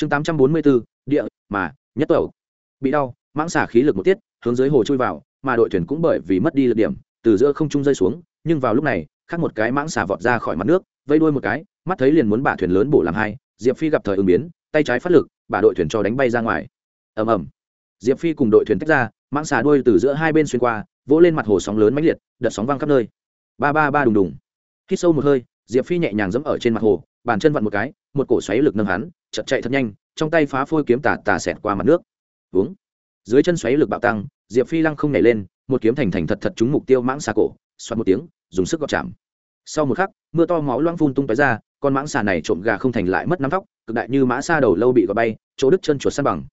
chương tám trăm bốn mươi bốn, địa, mà, nhất tẩu. Bị đau, mãng xả khí lực một tiết, hướng dưới hồ chui vào, mà đội thuyền cũng bởi vì mất đi lực điểm, từ giữa không trung rơi xuống, nhưng vào lúc này, khác một cái mãng xả vọt ra khỏi mặt nước, vây đuôi một cái, mắt thấy liền muốn bả thuyền lớn bổ làm hai, diệp phi gặp thời ứng biến, tay trái phát lực, bả đội thuyền cho đánh bay ra ngoài. Ầm ầm. Diệp phi cùng đội thuyền tách ra, mãng xả đuôi từ giữa hai bên xuyên qua, vỗ lên mặt hồ sóng lớn mãnh liệt, đợt sóng văng khắp nơi. Ba ba ba đùng đùng. Hít sâu một hơi, diệp phi nhẹ nhàng dẫm ở trên mặt hồ, bàn chân vặn một cái một cổ xoáy lực nâng hắn chật chạy thật nhanh, trong tay phá phôi kiếm tà tà xẹt qua mặt nước. Uống dưới chân xoáy lực bạo tăng, diệp phi lăng không nhảy lên, một kiếm thành thành thật thật trúng mục tiêu mãng xà cổ, xoát một tiếng, dùng sức gọt chạm. Sau một khắc, mưa to máu loang phun tung tói ra, con mãng xà này trộm gà không thành lại mất nắm tóc, cực đại như mã xa đầu lâu bị gọt bay, chỗ đứt chân chuột săn bằng.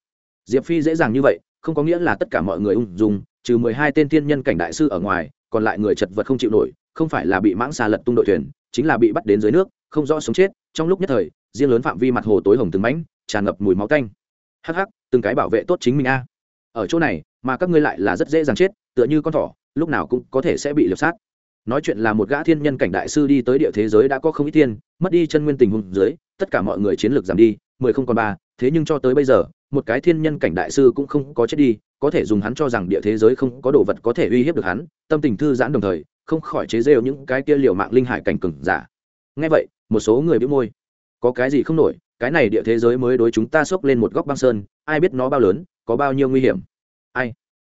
Diệp phi dễ dàng như vậy, không có nghĩa là tất cả mọi người ung dung, trừ mười hai tên thiên nhân cảnh đại sư ở ngoài, còn lại người chật vật không chịu nổi, không phải là bị mãng xà lật tung đội thuyền, chính là bị bắt đến dưới nước, không rõ sống chết, trong lúc nhất thời riêng lớn phạm vi mặt hồ tối hồng từng mảnh, tràn ngập mùi máu tanh. Hắc hắc, từng cái bảo vệ tốt chính mình a. Ở chỗ này, mà các ngươi lại là rất dễ dàng chết, tựa như con thỏ, lúc nào cũng có thể sẽ bị liệp sát. Nói chuyện là một gã thiên nhân cảnh đại sư đi tới địa thế giới đã có không ít thiên mất đi chân nguyên tình huống dưới, tất cả mọi người chiến lược giảm đi, mười không còn ba, thế nhưng cho tới bây giờ, một cái thiên nhân cảnh đại sư cũng không có chết đi, có thể dùng hắn cho rằng địa thế giới không có đồ vật có thể uy hiếp được hắn, tâm tình thư giãn đồng thời, không khỏi chế rêu những cái kia liều mạng linh hải cảnh cừng giả. Nghe vậy, một số người biết môi có cái gì không nổi, cái này địa thế giới mới đối chúng ta xốc lên một góc băng sơn, ai biết nó bao lớn, có bao nhiêu nguy hiểm. Ai?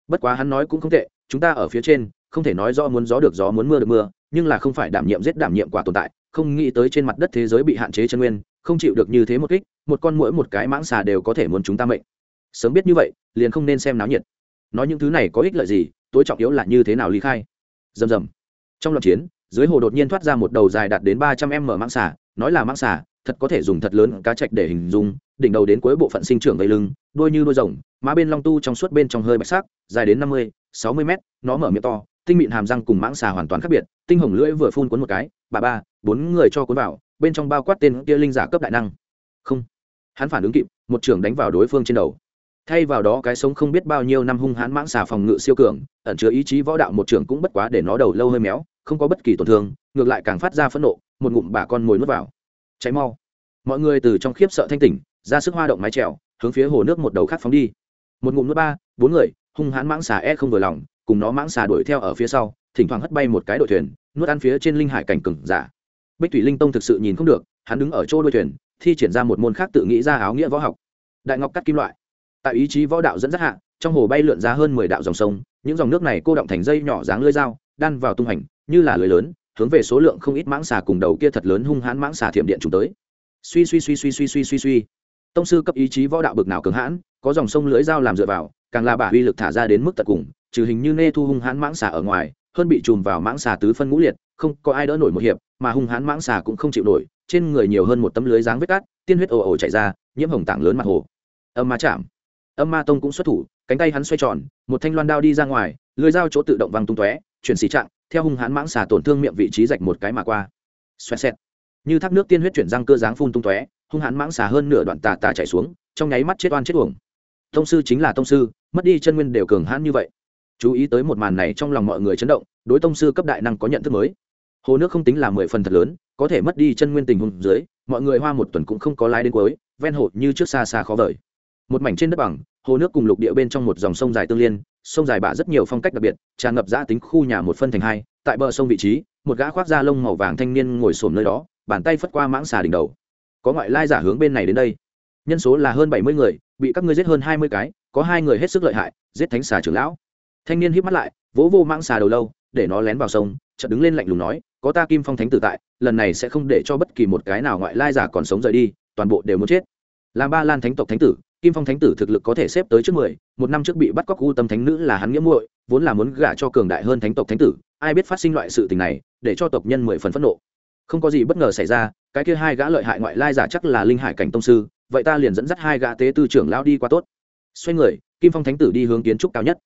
Bất quá hắn nói cũng không tệ, chúng ta ở phía trên, không thể nói rõ muốn gió được gió muốn mưa được mưa, nhưng là không phải đảm nhiệm giết đảm nhiệm quả tồn tại, không nghĩ tới trên mặt đất thế giới bị hạn chế chân nguyên, không chịu được như thế một kích, một con mũi một cái mãng xà đều có thể muốn chúng ta mệnh. Sớm biết như vậy, liền không nên xem náo nhiệt. Nói những thứ này có ích lợi gì, tối trọng yếu là như thế nào ly khai. Dầm dầm trong loạt chiến, dưới hồ đột nhiên thoát ra một đầu dài đạt đến ba trăm m mãng xà, nói là mãng xà thật có thể dùng thật lớn cá trạch để hình dung, đỉnh đầu đến cuối bộ phận sinh trưởng vây lưng, đuôi như đuôi rồng, má bên long tu trong suốt bên trong hơi bạch sắc, dài đến năm mươi, sáu mươi mét, nó mở miệng to, tinh mịn hàm răng cùng mãng xà hoàn toàn khác biệt, tinh hồng lưỡi vừa phun cuốn một cái, bà ba, bốn người cho cuốn vào, bên trong bao quát tên kia linh giả cấp đại năng. Không. Hắn phản ứng kịp, một trưởng đánh vào đối phương trên đầu. Thay vào đó cái sống không biết bao nhiêu năm hung hãn mãng xà phòng ngự siêu cường, ẩn chứa ý chí võ đạo một trưởng cũng bất quá để nó đầu lâu hơi méo, không có bất kỳ tổn thương, ngược lại càng phát ra phẫn nộ, một ngụm bà con mồi nuốt vào cháy mau. Mọi người từ trong khiếp sợ thanh tỉnh, ra sức hoa động mái trèo hướng phía hồ nước một đầu khác phóng đi. Một ngụm nước ba, bốn người, hung hãn mãng xà e không vừa lòng, cùng nó mãng xà đuổi theo ở phía sau, thỉnh thoảng hất bay một cái đội thuyền, nuốt ăn phía trên linh hải cảnh cừng giả. Bích thủy linh tông thực sự nhìn không được, hắn đứng ở chỗ đuôi thuyền, thi triển ra một môn khác tự nghĩ ra áo nghĩa võ học. Đại ngọc cắt kim loại. Tại ý chí võ đạo dẫn dắt hạ, trong hồ bay lượn ra hơn mười đạo dòng sông, những dòng nước này cô động thành dây nhỏ dáng lưới dao, đan vào tung hành như là lưới lớn hướng về số lượng không ít mãng xà cùng đầu kia thật lớn hung hãn mãng xà thiểm điện chúng tới. Suy suy suy suy suy suy suy suy. Tông sư cấp ý chí võ đạo bực nào cường hãn, có dòng sông lưới dao làm dựa vào, càng là bả uy lực thả ra đến mức tận cùng, trừ hình như nê thu hung hãn mãng xà ở ngoài, hơn bị chùm vào mãng xà tứ phân ngũ liệt, không có ai đỡ nổi một hiệp, mà hung hãn mãng xà cũng không chịu nổi, trên người nhiều hơn một tấm lưới dáng vết cát, tiên huyết ồ ồ chảy ra, nhiễm hồng tảng lớn mặt hồ. Âm ma chạm. Âm ma tông cũng xuất thủ, cánh tay hắn xoay tròn, một thanh loan đao đi ra ngoài, lưới dao chỗ tự động văng tung tóe, chuyển xì trạng theo hung hãn mãng xà tổn thương miệng vị trí rạch một cái mà qua. Xoẹt xẹt. Như thác nước tiên huyết chuyển răng cơ dáng phun tung tóe, hung hãn mãng xà hơn nửa đoạn tà tà chảy xuống, trong nháy mắt chết oan chết uổng. Tông sư chính là tông sư, mất đi chân nguyên đều cường hãn như vậy. Chú ý tới một màn này trong lòng mọi người chấn động, đối tông sư cấp đại năng có nhận thức mới. Hồ nước không tính là mười phần thật lớn, có thể mất đi chân nguyên tình hùng dưới, mọi người hoa một tuần cũng không có lái đến cuối, ven hồ như trước xa xa khó vời. Một mảnh trên đất bằng hồ nước cùng lục địa bên trong một dòng sông dài tương liên, sông dài bạ rất nhiều phong cách đặc biệt, tràn ngập giã tính khu nhà một phân thành hai, tại bờ sông vị trí, một gã khoác da lông màu vàng thanh niên ngồi xổm nơi đó, bàn tay phất qua mãng xà đỉnh đầu. Có ngoại lai giả hướng bên này đến đây. Nhân số là hơn bảy mươi người, bị các ngươi giết hơn hai mươi cái, có hai người hết sức lợi hại, giết thánh xà trưởng lão. Thanh niên hít mắt lại, vỗ vô mãng xà đầu lâu, để nó lén vào sông, chợt đứng lên lạnh lùng nói, có ta kim phong thánh tử tại, lần này sẽ không để cho bất kỳ một cái nào ngoại lai giả còn sống rời đi, toàn bộ đều muốn chết. Làm ba lan thánh tộc thánh tử kim phong thánh tử thực lực có thể xếp tới trước mười, một năm trước bị bắt cóc u tâm thánh nữ là hắn nghĩa muội, vốn là muốn gả cho cường đại hơn thánh tộc thánh tử, ai biết phát sinh loại sự tình này, để cho tộc nhân mười phần phẫn nộ. Không có gì bất ngờ xảy ra, cái kia hai gã lợi hại ngoại lai giả chắc là linh hải cảnh tông sư, vậy ta liền dẫn dắt hai gã tế tư trưởng lão đi qua tốt. Xoay người, kim phong thánh tử đi hướng kiến trúc cao nhất.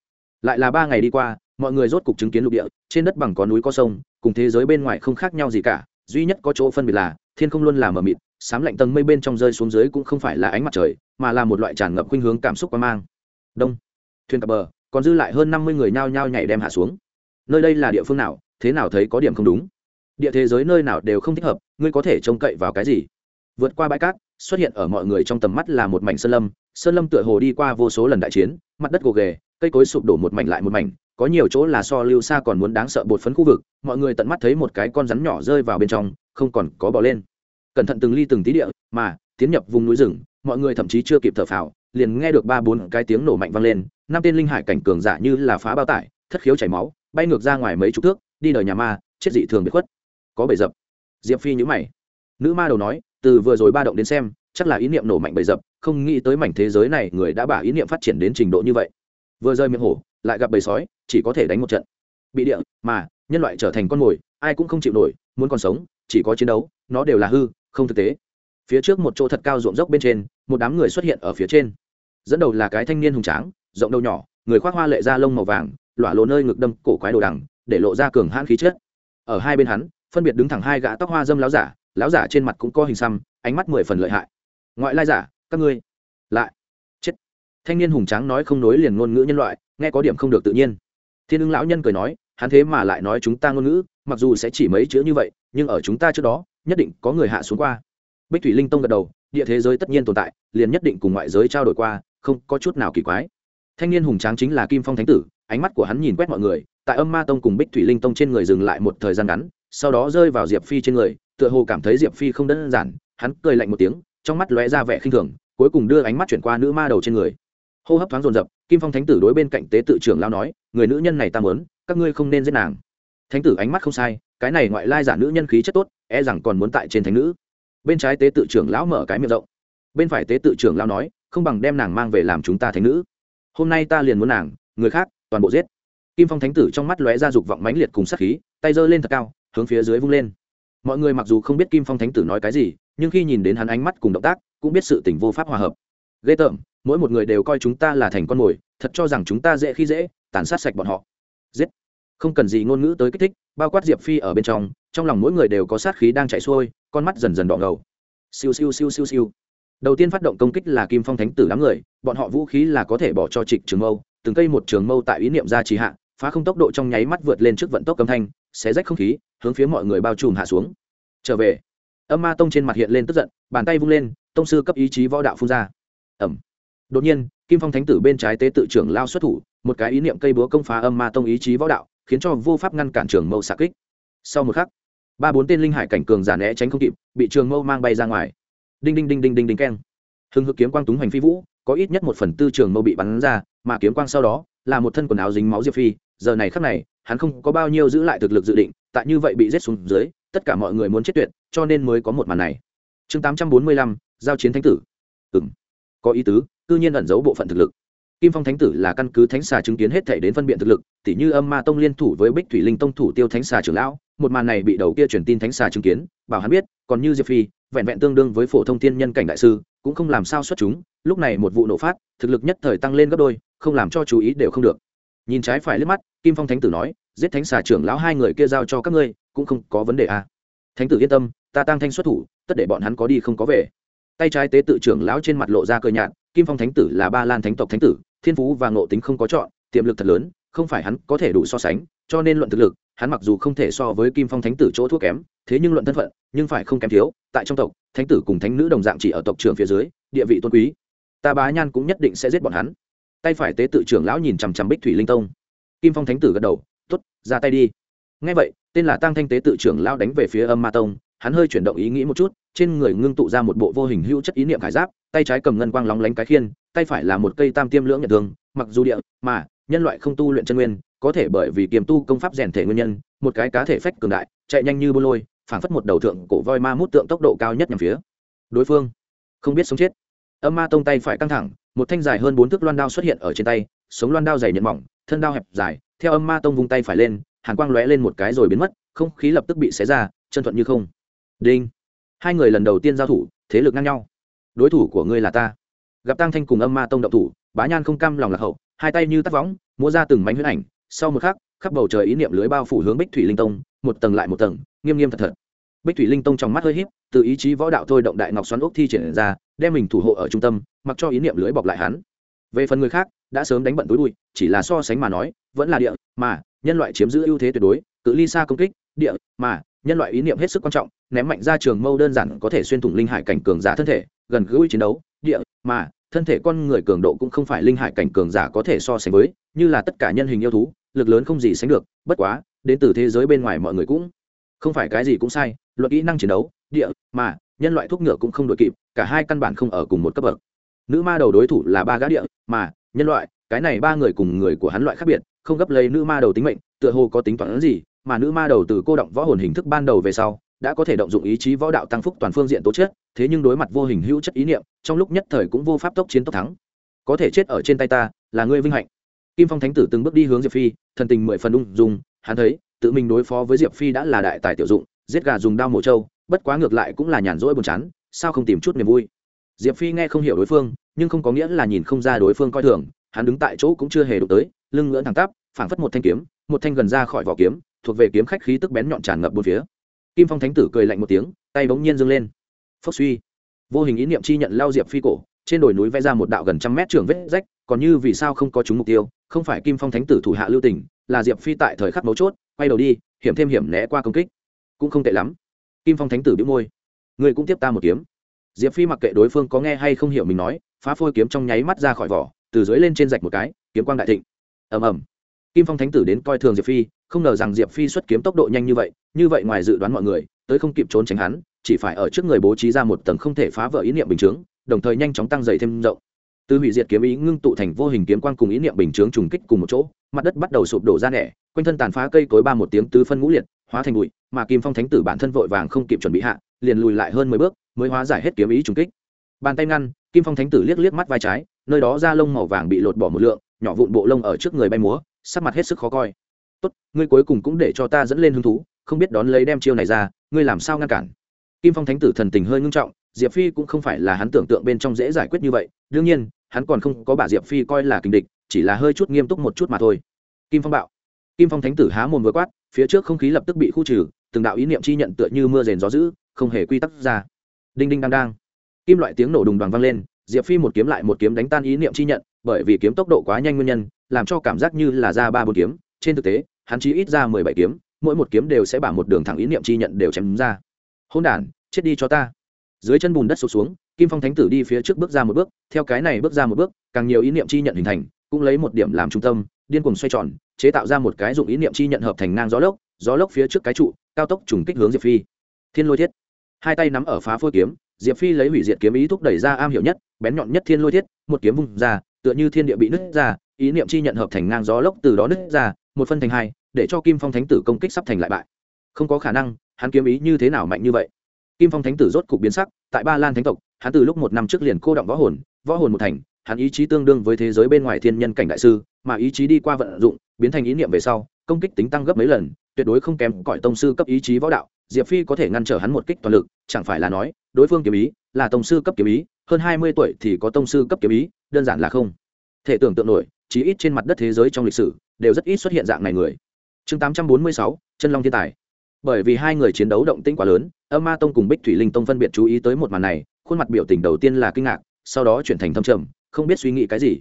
Lại là ba ngày đi qua, mọi người rốt cục chứng kiến lục địa, trên đất bằng có núi có sông, cùng thế giới bên ngoài không khác nhau gì cả, duy nhất có chỗ phân biệt là thiên không luôn là mờ mịt, sám lạnh tầng mây bên trong rơi xuống dưới cũng không phải là ánh mặt trời, mà là một loại tràn ngập khuynh hướng cảm xúc qua mang. Đông. Thuyền cập bờ, còn dư lại hơn năm mươi người nhao nhao nhảy đem hạ xuống. Nơi đây là địa phương nào, thế nào thấy có điểm không đúng? Địa thế giới nơi nào đều không thích hợp, ngươi có thể trông cậy vào cái gì? Vượt qua bãi cát, xuất hiện ở mọi người trong tầm mắt là một mảnh sơn lâm. Sơn lâm tựa hồ đi qua vô số lần đại chiến, mặt đất gồ ghề, cây cối sụp đổ một mảnh lại một mảnh có nhiều chỗ là so lưu xa còn muốn đáng sợ bột phấn khu vực, mọi người tận mắt thấy một cái con rắn nhỏ rơi vào bên trong, không còn có bỏ lên. Cẩn thận từng ly từng tí địa, mà, tiến nhập vùng núi rừng, mọi người thậm chí chưa kịp thở phào, liền nghe được ba bốn cái tiếng nổ mạnh vang lên, năm tên linh hải cảnh cường giả như là phá bao tải, thất khiếu chảy máu, bay ngược ra ngoài mấy chục thước, đi đời nhà ma, chết dị thường bị khuất. Có bể dập. Diệp phi nhữ mày. Nữ ma đầu nói, từ vừa rồi ba động đến xem, chắc là ý niệm nổ mạnh bầy dập, không nghĩ tới mảnh thế giới này người đã bả ý niệm phát triển đến trình độ như vậy. Vừa rơi miệng hổ lại gặp bầy sói, chỉ có thể đánh một trận. Bị địa, mà, nhân loại trở thành con mồi, ai cũng không chịu nổi, muốn còn sống, chỉ có chiến đấu, nó đều là hư, không thực tế. Phía trước một chỗ thật cao ruộng dốc bên trên, một đám người xuất hiện ở phía trên. Dẫn đầu là cái thanh niên hùng tráng, rộng đầu nhỏ, người khoác hoa lệ da lông màu vàng, lỏa lộ nơi ngực đâm cổ quái đồ đằng, để lộ ra cường hãn khí chất. Ở hai bên hắn, phân biệt đứng thẳng hai gã tóc hoa dâm láo giả láo giả trên mặt cũng có hình xăm, ánh mắt mười phần lợi hại. Ngoại lai giả, các ngươi, lại, chết. Thanh niên hùng tráng nói không nối liền ngôn ngữ nhân loại nghe có điểm không được tự nhiên. Thiên ưng lão nhân cười nói, hắn thế mà lại nói chúng ta ngôn ngữ, mặc dù sẽ chỉ mấy chữ như vậy, nhưng ở chúng ta trước đó, nhất định có người hạ xuống qua. Bích thủy linh tông gật đầu, địa thế giới tất nhiên tồn tại, liền nhất định cùng ngoại giới trao đổi qua, không có chút nào kỳ quái. Thanh niên hùng tráng chính là kim phong thánh tử, ánh mắt của hắn nhìn quét mọi người, tại âm ma tông cùng bích thủy linh tông trên người dừng lại một thời gian ngắn, sau đó rơi vào diệp phi trên người, tựa hồ cảm thấy diệp phi không đơn giản, hắn cười lạnh một tiếng, trong mắt lóe ra vẻ khinh thường, cuối cùng đưa ánh mắt chuyển qua nữ ma đầu trên người. Hô hấp thoáng dồn dập kim phong thánh tử đối bên cạnh tế tự trưởng lao nói, người nữ nhân này ta mớn các ngươi không nên giết nàng. Thánh tử ánh mắt không sai, cái này ngoại lai giả nữ nhân khí chất tốt e rằng còn muốn tại trên thánh nữ. Bên trái tế tự trưởng lão mở cái miệng rộng. Bên phải tế tự trưởng lão nói, không bằng đem nàng mang về làm chúng ta thánh nữ. Hôm nay ta liền muốn nàng, người khác, toàn bộ giết. Kim phong thánh tử trong mắt lóe ra dục vọng mãnh liệt cùng sát khí, tay giơ lên thật cao, hướng phía dưới vung lên. Mọi người mặc dù không biết kim phong thánh tử nói cái gì, nhưng khi nhìn đến hắn ánh mắt cùng động tác, cũng biết sự tình vô pháp hòa hợp. Ghê tởm mỗi một người đều coi chúng ta là thành con mồi, thật cho rằng chúng ta dễ khi dễ, tàn sát sạch bọn họ. Giết. Không cần gì ngôn ngữ tới kích thích, bao quát diệp phi ở bên trong trong lòng mỗi người đều có sát khí đang chạy xuôi, con mắt dần dần đỏ ngầu. Siêu siêu siêu siêu siêu. Đầu tiên phát động công kích là kim phong thánh tử đám người, bọn họ vũ khí là có thể bỏ cho trịch trường mâu, từng cây một trường mâu tại ý niệm ra trì hạ, phá không tốc độ trong nháy mắt vượt lên trước vận tốc âm thanh, xé rách không khí, hướng phía mọi người bao trùm hạ xuống. Trở về. Âm ma tông trên mặt hiện lên tức giận, bàn tay vung lên, tông sư cấp ý chí võ đạo phun ra. Ẩm đột nhiên, kim phong thánh tử bên trái tế tự trưởng lao xuất thủ, một cái ý niệm cây búa công phá âm ma tông ý chí võ đạo, khiến cho vô pháp ngăn cản trường mâu xạ kích. Sau một khắc, ba bốn tên linh hải cảnh cường giả né tránh không kịp, bị trường mâu mang bay ra ngoài. Đinh đinh đinh đinh đinh đinh keng. Hưng hực kiếm quang túng hành phi vũ, có ít nhất một phần tư trường mâu bị bắn ra, mà kiếm quang sau đó là một thân quần áo dính máu diệp phi. Giờ này khắc này, hắn không có bao nhiêu giữ lại thực lực dự định, tại như vậy bị giết xuống dưới, tất cả mọi người muốn chết tuyệt, cho nên mới có một màn này. Chương tám trăm bốn mươi lăm, giao chiến thánh tử. Ừng có ý tứ cư nhiên ẩn giấu bộ phận thực lực. Kim phong thánh tử là căn cứ thánh xà chứng kiến hết thể đến phân biện thực lực, tỉ như âm ma tông liên thủ với bích thủy linh tông thủ tiêu thánh xà trưởng lão, một màn này bị đầu kia truyền tin thánh xà chứng kiến, bảo hắn biết, còn như diệp phi, vẹn vẹn tương đương với phổ thông tiên nhân cảnh đại sư, cũng không làm sao xuất chúng, lúc này một vụ nổ phát, thực lực nhất thời tăng lên gấp đôi, không làm cho chú ý đều không được. Nhìn trái phải liếc mắt, kim phong thánh tử nói, giết thánh xà trưởng lão hai người kia giao cho các ngươi, cũng không có vấn đề à. thánh tử yên tâm, ta tăng thanh xuất thủ, tất để bọn hắn có đi không có về. Tay trái tế tự trưởng lão trên mặt lộ ra cơ nhạt kim phong thánh tử là ba lan thánh tộc thánh tử, thiên phú và ngộ tính không có chọn, tiềm lực thật lớn, không phải hắn có thể đủ so sánh, cho nên luận thực lực, hắn mặc dù không thể so với kim phong thánh tử chỗ thua kém, thế nhưng luận thân phận, nhưng phải không kém thiếu, tại trong tộc, thánh tử cùng thánh nữ đồng dạng chỉ ở tộc trưởng phía dưới, địa vị tôn quý. Ta bá nhan cũng nhất định sẽ giết bọn hắn. Tay phải tế tự trưởng lão nhìn chằm chằm bích thủy linh tông. Kim phong thánh tử gật đầu t ố t ra tay đi. Ngay vậy, tên là tăng thanh tế tự trưởng lão đánh về phía âm ma tông hắn hơi chuyển động ý nghĩ một chút, trên người ngưng tụ ra một bộ vô hình hữu chất ý niệm khải giáp, tay trái cầm ngân quang lóng lánh cái khiên, tay phải là một cây tam tiêm lưỡng nhật thương, mặc dù địa, mà, nhân loại không tu luyện chân nguyên, có thể bởi vì kiềm tu công pháp rèn thể nguyên nhân, một cái cá thể phách cường đại, chạy nhanh như bô lôi, phảng phất một đầu thượng cổ voi ma mút tượng tốc độ cao nhất nhằm phía đối phương. Không biết sống chết. Âm ma tông tay phải căng thẳng, một thanh dài hơn bốn thước loan đao xuất hiện ở trên tay, sống loan đao dày nhận mỏng, thân đao hẹp dài, theo âm ma tông vung tay phải lên, hàn quang lóe lên một cái rồi biến mất, không khí lập tức bị xé ra, chân thuận như không đinh. Hai người lần đầu tiên giao thủ, thế lực ngang nhau. Đối thủ của ngươi là ta. Gặp tăng thanh cùng âm ma tông động thủ, bá nhan không cam lòng lạc hậu, hai tay như tắt võng, múa ra từng mánh huyết ảnh. Sau một khắc, khắp bầu trời ý niệm lưới bao phủ hướng bích thủy linh tông, một tầng lại một tầng, nghiêm nghiêm thật thật. Bích thủy linh tông trong mắt hơi híp, từ ý chí võ đạo thôi động đại ngọc xoắn ốc thi triển ra, đem mình thủ hộ ở trung tâm, mặc cho ý niệm lưới bọc lại hắn. Về phần người khác, đã sớm đánh bận túi bụi, chỉ là so sánh mà nói, vẫn là địa, mà, nhân loại chiếm giữ ưu thế tuyệt đối, cự ly xa công kích, địa, mà nhân loại ý niệm hết sức quan trọng, ném mạnh ra trường mâu đơn giản có thể xuyên thủng linh hải cảnh cường giả thân thể, gần gũi chiến đấu, địa, mà, thân thể con người cường độ cũng không phải linh hải cảnh cường giả có thể so sánh với, như là tất cả nhân hình yêu thú, lực lớn không gì sánh được, bất quá, đến từ thế giới bên ngoài mọi người cũng không phải cái gì cũng sai luật kỹ năng chiến đấu, địa, mà, nhân loại thuốc ngựa cũng không đội kịp, cả hai căn bản không ở cùng một cấp bậc. Nữ ma đầu đối thủ là ba gã địa, mà, nhân loại, cái này ba người cùng người của hắn loại khác biệt, không gấp lấy nữ ma đầu tính mệnh, tựa hồ có tính toán gì mà nữ ma đầu từ cô động võ hồn hình thức ban đầu về sau, đã có thể động dụng ý chí võ đạo tăng phúc toàn phương diện tố chất, thế nhưng đối mặt vô hình hữu chất ý niệm, trong lúc nhất thời cũng vô pháp tốc chiến tốc thắng. Có thể chết ở trên tay ta, là ngươi vinh hạnh. Kim phong thánh tử từng bước đi hướng diệp phi, thần tình mười phần ung dung, hắn thấy, tự mình đối phó với diệp phi đã là đại tài tiểu dụng, giết gà dùng đao mổ trâu, bất quá ngược lại cũng là nhàn rỗi buồn chán, sao không tìm chút niềm vui. Diệp phi nghe không hiểu đối phương, nhưng không có nghĩa là nhìn không ra đối phương coi thường, hắn đứng tại chỗ cũng chưa hề đụng tới, lưng ngưỡng thẳng tắp, phảng phất một thanh kiếm, một thanh gần ra khỏi vỏ kiếm thuộc về kiếm khách khí tức bén nhọn tràn ngập bốn phía. Kim phong thánh tử cười lạnh một tiếng, tay bỗng nhiên dâng lên. Phốc suy. Vô hình ý niệm chi nhận lao diệp phi cổ, trên đồi núi vẽ ra một đạo gần trăm mét trường vết rách, còn như vì sao không có chúng mục tiêu, không phải kim phong thánh tử thủ hạ lưu tình, là diệp phi tại thời khắc mấu chốt, quay đầu đi, hiểm thêm hiểm né qua công kích. Cũng không tệ lắm. Kim phong thánh tử biếu môi. Người cũng tiếp ta một kiếm. Diệp phi mặc kệ đối phương có nghe hay không hiểu mình nói, phá phôi kiếm trong nháy mắt ra khỏi vỏ, từ dưới lên trên rạch một cái, kiếm quang đại thịnh. Ầm ầm. Kim phong thánh tử đến coi thường diệp phi không ngờ rằng diệp phi xuất kiếm tốc độ nhanh như vậy như vậy ngoài dự đoán mọi người, tới không kịp trốn tránh hắn, chỉ phải ở trước người bố trí ra một tầng không thể phá vỡ ý niệm bình chướng, đồng thời nhanh chóng tăng dày thêm rộng. Từ hủy diệt kiếm ý ngưng tụ thành vô hình kiếm quang cùng ý niệm bình chướng trùng kích cùng một chỗ, mặt đất bắt đầu sụp đổ ra nẻ, quanh thân tàn phá cây cối ba một tiếng tứ phân ngũ liệt, hóa thành bụi, mà kim phong thánh tử bản thân vội vàng không kịp chuẩn bị hạ, liền lùi lại hơn mười bước, mới hóa giải hết kiếm ý trùng kích. Bàn tay ngăn, kim phong thánh tử liếc liếc mắt vai trái, nơi đó da lông màu vàng bị lột bỏ một lượng, nhỏ vụn bộ lông ở trước người bay múa, sắc mặt hết sức khó coi tốt, ngươi cuối cùng cũng để cho ta dẫn lên hứng thú, không biết đón lấy đem chiêu này ra, ngươi làm sao ngăn cản? Kim phong thánh tử thần tình hơi ngưng trọng, diệp phi cũng không phải là hắn tưởng tượng bên trong dễ giải quyết như vậy, đương nhiên, hắn còn không có bà diệp phi coi là kình địch, chỉ là hơi chút nghiêm túc một chút mà thôi. Kim phong bạo. Kim phong thánh tử há mồm vừa quát, phía trước không khí lập tức bị khu trừ, từng đạo ý niệm chi nhận tựa như mưa rền gió dữ, không hề quy tắc ra. Đinh đinh đang đang kim loại tiếng nổ đùng đoàn vang lên, diệp phi một kiếm lại một kiếm đánh tan ý niệm chi nhận, bởi vì kiếm tốc độ quá nhanh nguyên nhân, làm cho cảm giác như là ra ba bốn kiếm, trên thực tế hắn chỉ ít ra mười bảy kiếm, mỗi một kiếm đều sẽ bả một đường thẳng ý niệm chi nhận đều chém ra. Hôn đản, chết đi cho ta. Dưới chân bùn đất sụp xuống, kim phong thánh tử đi phía trước bước ra một bước, theo cái này bước ra một bước, càng nhiều ý niệm chi nhận hình thành, cũng lấy một điểm làm trung tâm, điên cuồng xoay tròn, chế tạo ra một cái dụng ý niệm chi nhận hợp thành ngang gió lốc gió lốc phía trước cái trụ, cao tốc trùng kích hướng diệp phi. Thiên lôi thiết. Hai tay nắm ở phá phôi kiếm, diệp phi lấy hủy diệt kiếm ý thúc đẩy ra am hiểu nhất, bén nhọn nhất thiên lôi thiết, một kiếm vung ra tựa như thiên địa bị nứt ra, ý niệm chi nhận hợp thành ngang gió lốc từ đó nứt ra, một phân thành hai, để cho kim phong thánh tử công kích sắp thành lại bại. Không có khả năng, hắn kiếm ý như thế nào mạnh như vậy? Kim phong thánh tử rốt cục biến sắc, tại ba lan thánh tộc, hắn từ lúc một năm trước liền cô động võ hồn võ hồn một thành, hắn ý chí tương đương với thế giới bên ngoài thiên nhân cảnh đại sư, mà ý chí đi qua vận dụng, biến thành ý niệm về sau, công kích tính tăng gấp mấy lần, tuyệt đối không kém cõi tông sư cấp ý chí võ đạo, diệp phi có thể ngăn trở hắn một kích toàn lực, chẳng phải là nói, đối phương kiếm ý là tông sư cấp kiếm ý, hơn hai mươi tuổi thì có tông sư cấp kiếm ý đơn giản là không thể tưởng tượng nổi, chí ít trên mặt đất thế giới trong lịch sử đều rất ít xuất hiện dạng này người. Chương tám trăm bốn mươi sáu, chân long thiên tài. Bởi vì hai người chiến đấu động tĩnh quá lớn, âm ma tông cùng bích thủy linh tông phân biệt chú ý tới một màn này, khuôn mặt biểu tình đầu tiên là kinh ngạc, sau đó chuyển thành thâm trầm, không biết suy nghĩ cái gì.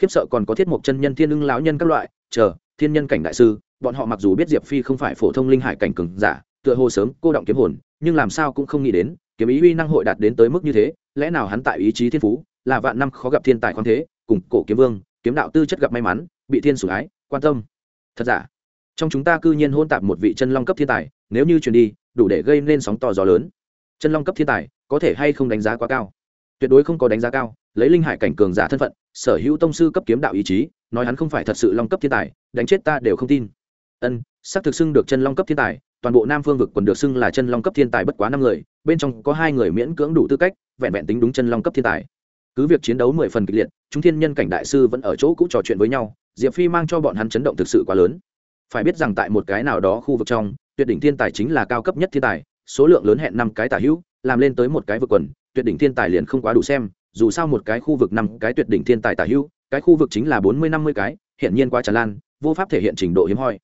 Khiếp sợ còn có thiết mục chân nhân, thiên ưng lão nhân các loại, chờ, thiên nhân cảnh đại sư, bọn họ mặc dù biết diệp phi không phải phổ thông linh hải cảnh cường giả, tựa hồ sớm cô động kiếm hồn, nhưng làm sao cũng không nghĩ đến, kiếm ý uy năng hội đạt đến tới mức như thế, lẽ nào hắn tại ý chí thiên phú là vạn năm khó gặp thiên tài khoáng thế, cùng cổ kiếm vương, kiếm đạo tư chất gặp may mắn, bị thiên sủng ái, quan tâm. Thật giả? Trong chúng ta cư nhiên hôn tạp một vị chân long cấp thiên tài, nếu như truyền đi, đủ để gây nên sóng to gió lớn. Chân long cấp thiên tài, có thể hay không đánh giá quá cao? Tuyệt đối không có đánh giá cao, lấy linh hải cảnh cường giả thân phận, sở hữu tông sư cấp kiếm đạo ý chí, nói hắn không phải thật sự long cấp thiên tài, đánh chết ta đều không tin. Ân, xác thực xưng được chân long cấp thiên tài, toàn bộ nam phương vực còn được xưng là chân long cấp thiên tài bất quá năm người, bên trong có hai người miễn cưỡng đủ tư cách, vẹn vẹn tính đúng chân long cấp thiên tài cứ việc chiến đấu mười phần kịch liệt, chúng thiên nhân cảnh đại sư vẫn ở chỗ cũ trò chuyện với nhau, diệp phi mang cho bọn hắn chấn động thực sự quá lớn. Phải biết rằng tại một cái nào đó khu vực trong, tuyệt đỉnh thiên tài chính là cao cấp nhất thiên tài, số lượng lớn hẹn năm cái tả hữu, làm lên tới một cái vực quần, tuyệt đỉnh thiên tài liền không quá đủ xem, dù sao một cái khu vực năm cái tuyệt đỉnh thiên tài tả hữu, cái khu vực chính là bốn mươi, năm mươi cái hiện nhiên quá tràn lan, vô pháp thể hiện trình độ hiếm hoi.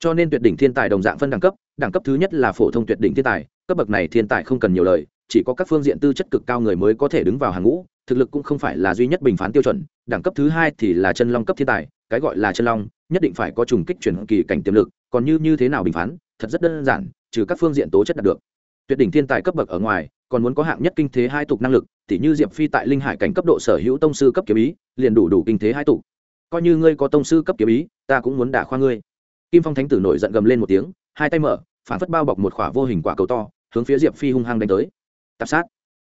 Cho nên tuyệt đỉnh thiên tài đồng dạng phân đẳng cấp đẳng cấp thứ nhất là phổ thông tuyệt đỉnh thiên tài, cấp bậc này thiên tài không cần nhiều lời, chỉ có các phương diện tư chất cực cao người mới có thể đứng vào hàng ngũ thực lực cũng không phải là duy nhất bình phán tiêu chuẩn, đẳng cấp thứ hai thì là chân long cấp thiên tài, cái gọi là chân long, nhất định phải có trùng kích chuyển kỳ cảnh tiềm lực, còn như như thế nào bình phán, thật rất đơn giản, trừ các phương diện tố chất đạt được. Tuyệt đỉnh thiên tài cấp bậc ở ngoài, còn muốn có hạng nhất kinh thế hai tục năng lực, tỉ như diệp phi tại linh hải cảnh cấp độ sở hữu tông sư cấp kiếm ý, liền đủ đủ kinh thế hai tục. Coi như ngươi có tông sư cấp kiếm ý, ta cũng muốn đả khoa ngươi. Kim phong thánh tử nổi giận gầm lên một tiếng, hai tay mở, phản phất bao bọc một khỏa vô hình quả cầu to, hướng phía diệp phi hung hăng đánh tới. Tạp sát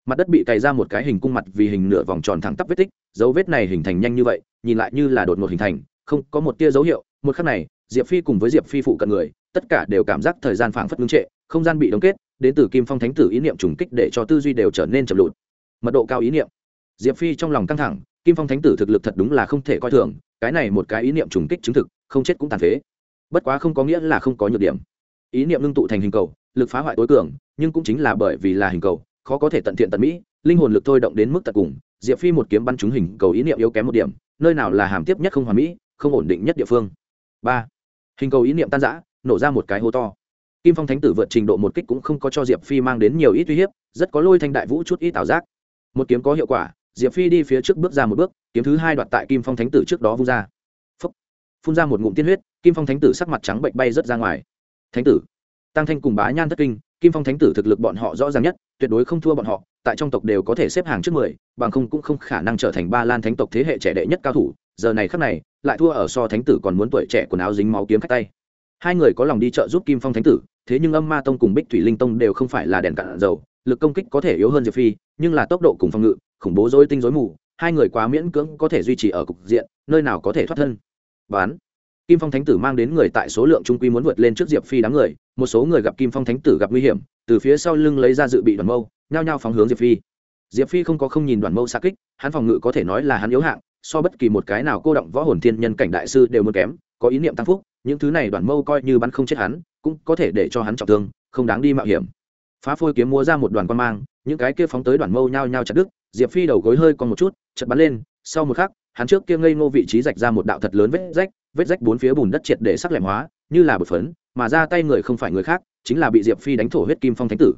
mặt đất bị cày ra một cái hình cung mặt vì hình nửa vòng tròn thẳng tắp vết tích, dấu vết này hình thành nhanh như vậy, nhìn lại như là đột ngột hình thành, không có một tia dấu hiệu. Một khắc này, diệp phi cùng với diệp phi phụ cận người, tất cả đều cảm giác thời gian phảng phất ngưng trệ, không gian bị đóng kết, đến từ kim phong thánh tử ý niệm trùng kích để cho tư duy đều trở nên chậm lụt. Mật độ cao ý niệm. Diệp phi trong lòng căng thẳng, kim phong thánh tử thực lực thật đúng là không thể coi thường, cái này một cái ý niệm trùng kích chứng thực, không chết cũng tàn phế. Bất quá không có nghĩa là không có nhược điểm. Ý niệm ngưng tụ thành hình cầu, lực phá hoại tối cường, nhưng cũng chính là bởi vì là hình cầu khó có thể tận thiện tận mỹ, linh hồn lực thôi động đến mức tận cùng, diệp phi một kiếm bắn trúng hình cầu ý niệm yếu kém một điểm, nơi nào là hàm tiếp nhất không hoàn mỹ, không ổn định nhất địa phương. Ba, hình cầu ý niệm tan giã nổ ra một cái hố to. Kim phong thánh tử vượt trình độ một kích cũng không có cho diệp phi mang đến nhiều ít uy hiếp, rất có lôi thanh đại vũ chút ít ảo giác. Một kiếm có hiệu quả, diệp phi đi phía trước bước ra một bước, kiếm thứ hai đoạt tại kim phong thánh tử trước đó vung ra. Phúc. phun ra một ngụm tiên huyết, kim phong thánh tử sắc mặt trắng bệnh bay rớt ra ngoài. Thánh tử, tăng thanh cùng bá nhan thất kinh kim phong thánh tử thực lực bọn họ rõ ràng nhất, tuyệt đối không thua bọn họ, tại trong tộc đều có thể xếp hàng trước mười, bằng không cũng không khả năng trở thành ba lan thánh tộc thế hệ trẻ đệ nhất cao thủ. Giờ này khắc này, lại thua ở so thánh tử còn muốn tuổi trẻ quần áo dính máu kiếm khách tay. Hai người có lòng đi chợ giúp kim phong thánh tử, thế nhưng âm ma tông cùng bích thủy linh tông đều không phải là đèn cạn dầu, lực công kích có thể yếu hơn diệp phi, nhưng là tốc độ cùng phòng ngự, khủng bố dối tinh dối mù, hai người quá miễn cưỡng có thể duy trì ở cục diện, nơi nào có thể thoát thân. Bán kim phong thánh tử mang đến người tại số lượng trung quy muốn vượt lên trước diệp phi đám người, một số người gặp kim phong thánh tử gặp nguy hiểm, từ phía sau lưng lấy ra dự bị đoàn mâu, nhao nhao phóng hướng diệp phi. Diệp phi không có không nhìn đoàn mâu xa kích, hắn phòng ngự có thể nói là hắn yếu hạng, so bất kỳ một cái nào cô động võ hồn thiên nhân cảnh đại sư đều muốn kém, có ý niệm tăng phúc, những thứ này đoàn mâu coi như bắn không chết hắn, cũng có thể để cho hắn trọng thương, không đáng đi mạo hiểm. Phá phôi kiếm múa ra một đoàn quan mang, những cái kia phóng tới đoàn mâu nhao nhao chặt đứt, diệp phi đầu gối hơi còn một chút chật bắn lên, sau một khắc, hắn trước kia ngây ngô vị trí rạch ra một đạo thật lớn vết rách vết rách bốn phía bùn đất triệt để sắc lẻm hóa, như là bột phấn, mà ra tay người không phải người khác, chính là bị diệp phi đánh thổ huyết kim phong thánh tử.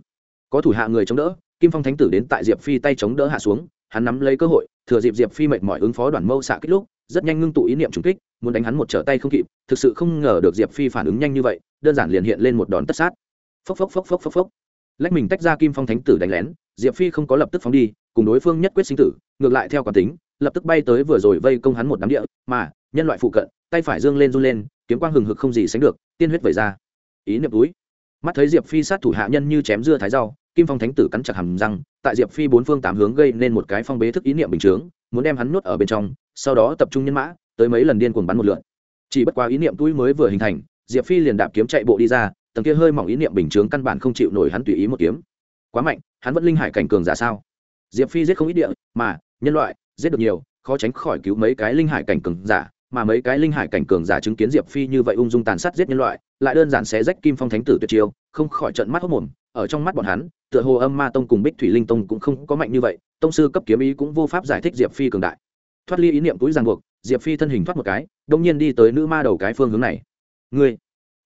Có thủ hạ người chống đỡ, kim phong thánh tử đến tại diệp phi tay chống đỡ hạ xuống, hắn nắm lấy cơ hội, thừa dịp diệp phi mệt mỏi ứng phó đoàn mâu xạ kích lúc, rất nhanh ngưng tụ ý niệm trùng kích, muốn đánh hắn một trở tay không kịp, thực sự không ngờ được diệp phi phản ứng nhanh như vậy, đơn giản liền hiện lên một đòn tất sát. Phốc phốc phốc phốc phốc phốc. Lách mình tách ra kim phong thánh tử đánh lén, diệp phi không có lập tức phóng đi, cùng đối phương nhất quyết sinh tử, ngược lại theo quán tính, lập tức bay tới vừa rồi vây công hắn một đám địa, mà nhân loại phụ cận, tay phải dương lên run lên, kiếm quang hừng hực không gì sánh được, tiên huyết vẩy ra. Ý niệm túi. Mắt thấy diệp phi sát thủ hạ nhân như chém dưa thái rau, kim phong thánh tử cắn chặt hầm răng, tại diệp phi bốn phương tám hướng gây nên một cái phong bế thức ý niệm bình chướng, muốn đem hắn nuốt ở bên trong, sau đó tập trung nhân mã, tới mấy lần điên cuồng bắn một lượn chỉ bất quá ý niệm túi mới vừa hình thành, diệp phi liền đạp kiếm chạy bộ đi ra, tầng kia hơi mỏng ý niệm bình chướng căn bản không chịu nổi hắn tùy ý một kiếm. Quá mạnh, hắn vẫn linh hải cảnh cường giả sao? Diệp phi giết không ít địa, mà, nhân loại, giết được nhiều, khó tránh khỏi cứu mấy cái linh hải cảnh cường giả mà mấy cái linh hải cảnh cường giả chứng kiến diệp phi như vậy ung dung tàn sát giết nhân loại, lại đơn giản xé rách kim phong thánh tử tuyệt chiêu, không khỏi trận mắt hốc mồm. Ở trong mắt bọn hắn, tựa hồ âm ma tông cùng bích thủy linh tông cũng không có mạnh như vậy, tông sư cấp kiếm ý cũng vô pháp giải thích diệp phi cường đại. Thoát ly ý niệm túi ràng buộc, diệp phi thân hình thoát một cái đông nhiên đi tới nữ ma đầu cái phương hướng này. Ngươi!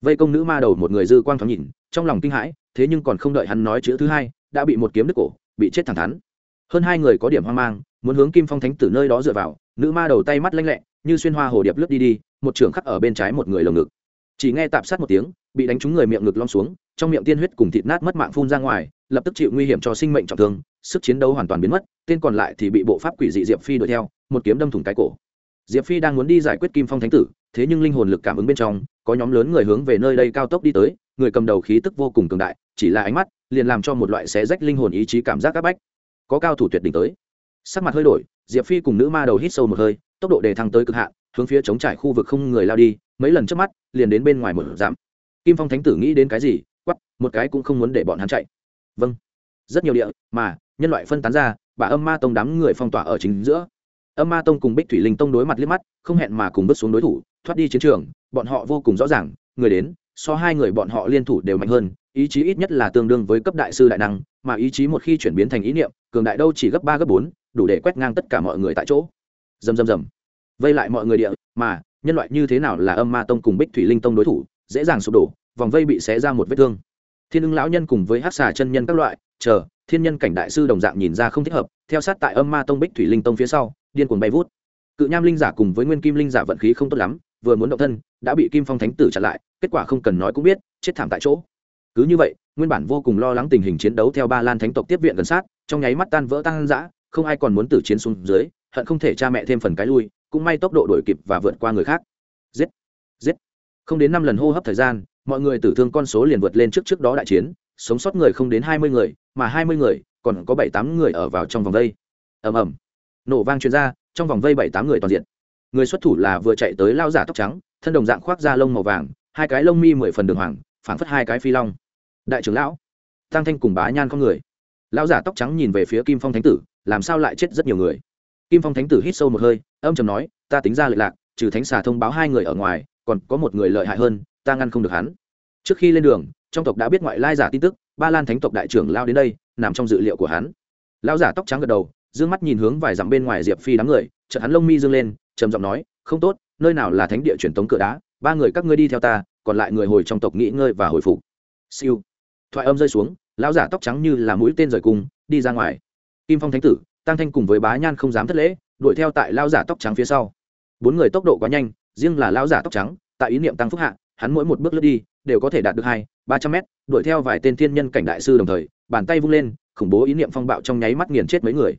Vây công nữ ma đầu một người dư quang thoáng nhìn, trong lòng kinh hãi, thế nhưng còn không đợi hắn nói chữ thứ hai, đã bị một kiếm đứt cổ, bị chết thẳng thắn. Hơn hai người có điểm hoang mang, muốn hướng kim phong thánh tử nơi đó dựa vào, nữ ma đầu tay mắt lanh lẹ như xuyên hoa hồ điệp lướt đi đi, một trưởng khắc ở bên trái một người lồng ngực. Chỉ nghe tạp sát một tiếng, bị đánh trúng người miệng ngực lom xuống, trong miệng tiên huyết cùng thịt nát mất mạng phun ra ngoài, lập tức chịu nguy hiểm cho sinh mệnh trọng thương, sức chiến đấu hoàn toàn biến mất, tên còn lại thì bị bộ pháp quỷ dị diệp phi đuổi theo, một kiếm đâm thủng cái cổ. Diệp phi đang muốn đi giải quyết kim phong thánh tử, thế nhưng linh hồn lực cảm ứng bên trong, có nhóm lớn người hướng về nơi đây cao tốc đi tới, người cầm đầu khí tức vô cùng cường đại, chỉ là ánh mắt, liền làm cho một loại xé rách linh hồn ý chí cảm giác áp bách. Có cao thủ tuyệt đỉnh tới. Sắc mặt hơi đổi, diệp phi cùng nữ ma đầu hít sâu một hơi tốc độ đề thăng tới cực hạn, hướng phía chống trải khu vực không người lao đi, mấy lần trước mắt, liền đến bên ngoài một giảm. Kim phong thánh tử nghĩ đến cái gì quắp một cái cũng không muốn để bọn hắn chạy. Vâng. Rất nhiều địa, mà, nhân loại phân tán ra, bà âm ma tông đám người phong tỏa ở chính giữa. Âm ma tông cùng bích thủy linh tông đối mặt liếc mắt, không hẹn mà cùng bước xuống đối thủ, thoát đi chiến trường, bọn họ vô cùng rõ ràng, người đến, so hai người bọn họ liên thủ đều mạnh hơn, ý chí ít nhất là tương đương với cấp đại sư đại năng, mà ý chí một khi chuyển biến thành ý niệm, cường đại đâu chỉ gấp ba, gấp bốn, đủ để quét ngang tất cả mọi người tại chỗ dầm dầm dầm vây lại mọi người địa, mà, nhân loại như thế nào là âm ma tông cùng bích thủy linh tông đối thủ, dễ dàng sụp đổ, vòng vây bị xé ra một vết thương. Thiên ưng lão nhân cùng với hát xà chân nhân các loại, chờ, thiên nhân cảnh đại sư đồng dạng nhìn ra không thích hợp, theo sát tại âm ma tông bích thủy linh tông phía sau, điên cuồng bay vút. Cự nham linh giả cùng với nguyên kim linh giả vận khí không tốt lắm, vừa muốn động thân, đã bị kim phong thánh tử chặn lại, kết quả không cần nói cũng biết, chết thảm tại chỗ. Cứ như vậy, nguyên bản vô cùng lo lắng tình hình chiến đấu theo ba lan thánh tộc tiếp viện gần sát, trong nháy mắt tan vỡ tan giã không ai còn muốn tử chiến xuống dưới hận không thể cha mẹ thêm phần cái lui, cũng may tốc độ đổi kịp và vượt qua người khác. Giết giết. Không đến năm lần hô hấp thời gian, mọi người tử thương con số liền vượt lên trước trước đó đại chiến, sống sót người không đến hai mươi người, mà hai mươi người, còn có bảy tám người ở vào trong vòng vây. Ầm ầm. Nổ vang chuyên r a trong vòng vây bảy tám người toàn diện. Người xuất thủ là vừa chạy tới lao giả tóc trắng, thân đồng dạng khoác da lông màu vàng, hai cái lông mi mười phần đường hoàng, phảng phất hai cái phi long. Đại trưởng lão, tăng thanh cùng bá nhan con người. Lão giả tóc trắng nhìn về phía kim phong thánh tử, làm sao lại chết rất nhiều người? Kim phong thánh tử hít sâu một hơi, âm chầm nói, ta tính ra lệ lạc, trừ thánh xà thông báo hai người ở ngoài, còn có một người lợi hại hơn, ta ngăn không được hắn. Trước khi lên đường, trong tộc đã biết ngoại lai giả tin tức, ba lan thánh tộc đại trưởng lao đến đây, nằm trong dự liệu của hắn. Lão giả tóc trắng gật đầu d ư ơ n g mắt nhìn hướng vài dặm bên ngoài diệp phi đám người, chợt hắn lông mi dương lên, trầm giọng nói, không tốt, nơi nào là thánh địa truyền tống cửa đá, ba người các ngươi đi theo ta, còn lại người hồi trong tộc nghỉ ngơi và hồi phục. Siêu. Thoại âm rơi xuống, lão giả tóc trắng như là mũi tên rời cung, đi ra ngoài. Kim phong thánh tử tăng thanh cùng với bá nhan không dám thất lễ, đuổi theo tại lão giả tóc trắng phía sau. Bốn người tốc độ quá nhanh, riêng là lão giả tóc trắng, tại ý niệm tăng phúc hạ, hắn mỗi một bước lướt đi, đều có thể đạt được hai, ba trăm mét, đuổi theo vài tên thiên nhân cảnh đại sư đồng thời, bàn tay vung lên, khủng bố ý niệm phong bạo trong nháy mắt nghiền chết mấy người.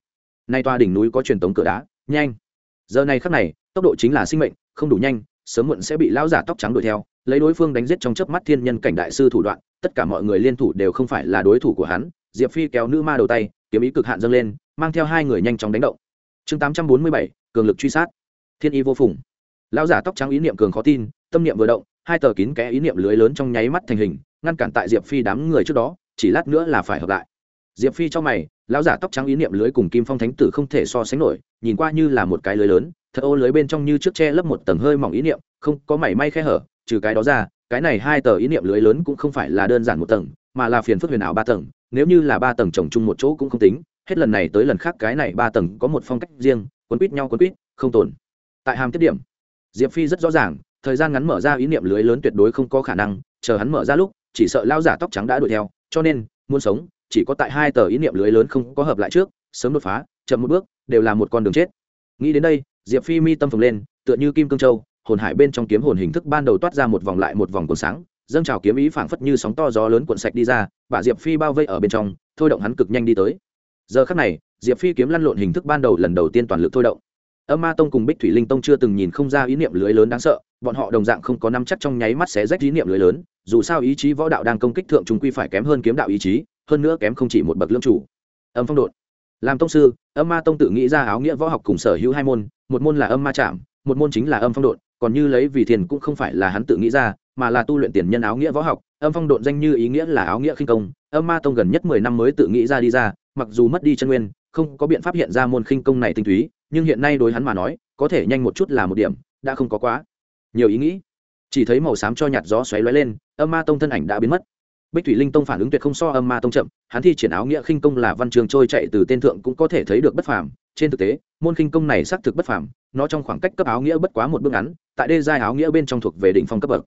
Nay toa đỉnh núi có truyền tống cửa đá, nhanh. Giờ này khắc này, tốc độ chính là sinh mệnh, không đủ nhanh, sớm muộn sẽ bị lão giả tóc trắng đuổi theo, lấy đối phương đánh giết trong chớp mắt thiên nhân cảnh đại sư thủ đoạn, tất cả mọi người liên thủ đều không phải là đối thủ của hắn diệp phi kéo nữ ma đầu tay, kiếm ý cực hạn dâng lên, mang theo hai người nhanh chóng đánh động. Chương tám trăm bốn mươi bảy, cường lực truy sát. Thiên y vô phùng. Lão giả tóc trắng ý niệm cường khó tin, tâm niệm vừa động, hai tờ kín kẽ ý niệm lưới lớn trong nháy mắt thành hình, ngăn cản tại diệp phi đám người trước đó, chỉ lát nữa là phải hợp lại. Diệp phi cho mày, lão giả tóc trắng ý niệm lưới cùng kim phong thánh tử không thể so sánh nổi, nhìn qua như là một cái lưới lớn, thật ô lưới bên trong như trước che lấp một tầng hơi mỏng ý niệm, không có mảy may khe hở, trừ cái đó ra, cái này hai tờ ý niệm lưới lớn cũng không phải là đơn giản một tầng mà là phiền phức huyền ảo ba tầng, nếu như là ba tầng trồng chung một chỗ cũng không tính, hết lần này tới lần khác cái này ba tầng có một phong cách riêng, quấn quýt nhau quấn quýt, không tồn. Tại hàm tiết điểm, diệp phi rất rõ ràng, thời gian ngắn mở ra ý niệm lưới lớn tuyệt đối không có khả năng, chờ hắn mở ra lúc, chỉ sợ lao giả tóc trắng đã đuổi theo, cho nên, muốn sống, chỉ có tại hai tờ ý niệm lưới lớn không có hợp lại trước, sớm đột phá, chậm một bước, đều là một con đường chết. Nghĩ đến đây, diệp phi mi tâm phồng lên, tựa như kim cương châu, hồn hải bên trong kiếm hồn hình thức ban đầu toát ra một vòng lại một vòng cuốn sáng dâng trào kiếm ý phảng phất như sóng to gió lớn cuộn sạch đi ra bà diệp phi bao vây ở bên trong, thôi động hắn cực nhanh đi tới. Giờ khắc này, diệp phi kiếm lăn lộn hình thức ban đầu lần đầu tiên toàn lực thôi động. Âm ma tông cùng bích thủy linh tông chưa từng nhìn không ra ý niệm lưới lớn đáng sợ, bọn họ đồng dạng không có năm chắc trong nháy mắt xé rách ý niệm lưới lớn, dù sao ý chí võ đạo đang công kích thượng chúng quy phải kém hơn kiếm đạo ý chí, hơn nữa kém không chỉ một bậc lương chủ. Âm phong độn. Làm tông sư, âm ma tông tự nghĩ ra áo nghĩa võ học cùng sở hữu hai môn, một môn là âm ma chạm một môn chính là âm phong độn còn như lấy vì thiền cũng không phải là hắn tự nghĩ ra, mà là tu luyện tiền nhân áo nghĩa võ học, âm phong độn danh như ý nghĩa là áo nghĩa khinh công, âm ma tông gần nhất mười năm mới tự nghĩ ra đi ra, mặc dù mất đi chân nguyên, không có biện pháp hiện ra môn khinh công này tinh túy, nhưng hiện nay đối hắn mà nói, có thể nhanh một chút là một điểm, đã không có quá nhiều ý nghĩ. Chỉ thấy màu xám cho nhạt gió xoáy lóe lên, âm ma tông thân ảnh đã biến mất. Bích thủy linh tông phản ứng tuyệt không so âm ma tông chậm, hắn thi triển áo nghĩa khinh công là văn trường trôi chạy từ tên thượng cũng có thể thấy được bất phàm, trên thực tế môn khinh công này xác thực bất phàm, nó trong khoảng cách cấp áo nghĩa bất quá một bước ngắn, tại đê giai áo nghĩa bên trong thuộc về đỉnh phong cấp bậc.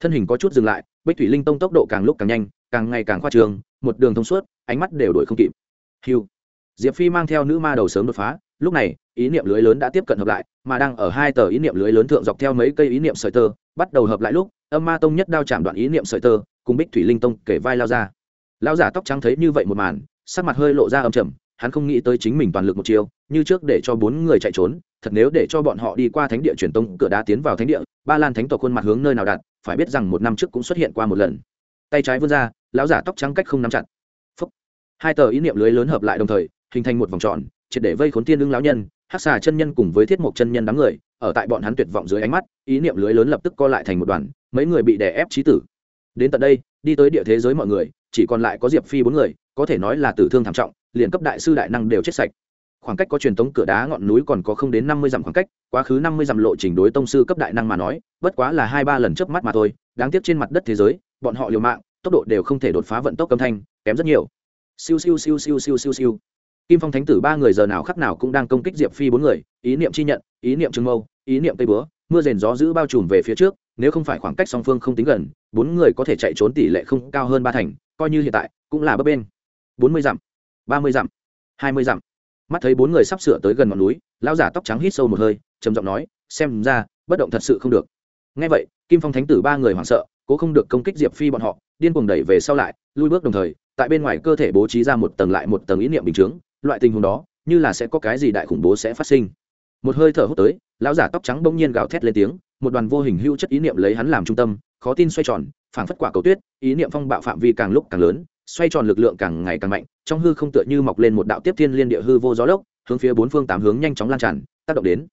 Thân hình có chút dừng lại, bích thủy linh tông tốc độ càng lúc càng nhanh, càng ngày càng khoa trường một đường thông suốt, ánh mắt đều đổi không kịp. Hưu. diệp phi mang theo nữ ma đầu sớm đột phá, lúc này, ý niệm lưới lớn đã tiếp cận hợp lại, mà đang ở hai tờ ý niệm lưới lớn thượng dọc theo mấy cây ý niệm sợi tơ, bắt đầu hợp lại lúc, âm ma tông nhất đao chạm đoạn ý niệm sợi tơ, cùng bích thủy linh tông kể vai lao ra. Lao giả tóc trắng thấy như vậy một màn, sắc mặt hơi lộ ra âm trầm hắn không nghĩ tới chính mình toàn lực một chiều như trước để cho bốn người chạy trốn, thật nếu để cho bọn họ đi qua thánh địa truyền tông cửa đá tiến vào thánh địa, ba lan thánh tộc khuôn mặt hướng nơi nào đặt, phải biết rằng một năm trước cũng xuất hiện qua một lần. Tay trái vươn ra, lão giả tóc trắng cách không nắm chặt. Phúc. hai tờ ý niệm lưới lớn hợp lại đồng thời, hình thành một vòng tròn, triệt để vây khốn tiên đương lão nhân, hắc xà chân nhân cùng với thiết mộc chân nhân đám người, ở tại bọn hắn tuyệt vọng dưới ánh mắt, ý niệm lưới lớn lập tức co lại thành một đoàn, mấy người bị đè ép trí tử. Đến tận đây, đi tới địa thế giới mọi người, chỉ còn lại có diệp phi bốn người, có thể nói là tử thương thảm trọng liền cấp đại sư đại năng đều chết sạch. Khoảng cách có truyền tống cửa đá ngọn núi còn có không đến năm mươi dặm khoảng cách, quá khứ năm mươi dặm lộ trình đối tông sư cấp đại năng mà nói, bất quá là hai ba lần chớp mắt mà thôi, đáng tiếc trên mặt đất thế giới, bọn họ liều mạng, tốc độ đều không thể đột phá vận tốc âm thanh, kém rất nhiều. Siêu siêu siêu siêu siêu siêu siêu. Kim phong thánh tử ba người giờ nào khắc nào cũng đang công kích diệp phi bốn người, ý niệm chi nhận, ý niệm trường mâu, ý niệm tây búa, mưa rền gió giữ bao trùm về phía trước, nếu không phải khoảng cách song phương không tính gần, bốn người có thể chạy trốn tỷ lệ không cao hơn ba thành, coi như hiện tại cũng là bấp bên bốn mươi dặm ba mươi dặm, hai mươi dặm. Mắt thấy bốn người sắp sửa tới gần ngọn núi, lão giả tóc trắng hít sâu một hơi, trầm giọng nói, xem ra, bất động thật sự không được. Ngay vậy, kim phong thánh tử ba người hoảng sợ, cố không được công kích diệp phi bọn họ, điên cuồng đẩy về sau lại, lui bước đồng thời, tại bên ngoài cơ thể bố trí ra một tầng lại một tầng ý niệm bình chướng, loại tình huống đó, như là sẽ có cái gì đại khủng bố sẽ phát sinh. Một hơi thở hút tới, lão giả tóc trắng bỗng nhiên gào thét lên tiếng, một đoàn vô hình hữu chất ý niệm lấy hắn làm trung tâm, khó tin xoay tròn, phảng phất quả cầu tuyết, ý niệm phong bạo phạm vi càng lúc càng lớn xoay tròn lực lượng càng ngày càng mạnh, trong hư không tựa như mọc lên một đạo tiếp thiên liên địa hư vô gió lốc, hướng phía bốn phương tám hướng nhanh chóng lan tràn, tác động đến.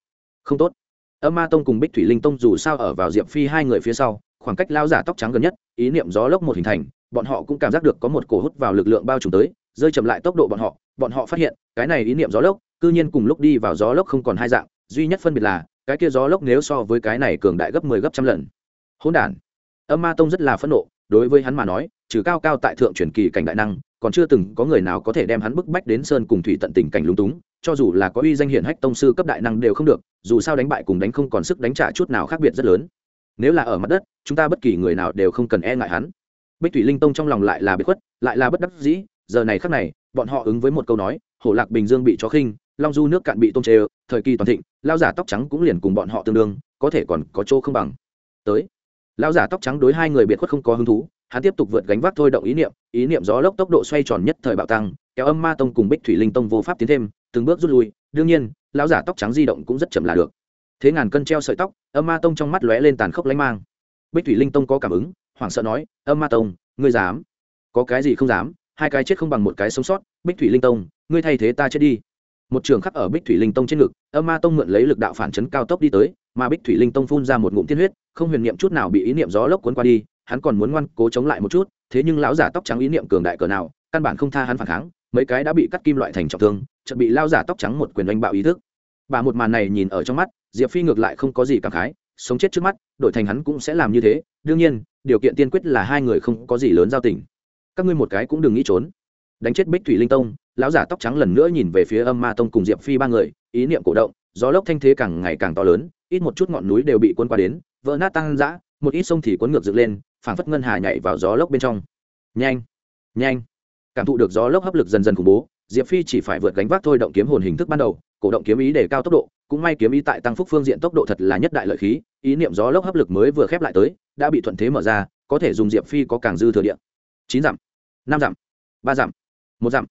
Không tốt. Âm ma tông cùng bích thủy linh tông dù sao ở vào diệp phi hai người phía sau, khoảng cách lao giả tóc trắng gần nhất, ý niệm gió lốc một hình thành, bọn họ cũng cảm giác được có một cổ hút vào lực lượng bao trùm tới, rơi chậm lại tốc độ bọn họ bọn họ phát hiện, cái này ý niệm gió lốc, cư nhiên cùng lúc đi vào gió lốc không còn hai dạng, duy nhất phân biệt là, cái kia gió lốc nếu so với cái này cường đại gấp mười 10 gấp trăm lần. Hỗn đản. Âm ma tông rất là phẫn nộ đối với hắn mà nói, trừ cao cao tại thượng truyền kỳ cảnh đại năng, còn chưa từng có người nào có thể đem hắn bức bách đến sơn cùng thủy tận tình cảnh lúng túng, cho dù là có uy danh hiển hách tông sư cấp đại năng đều không được, dù sao đánh bại cùng đánh không còn sức đánh trả chút nào khác biệt rất lớn. Nếu là ở mặt đất, chúng ta bất kỳ người nào đều không cần e ngại hắn. Bích thủy linh tông trong lòng lại là bất khuất, lại là bất đắc dĩ, giờ này khắc này, bọn họ ứng với một câu nói hổ lạc bình dương bị chó khinh, long du nước cạn bị tôm chê, thời kỳ toàn thịnh lao giả tóc trắng cũng liền cùng bọn họ tương đương, có thể còn có chỗ không bằng. Tới lão giả tóc trắng đối hai người biệt khuất không có hứng thú, hắn tiếp tục vượt gánh vác thôi động ý niệm ý niệm gió lốc tốc độ xoay tròn nhất thời bạo tăng, kéo âm ma tông cùng bích thủy linh tông vô pháp tiến thêm, từng bước rút lui, đương nhiên, lão giả tóc trắng di động cũng rất chậm là được. Thế ngàn cân treo sợi tóc, âm ma tông trong mắt lóe lên tàn khốc lánh mang. Bích thủy linh tông có cảm ứng, hoảng sợ nói, âm ma tông, ngươi dám? Có cái gì không dám? Hai cái chết không bằng một cái sống sót, bích thủy linh tông, ngươi thay thế ta chết đi. Một trường khắc ở bích thủy linh tông trên ngực, âm ma tông mượn lấy lực đạo phản chấn cao tốc đi tới mà bích thủy linh tông phun ra một ngụm tiên huyết, không huyền niệm chút nào bị ý niệm gió lốc cuốn qua đi, hắn còn muốn ngoan cố chống lại một chút, thế nhưng lão giả tóc trắng ý niệm cường đại cỡ nào, căn bản không tha hắn phản kháng, mấy cái đã bị cắt kim loại thành trọng thương, chợt bị lao giả tóc trắng một quyền đánh bạo ý thức. Bà một màn này nhìn ở trong mắt, diệp phi ngược lại không có gì cảm khái, sống chết trước mắt, đổi thành hắn cũng sẽ làm như thế, đương nhiên, điều kiện tiên quyết là hai người không có gì lớn giao tình. Các ngươi một cái cũng đừng nghĩ trốn. Đánh chết bích thủy linh tông, lão giả tóc trắng lần nữa nhìn về phía âm ma tông cùng diệp phi ba người, ý niệm cổ động, gió lốc thanh thế càng ngày càng to lớn ít một chút ngọn núi đều bị cuốn qua đến, vỡ nát tăng dã một ít sông thì cuốn ngược dựng lên, phảng phất ngân hà nhảy vào gió lốc bên trong. Nhanh nhanh. Cảm thụ được gió lốc hấp lực dần dần khủng bố, diệp phi chỉ phải vượt gánh vác thôi động kiếm hồn hình thức ban đầu, cổ động kiếm ý để cao tốc độ, cũng may kiếm ý tại tăng phúc phương diện tốc độ thật là nhất đại lợi khí, ý niệm gió lốc hấp lực mới vừa khép lại tới, đã bị thuận thế mở ra, có thể dùng diệp phi có càng dư thừa điện chín dặm, năm dặm, ba dặm, một dặm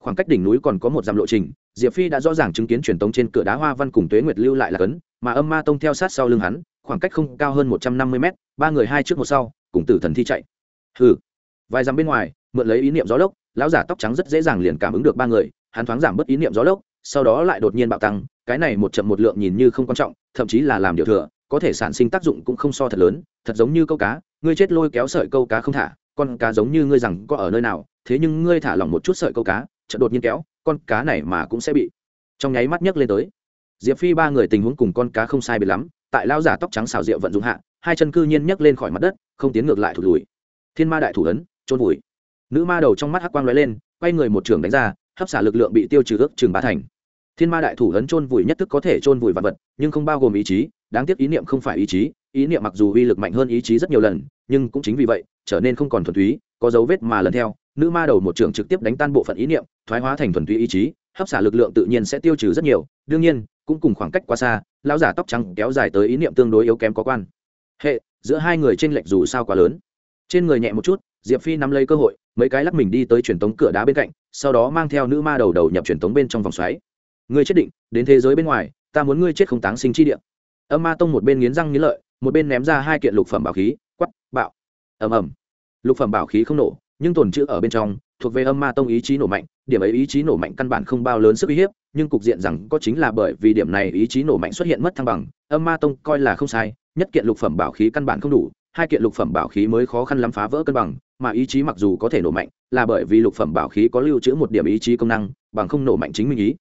khoảng cách đỉnh núi còn có một dặm lộ trình, diệp phi đã rõ ràng chứng kiến truyền tống trên cửa đá hoa văn cùng tuế nguyệt lưu lại là cấn, mà âm ma tông theo sát sau lưng hắn, khoảng cách không cao hơn một trăm năm mươi mét, ba người hai trước một sau, cùng tử thần thi chạy. Hừ. Vài dặm bên ngoài, mượn lấy ý niệm gió lốc, lão giả tóc trắng rất dễ dàng liền cảm ứng được ba người, hắn thoáng giảm bớt ý niệm gió lốc, sau đó lại đột nhiên bạo tăng, cái này một chậm một lượng nhìn như không quan trọng, thậm chí là làm điều thừa, có thể sản sinh tác dụng cũng không so thật lớn, thật giống như câu cá, ngươi chết lôi kéo sợi câu cá không thả, con cá giống như ngươi rằng có ở nơi nào, thế nhưng ngươi thả lỏng một chút sợi câu cá chợt đột nhiên kéo, con cá này mà cũng sẽ bị. Trong nháy mắt nhấc lên tới. Diệp phi ba người tình huống cùng con cá không sai biệt lắm, tại lao giả tóc trắng xào rượu vận dụng hạ, hai chân cư nhiên nhấc lên khỏi mặt đất, không tiến ngược lại thụt lùi. Thiên ma đại thủ ấn trôn vùi. Nữ ma đầu trong mắt hắc quang lóe lên, quay người một trường đánh ra, hấp xả lực lượng bị tiêu trừ ước trường ba thành. Thiên ma đại thủ ấn trôn vùi nhất thức có thể trôn vùi vật vật, nhưng không bao gồm ý chí, đáng tiếc ý niệm không phải ý chí, ý niệm mặc dù uy lực mạnh hơn ý chí rất nhiều lần, nhưng cũng chính vì vậy, trở nên không còn thuần túy có dấu vết mà lần theo, nữ ma đầu một trường trực tiếp đánh tan bộ phận ý niệm, thoái hóa thành thuần túy ý chí, hấp xả lực lượng tự nhiên sẽ tiêu trừ rất nhiều, đương nhiên, cũng cùng khoảng cách quá xa, lão giả tóc trắng kéo dài tới ý niệm tương đối yếu kém có quan. Hệ, giữa hai người trên lệch dù sao quá lớn. Trên người nhẹ một chút, diệp phi nắm lấy cơ hội, mấy cái lắc mình đi tới truyền tống cửa đá bên cạnh, sau đó mang theo nữ ma đầu đầu nhập truyền tống bên trong vòng xoáy. Ngươi chết định, đến thế giới bên ngoài, ta muốn ngươi chết không táng sinh chi địa. Âm ma tông một bên nghiến răng nghiến lợi, một bên ném ra hai kiện lục phẩm bảo khí quắp bạo. Ầm ầm lục phẩm bảo khí không nổ, nhưng tồn chữ ở bên trong, thuộc về âm ma tông ý chí nổ mạnh, điểm ấy ý chí nổ mạnh căn bản không bao lớn sức uy hiếp, nhưng cục diện rằng có chính là bởi vì điểm này ý chí nổ mạnh xuất hiện mất thăng bằng, âm ma tông coi là không sai, nhất kiện lục phẩm bảo khí căn bản không đủ, hai kiện lục phẩm bảo khí mới khó khăn lắm phá vỡ cân bằng, mà ý chí mặc dù có thể nổ mạnh, là bởi vì lục phẩm bảo khí có lưu trữ một điểm ý chí công năng, bằng không nổ mạnh chính mình ý.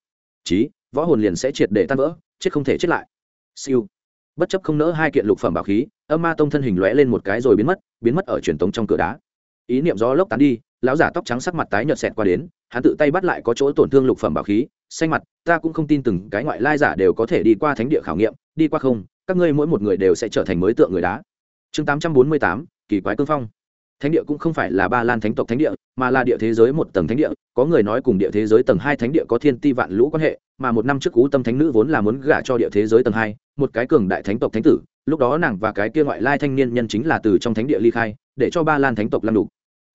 Chí, võ hồn liền sẽ triệt để tan vỡ, chết không thể chết lại. Siêu bất chấp không nỡ hai kiện lục phẩm bảo khí, âm ma tông thân hình lóe lên một cái rồi biến mất biến mất ở truyền tống trong cửa đá. Ý niệm gió lốc tán đi, lão giả tóc trắng sắc mặt tái nhợt xẹt qua đến, hắn tự tay bắt lại có chỗ tổn thương lục phẩm bảo khí, xanh mặt, ta cũng không tin từng cái ngoại lai giả đều có thể đi qua thánh địa khảo nghiệm, đi qua không, các ngươi mỗi một người đều sẽ trở thành mới tượng người đá. Chương tám trăm bốn mươi tám, kỳ quái cương phong thánh địa cũng không phải là ba lan thánh tộc thánh địa, mà là địa thế giới một tầng thánh địa. Có người nói cùng địa thế giới tầng hai thánh địa có thiên ti vạn lũ quan hệ, mà một năm trước cú tâm thánh nữ vốn là muốn gả cho địa thế giới tầng hai, một cái cường đại thánh tộc thánh tử. Lúc đó nàng và cái kia ngoại lai thanh niên nhân chính là từ trong thánh địa ly khai, để cho ba lan thánh tộc làm đủ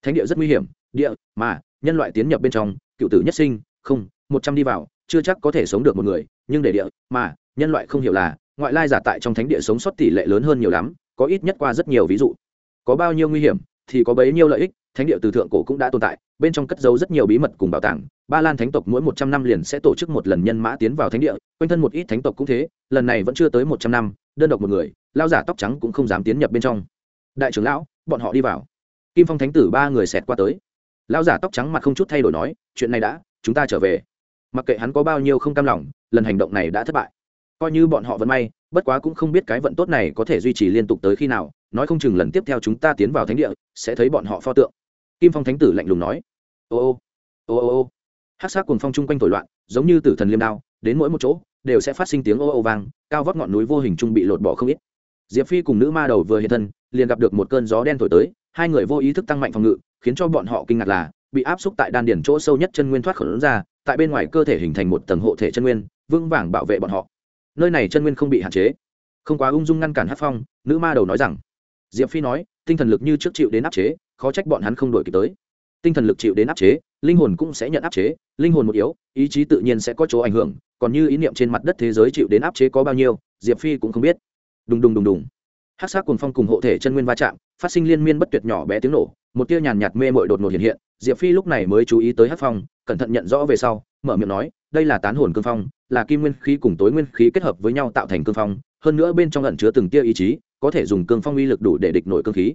thánh địa rất nguy hiểm, địa, mà, nhân loại tiến nhập bên trong, cựu tử nhất sinh, không, một trăm đi vào, chưa chắc có thể sống được một người, nhưng để địa, mà, nhân loại không hiểu là, ngoại lai giả tại trong thánh địa sống sót tỷ lệ lớn hơn nhiều lắm, có ít nhất qua rất nhiều ví dụ. Có bao nhiêu nguy hiểm thì có bấy nhiêu lợi ích, thánh địa từ thượng cổ cũng đã tồn tại, bên trong cất giấu rất nhiều bí mật cùng bảo tàng. Ba lan thánh tộc mỗi một trăm năm liền sẽ tổ chức một lần nhân mã tiến vào thánh địa, quanh thân một ít thánh tộc cũng thế, lần này vẫn chưa tới một trăm năm, đơn độc một người lao giả tóc trắng cũng không dám tiến nhập bên trong. Đại trưởng lão, bọn họ đi vào. Kim phong thánh tử ba người xẹt qua tới. Lao giả tóc trắng mặt không chút thay đổi nói, chuyện này đã, chúng ta trở về. Mặc kệ hắn có bao nhiêu không cam lòng, lần hành động này đã thất bại. Coi như bọn họ vẫn may, bất quá cũng không biết cái vận tốt này có thể duy trì liên tục tới khi nào nói không chừng lần tiếp theo chúng ta tiến vào thánh địa, sẽ thấy bọn họ pho tượng. Kim phong thánh tử lạnh lùng nói. Ô ô ô ô ô. Hát sát cùng phong chung quanh thổi loạn, giống như tử thần liêm đao, đến mỗi một chỗ, đều sẽ phát sinh tiếng ô ô vang, cao vót ngọn núi vô hình trung bị lột bỏ không ít. Diệp phi cùng nữ ma đầu vừa hiện thân, liền gặp được một cơn gió đen thổi tới, hai người vô ý thức tăng mạnh phòng ngự, khiến cho bọn họ kinh ngạc là, bị áp xúc tại đan điển chỗ sâu nhất chân nguyên thoát khẩn ra, tại bên ngoài cơ thể hình thành một tầng hộ thể chân nguyên, vững vàng bảo vệ bọn họ. Nơi này chân nguyên không bị hạn chế. Không quá ung dung ngăn cản hát phong, nữ ma đầu nói rằng diệp phi nói, tinh thần lực như trước chịu đến áp chế, khó trách bọn hắn không đổi kịp tới. Tinh thần lực chịu đến áp chế, linh hồn cũng sẽ nhận áp chế, linh hồn một yếu, ý chí tự nhiên sẽ có chỗ ảnh hưởng, còn như ý niệm trên mặt đất thế giới chịu đến áp chế có bao nhiêu, diệp phi cũng không biết. Đùng đùng đùng đùng. Hát sát cùng phong cùng hộ thể chân nguyên va chạm, phát sinh liên miên bất tuyệt nhỏ bé tiếng nổ, một tia nhàn nhạt mê mội đột ngột hiện hiện, diệp phi lúc này mới chú ý tới hát phong, cẩn thận nhận rõ về sau, mở miệng nói, đây là tán hồn cương phong, là kim nguyên khí cùng tối nguyên khí kết hợp với nhau tạo thành cương phong hơn nữa bên trong ẩn chứa từng tia ý chí, có thể dùng cương phong uy lực đủ để địch nổi cương khí.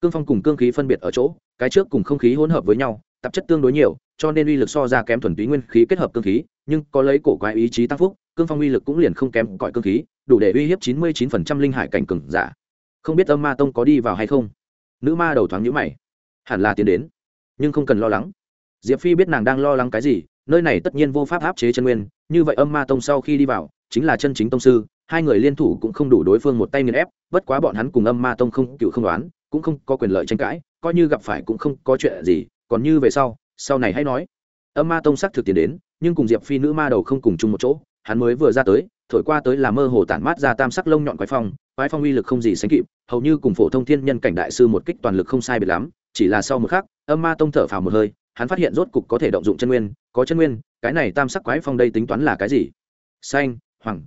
Cương phong cùng cương khí phân biệt ở chỗ, cái trước cùng không khí hỗn hợp với nhau, tạp chất tương đối nhiều, cho nên uy lực so ra kém thuần túy nguyên khí kết hợp cương khí, nhưng có lấy cổ quái ý chí tăng phúc, cương phong uy lực cũng liền không kém cõi cương khí, đủ để uy hiếp chín mươi chín phần trăm linh hải cảnh cường giả. Không biết âm ma tông có đi vào hay không? Nữ ma đầu thoáng nhữ mày. Hẳn là tiến đến, nhưng không cần lo lắng. Diệp phi biết nàng đang lo lắng cái gì, nơi này tất nhiên vô pháp áp chế chân nguyên, như vậy âm ma tông sau khi đi vào, chính là chân chính tông sư hai người liên thủ cũng không đủ đối phương một tay nghiền ép, bất quá bọn hắn cùng âm ma tông không cựu không đoán, cũng không có quyền lợi tranh cãi, coi như gặp phải cũng không có chuyện gì, còn như về sau sau này hãy nói. Âm ma tông sắc thực tiến đến, nhưng cùng diệp phi nữ ma đầu không cùng chung một chỗ, hắn mới vừa ra tới, thổi qua tới là mơ hồ tản mát ra tam sắc lông nhọn quái phong quái phong uy lực không gì sánh kịp, hầu như cùng phổ thông thiên nhân cảnh đại sư một kích toàn lực không sai biệt lắm, chỉ là sau một khắc, âm ma tông thở phào một hơi, hắn phát hiện rốt cục có thể động dụng chân nguyên, có chân nguyên, cái này tam sắc quái phong đây tính toán là cái gì? Xanh hoàng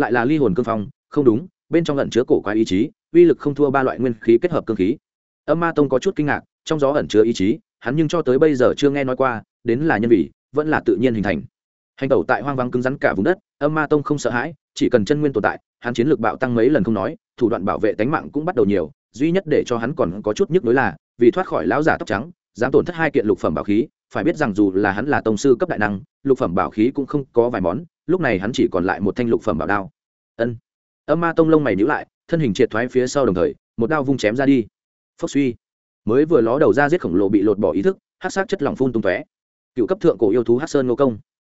lại là ly hồn cương phong, không đúng, bên trong ẩn chứa cổ quái ý chí, uy lực không thua ba loại nguyên khí kết hợp cương khí. Âm ma tông có chút kinh ngạc, trong gió ẩn chứa ý chí, hắn nhưng cho tới bây giờ chưa nghe nói qua, đến là nhân vị, vẫn là tự nhiên hình thành. Hành tẩu tại hoang vắng cứng rắn cả vùng đất, âm ma tông không sợ hãi, chỉ cần chân nguyên tồn tại, hắn chiến lược bạo tăng mấy lần không nói, thủ đoạn bảo vệ tánh mạng cũng bắt đầu nhiều, duy nhất để cho hắn còn có chút nhức đối là, vì thoát khỏi lão giả tóc trắng, dám tổn thất hai kiện lục phẩm bảo khí, phải biết rằng dù là hắn là tông sư cấp đại năng, lục phẩm bảo khí cũng không có vài món lúc này hắn chỉ còn lại một thanh lục phẩm bảo đao. Ân. Âm ma tông lông mày nhữ lại, thân hình triệt thoái phía sau đồng thời, một đao vung chém ra đi. Phốc suy. Mới vừa ló đầu ra giết khổng lồ bị lột bỏ ý thức hát sát chất lỏng phun tung tóe. Cựu cấp thượng cổ yêu thú hát sơn ngô công.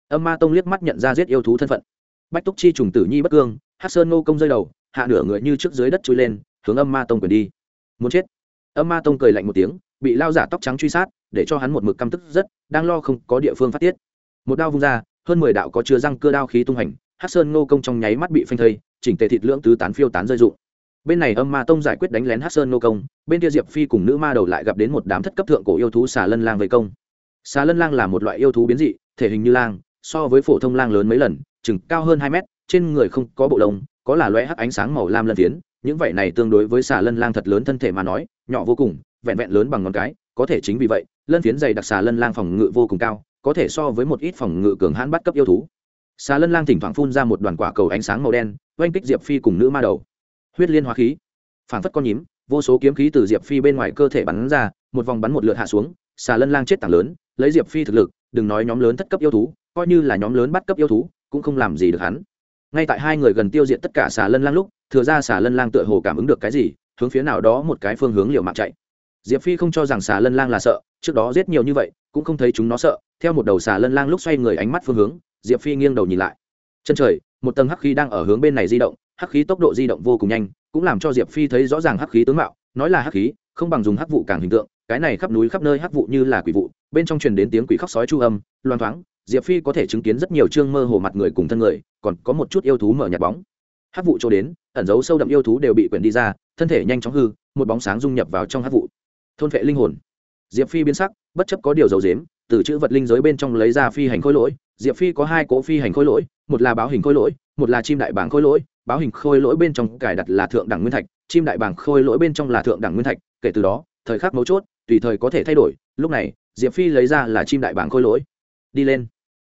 Âm ma tông liếc mắt nhận ra giết yêu thú thân phận. Bách túc chi trùng tử nhi bất cương hát sơn ngô công rơi đầu, hạ nửa người như trước dưới đất trôi lên, hướng âm ma tông quyền đi. Muốn chết. Âm ma tông cười lạnh một tiếng, bị lao giả tóc trắng truy sát, để cho hắn một mực căm tức rất, đang lo không có địa phương phát tiết. Một đao vung ra hơn mười đạo có chứa răng cưa đao khí tung hành hát sơn ngô công trong nháy mắt bị phanh thây, chỉnh tề thịt lưỡng tứ tán phiêu tán rơi rụng. Bên này âm ma tông giải quyết đánh lén hát sơn ngô công, bên kia diệp phi cùng nữ ma đầu lại gặp đến một đám thất cấp thượng cổ yêu thú xà lân lang vây công. Xà lân lang là một loại yêu thú biến dị, thể hình như lang, so với phổ thông lang lớn mấy lần, chừng cao hơn hai mét, trên người không có bộ lông, có là loe hắc ánh sáng màu lam lân phiến, những vậy này tương đối với xà lân lang thật lớn thân thể mà nói, nhỏ vô cùng, vẹn vẹn lớn bằng ngón cái, có thể chính vì vậy, lân phiến dày đặc xà lân lang phòng ngự vô cùng cao có thể so với một ít phòng ngự cường hãn bắt cấp yêu thú. Xà lân lang thỉnh thoảng phun ra một đoàn quả cầu ánh sáng màu đen, oanh kích diệp phi cùng nữ ma đầu. Huyết liên hóa khí. Phản phất con nhím, vô số kiếm khí từ diệp phi bên ngoài cơ thể bắn ra, một vòng bắn một lượt hạ xuống, xà lân lang chết tảng lớn, lấy diệp phi thực lực, đừng nói nhóm lớn thất cấp yêu thú, coi như là nhóm lớn bắt cấp yêu thú, cũng không làm gì được hắn. Ngay tại hai người gần tiêu diệt tất cả xà lân lang lúc, thừa ra xà lân lang tựa hồ cảm ứng được cái gì, hướng phía nào đó một cái phương hướng liều mạng chạy. Diệp phi không cho rằng xà lân lang là sợ, trước đó giết nhiều như vậy cũng không thấy chúng nó sợ, theo một đầu xà lân lang lúc xoay người ánh mắt phương hướng, diệp phi nghiêng đầu nhìn lại. Chân trời, một tầng hắc khí đang ở hướng bên này di động, hắc khí tốc độ di động vô cùng nhanh, cũng làm cho diệp phi thấy rõ ràng hắc khí tướng mạo, nói là hắc khí, không bằng dùng hắc vụ càng hình tượng, cái này khắp núi khắp nơi hắc vụ như là quỷ vụ, bên trong truyền đến tiếng quỷ khóc sói chu âm loan thoáng, diệp phi có thể chứng kiến rất nhiều chương mơ hồ mặt người cùng thân người, còn có một chút yêu thú mở nhạt bóng. Hắc vụ chỗ đến, ẩn giấu sâu đậm yêu thú đều bị quyển đi ra, thân thể nhanh chóng hư, một bóng sáng dung nhập vào trong hắc vụ. Thôn vệ linh hồn diệp phi biến sắc, bất chấp có điều dầu dếm từ chữ vật linh giới bên trong lấy ra phi hành khôi lỗi. Diệp phi có hai cỗ phi hành khôi lỗi, một là báo hình khôi lỗi, một là chim đại bảng khôi lỗi. Báo hình khôi lỗi bên trong cài đặt là thượng đẳng nguyên thạch, chim đại bảng khôi lỗi bên trong là thượng đẳng nguyên thạch. Kể từ đó, thời khắc mấu chốt, tùy thời có thể thay đổi. Lúc này, diệp phi lấy ra là chim đại bảng khôi lỗi. Đi lên.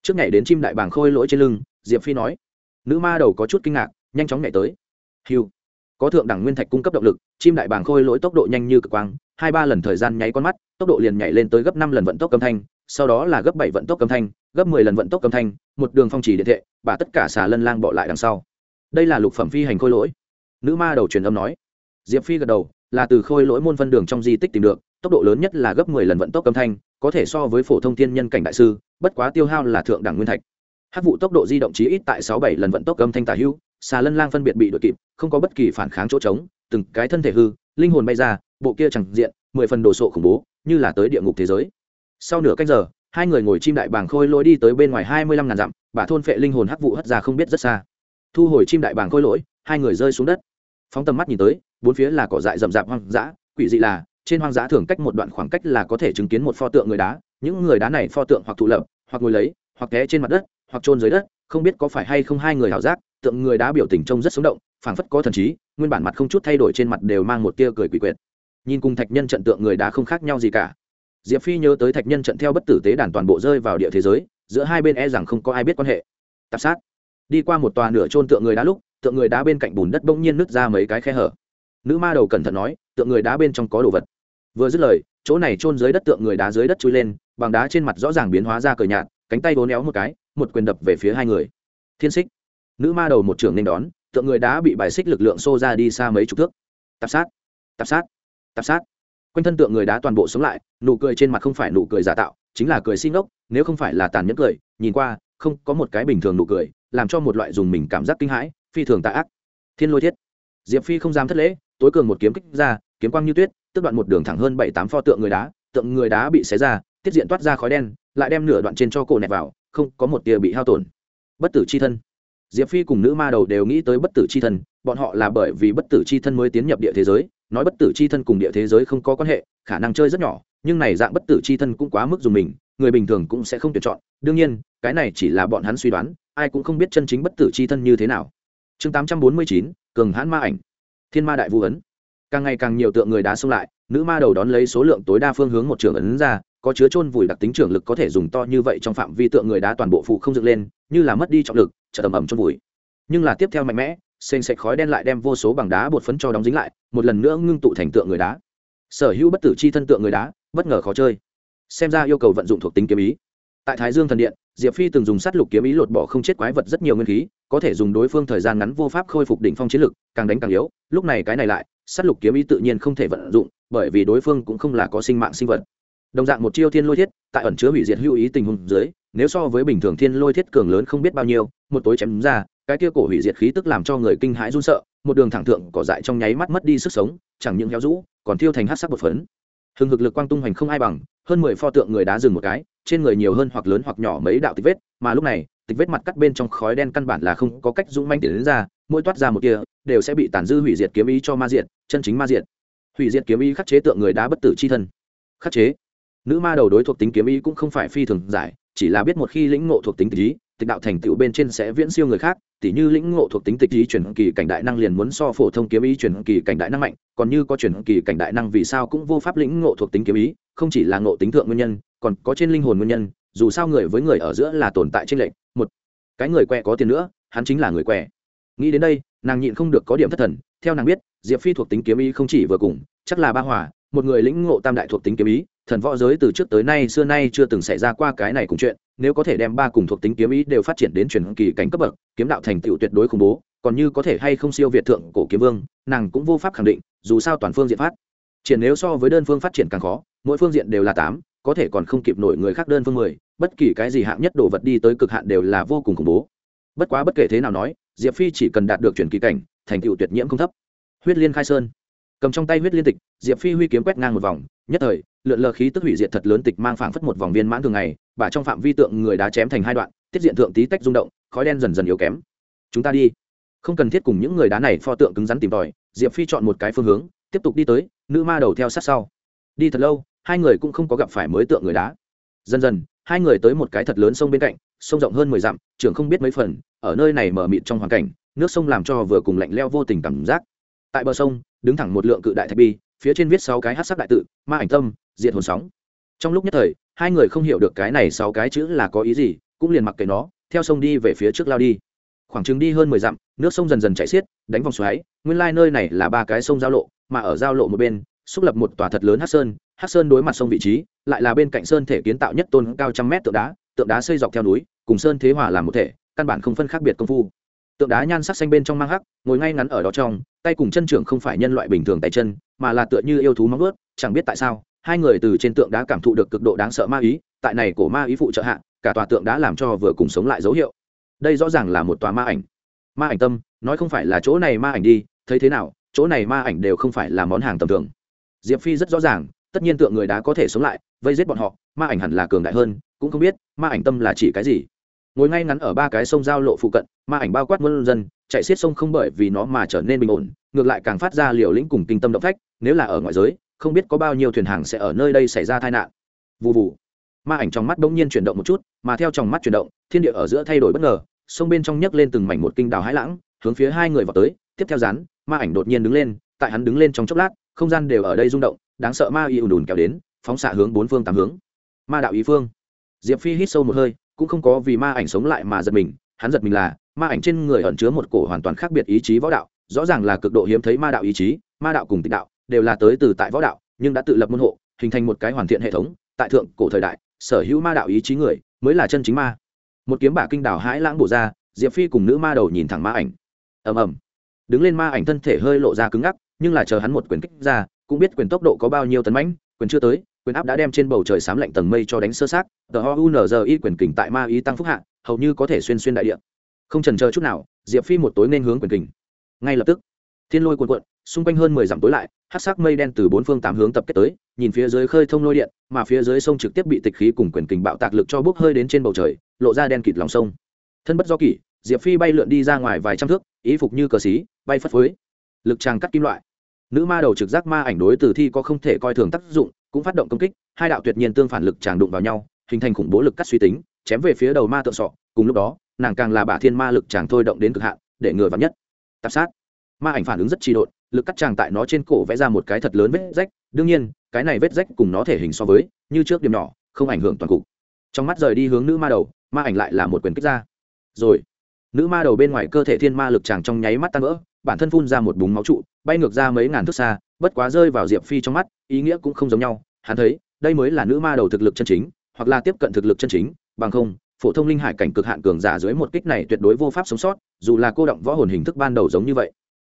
Trước nhảy đến chim đại bảng khôi lỗi trên lưng, diệp phi nói, nữ ma đầu có chút kinh ngạc, nhanh chóng nhảy tới. Hiu có thượng đẳng nguyên thạch cung cấp động lực, chim đại bảng khôi lỗi tốc độ nhanh như cực quang hai ba lần thời gian nháy con mắt, tốc độ liền nhảy lên tới gấp năm lần vận tốc âm thanh, sau đó là gấp bảy vận tốc âm thanh, gấp mười lần vận tốc âm thanh, một đường phong trì điện thệ, bà tất cả xà lân lang bỏ lại đằng sau. Đây là lục phẩm phi hành khôi lỗi. Nữ ma đầu truyền âm nói. Diệp phi gật đầu, là từ khôi lỗi môn phân đường trong di tích tìm được, tốc độ lớn nhất là gấp mười lần vận tốc âm thanh, có thể so với phổ thông thiên nhân cảnh đại sư, bất quá tiêu hao là thượng đẳng nguyên thạch. Hát vụ tốc độ di động chí ít tại sáu bảy lần vận tốc âm thanh tả hưu xà lân lang phân biệt bị đội kịp, không có bất kỳ phản kháng chỗ trống, từng cái thân thể hư, linh hồn bay ra bộ kia chẳng diện, mười phần đồ sộ khủng bố, như là tới địa ngục thế giới. Sau nửa cách giờ, hai người ngồi chim đại bàng khôi lỗi đi tới bên ngoài hai mươi lăm ngàn dặm, bà thôn phệ linh hồn hắc vụ hất ra không biết rất xa. Thu hồi chim đại bàng khôi lỗi, hai người rơi xuống đất. Phóng tầm mắt nhìn tới, bốn phía là cỏ dại rậm rạp hoang dã, quỷ dị là, trên hoang dã thường cách một đoạn khoảng cách là có thể chứng kiến một pho tượng người đá, những người đá này pho tượng hoặc thụ lập, hoặc ngồi lấy, hoặc té trên mặt đất, hoặc trôn dưới đất, không biết có phải hay không hai người hảo giác, tượng người đá biểu tình trông rất sống động, phảng phất có thần trí, nguyên bản mặt không chút thay đổi trên mặt đều mang một tia cười quỷ quyệt nhìn cùng thạch nhân trận tượng người đá không khác nhau gì cả. Diệp phi nhớ tới thạch nhân trận theo bất tử tế đàn toàn bộ rơi vào địa thế giới, giữa hai bên e rằng không có ai biết quan hệ. Tạp sát. Đi qua một tòa nửa trôn tượng người đá lúc, tượng người đá bên cạnh bùn đất bỗng nhiên nứt ra mấy cái khe hở. Nữ ma đầu cẩn thận nói, tượng người đá bên trong có đồ vật. Vừa dứt lời, chỗ này trôn dưới đất tượng người đá dưới đất chui lên, bằng đá trên mặt rõ ràng biến hóa ra cờ nhạt, cánh tay vốn éo một cái, một quyền đập về phía hai người. Thiên xích nữ ma đầu một trưởng nên đón, tượng người đá bị bài xích lực lượng xô ra đi xa mấy chục thước. Tạp sát. Tạp sát tạp sát. Quanh thân tượng người đá toàn bộ sống lại, nụ cười trên mặt không phải nụ cười giả tạo, chính là cười xin ốc nếu không phải là tàn nhẫn cười, nhìn qua, không có một cái bình thường nụ cười, làm cho một loại dùng mình cảm giác kinh hãi, phi thường tạ ác. Thiên lôi thiết. Diệp phi không dám thất lễ, tối cường một kiếm kích ra, kiếm quang như tuyết tức đoạn một đường thẳng hơn bảy tám pho tượng người đá, tượng người đá bị xé ra, tiết diện toát ra khói đen, lại đem nửa đoạn trên cho cổ nẹt vào, không có một tia bị hao tổn. Bất tử c h i thân. Diệp phi cùng nữ ma đầu đều nghĩ tới bất tử c h i thân, bọn họ là bởi vì bất tử c h i thân mới tiến nhập địa thế giới nói bất tử c h i thân cùng địa thế giới không có quan hệ, khả năng chơi rất nhỏ, nhưng này dạng bất tử c h i thân cũng quá mức dùng mình, người bình thường cũng sẽ không tuyển chọn. Đương nhiên, cái này chỉ là bọn hắn suy đoán, ai cũng không biết chân chính bất tử c h i thân như thế nào. Chương tám trăm bốn mươi chín, cường hãn ma ảnh. Thiên ma đại vũ ấn. Càng ngày càng nhiều tượng người đá xông lại, nữ ma đầu đón lấy số lượng tối đa phương hướng một trường ấn ra, có chứa chôn vùi đặc tính trưởng lực có thể dùng to như vậy trong phạm vi tượng người đá toàn bộ phụ không dựng lên, như là mất đi trọng lực trở tầm ẩm chôn vùi. Nhưng là tiếp theo mạnh mẽ sền sạch khói đen lại đem vô số bằng đá bột phấn cho đóng dính lại, một lần nữa ngưng tụ thành tượng người đá. Sở hữu bất tử chi thân tượng người đá, bất ngờ khó chơi. Xem ra yêu cầu vận dụng thuộc tính kiếm ý. Tại thái dương thần điện, diệp phi từng dùng sát lục kiếm ý lột bỏ không chết quái vật rất nhiều nguyên khí, có thể dùng đối phương thời gian ngắn vô pháp khôi phục đỉnh phong chiến lực, càng đánh càng yếu. Lúc này cái này lại, sát lục kiếm ý tự nhiên không thể vận dụng, bởi vì đối phương cũng không là có sinh mạng sinh vật. Đồng dạng một chiêu thiên lôi thiết, tại ẩn chứa hủy diệt hữu ý tình huống dưới, nếu so với bình thường thiên lôi thiết cường lớn không biết bao nhiêu, một tối chém ra cái kia cổ hủy diệt khí tức làm cho người kinh hãi run sợ, một đường thẳng thượng cỏ dại trong nháy mắt mất đi sức sống, chẳng những héo rũ, còn thiêu thành hát sắc bột phấn. Hừng hực lực quang tung hoành không ai bằng, hơn mười pho tượng người đá dừng một cái, trên người nhiều hơn hoặc lớn hoặc nhỏ mấy đạo tịch vết, mà lúc này, tịch vết mặt cắt bên trong khói đen căn bản là không có cách dũng manh tiến đến ra, mỗi toát ra một kia đều sẽ bị tàn dư hủy diệt kiếm ý cho ma diệt, chân chính ma diệt. Hủy diệt kiếm ý khắc chế tượng người đá bất tử c h i thân. Khắc chế. Nữ ma đầu đối thuộc tính kiếm ý cũng không phải phi thường giải, chỉ là biết một khi lĩnh ngộ thuộc tính tịch ý tịch đạo thành tựu bên trên sẽ viễn siêu người khác, tỉ như lĩnh ngộ thuộc tính tịch ý chuyển kỳ cảnh đại năng liền muốn so phổ thông kiếm ý chuyển kỳ cảnh đại năng mạnh, còn như có chuyển kỳ cảnh đại năng vì sao cũng vô pháp lĩnh ngộ thuộc tính kiếm ý, không chỉ là ngộ tính thượng nguyên nhân, còn có trên linh hồn nguyên nhân, dù sao người với người ở giữa là tồn tại trên lệnh một cái người quẹ có tiền nữa, hắn chính là người quẹ nghĩ đến đây, nàng nhịn không được có điểm thất thần, theo nàng biết, diệp phi thuộc tính kiếm ý không chỉ vừa cùng, chắc là ba hòa, một người lĩnh ngộ tam đại thuộc tính kiếm ý thần võ giới từ trước tới nay, xưa nay chưa từng xảy ra qua cái này cùng chuyện. Nếu có thể đem ba cùng thuộc tính kiếm ý đều phát triển đến truyền kỳ cảnh cấp bậc, kiếm đạo thành tựu tuyệt đối khủng bố, còn như có thể hay không siêu việt thượng cổ kiếm vương, nàng cũng vô pháp khẳng định, dù sao toàn phương diện phát triển nếu so với đơn phương phát triển càng khó, mỗi phương diện đều là tám, có thể còn không kịp nổi người khác đơn phương mười, bất kỳ cái gì hạng nhất đồ vật đi tới cực hạn đều là vô cùng khủng bố. Bất quá bất kể thế nào nói, diệp phi chỉ cần đạt được truyền kỳ cảnh, thành tựu tuyệt nhiễm không thấp. Huyết liên khai sơn cầm trong tay huyết liên tịch, diệp phi huy kiếm quét ngang một vòng, nhất thời, lượn lờ khí tức hủy diệt thật lớn tịch mang phảng phất một vòng viên mãn thường ngày và trong phạm vi tượng người đá chém thành hai đoạn, tiết diện thượng tí tách rung động, khói đen dần dần yếu kém. Chúng ta đi. Không cần thiết cùng những người đá này pho tượng cứng rắn tìm tòi, diệp phi chọn một cái phương hướng, tiếp tục đi tới, nữ ma đầu theo sát sau. Đi thật lâu, hai người cũng không có gặp phải mới tượng người đá. Dần dần, hai người tới một cái thật lớn sông bên cạnh, sông rộng hơn mười dặm trường không biết mấy phần, ở nơi này mở mịt trong hoàn cảnh, nước sông làm cho vừa cùng lạnh leo vô tình cảm giác. Tại bờ sông đứng thẳng một lượng cự đại thạch bi, phía trên viết sáu cái hát sắc đại tự, ma ảnh tâm diện hồn sóng. Trong lúc nhất thời, hai người không hiểu được cái này sáu cái chữ là có ý gì, cũng liền mặc kệ nó, theo sông đi về phía trước lao đi. Khoảng chừng đi hơn mười dặm, nước sông dần dần chảy xiết, đánh vòng xoáy, nguyên lai nơi này là ba cái sông giao lộ, mà ở giao lộ một bên, xúc lập một tòa thật lớn hát sơn hát sơn đối mặt sông vị trí, lại là bên cạnh sơn thể kiến tạo nhất tôn cao trăm mét tượng đá tượng đá xây dọc theo núi, cùng sơn thế hòa làm một thể, căn bản không phân khác biệt công phu tượng đá nhan sắc xanh bên trong mang hắc, ngồi ngay ngắn ở đó trong, tay cùng chân trưởng không phải nhân loại bình thường tay chân, mà là tựa như yêu thú móng ướt chẳng biết tại sao, hai người từ trên tượng đá cảm thụ được cực độ đáng sợ ma ý, tại này cổ ma ý phụ trợ hạ, cả tòa tượng đã làm cho vừa cùng sống lại dấu hiệu. Đây rõ ràng là một tòa ma ảnh. Ma ảnh tâm, nói không phải là chỗ này ma ảnh đi, thấy thế nào, chỗ này ma ảnh đều không phải là món hàng tầm thường. Diệp phi rất rõ ràng, tất nhiên tượng người đá có thể sống lại, vây giết bọn họ, ma ảnh hẳn là cường đại hơn, cũng không biết, ma ảnh tâm là chỉ cái gì ngồi ngay ngắn ở ba cái sông giao lộ phụ cận, ma ảnh bao quát muôn dân, chạy xiết sông không bởi vì nó mà trở nên bình ổn, ngược lại càng phát ra liều lĩnh cùng kinh tâm động phách, nếu là ở ngoại giới, không biết có bao nhiêu thuyền hàng sẽ ở nơi đây xảy ra tai nạn. Vụ vụ ma ảnh trong mắt bỗng nhiên chuyển động một chút, mà theo trong mắt chuyển động, thiên địa ở giữa thay đổi bất ngờ, sông bên trong nhấc lên từng mảnh một kinh đào hãi lãng, hướng phía hai người vào tới, tiếp theo rán, ma ảnh đột nhiên đứng lên, tại hắn đứng lên trong chốc lát, không gian đều ở đây rung động, đáng sợ ma y ùn ùn kéo đến, phóng xạ hướng bốn phương tám hướng. Ma đạo ý phương. Diệp phi hít sâu một hơi cũng không có vì ma ảnh sống lại mà giật mình, hắn giật mình là, ma ảnh trên người ẩn chứa một cổ hoàn toàn khác biệt ý chí võ đạo, rõ ràng là cực độ hiếm thấy ma đạo ý chí, ma đạo cùng tịch đạo đều là tới từ tại võ đạo, nhưng đã tự lập môn hộ, hình thành một cái hoàn thiện hệ thống, tại thượng cổ thời đại, sở hữu ma đạo ý chí người mới là chân chính ma. Một kiếm bả kinh đảo hãi lãng bổ ra, diệp phi cùng nữ ma đầu nhìn thẳng ma ảnh. Ầm ầm. Đứng lên ma ảnh thân thể hơi lộ ra cứng ngắc, nhưng là chờ hắn một quyền kích ra, cũng biết quyền tốc độ có bao nhiêu tấn mãnh, quyền chưa tới quyền áp đã đem trên bầu trời sám lạnh tầng mây cho đánh sơ sát tờ ho unzi quyền kình tại ma ý tăng phúc hạ, hầu như có thể xuyên xuyên đại địa. Không trần chờ chút nào, diệp phi một tối nên hướng quyền kình. Ngay lập tức, thiên lôi cuồn cuộn, xung quanh hơn mười dặm tối lại hát sắc mây đen từ bốn phương tám hướng tập kết tới, nhìn phía dưới khơi thông lôi điện, mà phía dưới sông trực tiếp bị tịch khí cùng quyền kình bạo tạc lực cho bốc hơi đến trên bầu trời, lộ ra đen kịt lòng sông. Thân bất do kỷ, diệp phi bay lượn đi ra ngoài vài trăm thước ý phục như cờ xí, bay phất phới. Lực tràng cắt kim loại nữ ma đầu trực giác ma ảnh đối từ thi có không thể coi thường tác dụng, cũng phát động công kích, hai đạo tuyệt nhiên tương phản lực tràng đụng vào nhau, hình thành khủng bố lực cắt suy tính, chém về phía đầu ma tượng sọ. Cùng lúc đó, nàng càng là bả thiên ma lực tràng thôi động đến cực hạn, để ngừa vào nhất. Tạp sát. Ma ảnh phản ứng rất trị độn, lực cắt tràng tại nó trên cổ vẽ ra một cái thật lớn vết rách. Đương nhiên, cái này vết rách cùng nó thể hình so với, như trước điểm nhỏ, không ảnh hưởng toàn cục. Trong mắt rời đi hướng nữ ma đầu, ma ảnh lại là một quyền kích ra. Rồi, nữ ma đầu bên ngoài cơ thể thiên ma lực tràng trong nháy mắt tan vỡ bản thân phun ra một búng máu trụ, bay ngược ra mấy ngàn thước xa, bất quá rơi vào diệp phi trong mắt, ý nghĩa cũng không giống nhau. Hắn thấy, đây mới là nữ ma đầu thực lực chân chính, hoặc là tiếp cận thực lực chân chính, bằng không, phổ thông linh hải cảnh cực hạn cường giả dưới một kích này tuyệt đối vô pháp sống sót, dù là cô động võ hồn hình thức ban đầu giống như vậy.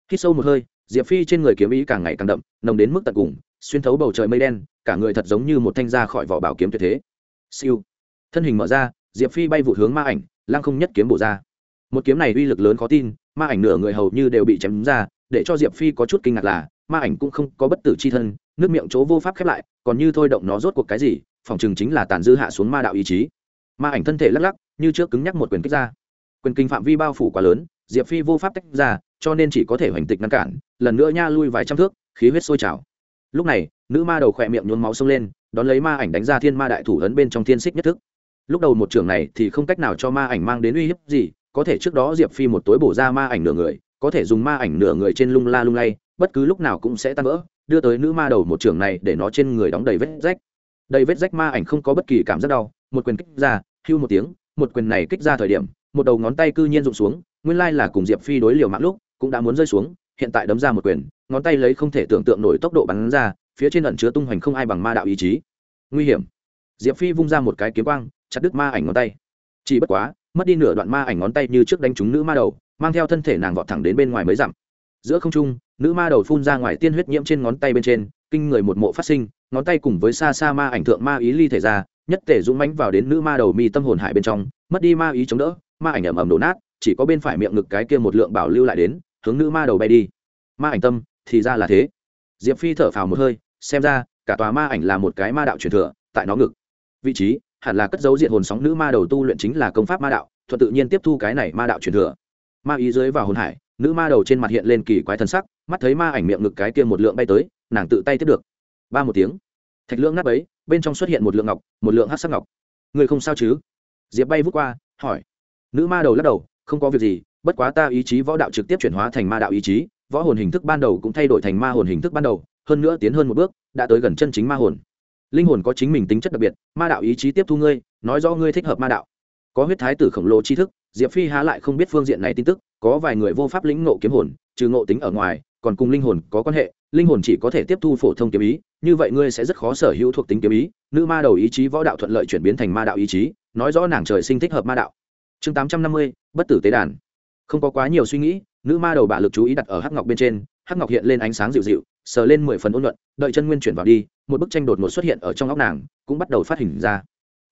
Khi sâu một hơi, diệp phi trên người kiếm ý càng ngày càng đậm, nồng đến mức tận cùng, xuyên thấu bầu trời mây đen, cả người thật giống như một thanh ra khỏi vỏ bảo kiếm tuyệt thế. Siêu. Thân hình mở ra, diệp phi bay vụ hướng ma ảnh, lăng không nhất kiếm bổ ra. Một kiếm này uy lực lớn khó tin ma ảnh nửa người hầu như đều bị chém ra, để cho diệp phi có chút kinh ngạc là, ma ảnh cũng không có bất tử c h i thân, nước miệng chỗ vô pháp khép lại, còn như thôi động nó rốt cuộc cái gì, phòng chừng chính là tàn dư hạ xuống ma đạo ý chí. Ma ảnh thân thể lắc lắc, như trước cứng nhắc một quyền kích ra. Quyền kinh phạm vi bao phủ quá lớn, diệp phi vô pháp tách ra, cho nên chỉ có thể hoành tịch ngăn cản, lần nữa nha lui vài trăm thước, khí huyết sôi trào. Lúc này, nữ ma đầu khỏe miệng nhuốm máu sông lên, đón lấy ma ảnh đánh ra thiên ma đại thủ ấn bên trong thiên xích nhất thức. Lúc đầu một trưởng này thì không cách nào cho ma ảnh mang đến uy hiếp gì có thể trước đó diệp phi một tối bổ ra ma ảnh nửa người, có thể dùng ma ảnh nửa người trên lung la lung lay, bất cứ lúc nào cũng sẽ tan vỡ, đưa tới nữ ma đầu một trưởng này để nó trên người đóng đầy vết rách. Đầy vết rách ma ảnh không có bất kỳ cảm giác đau, một quyền kích ra, hưu một tiếng, một quyền này kích ra thời điểm, một đầu ngón tay cư nhiên rụng xuống, nguyên lai là cùng diệp phi đối liều mạng lúc, cũng đã muốn rơi xuống, hiện tại đấm ra một quyền, ngón tay lấy không thể tưởng tượng nổi tốc độ bắn ra, phía trên ẩn chứa tung hoành không ai bằng ma đạo ý chí. Nguy hiểm. Diệp phi vung ra một cái kiếm quang, chặt đứt ma ảnh ngón tay. Chỉ bất quá mất đi nửa đoạn ma ảnh ngón tay như trước đánh trúng nữ ma đầu, mang theo thân thể nàng vọt thẳng đến bên ngoài mới dặm giữa không trung, nữ ma đầu phun ra ngoài tiên huyết nhiễm trên ngón tay bên trên, kinh người một mộ phát sinh, ngón tay cùng với xa xa ma ảnh thượng ma ý ly thể ra, nhất thể dũng mánh vào đến nữ ma đầu mi tâm hồn hại bên trong, mất đi ma ý chống đỡ, ma ảnh ẩm ẩm đổ nát, chỉ có bên phải miệng ngực cái kia một lượng bảo lưu lại đến, hướng nữ ma đầu bay đi. Ma ảnh tâm, thì ra là thế. Diệp phi thở phào một hơi, xem ra, cả tòa ma ảnh là một cái ma đạo truyền thừa, tại nó ngực. Vị trí hẳn là cất dấu diện hồn sóng nữ ma đầu tu luyện chính là công pháp ma đạo, thuận tự nhiên tiếp thu cái này ma đạo truyền thừa. Ma ý dưới vào hồn hải, nữ ma đầu trên mặt hiện lên kỳ quái thần sắc, mắt thấy ma ảnh miệng ngực cái kia một lượng bay tới, nàng tự tay tiếp được. Ba một tiếng, thạch lưỡng nắp ấy bên trong xuất hiện một lượng ngọc, một lượng hát sắc ngọc. Người không sao chứ? Diệp bay vút qua, hỏi. Nữ ma đầu lắc đầu, không có việc gì, bất quá ta ý chí võ đạo trực tiếp chuyển hóa thành ma đạo ý chí, võ hồn hình thức ban đầu cũng thay đổi thành ma hồn hình thức ban đầu, hơn nữa tiến hơn một bước, đã tới gần chân chính ma hồn linh hồn có chính mình tính chất đặc biệt, ma đạo ý chí tiếp thu ngươi, nói do ngươi thích hợp ma đạo. Có huyết thái tử khổng lồ tri thức, diệp phi há lại không biết phương diện này tin tức, có vài người vô pháp lĩnh ngộ kiếm hồn, trừ ngộ tính ở ngoài, còn cùng linh hồn có quan hệ, linh hồn chỉ có thể tiếp thu phổ thông kiếm ý, như vậy ngươi sẽ rất khó sở hữu thuộc tính kiếm ý, nữ ma đầu ý chí võ đạo thuận lợi chuyển biến thành ma đạo ý chí, nói rõ nàng trời sinh thích hợp ma đạo. Chương tám trăm năm mươi, bất tử tế đàn. Không có quá nhiều suy nghĩ, nữ ma đầu bạ lực chú ý đặt ở hắc ngọc bên trên, hắc ngọc hiện lên ánh sáng dịu dịu, sờ lên mười phần ôn luận đợi chân nguyên chuyển vào đi một bức tranh đột ngột xuất hiện ở trong óc nàng, cũng bắt đầu phát hình ra.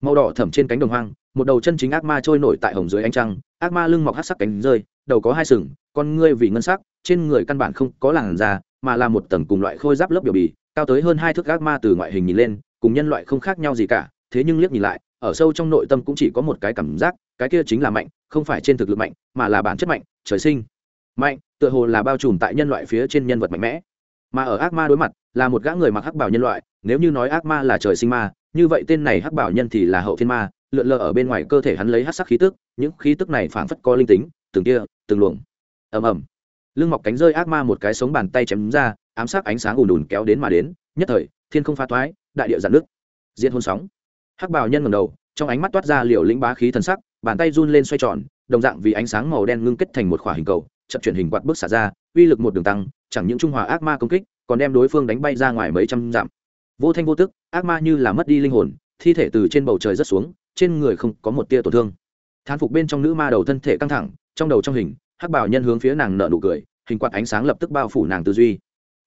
Màu đỏ thẩm trên cánh đồng hoang, một đầu chân chính ác ma trôi nổi tại hồng dưới ánh trăng, ác ma lưng mọc hát sắc cánh rơi, đầu có hai sừng, con ngươi vì ngân sắc, trên người căn bản không có làn da, mà là một tầng cùng loại khôi giáp lớp biểu bì, cao tới hơn hai thước ác ma từ ngoại hình nhìn lên, cùng nhân loại không khác nhau gì cả, thế nhưng liếc nhìn lại, ở sâu trong nội tâm cũng chỉ có một cái cảm giác, cái kia chính là mạnh, không phải trên thực lực mạnh, mà là bản chất mạnh, trời sinh. Mạnh, tựa hồ là bao trùm tại nhân loại phía trên nhân vật mạnh mẽ. Mà ở ác ma đối mặt là một gã người mặc hắc bảo nhân loại nếu như nói ác ma là trời sinh ma như vậy tên này hắc bảo nhân thì là hậu thiên ma lượn lờ ở bên ngoài cơ thể hắn lấy hắc sắc khí tức những khí tức này phảng phất có linh tính từng kia từng luồng. Ầm ầm. Lưng mọc cánh rơi ác ma một cái sống bàn tay chém ra ám sát ánh sáng ùn ùn kéo đến mà đến nhất thời thiên không pha toái, đại địa giạn nước diện hôn sóng. Hắc bảo nhân ngầm đầu trong ánh mắt toát ra liều lĩnh bá khí thần sắc bàn tay run lên xoay tròn đồng dạng vì ánh sáng màu đen ngưng kết thành một khỏa hình cầu chậm chuyển hình quạt bước xả ra uy lực một đường tăng chẳng những trung hòa ác ma công kích còn đem đối phương đánh bay ra ngoài mấy trăm dặm. Vô thanh vô tức, ác ma như là mất đi linh hồn, thi thể từ trên bầu trời rất xuống, trên người không có một tia tổn thương. Thán phục bên trong nữ ma đầu thân thể căng thẳng, trong đầu trong hình, hắc bảo nhân hướng phía nàng nợ nụ cười, hình quạt ánh sáng lập tức bao phủ nàng tư duy.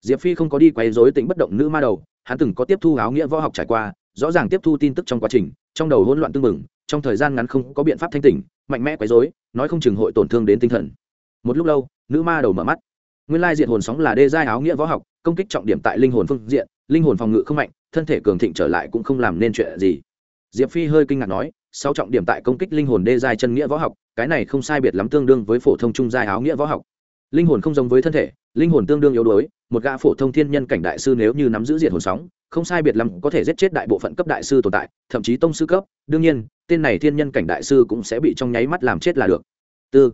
Diệp phi không có đi quay dối tính bất động nữ ma đầu, hắn từng có tiếp thu áo nghĩa võ học trải qua, rõ ràng tiếp thu tin tức trong quá trình, trong đầu hỗn loạn tương mừng trong thời gian ngắn không có biện pháp thanh tỉnh, mạnh mẽ quấy dối nói không chừng hội tổn thương đến tinh thần. Một lúc lâu, nữ ma đầu mở mắt nguyên lai diện hồn sóng là đê giai áo nghĩa võ học, công kích trọng điểm tại linh hồn phương diện, linh hồn phòng ngự không mạnh, thân thể cường thịnh trở lại cũng không làm nên chuyện gì. Diệp phi hơi kinh ngạc nói sau trọng điểm tại công kích linh hồn đê giai chân nghĩa võ học, cái này không sai biệt lắm tương đương với phổ thông trung giai áo nghĩa võ học. Linh hồn không giống với thân thể, linh hồn tương đương yếu đuối, một gã phổ thông thiên nhân cảnh đại sư nếu như nắm giữ diện hồn sóng, không sai biệt lắm có thể giết chết đại bộ phận cấp đại sư tồn tại, thậm chí tông sư cấp. Đương nhiên, tên này thiên nhân cảnh đại sư cũng sẽ bị trong nháy mắt làm chết là được. Tư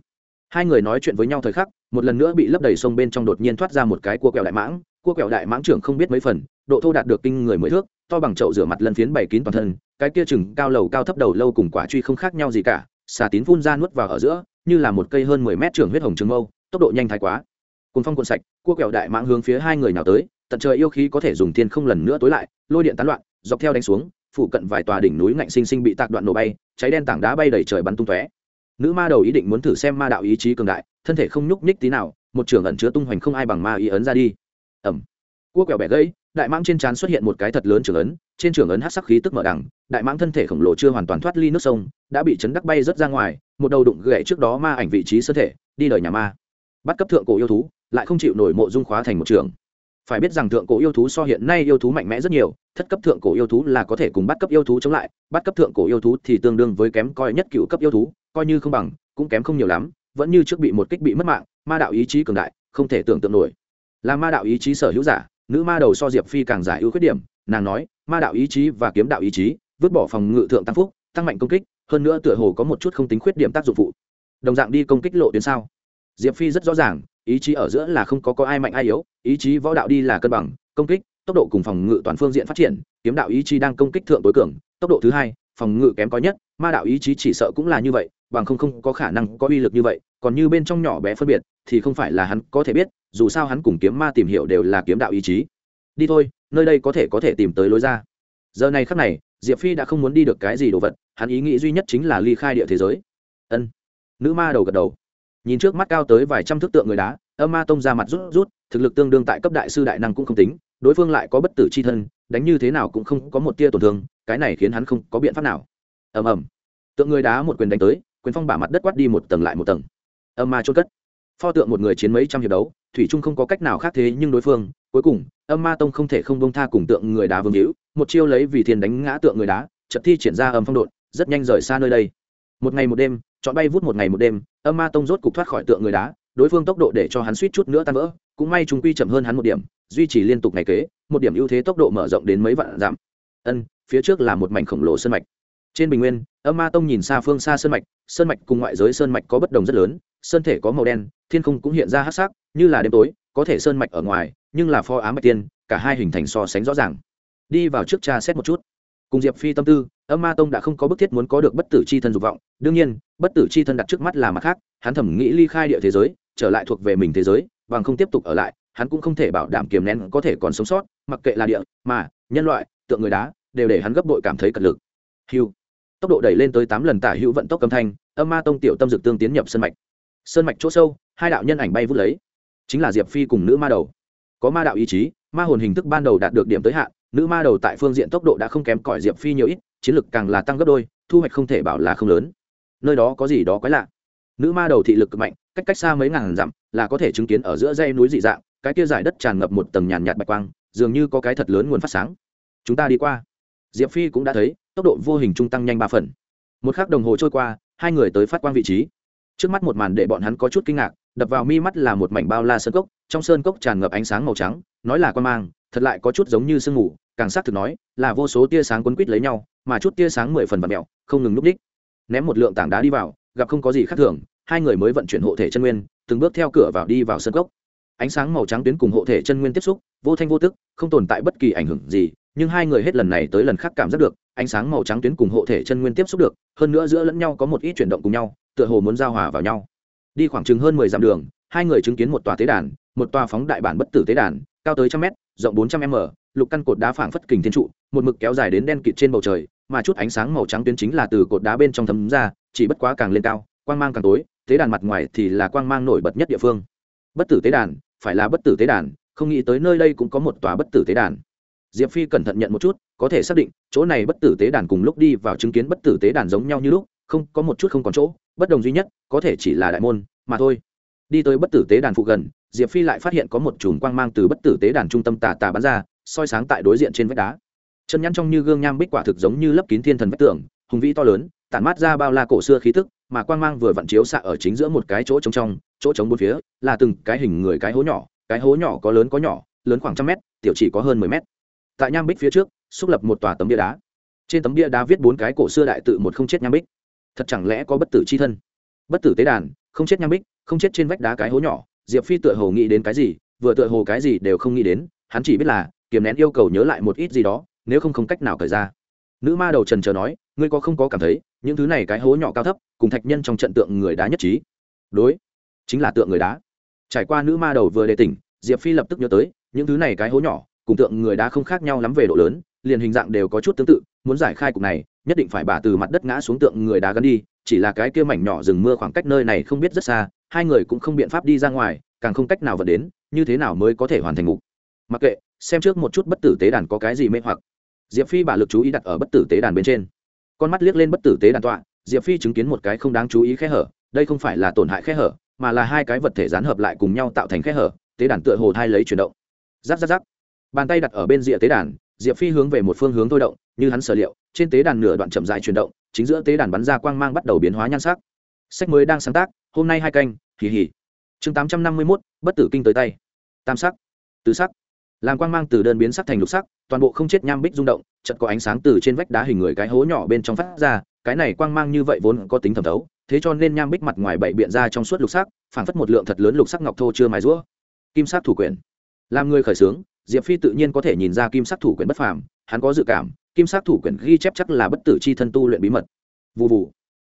hai người nói chuyện với nhau thời khắc, một lần nữa bị lấp đầy sông bên trong đột nhiên thoát ra một cái cua kẹo đại mãng. Cua kẹo đại mãng trưởng không biết mấy phần, độ thô đạt được kinh người mới thước, to bằng chậu rửa mặt lân phiến bày kín toàn thân, cái kia chừng cao lầu cao thấp đầu lâu cùng quả truy không khác nhau gì cả, xà tín phun ra nuốt vào ở giữa, như là một cây hơn mười mét trưởng huyết hồng trường mâu, tốc độ nhanh thái quá. Cùng phong cuộn sạch, cua kẹo đại mãng hướng phía hai người nào tới, tận trời yêu khí có thể dùng thiên không lần nữa tối lại, lôi điện tán loạn, dọc theo đánh xuống phụ cận vài tòa đỉnh núi ngạnh sinh sinh bị tạc đoạn nổ bay, cháy đen tảng đá bay đầy trời bắn tung tóe nữ ma đầu ý định muốn thử xem ma đạo ý chí cường đại, thân thể không nhúc nhích tí nào, một trường ẩn chứa tung hoành không ai bằng ma ý ấn ra đi. Ẩm. Cua quẹo bẻ gãy, đại mãng trên trán xuất hiện một cái thật lớn trường ấn, trên trường ấn hát sắc khí tức mở đẳng, đại mãng thân thể khổng lồ chưa hoàn toàn thoát ly nước sông, đã bị chấn đắc bay rớt ra ngoài, một đầu đụng gậy trước đó ma ảnh vị trí sơ thể, đi đời nhà ma. Bắt cấp thượng cổ yêu thú, lại không chịu nổi mộ dung khóa thành một trường. Phải biết rằng thượng cổ yêu thú so hiện nay yêu thú mạnh mẽ rất nhiều, thất cấp thượng cổ yêu thú là có thể cùng bắt cấp yêu thú chống lại, bắt cấp thượng cổ yêu thú thì tương đương với kém coi nhất cựu cấp yêu thú coi như không bằng, cũng kém không nhiều lắm, vẫn như trước bị một kích bị mất mạng, ma đạo ý chí cường đại, không thể tưởng tượng nổi. Là ma đạo ý chí sở hữu giả, nữ ma đầu so diệp phi càng giải ưu khuyết điểm, nàng nói, ma đạo ý chí và kiếm đạo ý chí, vứt bỏ phòng ngự thượng tăng phúc, tăng mạnh công kích, hơn nữa tựa hồ có một chút không tính khuyết điểm tác dụng phụ. Đồng dạng đi công kích lộ tuyến sao? Diệp phi rất rõ ràng, ý chí ở giữa là không có có ai mạnh ai yếu, ý chí võ đạo đi là cân bằng, công kích, tốc độ cùng phòng ngự toàn phương diện phát triển, kiếm đạo ý chí đang công kích thượng tối cường, tốc độ thứ hai, phòng ngự kém có nhất, ma đạo ý chí chỉ sợ cũng là như vậy bằng không không có khả năng có uy lực như vậy, còn như bên trong nhỏ bé phân biệt, thì không phải là hắn có thể biết, dù sao hắn cùng kiếm ma tìm hiểu đều là kiếm đạo ý chí. Đi thôi, nơi đây có thể có thể tìm tới lối ra. Giờ này khắc này, diệp phi đã không muốn đi được cái gì đồ vật, hắn ý nghĩ duy nhất chính là ly khai địa thế giới. Ân. Nữ ma đầu gật đầu. Nhìn trước mắt cao tới vài trăm thước tượng người đá, âm ma tông ra mặt rút rút, thực lực tương đương tại cấp đại sư đại năng cũng không tính, đối phương lại có bất tử c h i thân, đánh như thế nào cũng không có một tia tổn thương, cái này khiến hắn không có biện pháp nào. Ầm ầm. Tượng người đá một quyền đánh tới quyền phong bả mặt đất quát đi một tầng lại một tầng. Âm ma trôn cất. Pho tượng một người chiến mấy trăm hiệp đấu, thủy trung không có cách nào khác thế nhưng đối phương, cuối cùng, âm ma tông không thể không bông tha cùng tượng người đá vương hữu, một chiêu lấy vì thiền đánh ngã tượng người đá trận thi triển ra âm phong độn, rất nhanh rời xa nơi đây. Một ngày một đêm, chọn bay vút một ngày một đêm, âm ma tông rốt cục thoát khỏi tượng người đá, đối phương tốc độ để cho hắn suýt chút nữa tan vỡ, cũng may chúng quy chậm hơn hắn một điểm, duy trì liên tục ngày kế, một điểm ưu thế tốc độ mở rộng đến mấy vạn giảm. ân, phía trước là một mảnh khổng lồ sân mạch trên bình nguyên, âm ma tông nhìn xa phương xa sơn mạch sơn mạch cùng ngoại giới sơn mạch có bất đồng rất lớn, sơn thể có màu đen, thiên không cũng hiện ra hát sắc, như là đêm tối, có thể sơn mạch ở ngoài, nhưng là pho ám mạch tiên, cả hai hình thành so sánh rõ ràng. Đi vào trước cha xét một chút. Cùng diệp phi tâm tư, âm ma tông đã không có bức thiết muốn có được bất tử c h i thân dục vọng, đương nhiên, bất tử c h i thân đặt trước mắt là mặt khác, hắn thẩm nghĩ ly khai địa thế giới, trở lại thuộc về mình thế giới và không tiếp tục ở lại, hắn cũng không thể bảo đảm kiềm nén có thể còn sống sót, mặc kệ là địa, mà, nhân loại, tượng người đá, đều để hắn gấp bội cảm thấy cật lực. Hiu tốc độ đẩy lên tới tám lần tả hữu vận tốc âm thanh, âm ma tông tiểu tâm dực tương tiến nhập sân mạch. Sơn mạch chỗ sâu, hai đạo nhân ảnh bay vút lấy. Chính là diệp phi cùng nữ ma đầu. Có ma đạo ý chí, ma hồn hình thức ban đầu đạt được điểm tới hạn, nữ ma đầu tại phương diện tốc độ đã không kém cỏi diệp phi nhiều ít, chiến lực càng là tăng gấp đôi, thu hoạch không thể bảo là không lớn. Nơi đó có gì đó quái lạ. Nữ ma đầu thị lực cực mạnh, cách cách xa mấy ngàn dặm, là có thể chứng kiến ở giữa dây núi dị dạng, cái kia giải đất tràn ngập một tầng nhàn nhạt bạch quang, dường như có cái thật lớn nguồn phát sáng. Chúng ta đi qua diệp phi cũng đã thấy, tốc độ vô hình trung tăng nhanh ba phần. Một k h ắ c đồng hồ trôi qua, hai người tới phát quang vị trí. Trước mắt một màn để bọn hắn có chút kinh ngạc, đập vào mi mắt là một mảnh bao la sơn cốc, trong sơn cốc tràn ngập ánh sáng màu trắng, nói là quan mang, thật lại có chút giống như sương mù, càng xác thực nói, là vô số tia sáng quấn quít lấy nhau, mà chút tia sáng mười phần và mẹo không ngừng núp đích. Ném một lượng tảng đá đi vào, gặp không có gì khác thường, hai người mới vận chuyển hộ thể chân nguyên, từng bước theo cửa vào đi vào sân cốc ánh sáng màu trắng tuyến cùng hộ thể chân nguyên tiếp xúc, vô thanh vô tức, không tồn tại bất kỳ ảnh hưởng gì, nhưng hai người hết lần này tới lần khác cảm giác được, ánh sáng màu trắng tuyến cùng hộ thể chân nguyên tiếp xúc được, hơn nữa giữa lẫn nhau có một ít chuyển động cùng nhau, tựa hồ muốn giao hòa vào nhau. Đi khoảng chừng hơn mười dặm đường, hai người chứng kiến một tòa tế đàn, một tòa phóng đại bản bất tử tế đàn, cao tới trăm mét, rộng bốn trăm m, lục căn cột đá phảng phất kình thiên trụ, một mực kéo dài đến đen kịt trên bầu trời, mà chút ánh sáng màu trắng tuyến chính là từ cột đá bên trong thấm ra, chỉ bất quá càng lên cao, quang mang càng tối, tế đàn mặt ngoài thì là quang mang nổi bật nhất địa phương. Bất tử tế đàn phải là bất tử tế đàn, không nghĩ tới nơi đây cũng có một tòa bất tử tế đàn. Diệp phi cẩn thận nhận một chút, có thể xác định, chỗ này bất tử tế đàn cùng lúc đi vào chứng kiến bất tử tế đàn giống nhau như lúc, không, có một chút không còn chỗ, bất đồng duy nhất, có thể chỉ là đại môn, mà thôi. Đi tới bất tử tế đàn phụ gần, diệp phi lại phát hiện có một chùm quang mang từ bất tử tế đàn trung tâm tà tà bắn ra, soi sáng tại đối diện trên vách đá. Chân nhăn trong như gương nham bích quả thực giống như lấp kín thiên thần vách tường, hùng vĩ to lớn, tản mát ra bao la cổ xưa khí tức, mà quang mang vừa vặn chiếu xạ ở chính giữa một cái chỗ trống trong chỗ trống bốn phía, là từng cái hình người cái hố nhỏ, cái hố nhỏ có lớn có nhỏ, lớn khoảng trăm mét, tiểu chỉ có hơn mười mét. Tại nham bích phía trước, xúc lập một tòa tấm bia đá. Trên tấm bia đá viết bốn cái cổ xưa đại tự một không chết nham bích. Thật chẳng lẽ có bất tử c h i thân? Bất tử tế đàn, không chết nham bích, không chết trên vách đá cái hố nhỏ, diệp phi tựa hồ nghĩ đến cái gì, vừa tựa hồ cái gì đều không nghĩ đến, hắn chỉ biết là, kiềm nén yêu cầu nhớ lại một ít gì đó, nếu không không cách nào cởi ra. Nữ ma đầu trần chờ nói, ngươi có không có cảm thấy, những thứ này cái hố nhỏ cao thấp, cùng thạch nhân trong trận tượng người đá nhất trí. Đối chính là tượng người đá. Trải qua nữ ma đầu vừa đề tỉnh, diệp phi lập tức nhớ tới, những thứ này cái hố nhỏ, cùng tượng người đá không khác nhau lắm về độ lớn, liền hình dạng đều có chút tương tự, muốn giải khai cục này, nhất định phải bà từ mặt đất ngã xuống tượng người đá gắn đi, chỉ là cái kia mảnh nhỏ rừng mưa khoảng cách nơi này không biết rất xa, hai người cũng không biện pháp đi ra ngoài, càng không cách nào vật đến, như thế nào mới có thể hoàn thành ngục mặc kệ, xem trước một chút bất tử tế đàn có cái gì mê hoặc. Diệp phi bả lực chú ý đặt ở bất tử tế đàn bên trên. Con mắt liếc lên bất tử tế đàn tọa, diệp phi chứng kiến một cái không đáng chú ý khe hở, đây không phải là tổn hại khe hở mà là hai cái vật thể dán hợp lại cùng nhau tạo thành khe hở, tế đàn tựa hồ thai lấy chuyển động. Giáp giáp giáp bàn tay đặt ở bên rìa tế đàn, diệp phi hướng về một phương hướng thôi động, như hắn sở liệu, trên tế đàn nửa đoạn chậm dài chuyển động, chính giữa tế đàn bắn ra quang mang bắt đầu biến hóa nhan sắc. Sách mới đang sáng tác, hôm nay hai canh, hì hì. Chương tám trăm năm mươi mốt, bất tử kinh tới tay. Tam sắc, tứ sắc. Làm quang mang từ đơn biến sắc thành lục sắc, toàn bộ không chết nham bích rung động chật có ánh sáng từ trên vách đá hình người cái hố nhỏ bên trong phát ra, cái này quang mang như vậy vốn có tính thẩm thấu thế cho nên nham bích mặt ngoài bảy biện ra trong suốt lục sắc, phảng phất một lượng thật lớn lục sắc ngọc thô chưa mài rũa. Kim sắc thủ quyển. Làm người khởi xướng diệp phi tự nhiên có thể nhìn ra kim sắc thủ quyển bất phàm, hắn có dự cảm, kim sắc thủ quyển ghi chép chắc là bất tử chi thân tu luyện bí mật. Vụ vụ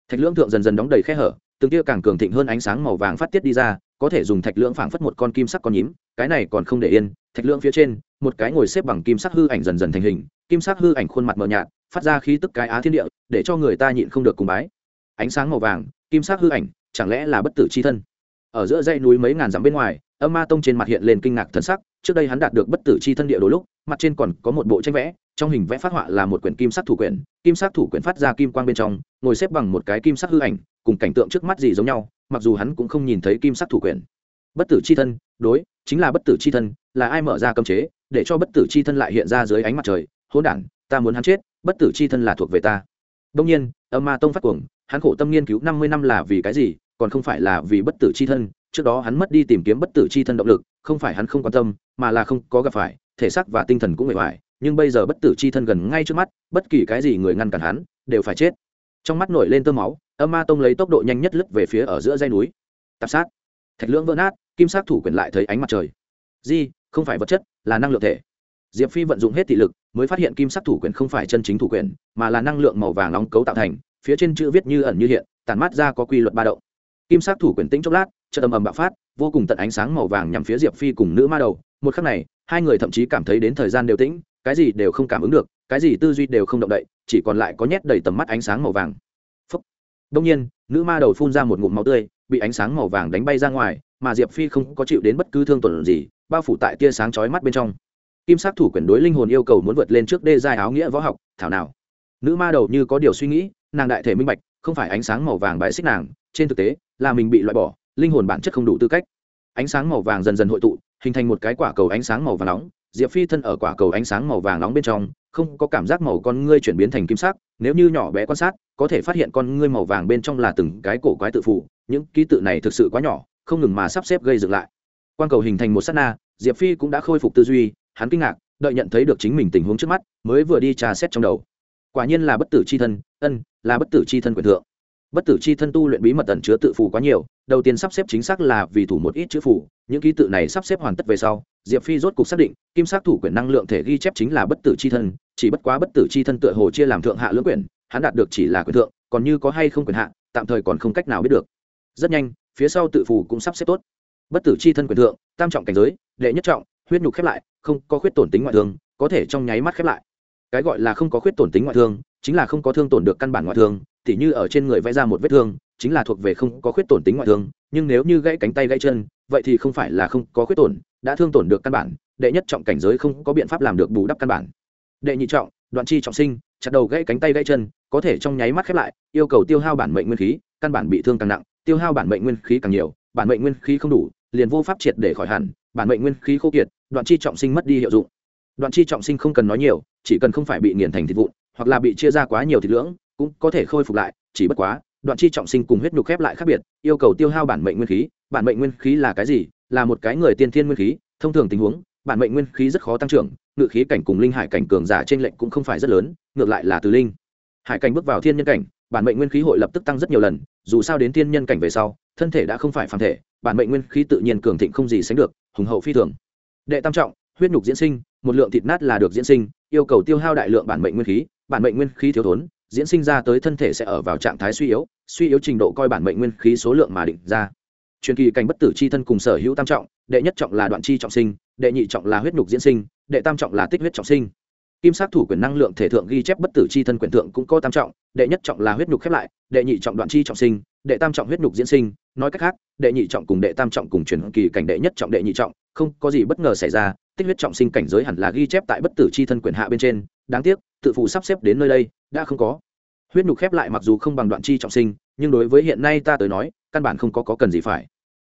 thạch lưỡng thượng dần dần đóng đầy khe hở, từng tia càng cường thịnh hơn ánh sáng màu vàng phát tiết đi ra, có thể dùng thạch lưỡng phảng phất một con kim sắc con nhím, cái này còn không để yên, thạch lưỡng phía trên, một cái ngồi xếp bằng kim sắc hư ảnh dần dần thành hình, kim sắc hư ảnh khuôn mặt mờ nhạt, phát ra khí tức cái á thiên địa, để cho người ta nhịn không được cùng bái ánh sáng màu vàng, kim sắc hư ảnh, chẳng lẽ là bất tử c h i thân? Ở giữa dãy núi mấy ngàn dặm bên ngoài, âm ma tông trên mặt hiện lên kinh ngạc thân sắc, trước đây hắn đạt được bất tử c h i thân địa đôi lúc, mặt trên còn có một bộ tranh vẽ, trong hình vẽ phát họa là một quyển kim sắc thủ quyển, kim sắc thủ quyển phát ra kim quang bên trong, ngồi xếp bằng một cái kim sắc hư ảnh, cùng cảnh tượng trước mắt gì giống nhau, mặc dù hắn cũng không nhìn thấy kim sắc thủ quyển. Bất tử c h i thân, đối, chính là bất tử c h i thân, là ai mở ra cấm chế, để cho bất tử c h i thân lại hiện ra dưới ánh mặt trời? Hỗn đản, ta muốn hắn chết, bất tử c h i thân là thuộc về ta. Đông nhiên, âm ma tông phát cuồng hắn khổ tâm nghiên cứu năm mươi năm là vì cái gì còn không phải là vì bất tử c h i thân. Trước đó hắn mất đi tìm kiếm bất tử c h i thân động lực không phải hắn không quan tâm mà là không có gặp phải thể xác và tinh thần cũng bề ngoài nhưng bây giờ bất tử c h i thân gần ngay trước mắt bất kỳ cái gì người ngăn cản hắn đều phải chết. Trong mắt nổi lên tơ máu âm ma tông lấy tốc độ nhanh nhất lướt về phía ở giữa dây núi. Tạp sát. Thạch lưỡng vỡ nát kim sát thủ quyền lại thấy ánh mặt trời. Di không phải vật chất là năng lượng thể. Diệp phi vận dụng hết thị lực mới phát hiện kim sắc thủ quyền không phải chân chính thủ quyền, mà là năng lượng màu vàng nóng cấu tạo thành phía trên chữ viết như ẩn như hiện tàn mát ra có quy luật ba động. Kim sắc thủ quyển tĩnh chốc lát chợ tầm ầm bạo phát, vô cùng tận ánh sáng màu vàng nhằm phía diệp phi cùng nữ ma đầu. Một khắc này, hai người thậm chí cảm thấy đến thời gian đều tĩnh, cái gì đều không cảm ứng được, cái gì tư duy đều không động đậy, chỉ còn lại có nhét đầy tầm mắt ánh sáng màu vàng. Đông nhiên, nữ ma đầu phun ra một ngụm máu tươi, bị ánh sáng màu vàng đánh bay ra ngoài, mà diệp phi không có chịu đến bất cứ thương tổn gì, bao phủ tại tia sáng chói mắt bên trong. Kim sắc thủ quyển đối linh hồn yêu cầu muốn vượt lên trước đê dài áo nghĩa võ học, thảo nào. Nữ ma đầu như có điều suy nghĩ nàng đại thể minh bạch, không phải ánh sáng màu vàng bài xích nàng, trên thực tế, là mình bị loại bỏ, linh hồn bản chất không đủ tư cách. Ánh sáng màu vàng dần dần hội tụ, hình thành một cái quả cầu ánh sáng màu vàng nóng, diệp phi thân ở quả cầu ánh sáng màu vàng nóng bên trong, không có cảm giác màu con ngươi chuyển biến thành kim sắc, nếu như nhỏ bé quan sát, có thể phát hiện con ngươi màu vàng bên trong là từng cái cổ quái tự phụ, những ký tự này thực sự quá nhỏ, không ngừng mà sắp xếp gây dựng lại. Quan cầu hình thành một s á t na, diệp phi cũng đã khôi phục tư duy, hắn kinh ngạc, đợi nhận thấy được chính mình tình huống trước mắt, mới vừa đi trà xét trong đầu. Quả nhiên là bất tử c h i thân ân, là bất tử c h i thân quyền thượng. Bất tử c h i thân tu luyện bí mật ẩn chứa tự phủ quá nhiều, đầu tiên sắp xếp chính xác là vì thủ một ít chữ phủ những ký tự này sắp xếp hoàn tất về sau, diệp phi rốt cục xác định, kim sắc thủ quyền năng lượng thể ghi chép chính là bất tử c h i thân, chỉ bất quá bất tử c h i thân tựa hồ chia làm thượng hạ lưỡng quyển, hắn đạt được chỉ là quyền thượng, còn như có hay không quyền hạ, tạm thời còn không cách nào biết được. Rất nhanh, phía sau tự phủ cũng sắp xếp tốt. Bất tử c h i thân quyền thượng, tam trọng cảnh giới, đệ nhất trọng, huyết nhục khép lại, không có khuyết tổn tính ngoại thương, có thể trong nháy mắt khép lại. Cái gọi là không có khuyết tổn tính ngoại thương chính là không có thương tổn được căn bản ngoại thương, tỉ như ở trên người vẽ ra một vết thương, chính là thuộc về không có khuyết tổn tính ngoại thương, nhưng nếu như gãy cánh tay gãy chân, vậy thì không phải là không có khuyết tổn, đã thương tổn được căn bản, đệ nhất trọng cảnh giới không có biện pháp làm được bù đắp căn bản. Đệ nhị trọng, đoạn chi trọng sinh, chặt đầu gãy cánh tay gãy chân, có thể trong nháy mắt khép lại, yêu cầu tiêu hao bản mệnh nguyên khí, căn bản bị thương càng nặng, tiêu hao bản mệnh nguyên khí càng nhiều, bản mệnh nguyên khí không đủ, liền vô pháp triệt để khỏi hẳn, bản mệnh nguyên khí khô kiệt, đoạn chi trọng sinh mất đi hiệu dụng. Đoạn chi trọng sinh không cần nói nhiều, chỉ cần không phải bị nghiền thành thịt vụn hoặc là bị chia ra quá nhiều thịt lưỡng, cũng có thể khôi phục lại, chỉ bất quá, đoạn chi trọng sinh cùng huyết nhục khép lại khác biệt, yêu cầu tiêu hao bản mệnh nguyên khí. Bản mệnh nguyên khí là cái gì? Là một cái người tiên thiên nguyên khí. Thông thường tình huống, bản mệnh nguyên khí rất khó tăng trưởng, ngự khí cảnh cùng linh hải cảnh cường giả trên lệnh cũng không phải rất lớn, ngược lại là từ linh hải cảnh bước vào thiên nhân cảnh, bản mệnh nguyên khí hội lập tức tăng rất nhiều lần, dù sao đến thiên nhân cảnh về sau, thân thể đã không phải phản thể, bản mệnh nguyên khí tự nhiên cường thịnh không gì sánh được, hùng hậu phi thường. Đệ tam trọng, huyết nhục diễn sinh, một lượng thịt nát là được diễn sinh, yêu cầu tiêu hao đại lượng bản mệnh nguyên khí bản mệnh nguyên khí thiếu thốn, diễn sinh ra tới thân thể sẽ ở vào trạng thái suy yếu suy yếu trình độ coi bản mệnh nguyên khí số lượng mà định ra. Truyền kỳ cảnh bất tử c h i thân cùng sở hữu tam trọng, đệ nhất trọng là đoạn chi trọng sinh, đệ nhị trọng là huyết nhục diễn sinh, đệ tam trọng là tích huyết trọng sinh. Kim sát thủ quyền năng lượng thể thượng ghi chép bất tử c h i thân quyền thượng cũng có tam trọng, đệ nhất trọng là huyết nhục khép lại, đệ nhị trọng đoạn chi trọng sinh, đệ tam trọng huyết nhục diễn sinh, nói cách khác, đệ nhị trọng cùng đệ tam trọng cùng truyền kỳ cảnh đệ nhất trọng đệ nhị trọng, không có gì bất ngờ xảy ra tích huyết trọng sinh cảnh giới hẳn là ghi chép tại bất tử c h i thân quyền hạ bên trên đáng tiếc tự phụ sắp xếp đến nơi đây đã không có. Huyết nhục khép lại mặc dù không bằng đoạn chi trọng sinh nhưng đối với hiện nay ta tới nói căn bản không có, có cần gì phải.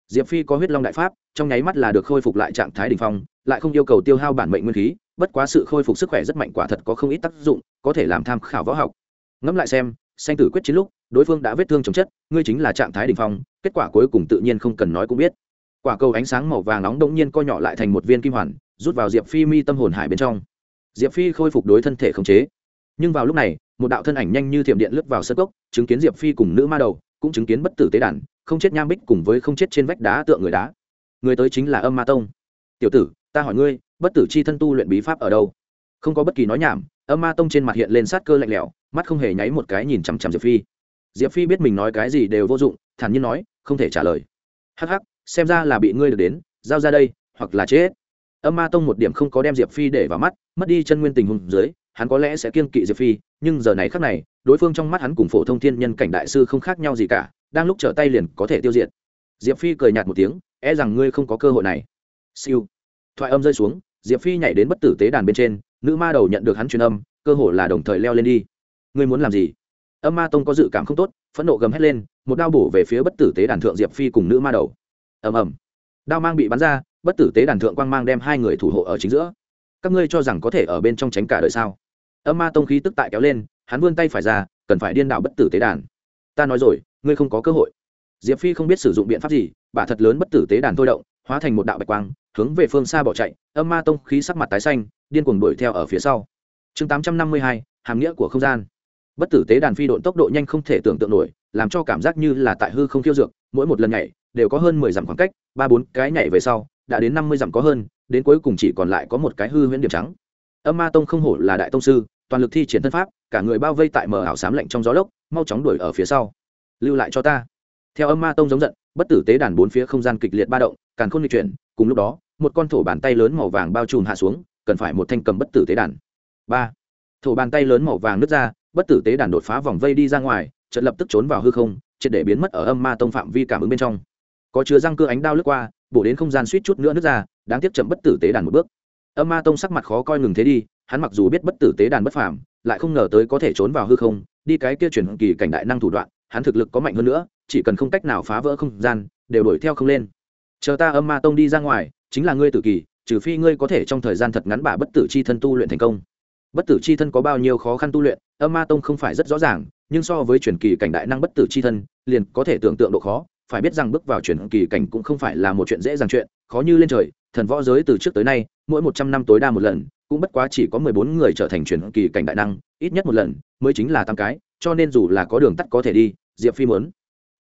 Diệp phi có huyết long đại pháp trong nháy mắt là được khôi phục lại trạng thái đ ỉ n h phong lại không yêu cầu tiêu hao bản mệnh nguyên khí bất quá sự khôi phục sức khỏe rất mạnh quả thật có không ít tác dụng có thể làm tham khảo võ học. Ngẫm lại xem sanh tử quyết chiến lúc đối phương đã vết thương chống chất ngươi chính là trạng thái đ ỉ n h phong kết quả cuối cùng tự nhiên không cần nói cũng biết. Quả cầu ánh sáng màu vàng nóng đông nhiên co nhỏ lại thành một viên kim hoàn rút vào diệp phi mi tâm hồn hải bên trong. Diệp phi khôi phục đối thân thể khống chế. Nhưng vào lúc này, một đạo thân ảnh nhanh như thiểm điện lướt vào sân cốc, chứng kiến diệp phi cùng nữ ma đầu, cũng chứng kiến bất tử tế đàn, không chết nham bích cùng với không chết trên vách đá tượng người đá. Người tới chính là âm ma tông. Tiểu tử, ta hỏi ngươi, bất tử c h i thân tu luyện bí pháp ở đâu? Không có bất kỳ nói nhảm, âm ma tông trên mặt hiện lên sát cơ lạnh lẽo, mắt không hề nháy một cái nhìn chằm chằm diệp phi. Diệp phi biết mình nói cái gì đều vô dụng, thản nhiên nói, không thể trả lời. Hắc hắc, xem ra là bị ngươi được đến, giao ra đây, hoặc là chết âm ma tông một điểm không có đem diệp phi để vào mắt, mất đi chân nguyên tình hùng dưới, hắn có lẽ sẽ kiên kỵ diệp phi, nhưng giờ này khác này, đối phương trong mắt hắn cùng phổ thông thiên nhân cảnh đại sư không khác nhau gì cả, đang lúc trở tay liền có thể tiêu diệt. Diệp phi cười nhạt một tiếng e rằng ngươi không có cơ hội này. Siêu. Thoại âm rơi xuống, diệp phi nhảy đến bất tử tế đàn bên trên, nữ ma đầu nhận được hắn truyền âm, cơ hội là đồng thời leo lên đi. Ngươi muốn làm gì? Âm ma tông có dự cảm không tốt, phẫn nộ gầm hét lên, một đao bổ về phía bất tử tế đàn thượng diệp phi cùng nữ ma đầu. Ầm ầm. Đao mang bị bắn ra bất tử tế đàn thượng quang mang đem hai người thủ hộ ở chính giữa. Các ngươi cho rằng có thể ở bên trong tránh cả đời sao? Âm ma tông khí tức tại kéo lên, hắn vươn tay phải ra, cần phải điên đảo bất tử tế đàn. Ta nói rồi, ngươi không có cơ hội. Diệp phi không biết sử dụng biện pháp gì, bà thật lớn bất tử tế đàn thôi động, hóa thành một đạo bạch quang, hướng về phương xa bỏ chạy, âm ma tông khí sắc mặt tái xanh, điên cuồng đuổi theo ở phía sau. Chương tám trăm năm mươi hai, hàm nghĩa của không gian. Bất tử tế đàn phi độn tốc độ nhanh không thể tưởng tượng nổi, làm cho cảm giác như là tại hư không khiêu dược, mỗi một lần nhảy, đều có hơn mười dặm khoảng cách, ba bốn cái nhảy về sau đã đến năm mươi dặm có hơn, đến cuối cùng chỉ còn lại có một cái hư huyễn điểm trắng. Âm ma tông không hổ là đại tông sư, toàn lực thi triển thân pháp, cả người bao vây tại mờ ảo xám lạnh trong gió lốc, mau chóng đuổi ở phía sau. Lưu lại cho ta. Theo âm ma tông giống giận, bất tử tế đàn bốn phía không gian kịch liệt ba động, càn khôn lịch chuyển, cùng lúc đó, một con thổ bàn tay lớn màu vàng bao trùm hạ xuống, cần phải một thanh cầm bất tử tế đàn. Ba. Thổ bàn tay lớn màu vàng nứt ra, bất tử tế đàn đột phá vòng vây đi ra ngoài trận lập tức trốn vào hư không, triệt để biến mất ở âm ma tông phạm vi cảm ứng bên trong. Có chứa răng cơ ánh đao lướt qua bổ đến không gian suýt chút nữa nứt ra, đáng tiếc chậm bất tử tế đàn một bước. Âm ma tông sắc mặt khó coi ngừng thế đi, hắn mặc dù biết bất tử tế đàn bất phàm, lại không ngờ tới có thể trốn vào hư không, đi cái kia chuyển kỳ cảnh đại năng thủ đoạn, hắn thực lực có mạnh hơn nữa, chỉ cần không cách nào phá vỡ không gian, đều đuổi theo không lên. Chờ ta âm ma tông đi ra ngoài, chính là ngươi tử kỳ, trừ phi ngươi có thể trong thời gian thật ngắn bả bất tử c h i thân tu luyện thành công. Bất tử c h i thân có bao nhiêu khó khăn tu luyện, âm ma tông không phải rất rõ ràng, nhưng so với truyền kỳ cảnh đại năng bất tử c h i thân, liền có thể tưởng tượng độ khó phải biết rằng bước vào chuyển kỳ cảnh cũng không phải là một chuyện dễ dàng chuyện, khó như lên trời, thần võ giới từ trước tới nay, mỗi một trăm năm tối đa một lần, cũng bất quá chỉ có mười bốn người trở thành chuyển kỳ cảnh đại năng, ít nhất một lần, mới chính là tám cái, cho nên dù là có đường tắt có thể đi, diệp phi muốn.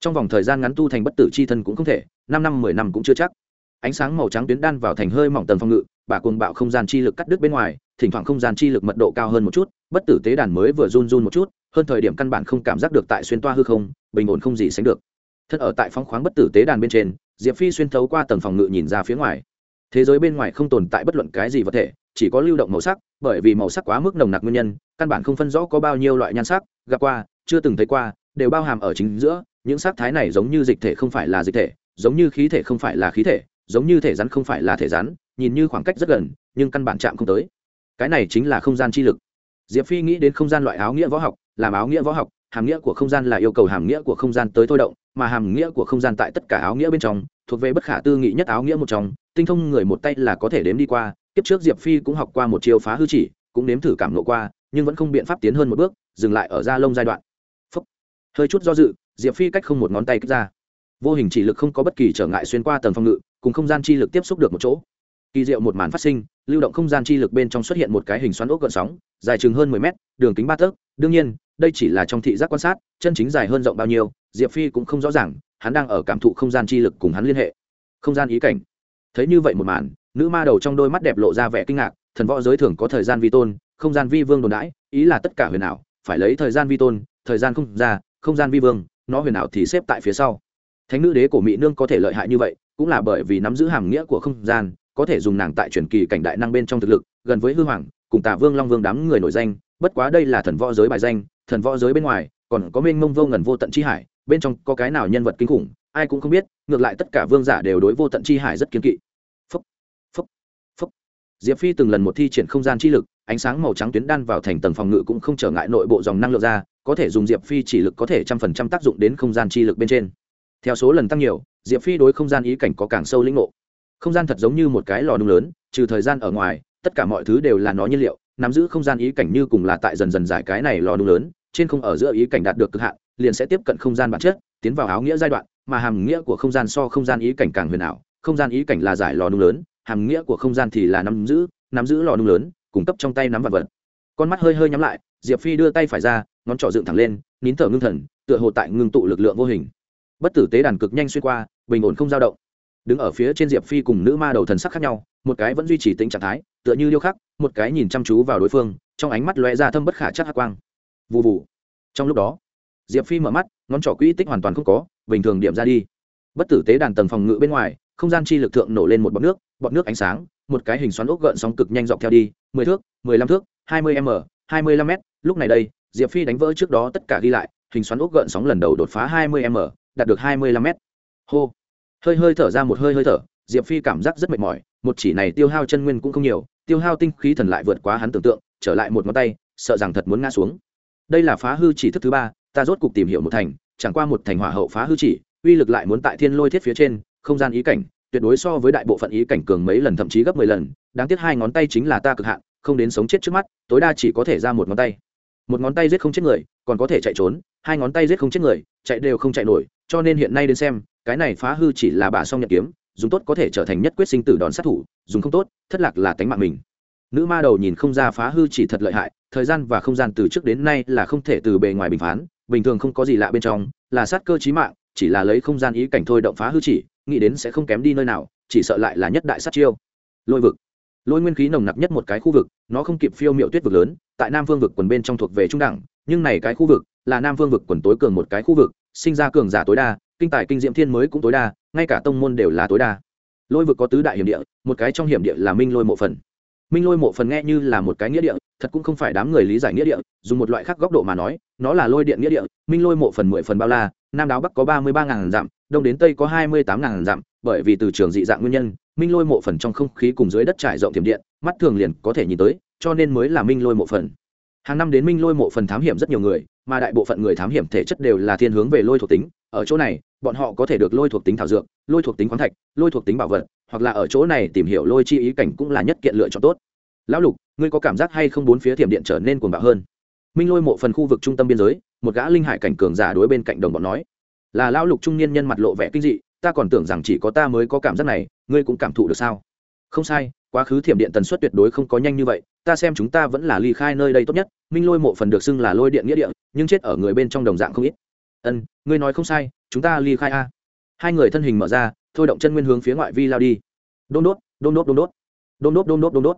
Trong vòng thời gian ngắn tu thành bất tử c h i thân cũng không thể, năm năm, mười năm cũng chưa chắc. Ánh sáng màu trắng tuyến đan vào thành hơi mỏng tầng phòng ngự bà cuồng bạo không gian chi lực cắt đứt bên ngoài, thỉnh thoảng không gian chi lực mật độ cao hơn một chút, bất tử tế đàn mới vừa run run một chút, hơn thời điểm căn bản không cảm giác được tại xuyên toa hư không, bình ổn không gì sánh được thân ở tại phóng khoáng bất tử tế đàn bên trên, diệp phi xuyên thấu qua tầng phòng ngự nhìn ra phía ngoài. Thế giới bên ngoài không tồn tại bất luận cái gì vật thể, chỉ có lưu động màu sắc, bởi vì màu sắc quá mức nồng nặc nguyên nhân, căn bản không phân rõ có bao nhiêu loại nhan sắc, gặp qua, chưa từng thấy qua, đều bao hàm ở chính giữa, những sắc thái này giống như dịch thể không phải là dịch thể, giống như khí thể không phải là khí thể, giống như thể rắn không phải là thể rắn, nhìn như khoảng cách rất gần, nhưng căn bản chạm không tới. Cái này chính là không gian chi lực. Diệp phi nghĩ đến không gian loại áo nghĩa võ học, làm áo nghĩa võ học, hàm nghĩa của không gian là yêu cầu hàm nghĩa của không gian tới thôi động mà hàm nghĩa của không gian tại tất cả áo nghĩa bên trong, thuộc về bất khả tư nghị nhất áo nghĩa một trong, tinh thông người một tay là có thể đếm đi qua tiếp trước diệp phi cũng học qua một chiêu phá hư chỉ, cũng nếm thử cảm nộ qua, nhưng vẫn không biện pháp tiến hơn một bước, dừng lại ở da lông giai đoạn. Phúc. hơi chút do dự, diệp phi cách không một ngón tay kích ra. Vô hình chỉ lực không có bất kỳ trở ngại xuyên qua tầng phòng ngự, cùng không gian chi lực tiếp xúc được một chỗ. Kỳ diệu một màn phát sinh, lưu động không gian chi lực bên trong xuất hiện một cái hình xoắn ốc gợn sóng, dài chừng hơn mười mét, đường kính ba tấc. Đương nhiên, đây chỉ là trong thị giác quan sát, chân chính dài hơn rộng bao nhiêu diệp phi cũng không rõ ràng, hắn đang ở cảm thụ không gian chi lực cùng hắn liên hệ. Không gian ý cảnh. Thấy như vậy một màn, nữ ma đầu trong đôi mắt đẹp lộ ra vẻ kinh ngạc, thần võ giới thường có thời gian vi tôn, không gian vi vương đồn đãi, ý là tất cả huyền ảo, phải lấy thời gian vi tôn, thời gian không ra, không gian vi vương, nó huyền ảo thì xếp tại phía sau. Thánh nữ đế của mỹ nương có thể lợi hại như vậy, cũng là bởi vì nắm giữ hàm nghĩa của không gian, có thể dùng nàng tại truyền kỳ cảnh đại năng bên trong thực lực, gần với hư hoàng, cùng tả vương long vương đám người nổi danh, bất quá đây là thần võ giới bài danh, thần võ giới bên ngoài, còn có mênh mông vô ngần vô tận chi hải bên trong có cái nào nhân vật kinh khủng, ai cũng không biết, ngược lại tất cả vương giả đều đối vô tận chi hải rất kiên kỵ. Phấp phấp phấp diệp phi từng lần một thi triển không gian chi lực, ánh sáng màu trắng tuyến đan vào thành tầng phòng ngự cũng không trở ngại nội bộ dòng năng lượng ra, có thể dùng diệp phi chỉ lực có thể trăm phần trăm tác dụng đến không gian chi lực bên trên. Theo số lần tăng nhiều, diệp phi đối không gian ý cảnh có càng sâu lĩnh ngộ. Không gian thật giống như một cái lò nung lớn, trừ thời gian ở ngoài, tất cả mọi thứ đều là nó nhiên liệu, nắm giữ không gian ý cảnh như cùng là tại dần dần giải cái này lò nung lớn, trên không ở giữa ý cảnh đạt được cực hạn liền sẽ tiếp cận không gian bản chất, tiến vào áo nghĩa giai đoạn, mà hàm nghĩa của không gian so không gian ý cảnh càng huyền ảo. Không gian ý cảnh là giải lò nung lớn, hàm nghĩa của không gian thì là nắm giữ nắm giữ lò nung lớn cung cấp trong tay nắm vật vật. Con mắt hơi hơi nhắm lại, diệp phi đưa tay phải ra, ngón trỏ dựng thẳng lên, nín thở ngưng thần, tựa hồ tại ngưng tụ lực lượng vô hình. Bất tử tế đàn cực nhanh xuyên qua, bình ổn không dao động. Đứng ở phía trên diệp phi cùng nữ ma đầu thần sắc khác nhau, một cái vẫn duy trì tính trạng thái, tựa như điêu khắc, một cái nhìn chăm chú vào đối phương, trong ánh mắt lóe ra thâm bất khả chắc hát quang. Vụ vụ trong lúc đó diệp phi mở mắt, ngón trỏ quỹ tích hoàn toàn không có, bình thường điểm ra đi. Bất tử tế đàn tầng phòng ngự bên ngoài, không gian chi lực thượng nổ lên một bọt nước bọt nước ánh sáng, một cái hình xoắn ốc gợn sóng cực nhanh dọc theo đi, mười thước, mười lăm thước, hai mươi m, hai mươi lăm m lúc này đây, diệp phi đánh vỡ trước đó tất cả ghi lại, hình xoắn ốc gợn sóng lần đầu đột phá hai mươi m, đạt được hai mươi lăm m hô. Hơi hơi thở ra một hơi hơi thở, diệp phi cảm giác rất mệt mỏi, một chỉ này tiêu hao chân nguyên cũng không nhiều, tiêu hao tinh khí thần lại vượt quá hắn tưởng tượng, trở lại một ngón tay, sợ rằng thật muốn ngã xuống. Đây là phá hư chỉ thức thứ ba ta rốt cục tìm hiểu một thành, chẳng qua một thành hỏa hậu phá hư chỉ, uy lực lại muốn tại thiên lôi thiết phía trên, không gian ý cảnh, tuyệt đối so với đại bộ phận ý cảnh cường mấy lần, thậm chí gấp mười lần, đáng tiếc hai ngón tay chính là ta cực hạn, không đến sống chết trước mắt, tối đa chỉ có thể ra một ngón tay. Một ngón tay giết không chết người, còn có thể chạy trốn, hai ngón tay giết không chết người, chạy đều không chạy nổi, cho nên hiện nay đến xem, cái này phá hư chỉ là bà song nhận kiếm, dùng tốt có thể trở thành nhất quyết sinh tử đòn sát thủ, dùng không tốt, thất lạc là tánh mạng mình. Nữ ma đầu nhìn không ra phá hư chỉ thật lợi hại, thời gian và không gian từ trước đến nay là không thể từ bề ngoài bình phán bình thường không có gì lạ bên trong, là sát cơ chí mạng, chỉ là lấy không gian ý cảnh thôi động phá hư chỉ, nghĩ đến sẽ không kém đi nơi nào, chỉ sợ lại là nhất đại sát chiêu. Lôi vực. Lôi nguyên khí nồng nặc nhất một cái khu vực, nó không kịp phiêu miệu tuyết vực lớn, tại nam phương vực quần bên trong thuộc về trung đẳng, nhưng này cái khu vực, là nam phương vực quần tối cường một cái khu vực, sinh ra cường giả tối đa, kinh tài kinh diễm thiên mới cũng tối đa, ngay cả tông môn đều là tối đa. Lôi vực có tứ đại hiểm địa, một cái trong hiểm địa là minh lôi mộ phần. Minh lôi mộ phần nghe như là một cái nghĩa địa thật cũng không phải đám người lý giải nghĩa địa, dùng một loại khác góc độ mà nói, nó là lôi điện nghĩa địa, minh lôi mộ phần mười phần bao la, nam đáo bắc có ba mươi ba ngàn dặm, đông đến tây có hai mươi tám ngàn dặm, bởi vì từ trường dị dạng nguyên nhân, minh lôi mộ phần trong không khí cùng dưới đất trải rộng tiềm điện, mắt thường liền có thể nhìn tới, cho nên mới là minh lôi mộ phần. Hàng năm đến minh lôi mộ phần thám hiểm rất nhiều người, mà đại bộ phận người thám hiểm thể chất đều là thiên hướng về lôi thuộc tính, ở chỗ này, bọn họ có thể được lôi thuộc tính thảo dược, lôi thuộc tính khoáng thạch, lôi thuộc tính bảo vật, hoặc là ở chỗ này tìm hiểu lôi chi ý cảnh cũng là nhất kiện lựa chọn tốt lão lục, ngươi có cảm giác hay không bốn phía thiểm điện trở nên cuồng bạo hơn? Minh lôi mộ phần khu vực trung tâm biên giới, một gã linh hải cảnh cường giả đối bên cạnh đồng bọn nói. Là lão lục trung niên nhân mặt lộ vẻ kinh dị, ta còn tưởng rằng chỉ có ta mới có cảm giác này, ngươi cũng cảm thụ được sao? Không sai, quá khứ thiểm điện tần suất tuyệt đối không có nhanh như vậy, ta xem chúng ta vẫn là ly khai nơi đây tốt nhất. Minh lôi mộ phần được xưng là lôi điện nghĩa điện nhưng chết ở người bên trong đồng dạng không ít. Ân, ngươi nói không sai, chúng ta ly khai a. Hai người thân hình mở ra, thôi động chân nguyên hướng phía ngoại vi lao đi. Đôn đốt đôn đốt đôn đốt. Đôn đốt đôn đốt đôn đốt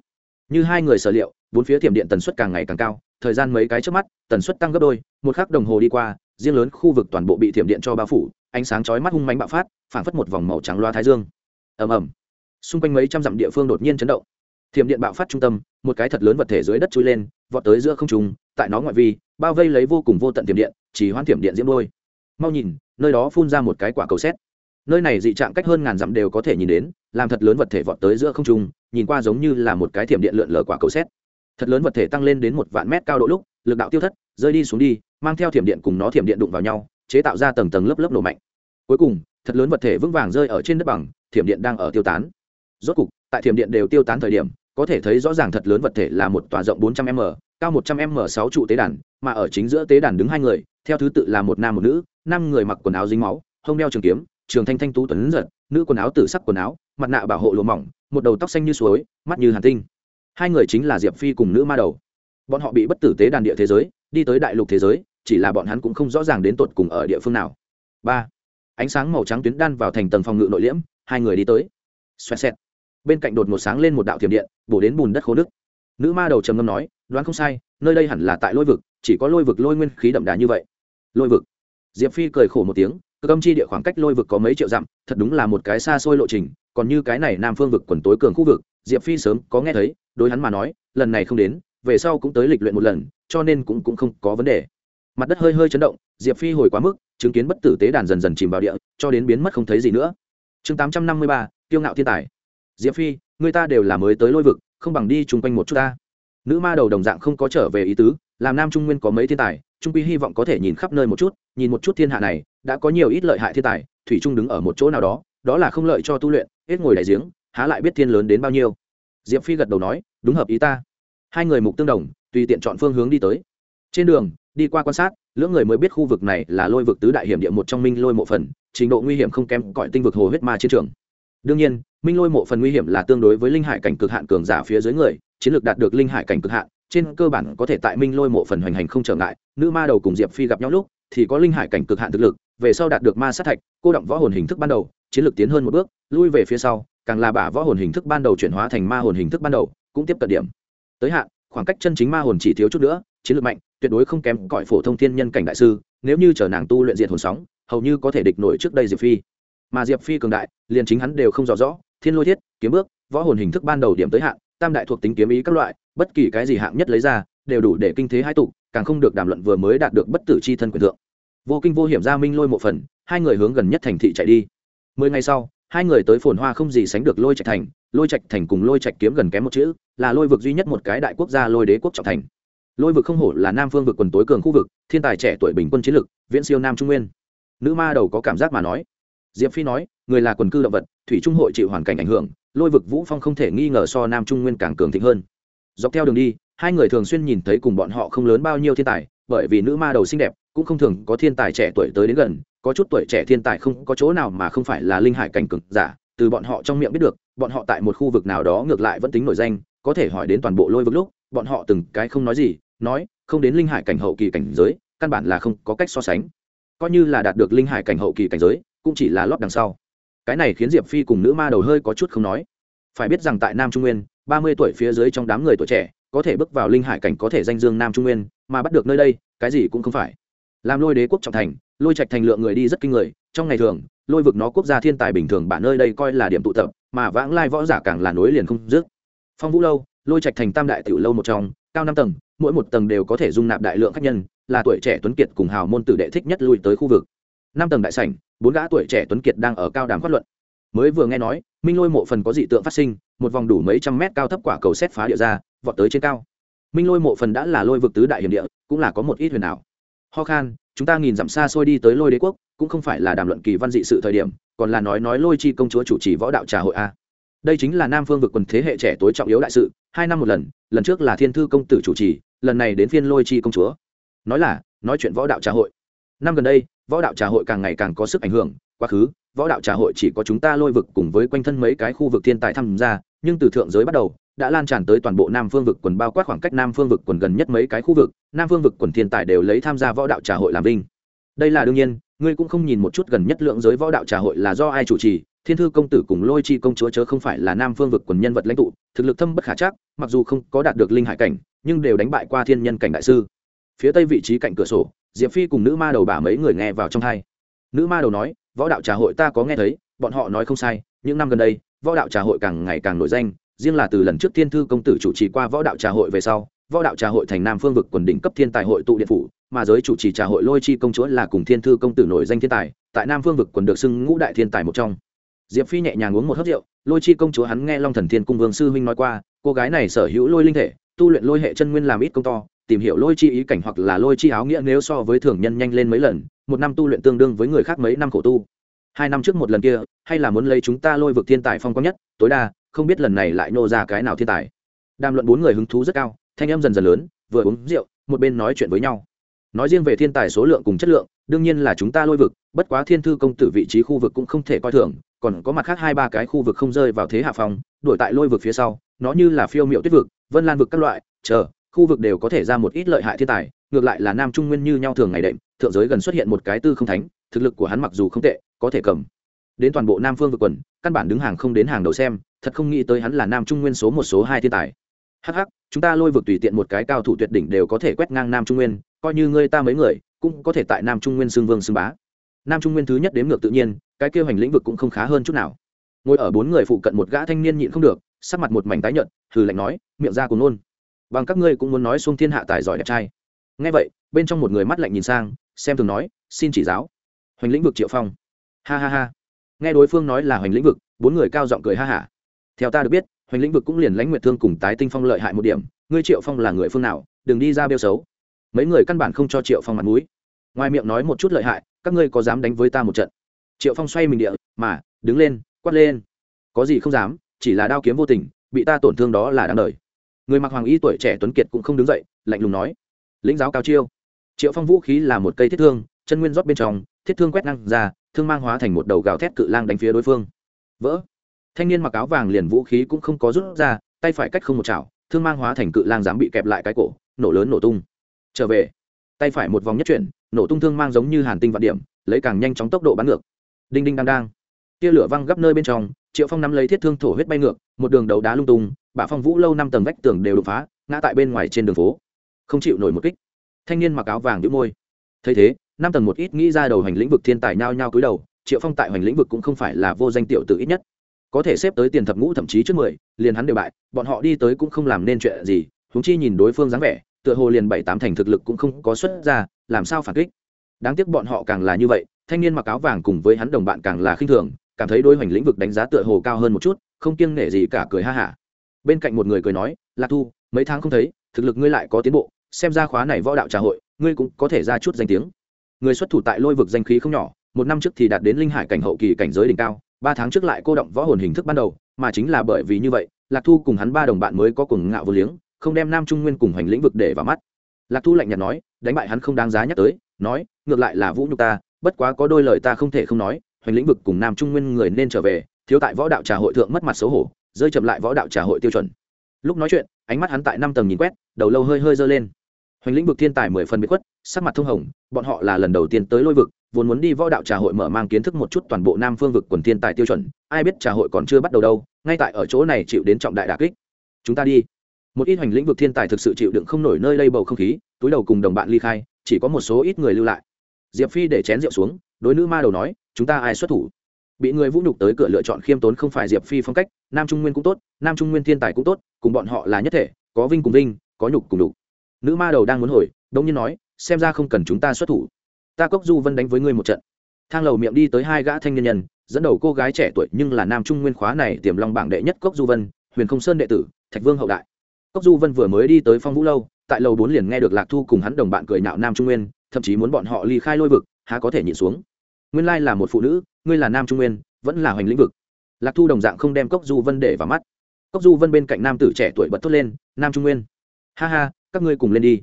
như hai người sở liệu, bốn phía thiểm điện tần suất càng ngày càng cao, thời gian mấy cái trước mắt, tần suất tăng gấp đôi, một khắc đồng hồ đi qua, riêng lớn khu vực toàn bộ bị thiểm điện cho bao phủ, ánh sáng chói mắt hung mánh bạo phát, phảng phất một vòng màu trắng loa thái dương. Ầm ầm. Xung quanh mấy trăm dặm địa phương đột nhiên chấn động. Thiểm điện bạo phát trung tâm, một cái thật lớn vật thể dưới đất chui lên, vọt tới giữa không trung, tại nó ngoại vi, bao vây lấy vô cùng vô tận thiểm điện, chỉ hoãn thiểm điện diễm đôi. Mau nhìn, nơi đó phun ra một cái quả cầu xét nơi này dị trạng cách hơn ngàn dặm đều có thể nhìn đến, làm thật lớn vật thể vọt tới giữa không trung, nhìn qua giống như là một cái thiểm điện lượn lờ quả cầu xét thật lớn vật thể tăng lên đến một vạn mét cao độ lúc, lực đạo tiêu thất, rơi đi xuống đi, mang theo thiểm điện cùng nó thiểm điện đụng vào nhau, chế tạo ra tầng tầng lớp lớp nổ mạnh. Cuối cùng, thật lớn vật thể vững vàng rơi ở trên đất bằng, thiểm điện đang ở tiêu tán. Rốt cục, tại thiểm điện đều tiêu tán thời điểm, có thể thấy rõ ràng thật lớn vật thể là một tòa rộng 400 m, cao 100 m 6 trụ tế đàn, mà ở chính giữa tế đàn đứng hai người, theo thứ tự là một nam một nữ, năm người mặc quần áo dính máu, hông đeo trường kiếm trường thanh thanh tú tuấn giật, nữ quần áo tử sắc quần áo, mặt nạ bảo hộ lụa mỏng, một đầu tóc xanh như suối, mắt như hàn tinh. Hai người chính là diệp phi cùng nữ ma đầu. Bọn họ bị bất tử tế đàn địa thế giới, đi tới đại lục thế giới, chỉ là bọn hắn cũng không rõ ràng đến tột cùng ở địa phương nào. Ba, ánh sáng màu trắng tuyến đan vào thành tầng phòng ngự nội liễm, hai người đi tới. Xoẹt xẹt. Bên cạnh đột một sáng lên một đạo thiểm điện, bổ đến bùn đất khô nước nữ ma đầu trầm ngâm nói, đoán không sai, nơi đây hẳn là tại lôi vực, chỉ có lôi vực lôi nguyên khí đậm đà như vậy. Lôi vực. Diệp phi cười khổ một tiếng cơ âm chi địa khoảng cách lôi vực có mấy triệu dặm, thật đúng là một cái xa xôi lộ trình, còn như cái này nam phương vực quần tối cường khu vực, diệp phi sớm có nghe thấy, đối hắn mà nói, lần này không đến, về sau cũng tới lịch luyện một lần, cho nên cũng cũng không có vấn đề. Mặt đất hơi hơi chấn động, diệp phi hồi quá mức, chứng kiến bất tử tế đàn dần dần chìm vào địa, cho đến biến mất không thấy gì nữa. Chương tám trăm năm mươi ba tiêu ngạo thiên tài. Diệp phi, người ta đều là mới tới lôi vực, không bằng đi chung quanh một chút ta. Nữ ma đầu đồng dạng không có trở về ý tứ, làm nam trung nguyên có mấy thiên tài trung quy hy vọng có thể nhìn khắp nơi một chút, nhìn một chút thiên hạ này, đã có nhiều ít lợi hại thiên tài, thủy trung đứng ở một chỗ nào đó đó là không lợi cho tu luyện, hết ngồi đại giếng, há lại biết thiên lớn đến bao nhiêu. Diệp phi gật đầu nói, đúng hợp ý ta. Hai người mục tương đồng, tùy tiện chọn phương hướng đi tới. Trên đường, đi qua quan sát, lưỡng người mới biết khu vực này là lôi vực tứ đại hiểm địa một trong minh lôi mộ phần, trình độ nguy hiểm không kém cõi tinh vực hồ huyết ma chiến trường. Đương nhiên, minh lôi mộ phần nguy hiểm là tương đối với linh hải cảnh cực hạn cường giả phía dưới người, chiến lược đạt được linh hải cảnh cực hạn trên cơ bản có thể tại minh lôi mộ phần hoành hành không trở ngại, nữ ma đầu cùng diệp phi gặp nhau lúc thì có linh hải cảnh cực hạn thực lực, về sau đạt được ma sát thạch, cô động võ hồn hình thức ban đầu, chiến lược tiến hơn một bước, lui về phía sau, càng là bả võ hồn hình thức ban đầu chuyển hóa thành ma hồn hình thức ban đầu, cũng tiếp cận điểm. Tới hạn, khoảng cách chân chính ma hồn chỉ thiếu chút nữa, chiến lược mạnh, tuyệt đối không kém cõi phổ thông thiên nhân cảnh đại sư, nếu như chờ nàng tu luyện diện hồn sóng, hầu như có thể địch nổi trước đây diệp phi. Mà diệp phi cường đại, liền chính hắn đều không rõ rõ, thiên lôi thiết, kiếm bước, võ hồn hình thức ban đầu điểm tới hạn, tam đại thuộc tính kiếm ý các loại bất kỳ cái gì hạng nhất lấy ra, đều đủ để kinh thế hai tụ, càng không được đàm luận vừa mới đạt được bất tử c h i thân quyền thượng. Vô kinh vô hiểm ra minh lôi một phần, hai người hướng gần nhất thành thị chạy đi. Mười ngày sau, hai người tới phồn hoa không gì sánh được lôi trạch thành. Lôi trạch thành cùng lôi trạch kiếm gần kém một chữ, là lôi vực duy nhất một cái đại quốc gia lôi đế quốc trọng thành. Lôi vực không hổ là nam phương vực quần tối cường khu vực, thiên tài trẻ tuổi bình quân chiến lực, viễn siêu nam trung nguyên. Nữ ma đầu có cảm giác mà nói. Diệp phi nói, người là quần cư động vật, thủy trung hội chịu hoàn cảnh ảnh hưởng, lôi vực vũ phong không thể nghi ngờ so nam trung nguyên càng cường thịnh hơn dọc theo đường đi, hai người thường xuyên nhìn thấy cùng bọn họ không lớn bao nhiêu thiên tài, bởi vì nữ ma đầu xinh đẹp, cũng không thường có thiên tài trẻ tuổi tới đến gần, có chút tuổi trẻ thiên tài không có chỗ nào mà không phải là linh hải cảnh cực giả, từ bọn họ trong miệng biết được, bọn họ tại một khu vực nào đó ngược lại vẫn tính nổi danh, có thể hỏi đến toàn bộ lôi vực lúc, bọn họ từng cái không nói gì, nói, không đến linh hải cảnh hậu kỳ cảnh giới, căn bản là không có cách so sánh. Coi như là đạt được linh hải cảnh hậu kỳ cảnh giới, cũng chỉ là lót đằng sau. Cái này khiến diệp phi cùng nữ ma đầu hơi có chút không nói. Phải biết rằng tại nam trung nguyên ba mươi tuổi phía dưới trong đám người tuổi trẻ, có thể bước vào linh hải cảnh có thể danh dương nam trung nguyên, mà bắt được nơi đây, cái gì cũng không phải. Làm lôi đế quốc trọng thành, lôi trạch thành lượng người đi rất kinh người, trong ngày thường, lôi vực nó quốc gia thiên tài bình thường bản nơi đây coi là điểm tụ tập, mà vãng lai võ giả càng là nối liền không dứt. Phong vũ lâu, lôi trạch thành tam đại tiểu lâu một trong, cao năm tầng, mỗi một tầng đều có thể dung nạp đại lượng khách nhân, là tuổi trẻ tuấn kiệt cùng hào môn tử đệ thích nhất lui tới khu vực. Năm tầng đại sảnh, bốn gã tuổi trẻ tuấn kiệt đang ở cao đàm phát luận. Mới vừa nghe nói, minh lôi mộ phần có dị tượng phát sinh một vòng đủ mấy trăm mét cao thấp quả cầu xét phá địa ra, vọt tới trên cao. Minh lôi mộ phần đã là lôi vực tứ đại hiểm địa, cũng là có một ít huyền ảo. Ho khan, chúng ta nhìn dặm xa xôi đi tới lôi đế quốc, cũng không phải là đàm luận kỳ văn dị sự thời điểm, còn là nói nói lôi chi công chúa chủ trì võ đạo trà hội a. Đây chính là nam phương vực quần thế hệ trẻ tối trọng yếu đại sự, hai năm một lần lần trước là thiên thư công tử chủ trì, lần này đến phiên lôi chi công chúa. Nói là, nói chuyện võ đạo trà hội. Năm gần đây, võ đạo trà hội càng ngày càng có sức ảnh hưởng, quá khứ, võ đạo trà hội chỉ có chúng ta lôi vực cùng với quanh thân mấy cái khu vực thiên tài tham gia nhưng từ thượng giới bắt đầu, đã lan tràn tới toàn bộ nam phương vực quần, bao quát khoảng cách nam phương vực quần gần nhất mấy cái khu vực. Nam phương vực quần thiên tài đều lấy tham gia võ đạo trà hội làm vinh. Đây là đương nhiên, ngươi cũng không nhìn một chút gần nhất lượng giới võ đạo trà hội là do ai chủ trì. Thiên thư công tử cùng lôi chi công chúa chớ không phải là nam phương vực quần nhân vật lãnh tụ, thực lực thâm bất khả chắc, mặc dù không có đạt được linh hải cảnh, nhưng đều đánh bại qua thiên nhân cảnh đại sư. Phía tây vị trí cạnh cửa sổ, diệp phi cùng nữ ma đầu bà mấy người nghe vào trong hai nữ ma đầu nói, võ đạo trà hội ta có nghe thấy, bọn họ nói không sai, những năm gần đây võ đạo trà hội càng ngày càng nổi danh, riêng là từ lần trước thiên thư công tử chủ trì qua võ đạo trà hội về sau, võ đạo trà hội thành nam phương vực quần đỉnh cấp thiên tài hội tụ điện phủ, mà giới chủ trì trà hội lôi chi công chúa là cùng thiên thư công tử nổi danh thiên tài, tại nam phương vực quần được xưng ngũ đại thiên tài một trong. Diệp phi nhẹ nhàng uống một hớt rượu, lôi chi công chúa hắn nghe long thần thiên cung vương sư huynh nói qua, cô gái này sở hữu lôi linh thể, tu luyện lôi hệ chân nguyên làm ít công to, tìm hiểu lôi chi ý cảnh hoặc là lôi chi áo nghĩa nếu so với thường nhân nhanh lên mấy lần, một năm tu luyện tương đương với người khác mấy năm khổ tu hai năm trước một lần kia, hay là muốn lấy chúng ta lôi vực thiên tài phong quang nhất, tối đa, không biết lần này lại nô ra cái nào thiên tài. Đàm luận bốn người hứng thú rất cao, thanh em dần dần lớn, vừa uống rượu, một bên nói chuyện với nhau. Nói riêng về thiên tài số lượng cùng chất lượng, đương nhiên là chúng ta lôi vực, bất quá thiên thư công tử vị trí khu vực cũng không thể coi thường, còn có mặt khác hai ba cái khu vực không rơi vào thế hạ phong đổi tại lôi vực phía sau, nó như là phiêu miệu tuyết vực, vân lan vực các loại, chờ, khu vực đều có thể ra một ít lợi hại thiên tài, ngược lại là nam trung nguyên như nhau thường ngày đệm, thượng giới gần xuất hiện một cái tư không thánh thực lực của hắn mặc dù không tệ, có thể cầm. Đến toàn bộ nam phương vực quần, căn bản đứng hàng không đến hàng đầu xem, thật không nghĩ tới hắn là nam trung nguyên số một, số hai thiên tài. Hh chúng ta lôi vực tùy tiện một cái cao thủ tuyệt đỉnh đều có thể quét ngang nam trung nguyên, coi như ngươi ta mấy người, cũng có thể tại nam trung nguyên xưng vương xưng bá. Nam trung nguyên thứ nhất đếm ngược tự nhiên, cái kêu hành lĩnh vực cũng không khá hơn chút nào. Ngồi ở bốn người phụ cận một gã thanh niên nhịn không được, sắc mặt một mảnh tái nhợt, hừ lạnh nói, miệng ra cùng nôn. Bằng các ngươi cũng muốn nói xuống thiên hạ tài giỏi đẹp trai. Nghe vậy, bên trong một người mắt lạnh nhìn sang, xem thường nói, xin chỉ giáo hoành lĩnh vực triệu phong. Ha ha ha. Nghe đối phương nói là hoành lĩnh vực, bốn người cao giọng cười ha hả. Theo ta được biết, hoành lĩnh vực cũng liền lãnh nguyệt thương cùng tái tinh phong lợi hại một điểm. Ngươi triệu phong là người phương nào, đừng đi ra bêu xấu. Mấy người căn bản không cho triệu phong mặt mũi. Ngoài miệng nói một chút lợi hại, các ngươi có dám đánh với ta một trận? Triệu phong xoay mình địa, mà, đứng lên, quát lên. Có gì không dám, chỉ là đao kiếm vô tình, bị ta tổn thương đó là đáng đời. Người mặc hoàng y tuổi trẻ tuấn kiệt cũng không đứng dậy, lạnh lùng nói. Lĩnh giáo cao chiêu. Triệu phong vũ khí là một cây thiết thương, chân nguyên rót bên trong thiết thương quét năng ra, thương mang hóa thành một đầu gào thét cự lang đánh phía đối phương. Vỡ. Thanh niên mặc áo vàng liền vũ khí cũng không có rút ra, tay phải cách không một chảo, thương mang hóa thành cự lang dám bị kẹp lại cái cổ, nổ lớn nổ tung. Trở về. Tay phải một vòng nhất chuyển, nổ tung thương mang giống như hàn tinh vạn điểm, lấy càng nhanh chóng tốc độ bắn ngược. Đinh đinh đang đang. Tia lửa văng gấp nơi bên trong, triệu phong nắm lấy thiết thương thổ huyết bay ngược, một đường đầu đá lung tung bả phong vũ lâu năm tầng vách tường đều đột phá, ngã tại bên ngoài trên đường phố. Không chịu nổi một kích. Thanh niên mặc áo vàng đĩu môi. Thấy thế năm tầng một ít nghĩ ra đầu hành lĩnh vực thiên tài nhao nhao cúi đầu, triệu phong tại hành lĩnh vực cũng không phải là vô danh tiểu tử ít nhất. Có thể xếp tới tiền thập ngũ thậm chí trước mười, liền hắn đều bại, bọn họ đi tới cũng không làm nên chuyện gì húng chi nhìn đối phương dáng vẻ, tựa hồ liền bảy tám thành thực lực cũng không có xuất ra, làm sao phản kích. Đáng tiếc bọn họ càng là như vậy, thanh niên mặc áo vàng cùng với hắn đồng bạn càng là khinh thường, cảm thấy đối hoành lĩnh vực đánh giá tựa hồ cao hơn một chút, không kiêng nể gì cả cười ha hả. Bên cạnh một người cười nói, lạc thu, mấy tháng không thấy, thực lực ngươi lại có tiến bộ, xem ra khóa này võ đạo trà hội, ngươi cũng có thể ra chút danh tiếng người xuất thủ tại lôi vực danh khí không nhỏ, một năm trước thì đạt đến linh hải cảnh hậu kỳ cảnh giới đỉnh cao, ba tháng trước lại cô động võ hồn hình thức ban đầu, mà chính là bởi vì như vậy, lạc thu cùng hắn ba đồng bạn mới có cùng ngạo vô liếng, không đem nam trung nguyên cùng hành lĩnh vực để vào mắt. Lạc thu lạnh nhạt nói, đánh bại hắn không đáng giá nhắc tới, nói, ngược lại là vũ nhục ta, bất quá có đôi lời ta không thể không nói, hoành lĩnh vực cùng nam trung nguyên người nên trở về, thiếu tại võ đạo trà hội thượng mất mặt xấu hổ, rơi chậm lại võ đạo trà hội tiêu chuẩn. Lúc nói chuyện, ánh mắt hắn tại năm tầng nhìn quét, đầu lâu hơi hơi dơ lên. Hoành lĩnh vực thiên tài mười phần bị khuất sắc mặt thông hồng, bọn họ là lần đầu tiên tới lôi vực, vốn muốn đi võ đạo trà hội mở mang kiến thức một chút toàn bộ nam phương vực quần thiên tài tiêu chuẩn, ai biết trà hội còn chưa bắt đầu đâu, ngay tại ở chỗ này chịu đến trọng đại đà kích. Chúng ta đi. Một ít hoành lĩnh vực thiên tài thực sự chịu đựng không nổi nơi đây bầu không khí, túi đầu cùng đồng bạn ly khai, chỉ có một số ít người lưu lại. Diệp phi để chén rượu xuống, đối nữ ma đầu nói, chúng ta ai xuất thủ? Bị người vũ nhục tới cửa lựa chọn khiêm tốn không phải diệp phi phong cách, nam trung nguyên cũng tốt, nam trung nguyên thiên tài cũng tốt, cùng bọn họ là nhất thể, có vinh cùng vinh, có nhục cùng đục nữ ma đầu đang muốn hồi, đông nhiên nói xem ra không cần chúng ta xuất thủ. Ta cốc du vân đánh với ngươi một trận. Thang lầu miệng đi tới hai gã thanh niên nhân, dẫn đầu cô gái trẻ tuổi nhưng là nam trung nguyên khóa này tiềm long bảng đệ nhất cốc du vân, huyền không sơn đệ tử, thạch vương hậu đại. Cốc du vân vừa mới đi tới phong vũ lâu, tại lầu bốn liền nghe được lạc thu cùng hắn đồng bạn cười nạo nam trung nguyên, thậm chí muốn bọn họ ly khai lôi vực, há có thể nhịn xuống. Nguyên lai là một phụ nữ, ngươi là nam trung nguyên, vẫn là hoành lĩnh vực. Lạc thu đồng dạng không đem cốc du vân để vào mắt. Cốc du vân bên cạnh nam tử trẻ tuổi bật thốt lên, nam trung nguyên, ha ha, các ngươi cùng lên đi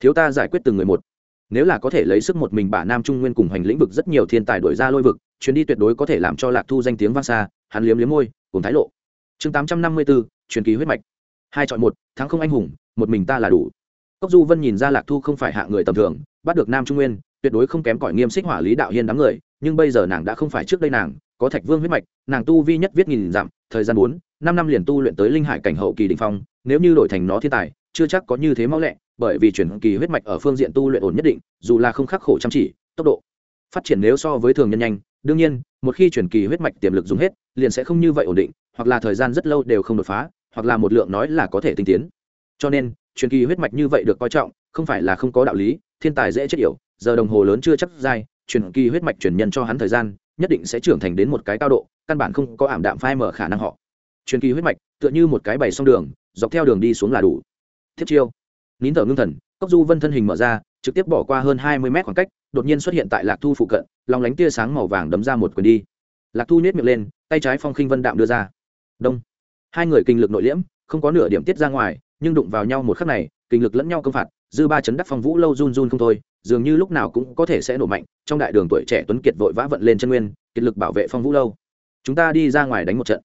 thiếu ta giải quyết từng người một. Nếu là có thể lấy sức một mình bả nam trung nguyên cùng hành lĩnh vực rất nhiều thiên tài đổi ra lôi vực, chuyến đi tuyệt đối có thể làm cho lạc thu danh tiếng vang xa, hắn liếm liếm môi, cùng thái lộ. Chương tám trăm năm mươi bốn truyền kỳ huyết mạch. Hai chọn một, thắng không anh hùng, một mình ta là đủ. Cốc du vân nhìn ra lạc thu không phải hạ người tầm thường, bắt được nam trung nguyên, tuyệt đối không kém cỏi nghiêm xích hỏa lý đạo hiên đám người, nhưng bây giờ nàng đã không phải trước đây nàng, có thạch vương huyết mạch, nàng tu vi nhất viết nghìn dặm, thời gian bốn, năm năm liền tu luyện tới linh hải cảnh hậu kỳ đình phong, nếu như đổi thành nó thiên tài chưa chắc có như thế mau lẹ, bởi vì chuyển kỳ huyết mạch ở phương diện tu luyện ổn nhất định, dù là không khắc khổ chăm chỉ, tốc độ phát triển nếu so với thường nhân nhanh, đương nhiên, một khi chuyển kỳ huyết mạch tiềm lực dùng hết, liền sẽ không như vậy ổn định, hoặc là thời gian rất lâu đều không đột phá, hoặc là một lượng nói là có thể tinh tiến. Cho nên, chuyển kỳ huyết mạch như vậy được coi trọng, không phải là không có đạo lý, thiên tài dễ chết yểu, giờ đồng hồ lớn chưa chắc dai, chuyển kỳ huyết mạch chuyển nhân cho hắn thời gian, nhất định sẽ trưởng thành đến một cái cao độ, căn bản không có ảm đạm phai mở khả năng họ. Chuyển kỳ huyết mạch, tựa như một cái bày song đường, dọc theo đường đi xuống là đủ thiết chiêu. Nín thở ngưng thần, cốc du vân thân hình mở ra, trực tiếp bỏ qua hơn hai mươi mét khoảng cách, đột nhiên xuất hiện tại lạc thu phụ cận lòng lánh tia sáng màu vàng đấm ra một quyền đi. Lạc thu nhét miệng lên, tay trái phong khinh vân đạm đưa ra. Đông. Hai người kinh lực nội liễm, không có nửa điểm tiết ra ngoài, nhưng đụng vào nhau một khắc này, kinh lực lẫn nhau công phạt, dư ba chấn đắc phong vũ lâu run run không thôi, dường như lúc nào cũng có thể sẽ nổ mạnh, trong đại đường tuổi trẻ tuấn kiệt vội vã vận lên chân nguyên, kiệt lực bảo vệ phong vũ lâu. Chúng ta đi ra ngoài đánh một trận.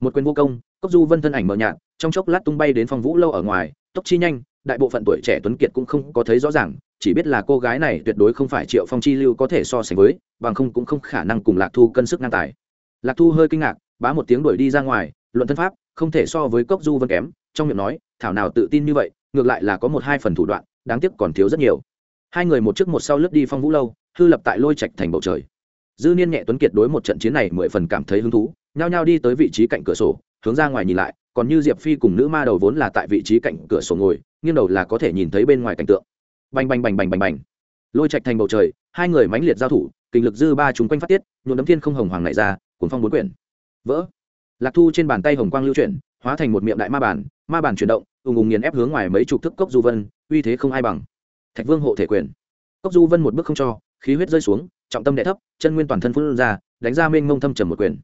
Một quyền vô công, cốc du vân thân ảnh mờ nhạt, trong chốc lát tung bay đến phong vũ lâu ở ngoài tốc chi nhanh, đại bộ phận tuổi trẻ tuấn kiệt cũng không có thấy rõ ràng, chỉ biết là cô gái này tuyệt đối không phải triệu phong chi lưu có thể so sánh với, bằng không cũng không khả năng cùng lạc thu cân sức ngang tài. Lạc thu hơi kinh ngạc, bá một tiếng đuổi đi ra ngoài, luận thân pháp, không thể so với cốc du vân kém, trong miệng nói, thảo nào tự tin như vậy, ngược lại là có một hai phần thủ đoạn, đáng tiếc còn thiếu rất nhiều. Hai người một trước một sau lướt đi phong vũ lâu, hư lập tại lôi trạch thành bầu trời. Dư niên nhẹ tuấn kiệt đối một trận chiến này mười phần cảm thấy hứng thú, nhao nhao đi tới vị trí cạnh cửa sổ, hướng ra ngoài nhìn lại còn như diệp phi cùng nữ ma đầu vốn là tại vị trí cạnh cửa sổ ngồi, nghiêng đầu là có thể nhìn thấy bên ngoài cảnh tượng. Bành bành bành bành bành bành. Lôi trạch thành bầu trời, hai người mãnh liệt giao thủ, kinh lực dư ba chúng quanh phát tiết, nhuộm đấm thiên không hồng hoàng này ra cuốn phong bốn quyển. Vỡ. Lạc thu trên bàn tay hồng quang lưu chuyển, hóa thành một miệng đại ma bản ma bản chuyển động, ùng ùng nghiền ép hướng ngoài mấy chục thức cốc du vân, uy thế không ai bằng. Thạch vương hộ thể quyền. Cốc du vân một bước không cho, khí huyết rơi xuống, trọng tâm đẻ thấp, chân nguyên toàn thân phun ra, đánh ra mênh mông thâm trầm một quyền.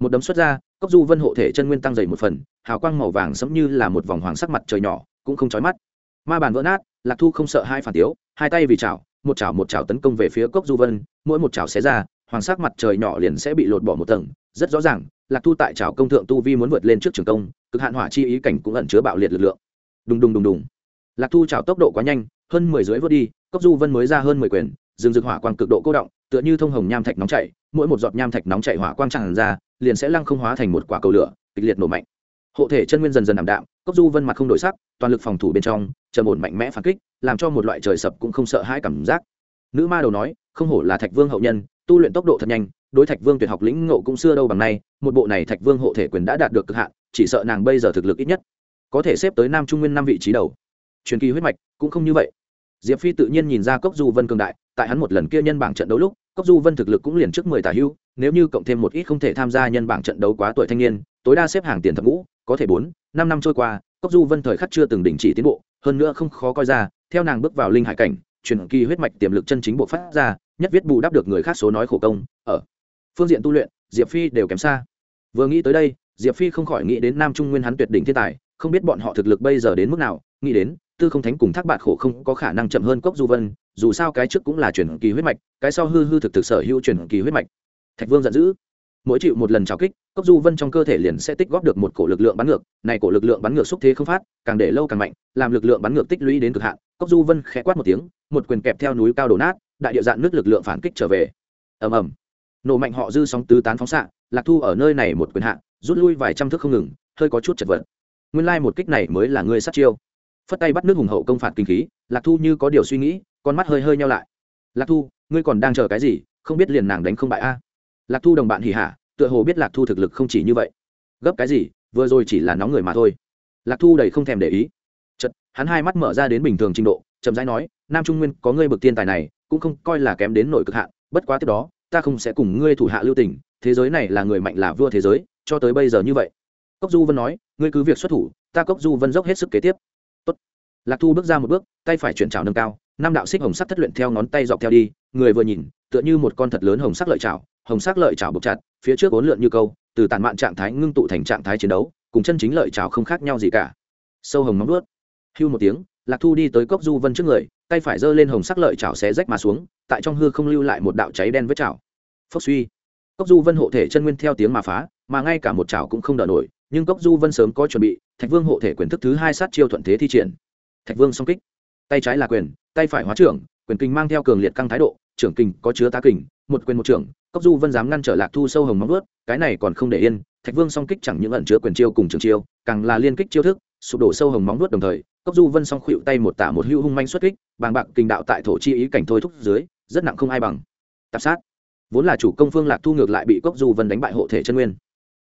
Một đấm xuất ra cốc du vân hộ thể chân nguyên tăng dày một phần, hào quang màu vàng sẫm như là một vòng hoàng sắc mặt trời nhỏ, cũng không chói mắt. Ma bàn vỡ nát, lạc thu không sợ hai phản tiếu, hai tay vì chảo, một chảo một chảo tấn công về phía cốc du vân, mỗi một chảo xé ra, hoàng sắc mặt trời nhỏ liền sẽ bị lột bỏ một tầng. Rất rõ ràng, lạc thu tại chảo công thượng tu vi muốn vượt lên trước trường công, cực hạn hỏa chi ý cảnh cũng ẩn chứa bạo liệt lực lượng. Đùng đùng đùng đùng. Lạc thu chảo tốc độ quá nhanh, hơn mười dưới vớt đi, cốc du vân mới ra hơn mười quyền, rừng rực hỏa quang cực độ cô động, tựa như thông hồng nham thạch nóng chảy, mỗi một giọt nham thạch nóng chảy hỏa quang tràn ra liền sẽ lăng không hóa thành một quả cầu lửa, kịch liệt nổ mạnh. Hộ thể chân nguyên dần dần ảm đạm, cốc du vân mặt không đổi sắc, toàn lực phòng thủ bên trong, trầm ổn mạnh mẽ phản kích, làm cho một loại trời sập cũng không sợ hãi cảm giác. Nữ ma đầu nói, không hổ là thạch vương hậu nhân, tu luyện tốc độ thật nhanh, đối thạch vương tuyệt học lĩnh ngộ cũng xưa đâu bằng nay, một bộ này thạch vương hộ thể quyền đã đạt được cực hạn, chỉ sợ nàng bây giờ thực lực ít nhất có thể xếp tới nam trung nguyên năm vị trí đầu. Truyền kỳ huyết mạch cũng không như vậy. Diệp phi tự nhiên nhìn ra cốc du vân cường đại tại hắn một lần kia nhân bảng trận đấu lúc, cốc du vân thực lực cũng liền trước mười tả hưu, nếu như cộng thêm một ít không thể tham gia nhân bảng trận đấu quá tuổi thanh niên, tối đa xếp hàng tiền thập ngũ, có thể bốn, năm năm trôi qua, cốc du vân thời khắc chưa từng đình chỉ tiến bộ, hơn nữa không khó coi ra, theo nàng bước vào linh hải cảnh, truyền kỳ huyết mạch tiềm lực chân chính bộ phát ra, nhất viết bù đắp được người khác số nói khổ công, ở phương diện tu luyện, diệp phi đều kém xa. Vừa nghĩ tới đây, diệp phi không khỏi nghĩ đến nam trung nguyên hắn tuyệt đỉnh thiên tài, không biết bọn họ thực lực bây giờ đến mức nào, nghĩ đến, tư không thánh cùng thác bạn khổ không có khả năng chậm hơn cốc du vân dù sao cái trước cũng là truyền kỳ huyết mạch, cái sau hư hư thực thực sở hữu truyền kỳ huyết mạch. Thạch vương giận dữ. Mỗi chịu một lần trào kích, cốc du vân trong cơ thể liền sẽ tích góp được một cổ lực lượng bắn ngược, này cổ lực lượng bắn ngược xúc thế không phát, càng để lâu càng mạnh, làm lực lượng bắn ngược tích lũy đến cực hạn, cốc du vân khẽ quát một tiếng, một quyền kẹp theo núi cao đổ nát, đại địa dạn nước lực lượng phản kích trở về. Ầm ầm. Nổ mạnh họ dư sóng tứ tán phóng xạ, lạc thu ở nơi này một quyền hạ, rút lui vài trăm thước không ngừng, hơi có chút chật vật. Nguyên lai một kích này mới là ngươi sát chiêu. Phất tay bắt nước hùng hậu công phạt kinh khí, lạc thu như có điều suy nghĩ con mắt hơi hơi nhau lại. Lạc thu, ngươi còn đang chờ cái gì? Không biết liền nàng đánh không bại a. Lạc thu đồng bạn hỉ hả, tựa hồ biết lạc thu thực lực không chỉ như vậy. Gấp cái gì? Vừa rồi chỉ là nóng người mà thôi. Lạc thu đầy không thèm để ý. Chật hắn hai mắt mở ra đến bình thường trình độ, chậm rãi nói, nam trung nguyên, có ngươi bực tiên tài này, cũng không coi là kém đến nội cực hạn, bất quá tiếp đó, ta không sẽ cùng ngươi thủ hạ lưu tình, thế giới này là người mạnh là vua thế giới, cho tới bây giờ như vậy. Cốc du vân nói, ngươi cứ việc xuất thủ, ta cốc du vân dốc hết sức kế tiếp lạc thu bước ra một bước, tay phải chuyển trào nâng cao, năm đạo xích hồng sắc thất luyện theo ngón tay dọc theo đi, người vừa nhìn, tựa như một con thật lớn hồng sắc lợi chảo, hồng sắc lợi chảo bục chặt, phía trước ốn lượn như câu, từ tàn mạn trạng thái ngưng tụ thành trạng thái chiến đấu, cùng chân chính lợi chảo không khác nhau gì cả. Sâu hồng móng nuốt hưu một tiếng, lạc thu đi tới cốc du vân trước người, tay phải giơ lên hồng sắc lợi chảo xé rách mà xuống, tại trong hư không lưu lại một đạo cháy đen với chảo. Phốc suy. Cốc du vân hộ thể chân nguyên theo tiếng mà phá, mà ngay cả một chảo cũng không đỡ nổi, nhưng cốc du vân sớm có chuẩn bị, thạch vương hộ thể quyền thức thứ hai sát chiêu thuận thế thi triển thạch vương song kích. Tay trái là quyền, tay phải hóa trưởng, quyền kinh mang theo cường liệt căng thái độ, trưởng kình có chứa tá kình, một quyền một trưởng, cốc du vân dám ngăn trở lạc thu sâu hồng móng ướt cái này còn không để yên, thạch vương song kích chẳng những ẩn chứa quyền chiêu cùng trường chiêu, càng là liên kích chiêu thức, sụp đổ sâu hồng móng nuốt đồng thời, cốc du vân song khuỵu tay một tả một hưu hung manh xuất kích, bàng bạc kinh đạo tại thổ chi ý cảnh thôi thúc dưới, rất nặng không ai bằng. Tạp sát. Vốn là chủ công phương lạc thu ngược lại bị cốc du vân đánh bại hộ thể chân nguyên.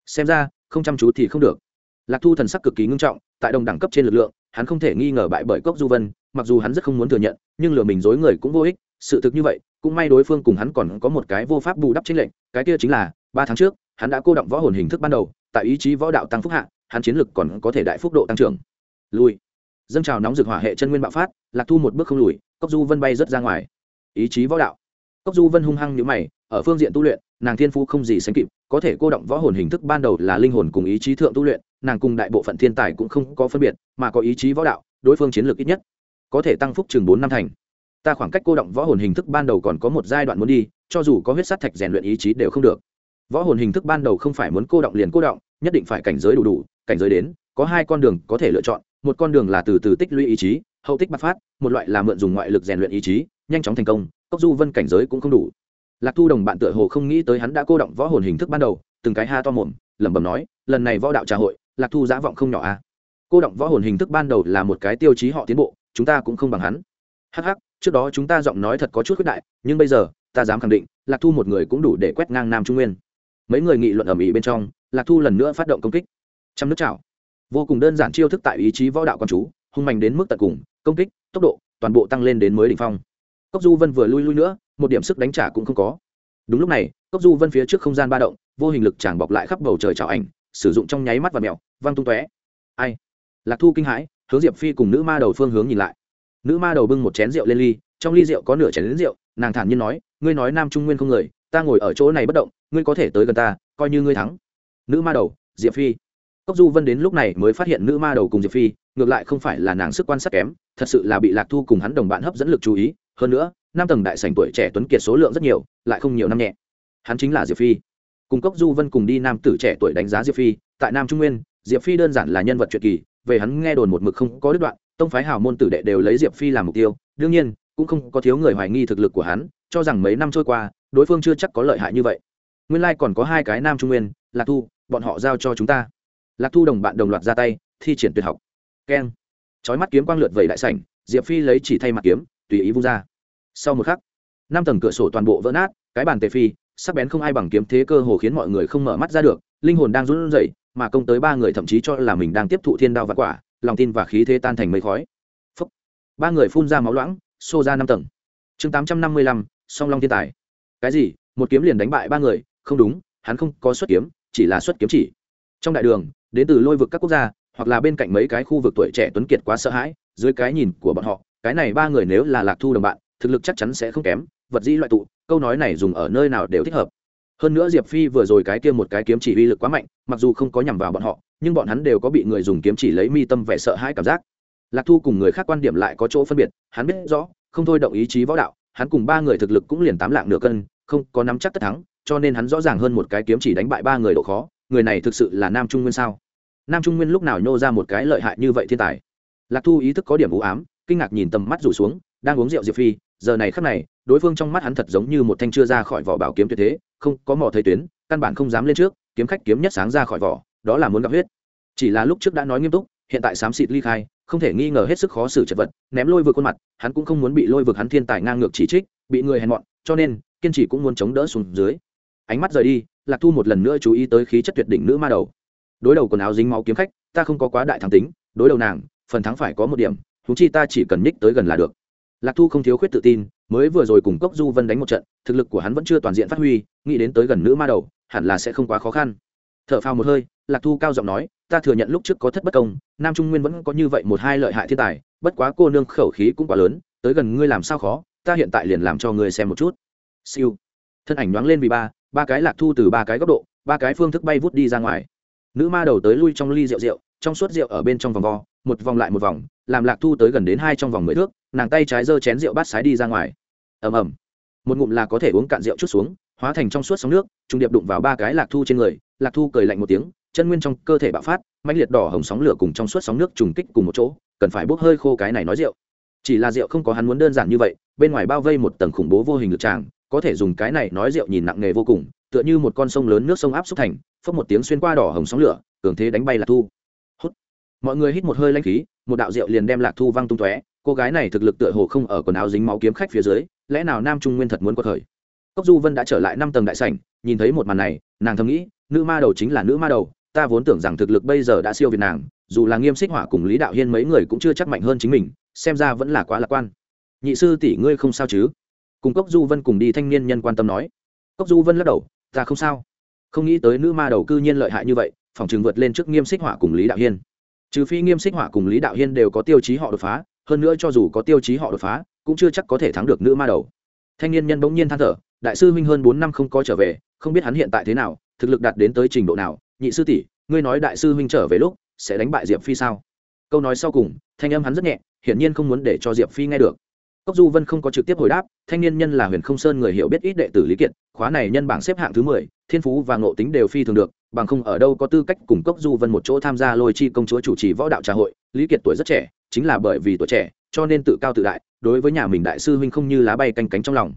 Xem ra, không chăm chú thì không được. Lạc thu thần sắc cực kỳ ngưng trọng, tại đồng đẳng cấp trên lực lượng hắn không thể nghi ngờ bại bởi cốc du vân, mặc dù hắn rất không muốn thừa nhận, nhưng lừa mình dối người cũng vô ích, sự thực như vậy, cũng may đối phương cùng hắn còn có một cái vô pháp bù đắp chính lệnh cái kia chính là, ba tháng trước, hắn đã cô động võ hồn hình thức ban đầu, tại ý chí võ đạo tăng phúc hạ, hắn chiến lực còn có thể đại phúc độ tăng trưởng. Lùi. Dâng trào nóng rực hỏa hệ chân nguyên bạo phát, lạc thu một bước không lùi, cốc du vân bay rất ra ngoài. Ý chí võ đạo. Cốc du vân hung hăng nhũ mày, ở phương diện tu luyện, nàng thiên phú không gì sánh kịp, có thể cô động võ hồn hình thức ban đầu là linh hồn cùng ý chí thượng tu luyện nàng cùng đại bộ phận thiên tài cũng không có phân biệt, mà có ý chí võ đạo, đối phương chiến lược ít nhất có thể tăng phúc chừng bốn năm thành. Ta khoảng cách cô động võ hồn hình thức ban đầu còn có một giai đoạn muốn đi, cho dù có huyết sát thạch rèn luyện ý chí đều không được. Võ hồn hình thức ban đầu không phải muốn cô động liền cô động, nhất định phải cảnh giới đủ đủ, cảnh giới đến, có hai con đường có thể lựa chọn, một con đường là từ từ tích lũy ý chí, hậu tích bắt phát, một loại là mượn dùng ngoại lực rèn luyện ý chí, nhanh chóng thành công, cốc du vân cảnh giới cũng không đủ. Lạc thu đồng bạn tựa hồ không nghĩ tới hắn đã cô động võ hồn hình thức ban đầu, từng cái ha to mồm, lẩm bẩm nói, lần này võ đạo trà hội lạc thu giã vọng không nhỏ à. cô động võ hồn hình thức ban đầu là một cái tiêu chí họ tiến bộ, chúng ta cũng không bằng hắn. Hh trước đó chúng ta giọng nói thật có chút khuyết đại, nhưng bây giờ, ta dám khẳng định, lạc thu một người cũng đủ để quét ngang nam trung nguyên. Mấy người nghị luận ầm ĩ bên trong, lạc thu lần nữa phát động công kích. Trăm nước chảo vô cùng đơn giản chiêu thức tại ý chí võ đạo con chú, hung mạnh đến mức tận cùng, công kích, tốc độ, toàn bộ tăng lên đến mới đỉnh phong. Cốc du vân vừa lui lui nữa, một điểm sức đánh trả cũng không có. Đúng lúc này, cốc du vân phía trước không gian ba động, vô hình lực tràn bọc lại khắp bầu trời trào ảnh sử dụng trong nháy mắt và mèo văng tung tóe. Ai? Lạc thu kinh hãi, hướng diệp phi cùng nữ ma đầu phương hướng nhìn lại. Nữ ma đầu bưng một chén rượu lên ly, trong ly rượu có nửa chén đến rượu, nàng thản nhiên nói, ngươi nói nam trung nguyên không người, ta ngồi ở chỗ này bất động, ngươi có thể tới gần ta, coi như ngươi thắng. Nữ ma đầu, diệp phi. Cốc du vân đến lúc này mới phát hiện nữ ma đầu cùng diệp phi, ngược lại không phải là nàng sức quan sát kém, thật sự là bị lạc thu cùng hắn đồng bạn hấp dẫn lực chú ý. Hơn nữa năm tầng đại sành tuổi trẻ tuấn kiệt số lượng rất nhiều, lại không nhiều năm nhẹ. Hắn chính là diệp phi cùng cốc du vân cùng đi nam tử trẻ tuổi đánh giá diệp phi, tại nam trung nguyên, diệp phi đơn giản là nhân vật truyện kỳ, về hắn nghe đồn một mực không có đứt đoạn, tông phái hào môn tử đệ đều lấy diệp phi làm mục tiêu, đương nhiên, cũng không có thiếu người hoài nghi thực lực của hắn, cho rằng mấy năm trôi qua, đối phương chưa chắc có lợi hại như vậy. Nguyên lai còn có hai cái nam trung nguyên, lạc thu, bọn họ giao cho chúng ta. Lạc thu đồng bạn đồng loạt ra tay, thi triển tuyệt học. Keng. Chói mắt kiếm quang lượt vẩy đại sảnh, diệp phi lấy chỉ thay mặt kiếm, tùy ý vung ra. Sau một khắc, năm tầng cửa sổ toàn bộ vỡ nát, cái bàn tề phi sắc bén không ai bằng kiếm thế cơ hồ khiến mọi người không mở mắt ra được, linh hồn đang run rẩy, mà công tới ba người thậm chí cho là mình đang tiếp thụ thiên đao và quả, lòng tin và khí thế tan thành mây khói. Phúc. ba người phun ra máu loãng, xô ra năm tầng. Chương tám trăm năm mươi lăm, song long thiên tài. Cái gì? Một kiếm liền đánh bại ba người? Không đúng, hắn không có xuất kiếm, chỉ là xuất kiếm chỉ. Trong đại đường, đến từ lôi vực các quốc gia, hoặc là bên cạnh mấy cái khu vực tuổi trẻ tuấn kiệt quá sợ hãi, dưới cái nhìn của bọn họ, cái này ba người nếu là lạc thu đồng bạn, thực lực chắc chắn sẽ không kém, vật dĩ loại tụ câu nói này dùng ở nơi nào đều thích hợp. Hơn nữa diệp phi vừa rồi cái kia một cái kiếm chỉ uy lực quá mạnh, mặc dù không có nhằm vào bọn họ, nhưng bọn hắn đều có bị người dùng kiếm chỉ lấy mi tâm vẻ sợ hãi cảm giác. Lạc thu cùng người khác quan điểm lại có chỗ phân biệt, hắn biết rõ, không thôi động ý chí võ đạo, hắn cùng ba người thực lực cũng liền tám lạng nửa cân, không có nắm chắc tất thắng, cho nên hắn rõ ràng hơn một cái kiếm chỉ đánh bại ba người độ khó, người này thực sự là nam trung nguyên sao? Nam trung nguyên lúc nào nhô ra một cái lợi hại như vậy thiên tài? Lạc thu ý thức có điểm u ám, kinh ngạc nhìn tầm mắt rủ xuống, đang uống rượu diệp phi giờ này khắc này, đối phương trong mắt hắn thật giống như một thanh chưa ra khỏi vỏ bảo kiếm tuyệt thế, không có mò thấy tuyến, căn bản không dám lên trước, kiếm khách kiếm nhất sáng ra khỏi vỏ, đó là muốn gặp huyết. Chỉ là lúc trước đã nói nghiêm túc, hiện tại xám xịt ly khai, không thể nghi ngờ hết sức khó xử chật vật, ném lôi vực khuôn mặt, hắn cũng không muốn bị lôi vực hắn thiên tài ngang ngược chỉ trích, bị người hèn mọn, cho nên, kiên trì cũng muốn chống đỡ xuống dưới. Ánh mắt rời đi, lạc thu một lần nữa chú ý tới khí chất tuyệt đỉnh nữ ma đầu. Đối đầu quần áo dính máu kiếm khách, ta không có quá đại thắng tính, đối đầu nàng, phần thắng phải có một điểm thú chi ta chỉ cần nhích tới gần là được lạc thu không thiếu khuyết tự tin, mới vừa rồi cùng cốc du vân đánh một trận, thực lực của hắn vẫn chưa toàn diện phát huy, nghĩ đến tới gần nữ ma đầu, hẳn là sẽ không quá khó khăn. T h ở phao một hơi, lạc thu cao giọng nói, ta thừa nhận lúc trước có thất bất công, nam trung nguyên vẫn có như vậy một hai lợi hại thiên tài, bất quá cô nương khẩu khí cũng quá lớn, tới gần ngươi làm sao khó, ta hiện tại liền làm cho ngươi xem một chút. Siêu. Thân ảnh nhoáng lên vì ba ba cái lạc thu từ ba cái góc độ, ba cái phương thức bay vút đi ra ngoài. Nữ ma đầu tới lui trong ly rượu rượu, trong suốt rượu ở bên trong vòng vo một vòng lại một vòng, làm lạc thu tới gần đến hai trong vòng mười thước, nàng tay trái giơ chén rượu bát sái đi ra ngoài. Ầm ầm. Một ngụm là có thể uống cạn rượu chút xuống, hóa thành trong suốt sóng nước trung điệp đụng vào ba cái lạc thu trên người, lạc thu cười lạnh một tiếng, chân nguyên trong cơ thể bạo phát, mãnh liệt đỏ hồng sóng lửa cùng trong suốt sóng nước trùng kích cùng một chỗ, cần phải bốc hơi khô cái này nói rượu. Chỉ là rượu không có hắn muốn đơn giản như vậy, bên ngoài bao vây một tầng khủng bố vô hình lực tràng, có thể dùng cái này nói rượu nhìn nặng nghề vô cùng, tựa như một con sông lớn nước sông áp xúc thành phất một tiếng xuyên qua đỏ hồng sóng lửa, cường thế đánh bay lạc thu mọi người hít một hơi lanh khí, một đạo rượu liền đem lạc thu văng tung tóe, cô gái này thực lực tựa hồ không ở quần áo dính máu kiếm khách phía dưới, lẽ nào nam trung nguyên thật muốn có thời cốc du vân đã trở lại năm tầng đại sảnh, nhìn thấy một màn này, nàng thầm nghĩ, nữ ma đầu chính là nữ ma đầu, ta vốn tưởng rằng thực lực bây giờ đã siêu việt nàng, dù là nghiêm xích hỏa cùng lý đạo hiên mấy người cũng chưa chắc mạnh hơn chính mình, xem ra vẫn là quá lạc quan. Nhị sư tỷ ngươi không sao chứ? Cùng cốc du vân cùng đi thanh niên nhân quan tâm nói. Cốc du vân lắc đầu, ta không sao. Không nghĩ tới nữ ma đầu cư nhiên lợi hại như vậy, phòng trường vượt lên trước nghiêm xích hỏa cùng lý đạo hiên trừ phi nghiêm xích hỏa cùng lý đạo hiên đều có tiêu chí họ đột phá, hơn nữa cho dù có tiêu chí họ đột phá, cũng chưa chắc có thể thắng được nữ ma đầu. Thanh niên nhân bỗng nhiên than thở, đại sư huynh hơn bốn năm không có trở về, không biết hắn hiện tại thế nào, thực lực đạt đến tới trình độ nào. Nhị sư tỷ, ngươi nói đại sư huynh trở về lúc, sẽ đánh bại diệp phi sao? Câu nói sau cùng, thanh âm hắn rất nhẹ, hiển nhiên không muốn để cho diệp phi nghe được. Cốc du vân không có trực tiếp hồi đáp thanh niên nhân là huyền không sơn người hiểu biết ít đệ tử lý kiệt, khóa này nhân bảng xếp hạng thứ mười, thiên phú và ngộ tính đều phi thường được, bằng không ở đâu có tư cách cùng cốc du vân một chỗ tham gia lôi chi công chúa chủ trì võ đạo trà hội, lý kiệt tuổi rất trẻ, chính là bởi vì tuổi trẻ, cho nên tự cao tự đại, đối với nhà mình đại sư huynh không như lá bay canh cánh trong lòng.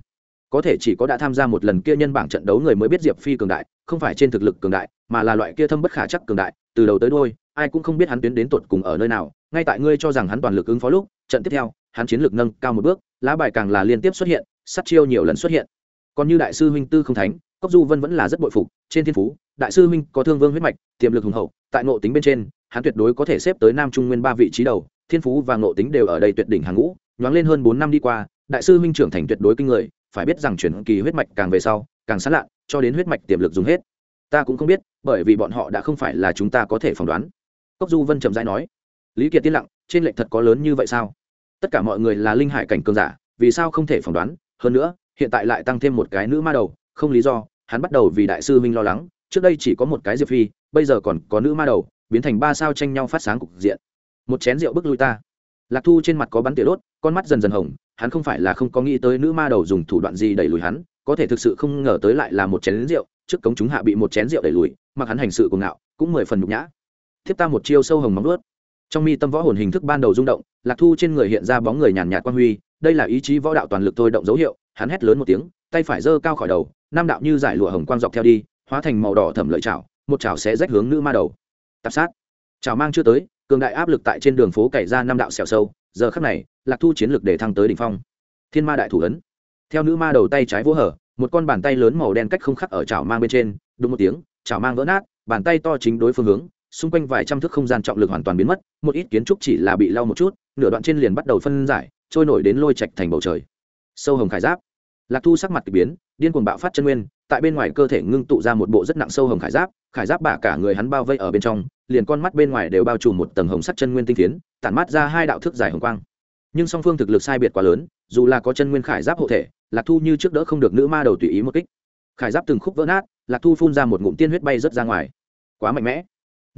Có thể chỉ có đã tham gia một lần kia nhân bảng trận đấu người mới biết diệp phi cường đại, không phải trên thực lực cường đại, mà là loại kia thâm bất khả chắc cường đại, từ đầu tới đôi, ai cũng không biết hắn tiến đến tột cùng ở nơi nào, ngay tại ngươi cho rằng hắn toàn lực ứng phó lúc, trận tiếp theo hắn chiến lược nâng cao một bước, lá bài càng là liên tiếp xuất hiện, sát chiêu nhiều lần xuất hiện. Còn như đại sư huynh tư không thánh, cốc du vân vẫn là rất bội phục, trên thiên phú, đại sư huynh có thương vương huyết mạch, tiềm lực hùng hậu, tại ngộ tính bên trên, hắn tuyệt đối có thể xếp tới nam trung nguyên ba vị trí đầu, thiên phú và ngộ tính đều ở đây tuyệt đỉnh hàng ngũ, nhoáng lên hơn bốn năm đi qua, đại sư huynh trưởng thành tuyệt đối kinh người, phải biết rằng chuyển kỳ huyết mạch càng về sau, càng sán lạ, cho đến huyết mạch tiềm lực dùng hết. Ta cũng không biết, bởi vì bọn họ đã không phải là chúng ta có thể phỏng đoán. Cốc du vân trầm dãi nói, lý kiệt tiên lặng, trên lệnh thật có lớn như vậy sao? Tất cả mọi người là linh hải cảnh cường giả, vì sao không thể phỏng đoán? Hơn nữa, hiện tại lại tăng thêm một cái nữ ma đầu, không lý do, hắn bắt đầu vì đại sư minh lo lắng, trước đây chỉ có một cái diệp phi, bây giờ còn có nữ ma đầu, biến thành ba sao tranh nhau phát sáng cục diện. Một chén rượu bức lui ta. Lạc thu trên mặt có bắn tỉa đốt, con mắt dần dần hồng, hắn không phải là không có nghĩ tới nữ ma đầu dùng thủ đoạn gì đẩy lùi hắn, có thể thực sự không ngờ tới lại là một chén rượu, trước cống chúng hạ bị một chén rượu đẩy lùi, mặc hắn hành sự cuồng ngạo, cũng mười phần nhục nhã. Thiếp ta một chiêu sâu hồng móng ướt trong mi tâm võ hồn hình thức ban đầu rung động, lạc thu trên người hiện ra bóng người nhàn nhạt quan huy, đây là ý chí võ đạo toàn lực thôi động dấu hiệu, hắn hét lớn một tiếng, tay phải giơ cao khỏi đầu nam đạo như giải lụa hồng quang dọc theo đi, hóa thành màu đỏ thẩm lợi chảo, một chảo sẽ rách hướng nữ ma đầu. Tạp sát. Chảo mang chưa tới, cường đại áp lực tại trên đường phố cày ra năm đạo xẻo sâu, giờ khắc này, lạc thu chiến lực để thăng tới đỉnh phong. Thiên ma đại thủ ấn. Theo nữ ma đầu tay trái vỗ hở, một con bàn tay lớn màu đen cách không khắc ở chảo mang bên trên, đúng một tiếng, chảo mang vỡ nát, bàn tay to chính đối phương hướng xung quanh vài trăm thước không gian trọng lực hoàn toàn biến mất, một ít kiến trúc chỉ là bị lau một chút, nửa đoạn trên liền bắt đầu phân giải, trôi nổi đến lôi trạch thành bầu trời. Sâu hồng khải giáp. Lạc thu sắc mặt k ỳ biến, điên cuồng bạo phát chân nguyên, tại bên ngoài cơ thể ngưng tụ ra một bộ rất nặng sâu hồng khải giáp khải giáp bả cả người hắn bao vây ở bên trong, liền con mắt bên ngoài đều bao trùm một tầng hồng sắt chân nguyên tinh tiến tản mát ra hai đạo thước dài hồng quang. Nhưng song phương thực lực sai biệt quá lớn, dù là có chân nguyên khải giáp hộ thể, lạc thu như trước đỡ không được nữ ma đầu tùy ý một kích. Khải giáp từng khúc vỡ nát, lạc thu phun ra một ngụm tiên huyết bay rớt ra ngoài. Quá mạnh mẽ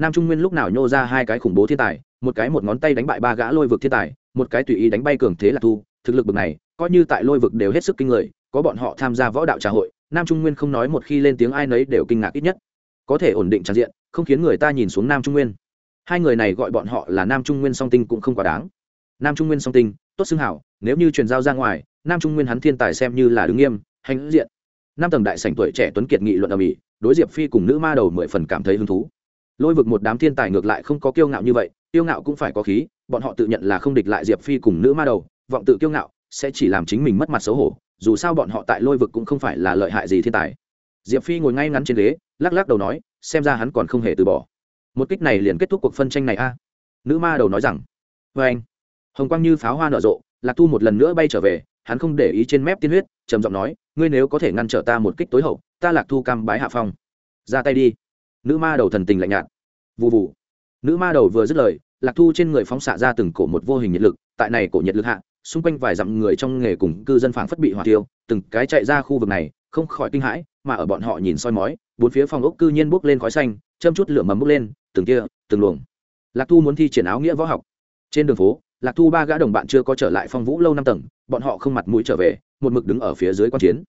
nam trung nguyên lúc nào nhô ra hai cái khủng bố thiên tài, một cái một ngón tay đánh bại ba gã lôi vực thiên tài, một cái tùy ý đánh bay cường thế lạc thu, thực lực bực này, coi như tại lôi vực đều hết sức kinh người, có bọn họ tham gia võ đạo trà hội, nam trung nguyên không nói một khi lên tiếng ai nấy đều kinh ngạc ít nhất. Có thể ổn định tràn diện, không khiến người ta nhìn xuống nam trung nguyên. Hai người này gọi bọn họ là nam trung nguyên song tinh cũng không quá đáng. Nam trung nguyên song tinh, tốt xưng hảo, nếu như truyền giao ra ngoài, nam trung nguyên hắn thiên tài xem như là đứng nghiêm, hành diện. Năm tầng đại sảnh tuổi trẻ tuấn kiệt nghị luận ở mỹ, đối diệp phi cùng nữ ma đầu mười phần cảm thấy hứng thú lôi vực một đám thiên tài ngược lại không có kiêu ngạo như vậy, kiêu ngạo cũng phải có khí, bọn họ tự nhận là không địch lại diệp phi cùng nữ ma đầu, vọng tự kiêu ngạo, sẽ chỉ làm chính mình mất mặt xấu hổ, dù sao bọn họ tại lôi vực cũng không phải là lợi hại gì thiên tài. Diệp phi ngồi ngay ngắn trên ghế, lắc lắc đầu nói, xem ra hắn còn không hề từ bỏ. Một kích này liền kết thúc cuộc phân tranh này a. Nữ ma đầu nói rằng vê anh. Hồng quang như pháo hoa nở rộ, lạc thu một lần nữa bay trở về, hắn không để ý trên mép tiên huyết, trầm giọng nói, ngươi nếu có thể ngăn trở ta một kích tối hậu, ta lạc thu cam bái hạ phong. Ra tay đi nữ ma đầu thần tình lạnh nhạt. Vụ vụ nữ ma đầu vừa dứt lời, lạc thu trên người phóng xạ ra từng cổ một vô hình nhiệt lực, tại này cổ nhiệt lực hạ, xung quanh vài dặm người trong nghề cùng cư dân phảng phất bị hỏa tiêu từng cái chạy ra khu vực này, không khỏi kinh hãi, mà ở bọn họ nhìn soi mói, bốn phía phòng ốc cư nhiên bốc lên khói xanh, châm chút lửa mầm bốc lên, từng kia từng luồng. Lạc thu muốn thi triển áo nghĩa võ học. Trên đường phố, lạc thu ba gã đồng bạn chưa có trở lại phong vũ lâu năm tầng, bọn họ không mặt mũi trở về, một mực đứng ở phía dưới quan chiến.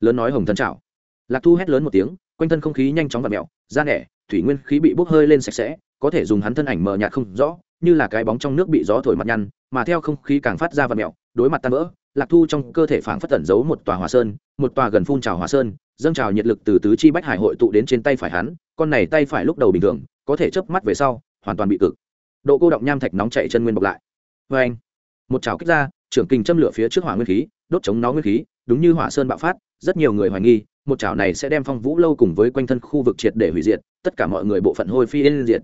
Lớn nói hồng thân chào lạc thu hét lớn một tiếng quanh thân không khí nhanh chóng và mẹo, da nẻ, thủy nguyên khí bị bốc hơi lên sạch sẽ, có thể dùng hắn thân ảnh mờ nhạt không rõ, như là cái bóng trong nước bị gió thổi mặt nhăn, mà theo không khí càng phát ra và mẹo, đối mặt tan vỡ, lạc thu trong cơ thể phảng phất tẩn giấu một tòa hòa sơn, một tòa gần phun trào hòa sơn, dâng trào nhiệt lực từ tứ chi bách hải hội tụ đến trên tay phải hắn, con này tay phải lúc đầu bình thường, có thể chớp mắt về sau, hoàn toàn bị cực. Độ cô động nham thạch nóng chạy chân nguyên bọc lại. Vê anh, một trào kích ra, trưởng kình châm lửa phía trước hỏa nguyên khí, đốt chống nó nguyên khí, đúng như hỏa sơn bạo phát, rất nhiều người hoài nghi một chảo này sẽ đem phong vũ lâu cùng với quanh thân khu vực triệt để hủy diệt, tất cả mọi người bộ phận hôi phi lên diệt.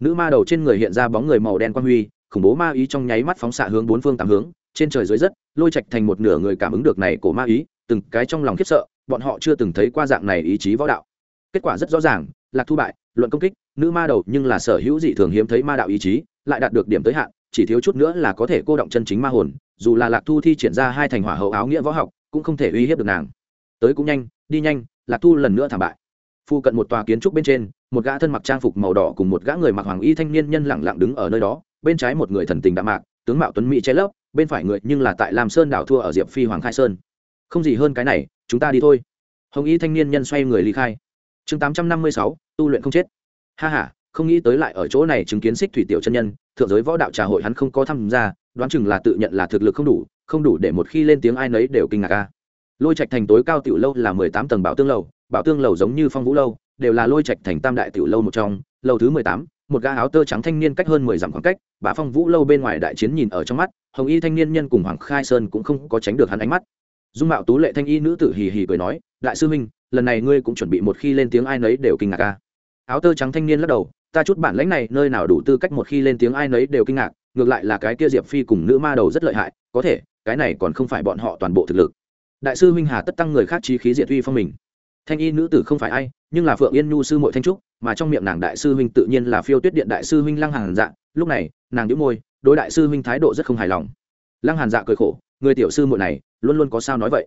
Nữ ma đầu trên người hiện ra bóng người màu đen quang huy, khủng bố ma ý trong nháy mắt phóng xạ hướng bốn phương tám hướng, trên trời dưới đất, lôi trạch thành một nửa người cảm ứng được này của ma ý, từng cái trong lòng khiếp sợ, bọn họ chưa từng thấy qua dạng này ý chí võ đạo. Kết quả rất rõ ràng, lạc thu bại, luận công kích, nữ ma đầu nhưng là sở hữu dị thường hiếm thấy ma đạo ý chí, lại đạt được điểm tới hạn, chỉ thiếu chút nữa là có thể cô động chân chính ma hồn, dù là lạc thu thi triển ra hai thành hỏa hậu áo nghĩa võ học, cũng không thể uy hiếp được nàng. Tới cũng nhanh đi nhanh, lạc thu lần nữa thảm bại. Phu cận một tòa kiến trúc bên trên, một gã thân mặc trang phục màu đỏ cùng một gã người mặc hoàng y thanh niên nhân lẳng lặng đứng ở nơi đó. Bên trái một người thần tình đạm mạc, tướng mạo tuấn mỹ che lấp, bên phải người nhưng là tại lam sơn đảo thua ở diệp phi hoàng khai sơn. Không gì hơn cái này, chúng ta đi thôi. Hồng y thanh niên nhân xoay người ly khai. Chương tám trăm năm mươi sáu, tu luyện không chết. Ha h a không nghĩ tới lại ở chỗ này chứng kiến xích thủy tiểu chân nhân, thượng giới võ đạo trà hội hắn không có tham gia, đoán chừng là tự nhận là thực lực không đủ không đủ để một khi lên tiếng ai nấy đều kinh ngạc ca lôi trạch thành tối cao tiểu lâu là mười tám tầng bảo tương lầu bảo tương lầu giống như phong vũ lâu đều là lôi trạch thành tam đại tiểu lâu một trong lâu thứ mười tám một gã áo tơ trắng thanh niên cách hơn mười dặm khoảng cách bà phong vũ lâu bên ngoài đại chiến nhìn ở trong mắt hồng y thanh niên nhân cùng hoàng khai sơn cũng không có tránh được hắn ánh mắt. Dung mạo tú lệ thanh y nữ tử hì hì cười nói đại sư minh, lần này ngươi cũng chuẩn bị một khi lên tiếng ai nấy đều kinh ngạc ca áo tơ trắng thanh niên lắc đầu ta chút bản lãnh này nơi nào đủ tư cách một khi lên tiếng ai nấy đều kinh ngạc ngược lại là cái kia diệp phi cùng nữ ma đầu rất lợi hại có thể cái này còn không phải bọn họ toàn bộ thực lực đại sư huynh hà tất tăng người khác trí khí diệt uy phong mình. Thanh y nữ tử không phải ai, nhưng là phượng yên nhu sư mội thanh trúc, mà trong miệng nàng đại sư huynh tự nhiên là phiêu tuyết điện đại sư huynh lăng hàn dạ. Lúc này, nàng đĩu môi, đối đại sư huynh thái độ rất không hài lòng. Lăng hàn dạ cười khổ, người tiểu sư muội này, luôn luôn có sao nói vậy.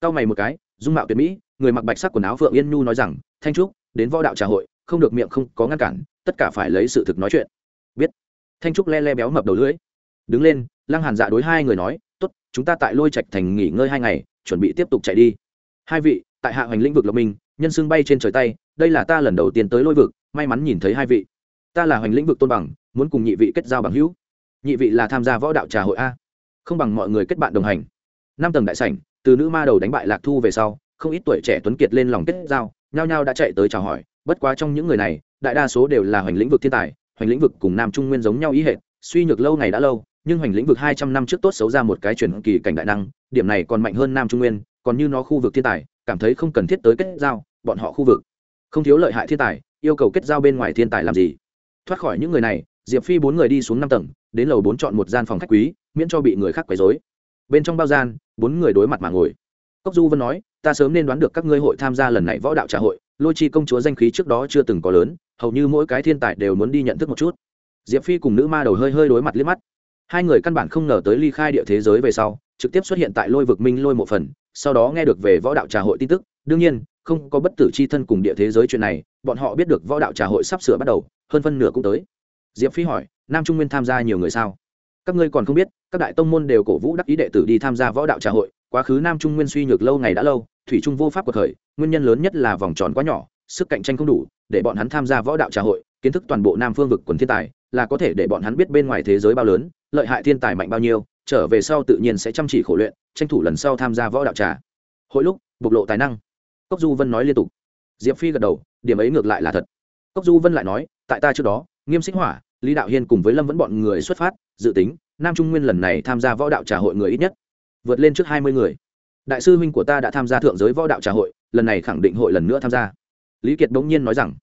Cao mày một cái, dung mạo tuyệt mỹ, người mặc bạch sắc quần áo phượng yên nhu nói rằng, thanh trúc, đến võ đạo trà hội, không được miệng không có ngăn cản, tất cả phải lấy sự thực nói chuyện. Biết. Thanh trúc le le béo mập đầu lưỡi. Đứng lên, lăng hàn dạ đối hai người nói chúng ta tại lôi trạch thành nghỉ ngơi hai ngày, chuẩn bị tiếp tục chạy đi. Hai vị, tại hạ hoành lĩnh vực lộc minh, nhân xương bay trên trời tay, đây là ta lần đầu tiên tới lôi vực, may mắn nhìn thấy hai vị. Ta là hoành lĩnh vực tôn bằng, muốn cùng nhị vị kết giao bằng hữu. Nhị vị là tham gia võ đạo trà hội a. Không bằng mọi người kết bạn đồng hành. Năm tầng đại sảnh, từ nữ ma đầu đánh bại lạc thu về sau, không ít tuổi trẻ tuấn kiệt lên lòng kết giao, nhao nhao đã chạy tới chào hỏi. Bất quá trong những người này, đại đa số đều là hoành lĩnh vực thiên tài, hoành lĩnh vực cùng nam trung nguyên giống nhau ý hệ suy nhược lâu ngày đã lâu nhưng hoành lĩnh vực hai trăm năm trước tốt xấu ra một cái chuyển kỳ cảnh đại năng, điểm này còn mạnh hơn nam trung nguyên, còn như nó khu vực thiên tài, cảm thấy không cần thiết tới kết giao, bọn họ khu vực. Không thiếu lợi hại thiên tài, yêu cầu kết giao bên ngoài thiên tài làm gì? Thoát khỏi những người này, diệp phi bốn người đi xuống năm tầng, đến lầu bốn chọn một gian phòng khách quý, miễn cho bị người khác quấy dối bên trong bao gian, bốn người đối mặt mà ngồi. Cốc du vân nói, ta sớm nên đoán được các ngươi hội tham gia lần này võ đạo trà hội, lôi chi công chúa danh khí trước đó chưa từng có lớn, hầu như mỗi cái thiên tài đều muốn đi nhận thức một chút. Diệp phi cùng nữ ma đầu hơi hơi đối mặt liếc mắt hai người căn bản không ngờ tới ly khai địa thế giới về sau, trực tiếp xuất hiện tại lôi vực minh lôi một phần, sau đó nghe được về võ đạo trà hội tin tức, đương nhiên, không có bất tử c h i thân cùng địa thế giới chuyện này, bọn họ biết được võ đạo trà hội sắp sửa bắt đầu, hơn phân nửa cũng tới. Diệp phi hỏi, nam trung nguyên tham gia nhiều người sao? Các ngươi còn không biết, các đại tông môn đều cổ vũ đắc ý đệ tử đi tham gia võ đạo trà hội, quá khứ nam trung nguyên suy nhược lâu ngày đã lâu, thủy trung vô pháp cuộc khởi, nguyên nhân lớn nhất là vòng tròn quá nhỏ, sức cạnh tranh không đủ, để bọn hắn tham gia võ đạo trà hội, kiến thức toàn bộ nam phương vực quần thiên tài, là có thể để bọn hắn biết bên ngoài thế giới bao lớn lợi hại thiên tài mạnh bao nhiêu, trở về sau tự nhiên sẽ chăm chỉ khổ luyện, tranh thủ lần sau tham gia võ đạo trà. Hội lúc, bộc lộ tài năng. Cốc du vân nói liên tục. Diệp phi gật đầu, điểm ấy ngược lại là thật. Cốc du vân lại nói, tại ta trước đó, nghiêm xích hỏa, lý đạo hiên cùng với lâm vẫn bọn người xuất phát, dự tính, nam trung nguyên lần này tham gia võ đạo trà hội người ít nhất, vượt lên trước hai mươi người. Đại sư huynh của ta đã tham gia thượng giới võ đạo trà hội, lần này khẳng định hội lần nữa tham gia. Lý kiệt bỗng nhiên nói rằng.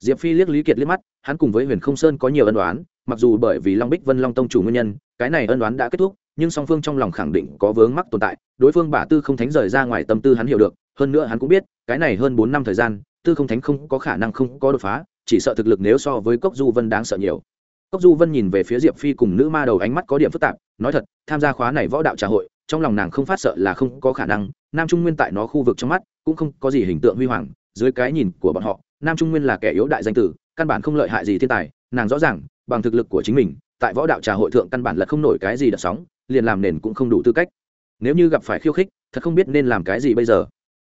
Diệp phi liếc lý kiệt liếc mắt, hắn cùng với huyền không sơn có nhiều ân đoán mặc dù bởi vì long bích vân long tông chủ nguyên nhân, cái này ân đoán đã kết thúc, nhưng song phương trong lòng khẳng định có vướng mắc tồn tại, đối phương bả tư không thánh rời ra ngoài tâm tư hắn hiểu được, hơn nữa hắn cũng biết, cái này hơn bốn năm thời gian, tư không thánh không có khả năng không có đột phá, chỉ sợ thực lực nếu so với cốc du vân đáng sợ nhiều. Cốc du vân nhìn về phía diệp phi cùng nữ ma đầu ánh mắt có điểm phức tạp, nói thật, tham gia khóa này võ đạo trà hội, trong lòng nàng không phát sợ là không có khả năng, nam trung nguyên tại nó khu vực trong mắt, cũng không có gì hình tượng huy hoàng, dưới cái nhìn của bọn họ, nam trung nguyên là kẻ yếu đại danh tử, căn bản không lợi hại gì thiên tài nàng rõ ràng, bằng thực lực của chính mình, tại võ đạo trà hội thượng căn bản là không nổi cái gì đợt sóng, liền làm nền cũng không đủ tư cách. Nếu như gặp phải khiêu khích, thật không biết nên làm cái gì bây giờ.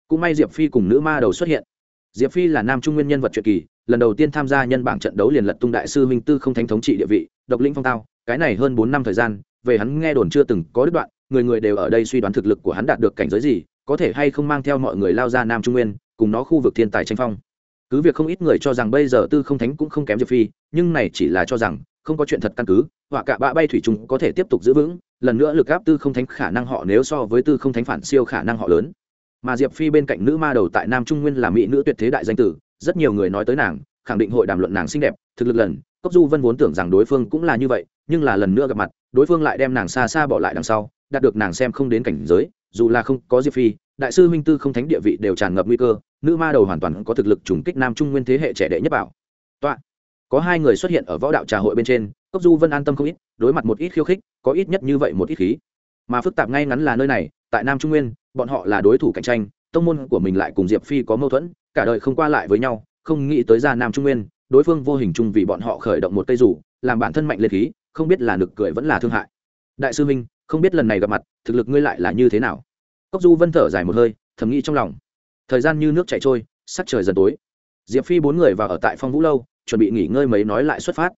Cũng may diệp phi cùng nữ ma đầu xuất hiện. Diệp phi là nam trung nguyên nhân vật truyện kỳ, lần đầu tiên tham gia nhân bảng trận đấu liền lật tung đại sư minh tư không thánh thống trị địa vị, độc lĩnh phong tao, cái này hơn bốn năm thời gian, về hắn nghe đồn chưa từng có đứt đoạn, người người đều ở đây suy đoán thực lực của hắn đạt được cảnh giới gì, có thể hay không mang theo mọi người lao ra nam trung nguyên, cùng nó khu vực thiên tài tranh phong. Cứ việc không ít người cho rằng bây giờ tư không thánh cũng không kém diệp phi nhưng này chỉ là cho rằng, không có chuyện thật căn cứ, họa cả bạ bay thủy trùng có thể tiếp tục giữ vững, lần nữa lực áp tư không thánh khả năng họ nếu so với tư không thánh phản siêu khả năng họ lớn. Mà diệp phi bên cạnh nữ ma đầu tại nam trung nguyên là mỹ nữ tuyệt thế đại danh tử, rất nhiều người nói tới nàng, khẳng định hội đàm luận nàng xinh đẹp, thực lực lần, cốc du vân vốn tưởng rằng đối phương cũng là như vậy, nhưng là lần nữa gặp mặt, đối phương lại đem nàng xa xa bỏ lại đằng sau, đạt được nàng xem không đến cảnh giới, dù là không có diệp phi, đại sư minh tư không thánh địa vị đều tràn ngập nguy cơ, nữ ma đầu hoàn toàn có thực lực trùng kích nam trung nguyên thế hệ trẻ đệ nhất bảo. Tọa có hai người xuất hiện ở võ đạo trà hội bên trên, cốc du vân an tâm không ít, đối mặt một ít khiêu khích, có ít nhất như vậy một ít khí. Mà phức tạp ngay ngắn là nơi này, tại nam trung nguyên, bọn họ là đối thủ cạnh tranh, tông môn của mình lại cùng diệp phi có mâu thuẫn, cả đời không qua lại với nhau, không nghĩ tới ra nam trung nguyên, đối phương vô hình chung vì bọn họ khởi động một cây rủ, làm bản thân mạnh lên khí, không biết là nực cười vẫn là thương hại. Đại sư minh, không biết lần này gặp mặt, thực lực ngươi lại là như thế nào? Cốc du vân thở dài một hơi, thầm nghĩ trong lòng. Thời gian như nước chảy trôi, sắc trời dần tối. Diệp phi bốn người vào ở tại phong vũ lâu chuẩn bị nghỉ ngơi mấy nói lại xuất phát.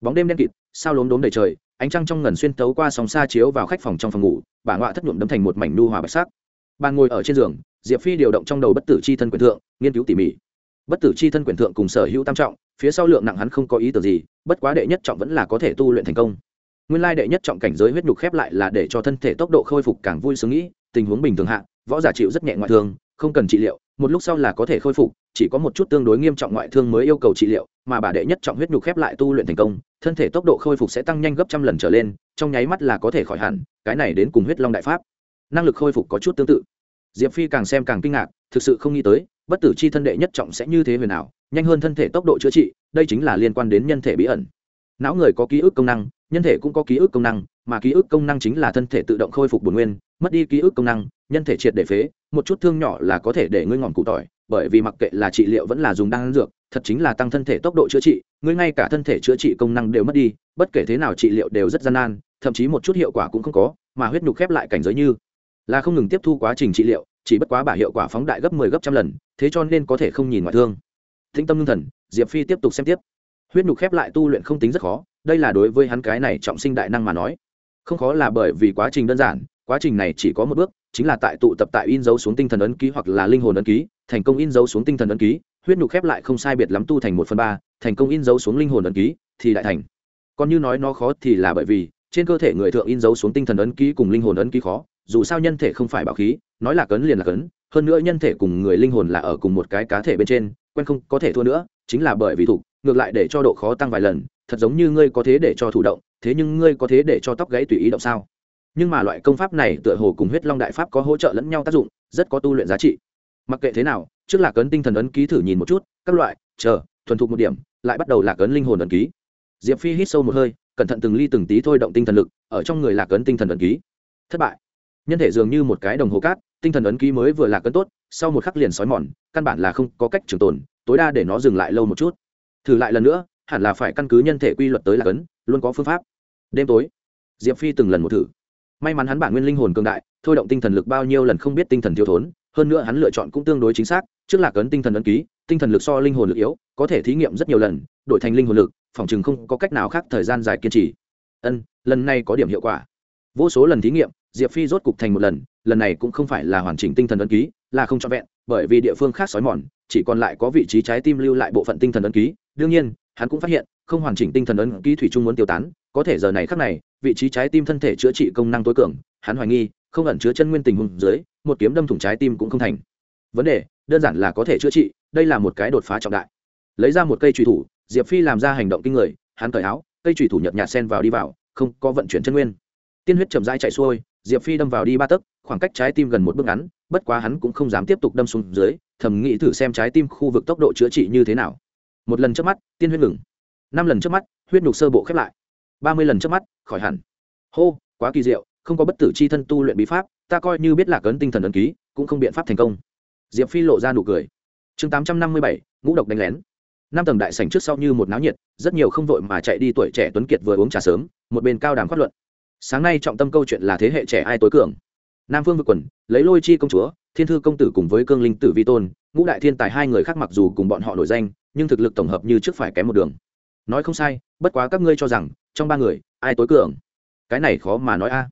Bóng đêm đen kịt, sao lốm đốm đầy trời, ánh trăng trong ngần xuyên tấu qua sóng xa chiếu vào khách phòng trong phòng ngủ, bà ngoại thất nhuộm đấm thành một mảnh nu hòa bạch sắc. Bà ngồi ở trên giường, diệp phi điều động trong đầu bất tử c h i thân quyền thượng, nghiên cứu tỉ mỉ. Bất tử c h i thân quyền thượng cùng sở hữu tam trọng, phía sau lượng nặng hắn không có ý tưởng gì, bất quá đệ nhất trọng vẫn là có thể tu luyện thành công. Nguyên lai đệ nhất trọng cảnh giới huyết nhục khép lại là để cho thân thể tốc độ khôi phục càng vui sướng nghĩ, tình huống bình thường hạ, võ giả chịu rất nhẹ ngoại thương, không cần trị liệu, một lúc sau là có thể khôi phục chỉ có một chút tương đối nghiêm trọng ngoại thương mới yêu cầu trị liệu, mà bà đệ nhất trọng huyết nhục khép lại tu luyện thành công, thân thể tốc độ khôi phục sẽ tăng nhanh gấp trăm lần trở lên, trong nháy mắt là có thể khỏi hẳn, cái này đến cùng huyết long đại pháp. Năng lực khôi phục có chút tương tự. Diệp phi càng xem càng kinh ngạc, thực sự không nghĩ tới, bất tử c h i thân đệ nhất trọng sẽ như thế huyền ảo, nhanh hơn thân thể tốc độ chữa trị, đây chính là liên quan đến nhân thể bí ẩn. Não người có ký ức công năng, nhân thể cũng có ký ức công năng, mà ký ức công năng chính là thân thể tự động khôi phục bổn nguyên, mất đi ký ức công năng, nhân thể triệt để phế, một chút thương nhỏ là có thể để ngươi ngọn cụ tỏi bởi vì mặc kệ là trị liệu vẫn là dùng đan dược, thật chính là tăng thân thể tốc độ chữa trị, ngươi ngay cả thân thể chữa trị công năng đều mất đi, bất kể thế nào trị liệu đều rất gian nan, thậm chí một chút hiệu quả cũng không có, mà huyết nhục khép lại cảnh giới như là không ngừng tiếp thu quá trình trị liệu, chỉ bất quá bả hiệu quả phóng đại gấp 10 gấp trăm lần, thế cho nên có thể không nhìn ngoại thương. Thính tâm ngưng thần, diệp phi tiếp tục xem tiếp. Huyết nhục khép lại tu luyện không tính rất khó, đây là đối với hắn cái này trọng sinh đại năng mà nói. Không khó là bởi vì quá trình đơn giản quá trình này chỉ có một bước, chính là tại tụ tập tại in dấu xuống tinh thần ấn ký hoặc là linh hồn ấn ký, thành công in dấu xuống tinh thần ấn ký, huyết nhục khép lại không sai biệt lắm tu thành một phần ba, thành công in dấu xuống linh hồn ấn ký thì đại thành. Còn như nói nó khó thì là bởi vì, trên cơ thể người thượng in dấu xuống tinh thần ấn ký cùng linh hồn ấn ký khó, dù sao nhân thể không phải bảo khí, nói là cấn liền là cấn, hơn nữa nhân thể cùng người linh hồn là ở cùng một cái cá thể bên trên, quen không có thể thua nữa, chính là bởi vì thủ, ngược lại để cho độ khó tăng vài lần, thật giống như ngươi có thế để cho thủ động, thế nhưng ngươi có thế để cho tóc gãy tùy ý động sao? Nhưng mà loại công pháp này tựa hồ cùng huyết long đại pháp có hỗ trợ lẫn nhau tác dụng, rất có tu luyện giá trị. Mặc kệ thế nào, trước là cấn tinh thần ấn ký thử nhìn một chút, các loại, chờ, thuần thục một điểm, lại bắt đầu là cấn linh hồn ấn ký. Diệp phi hít sâu một hơi, cẩn thận từng ly từng tí thôi động tinh thần lực, ở trong người là cấn tinh thần ấn ký. Thất bại. Nhân thể dường như một cái đồng hồ cát, tinh thần ấn ký mới vừa là cấn tốt, sau một khắc liền sói mòn, căn bản là không có cách trường tồn, tối đa để nó dừng lại lâu một chút. Thử lại lần nữa, hẳn là phải căn cứ nhân thể quy luật tới là cấn luôn có phương pháp. Đêm tối, diệp phi từng lần một thử may mắn hắn bản nguyên linh hồn cường đại, thôi động tinh thần lực bao nhiêu lần không biết tinh thần thiếu thốn, hơn nữa hắn lựa chọn cũng tương đối chính xác, trước là cấn tinh thần ấn ký, tinh thần lực so linh hồn lực yếu, có thể thí nghiệm rất nhiều lần, đổi thành linh hồn lực, phòng chừng không có cách nào khác thời gian dài kiên trì. Ân, lần này có điểm hiệu quả. Vô số lần thí nghiệm, diệp phi rốt cục thành một lần lần này cũng không phải là hoàn chỉnh tinh thần ấn ký, là không trọn vẹn, bởi vì địa phương khác xói mòn, chỉ còn lại có vị trí trái tim lưu lại bộ phận tinh thần ấn ký. Đương nhiên, hắn cũng phát hiện, không hoàn chỉnh tinh thần ấn ký thủy chung muốn tiêu tán có thể giờ này khác này, vị trí trái tim thân thể chữa trị công năng tối cường, hắn hoài nghi, không ẩn chứa chân nguyên tình huống dưới, một kiếm đâm thủng trái tim cũng không thành. Vấn đề, đơn giản là có thể chữa trị, đây là một cái đột phá trọng đại. Lấy ra một cây trùy thủ, diệp phi làm ra hành động kinh người, hắn cởi áo, cây trùy thủ nhợt nhạt sen vào đi vào, không có vận chuyển chân nguyên. Tiên huyết chậm rãi chạy xuôi, diệp phi đâm vào đi ba tấc, khoảng cách trái tim gần một bước ngắn, bất quá hắn cũng không dám tiếp tục đâm xuống dưới, thầm nghĩ thử xem trái tim khu vực tốc độ chữa trị như thế nào. Một lần trước mắt, tiên huyết ngừng. Năm lần trước mắt, huyết nhục sơ bộ khép lại ba mươi lần trước mắt, khỏi hẳn. Hô, quá kỳ diệu, không có bất tử c h i thân tu luyện bí pháp, ta coi như biết là cấn tinh thần ấn ký, cũng không biện pháp thành công. Diệp phi lộ ra nụ cười. Chương tám trăm năm mươi bảy, ngũ độc đánh lén. Năm tầng đại sảnh trước sau như một náo nhiệt, rất nhiều không vội mà chạy đi tuổi trẻ tuấn kiệt vừa uống trà sớm, một bên cao đàm phát luận. Sáng nay trọng tâm câu chuyện là thế hệ trẻ ai tối cường. Nam phương vượt quần, lấy lôi chi công chúa, thiên thư công tử cùng với cương linh tử vi tôn, ngũ đại thiên tài hai người khác mặc dù cùng bọn họ nổi danh, nhưng thực lực tổng hợp như trước phải kém một đường nói không sai, bất quá các ngươi cho rằng, trong ba người, ai tối cường? Cái này khó mà nói a.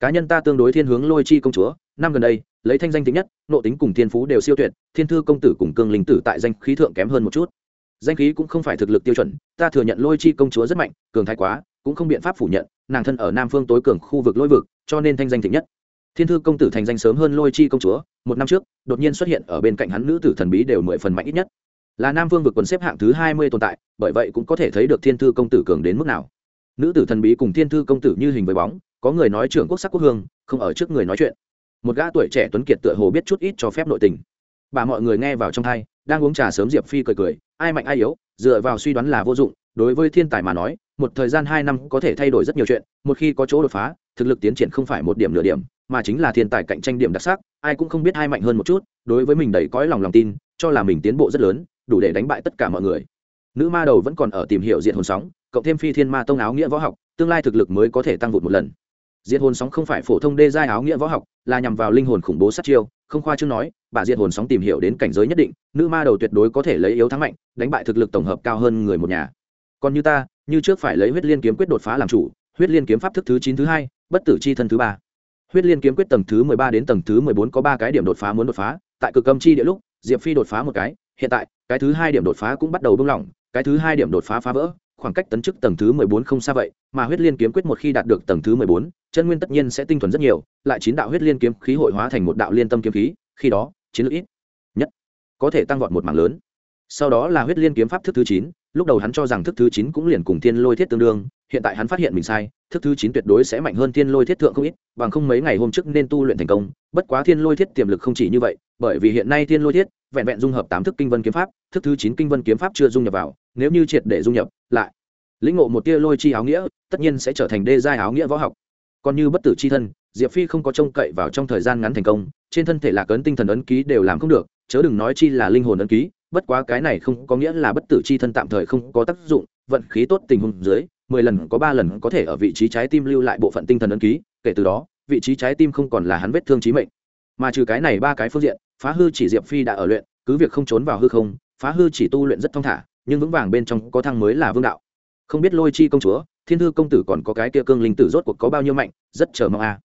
Cá nhân ta tương đối thiên hướng lôi chi công chúa, năm gần đây, lấy thanh danh tính nhất, nộ tính cùng thiên phú đều siêu tuyệt, thiên thư công tử cùng cương linh tử tại danh khí thượng kém hơn một chút. Danh khí cũng không phải thực lực tiêu chuẩn, ta thừa nhận lôi chi công chúa rất mạnh, cường thái quá, cũng không biện pháp phủ nhận, nàng thân ở nam phương tối cường khu vực lôi vực, cho nên thanh danh thịnh nhất. Thiên thư công tử thành danh sớm hơn lôi chi công chúa, một năm trước, đột nhiên xuất hiện ở bên cạnh hắn nữ tử thần bí đều mười phần mạnh ít nhất là nam Vương vực quần xếp hạng thứ hai mươi tồn tại, bởi vậy cũng có thể thấy được thiên thư công tử cường đến mức nào. Nữ tử thần bí cùng thiên thư công tử như hình với bóng, có người nói trưởng quốc sắc quốc hương, không ở trước người nói chuyện. Một gã tuổi trẻ tuấn kiệt tựa hồ biết chút ít cho phép nội tình. Bà mọi người nghe vào trong thai, đang uống trà sớm diệp phi cười cười, ai mạnh ai yếu, dựa vào suy đoán là vô dụng, đối với thiên tài mà nói, một thời gian hai năm có thể thay đổi rất nhiều chuyện, một khi có chỗ đột phá, thực lực tiến triển không phải một điểm nửa điểm, mà chính là thiên tài cạnh tranh điểm đặc sắc, ai cũng không biết ai mạnh hơn một chút, đối với mình đầy cõi lòng lòng tin, cho là mình tiến bộ rất lớn đủ để đánh bại tất cả mọi người. Nữ ma đầu vẫn còn ở tìm hiểu diện hồn sóng, cộng thêm phi thiên ma tông áo nghĩa võ học, tương lai thực lực mới có thể tăng vụt một lần. Diện hồn sóng không phải phổ thông đê giai áo nghĩa võ học, là nhằm vào linh hồn khủng bố sát chiêu, không khoa chương nói, bà diện hồn sóng tìm hiểu đến cảnh giới nhất định, nữ ma đầu tuyệt đối có thể lấy yếu thắng mạnh, đánh bại thực lực tổng hợp cao hơn người một nhà. Còn như ta, như trước phải lấy huyết liên kiếm quyết đột phá làm chủ, huyết liên kiếm pháp thức thứ chín thứ hai, bất tử c h i thân thứ ba. Huyết liên kiếm quyết tầng thứ mười ba đến tầng thứ mười bốn có ba cái điểm đột phá muốn đột phá, tại cực âm chi địa lúc, diệp phi đột phá một cái, hiện tại cái thứ hai điểm đột phá cũng bắt đầu bung lỏng, cái thứ hai điểm đột phá phá vỡ, khoảng cách tấn chức tầng thứ mười bốn không xa vậy, mà huyết liên kiếm quyết một khi đạt được tầng thứ mười bốn, chân nguyên tất nhiên sẽ tinh thuần rất nhiều, lại chín đạo huyết liên kiếm khí hội hóa thành một đạo liên tâm kiếm khí, khi đó, chiến lược ít nhất có thể tăng vọt một mảng lớn. Sau đó là huyết liên kiếm pháp thức thứ chín, lúc đầu hắn cho rằng thức thứ chín cũng liền cùng thiên lôi thiết tương đương, hiện tại hắn phát hiện mình sai, thức thứ chín tuyệt đối sẽ mạnh hơn thiên lôi thiết thượng không ít, bằng không mấy ngày hôm trước nên tu luyện thành công, bất quá thiên lôi thiết tiềm lực không chỉ như vậy bởi vì hiện nay thiên lôi thiết, vẹn vẹn dung hợp tám thức kinh vân kiếm pháp, thức thứ chín kinh vân kiếm pháp chưa dung nhập vào, nếu như triệt để dung nhập, lại, lĩnh ngộ một tia lôi chi áo nghĩa, tất nhiên sẽ trở thành đê giai áo nghĩa võ học. Còn như bất tử chi thân, diệp phi không có trông cậy vào trong thời gian ngắn thành công, trên thân thể lạc ấn tinh thần ấn ký đều làm không được, chớ đừng nói chi là linh hồn ấn ký, bất quá cái này không có nghĩa là bất tử chi thân tạm thời không có tác dụng, vận khí tốt tình huống dưới, mười lần có ba lần có thể ở vị trí trái tim lưu lại bộ phận tinh thần ấn ký, kể từ đó, vị trí trái tim không còn là hắn vết thương trí mệnh. Mà trừ cái này ba cái phương diện phá hư chỉ diệp phi đã ở luyện, cứ việc không trốn vào hư không, phá hư chỉ tu luyện rất thong thả, nhưng vững vàng bên trong có thăng mới là vương đạo. Không biết lôi chi công chúa, thiên thư công tử còn có cái kia cương linh tử rốt cuộc có bao nhiêu mạnh, rất chờ mong a.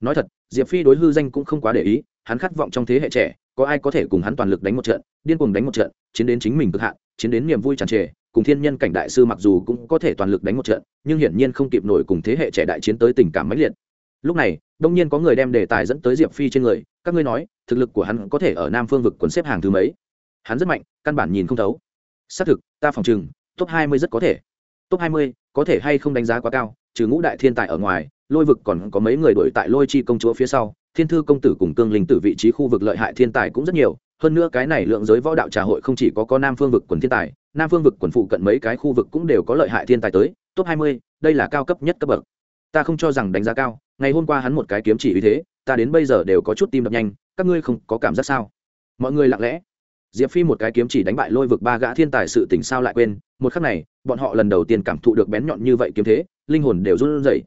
Nói thật, diệp phi đối hư danh cũng không quá để ý, hắn khát vọng trong thế hệ trẻ, có ai có thể cùng hắn toàn lực đánh một trận, điên cuồng đánh một trận, chiến đến chính mình cực hạn, chiến đến niềm vui tràn trề, cùng thiên nhân cảnh đại sư mặc dù cũng có thể toàn lực đánh một trận, nhưng hiển nhiên không kịp nổi cùng thế hệ trẻ đại chiến tới tình cảm mãnh liệt. Lúc này đông nhiên có người đem đề tài dẫn tới diệp phi trên người, các ngươi nói, thực lực của hắn có thể ở nam phương vực quần xếp hàng thứ mấy? Hắn rất mạnh, căn bản nhìn không thấu. Xác thực, ta phòng chừng top hai mươi rất có thể. Top hai mươi, có thể hay không đánh giá quá cao, trừ ngũ đại thiên tài ở ngoài, lôi vực còn có mấy người đuổi tại lôi chi công chúa phía sau, thiên thư công tử cùng cương linh tử vị trí khu vực lợi hại thiên tài cũng rất nhiều. Hơn nữa cái này lượng giới võ đạo trà hội không chỉ có có nam phương vực quần thiên tài, nam phương vực quần phụ cận mấy cái khu vực cũng đều có lợi hại thiên tài tới. Top hai mươi, đây là cao cấp nhất cấp bậc. Ta không cho rằng đánh giá cao ngày hôm qua hắn một cái kiếm chỉ uy thế, ta đến bây giờ đều có chút tim đập nhanh, các ngươi không có cảm giác sao? Mọi người lặng lẽ. Diệp phi một cái kiếm chỉ đánh bại lôi vực ba gã thiên tài sự tình sao lại quên, một khắc này, bọn họ lần đầu tiên cảm thụ được bén nhọn như vậy kiếm thế, linh hồn đều run rẩy.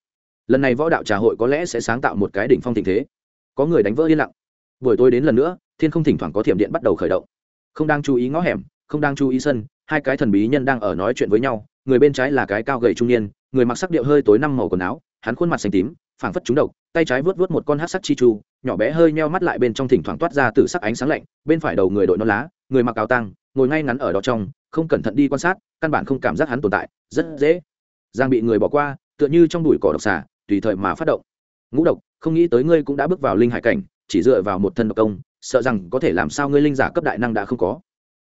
Lần này võ đạo trà hội có lẽ sẽ sáng tạo một cái đỉnh phong tình thế. Có người đánh vỡ yên lặng. Buổi tối đến lần nữa, thiên không thỉnh thoảng có thiểm điện bắt đầu khởi động. Không đang chú ý ngõ hẻm, không đang chú ý sân, hai cái thần bí nhân đang ở nói chuyện với nhau, người bên trái là cái cao gầy trung niên, người mặc sắc điệu hơi tối năm màu quần áo hắn khuôn mặt xanh tím, phảng phất trúng độc, tay trái vớt vớt một con hát sắc chi chu, nhỏ bé hơi meo mắt lại bên trong thỉnh thoảng toát ra từ sắc ánh sáng lạnh, bên phải đầu người đội non lá, người mặc áo tăng ngồi ngay ngắn ở đó trong, không cẩn thận đi quan sát, căn bản không cảm giác hắn tồn tại, rất dễ giang bị người bỏ qua, tựa như trong đùi cỏ độc xà, tùy thời mà phát động. Ngũ độc, không nghĩ tới ngươi cũng đã bước vào linh hải cảnh, chỉ dựa vào một thân độc công, sợ rằng có thể làm sao ngươi linh giả cấp đại năng đã không có.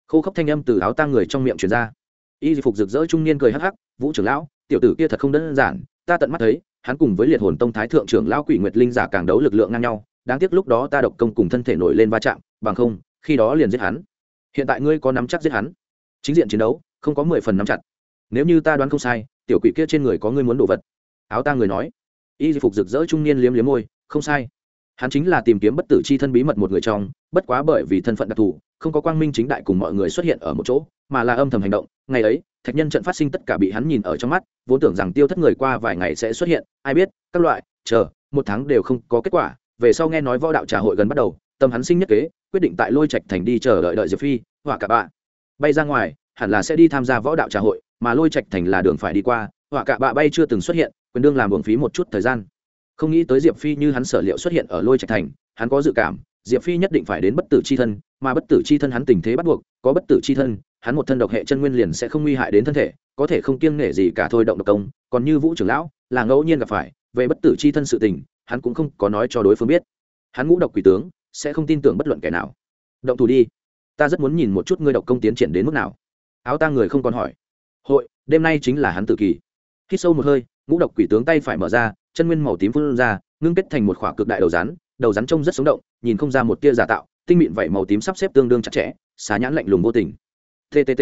Khô khốc thanh âm từ áo tang người trong miệng truyền ra. Y phục rực rỡ trung niên cười hắc hắc, vũ trưởng lão, tiểu tử kia thật không đơn giản, ta tận mắt thấy hắn cùng với liệt hồn tông thái thượng trưởng lão quỷ nguyệt linh giả càng đấu lực lượng ngang nhau, đáng tiếc lúc đó ta độc công cùng thân thể nổi lên va chạm, bằng không, khi đó liền giết hắn. Hiện tại ngươi có nắm chắc giết hắn? Chính diện chiến đấu, không có mười phần nắm chặt. Nếu như ta đoán không sai, tiểu quỷ kia trên người có ngươi muốn đồ vật. Áo ta người nói. Y phục rực rỡ trung niên liếm liếm môi, không sai hắn chính là tìm kiếm bất tử c h i thân bí mật một người trong, bất quá bởi vì thân phận đặc thù, không có quang minh chính đại cùng mọi người xuất hiện ở một chỗ, mà là âm thầm hành động. Ngày ấy, thạch nhân trận phát sinh tất cả bị hắn nhìn ở trong mắt, vốn tưởng rằng tiêu thất người qua vài ngày sẽ xuất hiện, ai biết, các loại, chờ, một tháng đều không có kết quả. Về sau nghe nói võ đạo trà hội gần bắt đầu, tâm hắn sinh nhất kế, quyết định tại lôi trạch thành đi chờ đợi đợi diệp phi hỏa cả bạ. Bay ra ngoài, hẳn là sẽ đi tham gia võ đạo trà hội, mà lôi trạch thành là đường phải đi qua hỏa cả bạ bay chưa từng xuất hiện, quyền đương làm buồng phí một chút thời gian không nghĩ tới diệp phi như hắn sở liệu xuất hiện ở lôi trạch thành, hắn có dự cảm, diệp phi nhất định phải đến bất tử c h i thân, mà bất tử c h i thân hắn tình thế bắt buộc, có bất tử c h i thân, hắn một thân độc hệ chân nguyên liền sẽ không nguy hại đến thân thể, có thể không kiêng nể gì cả thôi động độc công, còn như vũ trưởng lão, là ngẫu nhiên gặp phải, về bất tử c h i thân sự tình, hắn cũng không có nói cho đối phương biết. Hắn ngũ độc quỷ tướng, sẽ không tin tưởng bất luận kẻ nào. Động thủ đi. Ta rất muốn nhìn một chút ngươi độc công tiến triển đến mức nào. Áo ta người không còn hỏi. Hội, đêm nay chính là hắn tự kỳ. Khi sâu một hơi, ngũ độc quỷ tướng tay phải mở ra chân nguyên màu tím phun ra, ngưng kết thành một khỏa cực đại đầu rắn đầu rắn trông rất sống động, nhìn không ra một tia giả tạo, tinh mịn vảy màu tím sắp xếp tương đương chặt chẽ xá nhãn lạnh lùng vô tình. Ttt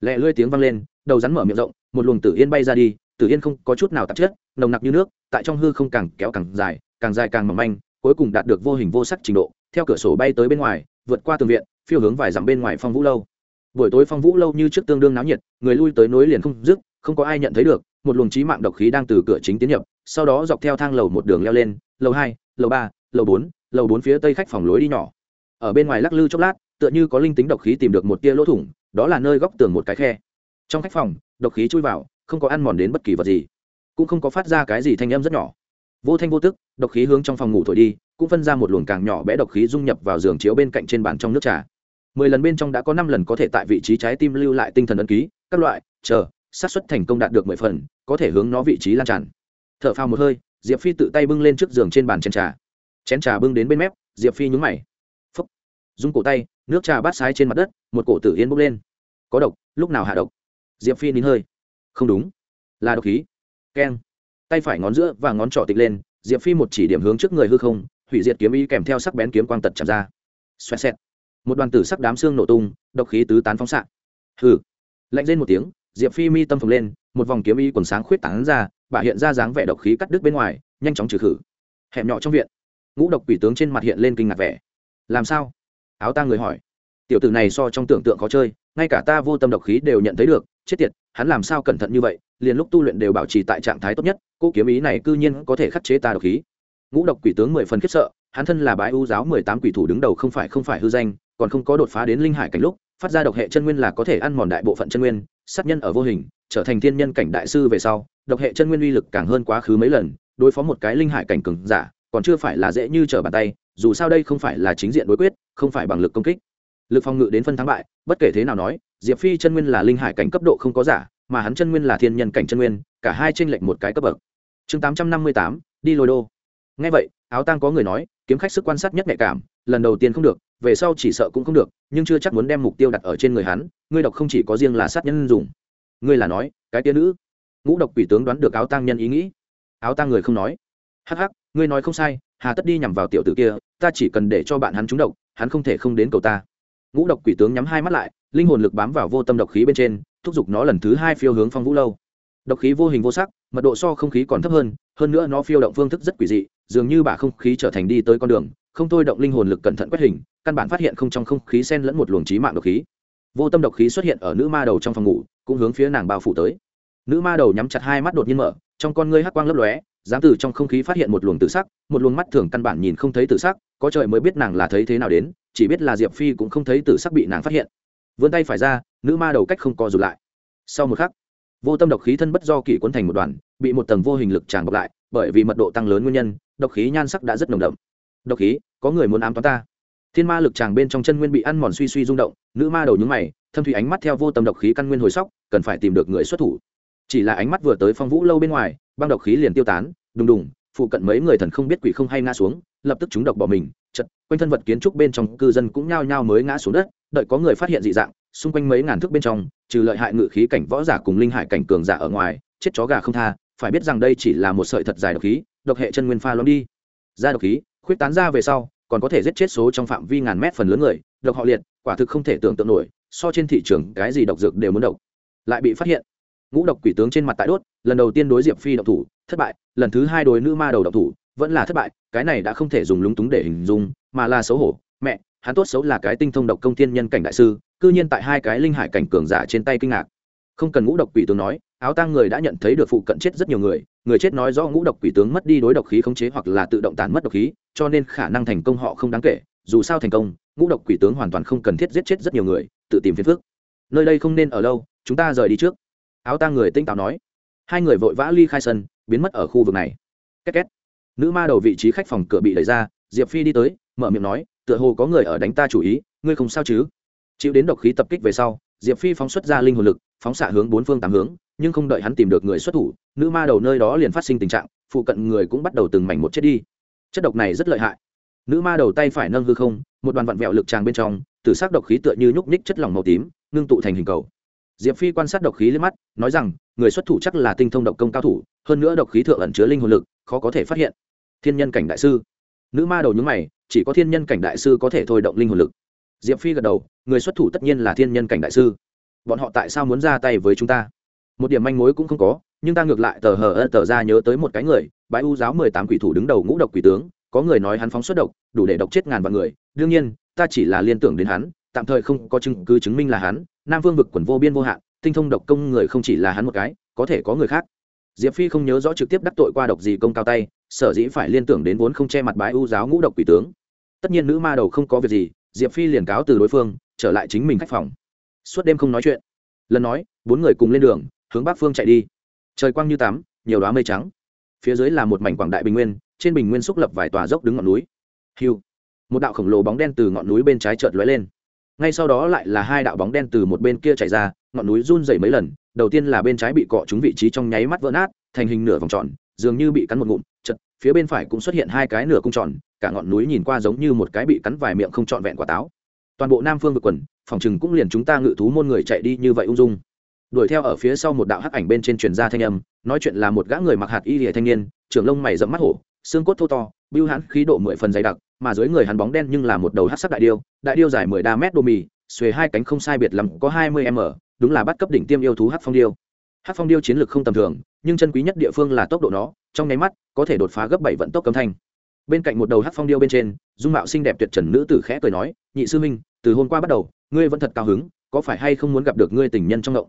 lẹ lưỡi tiếng vang lên, đầu rắn mở miệng rộng, một luồng tử yên bay ra đi, tử yên không có chút nào tạp chất, nồng nặc như nước, tại trong hư không càng kéo càng dài càng dài càng mỏng manh, cuối cùng đạt được vô hình vô sắc trình độ, theo cửa sổ bay tới bên ngoài, vượt qua tường viện, phiêu hướng vài dặm bên ngoài phong vũ lâu. Buổi tối phong vũ lâu như trước tương đương náo nhiệt, người lui tới nối liền không dứt, không có ai nhận thấy được, một luồng trí mạng độc khí đang từ cửa chính tiến nhập sau đó dọc theo thang lầu một đường leo lên, lầu hai, lầu ba, lầu bốn lầu bốn phía tây khách phòng lối đi nhỏ. Ở bên ngoài lắc lư chốc lát, tựa như có linh tính độc khí tìm được một tia lỗ thủng, đó là nơi góc tường một cái khe. Trong khách phòng, độc khí chui vào, không có ăn mòn đến bất kỳ vật gì, cũng không có phát ra cái gì thanh âm rất nhỏ. Vô thanh vô tức, độc khí hướng trong phòng ngủ thổi đi, cũng phân ra một luồng càng nhỏ bé độc khí dung nhập vào giường chiếu bên cạnh trên bàn trong nước trà. Mười lần bên trong đã có năm lần có thể tại vị trí trái tim lưu lại tinh thần ấn ký, các loại, chờ, xác suất thành công đạt được mười phần, có thể hướng nó vị trí lan tràn t h ở phao một hơi, diệp phi tự tay bưng lên trước giường trên bàn chén trà. Chén trà bưng đến bên mép, diệp phi nhúng mày. Phúc. Dung cổ tay, nước trà bát sái trên mặt đất, một cổ tử yên bốc lên. Có độc, lúc nào hạ độc? Diệp phi nín hơi. Không đúng. Là độc khí. Keng. Tay phải ngón giữa và ngón trỏ tịch lên, diệp phi một chỉ điểm hướng trước người hư không, hủy diệt kiếm ý kèm theo sắc bén kiếm quang tật chạm ra. Xoẹt xẹt. Một đoàn tử sắc đám xương nổ tung, độc khí tứ tán phóng xạ. Hừ. Lạnh lên một tiếng, diệp phi mi tâm phồng lên, một vòng kiếm ý quần sáng khuyết tán ra bà hiện ra dáng vẻ độc khí cắt đứt bên ngoài, nhanh chóng trừ khử. Hẻm nhỏ trong viện, ngũ độc quỷ tướng trên mặt hiện lên kinh ngạc vẻ. Làm sao? Áo ta người hỏi. Tiểu tử này so trong tưởng tượng khó chơi, ngay cả ta vô tâm độc khí đều nhận thấy được, chết tiệt, hắn làm sao cẩn thận như vậy, liền lúc tu luyện đều bảo trì tại trạng thái tốt nhất, cô kiếm ý này cư nhiên có thể khắc chế ta độc khí. Ngũ độc quỷ tướng mười phần khiếp sợ, hắn thân là bái ưu giáo mười tám quỷ thủ đứng đầu không phải không phải hư danh, còn không có đột phá đến linh hải cảnh lúc, phát ra độc hệ chân nguyên là có thể ăn mòn đại bộ phận chân nguyên, sát nhân ở vô hình, trở thành thiên nhân cảnh đại sư về sau độc hệ chân nguyên uy lực càng hơn quá khứ mấy lần, đối phó một cái linh hải cảnh cường giả, còn chưa phải là dễ như trở bàn tay, dù sao đây không phải là chính diện đối quyết, không phải bằng lực công kích. Lực phòng ngự đến phân thắng bại, bất kể thế nào nói, diệp phi chân nguyên là linh hải cảnh cấp độ không có giả, mà hắn chân nguyên là thiên nhân cảnh chân nguyên, cả hai tranh lệch một cái cấp bậc. Chương tám trăm năm mươi tám, đi lôi đô. Ngay vậy, áo tang có người nói, kiếm khách sức quan sát nhất nhạy cảm, lần đầu tiên không được, về sau chỉ sợ cũng không được, nhưng chưa chắc muốn đem mục tiêu đặt ở trên người hắn, ngươi độc không chỉ có riêng là sát nhân dùng. Ngươi là nói, cái tia nữ ngũ độc quỷ tướng đoán được áo tang nhân ý nghĩ. Áo tang người không nói. Hắc hắc, ngươi nói không sai, hà tất đi nhằm vào tiểu tử kia, ta chỉ cần để cho bạn hắn trúng độc, hắn không thể không đến cầu ta. Ngũ độc quỷ tướng nhắm hai mắt lại, linh hồn lực bám vào vô tâm độc khí bên trên, thúc giục nó lần thứ hai phiêu hướng phong vũ lâu. Độc khí vô hình vô sắc, mật độ so không khí còn thấp hơn hơn nữa nó phiêu động phương thức rất quỷ dị, dường như bả không khí trở thành đi tới con đường, không thôi động linh hồn lực cẩn thận quét hình, căn bản phát hiện không trong không khí sen lẫn một luồng trí mạng độc khí. Vô tâm độc khí xuất hiện ở nữ ma đầu trong phòng ngủ, cũng hướng phía nàng bao phủ tới nữ ma đầu nhắm chặt hai mắt đột nhiên mở, trong con ngươi hắc quang lấp lóe dám từ trong không khí phát hiện một luồng tự sắc, một luồng mắt thường căn bản nhìn không thấy tự sắc, có trời mới biết nàng là thấy thế nào đến, chỉ biết là diệp phi cũng không thấy tử sắc bị nàng phát hiện. Vươn tay phải ra, nữ ma đầu cách không co rụt lại. Sau một khắc, vô tâm độc khí thân bất do kỷ quấn thành một đoàn, bị một tầng vô hình lực tràn bọc lại, bởi vì mật độ tăng lớn nguyên nhân, độc khí nhan sắc đã rất nồng đậm. Độc khí, có người muốn ám toán ta. Thiên ma lực tràng bên trong chân nguyên bị ăn mòn suy suy rung động, nữ ma đầu nhúng mày, thâm thủy ánh mắt theo vô tâm độc khí căn nguyên hồi sóc, cần phải tìm được người xuất thủ chỉ là ánh mắt vừa tới phong vũ lâu bên ngoài, băng độc khí liền tiêu tán, đùng đùng, phụ cận mấy người thần không biết quỷ không hay ngã xuống, lập tức chúng độc bỏ mình, chật, quanh thân vật kiến trúc bên trong cư dân cũng nhao nhao mới ngã xuống đất, đợi có người phát hiện dị dạng, xung quanh mấy ngàn thước bên trong, trừ lợi hại ngự khí cảnh võ giả cùng linh hải cảnh cường giả ở ngoài, chết chó gà không tha, phải biết rằng đây chỉ là một sợi thật dài độc khí, độc hệ chân nguyên pha lõm đi. Ra độc khí, khuyết tán ra về sau, còn có thể giết chết số trong phạm vi ngàn mét phần lớn người, độc họ liệt, quả thực không thể tưởng tượng nổi, so trên thị trường cái gì độc dược đều muốn độc. Lại bị phát hiện ngũ độc quỷ tướng trên mặt tại đốt, lần đầu tiên đối diệp phi độc thủ, thất bại, lần thứ hai đối nữ ma đầu độc thủ, vẫn là thất bại, cái này đã không thể dùng lúng túng để hình dung, mà là xấu hổ. Mẹ, hắn tốt xấu là cái tinh thông độc công thiên nhân cảnh đại sư, cư nhiên tại hai cái linh hải cảnh cường giả trên tay kinh ngạc. Không cần ngũ độc quỷ tướng nói, áo tang người đã nhận thấy được phụ cận chết rất nhiều người người chết nói do ngũ độc quỷ tướng mất đi đối độc khí khống chế hoặc là tự động tàn mất độc khí, cho nên khả năng thành công họ không đáng kể, dù sao thành công, ngũ độc quỷ tướng hoàn toàn không cần thiết giết chết rất nhiều người, tự tìm phiền phước nơi đây không nên ở lâu, chúng ta rời đi trước áo tang người tinh táo nói. Hai người vội vã ly khai sân, biến mất ở khu vực này. Két két. Nữ ma đầu vị trí khách phòng cửa bị đẩy ra, diệp phi đi tới, mở miệng nói, tựa hồ có người ở đánh ta chủ ý, ngươi không sao chứ? Chịu đến độc khí tập kích về sau, diệp phi phóng xuất ra linh hồn lực, phóng xạ hướng bốn phương tám hướng, nhưng không đợi hắn tìm được người xuất thủ, nữ ma đầu nơi đó liền phát sinh tình trạng, phụ cận người cũng bắt đầu từng mảnh một chết đi. Chất độc này rất lợi hại. Nữ ma đầu tay phải nâng hư không, một đoàn vặn vẹo lực tràng bên trong từ xác độc khí tựa như nhúc nhích chất lỏng màu tím, ngưng tụ thành hình cầu diệp phi quan sát độc khí lên mắt, nói rằng, người xuất thủ chắc là tinh thông độc công cao thủ, hơn nữa độc khí thượng ẩn chứa linh hồn lực, khó có thể phát hiện. Thiên nhân cảnh đại sư. Nữ ma đầu nhúng mày, chỉ có thiên nhân cảnh đại sư có thể thôi động linh hồn lực. Diệp phi gật đầu, người xuất thủ tất nhiên là thiên nhân cảnh đại sư. Bọn họ tại sao muốn ra tay với chúng ta? Một điểm manh mối cũng không có, nhưng ta ngược lại tờ hờ ơ tờ ra nhớ tới một cái người bãi u giáo mười tám quỷ thủ đứng đầu ngũ độc quỷ tướng, có người nói hắn phóng xuất độc, đủ để độc chết ngàn vạn người. Đương nhiên, ta chỉ là liên tưởng đến hắn tạm thời không có chứng cứ chứng minh là hắn, nam vương vực quần vô biên vô hạn, tinh thông độc công người không chỉ là hắn một cái, có thể có người khác. Diệp phi không nhớ rõ trực tiếp đắc tội qua độc gì công cao tay, sở dĩ phải liên tưởng đến vốn không che mặt bái ưu giáo ngũ độc quỷ tướng. Tất nhiên nữ ma đầu không có việc gì, diệp phi liền cáo từ đối phương, trở lại chính mình khách phòng. Suốt đêm không nói chuyện. Lần nói, bốn người cùng lên đường, hướng bắc phương chạy đi. Trời quang như tắm, nhiều đoá mây trắng. Phía dưới là một mảnh quảng đại bình nguyên, trên bình nguyên xúc lập vài tòa dốc đứng ngọn núi. Hiu! Một đạo khổng lồ bóng đen từ ngọn núi bên trái chợt lóe lên ngay sau đó lại là hai đạo bóng đen từ một bên kia chạy ra, ngọn núi run dày mấy lần, đầu tiên là bên trái bị cọ trúng vị trí trong nháy mắt vỡ nát, thành hình nửa vòng tròn, dường như bị cắn một ngụm, chật, phía bên phải cũng xuất hiện hai cái nửa cung tròn, cả ngọn núi nhìn qua giống như một cái bị cắn vài miệng không trọn vẹn quả táo. Toàn bộ nam phương vực quần, phòng chừng cũng liền chúng ta ngự thú môn người chạy đi như vậy ung dung. Đuổi theo ở phía sau một đạo hắc ảnh bên trên truyền ra thanh âm, nói chuyện là một gã người mặc hạt y lìa thanh niên, trưởng lông mày rậm mắt hổ, xương cốt thô to, bưu hãn, khí độ mười phần dày đặc mà dưới người hắn bóng đen nhưng là một đầu hắc sắc đại điêu đại điêu dài mười đa mét đô mì, xuề hai cánh không sai biệt lắm có hai mươi m, đúng là bắt cấp đỉnh tiêm yêu thú hắc phong điêu. Hắc phong điêu chiến lược không tầm thường, nhưng chân quý nhất địa phương là tốc độ nó, trong nháy mắt, có thể đột phá gấp bảy vận tốc cấm thanh. Bên cạnh một đầu hắc phong điêu bên trên, dung mạo xinh đẹp tuyệt trần nữ tử khẽ cười nói, nhị sư minh từ hôm qua bắt đầu, ngươi vẫn thật cao hứng, có phải hay không muốn gặp được ngươi tình nhân trong động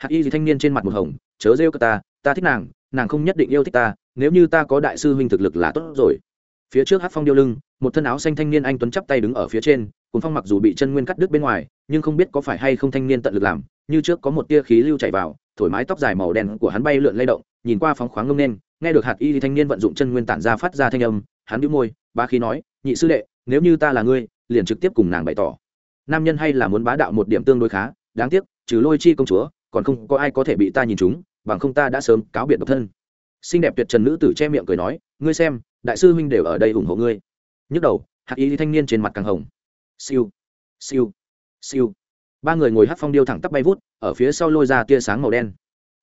hạt y gì thanh niên trên mặt một hồng, chớ rêu cơ ta ta thích nàng nàng không nhất định yêu thích ta, nếu như ta có đại sư huynh thực lực là tốt rồi phía trước hát phong điêu lưng, một thân áo xanh thanh niên anh tuấn chắp tay đứng ở phía trên cùng phong mặc dù bị chân nguyên cắt đứt bên ngoài, nhưng không biết có phải hay không thanh niên tận lực làm, như trước có một tia khí lưu chảy vào, thổi mái tóc dài màu đen của hắn bay lượn lay động, nhìn qua phóng khoáng ngông nên, nghe được hạt y thì thanh niên vận dụng chân nguyên tản ra phát ra thanh âm, hắn đĩu môi ba khí nói, nhị sư đệ, nếu như ta là ngươi, liền trực tiếp cùng nàng bày tỏ. Nam nhân hay là muốn bá đạo một điểm tương đối khá, đáng tiếc, trừ lôi chi công chúa, còn không có ai có thể bị ta nhìn chúng bằng không ta đã sớm cáo biệt độc thân. Xinh đẹp tuyệt trần nữ tử che miệng cười nói, ngươi xem đại sư huynh đều ở đây ủng hộ ngươi. Nhức đầu hạt y thanh niên trên mặt càng hồng. Siêu siêu siêu. Ba người ngồi hát phong điêu thẳng tắp bay vút, ở phía sau lôi ra tia sáng màu đen.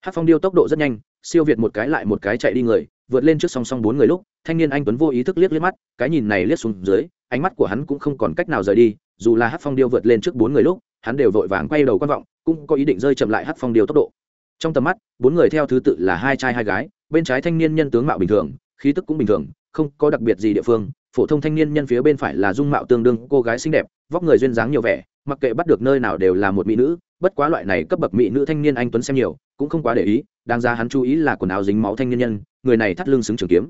Hát phong điêu tốc độ rất nhanh, siêu việt một cái lại một cái chạy đi người, vượt lên trước song song bốn người lúc, thanh niên anh tuấn vô ý thức liếc liếc mắt, cái nhìn này liếc xuống dưới, ánh mắt của hắn cũng không còn cách nào rời đi, dù là hát phong điêu vượt lên trước bốn người lúc, hắn đều vội vàng quay đầu quan vọng, cũng có ý định rơi chậm lại hát phong điêu tốc độ. Trong tầm mắt, bốn người theo thứ tự là hai trai hai gái, bên trái thanh niên nhân tướng mạo bình thường, khí tức cũng bình thường không có đặc biệt gì địa phương, phổ thông thanh niên nhân phía bên phải là dung mạo tương đương, cô gái xinh đẹp, vóc người duyên dáng nhiều vẻ, mặc kệ bắt được nơi nào đều là một mỹ nữ, bất quá loại này cấp bậc mỹ nữ thanh niên anh tuấn xem nhiều, cũng không quá để ý đang ra hắn chú ý là quần áo dính máu thanh niên nhân, người này thắt lưng xứng trường kiếm.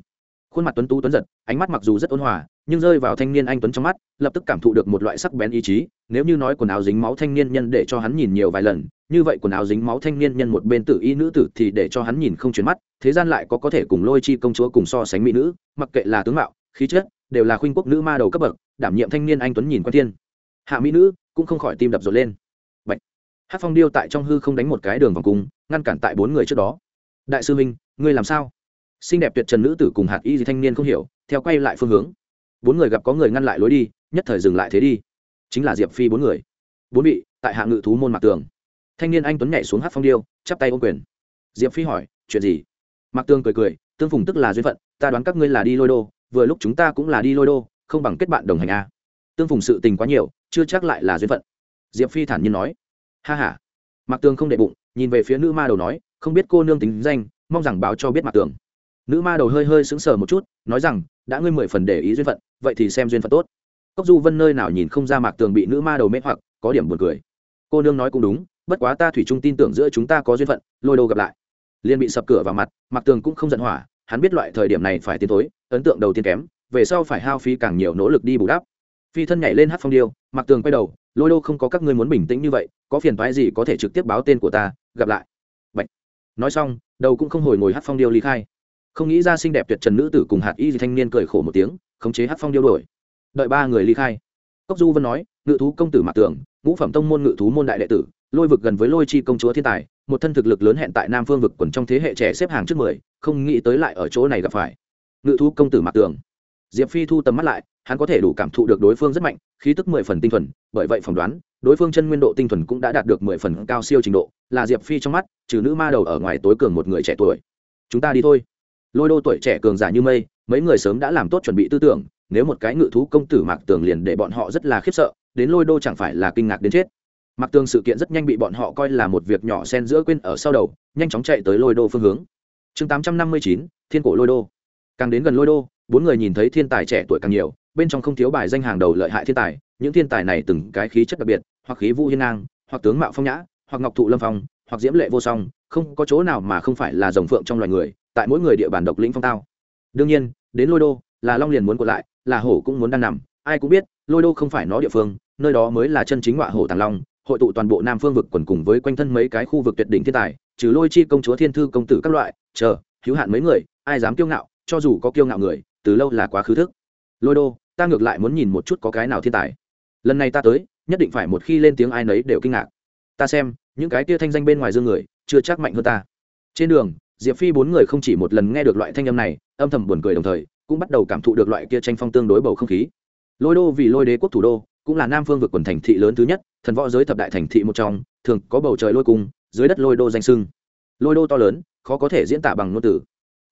Khuôn mặt tuấn tú tuấn giật, ánh mắt mặc dù rất ôn hòa nhưng rơi vào thanh niên anh tuấn trong mắt, lập tức cảm thụ được một loại sắc bén ý chí, nếu như nói quần áo dính máu thanh niên nhân để cho hắn nhìn nhiều vài lần, như vậy quần áo dính máu thanh niên nhân một bên tự y nữ tử thì để cho hắn nhìn không chuyển mắt, thế gian lại có có thể cùng lôi chi công chúa cùng so sánh mỹ nữ, mặc kệ là tướng mạo, khí chất, đều là khuynh quốc nữ ma đầu cấp bậc, đảm nhiệm thanh niên anh tuấn nhìn quan thiên. Hạ mỹ nữ cũng không khỏi tim đập rộn lên. Bạch. hát phong điêu tại trong hư không đánh một cái đường vòng cung, ngăn cản tại bốn người trước đó. Đại sư minh, ngươi làm sao? Xinh đẹp tuyệt trần nữ tử cùng hạt y gì thanh niên không hiểu, theo quay lại phương hướng bốn người gặp có người ngăn lại lối đi, nhất thời dừng lại thế đi. Chính là diệp phi bốn người. Bốn vị, tại hạ ngự thú môn mạc tường. Thanh niên anh tuấn nhảy xuống hát phong điêu, chắp tay ô quyền. Diệp phi hỏi, chuyện gì? Mạc tường cười cười, tương phùng tức là duyên phận, ta đoán các ngươi là đi lôi đô, vừa lúc chúng ta cũng là đi lôi đô, không bằng kết bạn đồng hành a. Tương phùng sự tình quá nhiều, chưa chắc lại là duyên phận. Diệp phi thản nhiên nói, ha h a mạc tường không đệ bụng, nhìn về phía nữ ma đầu nói, không biết cô nương tính danh, mong rằng báo cho biết mạc tường. Nữ ma đầu hơi hơi sững sờ một chút, nói rằng đã ngươi mười phần để ý duyên phận, vậy thì xem duyên phận tốt. Cốc du vân nơi nào nhìn không ra mạc tường bị nữ ma đầu mê hoặc, có điểm buồn cười. Cô nương nói cũng đúng, bất quá ta thủy chung tin tưởng giữa chúng ta có duyên phận, lôi đô gặp lại. Liền bị sập cửa vào mặt, mạc tường cũng không giận hỏa, hắn biết loại thời điểm này phải tiến tối ấn tượng đầu tiên kém, về sau phải hao phí càng nhiều nỗ lực đi bù đắp. Phi thân nhảy lên hát phong điêu, mạc tường quay đầu, lôi đô không có các ngươi muốn bình tĩnh như vậy, có phiền thoái gì có thể trực tiếp báo tên của ta, gặp lại. Bạch. nói xong, đầu cũng không hồi ngồi hát phong điêu ly khai không nghĩ ra xinh đẹp tuyệt trần nữ tử cùng hạt y gì thanh niên cười khổ một tiếng, khống chế hát phong điêu đổi đợi ba người ly khai. Cốc du vân nói, ngự thú công tử mạc tường, ngũ phẩm tông môn ngự thú môn đại đệ tử, lôi vực gần với lôi chi công chúa thiên tài, một thân thực lực lớn hẹn tại nam phương vực quần trong thế hệ trẻ xếp hàng trước mười, không nghĩ tới lại ở chỗ này gặp phải. Ngự thú công tử mạc tường. Diệp phi thu tầm mắt lại, hắn có thể đủ cảm thụ được đối phương rất mạnh, khí tức mười phần tinh thuần, bởi vậy phỏng đoán, đối phương chân nguyên độ tinh thuần cũng đã đạt được mười phần cao siêu trình độ, là diệp phi trong mắt, trừ nữ ma đầu ở ngoài tối cường một người trẻ tuổi. Chúng ta đi thôi lôi đô tuổi trẻ cường giả như mây, mấy người sớm đã làm tốt chuẩn bị tư tưởng, nếu một cái ngự thú công tử mạc tường liền để bọn họ rất là khiếp sợ, đến lôi đô chẳng phải là kinh ngạc đến chết. Mạc tường sự kiện rất nhanh bị bọn họ coi là một việc nhỏ xen giữa quên ở sau đầu, nhanh chóng chạy tới lôi đô phương hướng. Chương tám trăm năm mươi chín, thiên cổ lôi đô. Càng đến gần lôi đô, bốn người nhìn thấy thiên tài trẻ tuổi càng nhiều, bên trong không thiếu bài danh hàng đầu lợi hại thiên tài, những thiên tài này từng cái khí chất đặc biệt, hoặc khí vũ hiên ngang, hoặc tướng mạo phong nhã, hoặc ngọc thụ lâm phong, hoặc diễm lệ vô song, không có chỗ nào mà không phải là rồng phượng trong loài người tại mỗi người địa bàn độc lĩnh phong tao. Đương nhiên, đến lôi đô, là long liền muốn của lại, là hổ cũng muốn đang nằm. Ai cũng biết, lôi đô không phải nó địa phương, nơi đó mới là chân chính ngọa hổ tàng long, hội tụ toàn bộ nam phương vực quần cùng với quanh thân mấy cái khu vực tuyệt đỉnh thiên tài, trừ lôi chi công chúa thiên thư công tử các loại, chờ, hữu hạn mấy người, ai dám kiêu ngạo, cho dù có kiêu ngạo người, từ lâu là quá khứ thức. Lôi đô, ta ngược lại muốn nhìn một chút có cái nào thiên tài. Lần này ta tới, nhất định phải một khi lên tiếng ai nấy đều kinh ngạc. Ta xem, những cái tia thanh danh bên ngoài dương người, chưa chắc mạnh hơn ta. Trên đường diệp phi bốn người không chỉ một lần nghe được loại thanh âm này, âm thầm buồn cười đồng thời, cũng bắt đầu cảm thụ được loại kia tranh phong tương đối bầu không khí. Lôi đô vì lôi đế quốc thủ đô, cũng là nam phương vực quần thành thị lớn thứ nhất, thần võ giới thập đại thành thị một trong, thường có bầu trời lôi cung, dưới đất lôi đô danh sưng. Lôi đô to lớn, khó có thể diễn tả bằng ngôn từ.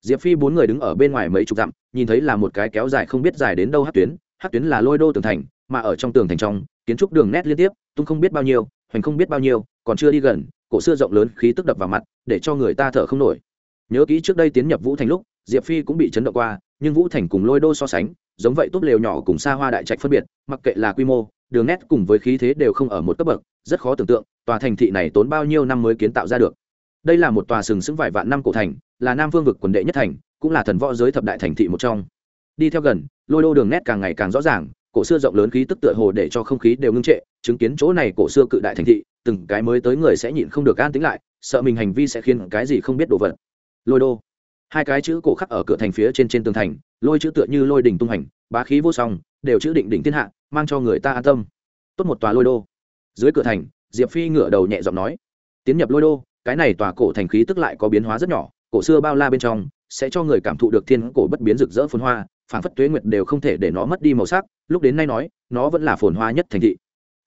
Diệp phi bốn người đứng ở bên ngoài mấy chục dặm, nhìn thấy là một cái kéo dài không biết dài đến đâu hát tuyến hát tuyến là lôi đô tường thành, mà ở trong tường thành trong, kiến trúc đường nét liên tiếp, tung không biết bao nhiêu, hoành không biết bao nhiêu, còn chưa đi gần, cổ xưa rộng lớn khí tức đập vào mặt, để cho người ta thở không nổi nhớ kỹ trước đây tiến nhập vũ thành lúc, diệp phi cũng bị chấn động qua, nhưng vũ thành cùng lôi đô so sánh, giống vậy tốt lều nhỏ cùng xa hoa đại trạch phân biệt, mặc kệ là quy mô, đường nét cùng với khí thế đều không ở một cấp bậc, rất khó tưởng tượng, tòa thành thị này tốn bao nhiêu năm mới kiến tạo ra được. Đây là một tòa sừng sững vài vạn năm cổ thành, là nam vương vực quần đệ nhất thành, cũng là thần võ giới thập đại thành thị một trong. Đi theo gần, lôi đô đường nét càng ngày càng rõ ràng, cổ xưa rộng lớn khí tức tựa hồ để cho không khí đều ngưng trệ, chứng kiến chỗ này cổ xưa cự đại thành thị, từng cái mới tới người sẽ nhịn không được an tính lại, sợ mình hành vi sẽ khiến cái gì không biết đồ vật lôi đô. Hai cái chữ cổ khắc ở cửa thành phía trên trên tường thành, lôi chữ tựa như lôi đỉnh tung hành, bá khí vô song, đều chữ định đỉnh thiên hạ, mang cho người ta an tâm. Tốt một tòa lôi đô. Dưới cửa thành, diệp phi ngửa đầu nhẹ giọng nói, tiến nhập lôi đô, cái này tòa cổ thành khí tức lại có biến hóa rất nhỏ, cổ xưa bao la bên trong, sẽ cho người cảm thụ được thiên cổ bất biến rực rỡ phồn hoa phản phất tuế nguyệt đều không thể để nó mất đi màu sắc, lúc đến nay nói, nó vẫn là phồn hoa nhất thành thị.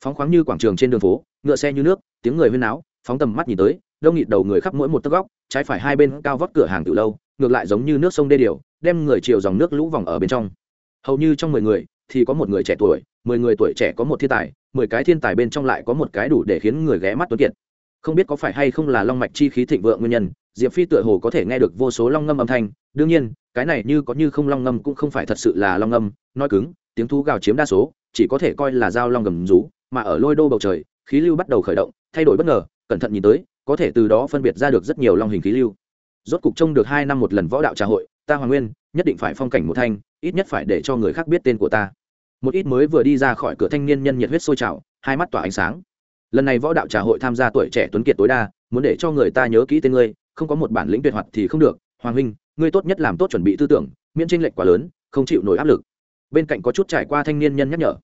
Phóng khoáng như quảng trường trên đường phố, ngựa xe như nước, tiếng người huyên náo, phóng tầm mắt nhìn tới đông nghịt đầu người khắp mỗi một tấc góc, trái phải hai bên cao vót cửa hàng từ lâu, ngược lại giống như nước sông đê điều, đem người chiều dòng nước lũ vòng ở bên trong. Hầu như trong mười người, thì có một người trẻ tuổi, mười người tuổi trẻ có một thiên tài, mười cái thiên tài bên trong lại có một cái đủ để khiến người ghé mắt tuấn kiệt. Không biết có phải hay không là long mạch chi khí thịnh vượng nguyên nhân, diệp phi tựa hồ có thể nghe được vô số long ngâm âm thanh, đương nhiên, cái này như có như không long ngâm cũng không phải thật sự là long ngâm, nói cứng, tiếng thú gào chiếm đa số, chỉ có thể coi là dao long gầm rú, mà ở lôi đô bầu trời, khí lưu bắt đầu khởi động, thay đổi bất ngờ, cẩn thận nhìn tới có thể từ đó phân biệt ra được rất nhiều long hình khí lưu. Rốt cục trông được hai năm một lần võ đạo trà hội, ta hoàng nguyên, nhất định phải phong cảnh một thanh, ít nhất phải để cho người khác biết tên của ta. Một ít mới vừa đi ra khỏi cửa thanh niên nhân nhiệt huyết sôi trào, hai mắt tỏa ánh sáng. Lần này võ đạo trà hội tham gia tuổi trẻ tuấn kiệt tối đa, muốn để cho người ta nhớ kỹ tên ngươi, không có một bản lĩnh tuyệt hoạt thì không được. Hoàng huynh, ngươi tốt nhất làm tốt chuẩn bị tư tưởng, miễn tranh lệch quá lớn, không chịu nổi áp lực. Bên cạnh có chút trải qua thanh niên nhân nhắc nhở.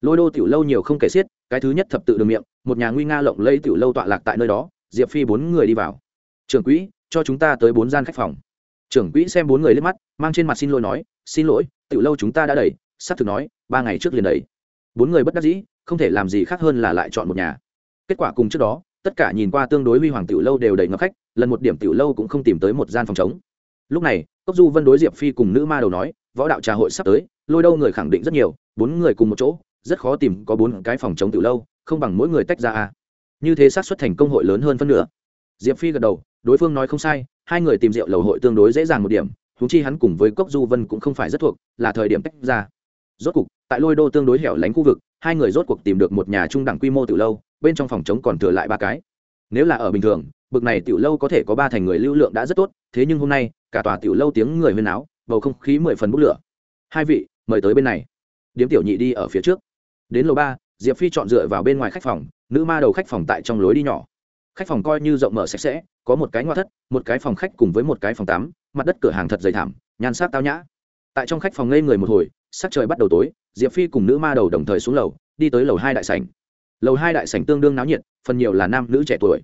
Lôi đô tiểu lâu nhiều không kể xiết, cái thứ nhất thập tự đường miệng, một nhà nguy nga lộng lẫy tiểu lâu tọa lạc tại nơi đó diệp phi bốn người đi vào. Trưởng quỹ, cho chúng ta tới bốn gian khách phòng. Trưởng quỹ xem bốn người lên mắt, mang trên mặt xin lỗi nói, xin lỗi, tiểu lâu chúng ta đã đầy sắp thực nói, ba ngày trước liền đầy bốn người bất đắc dĩ, không thể làm gì khác hơn là lại chọn một nhà. Kết quả cùng trước đó, tất cả nhìn qua tương đối huy hoàng tiểu lâu đều đầy ngập khách, lần một điểm tiểu lâu cũng không tìm tới một gian phòng trống. Lúc này, cốc du vân đối diệp phi cùng nữ ma đầu nói, võ đạo trà hội sắp tới, lôi đâu người khẳng định rất nhiều, bốn người cùng một chỗ, rất khó tìm có bốn cái phòng chống tiểu lâu, không bằng mỗi người tách ra a như thế xác suất thành công hội lớn hơn phân nửa. Diệp phi gật đầu, đối phương nói không sai, hai người tìm rượu lầu hội tương đối dễ dàng một điểm thú chi hắn cùng với cốc du vân cũng không phải rất thuộc, là thời điểm tách ra. Rốt cục, tại lôi đô tương đối hẻo lánh khu vực, hai người rốt cuộc tìm được một nhà trung đẳng quy mô từ lâu, bên trong phòng chống còn thừa lại ba cái. Nếu là ở bình thường, bực này tiểu lâu có thể có ba thành người lưu lượng đã rất tốt, thế nhưng hôm nay, cả tòa tiểu lâu tiếng người huyên áo bầu không khí mười phần bốc lửa. Hai vị, mời tới bên này. Điếm tiểu nhị đi ở phía trước. Đến lầu ba, diệp phi chọn dựa vào bên ngoài khách phòng nữ ma đầu khách phòng tại trong lối đi nhỏ. Khách phòng coi như rộng mở sạch sẽ, có một cái ngoa thất, một cái phòng khách cùng với một cái phòng tắm, mặt đất cửa hàng thật dày thảm, nhan sắc tao nhã. Tại trong khách phòng ngây người một hồi, sắc trời bắt đầu tối, diệp phi cùng nữ ma đầu đồng thời xuống lầu, đi tới lầu hai đại sảnh. Lầu hai đại sảnh tương đương náo nhiệt, phần nhiều là nam nữ trẻ tuổi.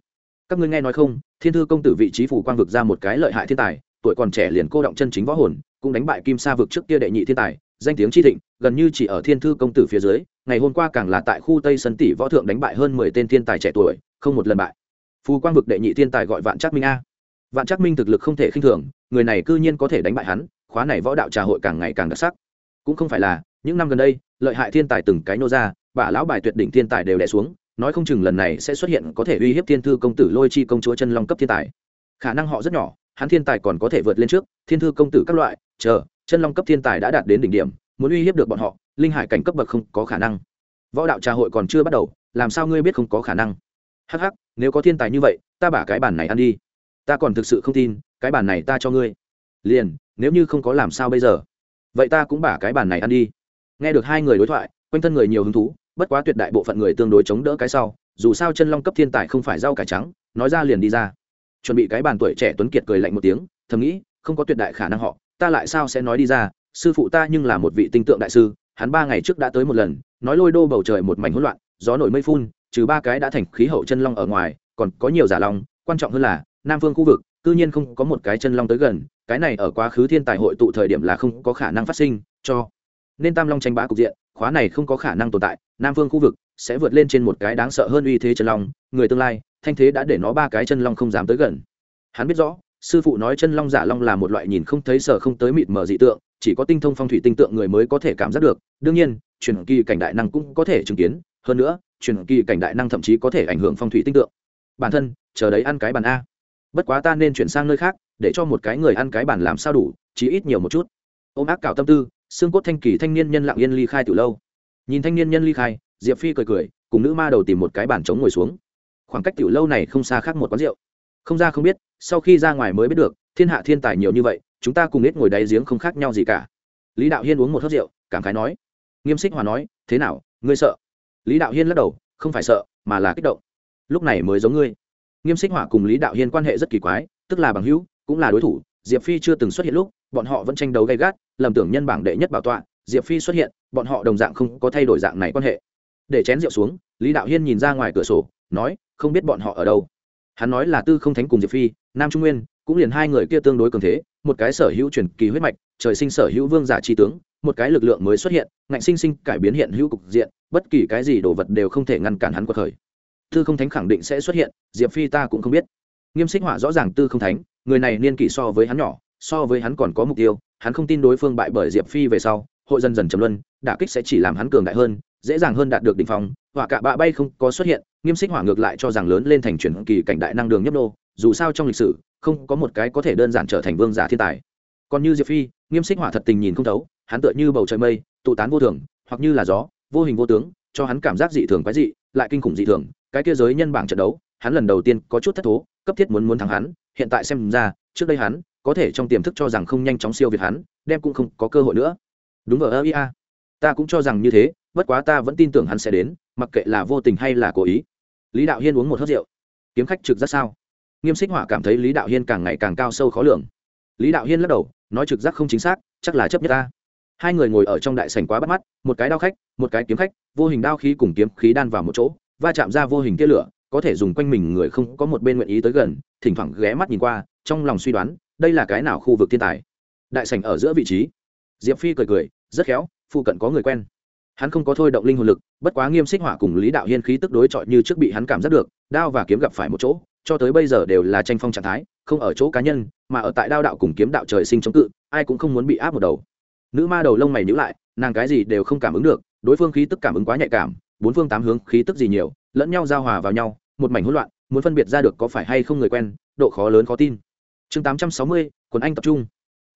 Các ngươi nghe nói không, thiên thư công tử vị trí phủ quang vực ra một cái lợi hại thiên tài, tuổi còn trẻ liền cô động chân chính võ hồn, cũng đánh bại kim sa vực trước kia đệ nhị thiên tài, danh tiếng chi thịnh, gần như chỉ ở thiên thư công tử phía dưới ngày hôm qua càng là tại khu tây sân tỷ võ thượng đánh bại hơn mười tên thiên tài trẻ tuổi, không một lần bại. Phù quang vực đệ nhị thiên tài gọi vạn trác minh a. Vạn trác minh thực lực không thể khinh thường, người này cư nhiên có thể đánh bại hắn, khóa này võ đạo trà hội càng ngày càng đặc sắc. Cũng không phải là, những năm gần đây, lợi hại thiên tài từng cái nô ra, bả lão bài tuyệt đỉnh thiên tài đều đẻ xuống, nói không chừng lần này sẽ xuất hiện có thể uy hiếp thiên thư công tử lôi chi công chúa chân long cấp thiên tài. Khả năng họ rất nhỏ, hắn thiên tài còn có thể vượt lên trước, thiên thư công tử các loại, chờ, chân long cấp thiên tài đã đạt đến đỉnh điểm, muốn uy hiếp được bọn họ linh hải cảnh cấp bậc không có khả năng. Võ đạo trà hội còn chưa bắt đầu, làm sao ngươi biết không có khả năng? Hắc hắc, nếu có thiên tài như vậy, ta bả cái bản này ăn đi. Ta còn thực sự không tin, cái bản này ta cho ngươi. Liền, nếu như không có làm sao bây giờ? Vậy ta cũng bả cái bản này ăn đi. Nghe được hai người đối thoại, quanh thân người nhiều hứng thú, bất quá tuyệt đại bộ phận người tương đối chống đỡ cái sau, dù sao chân long cấp thiên tài không phải rau cải trắng, nói ra liền đi ra. Chuẩn bị cái bàn tuổi trẻ tuấn kiệt cười lạnh một tiếng, thầm nghĩ, không có tuyệt đại khả năng họ, ta lại sao sẽ nói đi ra, sư phụ ta nhưng là một vị tinh tượng đại sư hắn ba ngày trước đã tới một lần, nói lôi đô bầu trời một mảnh hỗn loạn, gió nổi mây phun, trừ ba cái đã thành khí hậu chân long ở ngoài, còn có nhiều giả long, quan trọng hơn là, nam phương khu vực, cư nhiên không có một cái chân long tới gần, cái này ở quá khứ thiên tài hội tụ thời điểm là không có khả năng phát sinh, cho nên tam long tranh bá cục diện, khóa này không có khả năng tồn tại, nam phương khu vực sẽ vượt lên trên một cái đáng sợ hơn uy thế chân long, người tương lai, thanh thế đã để nó ba cái chân long không dám tới gần. Hắn biết rõ, sư phụ nói chân long giả long là một loại nhìn không thấy sở không tới mịt mờ dị tượng chỉ có tinh thông phong thủy tinh tượng người mới có thể cảm giác được. Đương nhiên, truyền kỳ cảnh đại năng cũng có thể chứng kiến, hơn nữa, truyền kỳ cảnh đại năng thậm chí có thể ảnh hưởng phong thủy tinh tượng. Bản thân, chờ đấy ăn cái bàn a. Bất quá ta nên chuyển sang nơi khác, để cho một cái người ăn cái bàn làm sao đủ, chí ít nhiều một chút. Ôm ác cảo tâm tư, xương cốt thanh kỳ thanh niên nhân lặng yên ly khai từ lâu. Nhìn thanh niên nhân ly khai, diệp phi cười cười, cùng nữ ma đầu tìm một cái bàn trống ngồi xuống. Khoảng cách tiểu lâu này không xa khác một quán rượu. Không ra không biết, sau khi ra ngoài mới biết được thiên hạ thiên tài nhiều như vậy, chúng ta cùng ít ngồi đáy giếng không khác nhau gì cả. Lý đạo hiên uống một hớt rượu, cảm khái nói. Nghiêm xích hòa nói, thế nào, ngươi sợ? Lý đạo hiên lắc đầu, không phải sợ, mà là kích động. Lúc này mới giống ngươi. Nghiêm xích hòa cùng lý đạo hiên quan hệ rất kỳ quái, tức là bằng hữu, cũng là đối thủ. Diệp phi chưa từng xuất hiện lúc, bọn họ vẫn tranh đấu gay gắt, lầm tưởng nhân bảng đệ nhất bảo tọa. Diệp phi xuất hiện, bọn họ đồng dạng không có thay đổi dạng này quan hệ. Để chén rượu xuống, lý đạo hiên nhìn ra ngoài cửa sổ, nói, không biết bọn họ ở đâu. Hắn nói là tư không thánh cùng diệp phi, nam trung nguyên cũng liền hai người kia tương đối cường thế, một cái sở hữu truyền kỳ huyết mạch, trời sinh sở hữu vương giả tri tướng, một cái lực lượng mới xuất hiện, ngạnh sinh sinh cải biến hiện hữu cục diện, bất kỳ cái gì đồ vật đều không thể ngăn cản hắn qua khởi. Tư không thánh khẳng định sẽ xuất hiện, diệp phi ta cũng không biết. Nghiêm xích họa rõ ràng tư không thánh, người này niên kỷ so với hắn nhỏ, so với hắn còn có mục tiêu, hắn không tin đối phương bại bởi diệp phi về sau, hội dần dần trầm luân, đả kích sẽ chỉ làm hắn cường đại hơn, dễ dàng hơn đạt được đ ỉ n h phòng họa cả bạ bay không có xuất hiện nghiêm xích hỏa ngược lại cho rằng lớn lên thành truyền kỳ cảnh đại năng đường nhấp nô, dù sao trong lịch sử, không có một cái có thể đơn giản trở thành vương giả thiên tài. Còn như diệp phi, nghiêm xích hỏa thật tình nhìn không thấu, hắn tựa như bầu trời mây, tụ tán vô thường, hoặc như là gió, vô hình vô tướng, cho hắn cảm giác dị thường quái dị, lại kinh khủng dị thường. Cái kia giới nhân bảng trận đấu, hắn lần đầu tiên có chút thất thố, cấp thiết muốn muốn thắng hắn, hiện tại xem ra, trước đây hắn, có thể trong tiềm thức cho rằng không nhanh chóng siêu việt hắn, đem cũng không có cơ hội nữa. Đúng ở ia ta cũng cho rằng như thế, bất quá ta vẫn tin tưởng hắn sẽ đến, mặc kệ là vô tình hay là cố ý lý đạo hiên uống một hớt rượu. Kiếm khách trực giác sao? Nghiêm xích họa cảm thấy lý đạo hiên càng ngày càng cao sâu khó lường. Lý đạo hiên lắc đầu, nói trực giác không chính xác, chắc là chấp nhất ta. Hai người ngồi ở trong đại sành quá bắt mắt, một cái đao khách, một cái kiếm khách, vô hình đao khí cùng kiếm khí đan vào một chỗ, va chạm ra vô hình tia lửa, có thể dùng quanh mình người không có một bên nguyện ý tới gần, thỉnh thoảng ghé mắt nhìn qua, trong lòng suy đoán, đây là cái nào khu vực thiên tài? Đại sành ở giữa vị trí. Diệp phi cười cười, rất khéo, phụ cận có người quen hắn không có thôi động linh hồn lực, bất quá nghiêm xích hỏa cùng lý đạo hiên khí tức đối chọi như trước bị hắn cảm giác được, đao và kiếm gặp phải một chỗ, cho tới bây giờ đều là tranh phong trạng thái, không ở chỗ cá nhân, mà ở tại đao đạo cùng kiếm đạo trời sinh chống cự, ai cũng không muốn bị áp một đầu. Nữ ma đầu lông mày nhữ lại, nàng cái gì đều không cảm ứng được, đối phương khí tức cảm ứng quá nhạy cảm, bốn phương tám hướng khí tức gì nhiều, lẫn nhau giao hòa vào nhau, một mảnh hỗn loạn, muốn phân biệt ra được có phải hay không người quen, độ khó lớn khó tin. Chương tám trăm sáu mươi, quần anh tập trung.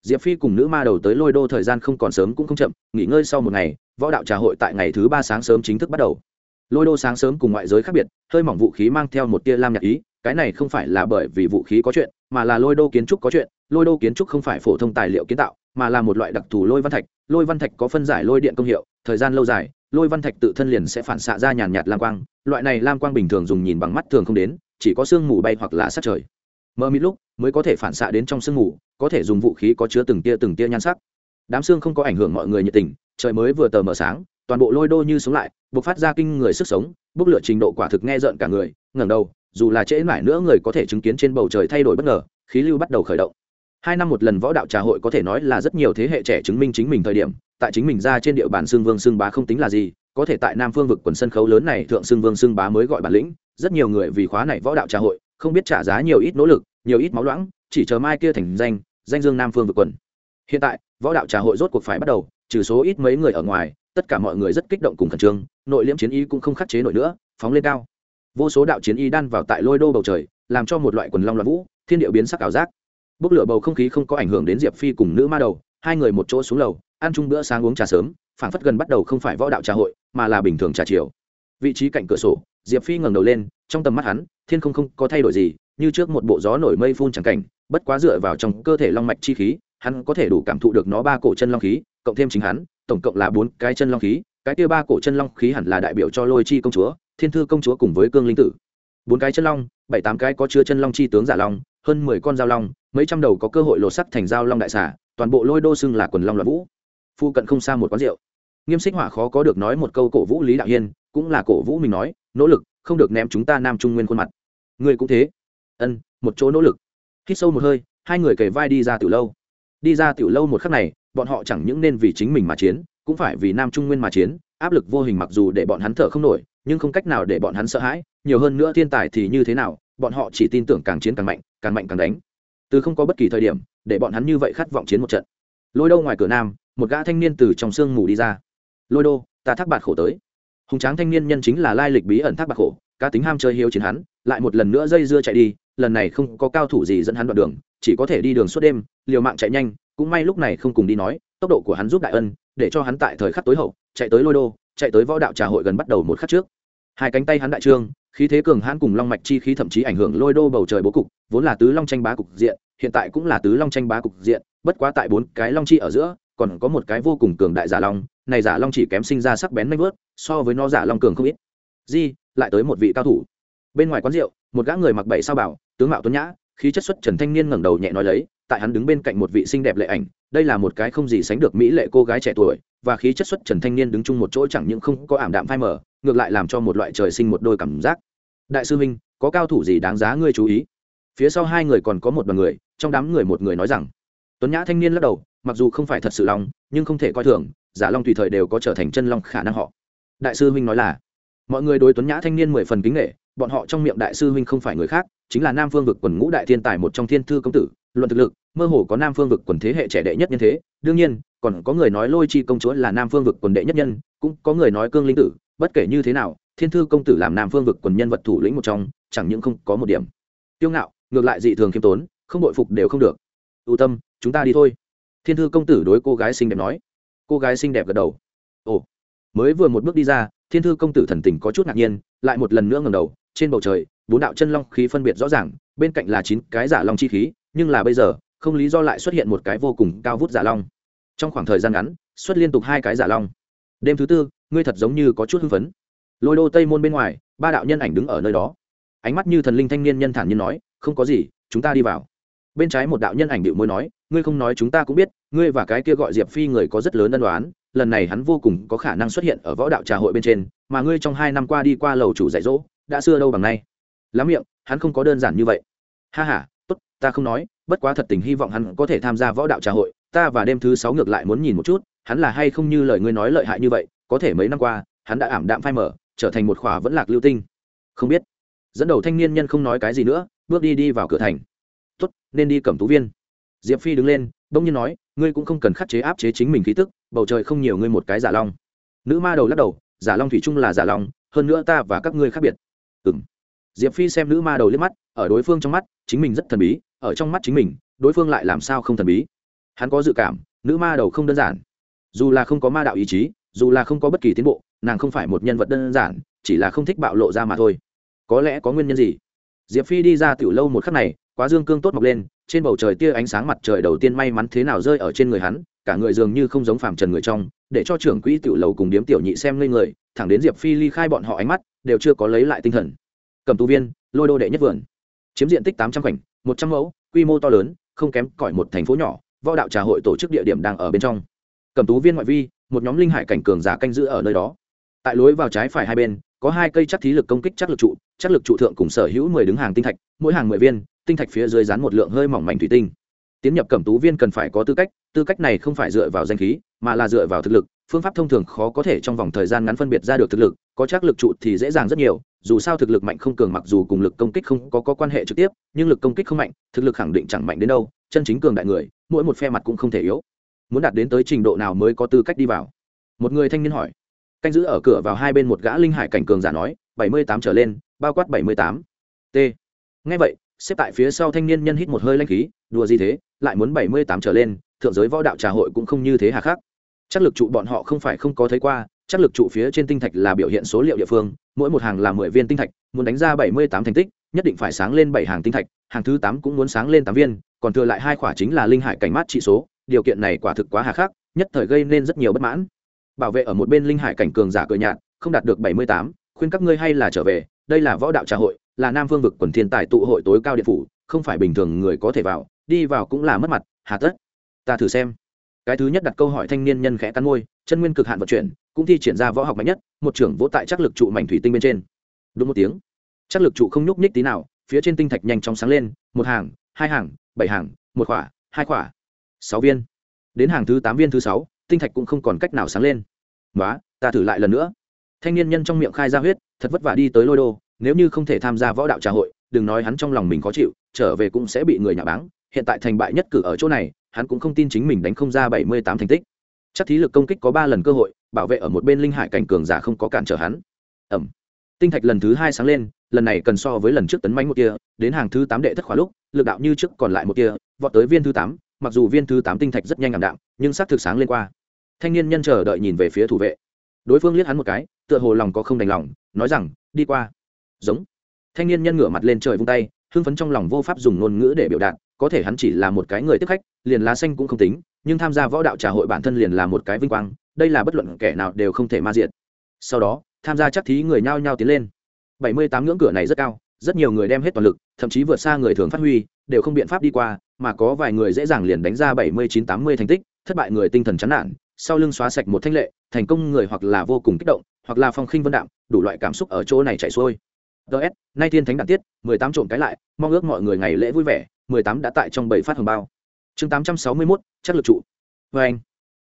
Diệp phi cùng nữ ma đầu tới lôi đô thời gian không còn sớm cũng không chậm, nghỉ ngơi sau một ngày võ đạo trà hội tại ngày thứ ba sáng sớm chính thức bắt đầu. Lôi đô sáng sớm cùng ngoại giới khác biệt, hơi mỏng vũ khí mang theo một tia lam nhạc ý, cái này không phải là bởi vì vũ khí có chuyện, mà là lôi đô kiến trúc có chuyện. Lôi đô kiến trúc không phải phổ thông tài liệu kiến tạo, mà là một loại đặc thù lôi văn thạch. Lôi văn thạch có phân giải lôi điện công hiệu, thời gian lâu dài, lôi văn thạch tự thân liền sẽ phản xạ ra nhàn nhạt lam quang. Loại này lam quang bình thường dùng nhìn bằng mắt thường không đến, chỉ có sương mù bay hoặc là sát trời. Mơ mịt lúc, mới có thể phản xạ đến trong sương mù, có thể dùng vũ khí có chứa từng tia từng tia nhan sắc đám xương không có ảnh hưởng mọi người nhiệt tình, trời mới vừa tờ mờ sáng, toàn bộ lôi đô như sống lại buộc phát ra kinh người sức sống, bốc lửa trình độ quả thực nghe rợn cả người, ngẩng đầu, dù là trễ mãi nữa người có thể chứng kiến trên bầu trời thay đổi bất ngờ, khí lưu bắt đầu khởi động. Hai năm một lần võ đạo trà hội có thể nói là rất nhiều thế hệ trẻ chứng minh chính mình thời điểm, tại chính mình ra trên địa bàn xương vương xương bá không tính là gì, có thể tại nam phương vực quần sân khấu lớn này thượng xương vương xương bá mới gọi bản lĩnh, rất nhiều người vì khóa này võ đạo trà hội, không biết trả giá nhiều ít nỗ lực, nhiều ít máu loãng, chỉ chờ mai kia thành danh danh dương nam phương vực quần. Hiện tại võ đạo trà hội rốt cuộc phải bắt đầu, trừ số ít mấy người ở ngoài, tất cả mọi người rất kích động cùng khẩn trương, nội liễm chiến y cũng không khắc chế nổi nữa, phóng lên cao. Vô số đạo chiến y đan vào tại lôi đô bầu trời, làm cho một loại quần long loạn vũ, thiên điệu biến sắc ảo giác. Bốc lửa bầu không khí không có ảnh hưởng đến diệp phi cùng nữ ma đầu, hai người một chỗ xuống lầu, ăn chung bữa sáng uống trà sớm, phảng phất gần bắt đầu không phải võ đạo trà hội, mà là bình thường trà chiều. Vị trí cạnh cửa sổ, diệp phi ngẩng đầu lên, trong tầm mắt hắn, thiên không không có thay đổi gì, như trước một bộ gió nổi mây phun chẳng cảnh, bất quá dựa vào trong cơ thể long mạch chi khí hắn có thể đủ cảm thụ được nó ba cổ chân long khí, cộng thêm chính hắn, tổng cộng là bốn cái chân long khí, cái kia ba cổ chân long khí hẳn là đại biểu cho lôi chi công chúa, thiên thư công chúa cùng với cương linh tử. Bốn cái chân long, bảy tám cái có chứa chân long chi tướng giả long, hơn mười con dao long, mấy trăm đầu có cơ hội lột sắc thành dao long đại xả toàn bộ lôi đô xưng là quần long loạn vũ. Phu cận không xa một quán rượu. Nghiêm xích hỏa khó có được nói một câu cổ vũ lý đạo hiên, cũng là cổ vũ mình nói, nỗ lực, không được ném chúng ta nam trung nguyên khuôn mặt. Người cũng thế. Ân, một chỗ nỗ lực. Hít sâu một hơi, hai người kề vai đi ra từ lâu đi ra tiểu lâu một khắc này, bọn họ chẳng những nên vì chính mình mà chiến, cũng phải vì nam trung nguyên mà chiến. Áp lực vô hình mặc dù để bọn hắn thở không nổi, nhưng không cách nào để bọn hắn sợ hãi. Nhiều hơn nữa thiên tài thì như thế nào, bọn họ chỉ tin tưởng càng chiến càng mạnh càng mạnh càng đánh. Từ không có bất kỳ thời điểm, để bọn hắn như vậy khát vọng chiến một trận. Lôi đô ngoài cửa nam, một gã thanh niên từ trong sương mù đi ra. Lôi đô, ta thác bạt khổ tới. Hùng tráng thanh niên nhân chính là lai lịch bí ẩn thác bạt khổ, cá tính ham chơi hiếu chiến hắn, lại một lần nữa dây dưa chạy đi, lần này không có cao thủ gì dẫn hắn đoạn đường chỉ có thể đi đường suốt đêm, liều mạng chạy nhanh, cũng may lúc này không cùng đi nói, tốc độ của hắn giúp đại ân, để cho hắn tại thời khắc tối hậu, chạy tới lôi đô, chạy tới võ đạo trà hội gần bắt đầu một khắc trước. Hai cánh tay hắn đại trương, khí thế cường hãn cùng long mạch chi khí thậm chí ảnh hưởng lôi đô bầu trời bố cục, vốn là tứ long tranh bá cục diện, hiện tại cũng là tứ long tranh bá cục diện, bất quá tại bốn cái long chi ở giữa, còn có một cái vô cùng cường đại giả long, này giả long chỉ kém sinh ra sắc bén nanh vớt, so với nó giả long cường không ít. Di, lại tới một vị cao thủ. Bên ngoài quán rượu, một gã người mặc bảy sao bảo, tướng mạo tuấn nhã khí chất xuất trần thanh niên ngẩng đầu nhẹ nói lấy, tại hắn đứng bên cạnh một vị xinh đẹp lệ ảnh, đây là một cái không gì sánh được mỹ lệ cô gái trẻ tuổi, và khí chất xuất trần thanh niên đứng chung một chỗ chẳng những không có ảm đạm phai mờ, ngược lại làm cho một loại trời sinh một đôi cảm giác. Đại sư minh có cao thủ gì đáng giá ngươi chú ý? Phía sau hai người còn có một đoàn người, trong đám người một người nói rằng, tuấn nhã thanh niên lắc đầu, mặc dù không phải thật sự long nhưng không thể coi thường, giả long tùy thời đều có trở thành chân long khả năng họ. Đại sư huynh nói là, mọi người đối tuấn nhã thanh niên mười phần kính nghệ bọn họ trong miệng đại sư huynh không phải người khác chính là nam phương vực quần ngũ đại thiên tài một trong thiên thư công tử, luận thực lực, mơ hồ có nam phương vực quần thế hệ trẻ đệ nhất nhân thế. Đương nhiên, còn có người nói lôi chi công chúa là nam phương vực quần đệ nhất nhân, cũng có người nói cương linh tử, bất kể như thế nào, thiên thư công tử làm nam phương vực quần nhân vật thủ lĩnh một trong, chẳng những không có một điểm. Tiêu ngạo, ngược lại dị thường khiêm tốn, không đội phục đều không được. Ưu tâm, chúng ta đi thôi. Thiên thư công tử đối cô gái xinh đẹp nói. Cô gái xinh đẹp gật đầu. Ồ, mới vừa một bước đi ra, thiên thư công tử thần tình có chút ngạc nhiên, lại một lần nữa ngầm đầu, trên bầu trời bốn đạo chân long khí phân biệt rõ ràng, bên cạnh là chín cái giả long chi khí, nhưng là bây giờ, không lý do lại xuất hiện một cái vô cùng cao vút giả long. Trong khoảng thời gian ngắn, xuất liên tục hai cái giả long. Đêm thứ tư, ngươi thật giống như có chút hưng phấn. Lôi đô tây môn bên ngoài, ba đạo nhân ảnh đứng ở nơi đó. Ánh mắt như thần linh thanh niên nhân thản nhiên nói, không có gì, chúng ta đi vào. Bên trái một đạo nhân ảnh điệu môi nói, ngươi không nói chúng ta cũng biết, ngươi và cái kia gọi diệp phi người có rất lớn ân đoán lần này hắn vô cùng có khả năng xuất hiện ở võ đạo trà hội bên trên, mà ngươi trong hai năm qua đi qua lầu chủ dạy dỗ, đã xưa đâu bằng nay lắm miệng, hắn không có đơn giản như vậy. Ha h a tốt, ta không nói, bất quá thật tình hy vọng hắn có thể tham gia võ đạo trà hội. Ta và đêm thứ sáu ngược lại muốn nhìn một chút, hắn là hay không như lời ngươi nói lợi hại như vậy, có thể mấy năm qua, hắn đã ảm đạm phai mở trở thành một khỏa vẫn lạc lưu tinh. Không biết. Dẫn đầu thanh niên nhân không nói cái gì nữa, bước đi đi vào cửa thành. Tốt, nên đi cẩm tú viên. Diệp phi đứng lên đông nhiên nói, ngươi cũng không cần khắc chế áp chế chính mình khí tức, bầu trời không nhiều ngươi một cái giả long. Nữ ma đầu lắc đầu, giả long thủy chung là giả long, hơn nữa ta và các ngươi khác biệt. Ừ m diệp phi xem nữ ma đầu liếc mắt, ở đối phương trong mắt, chính mình rất thần bí, ở trong mắt chính mình, đối phương lại làm sao không thần bí? Hắn có dự cảm, nữ ma đầu không đơn giản. Dù là không có ma đạo ý chí, dù là không có bất kỳ tiến bộ, nàng không phải một nhân vật đơn giản, chỉ là không thích bạo lộ ra mà thôi. Có lẽ có nguyên nhân gì? Diệp phi đi ra tiểu lâu một khắc này, quá dương cương tốt mọc lên, trên bầu trời tia ánh sáng mặt trời đầu tiên may mắn thế nào rơi ở trên người hắn, cả người dường như không giống phàm trần người trong, để cho trưởng quỹ tiểu lầu cùng điếm tiểu nhị xem ngây người, thẳng đến diệp phi ly khai bọn họ ánh mắt, đều chưa có lấy lại tinh thần cầm tú viên, lôi đô đệ nhất vườn. Chiếm diện tích tám trăm khoảnh, một trăm mẫu, quy mô to lớn, không kém cỏi một thành phố nhỏ, võ đạo trà hội tổ chức địa điểm đang ở bên trong. Cầm tú viên ngoại vi, một nhóm linh hải cảnh cường giả canh giữ ở nơi đó. Tại lối vào trái phải hai bên, có hai cây chắc thí lực công kích chắc lực trụ, chắc lực trụ thượng cùng sở hữu mười đứng hàng tinh thạch, mỗi hàng mười viên, tinh thạch phía dưới dán một lượng hơi mỏng mảnh thủy tinh. Tiến nhập cẩm tú viên cần phải có tư cách tư cách này không phải dựa vào danh khí, mà là dựa vào thực lực, phương pháp thông thường khó có thể trong vòng thời gian ngắn phân biệt ra được thực lực, có chắc lực trụ thì dễ dàng rất nhiều dù sao thực lực mạnh không cường mặc dù cùng lực công kích không có, có quan hệ trực tiếp nhưng lực công kích không mạnh thực lực khẳng định chẳng mạnh đến đâu chân chính cường đại người mỗi một phe mặt cũng không thể yếu. Muốn đạt đến tới trình độ nào mới có tư cách đi vào? Một người thanh niên hỏi. Canh giữ ở cửa vào hai bên một gã linh hải cảnh cường giả nói bảy mươi tám trở lên bao quát bảy mươi tám. T. Ngay vậy xếp tại phía sau thanh niên nhân hít một hơi lanh khí đùa gì thế lại muốn bảy mươi tám trở lên thượng giới võ đạo trà hội cũng không như thế hà khắc. Chắc lực trụ bọn họ không phải không có thấy qua chắc lực trụ phía trên tinh thạch là biểu hiện số liệu địa phương, mỗi một hàng là mười viên tinh thạch, muốn đánh ra bảy mươi tám thành tích, nhất định phải sáng lên bảy hàng tinh thạch, hàng thứ tám cũng muốn sáng lên tám viên, còn thừa lại hai quả chính là linh hải cảnh mát trị số, điều kiện này quả thực quá hà khắc, nhất thời gây nên rất nhiều bất mãn. Bảo vệ ở một bên linh hải cảnh cường giả cờ nhạt, không đạt được bảy mươi tám, khuyên các ngươi hay là trở về, đây là võ đạo trà hội, là nam phương vực quần thiên tài tụ hội tối cao điện phủ, không phải bình thường người có thể vào, đi vào cũng là mất mặt, hà tất. Ta thử xem cái thứ nhất đặt câu hỏi thanh niên nhân khẽ cắn môi, chân nguyên cực hạn vận chuyển, cũng thi triển ra võ học mạnh nhất, một trưởng vỗ tại chắc lực trụ mảnh thủy tinh bên trên. Đúng một tiếng. Chắc lực trụ không nhúc nhích tí nào, phía trên tinh thạch nhanh chóng sáng lên, một hàng, hai hàng, bảy hàng, một khỏa, hai khỏa. Sáu viên. Đến hàng thứ tám viên thứ sáu, tinh thạch cũng không còn cách nào sáng lên. Nói ta thử lại lần nữa. Thanh niên nhân trong miệng khai ra huyết, thật vất vả đi tới lôi đô, nếu như không thể tham gia võ đạo trà hội, đừng nói hắn trong lòng mình khó chịu, trở về cũng sẽ bị người nhà báng hiện tại thành bại nhất cử ở chỗ này, hắn cũng không tin chính mình đánh không ra bảy mươi tám thành tích. Chắc thí lực công kích có ba lần cơ hội, bảo vệ ở một bên linh hải cảnh cường giả không có cản trở hắn. Ẩm. Tinh thạch lần thứ hai sáng lên, lần này cần so với lần trước tấn mánh một kia đến hàng thứ tám đệ thất khóa lúc, lực đạo như trước còn lại một kia vọt tới viên thứ tám, mặc dù viên thứ tám tinh thạch rất nhanh ảm đạm, nhưng sắc thực sáng lên qua. Thanh niên nhân chờ đợi nhìn về phía thủ vệ. Đối phương liếc hắn một cái, tựa hồ lòng có không đành lòng, nói rằng, đi qua. Giống. Thanh niên nhân ngửa mặt lên trời vung tay, hưng phấn trong lòng vô pháp dùng ngôn ngữ để biểu đạt có thể hắn chỉ là một cái người tiếp khách, liền lá xanh cũng không tính, nhưng tham gia võ đạo trà hội bản thân liền là một cái vinh quang, đây là bất luận kẻ nào đều không thể ma diện sau đó, tham gia chắc thí người nhao nhao tiến lên. Bảy mươi tám ngưỡng cửa này rất cao, rất nhiều người đem hết toàn lực, thậm chí vượt xa người thường phát huy, đều không biện pháp đi qua, mà có vài người dễ dàng liền đánh ra bảy mươi chín tám mươi thành tích, thất bại người tinh thần chán nản, sau lưng xóa sạch một thanh lệ, thành công người hoặc là vô cùng kích động, hoặc là phong khinh vân đạm, đủ loại cảm xúc ở chỗ này chảy xuôi. Ts nay thiên thánh đạn tiết, mười tám trộm cái lại, mong ước mọi người ngày lễ vui vẻ mười tám đã tại trong bảy phát hồng bao. Chương tám trăm sáu mươi mốt chất lực trụ. Vê anh.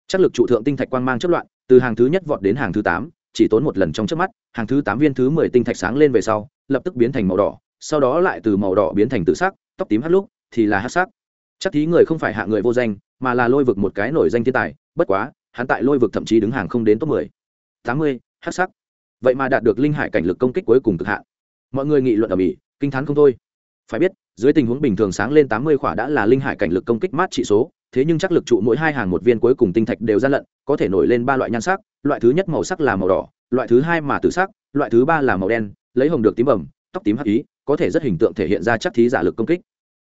Chất lực trụ thượng tinh thạch quang mang chất loạn, từ hàng thứ nhất vọt đến hàng thứ tám, chỉ tốn một lần trong chớp mắt, hàng thứ tám viên thứ mười tinh thạch sáng lên về sau, lập tức biến thành màu đỏ, sau đó lại từ màu đỏ biến thành tự sắc, tóc tím hát lúc, thì là hắc sắc. Chắc thí người không phải hạ người vô danh, mà là lôi vực một cái nổi danh thiên tài, bất quá, hắn tại lôi vực thậm chí đứng hàng không đến top mười. Tám mươi sắc. Vậy mà đạt được linh hải cảnh lực công kích cuối cùng cực hạn. Mọi người nghị luận ở mỹ kinh thán không thôi phải biết, dưới tình huống bình thường sáng lên tám mươi khỏa đã là linh hải cảnh lực công kích mát trị số, thế nhưng chắc lực trụ mỗi hai hàng một viên cuối cùng tinh thạch đều gian lận, có thể nổi lên ba loại nhan sắc, loại thứ nhất màu sắc là màu đỏ, loại thứ hai mà tử sắc, loại thứ ba là màu đen, lấy hồng được tím bẩm tóc tím hắc ý, có thể rất hình tượng thể hiện ra chắc thí giả lực công kích.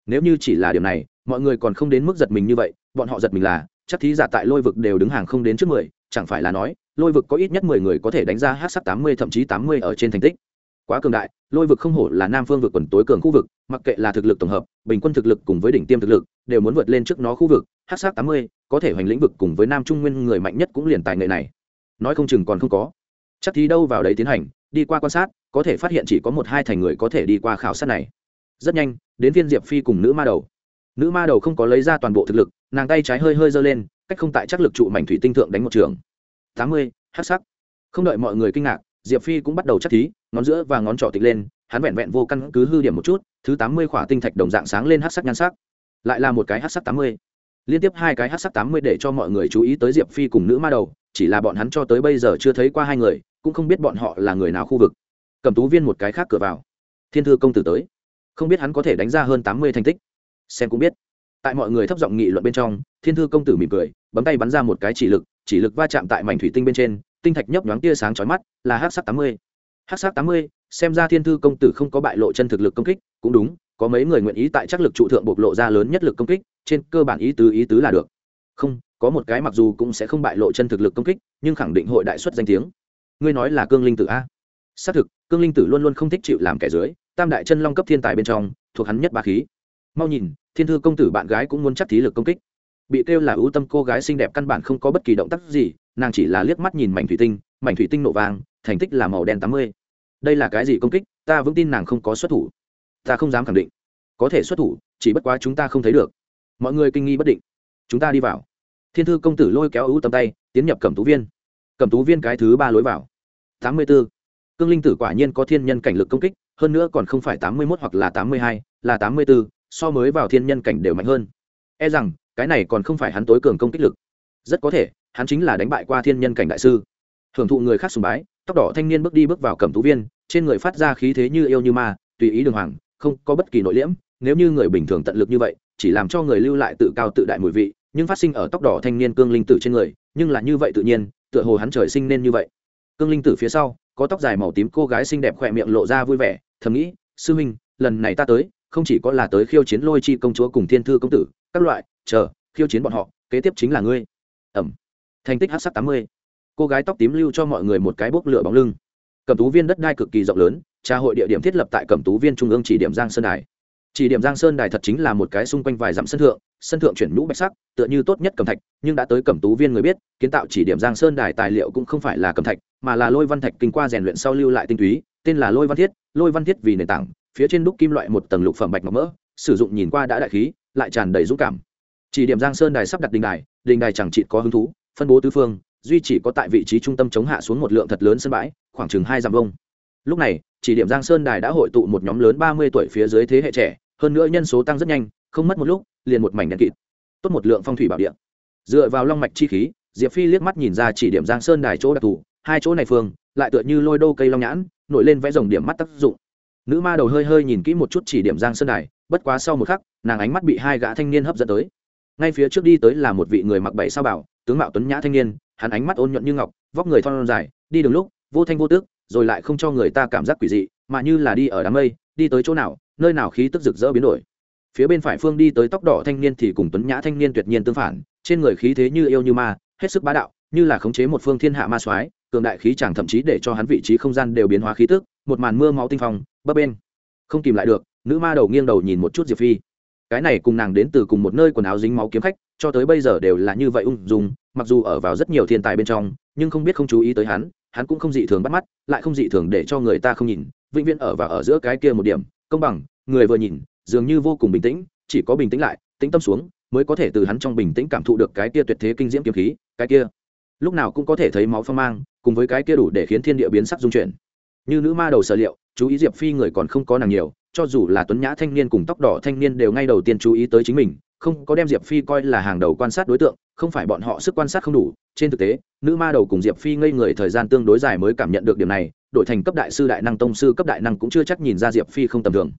Nếu như chỉ là điều này, mọi người còn không đến mức giật mình như vậy, bọn họ giật mình là, chắc thí giả tại lôi vực đều đứng hàng không đến trước mười, chẳng phải là nói, lôi vực có ít nhất mười người có thể đánh ra hát sắc tám mươi, thậm chí tám mươi ở trên thành tích quá cường đại, lôi vực không hổ là nam phương vực quần tối cường khu vực, mặc kệ là thực lực tổng hợp, bình quân thực lực cùng với đỉnh tiêm thực lực, đều muốn vượt lên trước nó khu vực. Hát sắc tám mươi, có thể hoành lĩnh vực cùng với nam trung nguyên người mạnh nhất cũng liền tài nghệ này. Nói không chừng còn không có. Chắc thì đâu vào đấy tiến hành, đi qua quan sát, có thể phát hiện chỉ có một hai thành người có thể đi qua khảo sát này. Rất nhanh, đến viên diệp phi cùng nữ ma đầu. Nữ ma đầu không có lấy ra toàn bộ thực lực, nàng tay trái hơi hơi giơ lên, cách không tại chắc lực trụ mảnh thủy tinh thượng đánh một trường. Tám mươi hát sắc. Không đợi mọi người kinh ngạc diệp phi cũng bắt đầu chắc thí, ngón giữa và ngón trỏ tịch lên, hắn vẹn vẹn vô căn cứ hư điểm một chút, thứ tám mươi khỏa tinh thạch đồng dạng sáng lên hát sắc nhan sắc. Lại là một cái hát sắc tám mươi. Liên tiếp hai cái hát sắc tám mươi để cho mọi người chú ý tới diệp phi cùng nữ ma đầu, chỉ là bọn hắn cho tới bây giờ chưa thấy qua hai người, cũng không biết bọn họ là người nào khu vực. Cầm tú viên một cái khác cửa vào. Thiên thư công tử tới. Không biết hắn có thể đánh ra hơn tám mươi thành tích. Xem cũng biết. Tại mọi người thấp giọng nghị luận bên trong, thiên thư công tử mỉm cười, bấm tay bắn ra một cái chỉ lực chỉ lực va chạm tại mảnh thủy tinh bên trên tinh thạch nhấp nhoáng tia sáng chói mắt, là hát sắc tám mươi. Hát sắc tám mươi, xem ra thiên thư công tử không có bại lộ chân thực lực công kích, cũng đúng, có mấy người nguyện ý tại chắc lực trụ thượng bộc lộ ra lớn nhất lực công kích, trên cơ bản ý tứ ý tứ là được. Không, có một cái mặc dù cũng sẽ không bại lộ chân thực lực công kích, nhưng khẳng định hội đại xuất danh tiếng. Ngươi nói là cương linh tử a? Xác thực, cương linh tử luôn luôn không thích chịu làm kẻ dưới, tam đại chân long cấp thiên tài bên trong, thuộc hắn nhất ba khí. Mau nhìn, thiên thư công tử bạn gái cũng muốn chắc thí lực công kích. Bị kêu là ưu tâm cô gái xinh đẹp căn bản không có bất kỳ động tác gì nàng chỉ là liếc mắt nhìn mảnh thủy tinh, mảnh thủy tinh nổ vàng thành tích là màu đen tám mươi. Đây là cái gì công kích? Ta vững tin nàng không có xuất thủ. Ta không dám khẳng định. Có thể xuất thủ, chỉ bất quá chúng ta không thấy được. Mọi người kinh nghi bất định. Chúng ta đi vào. Thiên thư công tử lôi kéo ưu tầm tay, tiến nhập cẩm tú viên. Cẩm tú viên cái thứ ba lối vào. Tám mươi b ố cương linh tử quả nhiên có thiên nhân cảnh lực công kích, hơn nữa còn không phải tám mươi mốt hoặc là tám mươi hai, là tám mươi b ố so mới vào thiên nhân cảnh đều mạnh hơn. E rằng, cái này còn không phải hắn tối cường công kích lực. Rất có thể hắn chính là đánh bại qua thiên nhân cảnh đại sư. Hưởng thụ người khác sùng bái, tóc đỏ thanh niên bước đi bước vào cẩm tú viên, trên người phát ra khí thế như yêu như ma, tùy ý đường hoàng, không có bất kỳ nội liễm, nếu như người bình thường tận lực như vậy, chỉ làm cho người lưu lại tự cao tự đại mùi vị, nhưng phát sinh ở tóc đỏ thanh niên cương linh tử trên người, nhưng là như vậy tự nhiên, tựa hồ hắn trời sinh nên như vậy. Cương linh tử phía sau, có tóc dài màu tím cô gái xinh đẹp khỏe miệng lộ ra vui vẻ, thầm nghĩ, sư huynh, lần này ta tới, không chỉ có là tới khiêu chiến lôi chi công chúa cùng thiên thư công tử, các loại, chờ, khiêu chiến bọn họ, kế tiếp chính là ngươi. Ẩm thành tích hát sắc tám mươi. Cô gái tóc tím lưu cho mọi người một cái bốc lửa bóng lưng. Cẩm tú viên đất đai cực kỳ rộng lớn tra hội địa điểm thiết lập tại cẩm tú viên trung ương chỉ điểm giang sơn đài. Chỉ điểm giang sơn đài thật chính là một cái xung quanh vài dặm sân thượng sân thượng chuyển nhũ bạch sắc, tựa như tốt nhất cầm thạch, nhưng đã tới cẩm tú viên người biết, kiến tạo chỉ điểm giang sơn đài tài liệu cũng không phải là cầm thạch, mà là lôi văn thạch kinh qua rèn luyện sau lưu lại tinh túy, tên là lôi văn thiết, lôi văn thiết vì nền tảng, phía trên đúc kim loại một tầng lục phẩm bạch ngọc mỡ, sử dụng nhìn qua đã đại khí, lại tràn đầy dũng cảm. Chỉ điểm giang sơn đài sắp đặt đình đài đình đài chẳng chỉ có hứng thú phân bố tứ phương, duy chỉ có tại vị trí trung tâm chống hạ xuống một lượng thật lớn sân bãi, khoảng chừng hai dặm vông lúc này, chỉ điểm giang sơn đài đã hội tụ một nhóm lớn ba mươi tuổi phía dưới thế hệ trẻ, hơn nữa nhân số tăng rất nhanh, không mất một lúc, liền một mảnh đèn kịt. Tốt một lượng phong thủy bảo địa. Dựa vào long mạch chi khí, diệp phi liếc mắt nhìn ra chỉ điểm giang sơn đài chỗ đặc thù, hai chỗ này phương, lại tựa như lôi đô cây long nhãn, nổi lên vẽ dòng điểm mắt tác dụng. Nữ ma đầu hơi hơi nhìn kỹ một chút chỉ điểm giang sơn đài, bất quá sau một khắc, nàng ánh mắt bị hai gã thanh niên hấp dẫn tới. Ngay phía trước đi tới là một vị người mặc bảy sao bảo tướng mạo tuấn nhã thanh niên, hắn ánh mắt ôn nhuận như ngọc, vóc người thon dài, đi đường lúc, vô thanh vô tước rồi lại không cho người ta cảm giác quỷ dị, mà như là đi ở đám mây, đi tới chỗ nào, nơi nào khí tức rực rỡ biến đổi. Phía bên phải phương đi tới tóc đỏ thanh niên thì cùng tuấn nhã thanh niên tuyệt nhiên tương phản, trên người khí thế như yêu như ma, hết sức bá đạo, như là khống chế một phương thiên hạ ma soái, cường đại khí chẳng thậm chí để cho hắn vị trí không gian đều biến hóa khí tức, một màn mưa máu tinh phong, bấp bên không kìm lại được, nữ ma đầu nghiêng đầu nhìn một chút diệp phi cái này cùng nàng đến từ cùng một nơi quần áo dính máu kiếm khách, cho tới bây giờ đều là như vậy ung dung, mặc dù ở vào rất nhiều thiên tài bên trong, nhưng không biết không chú ý tới hắn hắn cũng không dị thường bắt mắt, lại không dị thường để cho người ta không nhìn, vĩnh viễn ở và ở giữa cái kia một điểm, công bằng, người vừa nhìn, dường như vô cùng bình tĩnh, chỉ có bình tĩnh lại, tĩnh tâm xuống, mới có thể từ hắn trong bình tĩnh cảm thụ được cái kia tuyệt thế kinh diễm kiếm khí, cái kia, lúc nào cũng có thể thấy máu phong mang, cùng với cái kia đủ để khiến thiên địa biến sắc dung chuyển. Như nữ ma đầu sở liệu, chú ý diệp phi người còn không có nàng nhiều cho dù là tuấn nhã thanh niên cùng tóc đỏ thanh niên đều ngay đầu tiên chú ý tới chính mình, không có đem diệp phi coi là hàng đầu quan sát đối tượng, không phải bọn họ sức quan sát không đủ. Trên thực tế, nữ ma đầu cùng diệp phi ngây người thời gian tương đối dài mới cảm nhận được điểm này đổi thành cấp đại sư đại năng tông sư cấp đại năng cũng chưa chắc nhìn ra diệp phi không tầm thường.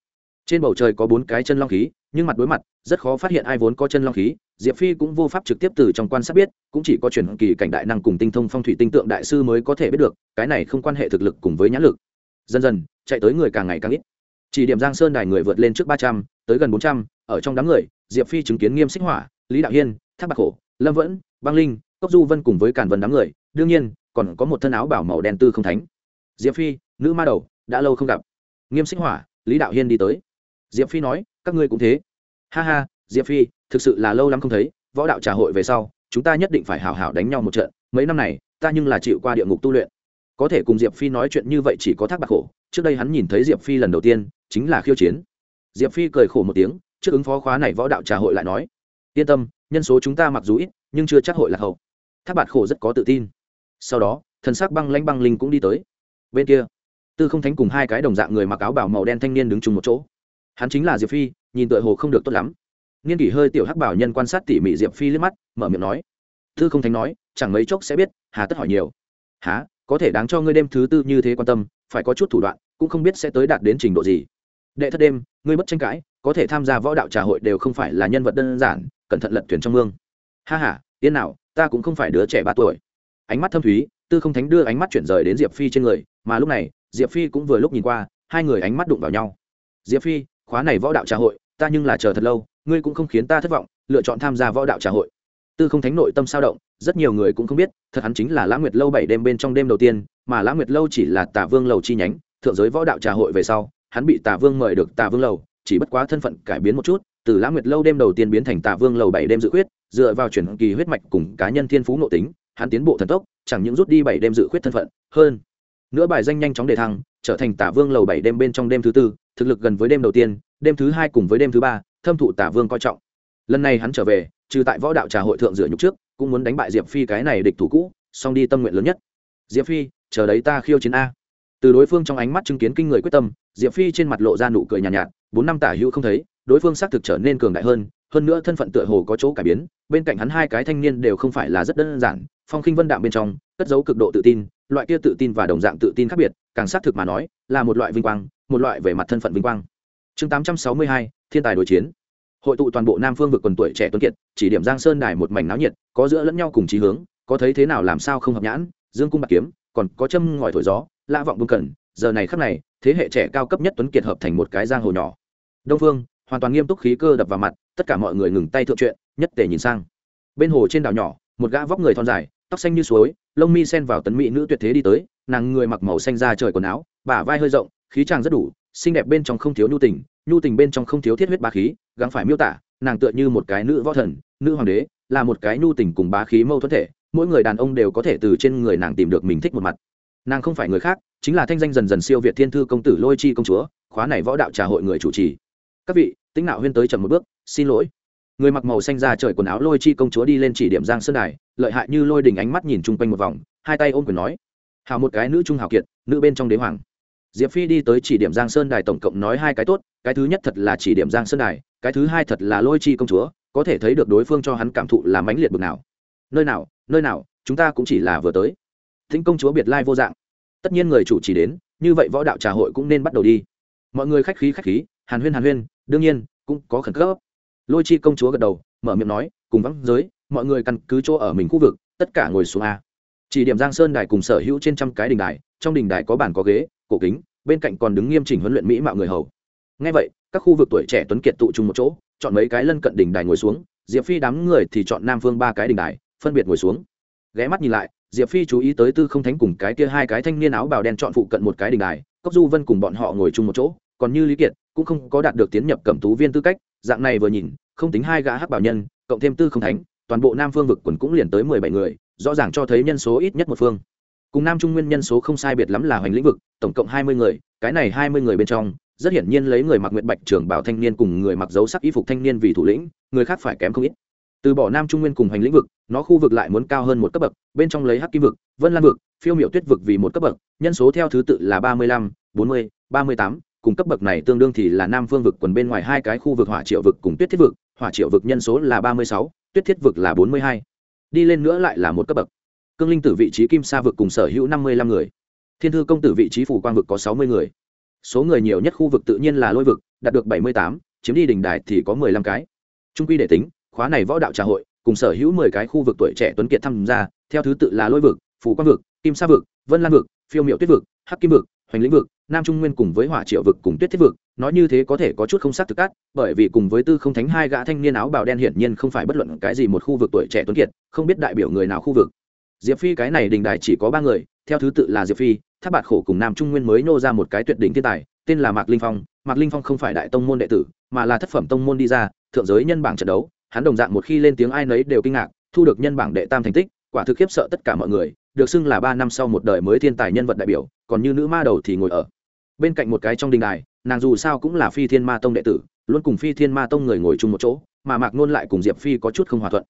Trên bầu trời có bốn cái chân long khí, nhưng mặt đối mặt, rất khó phát hiện ai vốn có chân long khí. Diệp phi cũng vô pháp trực tiếp từ trong quan sát biết, cũng chỉ có chuyển kỳ cảnh đại năng cùng tinh thông phong thủy tinh tượng đại sư mới có thể biết được, cái này không quan hệ thực lực cùng với nhãn lực. Dần dần, chạy tới người càng ngày càng ít chỉ điểm giang sơn đài người vượt lên trước ba trăm, tới gần bốn trăm, ở trong đám người, diệp phi chứng kiến nghiêm xích hỏa, lý đạo hiên, thác bạc khổ lâm vẫn, băng linh, cốc du vân cùng với càn vân đám người. Đương nhiên, còn có một thân áo bảo màu đen tư không thánh. Diệp phi, nữ ma đầu, đã lâu không gặp. Nghiêm xích hỏa, lý đạo hiên đi tới. Diệp phi nói, các ngươi cũng thế. Ha ha, diệp phi, thực sự là lâu lắm không thấy, võ đạo trà hội về sau, chúng ta nhất định phải hào hào đánh nhau một trận. Mấy năm này, ta nhưng là chịu qua địa ngục tu luyện. Có thể cùng diệp phi nói chuyện như vậy chỉ có thác bạc khổ trước đây hắn nhìn thấy diệp phi lần đầu tiên, chính là khiêu chiến. Diệp phi cười khổ một tiếng, trước ứng phó khóa này võ đạo trà hội lại nói, yên tâm, nhân số chúng ta mặc dù ít, nhưng chưa chắc hội là hậu. Tháp bạt khổ rất có tự tin. Sau đó, thần sắc băng lanh băng linh cũng đi tới. Bên kia, tư không thánh cùng hai cái đồng dạng người mặc áo bảo màu đen thanh niên đứng chung một chỗ. Hắn chính là diệp phi, nhìn tựa hồ không được tốt lắm. Niên kỷ hơi tiểu hắc bảo nhân quan sát tỉ mỉ diệp phi liếc mắt, mở miệng nói, tư không thánh nói, chẳng mấy chốc sẽ biết, hà tất hỏi nhiều. Há có thể đáng cho ngươi đêm thứ tư như thế quan tâm phải có chút thủ đoạn, cũng không biết sẽ tới đạt đến trình độ gì. Đệ thất đêm, ngươi bất tranh cãi, có thể tham gia võ đạo trà hội đều không phải là nhân vật đơn giản, cẩn thận lật thuyền trong mương. Ha h a yên nào, ta cũng không phải đứa trẻ ba tuổi. Ánh mắt thâm thúy, tư không thánh đưa ánh mắt chuyển rời đến diệp phi trên người, mà lúc này, diệp phi cũng vừa lúc nhìn qua, hai người ánh mắt đụng vào nhau. Diệp phi, khóa này võ đạo trà hội, ta nhưng là chờ thật lâu, ngươi cũng không khiến ta thất vọng, lựa chọn tham gia võ đạo trà hội tư không thánh nội tâm sao động, rất nhiều người cũng không biết, thật hắn chính là lã nguyệt lâu bảy đêm bên trong đêm đầu tiên, mà lã nguyệt lâu chỉ là tả vương lầu chi nhánh, thượng giới võ đạo trà hội về sau, hắn bị tả vương mời được tả vương lầu, chỉ bất quá thân phận cải biến một chút, từ lã nguyệt lâu đêm đầu tiên biến thành tả vương lầu bảy đêm dự khuyết, dựa vào chuyển kỳ huyết mạch cùng cá nhân thiên phú nội tính, hắn tiến bộ thần tốc, chẳng những rút đi bảy đêm dự khuyết thân phận, hơn nữa bài danh nhanh chóng đề thăng, trở thành tả vương lầu bảy đêm bên trong đêm thứ tư, thực lực gần với đêm đầu tiên, đêm thứ hai cùng với đêm thứ ba, thâm thụ tả vương coi trọng. Lần này hắn trở về trừ tại võ đạo trà hội thượng rửa nhục trước cũng muốn đánh bại diệp phi cái này địch thủ cũ song đi tâm nguyện lớn nhất. Diệp phi chờ đấy ta khiêu chiến a. Từ đối phương trong ánh mắt chứng kiến kinh người quyết tâm diệp phi trên mặt lộ ra nụ cười nhàn nhạt, nhạt bốn năm tả hữu không thấy đối phương xác thực trở nên cường đại hơn hơn nữa thân phận tựa hồ có chỗ cải biến bên cạnh hắn hai cái thanh niên đều không phải là rất đơn giản phong khinh vân đạm bên trong cất giấu cực độ tự tin loại kia tự tin và đồng dạng tự tin khác biệt càng xác thực mà nói là một loại vinh quang một loại về mặt thân phận vinh quang. Chương tám trăm sáu mươi hai thiên tài đối chiến hội tụ toàn bộ nam phương vực quần tuổi trẻ tuấn kiệt, chỉ điểm giang sơn đài một mảnh náo nhiệt, có giữa lẫn nhau cùng chí hướng, có thấy thế nào làm sao không hợp nhãn, dương cung bạc kiếm, còn có châm ngòi thổi gió lạ vọng bưng cần giờ này khắc này, thế hệ trẻ cao cấp nhất tuấn kiệt hợp thành một cái giang hồ nhỏ. Đông phương, hoàn toàn nghiêm túc khí cơ đập vào mặt, tất cả mọi người ngừng tay thượng chuyện, nhất tề nhìn sang. Bên hồ trên đảo nhỏ, một gã vóc người thon dài, tóc xanh như suối, lông mi sen vào tấn mỹ nữ tuyệt thế đi tới, nàng người mặc màu xanh da trời quần áo, bả vai hơi rộng, khí tràng rất đủ, xinh đẹp bên trong không thiếu nhu tình nhu tình bên trong không thiếu thiết huyết bá khí, gắng phải miêu tả, nàng tựa như một cái nữ võ thần, nữ hoàng đế, là một cái nhu tình cùng bá khí mâu thuẫn thể, mỗi người đàn ông đều có thể từ trên người nàng tìm được mình thích một mặt. Nàng không phải người khác, chính là thanh danh dần dần siêu việt thiên thư công tử lôi chi công chúa, khóa này võ đạo trà hội người chủ trì. Các vị tính nạo huyên tới chậm một bước, xin lỗi. Người mặc màu xanh ra trời quần áo lôi chi công chúa đi lên chỉ điểm giang sơn đài, lợi hại như lôi đình ánh mắt nhìn chung quanh một vòng, hai tay ôm quyền nói. Hào một cái nữ trung hào kiệt, nữ bên trong đế hoàng. Diệp phi đi tới chỉ điểm giang sơn đài tổng cộng nói hai cái tốt cái thứ nhất thật là chỉ điểm giang sơn đài, cái thứ hai thật là lôi chi công chúa, có thể thấy được đối phương cho hắn cảm thụ là mãnh liệt bực nào. Nơi nào nơi nào, chúng ta cũng chỉ là vừa tới. Thính công chúa biệt lai vô dạng. Tất nhiên người chủ chỉ đến, như vậy võ đạo trà hội cũng nên bắt đầu đi. Mọi người khách khí khách khí, hàn huyên hàn huyên, đương nhiên, cũng có khẩn cấp. Lôi chi công chúa gật đầu, mở miệng nói, cùng vắng giới, mọi người căn cứ chỗ ở mình khu vực, tất cả ngồi xuống a. Chỉ điểm giang sơn đài cùng sở hữu trên trăm cái đình đài, trong đình đài có bàn có ghế, cổ kính, bên cạnh còn đứng nghiêm chỉnh huấn luyện mỹ mạo người hầu ngay vậy, các khu vực tuổi trẻ tuấn kiệt tụ chung một chỗ, chọn mấy cái lân cận đỉnh đài ngồi xuống, diệp phi đám người thì chọn nam phương ba cái đỉnh đài, phân biệt ngồi xuống. Ghé mắt nhìn lại, diệp phi chú ý tới tư không thánh cùng cái kia hai cái thanh niên áo bào đen chọn phụ cận một cái đỉnh đài, cốc du vân cùng bọn họ ngồi chung một chỗ, còn như lý kiệt cũng không có đạt được tiến nhập cẩm tú viên tư cách, dạng này vừa nhìn, không tính hai gã hắc bảo nhân, cộng thêm tư không thánh, toàn bộ nam phương vực quần cũng liền tới mười bảy người, rõ ràng cho thấy nhân số ít nhất một phương. Cùng nam trung nguyên nhân số không sai biệt lắm là hoành lĩnh vực, tổng cộng hai mươi người, cái này hai mươi người bên trong rất hiển nhiên lấy người mặc nguyện bạch trưởng bảo thanh niên cùng người mặc dấu sắc y phục thanh niên vì thủ lĩnh, người khác phải kém không ít. Từ bỏ nam trung nguyên cùng hành lĩnh vực, nó khu vực lại muốn cao hơn một cấp bậc, bên trong lấy hắc kim vực, vân lan vực, phiêu miệu tuyết vực vì một cấp bậc, nhân số theo thứ tự là ba mươi lăm, bốn mươi, ba mươi tám, cùng cấp bậc này tương đương thì là nam phương vực quần bên ngoài hai cái khu vực hỏa triệu vực cùng tuyết thiết vực, hỏa triệu vực nhân số là ba mươi sáu, tuyết thiết vực là bốn mươi hai. Đi lên nữa lại là một cấp bậc. Cương linh tử vị trí kim sa vực cùng sở hữu năm mươi lăm người. Thiên thư công tử vị trí phủ quang vực có sáu mươi người số người nhiều nhất khu vực tự nhiên là lôi vực, đạt được bảy mươi tám, chiếm đi đỉnh đài thì có mười lăm cái. Trung quy để tính, khóa này võ đạo trà hội, cùng sở hữu mười cái khu vực tuổi trẻ tuấn kiệt tham gia, theo thứ tự là lôi vực phủ quang vực, kim sa vực, vân lan vực, phiêu miệu tuyết vực, hắc kim vực, hoành lĩnh vực, nam trung nguyên cùng với hỏa triệu vực cùng tuyết thiết vực. Nói như thế có thể có chút không xác thực cát bởi vì cùng với tư không thánh hai gã thanh niên áo bào đen hiển nhiên không phải bất luận cái gì một khu vực tuổi trẻ tuấn kiệt, không biết đại biểu người nào khu vực diệp phi cái này đình đài chỉ có ba người, theo thứ tự là diệp phi tháp bạt khổ cùng nam trung nguyên mới nô ra một cái tuyệt đỉnh thiên tài, tên là mạc linh phong. Mạc linh phong không phải đại tông môn đệ tử, mà là thất phẩm tông môn đi ra, thượng giới nhân bảng trận đấu. Hắn đồng dạng một khi lên tiếng ai nấy đều kinh ngạc, thu được nhân bảng đệ tam thành tích, quả thực khiếp sợ tất cả mọi người, được xưng là ba năm sau một đời mới thiên tài nhân vật đại biểu, còn như nữ ma đầu thì ngồi ở bên cạnh một cái trong đình đài, nàng dù sao cũng là phi thiên ma tông đệ tử, luôn cùng phi thiên ma tông người ngồi chung một chỗ, mà mạc nôn lại cùng diệp phi có chút không hòa thuận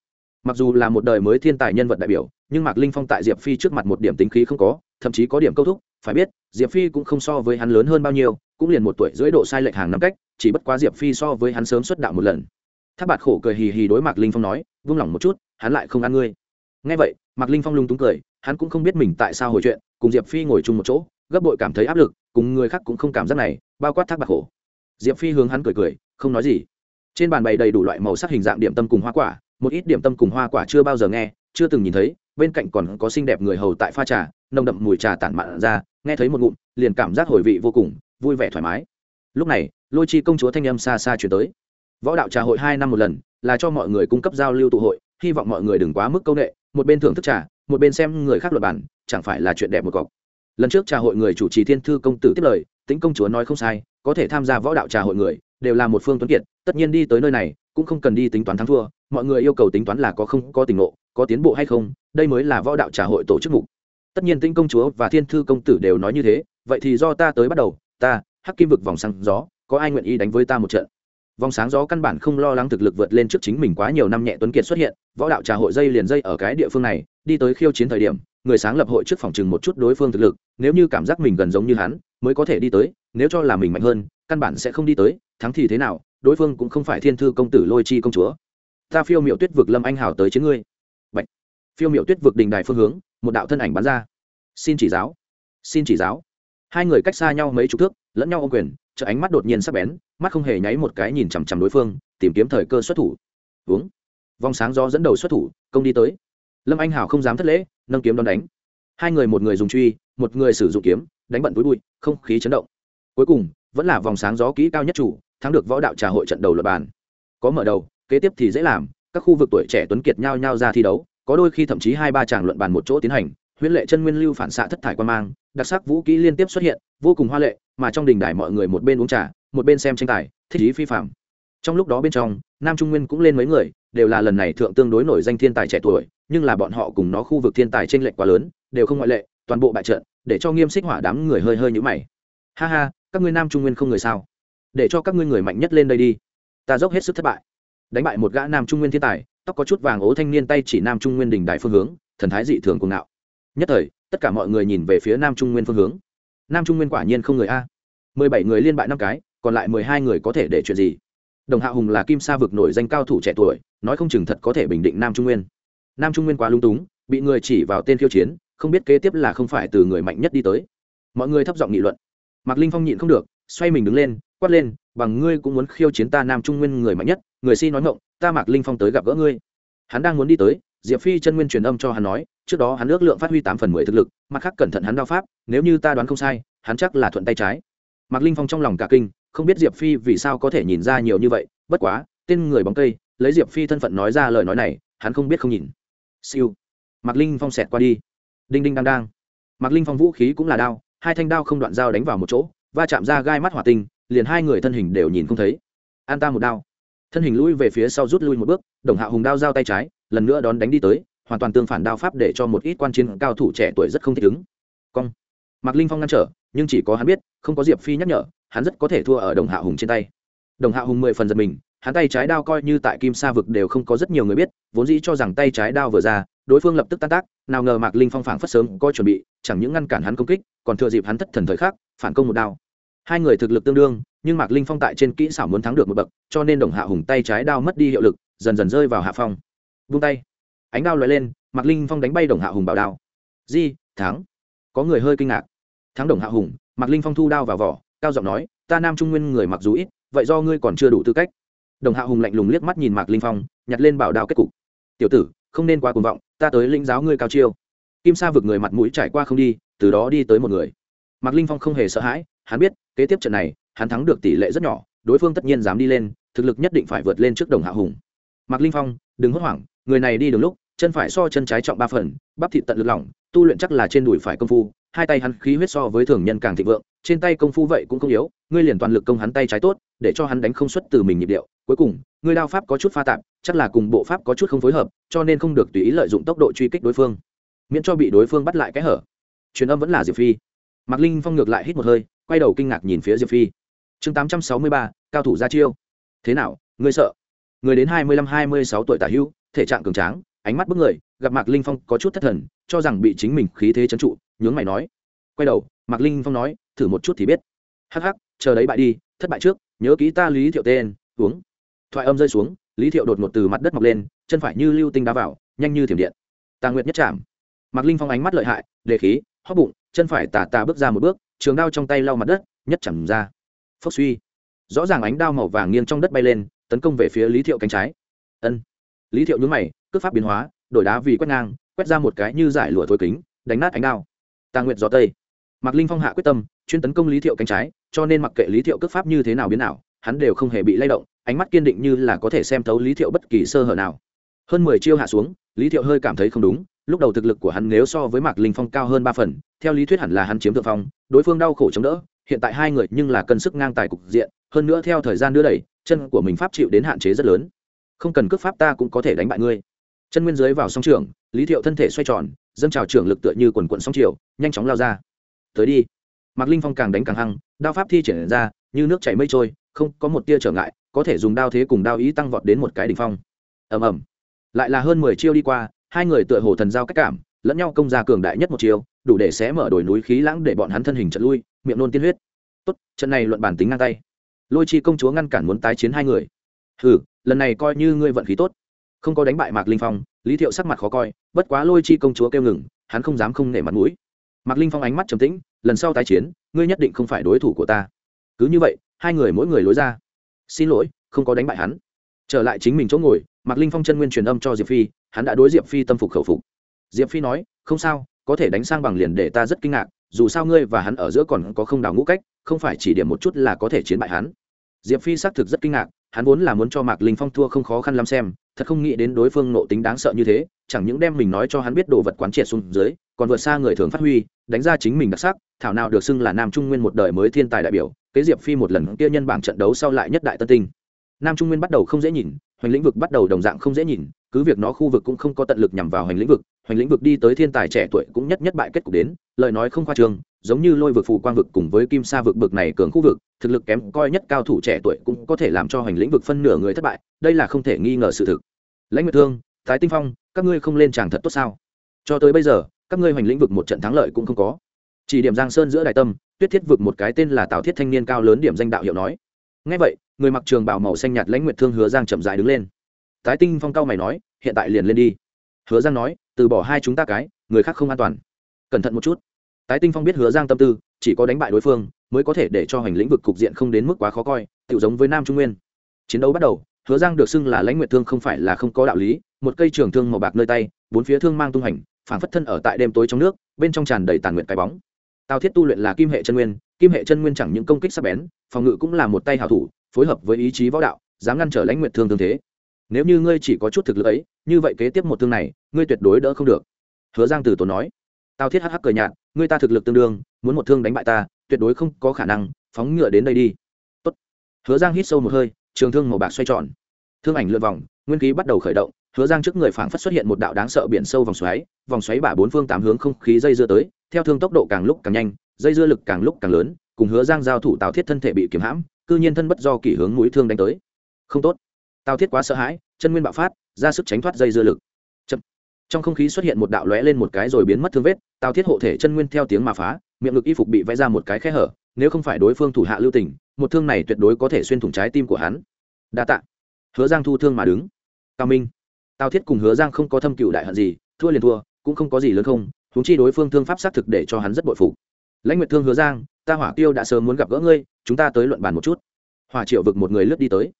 mặc dù là một đời mới thiên tài nhân vật đại biểu, nhưng mạc linh phong tại diệp phi trước mặt một điểm tính khí không có, thậm chí có điểm câu thúc, phải biết, diệp phi cũng không so với hắn lớn hơn bao nhiêu, cũng liền một tuổi rưỡi độ sai lệch hàng năm cách, chỉ bất quá diệp phi so với hắn sớm xuất đạo một lần. Tháp bạt khổ cười hì hì đối mạc linh phong nói, vung lòng một chút, hắn lại không ăn ngươi. Ngay vậy, mạc linh phong lung túng cười, hắn cũng không biết mình tại sao hồi chuyện, cùng diệp phi ngồi chung một chỗ, gấp bội cảm thấy áp lực, cùng người khác cũng không cảm giác này, bao quát thác bạc khổ. Diệp phi hướng hắn cười cười, không nói gì. Trên bàn bày đầy đủ loại màu sắc hình dạng điểm tâm cùng hoa quả một ít điểm tâm cùng hoa quả chưa bao giờ nghe, chưa từng nhìn thấy, bên cạnh còn có xinh đẹp người hầu tại pha trà, nồng đậm mùi trà tản mạn ra, nghe thấy một ngụm, liền cảm giác hồi vị vô cùng, vui vẻ thoải mái. Lúc này, lôi chi công chúa thanh âm xa xa chuyển tới. Võ đạo trà hội hai năm một lần, là cho mọi người cung cấp giao lưu tụ hội, hy vọng mọi người đừng quá mức công nghệ một bên thưởng thức trà, một bên xem người khác luật bản chẳng phải là chuyện đẹp một cọc. Lần trước trà hội người chủ trì thiên thư công tử tiếp lời tính công chúa nói không sai, có thể tham gia võ đạo trà hội người, đều là một phương tuấn kiệt, tất nhiên đi tới nơi này cũng không cần đi tính toán thắng thua, mọi người yêu cầu tính toán là có không, có tình ngộ, có tiến bộ hay không, đây mới là võ đạo trà hội tổ chức mục. Tất nhiên tinh công chúa và thiên thư công tử đều nói như thế, vậy thì do ta tới bắt đầu, ta, hắc kim vực vòng sáng gió, có ai nguyện ý đánh với ta một trận? Vòng sáng gió căn bản không lo lắng thực lực vượt lên trước chính mình quá nhiều năm nhẹ tuấn kiệt xuất hiện, võ đạo trà hội dây liền dây ở cái địa phương này, đi tới khiêu chiến thời điểm, người sáng lập hội trước phòng chừng một chút đối phương thực lực, nếu như cảm giác mình gần giống như hắn, mới có thể đi tới, nếu cho là mình mạnh hơn, căn bản sẽ không đi tới, thắng thì thế nào đối phương cũng không phải thiên thư công tử lôi chi công chúa. Ta phiêu miệu tuyết vực lâm anh hào tới chiến ngươi. Bạch. phiêu miệu tuyết vực đình đài phương hướng, một đạo thân ảnh bắn ra. Xin chỉ giáo. Xin chỉ giáo. Hai người cách xa nhau mấy chục thước, lẫn nhau ô quyền, chợ ánh mắt đột nhiên sắc bén, mắt không hề nháy một cái nhìn chằm chằm đối phương, tìm kiếm thời cơ xuất thủ. Uống. Vòng sáng do dẫn đầu xuất thủ, công đi tới. Lâm anh hào không dám thất lễ, nâng kiếm đón đánh. Hai người một người dùng truy, một người sử dụng kiếm, đánh bận túi bụi, không khí chấn động. Cuối cùng, vẫn là vòng sáng gió kỹ cao nhất chủ thắng được võ đạo trà hội trận đầu luật bàn. Có mở đầu, kế tiếp thì dễ làm, các khu vực tuổi trẻ tuấn kiệt nhau nhau ra thi đấu, có đôi khi thậm chí hai ba chàng luận bàn một chỗ tiến hành, huyễn lệ chân nguyên lưu phản xạ thất thải quan mang, đặc sắc vũ kỹ liên tiếp xuất hiện, vô cùng hoa lệ, mà trong đình đài mọi người một bên uống trà, một bên xem tranh tài, thích ý phi phạm. Trong lúc đó bên trong, nam trung nguyên cũng lên mấy người, đều là lần này thượng tương đối nổi danh thiên tài trẻ tuổi, nhưng là bọn họ cùng nó khu vực thiên tài tranh lệch quá lớn, đều không ngoại lệ, toàn bộ bại trận, để cho nghiêm xích hỏa đám người hơi hơi nhũ mày. Ha ha, các ngươi nam trung nguyên không người sao? Để cho các ngươi người mạnh nhất lên đây đi. Ta dốc hết sức thất bại. Đánh bại một gã nam trung nguyên thiên tài, tóc có chút vàng ố thanh niên tay chỉ nam trung nguyên đình đại phương hướng, thần thái dị thường cuồng nạo nhất thời, tất cả mọi người nhìn về phía nam trung nguyên phương hướng. Nam trung nguyên quả nhiên không người a. Mười bảy người liên bại năm cái, còn lại mười hai người có thể để chuyện gì? Đồng hạ hùng là kim sa vực nổi danh cao thủ trẻ tuổi, nói không chừng thật có thể bình định nam trung nguyên. Nam trung nguyên quá lung túng, bị người chỉ vào tên khiêu chiến, không biết kế tiếp là không phải từ người mạnh nhất đi tới. Mọi người thấp giọng nghị luận. Mạc linh phong nhịn không được, xoay mình đứng lên quát lên, bằng ngươi cũng muốn khiêu chiến ta nam trung nguyên người mạnh nhất, người si nói ngộng ta mạc linh phong tới gặp gỡ ngươi. Hắn đang muốn đi tới, diệp phi chân nguyên truyền âm cho hắn nói, trước đó hắn ước lượng phát huy tám phần mười thực lực, mặt khác cẩn thận hắn đao pháp, nếu như ta đoán không sai, hắn chắc là thuận tay trái. Mạc linh phong trong lòng cả kinh, không biết diệp phi vì sao có thể nhìn ra nhiều như vậy, bất quá, tên người bóng cây, lấy diệp phi thân phận nói ra lời nói này, hắn không biết không nhìn. Siêu. Mạc linh phong xẹt qua đi. Đinh đinh đang đang. Mạc linh phong vũ khí cũng là đao, hai thanh đao không đoạn dao đánh vào một chỗ, va chạm ra gai mắt hỏa tinh liền hai người thân hình đều nhìn không thấy. An ta một đao. Thân hình lui về phía sau rút lui một bước, đồng hạ hùng đao giao tay trái, lần nữa đón đánh đi tới, hoàn toàn tương phản đao pháp để cho một ít quan chiến cao thủ trẻ tuổi rất không thích ứng. Cong. Mạc linh phong ngăn trở, nhưng chỉ có hắn biết, không có diệp phi nhắc nhở, hắn rất có thể thua ở đồng hạ hùng trên tay. Đồng hạ hùng mười phần giật mình, hắn tay trái đao coi như tại kim sa vực đều không có rất nhiều người biết, vốn dĩ cho rằng tay trái đao vừa ra, đối phương lập tức tan tác, nào ngờ mạc linh phong phảng phất sớm coi chuẩn bị, chẳng những ngăn cản hắn công kích, còn thừa dịp hắn thất thần thời khắc, phản công một đao hai người thực lực tương đương, nhưng mạc linh phong tại trên kỹ xảo muốn thắng được một bậc, cho nên đồng hạ hùng tay trái đao mất đi hiệu lực, dần dần rơi vào hạ phong. Vung tay. Ánh đao lóe lên, mạc linh phong đánh bay đồng hạ hùng bảo đao. Di, thắng. Có người hơi kinh ngạc. Thắng đồng hạ hùng, mạc linh phong thu đao vào vỏ, cao giọng nói, ta nam trung nguyên người mặc dù ít, vậy do ngươi còn chưa đủ tư cách. Đồng hạ hùng lạnh lùng liếc mắt nhìn mạc linh phong, nhặt lên bảo đao kết cục. Tiểu tử, không nên quá cuồng vọng, ta tới lĩnh giáo ngươi cao chiêu. Kim sa vực người mặt mũi trải qua không đi, từ đó đi tới một người. Mạc linh phong không hề sợ hãi hắn biết, kế tiếp trận này, hắn thắng được tỷ lệ rất nhỏ, đối phương tất nhiên dám đi lên, thực lực nhất định phải vượt lên trước đồng hạ hùng. Mạc linh phong, đừng hốt hoảng, người này đi đường lúc, chân phải so chân trái trọng ba phần, bắp thịt tận lực lỏng, tu luyện chắc là trên đùi phải công phu, hai tay hắn khí huyết so với thường nhân càng thịnh vượng, trên tay công phu vậy cũng không yếu, ngươi liền toàn lực công hắn tay trái tốt, để cho hắn đánh không xuất từ mình nhịp điệu. Cuối cùng, ngươi đao pháp có chút pha tạp, chắc là cùng bộ pháp có chút không phối hợp, cho nên không được tùy ý lợi dụng tốc độ truy kích đối phương, miễn cho bị đối phương bắt lại cái hở. Truyền âm vẫn là diệp phi. Mạc linh phong ngược lại hít một hơi quay đầu kinh ngạc nhìn phía diệp phi. Chương tám trăm sáu mươi ba, cao thủ ra chiêu. Thế nào, ngươi sợ? Người đến hai mươi lăm, hai mươi sáu tuổi tả hữu, thể trạng cường tráng, ánh mắt bức người, gặp mạc linh phong có chút thất thần, cho rằng bị chính mình khí thế trấn trụ, nhướng mày nói. Quay đầu, mạc linh phong nói, thử một chút thì biết. Hắc hắc, chờ đấy bại đi, thất bại trước, nhớ kỹ ta lý thiệu tên, uống. Thoại âm rơi xuống, lý thiệu đột ngột từ mặt đất mọc lên, chân phải như lưu tinh đá vào, nhanh như thiểm điện. Tà nguyệt nhất chạm. Mạc linh phong ánh mắt lợi hại, đề khí, hóc bụng, chân phải tà tà bước ra một bước trường đao trong tay lau mặt đất, nhất chẳng ra. Phốc suy. Rõ ràng ánh đao màu vàng nghiêng trong đất bay lên, tấn công về phía lý thiệu cánh trái. Ân. Lý thiệu nhún mày cướp pháp biến hóa, đổi đá vì quét ngang, quét ra một cái như giải lụa thối kính, đánh nát ánh đao. Tà nguyệt gió tây. Mạc linh phong hạ quyết tâm, chuyên tấn công lý thiệu cánh trái, cho nên mặc kệ lý thiệu cướp pháp như thế nào biến nào hắn đều không hề bị lay động, ánh mắt kiên định như là có thể xem thấu lý thiệu bất kỳ sơ hở nào. Hơn mười chiêu hạ xuống, lý thiệu hơi cảm thấy không đúng lúc đầu thực lực của hắn nếu so với mạc linh phong cao hơn ba phần, theo lý thuyết hẳn là hắn chiếm thượng phong, đối phương đau khổ chống đỡ, hiện tại hai người nhưng là cân sức ngang tài cục diện, hơn nữa theo thời gian đưa đẩy, chân của mình pháp chịu đến hạn chế rất lớn. Không cần cước pháp ta cũng có thể đánh bại ngươi. Chân nguyên dưới vào song trường, lý thiệu thân thể xoay tròn, dâng trào trưởng lực tựa như quần quận song chiều nhanh chóng lao ra. Tới đi. Mạc linh phong càng đánh càng hăng, đao pháp thi triển ra, như nước chảy mây trôi, không có một tia trở ngại, có thể dùng đao thế cùng đao ý tăng vọt đến một cái đỉnh phong. Ầm ầm. Lại là hơn mười chiêu đi qua hai người tựa hồ thần giao cách cảm, lẫn nhau công ra cường đại nhất một chiều, đủ để xé mở đồi núi khí lãng để bọn hắn thân hình trận lui, miệng nôn tiên huyết. Tốt, trận này luận bản tính ngang tay. Lôi chi công chúa ngăn cản muốn tái chiến hai người. Hừ, lần này coi như ngươi vận khí tốt. Không có đánh bại mạc linh phong, lý thiệu sắc mặt khó coi, bất quá lôi chi công chúa kêu ngừng, hắn không dám không nể mặt mũi. Mạc linh phong ánh mắt trầm tĩnh, lần sau tái chiến, ngươi nhất định không phải đối thủ của ta. Cứ như vậy, hai người mỗi người lối ra. Xin lỗi, không có đánh bại hắn. Trở lại chính mình chỗ ngồi, mạc linh phong chân nguyên truyền âm cho diệp phi hắn đã đối diệp phi tâm phục khẩu phục. Diệp phi nói, không sao, có thể đánh sang bằng liền để ta rất kinh ngạc, dù sao ngươi và hắn ở giữa còn có không đào ngũ cách, không phải chỉ điểm một chút là có thể chiến bại hắn. Diệp phi xác thực rất kinh ngạc, hắn vốn là muốn cho mạc linh phong thua không khó khăn lắm xem, thật không nghĩ đến đối phương nộ tính đáng sợ như thế, chẳng những đem mình nói cho hắn biết đồ vật quán triệt xuống dưới, còn vượt xa người thường phát huy, đánh ra chính mình đặc sắc, thảo nào được xưng là nam trung nguyên một đời mới thiên tài đại biểu, kế diệp phi một lần kia nhân bảng trận đấu sau lại nhất đại tân tinh. Nam trung nguyên bắt đầu không dễ nhìn, hoành lĩnh vực bắt đầu đồng dạng không dễ nhìn cứ việc nó khu vực cũng không có tận lực nhằm vào hành lĩnh vực hành lĩnh vực đi tới thiên tài trẻ tuổi cũng nhất nhất bại kết cục đến, lời nói không khoa trương, giống như lôi vực phù quang vực cùng với kim sa vực bực này cường khu vực, thực lực kém coi nhất cao thủ trẻ tuổi cũng có thể làm cho hành lĩnh vực phân nửa người thất bại, đây là không thể nghi ngờ sự thực. Lãnh nguyệt thương, thái tinh phong, các ngươi không lên tràng thật tốt sao? Cho tới bây giờ, các ngươi hoành lĩnh vực một trận thắng lợi cũng không có. Chỉ điểm giang sơn giữa đại tâm, tuyết thiết vực một cái tên là tào thiết thanh niên cao lớn điểm danh đạo hiệu nói. Ngay vậy, người mặc trường bào màu xanh nhạt lãnh nguyệt thương hứa giang chậm rãi đứng lên tái tinh phong cao mày nói, hiện tại liền lên đi. Hứa giang nói, từ bỏ hai chúng ta cái, người khác không an toàn. Cẩn thận một chút. Tái tinh phong biết hứa giang tâm tư, chỉ có đánh bại đối phương mới có thể để cho hành lĩnh vực cục diện không đến mức quá khó coi tự giống với nam trung nguyên. Chiến đấu bắt đầu, hứa giang được xưng là lãnh nguyệt thương không phải là không có đạo lý, một cây trường thương màu bạc nơi tay, bốn phía thương mang tung hành phản phất thân ở tại đêm tối trong nước, bên trong tràn đầy tàn nguyện cái bóng. Tào thiết tu luyện là kim hệ chân nguyên, kim hệ chân nguyên chẳng những công kích sắc bén, phòng ngự cũng là một tay hảo thủ, phối hợp với ý chí võ đạo, dám ngăn trở lãnh nguyệt thương thương thế nếu như ngươi chỉ có chút thực lực ấy, như vậy kế tiếp một thương này, ngươi tuyệt đối đỡ không được. Hứa giang từ tốn nói. Tào thiết hắc hắc cười nhạt, ngươi ta thực lực tương đương, muốn một thương đánh bại ta, tuyệt đối không có khả năng, phóng ngựa đến đây đi. Tốt. hứa giang hít sâu một hơi, trường thương màu bạc xoay tròn. Thương ảnh lượn vòng, nguyên khí bắt đầu khởi động, hứa giang trước người phảng phất xuất hiện một đạo đáng sợ biển sâu vòng xoáy vòng xoáy bả bốn phương tám hướng không khí dây dưa tới, theo thương tốc độ càng lúc càng nhanh, dây dưa lực càng lúc càng lớn, cùng hứa giang giao thủ tào thiết thân thể bị kiếm hãm, cư nhiên thân bất do kỷ hướng mũi thương đánh tới. Không tốt tào thiết quá sợ hãi, chân nguyên bạo phát, ra sức tránh thoát dây dưa lực. Chậm. trong không khí xuất hiện một đạo lóe lên một cái rồi biến mất thương vết tào thiết hộ thể chân nguyên theo tiếng mà phá, miệng ngực y phục bị vẽ ra một cái khe hở, nếu không phải đối phương thủ hạ lưu tình, một thương này tuyệt đối có thể xuyên thủng trái tim của hắn. Đa tạ. Hứa giang thu thương mà đứng. Cao minh. Tào thiết cùng hứa giang không có thâm cựu đại hận gì, thua liền thua, cũng không có gì lớn không thúng chi đối phương thương pháp xác thực để cho hắn rất bội phục. Lãnh nguyệt thương hứa giang, ta hỏa tiêu đã sớm muốn gặp gỡ ngươi, chúng ta tới luận bàn một chút. Hỏa triệu vực một người lướt đi tới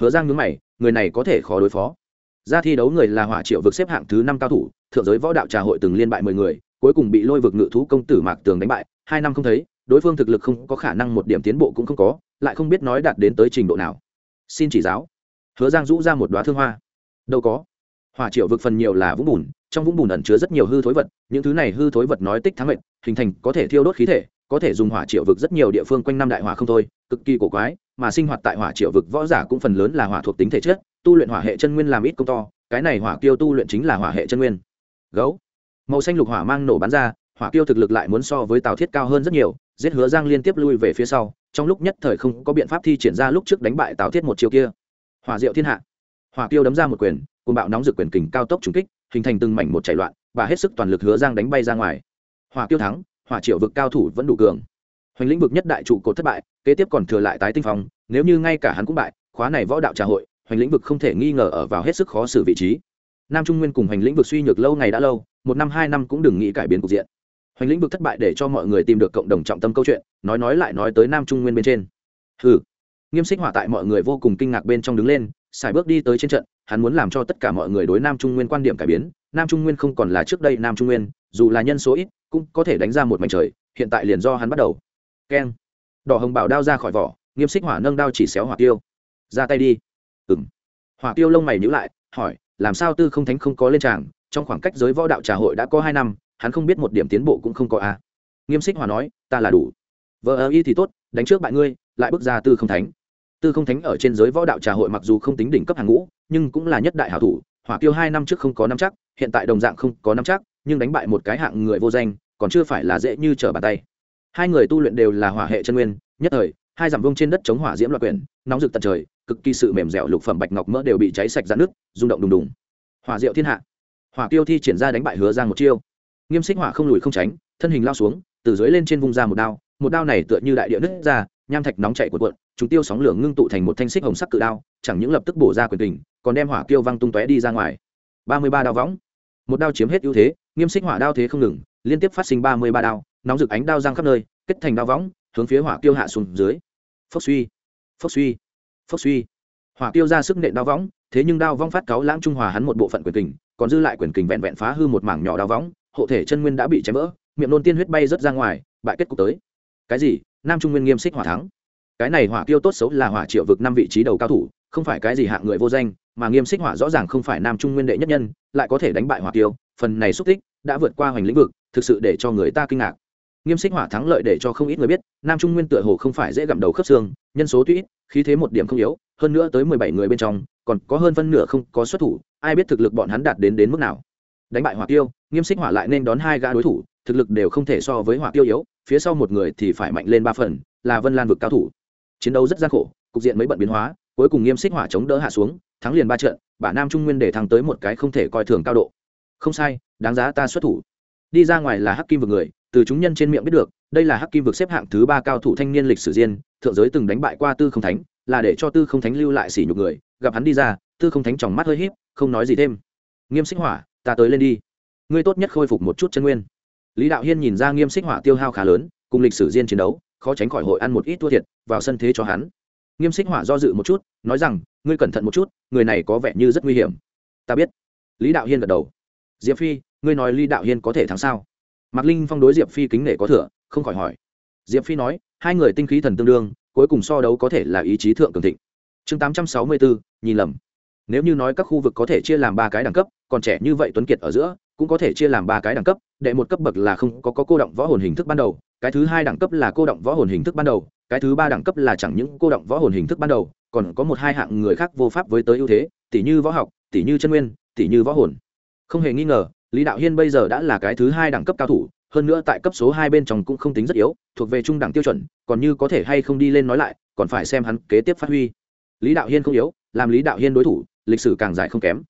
hứa giang nhướng mày, người này có thể khó đối phó. Ra thi đấu người là hỏa triệu vực xếp hạng thứ năm cao thủ, thượng giới võ đạo trà hội từng liên bại mười người, cuối cùng bị lôi vực ngự thú công tử mạc tường đánh bại, hai năm không thấy, đối phương thực lực không có khả năng một điểm tiến bộ cũng không có, lại không biết nói đạt đến tới trình độ nào. Xin chỉ giáo. Hứa giang rũ ra một đoá thương hoa. Đâu có. Hỏa triệu vực phần nhiều là vũng bùn, trong vũng bùn ẩn chứa rất nhiều hư thối vật, những thứ này hư thối vật nói tích thắng mệnh, hình thành có thể thiêu đốt khí thể, có thể dùng hỏa triệu vực rất nhiều địa phương quanh năm đại hỏa không thôi, cực kỳ cổ quái mà sinh hoạt tại hỏa triệu vực võ giả cũng phần lớn là hỏa thuộc tính thể chất, tu luyện hỏa hệ chân nguyên làm ít công to, cái này hỏa kiêu tu luyện chính là hỏa hệ chân nguyên. Gấu. Màu xanh lục hỏa mang nổ bắn ra, hỏa kiêu thực lực lại muốn so với tào thiết cao hơn rất nhiều, giết hứa giang liên tiếp lui về phía sau, trong lúc nhất thời không có biện pháp thi triển ra lúc trước đánh bại tào thiết một chiều kia. Hỏa diệu thiên hạ. Hỏa kiêu đấm ra một quyền cùng bạo nóng rực quyền kình cao tốc trúng kích, hình thành từng mảnh một chạy loạn, và hết sức toàn lực hứa giang đánh bay ra ngoài. Hỏa kiêu thắng, hỏa triệu vực cao thủ vẫn đủ cường hoành lĩnh vực nhất đại trụ cột thất bại, kế tiếp còn thừa lại tái tinh phong, nếu như ngay cả hắn cũng bại, khóa này võ đạo trà hội, hoành lĩnh vực không thể nghi ngờ ở vào hết sức khó xử vị trí. Nam trung nguyên cùng hoành lĩnh vực suy nhược lâu ngày đã lâu, một năm, hai năm cũng đừng nghĩ cải biến cục diện. Hoành lĩnh vực thất bại để cho mọi người tìm được cộng đồng trọng tâm câu chuyện, nói nói lại nói tới nam trung nguyên bên trên. Hừ. Nghiêm xích hỏa tại mọi người vô cùng kinh ngạc bên trong đứng lên xài bước đi tới trên trận, hắn muốn làm cho tất cả mọi người đối nam trung nguyên quan điểm cải biến. Nam trung nguyên không còn là trước đây nam trung nguyên, dù là nhân số ít, cũng có thể đánh ra một mảnh trời, hiện tại liền do hắn bắt đầu keng. Đỏ hồng bảo đao ra khỏi vỏ, nghiêm xích hỏa nâng đao chỉ xéo hỏa tiêu. Ra tay đi. Ừng hỏa tiêu lông mày nhữ lại, hỏi, làm sao tư không thánh không có lên tràng, trong khoảng cách giới võ đạo trà hội đã có hai năm, hắn không biết một điểm tiến bộ cũng không có a nghiêm xích hỏa nói, ta là đủ. Vợ ơ y thì tốt, đánh trước bại ngươi, lại bước ra tư không thánh. Tư không thánh ở trên giới võ đạo trà hội mặc dù không tính đỉnh cấp hàng ngũ, nhưng cũng là nhất đại hảo thủ. Hỏa tiêu hai năm trước không có năm chắc, hiện tại đồng dạng không có năm chắc, nhưng đánh bại một cái hạng người vô danh, còn chưa phải là dễ như trở bàn tay hai người tu luyện đều là hỏa hệ chân nguyên, nhất thời, hai dặm vông trên đất chống hỏa diễm loạn quyển, nóng rực tận trời, cực kỳ sự mềm dẻo lục phẩm bạch ngọc mỡ đều bị cháy sạch ra nước rung động đùng đùng. Hỏa diệu thiên hạ. Hỏa tiêu thi triển ra đánh bại hứa giang một chiêu. Nghiêm xích hỏa không lùi không tránh, thân hình lao xuống, từ dưới lên trên vung ra một đao một đao này tựa như đại địa nứt ra, nham thạch nóng chảy cuộn cuộn, chúng tiêu sóng lửa ngưng tụ thành một thanh xích hồng sắc cự đao, chẳng những lập tức bổ ra quyền tình còn đem hỏa tiêu văng tung tóe đi ra ngoài. Ba mươi ba đao võng. Một đao chiếm hết ưu thế, nghiêm xích hỏa đao thế không ngừng, liên tiếp phát sinh ba mươi ba đao nóng rực ánh đao giang khắp nơi, kết thành đao võng, hướng phía hỏa tiêu hạ xuống dưới. Phốc suy phốc suy phốc suy. Hỏa tiêu ra sức nện đao võng, thế nhưng đao vong phát cáo lãng trung hòa hắn một bộ phận quyền kình, còn dư lại quyền kình vẹn vẹn phá hư một mảng nhỏ đao võng, hộ thể chân nguyên đã bị chém vỡ, miệng nôn tiên huyết bay rớt ra ngoài, bại kết cục tới. Cái gì? Nam trung nguyên nghiêm xích hỏa thắng. Cái này hỏa tiêu tốt xấu là hỏa triệu vực năm vị trí đầu cao thủ, không phải cái gì hạng người vô danh, mà nghiêm xích hỏa rõ ràng không phải nam trung nguyên đệ nhất nhân, lại có thể đánh bại hỏa tiêu phần này xúc tích đã vượt qua hoành lĩnh vực, thực sự để cho người ta kinh ngạc nghiêm xích hỏa thắng lợi để cho không ít người biết, nam trung nguyên tựa hồ không phải dễ gặm đầu khớp xương, nhân số tuy ít, khí thế một điểm không yếu, hơn nữa tới mười bảy người bên trong, còn có hơn phân nửa không có xuất thủ, ai biết thực lực bọn hắn đạt đến đến mức nào. Đánh bại hỏa tiêu, nghiêm xích hỏa lại nên đón hai gã đối thủ, thực lực đều không thể so với hỏa tiêu yếu, phía sau một người thì phải mạnh lên ba phần, là vân lan vực cao thủ. Chiến đấu rất gian khổ, cục diện mấy bận biến hóa, cuối cùng nghiêm xích hỏa chống đỡ hạ xuống, thắng liền ba trận, bả nam trung nguyên để thắng tới một cái không thể coi thường cao độ. Không sai, đáng giá ta xuất thủ. Đi ra ngoài là hắc kim vực người từ chúng nhân trên miệng biết được, đây là hắc kim vực xếp hạng thứ ba cao thủ thanh niên lịch sử diên thượng giới từng đánh bại qua tư không thánh, là để cho tư không thánh lưu lại sỉ nhục người, gặp hắn đi ra, tư không thánh tròng mắt hơi híp, không nói gì thêm. Nghiêm xích hỏa, ta tới lên đi. Ngươi tốt nhất khôi phục một chút chân nguyên. Lý đạo hiên nhìn ra nghiêm xích hỏa tiêu hao khá lớn, cùng lịch sử diên chiến đấu, khó tránh khỏi hội ăn một ít thua thiệt, vào sân thế cho hắn. Nghiêm xích hỏa do dự một chút, nói rằng, ngươi cẩn thận một chút, người này có vẻ như rất nguy hiểm. Ta biết. Lý đạo hiên gật đầu. Diệp phi, ngươi nói lý đạo hiên có thể thắng sao? Mạc linh phong đối diệp phi kính nể có thừa không khỏi hỏi. Diệp phi nói hai người tinh khí thần tương đương cuối cùng so đấu có thể là ý chí thượng cường thịnh. Chương tám trăm sáu mươi bốn nhìn lầm. Nếu như nói các khu vực có thể chia làm ba cái đẳng cấp còn trẻ như vậy tuấn kiệt ở giữa cũng có thể chia làm ba cái đẳng cấp đệ một cấp bậc là không có, có cô động võ hồn hình thức ban đầu cái thứ hai đẳng cấp là cô động võ hồn hình thức ban đầu cái thứ ba đẳng cấp là chẳng những cô động võ hồn hình thức ban đầu còn có một hai hạng người khác vô pháp với tới ưu thế tỷ như võ học tỷ như chân nguyên tỷ như võ hồn. Không hề nghi ngờ lý đạo hiên bây giờ đã là cái thứ hai đẳng cấp cao thủ, hơn nữa tại cấp số hai bên trong cũng không tính rất yếu, thuộc về trung đẳng tiêu chuẩn, còn như có thể hay không đi lên nói lại, còn phải xem hắn kế tiếp phát huy. Lý đạo hiên không yếu, làm lý đạo hiên đối thủ, lịch sử càng dài không kém.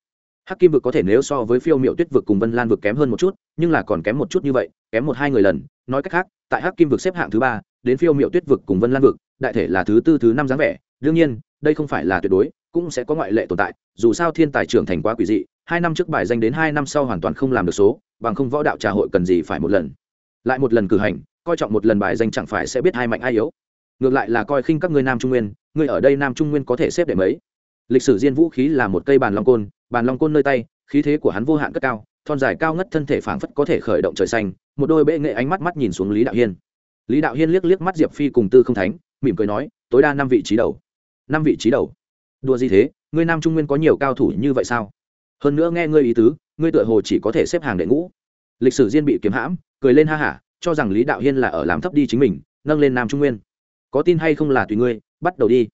Hắc kim vực có thể nếu so với phiêu miệu tuyết vực cùng vân lan vực kém hơn một chút, nhưng là còn kém một chút như vậy, kém một hai người lần. Nói cách khác, tại hắc kim vực xếp hạng thứ ba, đến phiêu miệu tuyết vực cùng vân lan vực, đại thể là thứ tư, thứ năm dáng vẻ. Đương nhiên, đây không phải là tuyệt đối, cũng sẽ có ngoại lệ tồn tại, dù sao thiên tài trưởng thành quá quỷ dị hai năm trước bài danh đến hai năm sau hoàn toàn không làm được số, bằng không võ đạo trà hội cần gì phải một lần. Lại một lần cử hành, coi trọng một lần bài danh chẳng phải sẽ biết hai mạnh ai yếu. Ngược lại là coi khinh các ngươi nam trung nguyên, ngươi ở đây nam trung nguyên có thể xếp để mấy? Lịch sử diên vũ khí là một cây bàn long côn, bàn long côn nơi tay, khí thế của hắn vô hạn cất cao, thon dài cao ngất thân thể phảng phất có thể khởi động trời xanh, một đôi bệ nghệ ánh mắt mắt nhìn xuống lý đạo hiên. Lý đạo hiên liếc liếc mắt diệp phi cùng tư không thánh, mỉm cười nói, tối đa năm vị trí đầu. Năm vị trí đầu? Đua gì thế? Ngươi nam trung nguyên có nhiều cao thủ như vậy sao? Hơn nữa nghe ngươi ý tứ, ngươi tựa hồ chỉ có thể xếp hàng đệ ngũ. Lịch sử diên bị kiếm hãm, cười lên ha hả, cho rằng lý đạo hiên là ở làm thấp đi chính mình, nâng lên nam trung nguyên. Có tin hay không là tùy ngươi, bắt đầu đi.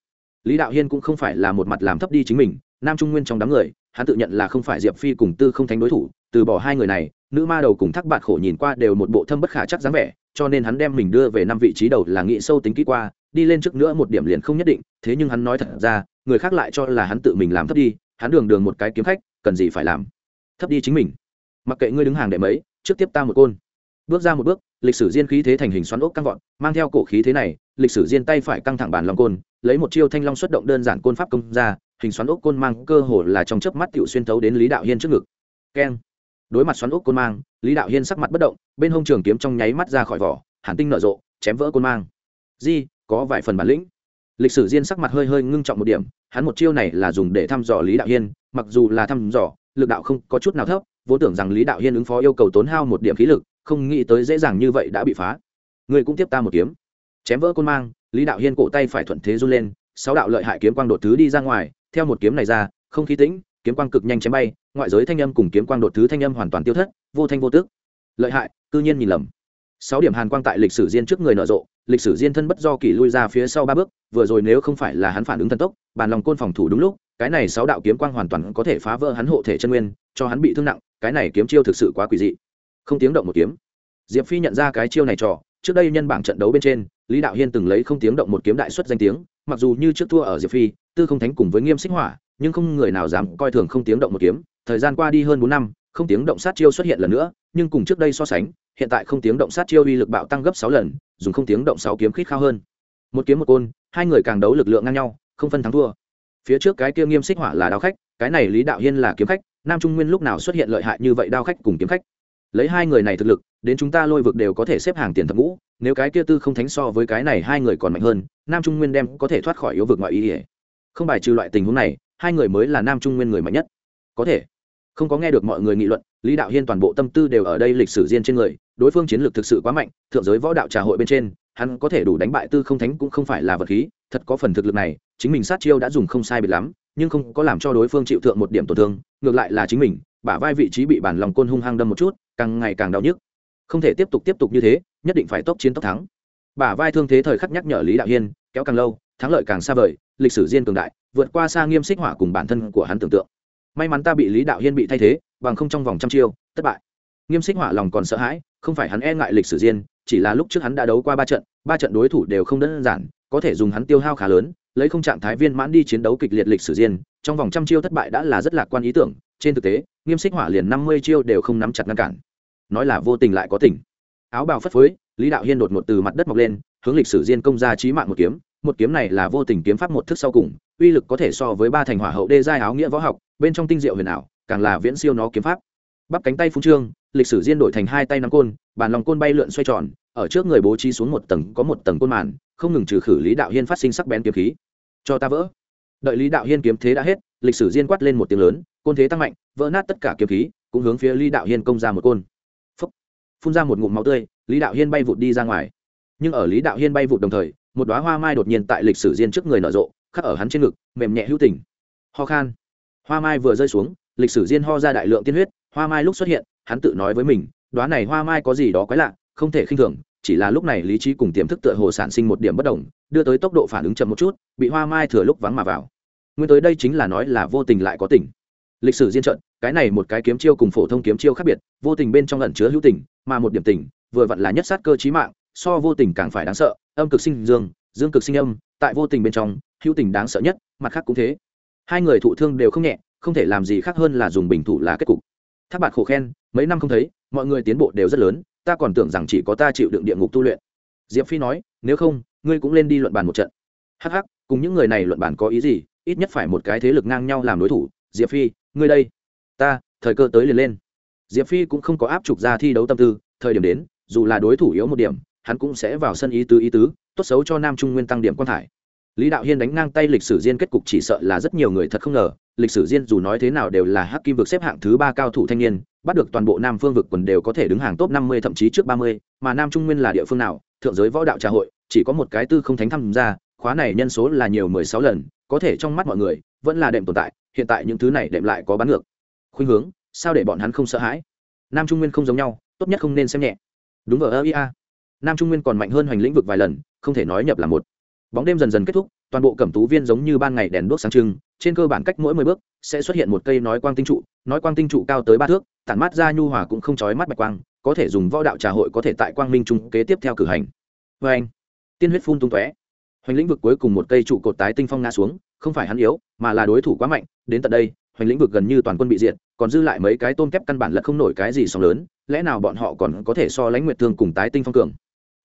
Lý đạo hiên cũng không phải là một mặt làm thấp đi chính mình, nam trung nguyên trong đám người, hắn tự nhận là không phải diệp phi cùng tư không thánh đối thủ, từ bỏ hai người này, nữ ma đầu cùng thắc bạt khổ nhìn qua đều một bộ thâm bất khả chắc dáng vẻ, cho nên hắn đem mình đưa về năm vị trí đầu là nghĩ sâu tính kỹ qua, đi lên trước nữa một điểm liền không nhất định, thế nhưng hắn nói thật ra, người khác lại cho là hắn tự mình làm thấp đi, hắn đường đường một cái kiếm khách cần gì phải làm? Thấp đi chính mình. Mặc kệ ngươi đứng hàng đệ mấy, trước tiếp ta một côn. Bước ra một bước, lịch sử diên khí thế thành hình xoắn ốc căng vọt, mang theo cổ khí thế này, lịch sử diên tay phải căng thẳng bàn lòng côn, lấy một chiêu thanh long xuất động đơn giản côn pháp công ra, hình xoắn ốc côn mang cơ hồ là trong chớp mắt tiểu xuyên thấu đến lý đạo hiên trước ngực. Keng. Đối mặt xoắn ốc côn mang, lý đạo hiên sắc mặt bất động, bên hông trường kiếm trong nháy mắt ra khỏi vỏ, hàn tinh nở rộ, chém vỡ côn mang. Di, có vài phần bản lĩnh lịch sử diên sắc mặt hơi hơi ngưng trọng một điểm, hắn một chiêu này là dùng để thăm dò lý đạo hiên, mặc dù là thăm dò, lực đạo không có chút nào thấp, vốn tưởng rằng lý đạo hiên ứng phó yêu cầu tốn hao một điểm khí lực, không nghĩ tới dễ dàng như vậy đã bị phá. Người cũng tiếp ta một kiếm. Chém vỡ côn mang, lý đạo hiên cổ tay phải thuận thế run lên, sáu đạo lợi hại kiếm quang đột thứ đi ra ngoài, theo một kiếm này ra, không khí tĩnh, kiếm quang cực nhanh chém bay, ngoại giới thanh âm cùng kiếm quang đột thứ thanh âm hoàn toàn tiêu thất, vô thanh vô tước lợi hại, cư nhiên nhìn lầm. Sáu điểm hàn quang tại lịch sử diên trước người nở rộ lịch sử diên thân bất do kỳ lui ra phía sau ba bước, vừa rồi nếu không phải là hắn phản ứng thần tốc, bàn lòng côn phòng thủ đúng lúc, cái này sáu đạo kiếm quang hoàn toàn có thể phá vỡ hắn hộ thể chân nguyên, cho hắn bị thương nặng, cái này kiếm chiêu thực sự quá quỷ dị. Không tiếng động một kiếm. Diệp phi nhận ra cái chiêu này trò, trước đây nhân bảng trận đấu bên trên, lý đạo hiên từng lấy không tiếng động một kiếm đại xuất danh tiếng, mặc dù như trước thua ở diệp phi, tư không thánh cùng với nghiêm xích hỏa, nhưng không người nào dám coi thường không tiếng động một kiếm. Thời gian qua đi hơn bốn năm, không tiếng động sát chiêu xuất hiện lần nữa, nhưng cùng trước đây so sánh, hiện tại không tiếng động sát chiêu uy lực bạo tăng gấp sáu lần dùng không tiếng động sáu kiếm khít khao hơn. Một kiếm một côn, hai người càng đấu lực lượng ngang nhau, không phân thắng thua. Phía trước cái kia nghiêm xích hỏa là đao khách, cái này lý đạo hiên là kiếm khách, nam trung nguyên lúc nào xuất hiện lợi hại như vậy đao khách cùng kiếm khách? Lấy hai người này thực lực, đến chúng ta lôi vực đều có thể xếp hàng tiền thập ngũ, nếu cái kia tư không thánh so với cái này hai người còn mạnh hơn, nam trung nguyên đem có thể thoát khỏi yếu vực ngoại ý ỉa không bài trừ loại tình huống này, hai người mới là nam trung nguyên người mạnh nhất. Có thể. Không có nghe được mọi người nghị luận, lý đạo hiên toàn bộ tâm tư đều ở đây lịch sử riêng trên người đối phương chiến lược thực sự quá mạnh, thượng giới võ đạo trà hội bên trên, hắn có thể đủ đánh bại tư không thánh cũng không phải là vật khí, thật có phần thực lực này, chính mình sát chiêu đã dùng không sai biệt lắm, nhưng không có làm cho đối phương chịu thượng một điểm tổn thương, ngược lại là chính mình, bả vai vị trí bị bản lòng côn hung hăng đâm một chút, càng ngày càng đau nhức. Không thể tiếp tục tiếp tục như thế, nhất định phải tốc chiến tốc thắng. Bả vai thương thế thời khắc nhắc nhở lý đạo hiên, kéo càng lâu, thắng lợi càng xa vời, lịch sử diên cường đại, vượt qua xa nghiêm xích hỏa cùng bản thân của hắn tưởng tượng. May mắn ta bị lý đạo hiên bị thay thế, bằng không trong vòng trăm chiêu, thất bại nghiêm xích hỏa lòng còn sợ hãi, không phải hắn e ngại lịch sử diên chỉ là lúc trước hắn đã đấu qua ba trận ba trận đối thủ đều không đơn giản, có thể dùng hắn tiêu hao khá lớn, lấy không trạng thái viên mãn đi chiến đấu kịch liệt lịch sử diên trong vòng trăm chiêu thất bại đã là rất lạc quan ý tưởng, trên thực tế, nghiêm xích hỏa liền năm mươi chiêu đều không nắm chặt ngăn cản. Nói là vô tình lại có tình. Áo bào phất phới, lý đạo hiên đột ngột từ mặt đất mọc lên, hướng lịch sử diên công ra trí mạng một kiếm một kiếm này là vô tình kiếm pháp một thức sau cùng, uy lực có thể so với ba thành hỏa hậu đê giai áo nghĩa võ học, bên trong tinh diệu huyền ảo, càng là viễn siêu nó kiếm pháp bắp cánh tay phú trương, lịch sử diên đổi thành hai tay nắm côn, bàn lòng côn bay lượn xoay tròn, ở trước người bố trí xuống một tầng, có một tầng côn màn, không ngừng trừ khử lý đạo hiên phát sinh sắc bén kiếm khí. Cho ta vỡ. Đợi lý đạo hiên kiếm thế đã hết, lịch sử diên quát lên một tiếng lớn, côn thế tăng mạnh, vỡ nát tất cả kiếm khí, cũng hướng phía lý đạo hiên công ra một côn. Phúc. phun ra một ngụm máu tươi, lý đạo hiên bay vụt đi ra ngoài. Nhưng ở lý đạo hiên bay vụt đồng thời, một đoá hoa mai đột nhiên tại lịch sử diên trước người nở rộ, khắc ở hắn trên ngực, mềm nhẹ hữu tình. Ho khan. Hoa mai vừa rơi xuống, lịch sử diên ho ra đại lượng tiên huyết hoa mai lúc xuất hiện, hắn tự nói với mình đoá này hoa mai có gì đó quái lạ, không thể khinh thường, chỉ là lúc này lý trí cùng tiềm thức tựa hồ sản sinh một điểm bất đồng, đưa tới tốc độ phản ứng chậm một chút, bị hoa mai thừa lúc vắng mà vào. Nguyên tới đây chính là nói là vô tình lại có tình. Lịch sử diên trận, cái này một cái kiếm chiêu cùng phổ thông kiếm chiêu khác biệt, vô tình bên trong lẩn chứa hữu tình, mà một điểm tình, vừa vặn là nhất sát cơ chí mạng, so vô tình càng phải đáng sợ, âm cực sinh dương dương cực sinh âm, tại vô tình bên trong, hữu tình đáng sợ nhất, mặt khác cũng thế. Hai người thụ thương đều không nhẹ, không thể làm gì khác hơn là dùng bình thủ là kết cục tháp bạt khổ khen, mấy năm không thấy, mọi người tiến bộ đều rất lớn, ta còn tưởng rằng chỉ có ta chịu đựng địa ngục tu luyện. Diệp phi nói, nếu không, ngươi cũng lên đi luận bàn một trận. Hh cùng những người này luận bàn có ý gì, ít nhất phải một cái thế lực ngang nhau làm đối thủ. Diệp phi, ngươi đây. Ta, thời cơ tới liền lên. Diệp phi cũng không có áp trục ra thi đấu tâm tư, thời điểm đến, dù là đối thủ yếu một điểm, hắn cũng sẽ vào sân ý tứ ý tứ, tốt xấu cho nam trung nguyên tăng điểm quan thải lý đạo hiên đánh ngang tay lịch sử diên, kết cục chỉ sợ là rất nhiều người thật không ngờ. Lịch sử diên dù nói thế nào đều là hắc kim vực xếp hạng thứ ba cao thủ thanh niên, bắt được toàn bộ nam phương vực quần đều có thể đứng hàng top năm mươi thậm chí trước ba mươi, mà nam trung nguyên là địa phương nào, thượng giới võ đạo trà hội, chỉ có một cái tư không thánh tham gia khóa này nhân số là nhiều mười sáu lần, có thể trong mắt mọi người, vẫn là đệm tồn tại, hiện tại những thứ này đệm lại có bán ngược. Khuynh hướng, sao để bọn hắn không sợ hãi? Nam trung nguyên không giống nhau, tốt nhất không nên xem nhẹ. Đúng vờ ơ ia nam trung nguyên còn mạnh hơn hoành lĩnh vực vài lần, không thể nói nhập là một bóng đêm dần dần kết thúc, toàn bộ cẩm tú viên giống như ban ngày đèn đuốc sáng trưng, trên cơ bản cách mỗi mười bước sẽ xuất hiện một cây nói quang tinh trụ, nói quang tinh trụ cao tới ba thước, tản mát ra nhu hòa cũng không trói mắt bạch quang, có thể dùng võ đạo trà hội có thể tại quang minh trung kế tiếp theo cử hành. Vê anh, tiên huyết phun tung tóe. Hoành lĩnh vực cuối cùng một cây trụ cột tái tinh phong ngã xuống, không phải hắn yếu, mà là đối thủ quá mạnh, đến tận đây, hoành lĩnh vực gần như toàn quân bị diệt, còn dư lại mấy cái tôm kép căn bản lật không nổi cái gì sóng lớn, lẽ nào bọn họ còn có thể so lãnh nguyệt thương cùng tái tinh phong cường?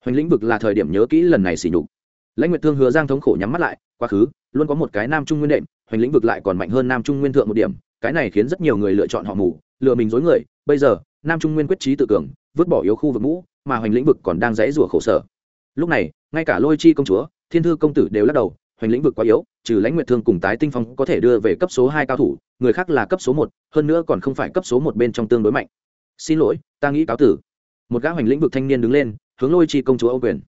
Hoành lĩnh vực là thời điểm nhớ kỹ lần này xỉ nhục lãnh nguyệt thương hứa giang thống khổ nhắm mắt lại, quá khứ, luôn có một cái nam trung nguyên đệm, hoành lĩnh vực lại còn mạnh hơn nam trung nguyên thượng một điểm, cái này khiến rất nhiều người lựa chọn họ mù, lừa mình dối người. Bây giờ, nam trung nguyên quyết trí tự cường, vứt bỏ yếu khu vực mũ mà hoành lĩnh vực còn đang dãy rủa khổ sở. Lúc này, ngay cả lôi chi công chúa, thiên thư công tử đều lắc đầu, hoành lĩnh vực quá yếu, trừ lãnh nguyệt thương cùng tái tinh phong có thể đưa về cấp số hai cao thủ, người khác là cấp số một, hơn nữa còn không phải cấp số một bên trong tương đối mạnh. Xin lỗi, ta nghĩ cáo tử. Một gã hoành lĩnh vực thanh niên đứng lên, hướng lôi chi công chúa ô quyền.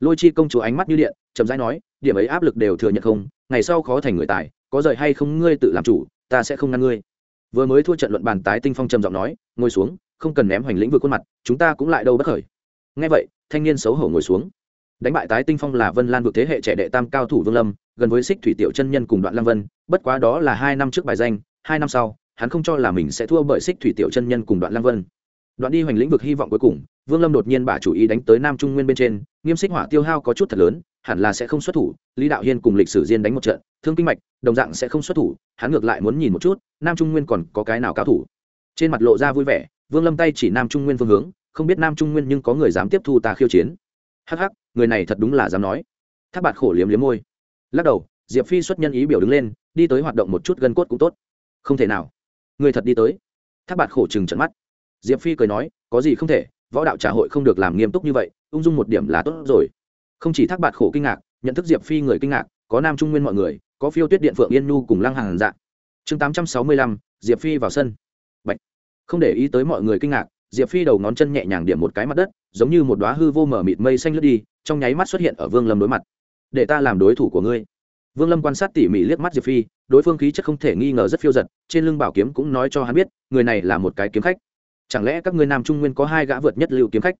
Lôi chi công chúa ánh mắt như điện chậm rãi nói, điểm ấy áp lực đều thừa nhận không, ngày sau khó thành người tài, có rời hay không ngươi tự làm chủ, ta sẽ không ngăn ngươi. Vừa mới thua trận luận bàn tái tinh phong trầm giọng nói, ngồi xuống, không cần ném hoành lĩnh vừa khuôn mặt, chúng ta cũng lại đâu bất khởi. Ngay vậy, thanh niên xấu hổ ngồi xuống. Đánh bại tái tinh phong là vân lan vực thế hệ trẻ đệ tam cao thủ vương lâm, gần với xích thủy tiểu chân nhân cùng đoạn lăng vân, bất quá đó là hai năm trước bài danh, hai năm sau, hắn không cho là mình sẽ thua bởi xích thủy tiểu chân nhân cùng đoạn lăng vân đoạn đi hoành lĩnh vực hy vọng cuối cùng, vương lâm đột nhiên bả chủ ý đánh tới nam trung nguyên bên trên, nghiêm xích hỏa tiêu hao có chút thật lớn, hẳn là sẽ không xuất thủ, lý đạo hiên cùng lịch sử diên đánh một trận, thương kinh mạch, đồng dạng sẽ không xuất thủ, hắn ngược lại muốn nhìn một chút, nam trung nguyên còn có cái nào cao thủ. Trên mặt lộ ra vui vẻ, vương lâm tay chỉ nam trung nguyên phương hướng, không biết nam trung nguyên nhưng có người dám tiếp thu ta khiêu chiến. Hắc hắc, người này thật đúng là dám nói. Thác bạt khổ liếm liếm môi. Lắc đầu, diệp phi xuất nhân ý biểu đứng lên, đi tới hoạt động một chút gân cốt cũng tốt. Không thể nào. Người thật đi tới. Thác bạt khổ chừng trận mắt diệp phi cười nói, có gì không thể, võ đạo trà hội không được làm nghiêm túc như vậy, ung dung một điểm là tốt rồi. Không chỉ thác bạt khổ kinh ngạc, nhận thức diệp phi người kinh ngạc, có nam trung nguyên mọi người, có phiêu tuyết điện phượng yên nhu cùng lăng hàng dạ chương tám trăm sáu mươi lăm, diệp phi vào sân. Bạch. không để ý tới mọi người kinh ngạc, diệp phi đầu ngón chân nhẹ nhàng điểm một cái mặt đất, giống như một đoá hư vô mở mịt mây xanh lướt đi, trong nháy mắt xuất hiện ở vương lâm đối mặt. Để ta làm đối thủ của ngươi. Vương lâm quan sát tỉ mỉ liếc mắt diệp phi, đối phương khí chất không thể nghi ngờ rất phiêu giật, trên lưng bảo kiếm cũng nói cho hắn biết, người này là một cái kiếm khách chẳng lẽ các ngươi nam trung nguyên có hai gã vượt nhất lưu kiếm khách?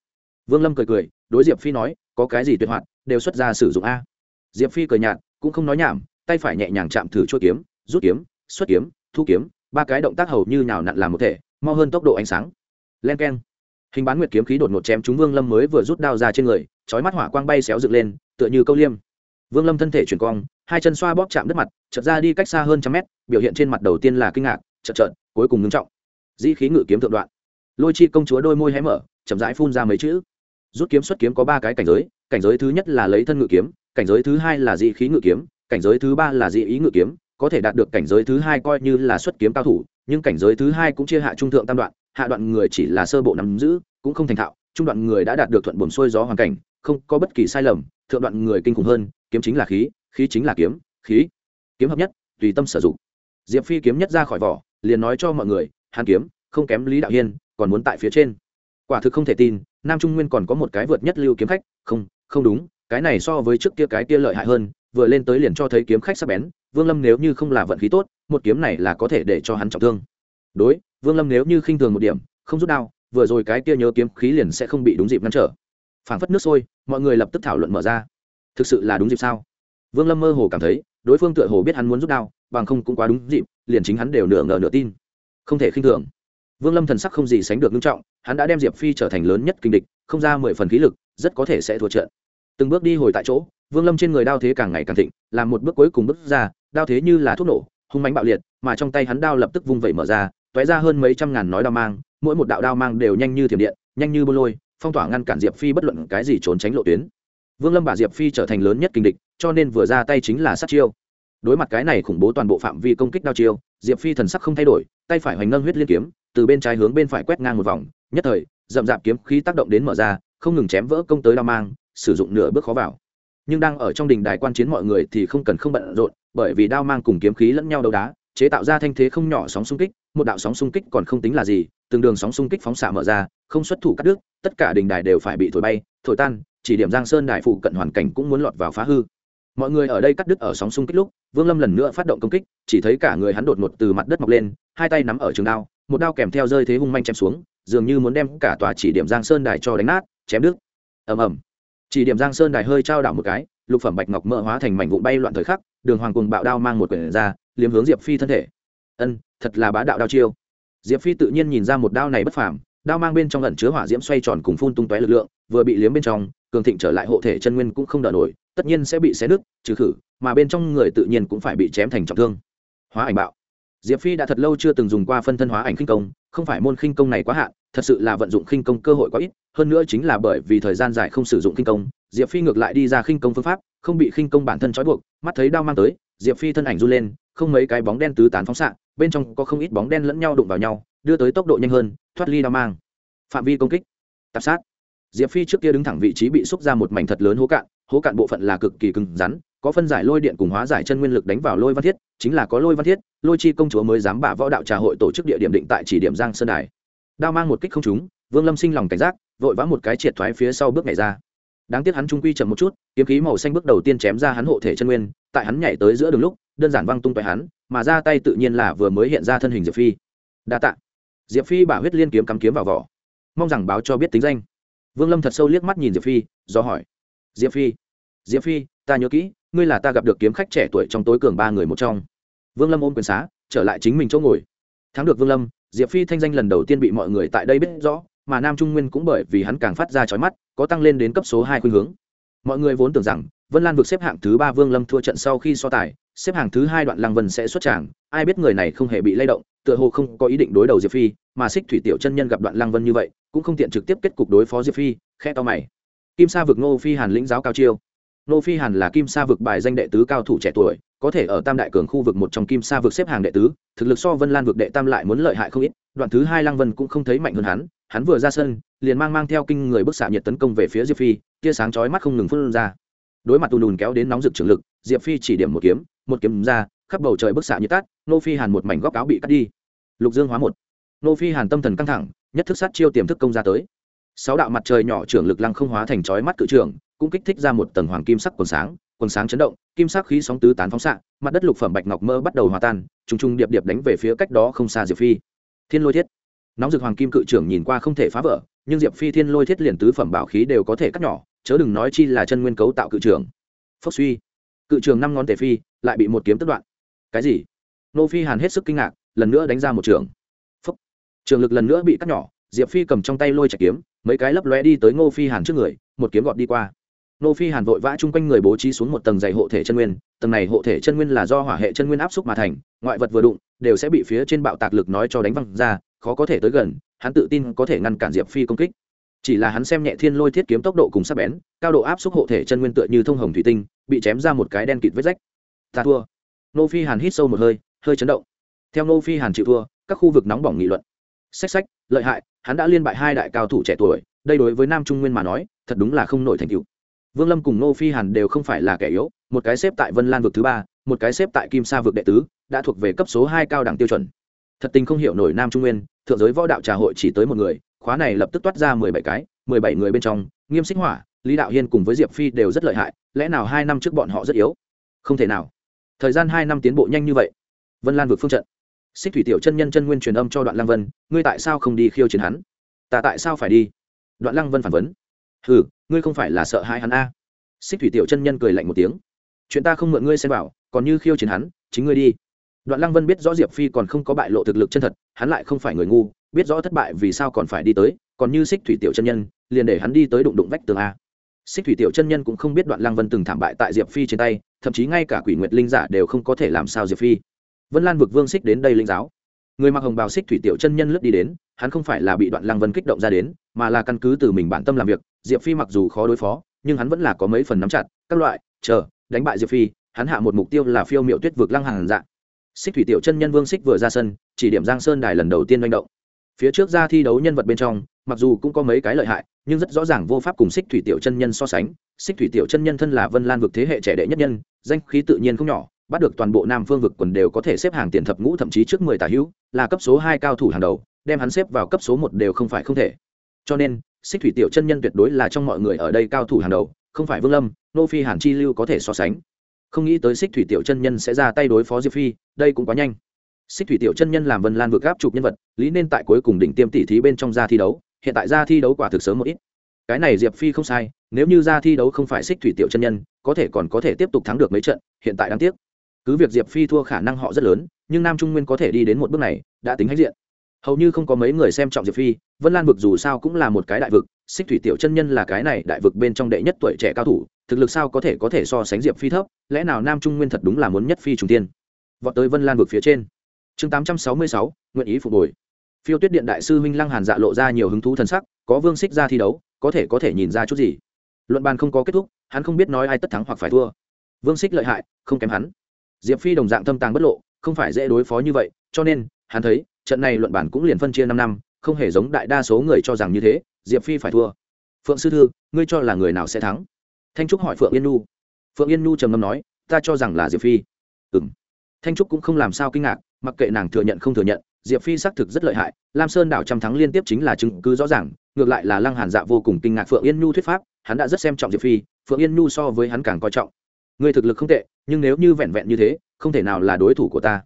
Vương lâm cười cười, đối diệp phi nói, có cái gì tuyệt hoạt, đều xuất ra sử dụng a. Diệp phi cười nhạt, cũng không nói nhảm, tay phải nhẹ nhàng chạm thử chua kiếm, rút kiếm, xuất kiếm, thu kiếm, ba cái động tác hầu như nhào nặn làm một thể, mau hơn tốc độ ánh sáng. Len k e n hình bán nguyệt kiếm khí đột ngột chém chúng vương lâm mới vừa rút đao ra trên người trói mắt hỏa quang bay xéo dựng lên, tựa như câu liêm. Vương lâm thân thể chuyển cong, hai chân xoa bóp chạm đất mặt, chợt ra đi cách xa hơn trăm mét, biểu hiện trên mặt đầu tiên là kinh ngạc, chợt chợt, cuối cùng ngưng trọng. Dĩ khí ngự kiếm thượng đoạn lôi chi công chúa đôi môi hé mở, chậm rãi phun ra mấy chữ. Rút kiếm xuất kiếm có ba cái cảnh giới cảnh giới thứ nhất là lấy thân ngự kiếm, cảnh giới thứ hai là dị khí ngự kiếm, cảnh giới thứ ba là dị ý ngự kiếm, có thể đạt được cảnh giới thứ hai coi như là xuất kiếm cao thủ, nhưng cảnh giới thứ hai cũng chia hạ trung thượng tam đoạn, hạ đoạn người chỉ là sơ bộ nắm giữ, cũng không thành thạo, trung đoạn người đã đạt được thuận buồm xuôi gió hoàn cảnh, không có bất kỳ sai lầm, thượng đoạn người kinh khủng hơn, kiếm chính là khí khí chính là kiếm, khí. Kiếm hợp nhất, tùy tâm sử dụng. Diệp phi kiếm nhất ra khỏi vỏ, liền nói cho mọi người, hàn kiếm, không kém lý đạo hiên còn muốn tại phía trên. Quả thực không thể tin, nam trung nguyên còn có một cái vượt nhất lưu kiếm khách, không không đúng, cái này so với trước kia cái kia lợi hại hơn, vừa lên tới liền cho thấy kiếm khách sắp bén, vương lâm nếu như không là vận khí tốt, một kiếm này là có thể để cho hắn trọng thương. Đối, vương lâm nếu như khinh thường một điểm, không rút đao, vừa rồi cái kia nhớ kiếm khí liền sẽ không bị đúng dịp ngăn trở. Phảng phất nước sôi, mọi người lập tức thảo luận mở ra. Thực sự là đúng dịp sao? Vương lâm mơ hồ cảm thấy, đối phương tựa hồ biết hắn muốn rút đao, bằng không cũng quá đúng dịp, liền chính hắn đều nửa ngờ nửa tin. Không thể khinh thường vương lâm thần sắc không gì sánh được nghiêm trọng, hắn đã đem diệp phi trở thành lớn nhất kinh địch, không ra mười phần khí lực, rất có thể sẽ thua trận. Từng bước đi hồi tại chỗ, vương lâm trên người đao thế càng ngày càng thịnh, làm một bước cuối cùng bước ra, đao thế như là thuốc nổ, hung mánh bạo liệt, mà trong tay hắn đao lập tức vung vẩy mở ra t ó é ra hơn mấy trăm ngàn nói đao mang, mỗi một đạo đao mang đều nhanh như thiểm điện, nhanh như bô lôi, phong tỏa ngăn cản diệp phi bất luận cái gì trốn tránh lộ tuyến. Vương lâm bà diệp phi trở thành lớn nhất kinh địch, cho nên vừa ra tay chính là sát chiêu. Đối mặt cái này khủng bố toàn bộ phạm vi công kích đao chiêu, diệp phi thần sắc không thay đổi, tay phải hoành ngân huyết liên kiếm từ bên trái hướng bên phải quét ngang một vòng, nhất thời, rậm rạp kiếm khí tác động đến mở ra, không ngừng chém vỡ công tới đao mang, sử dụng nửa bước khó vào. Nhưng đang ở trong đình đài quan chiến mọi người thì không cần không bận rộn, bởi vì đao mang cùng kiếm khí lẫn nhau đấu đá, chế tạo ra thanh thế không nhỏ sóng xung kích, một đạo sóng xung kích còn không tính là gì, từng đường sóng xung kích phóng xạ mở ra, không xuất thủ cắt đứt, tất cả đình đài đều phải bị thổi bay, thổi tan, chỉ điểm giang sơn đài phụ cận hoàn cảnh cũng muốn lọt vào phá hư mọi người ở đây cắt đứt ở sóng xung kích lúc, vương lâm lần nữa phát động công kích, chỉ thấy cả người hắn đột ngột từ mặt đất mọc lên, hai tay nắm ở trường đao, một đao kèm theo rơi thế hung manh chém xuống, dường như muốn đem cả tòa chỉ điểm giang sơn đài cho đánh nát, chém đứt. Ầm ầm. Chỉ điểm giang sơn đài hơi trao đảo một cái, lục phẩm bạch ngọc mỡ hóa thành mảnh vụn bay loạn thời khắc, đường hoàng cùng bạo đao mang một quyển ra, liếm hướng diệp phi thân thể. Ân, thật là bá đạo đao chiêu. Diệp phi tự nhiên nhìn ra một đao này bất phàm, đao mang bên trong ẩn chứa hỏa diễm xoay tròn cùng phun tung tóe lực lượng, vừa bị liếm bên trong, cường thịnh trở lại hộ thể chân nguyên cũng không đỡ nổi tất nhiên sẽ bị xé nứt, trừ khử, mà bên trong người tự nhiên cũng phải bị chém thành trọng thương. Hóa ảnh bạo. Diệp phi đã thật lâu chưa từng dùng qua phân thân hóa ảnh khinh công, không phải môn khinh công này quá hạn, thật sự là vận dụng khinh công cơ hội quá ít, hơn nữa chính là bởi vì thời gian dài không sử dụng khinh công, diệp phi ngược lại đi ra khinh công phương pháp, không bị khinh công bản thân trói buộc, mắt thấy đao mang tới, diệp phi thân ảnh run lên, không mấy cái bóng đen tứ tán phóng xạ, bên trong có không ít bóng đen lẫn nhau đụng vào nhau, đưa tới tốc độ nhanh hơn, thoát ly đao mang. Phạm vi công kích. Tạp sát diệp phi trước kia đứng thẳng vị trí bị xúc ra một mảnh thật lớn hố cạn hố cạn bộ phận là cực kỳ cứng rắn, có phân giải lôi điện cùng hóa giải chân nguyên lực đánh vào lôi văn thiết, chính là có lôi văn thiết, lôi chi công chúa mới dám bả võ đạo trà hội tổ chức địa điểm định tại chỉ điểm giang sơn đài. Đao mang một kích không trúng, vương lâm sinh lòng cảnh giác, vội vã một cái triệt thoái phía sau bước nhảy ra. Đáng tiếc hắn trung quy chậm một chút, kiếm khí màu xanh bước đầu tiên chém ra hắn hộ thể chân nguyên, tại hắn nhảy tới giữa đường lúc, đơn giản văng tung tại hắn, mà ra tay tự nhiên là vừa mới hiện ra thân hình diệp phi. Đa tạ. Diệp phi bả huyết liên kiếm cắm kiếm vào vỏ. Mong rằng báo cho biết tính danh vương lâm thật sâu liếc mắt nhìn diệp phi, do hỏi. Diệp phi diệp phi, ta nhớ kỹ, ngươi là ta gặp được kiếm khách trẻ tuổi trong tối cường ba người một trong. Vương lâm ôm quyền xá, trở lại chính mình chỗ ngồi. Thắng được vương lâm, diệp phi thanh danh lần đầu tiên bị mọi người tại đây biết rõ, mà nam trung nguyên cũng bởi vì hắn càng phát ra trói mắt, có tăng lên đến cấp số hai khuynh hướng. Mọi người vốn tưởng rằng, vân lan vượt xếp hạng thứ ba vương lâm thua trận sau khi so tài, xếp hạng thứ hai đoạn lăng vân sẽ xuất tràng, ai biết người này không hề bị lay động tựa hồ không có ý định đối đầu diệp phi, mà xích thủy tiểu chân nhân gặp đoạn lăng vân như vậy, cũng không tiện trực tiếp kết cục đối phó diệp phi khe to mày. Kim sa vực ngô phi hàn lĩnh giáo cao chiêu. Ngô phi hàn là kim sa vực bài danh đệ tứ cao thủ trẻ tuổi, có thể ở tam đại cường khu vực một trong kim sa vực xếp hàng đệ tứ, thực lực so vân lan vực đệ tam lại muốn lợi hại không ít, đoạn thứ hai lăng vân cũng không thấy mạnh hơn hắn hắn vừa ra sân, liền mang mang theo kinh người bức xạ nhiệt tấn công về phía diệp phi, tia sáng chói mắt không ngừng phun ra. Đối mặt tù lùn kéo đến nóng rực trường lực, diệp phi chỉ điểm một kiếm một kiếm ra khắp bầu trời bức xạ như tát nô phi hàn một mảnh góc áo bị cắt đi. Lục dương hóa một. Nô phi hàn tâm thần căng thẳng, nhất thức sát chiêu tiềm thức công ra tới. Sáu đạo mặt trời nhỏ trưởng lực lăng không hóa thành chói mắt cự trường, cũng kích thích ra một tầng hoàng kim sắc quần sáng quần sáng chấn động, kim sắc khí sóng tứ tán phóng xạ, mặt đất lục phẩm bạch ngọc mơ bắt đầu hòa tan, trùng trùng điệp điệp đánh về phía cách đó không xa diệp phi. Thiên lôi thiết. Nóng rực hoàng kim cự trưởng nhìn qua không thể phá vỡ, nhưng diệp phi thiên lôi thiết liền tứ phẩm bảo khí đều có thể cắt nhỏ, chớ đừng nói chi là chân nguyên cấu tạo cự trưởng. Phốc suy. Cự trường năm ngón tề phi, lại bị một kiếm tất đoạn cái gì? Nô phi hàn hết sức kinh ngạc, lần nữa đánh ra một trường. Phốc trường lực lần nữa bị cắt nhỏ, diệp phi cầm trong tay lôi chạy kiếm, mấy cái lấp lóe đi tới ngô phi hàn trước người, một kiếm gọt đi qua. Nô phi hàn vội vã chung quanh người bố trí xuống một tầng dày hộ thể chân nguyên, tầng này hộ thể chân nguyên là do hỏa hệ chân nguyên áp xúc mà thành, ngoại vật vừa đụng, đều sẽ bị phía trên bạo tạc lực nói cho đánh văng ra, khó có thể tới gần, hắn tự tin có thể ngăn cản diệp phi công kích. Chỉ là hắn xem nhẹ thiên lôi thiết kiếm tốc độ cùng sắc bén, cao độ áp xúc hộ thể chân nguyên tựa như thông hồng thủy tinh, bị chém ra một cái đen kịt vết rách. Ta thua nô phi hàn hít sâu một hơi hơi chấn động. Theo nô phi hàn chịu thua, các khu vực nóng bỏng nghị luận. Sách sách lợi hại, hắn đã liên bại hai đại cao thủ trẻ tuổi, đây đối với nam trung nguyên mà nói, thật đúng là không nổi thành tựu. Vương lâm cùng nô phi hàn đều không phải là kẻ yếu, một cái xếp tại vân lan vực thứ ba, một cái xếp tại kim sa vực đệ tứ, đã thuộc về cấp số hai cao đẳng tiêu chuẩn. Thật tình không hiểu nổi nam trung nguyên, thượng giới võ đạo trà hội chỉ tới một người, khóa này lập tức toát ra mười bảy cái, mười bảy người bên trong, nghiêm xích hỏa, lý đạo hiên cùng với diệp phi đều rất lợi hại, lẽ nào hai năm trước bọn họ rất yếu? Không thể nào thời gian hai năm tiến bộ nhanh như vậy. Vân lan vượt phương trận. Xích thủy tiểu chân nhân chân nguyên truyền âm cho đoạn lăng vân ngươi tại sao không đi khiêu chiến hắn? Ta tại sao phải đi? Đoạn lăng vân phản vấn. Hừ, ngươi không phải là sợ hai hắn a? Xích thủy tiểu chân nhân cười lạnh một tiếng. Chuyện ta không mượn ngươi xem bảo còn như khiêu chiến hắn chính ngươi đi. Đoạn lăng vân biết rõ diệp phi còn không có bại lộ thực lực chân thật hắn lại không phải người ngu biết rõ thất bại vì sao còn phải đi tới còn như xích thủy tiểu chân nhân liền để hắn đi tới đụng đụng vách tường a xích thủy tiểu chân nhân cũng không biết đoạn lăng vân từng thảm bại tại diệp phi trên tay, thậm chí ngay cả quỷ nguyệt linh giả đều không có thể làm sao diệp phi. Vân lan vực vương xích đến đây linh giáo. Người mặc hồng bào xích thủy tiểu chân nhân lướt đi đến, hắn không phải là bị đoạn lăng vân kích động ra đến, mà là căn cứ từ mình bản tâm làm việc. Diệp phi mặc dù khó đối phó, nhưng hắn vẫn là có mấy phần nắm chặt, các loại, chờ, đánh bại diệp phi, hắn hạ một mục tiêu là phiêu miệu tuyết vực lăng hàng dạ. Xích thủy tiểu chân nhân vương xích vừa ra sân, chỉ điểm giang sơn đài lần đầu tiên manh động. Phía trước ra thi đấu nhân vật bên trong, mặc dù cũng có mấy cái lợi hại nhưng rất rõ ràng vô pháp cùng xích thủy tiểu chân nhân so sánh. Xích thủy tiểu chân nhân thân là vân lan vực thế hệ trẻ đệ nhất nhân, danh khí tự nhiên không nhỏ, bắt được toàn bộ nam phương vực quần đều có thể xếp hàng tiền thập ngũ thậm chí trước mười tả hữu, là cấp số hai cao thủ hàng đầu, đem hắn xếp vào cấp số một đều không phải không thể. Cho nên, xích thủy tiểu chân nhân tuyệt đối là trong mọi người ở đây cao thủ hàng đầu, không phải vương lâm, nô phi hàn chi lưu có thể so sánh. Không nghĩ tới xích thủy tiểu chân nhân sẽ ra tay đối phó diệp phi, đây cũng quá nhanh. Xích thủy tiểu chân nhân làm vân lan vượt gáp chụp nhân vật, lý nên tại cuối cùng đỉnh tiêm tỷ thí bên trong ra thi đấu hiện tại ra thi đấu quả thực sớm một ít. Cái này diệp phi không sai, nếu như ra thi đấu không phải xích thủy tiểu chân nhân, có thể còn có thể tiếp tục thắng được mấy trận, hiện tại đáng tiếc. Cứ việc diệp phi thua khả năng họ rất lớn, nhưng nam trung nguyên có thể đi đến một bước này, đã tính hãnh diện. Hầu như không có mấy người xem trọng diệp phi, vân lan vực dù sao cũng là một cái đại vực, xích thủy tiểu chân nhân là cái này đại vực bên trong đệ nhất tuổi trẻ cao thủ, thực lực sao có thể có thể so sánh diệp phi thấp, lẽ nào nam trung nguyên thật đúng là muốn nhất phi trùng tiên? Vọt tới vân lan vực phía trên. Chương tám trăm sáu mươi sáu, nguyện ý phục hồi phiêu tuyết điện đại sư huynh lăng hàn dạ lộ ra nhiều hứng thú thần sắc, có vương xích ra thi đấu, có thể có thể nhìn ra chút gì. Luận bàn không có kết thúc, hắn không biết nói ai tất thắng hoặc phải thua. Vương xích lợi hại, không kém hắn. Diệp phi đồng dạng thâm tàng bất lộ, không phải dễ đối phó như vậy, cho nên, hắn thấy, trận này luận bản cũng liền phân chia năm năm, không hề giống đại đa số người cho rằng như thế, diệp phi phải thua. Phượng sư thư, ngươi cho là người nào sẽ thắng? Thanh trúc hỏi phượng yên nhu. Phượng yên nhu trầm ngâm nói, ta cho rằng là diệp phi. Ừ m thanh trúc cũng không làm sao kinh ngạc, mặc kệ nàng thừa nhận không thừa nhận diệp phi xác thực rất lợi hại, lam sơn đảo trăm thắng liên tiếp chính là chứng cứ rõ ràng, ngược lại là lăng hàn dạ vô cùng kinh ngạc phượng yên nhu thuyết pháp, hắn đã rất xem trọng diệp phi, phượng yên nhu so với hắn càng coi trọng. Người thực lực không tệ, nhưng nếu như vẹn vẹn như thế, không thể nào là đối thủ của ta.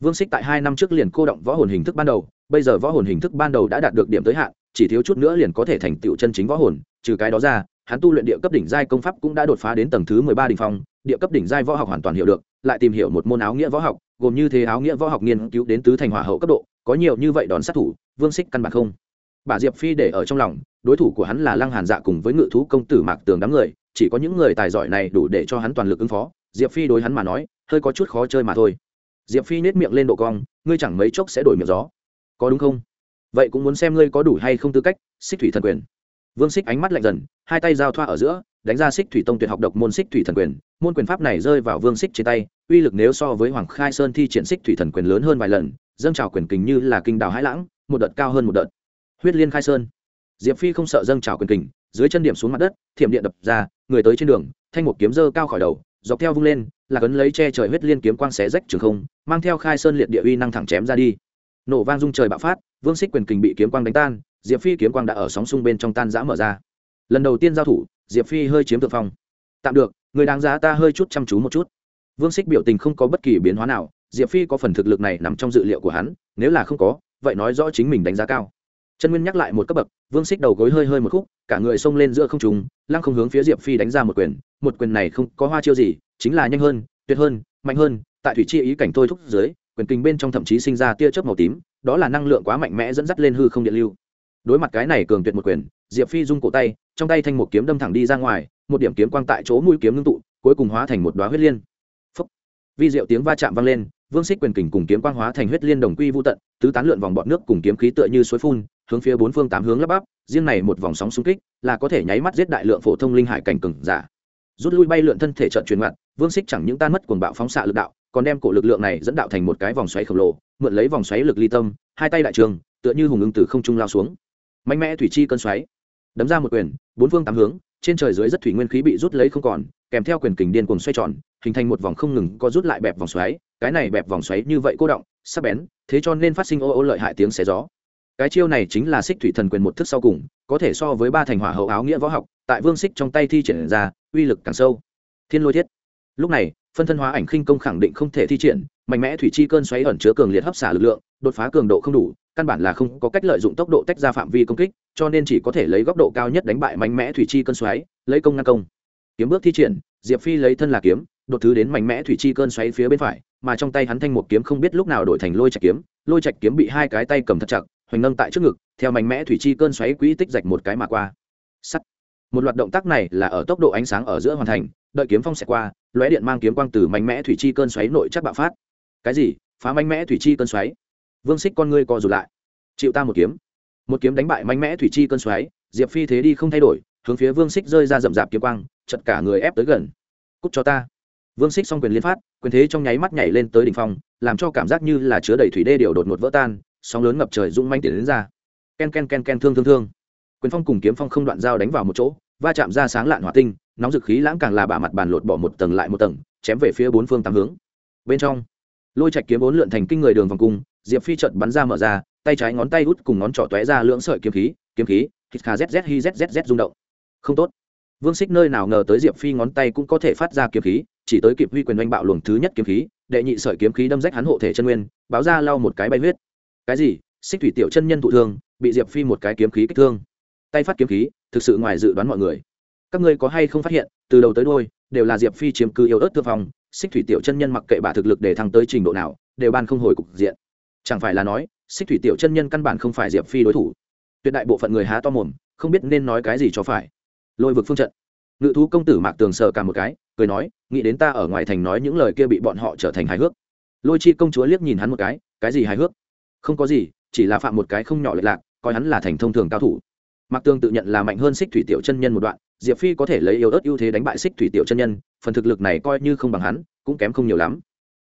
Vương xích tại hai năm trước liền cô động võ hồn hình thức ban đầu, bây giờ võ hồn hình thức ban đầu đã đạt được điểm tới hạn, chỉ thiếu chút nữa liền có thể thành tựu chân chính võ hồn, trừ cái đó ra, hắn tu luyện địa cấp đỉnh giai công pháp cũng đã đột phá đến tầng thứ mười ba đỉnh phong, địa cấp đỉnh giai võ học hoàn toàn hiểu được lại tìm hiểu một môn áo nghĩa võ học, gồm như thế áo nghĩa võ học nghiên cứu đến tứ thành hỏa hậu cấp độ, có nhiều như vậy đòn sát thủ, vương xích căn bản không. Bà diệp phi để ở trong lòng, đối thủ của hắn là lăng hàn dạ cùng với ngự thú công tử mạc tường đám người, chỉ có những người tài giỏi này đủ để cho hắn toàn lực ứng phó, diệp phi đối hắn mà nói, hơi có chút khó chơi mà thôi. Diệp phi nết miệng lên độ cong, ngươi chẳng mấy chốc sẽ đổi miệng gió. Có đúng không? Vậy cũng muốn xem ngươi có đủ hay không tư cách xích thủy thần quyền. Vương xích ánh mắt lạnh dần, hai tay giao thoa ở giữa đánh ra xích thủy tông tuyệt học độc môn xích thủy thần quyền, môn quyền pháp này rơi vào vương xích trên tay, uy lực nếu so với hoàng khai sơn thi triển xích thủy thần quyền lớn hơn vài lần, dâng trào quyền kình như là kinh đào hãi lãng, một đợt cao hơn một đợt. Huyết liên khai sơn. Diệp phi không sợ dâng trào quyền kình, dưới chân điểm xuống mặt đất, thiểm điện đập ra, người tới trên đường, thanh một kiếm dơ cao khỏi đầu, dọc theo vung lên, là cấn lấy che trời huyết liên kiếm quang xé rách trường không, mang theo khai sơn liệt địa uy năng thẳng chém ra đi. Nổ vang dung trời bạo phát, vương xích quyền kình bị kiếm quang đánh tan, diệp phi kiếm quang đã ở sóng xung bên trong tan giã mở ra. Lần đầu tiên giao thủ diệp phi hơi chiếm thượng phong. Tạm được, người đáng giá ta hơi chút chăm chú một chút. Vương xích biểu tình không có bất kỳ biến hóa nào, diệp phi có phần thực lực này nằm trong dự liệu của hắn, nếu là không có, vậy nói rõ chính mình đánh giá cao. Chân nguyên nhắc lại một cấp bậc, vương xích đầu gối hơi hơi một khúc, cả người xông lên giữa không trùng lăng không hướng phía diệp phi đánh ra một quyền một quyền này không có hoa chiêu gì, chính là nhanh hơn, tuyệt hơn, mạnh hơn, tại thủy chi ý cảnh tôi thúc dưới, quyền kinh bên trong thậm chí sinh ra tia chớp màu tím, đó là năng lượng quá mạnh mẽ dẫn dắt lên hư không điện lưu đối mặt cái này cường tuyệt một quyền, diệp phi rung cổ tay, trong tay thanh một kiếm đâm thẳng đi ra ngoài, một điểm kiếm quang tại chỗ mũi kiếm ngưng tụ, cuối cùng hóa thành một đoá huyết liên. Phúc. vi diệu tiếng va chạm vang lên, vương xích quyền kình cùng kiếm quang hóa thành huyết liên đồng quy vô tận, tứ tán lượn vòng bọt nước cùng kiếm khí tựa như suối phun, hướng phía bốn phương tám hướng lắp bắp, riêng này một vòng sóng xung kích, là có thể nháy mắt giết đại lượng phổ thông linh hải cảnh cừng giả. Rút lui bay lượn thân thể trận truyền ngoặt, vương xích chẳng những tan mất cuồng bạo phóng xạ lực đạo, còn đem cổ lực lượng này dẫn đạo thành một cái vòng xoáy khổng lồ, mượn lấy vòng xoáy lực ly tâm, hai tay đại trường, tựa như hùng ứng từ không trung lao xuống mạnh mẽ thủy chi cơn xoáy. Đấm ra một quyền, bốn phương tám hướng, trên trời dưới rất thủy nguyên khí bị rút lấy không còn, kèm theo quyền kình điên cuồng xoay tròn, hình thành một vòng không ngừng có rút lại bẹp vòng xoáy. Cái này bẹp vòng xoáy như vậy cô động, sắc bén, thế cho nên phát sinh ô ô lợi hại tiếng xé gió. Cái chiêu này chính là xích thủy thần quyền một thức sau cùng, có thể so với ba thành hỏa hậu áo nghĩa võ học, tại vương xích trong tay thi triển ra, uy lực càng sâu. Thiên lôi thiết. Lúc này phân thân hóa ảnh khinh công khẳng định không thể thi triển, mạnh mẽ thủy chi cơn xoáy ẩn chứa cường liệt hấp xả lực lượng, đột phá cường độ không đủ, căn bản là không có cách lợi dụng tốc độ tách ra phạm vi công kích, cho nên chỉ có thể lấy góc độ cao nhất đánh bại mạnh mẽ thủy chi cơn xoáy, lấy công ngăn công. Kiếm bước thi triển, diệp phi lấy thân là kiếm, đột thứ đến mạnh mẽ thủy chi cơn xoáy phía bên phải, mà trong tay hắn thanh một kiếm không biết lúc nào đổi thành lôi chạch kiếm, lôi chạch kiếm bị hai cái tay cầm thật chặt, hoành nâng tại trước ngực, theo mạnh mẽ thủy chi cơn xoáy quỹ tích rạch một cái mà qua. Sắt. Một loạt động tác này là ở tốc độ ánh sáng ở giữa hoàn thành đợi kiếm phong sẽ qua, lóe điện mang kiếm quang từ mạnh mẽ thủy chi cơn xoáy nội chắc bạo phát. Cái gì? Phá mạnh mẽ thủy chi cơn xoáy? Vương xích con ngươi co rụt lại. Chịu ta một kiếm. Một kiếm đánh bại mạnh mẽ thủy chi cơn xoáy, diệp phi thế đi không thay đổi, hướng phía vương xích rơi ra rậm rạp kiếm quang, chật cả người ép tới gần. Cúc cho ta. Vương xích xong quyền liên phát, quyền thế trong nháy mắt nhảy lên tới đỉnh phong, làm cho cảm giác như là chứa đầy thủy đê điều đột ngột vỡ tan, sóng lớn ngập trời rung manh tiền đến ra. Ken ken ken ken, thương thương thương. Quyền phong cùng kiếm phong không đoạn dao đánh vào một chỗ, va chạm ra sáng lạn hỏa tinh nóng dực khí lãng càng là bả mặt bàn lột bỏ một tầng lại một tầng, chém về phía bốn phương tám hướng. Bên trong, lôi chạch kiếm bốn lượn thành kinh người đường vòng cung, diệp phi trận bắn ra mở ra, tay trái ngón tay út cùng ngón trỏ tóe ra lưỡng sợi kiếm khí kiếm khí, hít kha zz hi zzz rung động. Không tốt. Vương xích nơi nào ngờ tới diệp phi ngón tay cũng có thể phát ra kiếm khí, chỉ tới kịp huy quyền oanh bạo luồng thứ nhất kiếm khí, đệ nhị sợi kiếm khí đâm rách hắn hộ thể chân nguyên, báo ra lau một cái bay huyết. Cái gì? Xích thủy tiểu chân nhân thụ thương, bị diệp phi một cái kiếm khí kích thương. Tay phát kiếm khí, thực sự ngoài dự đoán mọi người các ngươi có hay không phát hiện, từ đầu tới đôi đều là diệp phi chiếm cứ yếu ớt thương phòng xích thủy tiểu chân nhân mặc kệ bà thực lực để thăng tới trình độ nào, đều ban không hồi cục diện. Chẳng phải là nói, xích thủy tiểu chân nhân căn bản không phải diệp phi đối thủ. Tuyệt đại bộ phận người há to mồm, không biết nên nói cái gì cho phải. Lôi vực phương trận. Ngự thú công tử mạc tường sờ cả một cái, cười nói, nghĩ đến ta ở ngoài thành nói những lời kia bị bọn họ trở thành hài hước. Lôi chi công chúa liếc nhìn hắn một cái cái gì hài hước? Không có gì, chỉ là phạm một cái không nhỏ lệch lạc, coi hắn là thành thông thường cao thủ mạc tường tự nhận là mạnh hơn xích thủy tiểu chân nhân một đoạn, diệp phi có thể lấy yếu ớt ưu thế đánh bại xích thủy tiểu chân nhân, phần thực lực này coi như không bằng hắn, cũng kém không nhiều lắm.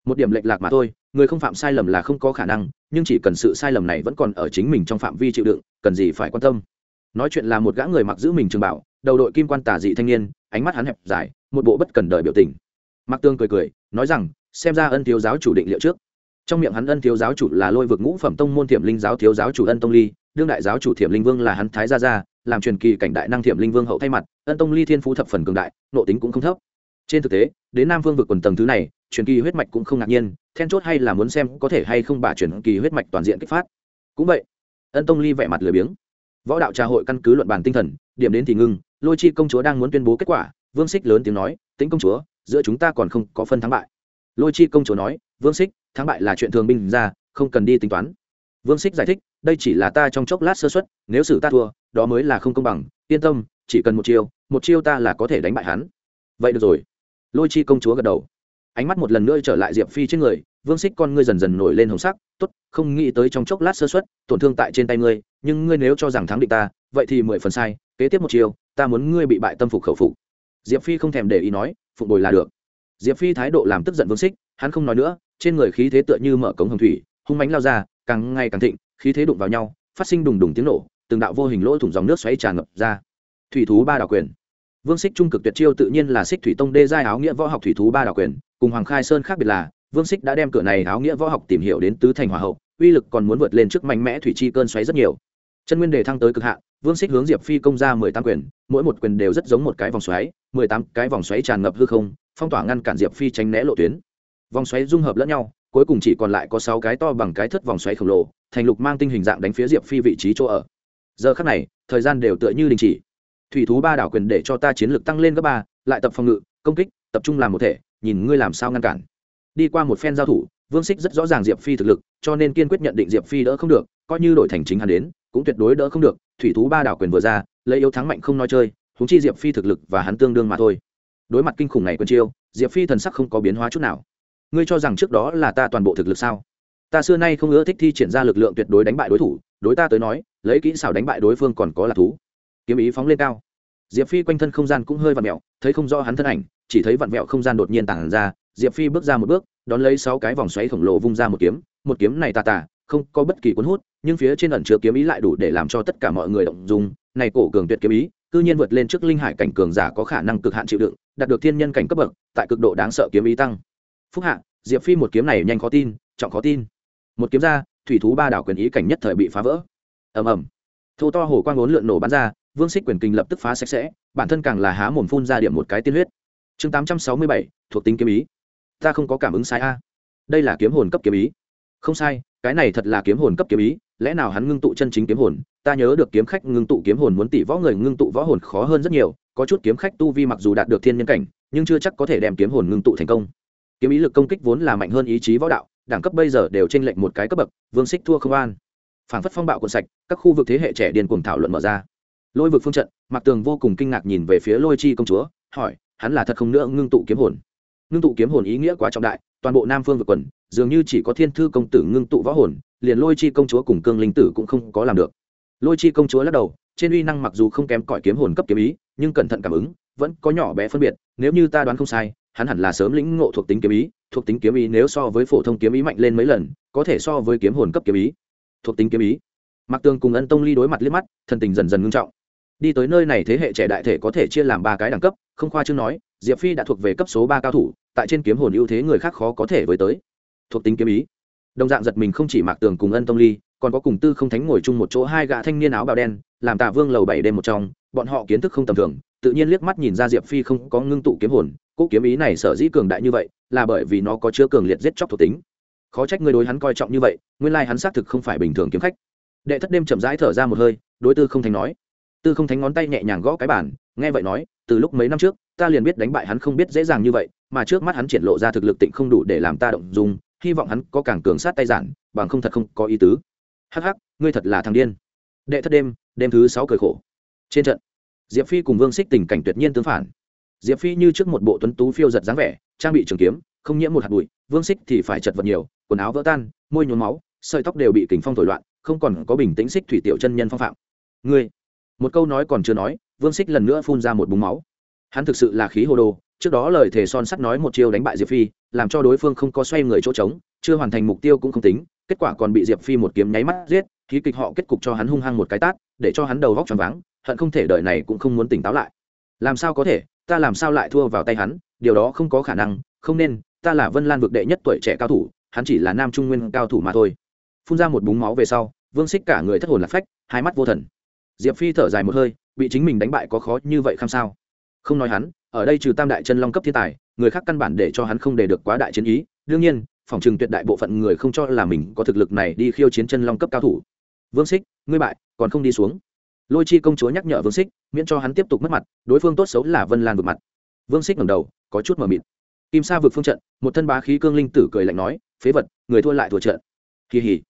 Một điểm lệch lạc mà thôi, người không phạm sai lầm là không có khả năng, nhưng chỉ cần sự sai lầm này vẫn còn ở chính mình trong phạm vi chịu đựng, cần gì phải quan tâm. Nói chuyện là một gã người mặc giữ mình trường bảo, đầu đội kim quan tả dị thanh niên, ánh mắt hắn hẹp dài, một bộ bất cần đời biểu tình. Mạc tương cười cười, nói rằng, xem ra ân thiếu giáo chủ định liệu trước. Trong miệng hắn ân thiếu giáo chủ là lôi vực ngũ phẩm tông môn thiểm linh giáo thiếu giáo chủ ân tông ly đương đại giáo chủ thiểm linh vương là hắn thái gia gia, làm truyền kỳ cảnh đại năng thiểm linh vương hậu thay mặt, ân tông ly thiên phú thập phần cường đại, nộ tính cũng không thấp. Trên thực tế, đến nam vương vực quần tầng thứ này, truyền kỳ huyết mạch cũng không ngạc nhiên, then chốt hay là muốn xem có thể hay không bà truyền kỳ huyết mạch toàn diện kích phát. Cũng vậy, ân tông ly vẻ mặt lười biếng. Võ đạo trà hội căn cứ luận bàn tinh thần, điểm đến thì ngưng, lôi chi công chúa đang muốn tuyên bố kết quả, vương xích lớn tiếng nói tính công chúa, giữa chúng ta còn không có phân thắng bại. Lôi chi công chúa nói, vương xích thắng bại là chuyện thường binh ra, không cần đi tính toán. Vương xích giải thích đây chỉ là ta trong chốc lát sơ xuất nếu xử ta thua, đó mới là không công bằng, yên tâm, chỉ cần một chiêu một chiêu ta là có thể đánh bại hắn. Vậy được rồi. Lôi chi công chúa gật đầu. Ánh mắt một lần nữa trở lại diệp phi trên người, vương xích con ngươi dần dần nổi lên hồng sắc, tốt, không nghĩ tới trong chốc lát sơ xuất tổn thương tại trên tay ngươi, nhưng ngươi nếu cho rằng thắng định ta, vậy thì mười phần sai, kế tiếp một chiều ta muốn ngươi bị bại tâm phục khẩu phục. Diệp phi không thèm để ý nói phục bồi là được. Diệp phi thái độ làm tức giận vương xích hắn không nói nữa, trên người khí thế tựa như mở cống hồng thủy, hung mánh lao ra, càng ngày càng thịnh khí thế đụng vào nhau, phát sinh đùng đùng tiếng nổ, từng đạo vô hình lỗ thủng dòng nước xoáy tràn ngập ra. Thủy thú ba đảo quyền. Vương xích trung cực tuyệt chiêu tự nhiên là xích thủy tông đê giai áo nghĩa võ học thủy thú ba đảo quyền, cùng hoàng khai sơn khác biệt là, vương xích đã đem cửa này áo nghĩa võ học tìm hiểu đến tứ thành hòa hậu, uy lực còn muốn vượt lên trước mạnh mẽ thủy chi cơn xoáy rất nhiều. Chân nguyên đề thăng tới cực hạn, vương xích hướng diệp phi công ra mười tám quyền, mỗi một quyền đều rất giống một cái vòng xoáy, mười tám cái vòng xoáy tràn ngập hư không, phong tỏa ngăn cản diệp phi tránh né lộ tuyến. Vòng xoáy dung hợp lẫn nhau, cuối cùng chỉ còn lại có sáu cái to bằng cái thất vòng xoáy khổng lồ thành lục mang tinh hình dạng đánh phía diệp phi vị trí chỗ ở giờ khắc này thời gian đều tựa như đình chỉ thủy thú ba đảo quyền để cho ta chiến lược tăng lên gấp ba lại tập phòng ngự công kích tập trung làm một thể nhìn ngươi làm sao ngăn cản đi qua một phen giao thủ vương xích rất rõ ràng diệp phi thực lực cho nên kiên quyết nhận định diệp phi đỡ không được coi như đổi thành chính hắn đến cũng tuyệt đối đỡ không được thủy thú ba đảo quyền vừa ra lấy yếu thắng mạnh không nói chơi húng chi diệp phi thực lực và hắn tương đương mà thôi đối mặt kinh khủng này quân chiêu diệp phi thần sắc không có biến hóa chút nào ngươi cho rằng trước đó là ta toàn bộ thực lực sao ta xưa nay không ưa thích thi triển ra lực lượng tuyệt đối đánh bại đối thủ, đối ta tới nói, lấy kỹ xảo đánh bại đối phương còn có là thú. Kiếm ý phóng lên cao. Diệp phi quanh thân không gian cũng hơi vặn mẹo, thấy không rõ hắn thân ảnh, chỉ thấy vặn vẹo không gian đột nhiên tản ra, diệp phi bước ra một bước, đón lấy sáu cái vòng xoáy khổng lồ vung ra một kiếm một kiếm này tà tà, không có bất kỳ cuốn hút, nhưng phía trên ẩn chứa kiếm ý lại đủ để làm cho tất cả mọi người động dùng này cổ cường tuyệt kiếm ý, cư nhiên vượt lên trước linh hải cảnh cường giả có khả năng cực hạn chịu đựng, đạt được thiên nhân cảnh cấp bậc, tại cực độ đáng sợ kiếm ý tăng. Phúc hạ, diệp phi một kiếm này nhanh khó tin, trọng khó tin một kiếm ra, thủy thú ba đảo quyền ý cảnh nhất thời bị phá vỡ. Ầm ầm. Thô to hồ quang ngốn lượn nổ bắn ra, vương xích quyền kinh lập tức phá sạch sẽ, bản thân càng là há mồm phun ra điểm một cái tiên huyết. Chương tám trăm sáu mươi bảy, thuộc tính kiếm ý. Ta không có cảm ứng sai a. Đây là kiếm hồn cấp kiếm ý. Không sai, cái này thật là kiếm hồn cấp kiếm ý, lẽ nào hắn ngưng tụ chân chính kiếm hồn? Ta nhớ được kiếm khách ngưng tụ kiếm hồn muốn tỷ võ người ngưng tụ võ hồn khó hơn rất nhiều, có chút kiếm khách tu vi mặc dù đạt được thiên nhân cảnh, nhưng chưa chắc có thể đem kiếm hồn ngưng tụ thành công. Kiếm ý lực công kích vốn là mạnh hơn ý chí võ đạo đẳng cấp bây giờ đều chênh lệch một cái cấp bậc, vương xích thua không an. Phản phất phong bạo cuộn sạch, các khu vực thế hệ trẻ điền cuồng thảo luận mở ra. Lôi vực phương trận, Mạc tường vô cùng kinh ngạc nhìn về phía lôi chi công chúa, hỏi, hắn là thật không nữa ngưng tụ kiếm hồn? Ngưng tụ kiếm hồn ý nghĩa quá trọng đại, toàn bộ nam phương vực quần, dường như chỉ có thiên thư công tử ngưng tụ võ hồn, liền lôi chi công chúa cùng cương linh tử cũng không có làm được. Lôi chi công chúa lắc đầu, trên uy năng mặc dù không kém cỏi kiếm hồn cấp kiếm ý, nhưng cẩn thận cảm ứng, vẫn có nhỏ bé phân biệt, nếu như ta đoán không sai hắn hẳn là sớm lĩnh ngộ thuộc tính kiếm ý, thuộc tính kiếm ý nếu so với phổ thông kiếm ý mạnh lên mấy lần, có thể so với kiếm hồn cấp kiếm ý. Thuộc tính kiếm ý. Mặc tường cùng ân tông ly đối mặt liếc mắt, thần tình dần dần ngưng trọng. Đi tới nơi này thế hệ trẻ đại thể có thể chia làm ba cái đẳng cấp, không khoa chương nói, diệp phi đã thuộc về cấp số ba cao thủ, tại trên kiếm hồn ưu thế người khác khó có thể với tới. Thuộc tính kiếm ý. Đồng dạng giật mình không chỉ mạc tường cùng ân tông ly, còn có cùng tư không thánh ngồi chung một chỗ hai gã thanh niên áo bào đen, làm tạ vương lầu bảy đêm một trong, bọn họ kiến thức không tầm thường, tự nhiên liếc mắt nhìn ra diệp phi không có ngưng tụ kiếm hồn cỗ kiếm ý này sở dĩ cường đại như vậy, là bởi vì nó có chứa cường liệt giết chóc thuộc tính. Khó trách ngươi đối hắn coi trọng như vậy, nguyên lai hắn xác thực không phải bình thường kiếm khách. Đệ thất đêm chậm rãi thở ra một hơi, đối tư không thánh nói. Tư không thánh ngón tay nhẹ nhàng gõ cái bản nghe vậy nói, từ lúc mấy năm trước, ta liền biết đánh bại hắn không biết dễ dàng như vậy, mà trước mắt hắn triển lộ ra thực lực tịnh không đủ để làm ta động dung, hy vọng hắn có càng cường sát tay giản, bằng không thật không có ý tứ. Hắc hắc, ngươi thật là thằng điên. Đệ thất đêm đêm thứ sáu cười khổ. Trên trận, diệp phi cùng vương xích tình cảnh tuyệt nhiên tương phản diệp phi như trước một bộ tuấn tú phiêu giật dáng vẻ, trang bị trường kiếm, không nhiễm một hạt bụi, vương xích thì phải chật vật nhiều, quần áo vỡ tan, môi nhuốm máu, sợi tóc đều bị kính phong thổi loạn, không còn có bình tĩnh xích thủy tiểu chân nhân phong phạm. Ngươi, một câu nói còn chưa nói, vương xích lần nữa phun ra một búng máu. Hắn thực sự là khí hồ đồ, trước đó lời thề son sắt nói một chiêu đánh bại diệp phi, làm cho đối phương không có xoay người chỗ trống, chưa hoàn thành mục tiêu cũng không tính, kết quả còn bị diệp phi một kiếm nháy mắt giết, khí kịch họ kết cục cho hắn hung hăng một cái tát, để cho hắn đầu vóc tròn váng, hận không thể đợi này cũng không muốn tỉnh táo lại. Làm sao có thể? Ta làm sao lại thua vào tay hắn, điều đó không có khả năng, không nên, ta là vân lan vực đệ nhất tuổi trẻ cao thủ, hắn chỉ là nam trung nguyên cao thủ mà thôi. Phun ra một búng máu về sau, vương xích cả người thất hồn lạc phách, hai mắt vô thần. Diệp phi thở dài một hơi, bị chính mình đánh bại có khó như vậy không sao? Không nói hắn, ở đây trừ tam đại chân long cấp thiên tài, người khác căn bản để cho hắn không để được quá đại chiến ý. Đương nhiên, phòng trừng tuyệt đại bộ phận người không cho là mình có thực lực này đi khiêu chiến chân long cấp cao thủ. Vương xích ngươi bại, còn không đi xuống lôi chi công chúa nhắc nhở vương xích miễn cho hắn tiếp tục mất mặt, đối phương tốt xấu là vân lan vượt mặt. Vương xích ngẩng đầu, có chút mờ mịt. Kim sa vượt phương trận, một thân bá khí cương linh tử cười lạnh nói, phế vật, người thua lại thua trận. Kỳ hỉ.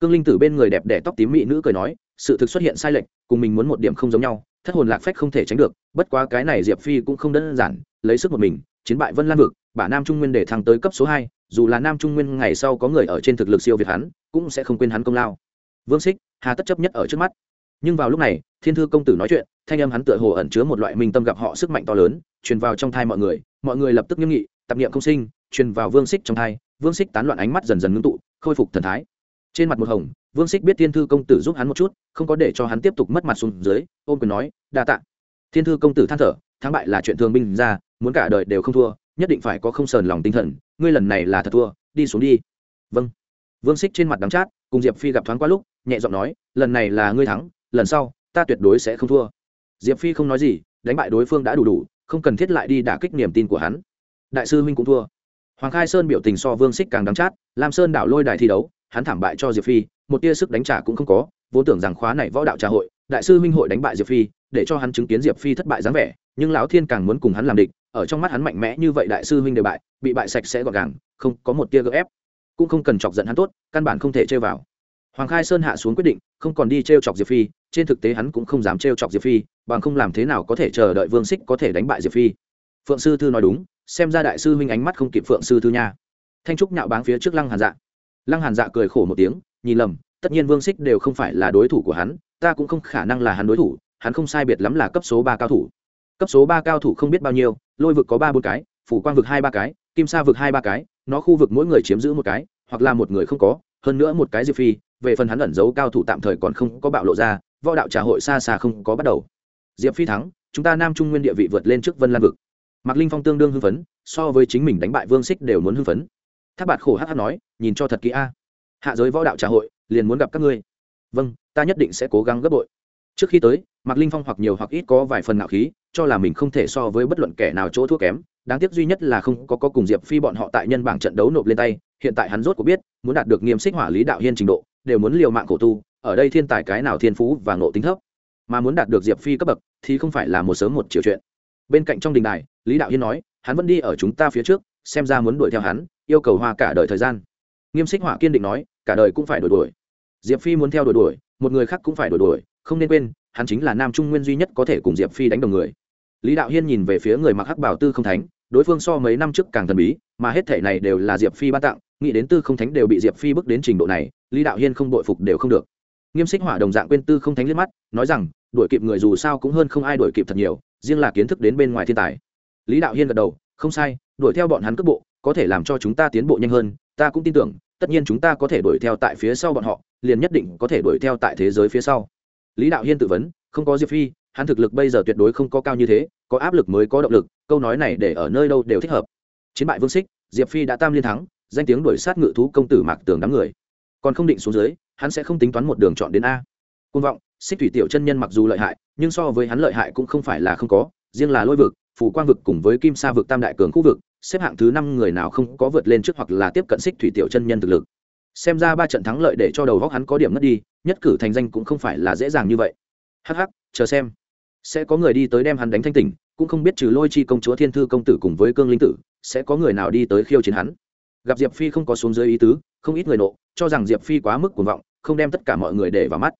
Cương linh tử bên người đẹp đẻ tóc tím mỹ nữ cười nói, sự thực xuất hiện sai lệch, cùng mình muốn một điểm không giống nhau, thất hồn lạc phách không thể tránh được, bất quá cái này diệp phi cũng không đơn giản, lấy sức một mình, chiến bại vân lan vực, bả nam trung nguyên để thăng tới cấp số hai, dù là nam trung nguyên ngày sau có người ở trên thực lực siêu việt hắn, cũng sẽ không quên hắn công lao. Vương xích hà tất chấp nhất ở trước mắt nhưng vào lúc này, thiên thư công tử nói chuyện, thanh âm hắn tựa hồ ẩn chứa một loại minh tâm gặp họ sức mạnh to lớn, truyền vào trong thai mọi người mọi người lập tức nghiêm nghị tập niệm không sinh, truyền vào vương xích trong thai, vương xích tán loạn ánh mắt dần dần ngưng tụ, khôi phục thần thái. Trên mặt một hồng, vương xích biết thiên thư công tử giúp hắn một chút, không có để cho hắn tiếp tục mất mặt xuống dưới ôm quyền nói, đa tạ. Thiên thư công tử than thở, thắng bại là chuyện thường binh ra, muốn cả đời đều không thua, nhất định phải có không sờn lòng tinh thần, ngươi lần này là thật thua, đi xuống đi. Vâng. Vương xích trên mặt đắng chát, cùng diệp phi gặp thoáng qua lúc, nhẹ giọng nói, lần này là ngươi thắng lần sau, ta tuyệt đối sẽ không thua. Diệp phi không nói gì, đánh bại đối phương đã đủ đủ, không cần thiết lại đi đả kích niềm tin của hắn. Đại sư huynh cũng thua. Hoàng khai sơn biểu tình so vương xích càng đắm chát, lam sơn đảo lôi đài thi đấu, hắn thảm bại cho diệp phi, một tia sức đánh trả cũng không có, vốn tưởng rằng khóa này võ đạo trà hội, đại sư huynh hội đánh bại diệp phi, để cho hắn chứng kiến diệp phi thất bại dáng vẻ, nhưng lão thiên càng muốn cùng hắn làm địch, ở trong mắt hắn mạnh mẽ như vậy đại sư huynh đều bại, bị bại sạch sẽ gọn gàng, không có một tia gỡ ép. Cũng không cần chọc giận hắn tốt, căn bản không thể chơi vào hoàng khai sơn hạ xuống quyết định, không còn đi trêu chọc diệp phi, trên thực tế hắn cũng không dám trêu chọc diệp phi, bằng không làm thế nào có thể chờ đợi vương xích có thể đánh bại diệp phi. Phượng sư thư nói đúng, xem ra đại sư huynh ánh mắt không kịp phượng sư thư nha. Thanh trúc nhạo báng phía trước lăng hàn dạ. Lăng hàn dạ cười khổ một tiếng, nhìn lầm, tất nhiên vương xích đều không phải là đối thủ của hắn, ta cũng không khả năng là hắn đối thủ, hắn không sai biệt lắm là cấp số ba cao thủ. Cấp số ba cao thủ không biết bao nhiêu, lôi vực có ba bốn cái, phủ quang vực hai ba cái, kim sa vực hai ba cái, nó khu vực mỗi người chiếm giữ một cái, hoặc là một người không có, hơn nữa một cái diệp phi về phần hắn ẩn giấu cao thủ tạm thời còn không có bạo lộ ra, võ đạo trà hội xa xa không có bắt đầu. Diệp phi thắng, chúng ta nam trung nguyên địa vị vượt lên trước vân lan vực. Mạc linh phong tương đương hưng phấn, so với chính mình đánh bại vương xích đều muốn hưng phấn. Tháp bạt khổ hát hát nói, nhìn cho thật kỹ a. Hạ giới võ đạo trà hội, liền muốn gặp các ngươi. Vâng ta nhất định sẽ cố gắng gấp bội. Trước khi tới, mạc linh phong hoặc nhiều hoặc ít có vài phần nạo khí, cho là mình không thể so với bất luận kẻ nào chỗ thua kém đáng tiếc duy nhất là không có, có cùng diệp phi bọn họ tại nhân bảng trận đấu nộp lên tay hiện tại hắn rốt có biết muốn đạt được nghiêm xích hỏa lý đạo hiên trình độ đều muốn liều mạng khổ tu ở đây thiên tài cái nào thiên phú và ngộ tính thấp. Mà muốn đạt được diệp phi cấp bậc thì không phải là một sớm một chiều chuyện. Bên cạnh trong đình đài lý đạo hiên nói hắn vẫn đi ở chúng ta phía trước xem ra muốn đuổi theo hắn yêu cầu hoa cả đời thời gian. Nghiêm xích hỏa kiên định nói cả đời cũng phải đuổi đuổi. Diệp phi muốn theo đuổi đuổi một người khác cũng phải đuổi đuổi không nên quên hắn chính là nam trung nguyên duy nhất có thể cùng diệp phi đánh đồng người lý đạo hiên nhìn về phía người mặc hắc bảo tư không thánh, đối phương so mấy năm trước càng thần bí, mà hết thể này đều là diệp phi ban tặng, nghĩ đến tư không thánh đều bị diệp phi bước đến trình độ này, lý đạo hiên không đội phục đều không được. Nghiêm xích hỏa đồng dạng quên tư không thánh liếc mắt, nói rằng, đuổi kịp người dù sao cũng hơn không ai đuổi kịp thật nhiều, riêng là kiến thức đến bên ngoài thiên tài. Lý đạo hiên gật đầu, không sai, đuổi theo bọn hắn cước bộ, có thể làm cho chúng ta tiến bộ nhanh hơn, ta cũng tin tưởng, tất nhiên chúng ta có thể đuổi theo tại phía sau bọn họ, liền nhất định có thể đuổi theo tại thế giới phía sau. Lý đạo hiên tự vấn, không có diệp phi hắn thực lực bây giờ tuyệt đối không có cao như thế, có áp lực mới có động lực, câu nói này để ở nơi đâu đều thích hợp. Chiến bại vương xích, diệp phi đã tam liên thắng, danh tiếng đuổi sát ngự thú công tử mạc tường đám người. Còn không định xuống dưới, hắn sẽ không tính toán một đường chọn đến a. Côn vọng, xích thủy tiểu chân nhân mặc dù lợi hại, nhưng so với hắn lợi hại cũng không phải là không có, riêng là lôi vực phủ quang vực cùng với kim sa vực tam đại cường khu vực, xếp hạng thứ năm người nào không có vượt lên trước hoặc là tiếp cận xích thủy tiểu chân nhân thực lực. Xem ra ba trận thắng lợi để cho đầu góc hắn có điểm mất đi, nhất cử thành danh cũng không phải là dễ dàng như vậy. Hắc hắc, chờ xem sẽ có người đi tới đem hắn đánh thanh tỉnh, cũng không biết trừ lôi chi công chúa thiên thư công tử cùng với cương linh tử, sẽ có người nào đi tới khiêu chiến hắn. Gặp diệp phi không có xuống dưới ý tứ, không ít người nộ, cho rằng diệp phi quá mức cuồng vọng, không đem tất cả mọi người để vào mắt.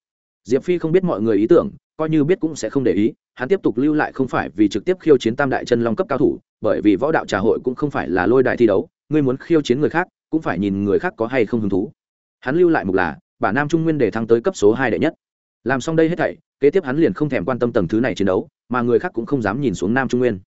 Diệp phi không biết mọi người ý tưởng, coi như biết cũng sẽ không để ý, hắn tiếp tục lưu lại không phải vì trực tiếp khiêu chiến tam đại chân long cấp cao thủ, bởi vì võ đạo trà hội cũng không phải là lôi đại thi đấu, ngươi muốn khiêu chiến người khác, cũng phải nhìn người khác có hay không hứng thú. Hắn lưu lại mục là bà nam trung nguyên để thăng tới cấp số hai đệ nhất làm xong đây hết thảy, kế tiếp hắn liền không thèm quan tâm tầng thứ này chiến đấu, mà người khác cũng không dám nhìn xuống nam trung nguyên.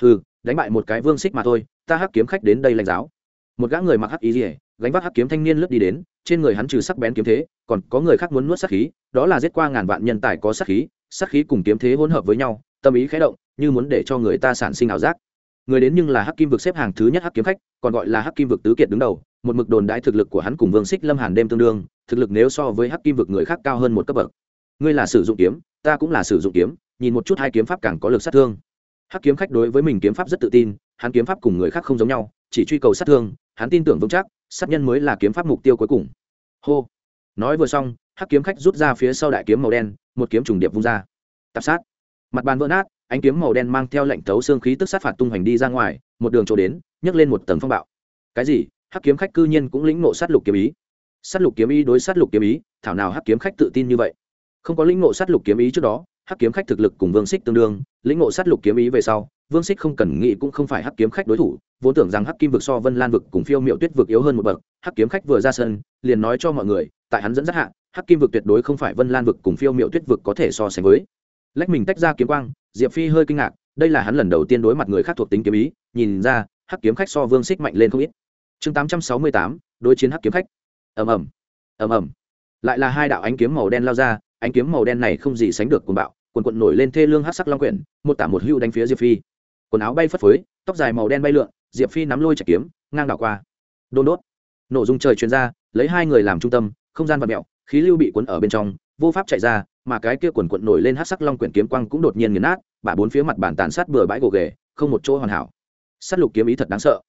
Hừ, đánh bại một cái vương xích mà thôi, ta hắc kiếm khách đến đây lãnh giáo. Một gã người mặc hắc ý rỉa gánh vác hắc kiếm thanh niên lướt đi đến, trên người hắn trừ sắc bén kiếm thế, còn có người khác muốn nuốt sắc khí, đó là giết qua ngàn vạn nhân tài có sắc khí sắc khí cùng kiếm thế hỗn hợp với nhau, tâm ý khẽ động, như muốn để cho người ta sản sinh ảo giác. Người đến nhưng là hắc kim vực xếp hàng thứ nhất hắc kiếm khách, còn gọi là hắc kim vực tứ kiệt đứng đầu, một mực đồn đại thực lực của hắn cùng vương xích lâm hàn đêm tương đương, thực lực nếu so với hắc kim vực người khác cao hơn một cấp bậc ngươi là sử dụng kiếm, ta cũng là sử dụng kiếm, nhìn một chút hai kiếm pháp càng có lực sát thương. Hắc kiếm khách đối với mình kiếm pháp rất tự tin, hắn kiếm pháp cùng người khác không giống nhau, chỉ truy cầu sát thương, hắn tin tưởng vững chắc, sát nhân mới là kiếm pháp mục tiêu cuối cùng. Hô. Nói vừa xong, hắc kiếm khách rút ra phía sau đại kiếm màu đen, một kiếm trùng điệp vung ra. Tạp sát. Mặt bàn vỡ nát, ánh kiếm màu đen mang theo lệnh tấu xương khí tức sát phạt tung hoành đi ra ngoài, một đường chỗ đến, nhấc lên một tầng phong bạo. Cái gì? Hắc kiếm khách cư nhiên cũng lĩnh ngộ sát lục kiếm ý. Sát lục kiếm ý đối sát lục kiếm ý, thảo nào hắc kiếm khách tự tin như vậy? Không có lĩnh ngộ sát lục kiếm ý trước đó, hắc kiếm khách thực lực cùng vương xích tương đương, lĩnh ngộ sát lục kiếm ý về sau, vương xích không cần nghĩ cũng không phải hắc kiếm khách đối thủ, vốn tưởng rằng hắc kim vực so vân lan vực cùng phiêu miệu tuyết vực yếu hơn một bậc, hắc kiếm khách vừa ra sân, liền nói cho mọi người, tại hắn dẫn dắt hạ, hắc kim vực tuyệt đối không phải vân lan vực cùng phiêu miệu tuyết vực có thể so sánh với. Lách mình tách ra kiếm quang, diệp phi hơi kinh ngạc, đây là hắn lần đầu tiên đối mặt người khác thuộc tính kiếm ý, nhìn ra, hắc kiếm khách so vương xích mạnh lên không ít. Chương tám trăm sáu mươi tám, đối chiến hắc kiếm khách. Ầm ầm ầm ầm. Lại là hai đạo ánh kiếm màu đen lao ra ánh kiếm màu đen này không gì sánh được cuồng bạo, quần quận nổi lên thê lương hát sắc long quyển, một tả một hưu đánh phía diệp phi. Quần áo bay phất phới, tóc dài màu đen bay lượn, diệp phi nắm lôi chạy kiếm, ngang đảo qua. Đôn đốt. Nổ dung trời truyền ra, lấy hai người làm trung tâm, không gian vật mẹo khí lưu bị cuốn ở bên trong, vô pháp chạy ra, mà cái kia quần quận nổi lên hát sắc long quyển kiếm quang cũng đột nhiên nghiền nát, bả bốn phía mặt bản tàn sát bừa bãi gồ ghề, không một chỗ hoàn hảo. Sát lục kiếm ý thật đáng sợ.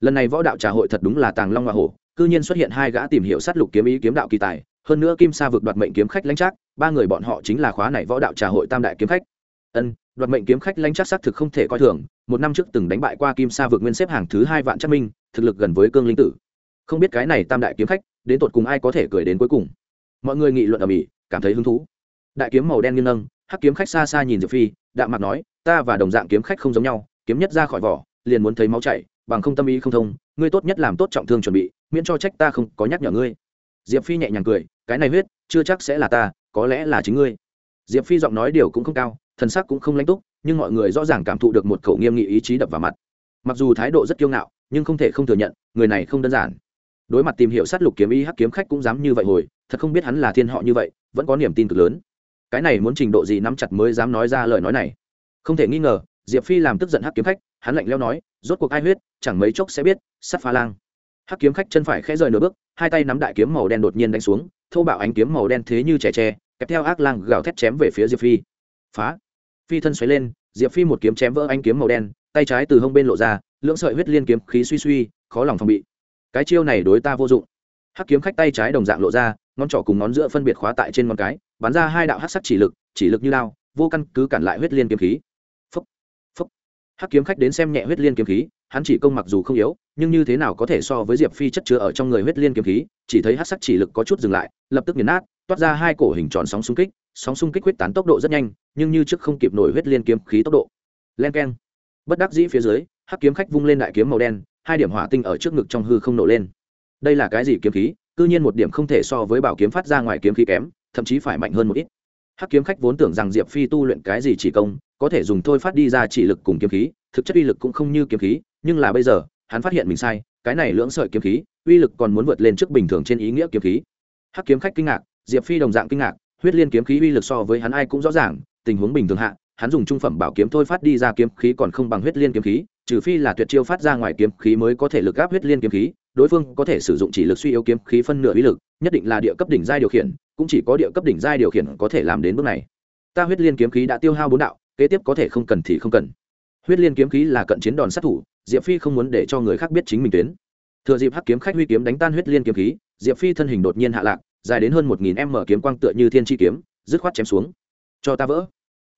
Lần này võ đạo trà hội thật đúng là tàng long hoa hổ, cư nhiên xuất hiện hai gã tìm hiểu sát lục kiếm ý kiếm đạo kỳ tài hơn nữa kim sa vực đoạt mệnh kiếm khách lãnh trác, ba người bọn họ chính là khóa này võ đạo trà hội tam đại kiếm khách. Ân, đoạt mệnh kiếm khách lãnh trác xác thực không thể coi thường, một năm trước từng đánh bại qua kim sa vực nguyên xếp hàng thứ hai vạn trắc minh, thực lực gần với cương linh tử. Không biết cái này tam đại kiếm khách, đến tột cùng ai có thể cười đến cuối cùng? Mọi người nghị luận ở mỹ, cảm thấy hứng thú. Đại kiếm màu đen nghiêng nâng, hắc kiếm khách xa xa nhìn diệp phi, đạm mặt nói, ta và đồng dạng kiếm khách không giống nhau, kiếm nhất ra khỏi vỏ, liền muốn thấy máu chảy, bằng không tâm ý không thông, ngươi tốt nhất làm tốt trọng thương chuẩn bị, miễn cho trách ta không có nhắc nhở ngươi. Diệp phi nhẹ nhàng cười cái này huyết, chưa chắc sẽ là ta, có lẽ là chính ngươi. Diệp phi giọng nói điều cũng không cao, thần sắc cũng không lãnh túc, nhưng mọi người rõ ràng cảm thụ được một khẩu nghiêm nghị ý chí đập vào mặt. Mặc dù thái độ rất kiêu ngạo, nhưng không thể không thừa nhận, người này không đơn giản. Đối mặt tìm hiểu sát lục kiếm y hắc kiếm khách cũng dám như vậy hồi, thật không biết hắn là thiên họ như vậy, vẫn có niềm tin cực lớn. Cái này muốn trình độ gì nắm chặt mới dám nói ra lời nói này. Không thể nghi ngờ, diệp phi làm tức giận hắc kiếm khách, hắn lạnh leo nói, rốt cuộc ai huyết, chẳng mấy chốc sẽ biết, sắt phá lang. Hắc kiếm khách chân phải khẽ rời nửa bước, hai tay nắm đại kiếm màu đen đột nhiên đánh xuống thô bạo ánh kiếm màu đen thế như trẻ tre, kẹp theo ác lang gào thét chém về phía diệp phi. Phá. Phi thân xoáy lên, diệp phi một kiếm chém vỡ ánh kiếm màu đen, tay trái từ hông bên lộ ra, lưỡng sợi huyết liên kiếm khí suy suy, khó lòng phòng bị. Cái chiêu này đối ta vô dụng. Hắc kiếm khách tay trái đồng dạng lộ ra, ngón trỏ cùng ngón giữa phân biệt khóa tại trên ngón cái, bắn ra hai đạo hắc sắc chỉ lực chỉ lực như lao vô căn cứ cản lại huyết liên kiếm khí. Phúc phúc hắc kiếm khách đến xem nhẹ huyết liên kiếm khí hắn chỉ công mặc dù không yếu, nhưng như thế nào có thể so với diệp phi chất chứa ở trong người huyết liên kiếm khí, chỉ thấy hắc sắc chỉ lực có chút dừng lại, lập tức nghiền nát, toát ra hai cổ hình tròn sóng xung kích, sóng xung kích huyết tán tốc độ rất nhanh, nhưng như trước không kịp nổi huyết liên kiếm khí tốc độ. Len keng. Bất đắc dĩ phía dưới, hắc kiếm khách vung lên đại kiếm màu đen, hai điểm hỏa tinh ở trước ngực trong hư không nổ lên. Đây là cái gì kiếm khí? Cư nhiên một điểm không thể so với bảo kiếm phát ra ngoài kiếm khí kém, thậm chí phải mạnh hơn một ít. Hắc kiếm khách vốn tưởng rằng diệp phi tu luyện cái gì chỉ công, có thể dùng thôi phát đi ra chỉ lực cùng kiếm khí, thực chất uy lực cũng không như kiếm khí nhưng là bây giờ, hắn phát hiện mình sai, cái này lưỡng sợi kiếm khí, uy lực còn muốn vượt lên trước bình thường trên ý nghĩa kiếm khí. Hắc kiếm khách kinh ngạc, diệp phi đồng dạng kinh ngạc, huyết liên kiếm khí uy lực so với hắn ai cũng rõ ràng, tình huống bình thường hạ, hắn dùng trung phẩm bảo kiếm thôi phát đi ra kiếm khí còn không bằng huyết liên kiếm khí, trừ phi là tuyệt chiêu phát ra ngoài kiếm khí mới có thể lực áp huyết liên kiếm khí, đối phương có thể sử dụng chỉ lực suy yếu kiếm khí phân nửa uy lực, nhất định là địa cấp đỉnh giai điều khiển, cũng chỉ có địa cấp đỉnh giai điều khiển có thể làm đến bước này. Ta huyết liên kiếm khí đã tiêu hao bốn đạo, kế tiếp có thể không cần thì không cần. Huyết liên kiếm khí là cận chiến đòn sát thủ diệp phi không muốn để cho người khác biết chính mình tuyến. Thừa dịp hắc kiếm khách huy kiếm đánh tan huyết liên kiếm khí, diệp phi thân hình đột nhiên hạ lạc, dài đến hơn một nghìn m kiếm quang tựa như thiên chi kiếm, dứt khoát chém xuống. Cho ta vỡ.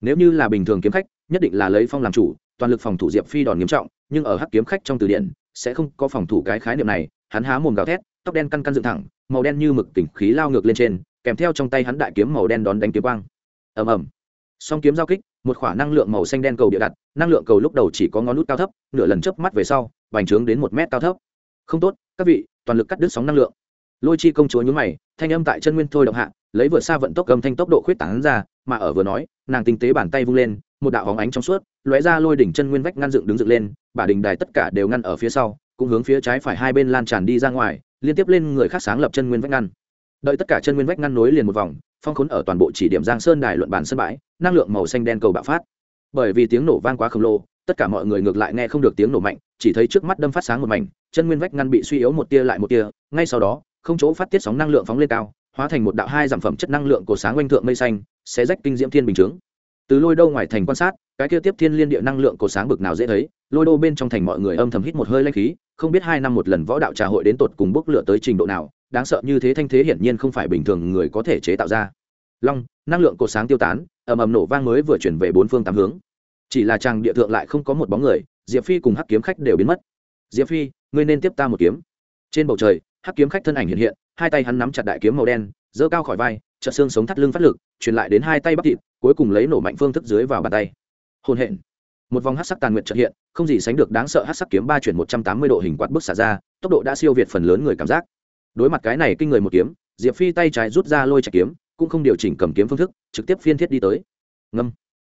Nếu như là bình thường kiếm khách, nhất định là lấy phong làm chủ, toàn lực phòng thủ diệp phi đòn nghiêm trọng, nhưng ở hắc kiếm khách trong từ điển, sẽ không có phòng thủ cái khái niệm này, hắn há mồm gào thét, tóc đen căn căn dựng thẳng, màu đen như mực tỉnh khí lao ngược lên trên, kèm theo trong tay hắn đại kiếm màu đen đón đánh kiếm quang. Ầm ầm. Song kiếm giao kích một khoả năng lượng màu xanh đen cầu địa đặt, năng lượng cầu lúc đầu chỉ có ngón nút cao thấp, nửa lần chớp mắt về sau bành trướng đến một mét cao thấp. Không tốt, các vị, toàn lực cắt đứt sóng năng lượng. Lôi chi công chúa nhún mày, thanh âm tại chân nguyên thôi động hạ, lấy vượt xa vận tốc cầm thanh tốc độ khuyết tảng ra, mà ở vừa nói, nàng tinh tế bàn tay vung lên, một đạo hóng ánh trong suốt, lóe ra lôi đỉnh chân nguyên vách ngăn dựng đứng dựng lên, bả đình đài tất cả đều ngăn ở phía sau, cũng hướng phía trái phải hai bên lan tràn đi ra ngoài, liên tiếp lên người khác sáng lập chân nguyên vách ngăn đợi tất cả chân nguyên vách ngăn nối liền một vòng, phong khốn ở toàn bộ chỉ điểm giang sơn đài luận bàn sân bãi, năng lượng màu xanh đen cầu bạo phát. Bởi vì tiếng nổ vang quá khổng lồ, tất cả mọi người ngược lại nghe không được tiếng nổ mạnh, chỉ thấy trước mắt đâm phát sáng một mảnh, chân nguyên vách ngăn bị suy yếu một tia lại một tia, ngay sau đó, không chỗ phát tiết sóng năng lượng phóng lên cao, hóa thành một đạo hai giảm phẩm chất năng lượng của sáng oanh thượng mây xanh sẽ rách kinh diễm thiên bình chướng. Từ lôi đâu ngoài thành quan sát cái kia tiếp thiên liên địa năng lượng của sáng bực nào dễ thấy, lôi đô bên trong thành mọi người âm thầm hít một hơi lanh khí, không biết hai năm một lần võ đạo trà hội đến tột cùng bốc lửa tới trình độ nào, đáng sợ như thế thanh thế hiển nhiên không phải bình thường người có thể chế tạo ra. Long, năng lượng cổ sáng tiêu tán, ầm ầm nổ vang mới vừa chuyển về bốn phương tám hướng. Chỉ là chàng địa thượng lại không có một bóng người, diệp phi cùng hắc kiếm khách đều biến mất. Diệp phi, ngươi nên tiếp ta một kiếm. Trên bầu trời, hắc kiếm khách thân ảnh hiện hiện, hai tay hắn nắm chặt đại kiếm màu đen, giơ cao khỏi vai, chợt xương sống thắt lưng phát lực, truyền lại đến hai tay bắp thịt, cuối cùng lấy nổ mạnh phương thức dưới vào bàn tay hôn hẹn một vòng hát sắc tàn nguyện trợ hiện, không gì sánh được đáng sợ hát sắc kiếm ba chuyển một trăm tám mươi độ hình quạt bức xả ra, tốc độ đã siêu việt phần lớn người cảm giác. Đối mặt cái này kinh người một kiếm, diệp phi tay trái rút ra lôi chạy kiếm, cũng không điều chỉnh cầm kiếm phương thức, trực tiếp phiên thiết đi tới. Ngâm.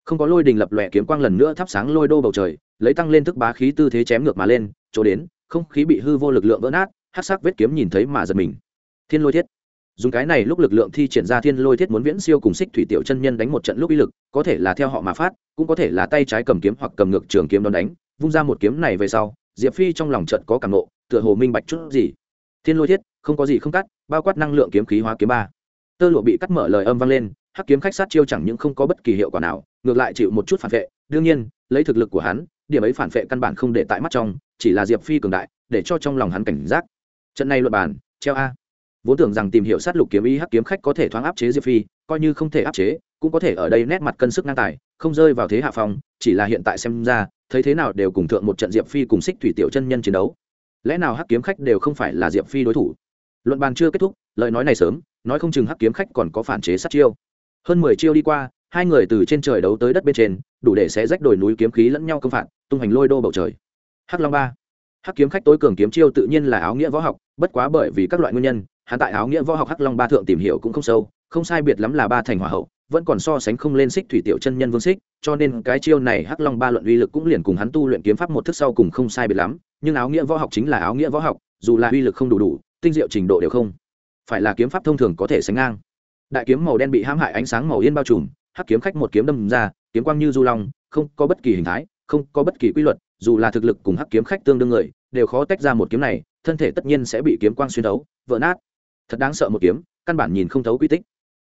Không có lôi đình lập lòe kiếm quang lần nữa thắp sáng lôi đô bầu trời, lấy tăng lên thức bá khí tư thế chém ngược mà lên, chỗ đến, không khí bị hư vô lực lượng vỡ nát hát sắc vết kiếm nhìn thấy mà giật mình. Thiên lôi thiết dùng cái này lúc lực lượng thi triển ra thiên lôi thiết muốn viễn siêu cùng xích thủy tiểu chân nhân đánh một trận lúc uy lực, có thể là theo họ mà phát, cũng có thể là tay trái cầm kiếm hoặc cầm ngược trường kiếm đón đánh, vung ra một kiếm này về sau, diệp phi trong lòng trận có cảm nộ tựa hồ minh bạch chút gì. Thiên lôi thiết, không có gì không cắt, bao quát năng lượng kiếm khí hóa kiếm ba. Tơ lụa bị cắt mở lời âm vang lên, hắc kiếm khách sát chiêu chẳng những không có bất kỳ hiệu quả nào, ngược lại chịu một chút phản vệ, đương nhiên, lấy thực lực của hắn, điểm ấy phản vệ căn bản không để tại mắt trong, chỉ là diệp phi cường đại, để cho trong lòng hắn cảnh giác. Trận này luật bản treo a vốn tưởng rằng tìm hiểu sát lục kiếm ý hắc kiếm khách có thể thoáng áp chế diệp phi, coi như không thể áp chế, cũng có thể ở đây nét mặt cân sức ngang tài, không rơi vào thế hạ phong, chỉ là hiện tại xem ra, thấy thế nào đều cùng thượng một trận diệp phi cùng xích thủy tiểu chân nhân chiến đấu. Lẽ nào hắc kiếm khách đều không phải là diệp phi đối thủ? Luận bàn chưa kết thúc, lời nói này sớm, nói không chừng hắc kiếm khách còn có phản chế sát chiêu. Hơn mười chiêu đi qua, hai người từ trên trời đấu tới đất bên trên, đủ để sẽ rách đồi núi kiếm khí lẫn nhau công phạt, tung hành lôi đô bầu trời. Hắc long ba. Hắc kiếm khách tối cường kiếm chiêu tự nhiên là áo nghĩa võ học, bất quá bởi vì các loại nguyên nhân hắn tại áo nghĩa võ học hắc long ba thượng tìm hiểu cũng không sâu không sai biệt lắm là ba thành hỏa hậu vẫn còn so sánh không lên xích thủy tiểu chân nhân vương xích cho nên cái chiêu này hắc long ba luận uy lực cũng liền cùng hắn tu luyện kiếm pháp một thức sau cùng không sai biệt lắm nhưng áo nghĩa võ học chính là áo nghĩa võ học dù là uy lực không đủ đủ tinh diệu trình độ đều không phải là kiếm pháp thông thường có thể sánh ngang. Đại kiếm màu đen bị hãm hại ánh sáng màu yên bao trùm hắc kiếm khách một kiếm đâm ra kiếm quang như du long không có bất kỳ hình thái không có bất kỳ quy luật dù là thực lực cùng hắc kiếm khách tương đương người đều khó tách ra một kiếm này thân thể tất nhiên sẽ bị kiếm quang xuyên đấu, vỡ nát thật đáng sợ một kiếm, căn bản nhìn không thấu quy tích.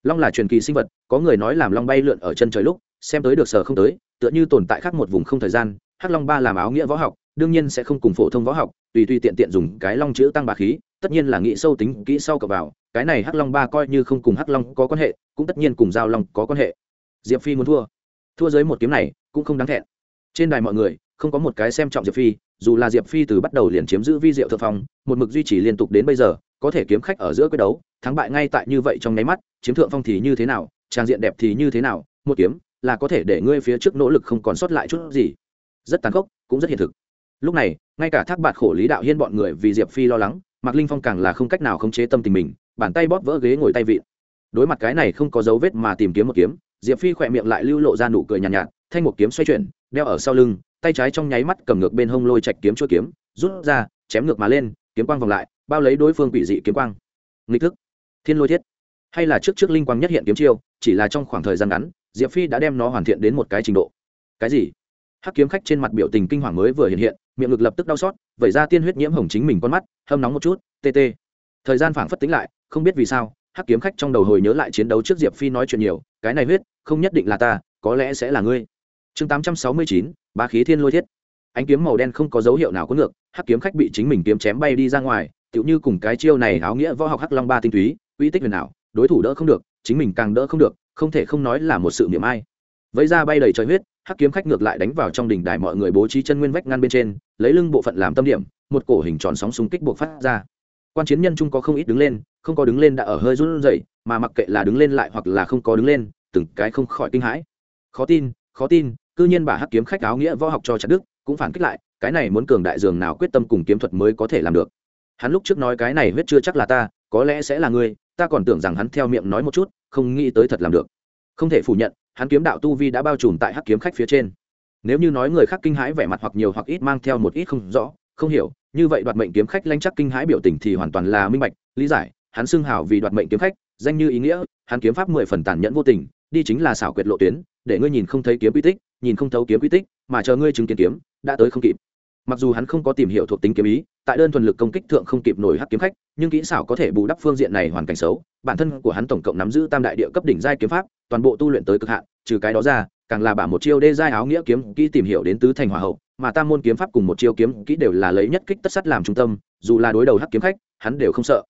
Long là truyền kỳ sinh vật, có người nói làm long bay lượn ở chân trời lúc, xem tới được sở không tới, tựa như tồn tại khác một vùng không thời gian, hắc long ba làm áo nghĩa võ học, đương nhiên sẽ không cùng phổ thông võ học, tùy tùy tiện tiện dùng cái long chữ tăng bà khí, tất nhiên là nghĩ sâu tính kỹ sau cập vào, cái này hắc long ba coi như không cùng hắc long có quan hệ, cũng tất nhiên cùng giao long có quan hệ. Diệp phi muốn thua. Thua dưới một kiếm này, cũng không đáng thẹn. Trên đài mọi người không có một cái xem trọng diệp phi dù là diệp phi từ bắt đầu liền chiếm giữ vi diệu thượng phong một mực duy trì liên tục đến bây giờ có thể kiếm khách ở giữa quyết đấu thắng bại ngay tại như vậy trong nháy mắt chiếm thượng phong thì như thế nào trang diện đẹp thì như thế nào một kiếm là có thể để ngươi phía trước nỗ lực không còn sót lại chút gì. Rất tàn khốc cũng rất hiện thực. Lúc này ngay cả thác bạt khổ lý đạo hiên bọn người vì diệp phi lo lắng mạc linh phong càng là không cách nào khống chế tâm tình mình bàn tay bóp vỡ ghế ngồi tay vịn. Đối mặt cái này không có dấu vết mà tìm kiếm một kiếm diệp phi khỏe miệng lại lưu lộ ra nụ cười nhàn nhạt, nhạt thanh một kiếm xoay chuyển đeo ở sau lưng tay trái trong nháy mắt cầm ngược bên hông lôi chạch kiếm chuôi kiếm, rút ra, chém ngược mà lên, kiếm quang vòng lại, bao lấy đối phương quỷ dị kiếm quang. Nghịch thức. Thiên lôi thiết. Hay là trước trước linh quang nhất hiện kiếm chiêu, chỉ là trong khoảng thời gian ngắn, diệp phi đã đem nó hoàn thiện đến một cái trình độ. Cái gì? Hắc kiếm khách trên mặt biểu tình kinh hoàng mới vừa hiện hiện, miệng ngực lập tức đau xót, vẩy ra tiên huyết nhiễm hồng chính mình con mắt, hâm nóng một chút, tê tê. Thời gian phảng phất tính lại, không biết vì sao, hắc kiếm khách trong đầu hồi nhớ lại chiến đấu trước diệp phi nói chuyện nhiều, cái này huyết, không nhất định là ta, có lẽ sẽ là ngươi chương tám trăm sáu mươi chín, ba khí thiên lôi thiết. Ánh kiếm màu đen không có dấu hiệu nào có ngược, hắc kiếm khách bị chính mình kiếm chém bay đi ra ngoài, tựu như cùng cái chiêu này áo nghĩa võ học hắc long ba tinh túy, uy tích huyền nào đối thủ đỡ không được, chính mình càng đỡ không được, không thể không nói là một sự miệng ai. Vẫy ra bay đầy trời huyết, hắc kiếm khách ngược lại đánh vào trong đỉnh đài mọi người bố trí chân nguyên vách ngăn bên trên, lấy lưng bộ phận làm tâm điểm, một cổ hình tròn sóng xung kích buộc phát ra. Quan chiến nhân trung có không ít đứng lên, không có đứng lên đã ở hơi run rẩy, mà mặc kệ là đứng lên lại hoặc là không có đứng lên, từng cái không khỏi kinh hãi. Khó tin khó tin cư nhiên bà hắc kiếm khách áo nghĩa võ học cho chặt đức, cũng phản kích lại, cái này muốn cường đại dường nào quyết tâm cùng kiếm thuật mới có thể làm được. Hắn lúc trước nói cái này huyết chưa chắc là ta, có lẽ sẽ là ngươi, ta còn tưởng rằng hắn theo miệng nói một chút, không nghĩ tới thật làm được. Không thể phủ nhận, hắn kiếm đạo tu vi đã bao trùm tại hắc kiếm khách phía trên. Nếu như nói người khác kinh hãi vẻ mặt hoặc nhiều hoặc ít mang theo một ít không rõ, không hiểu, như vậy đoạt mệnh kiếm khách lanh chắc kinh hãi biểu tình thì hoàn toàn là minh bạch, lý giải, hắn xưng hào vì đoạt mệnh kiếm khách, danh như ý nghĩa, hắn kiếm pháp mười phần tàn nhẫn vô tình, đi chính là xảo quyệt lộ tuyến, để ngươi nhìn không thấy kiếm uy tích nhìn không thấu kiếm quy tích, mà chờ ngươi chứng kiến kiếm, đã tới không kịp. Mặc dù hắn không có tìm hiểu thuộc tính kiếm ý, tại đơn thuần lực công kích thượng không kịp nổi hắc kiếm khách, nhưng kỹ xảo có thể bù đắp phương diện này hoàn cảnh xấu. Bản thân của hắn tổng cộng nắm giữ tam đại địa cấp đỉnh giai kiếm pháp, toàn bộ tu luyện tới cực hạn, trừ cái đó ra, càng là bả một chiêu đê giai áo nghĩa kiếm kỹ tìm hiểu đến tứ thành hòa hậu, mà tam môn kiếm pháp cùng một chiêu kiếm kỹ đều là lấy nhất kích tất sắt làm trung tâm, dù là đối đầu hắc kiếm khách, hắn đều không sợ.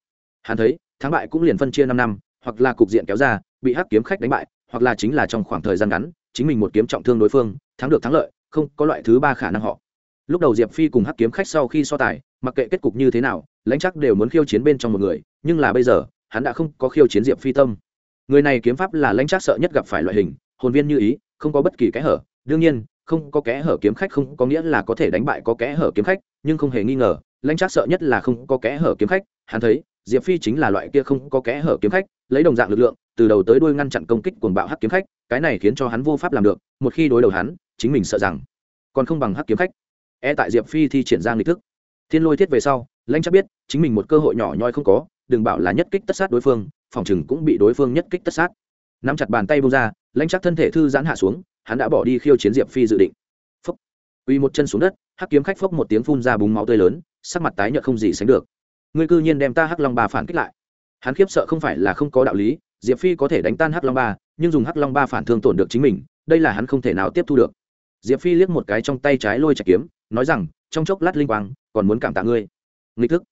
Hắn thấy, thắng bại cũng liền phân chia năm năm, hoặc là cục diện kéo ra, bị hắc kiếm khách đánh bại, hoặc là chính là trong khoảng thời gian ngắn chính mình một kiếm trọng thương đối phương, thắng được thắng lợi, không có loại thứ ba khả năng họ. Lúc đầu diệp phi cùng hắc kiếm khách sau khi so tài, mặc kệ kết cục như thế nào, lãnh chắc đều muốn khiêu chiến bên trong một người, nhưng là bây giờ, hắn đã không có khiêu chiến diệp phi tâm. Người này kiếm pháp là lãnh chắc sợ nhất gặp phải loại hình, hồn viên như ý, không có bất kỳ kẽ hở. Đương nhiên, không có kẽ hở kiếm khách không có nghĩa là có thể đánh bại có kẽ hở kiếm khách, nhưng không hề nghi ngờ, lãnh chắc sợ nhất là không có kẽ hở kiếm khách. Hắn thấy, diệp phi chính là loại kia không có kẽ hở kiếm khách, lấy đồng dạng lực lượng từ đầu tới đuôi ngăn chặn công kích cuồng bạo hắc kiếm khách, cái này khiến cho hắn vô pháp làm được, một khi đối đầu hắn, chính mình sợ rằng còn không bằng hắc kiếm khách. E tại diệp phi thi triển ra nghi thức. Thiên lôi thiết về sau, lãnh chắc biết, chính mình một cơ hội nhỏ nhoi không có, đừng bảo là nhất kích tất sát đối phương, phòng chừng cũng bị đối phương nhất kích tất sát. Nắm chặt bàn tay bông ra, lãnh chắc thân thể thư giãn hạ xuống, hắn đã bỏ đi khiêu chiến diệp phi dự định. Phốc uy một chân xuống đất, hắc kiếm khách phốc một tiếng phun ra búng máu tươi lớn, sắc mặt tái nhợt không gì sánh được. Ngươi cư nhiên đem ta hắc long bà phản kích lại. Hắn khiếp sợ không phải là không có đạo lý diệp phi có thể đánh tan hắc long ba, nhưng dùng hắc long ba phản thương tổn được chính mình, đây là hắn không thể nào tiếp thu được. Diệp phi liếc một cái trong tay trái lôi chạy kiếm, nói rằng, trong chốc lát linh quang, còn muốn cảm tạ ngươi. Nghịch thức.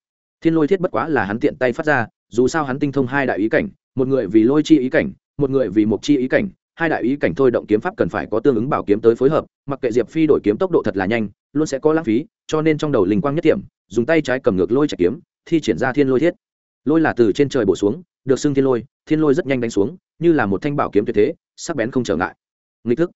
Thiên lôi thiết bất quá là hắn tiện tay phát ra, dù sao hắn tinh thông hai đại ý cảnh, một người vì lôi chi ý cảnh, một người vì mục chi ý cảnh, hai đại ý cảnh thôi động kiếm pháp cần phải có tương ứng bảo kiếm tới phối hợp, mặc kệ diệp phi đổi kiếm tốc độ thật là nhanh, luôn sẽ có lãng phí, cho nên trong đầu linh quang nhất điểm dùng tay trái cầm ngược lôi chạy kiếm, thi triển ra thiên lôi thiết. Lôi là từ trên trời bổ xuống, được xưng thiên lôi thiên lôi rất nhanh đánh xuống, như là một thanh bảo kiếm tuyệt thế, sắc bén không trở ngại. Nghịch thức.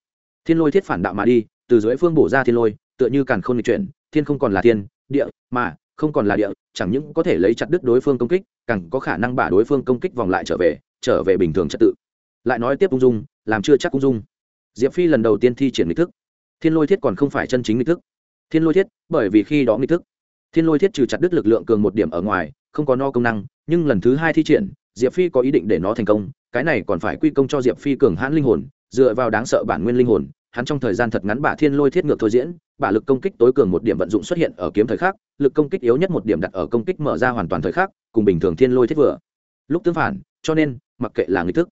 Thiên lôi thiết phản đạo mà đi, từ dưới phương bổ ra thiên lôi, tựa như càn không nghịch chuyển, thiên không còn là thiên, địa, mà, không còn là địa, chẳng những có thể lấy chặt đứt đối phương công kích, càng có khả năng bả đối phương công kích vòng lại trở về trở về bình thường trật tự. Lại nói tiếp ung dung, làm chưa chắc ung dung. Diệp phi lần đầu tiên thi triển nghịch thức. Thiên lôi thiết còn không phải chân chính nghịch thức. Thiên lôi thiết, bởi vì khi đó nghịch thức. Thiên lôi thiết trừ chặt đứt lực lượng cường một điểm ở ngoài, không có no công năng, nhưng lần thứ hai thi triển diệp phi có ý định để nó thành công, cái này còn phải quy công cho diệp phi cường hãn linh hồn, dựa vào đáng sợ bản nguyên linh hồn, hắn trong thời gian thật ngắn bả thiên lôi thiết ngược thôi diễn, bả lực công kích tối cường một điểm vận dụng xuất hiện ở kiếm thời khắc, lực công kích yếu nhất một điểm đặt ở công kích mở ra hoàn toàn thời khắc, cùng bình thường thiên lôi thiết vừa. Lúc tương phản, cho nên, mặc kệ là nghi thức,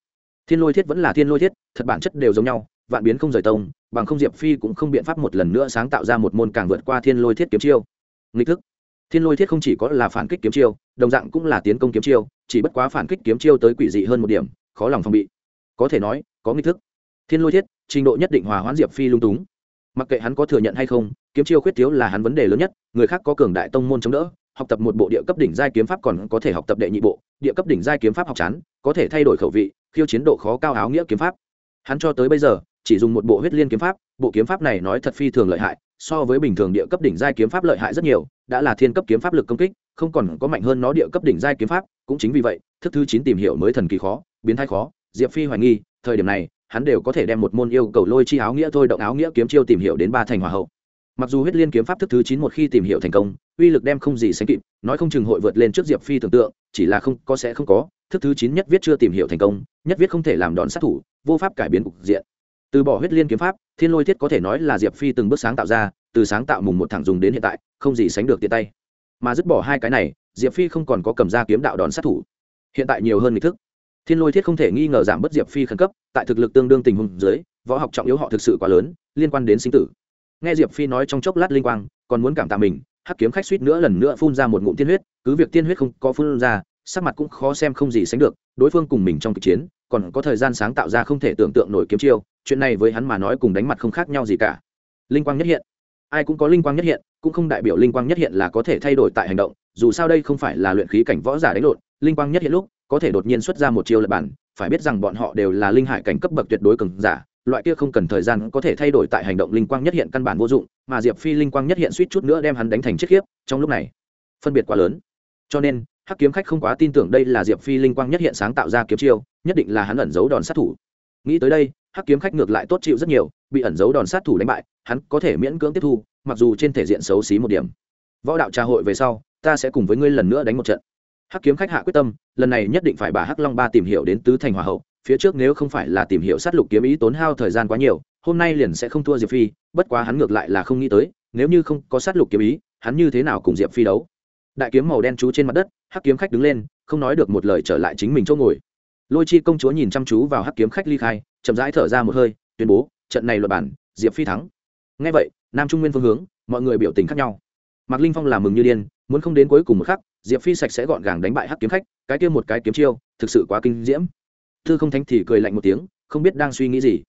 thiên lôi thiết vẫn là thiên lôi thiết, thật bản chất đều giống nhau, vạn biến không rời tông, bằng không diệp phi cũng không biện pháp một lần nữa sáng tạo ra một môn càng vượt qua thiên lôi thiết kiếm chiêu. Nghi thức, thiên lôi thiết không chỉ có là phản kích kiếm chiêu, đồng dạng cũng là tiến công kiếm chiêu chỉ bất quá phản kích kiếm chiêu tới quỷ dị hơn một điểm, khó lòng phòng bị. Có thể nói, có nghi thức. Thiên lôi thiết, trình độ nhất định hòa hoãn diệp phi lung túng. Mặc kệ hắn có thừa nhận hay không, kiếm chiêu khuyết thiếu là hắn vấn đề lớn nhất, người khác có cường đại tông môn chống đỡ, học tập một bộ địa cấp đỉnh giai kiếm pháp còn có thể học tập đệ nhị bộ, địa cấp đỉnh giai kiếm pháp học chán, có thể thay đổi khẩu vị, khiêu chiến độ khó cao áo nghĩa kiếm pháp. Hắn cho tới bây giờ, chỉ dùng một bộ huyết liên kiếm pháp, bộ kiếm pháp này nói thật phi thường lợi hại, so với bình thường địa cấp đỉnh giai kiếm pháp lợi hại rất nhiều, đã là thiên cấp kiếm pháp lực công kích không còn có mạnh hơn nó địa cấp đỉnh giai kiếm pháp, cũng chính vì vậy, thức thứ chín tìm hiểu mới thần kỳ khó, biến thái khó. Diệp phi hoài nghi, thời điểm này, hắn đều có thể đem một môn yêu cầu lôi chi áo nghĩa thôi, động áo nghĩa kiếm chiêu tìm hiểu đến ba thành hòa hậu. Mặc dù huyết liên kiếm pháp thức thứ chín một khi tìm hiểu thành công, uy lực đem không gì sánh kịp, nói không chừng hội vượt lên trước diệp phi tưởng tượng, chỉ là không, có sẽ không có, thức thứ chín nhất viết chưa tìm hiểu thành công, nhất viết không thể làm đòn sát thủ, vô pháp cải biến cục diện. Từ bỏ huyết liên kiếm pháp, thiên lôi thiết có thể nói là diệp phi từng bước sáng tạo ra, từ sáng tạo mùng một thẳng dùng đến hiện tại, không gì sánh được tiện tay mà dứt bỏ hai cái này, diệp phi không còn có cầm ra kiếm đạo đòn sát thủ. Hiện tại nhiều hơn nghị thức. Thiên lôi thiết không thể nghi ngờ giảm bớt diệp phi khẩn cấp, tại thực lực tương đương tình huống dưới, võ học trọng yếu họ thực sự quá lớn, liên quan đến sinh tử. Nghe diệp phi nói trong chốc lát linh quang, còn muốn cảm tạ mình, hắc kiếm khách suýt nữa lần nữa phun ra một ngụm tiên huyết, cứ việc tiên huyết không có phun ra, sắc mặt cũng khó xem không gì sánh được, đối phương cùng mình trong cuộc chiến, còn có thời gian sáng tạo ra không thể tưởng tượng nổi kiếm chiêu, chuyện này với hắn mà nói cùng đánh mặt không khác nhau gì cả. Linh quang nhất hiện. Ai cũng có linh quang nhất hiện cũng không đại biểu linh quang nhất hiện là có thể thay đổi tại hành động, dù sao đây không phải là luyện khí cảnh võ giả đánh lộn, linh quang nhất hiện lúc, có thể đột nhiên xuất ra một chiêu lập bản, phải biết rằng bọn họ đều là linh hải cảnh cấp bậc tuyệt đối cường giả, loại kia không cần thời gian có thể thay đổi tại hành động linh quang nhất hiện căn bản vô dụng, mà diệp phi linh quang nhất hiện suýt chút nữa đem hắn đánh thành chiếc khiếp trong lúc này, phân biệt quá lớn. Cho nên, hắc kiếm khách không quá tin tưởng đây là diệp phi linh quang nhất hiện sáng tạo ra kiếm chiêu, nhất định là hắn ẩn giấu đòn sát thủ. Nghĩ tới đây, hắc kiếm khách ngược lại tốt chịu rất nhiều, bị ẩn giấu đòn sát thủ đánh bại, hắn có thể miễn cưỡng tiếp thu mặc dù trên thể diện xấu xí một điểm. Võ đạo trà hội về sau, ta sẽ cùng với ngươi lần nữa đánh một trận. Hắc kiếm khách hạ quyết tâm, lần này nhất định phải bà hắc long ba tìm hiểu đến tứ thành hòa hậu. Phía trước nếu không phải là tìm hiểu sát lục kiếm ý tốn hao thời gian quá nhiều, hôm nay liền sẽ không thua diệp phi, bất quá hắn ngược lại là không nghĩ tới, nếu như không có sát lục kiếm ý, hắn như thế nào cùng diệp phi đấu? Đại kiếm màu đen chú trên mặt đất, hắc kiếm khách đứng lên, không nói được một lời trở lại chính mình chỗ ngồi. Lôi chi công chúa nhìn chăm chú vào hắc kiếm khách ly khai, chậm rãi thở ra một hơi, tuyên bố, trận này luật bản diệp phi thắng. Ngay vậy nam trung nguyên phương hướng, mọi người biểu tình khác nhau. Mạc linh phong làm mừng như điên, muốn không đến cuối cùng một khắc, diệp phi sạch sẽ gọn gàng đánh bại hắc kiếm khách, cái kia một cái kiếm chiêu, thực sự quá kinh diễm. Thư không thánh thì cười lạnh một tiếng, không biết đang suy nghĩ gì.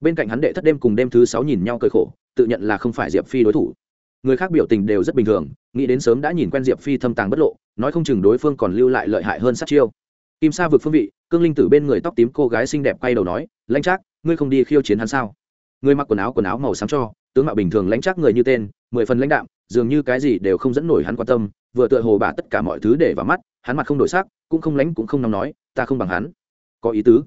Bên cạnh hắn đệ thất đêm cùng đêm thứ sáu nhìn nhau cười khổ, tự nhận là không phải diệp phi đối thủ. Người khác biểu tình đều rất bình thường, nghĩ đến sớm đã nhìn quen diệp phi thâm tàng bất lộ, nói không chừng đối phương còn lưu lại lợi hại hơn sát chiêu. Kim sa vực phương vị, cương linh tử bên người tóc tím cô gái xinh đẹp quay đầu nói, lãnh trác, ngươi không đi khiêu chiến hắn sao? Ngươi mặc quần áo quần áo màu xám cho tướng mạo bình thường lãnh chắc người như tên, mười phần lãnh đạm, dường như cái gì đều không dẫn nổi hắn quan tâm, vừa tựa hồ bả tất cả mọi thứ để vào mắt, hắn mặt không đổi sắc, cũng không lãnh cũng không nóng nói, ta không bằng hắn. Có ý tứ.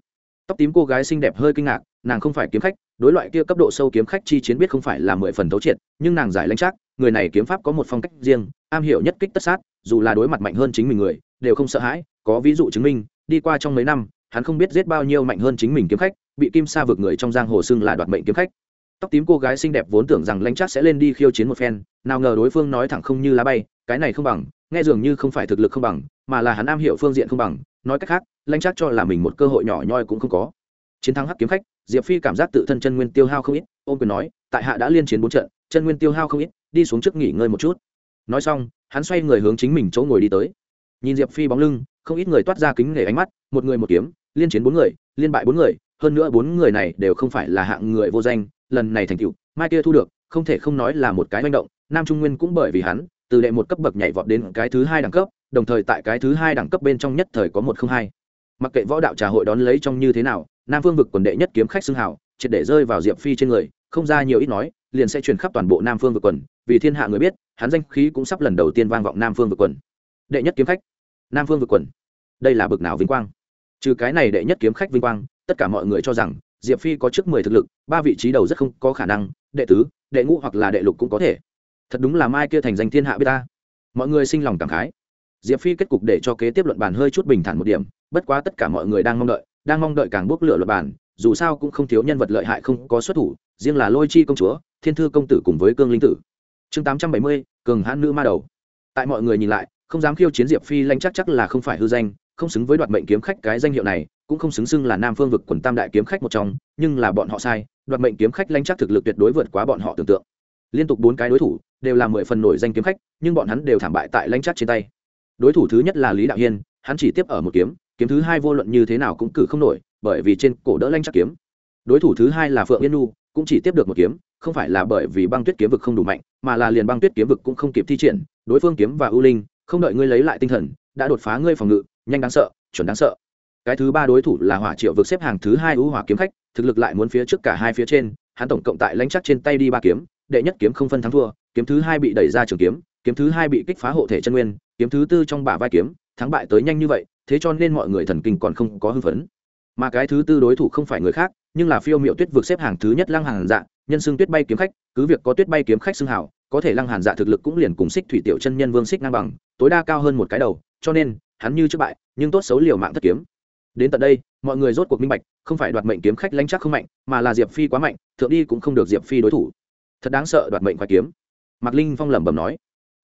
Tóc tím cô gái xinh đẹp hơi kinh ngạc, nàng không phải kiếm khách, đối loại kia cấp độ sâu kiếm khách chi chiến biết không phải là mười phần thấu triệt, nhưng nàng giải lãnh chắc, người này kiếm pháp có một phong cách riêng, am hiểu nhất kích tất sát, dù là đối mặt mạnh hơn chính mình người, đều không sợ hãi, có ví dụ chứng minh, đi qua trong mấy năm, hắn không biết giết bao nhiêu mạnh hơn chính mình kiếm khách, bị kim sa vượt người trong giang hồ xưng là đoạt mệnh kiếm khách tóc tím cô gái xinh đẹp vốn tưởng rằng lãnh chắc sẽ lên đi khiêu chiến một phen, nào ngờ đối phương nói thẳng không như lá bay, cái này không bằng, nghe dường như không phải thực lực không bằng, mà là hắn am hiểu phương diện không bằng, nói cách khác, lãnh chắc cho là mình một cơ hội nhỏ nhoi cũng không có. Chiến thắng hắc kiếm khách, diệp phi cảm giác tự thân chân nguyên tiêu hao không ít, ôm quyền nói, tại hạ đã liên chiến bốn trận, chân nguyên tiêu hao không ít, đi xuống trước nghỉ ngơi một chút. Nói xong, hắn xoay người hướng chính mình chỗ ngồi đi tới. Nhìn diệp phi bóng lưng, không ít người toát ra kính nể ánh mắt, một người một kiếm, liên chiến bốn người, liên bại bốn người hơn nữa bốn người này đều không phải là hạng người vô danh, lần này thành tựu, mai kia thu được, không thể không nói là một cái manh động, nam trung nguyên cũng bởi vì hắn, từ đệ một cấp bậc nhảy vọt đến cái thứ hai đẳng cấp, đồng thời tại cái thứ hai đẳng cấp bên trong nhất thời có một không hai. Mặc kệ võ đạo trà hội đón lấy trong như thế nào, nam phương vực quần đệ nhất kiếm khách xưng hào, triệt để rơi vào diệp phi trên người, không ra nhiều ít nói, liền sẽ truyền khắp toàn bộ nam phương vực quần, vì thiên hạ người biết, hắn danh khí cũng sắp lần đầu tiên vang vọng nam phương vực quần. Đệ nhất kiếm khách, nam phương vực quần. Đây là bực nào vinh quang? Trừ cái này đệ nhất kiếm khách vinh quang tất cả mọi người cho rằng, diệp phi có trước mười thực lực, ba vị trí đầu rất không có khả năng, đệ tứ, đệ ngũ hoặc là đệ lục cũng có thể. Thật đúng là mai kia thành danh thiên hạ biết ta. Mọi người sinh lòng cảm khái. Diệp phi kết cục để cho kế tiếp luận bàn hơi chút bình thản một điểm, bất quá tất cả mọi người đang mong đợi, đang mong đợi càng bốc lửa luật bàn, dù sao cũng không thiếu nhân vật lợi hại không có xuất thủ, riêng là lôi chi công chúa, thiên thư công tử cùng với cương linh tử. Chương tám trăm bảy mươi, cường hãn nữ ma đầu. Tại mọi người nhìn lại, không dám khiêu chiến diệp phi lanh chắc chắc là không phải hư danh không xứng với đoạt mệnh kiếm khách cái danh hiệu này, cũng không xứng xưng là nam phương vực quần tam đại kiếm khách một trong, nhưng là bọn họ sai, đoạt mệnh kiếm khách lanh chắc thực lực tuyệt đối vượt quá bọn họ tưởng tượng. Liên tục bốn cái đối thủ, đều là mười phần nổi danh kiếm khách, nhưng bọn hắn đều thảm bại tại lanh chắc trên tay. Đối thủ thứ nhất là lý đạo hiên, hắn chỉ tiếp ở một kiếm kiếm thứ hai vô luận như thế nào cũng cử không nổi, bởi vì trên cổ đỡ lanh chắc kiếm. Đối thủ thứ hai là phượng yên nu cũng chỉ tiếp được một kiếm, không phải là bởi vì băng tuyết kiếm vực không đủ mạnh, mà là liền băng tuyết kiếm vực cũng không kịp thi triển, đối phương kiếm và ưu linh, không đợi ngươi lấy lại tinh thần, đã đột phá ngươi phòng ngự nhanh đáng sợ, chuẩn đáng sợ. Cái thứ ba đối thủ là hỏa triệu vực xếp hàng thứ hai ưu hỏa kiếm khách, thực lực lại muốn phía trước cả hai phía trên, hắn tổng cộng tại lãnh chắc trên tay đi ba kiếm, đệ nhất kiếm không phân thắng thua, kiếm thứ hai bị đẩy ra trường kiếm kiếm thứ hai bị kích phá hộ thể chân nguyên, kiếm thứ tư trong bả vai kiếm, thắng bại tới nhanh như vậy, thế cho nên mọi người thần kinh còn không có hưng phấn. Mà cái thứ tư đối thủ không phải người khác, nhưng là phiêu miệu tuyết vượt xếp hàng thứ nhất lăng hàn dạ nhân xưng tuyết bay kiếm khách, cứ việc có tuyết bay kiếm khách xưng hảo có thể lăng hàn dạ thực lực cũng liền cùng xích thủy tiểu chân nhân vương xích ngang bằng, tối đa cao hơn một cái đầu, cho nên hắn như trước bại, nhưng tốt xấu liều mạng thất kiếm. Đến tận đây, mọi người rốt cuộc minh bạch, không phải đoạt mệnh kiếm khách lãnh chắc không mạnh, mà là diệp phi quá mạnh, thượng đi cũng không được diệp phi đối thủ. Thật đáng sợ, đoạt mệnh khoái kiếm. Mạc linh phong lẩm bẩm nói.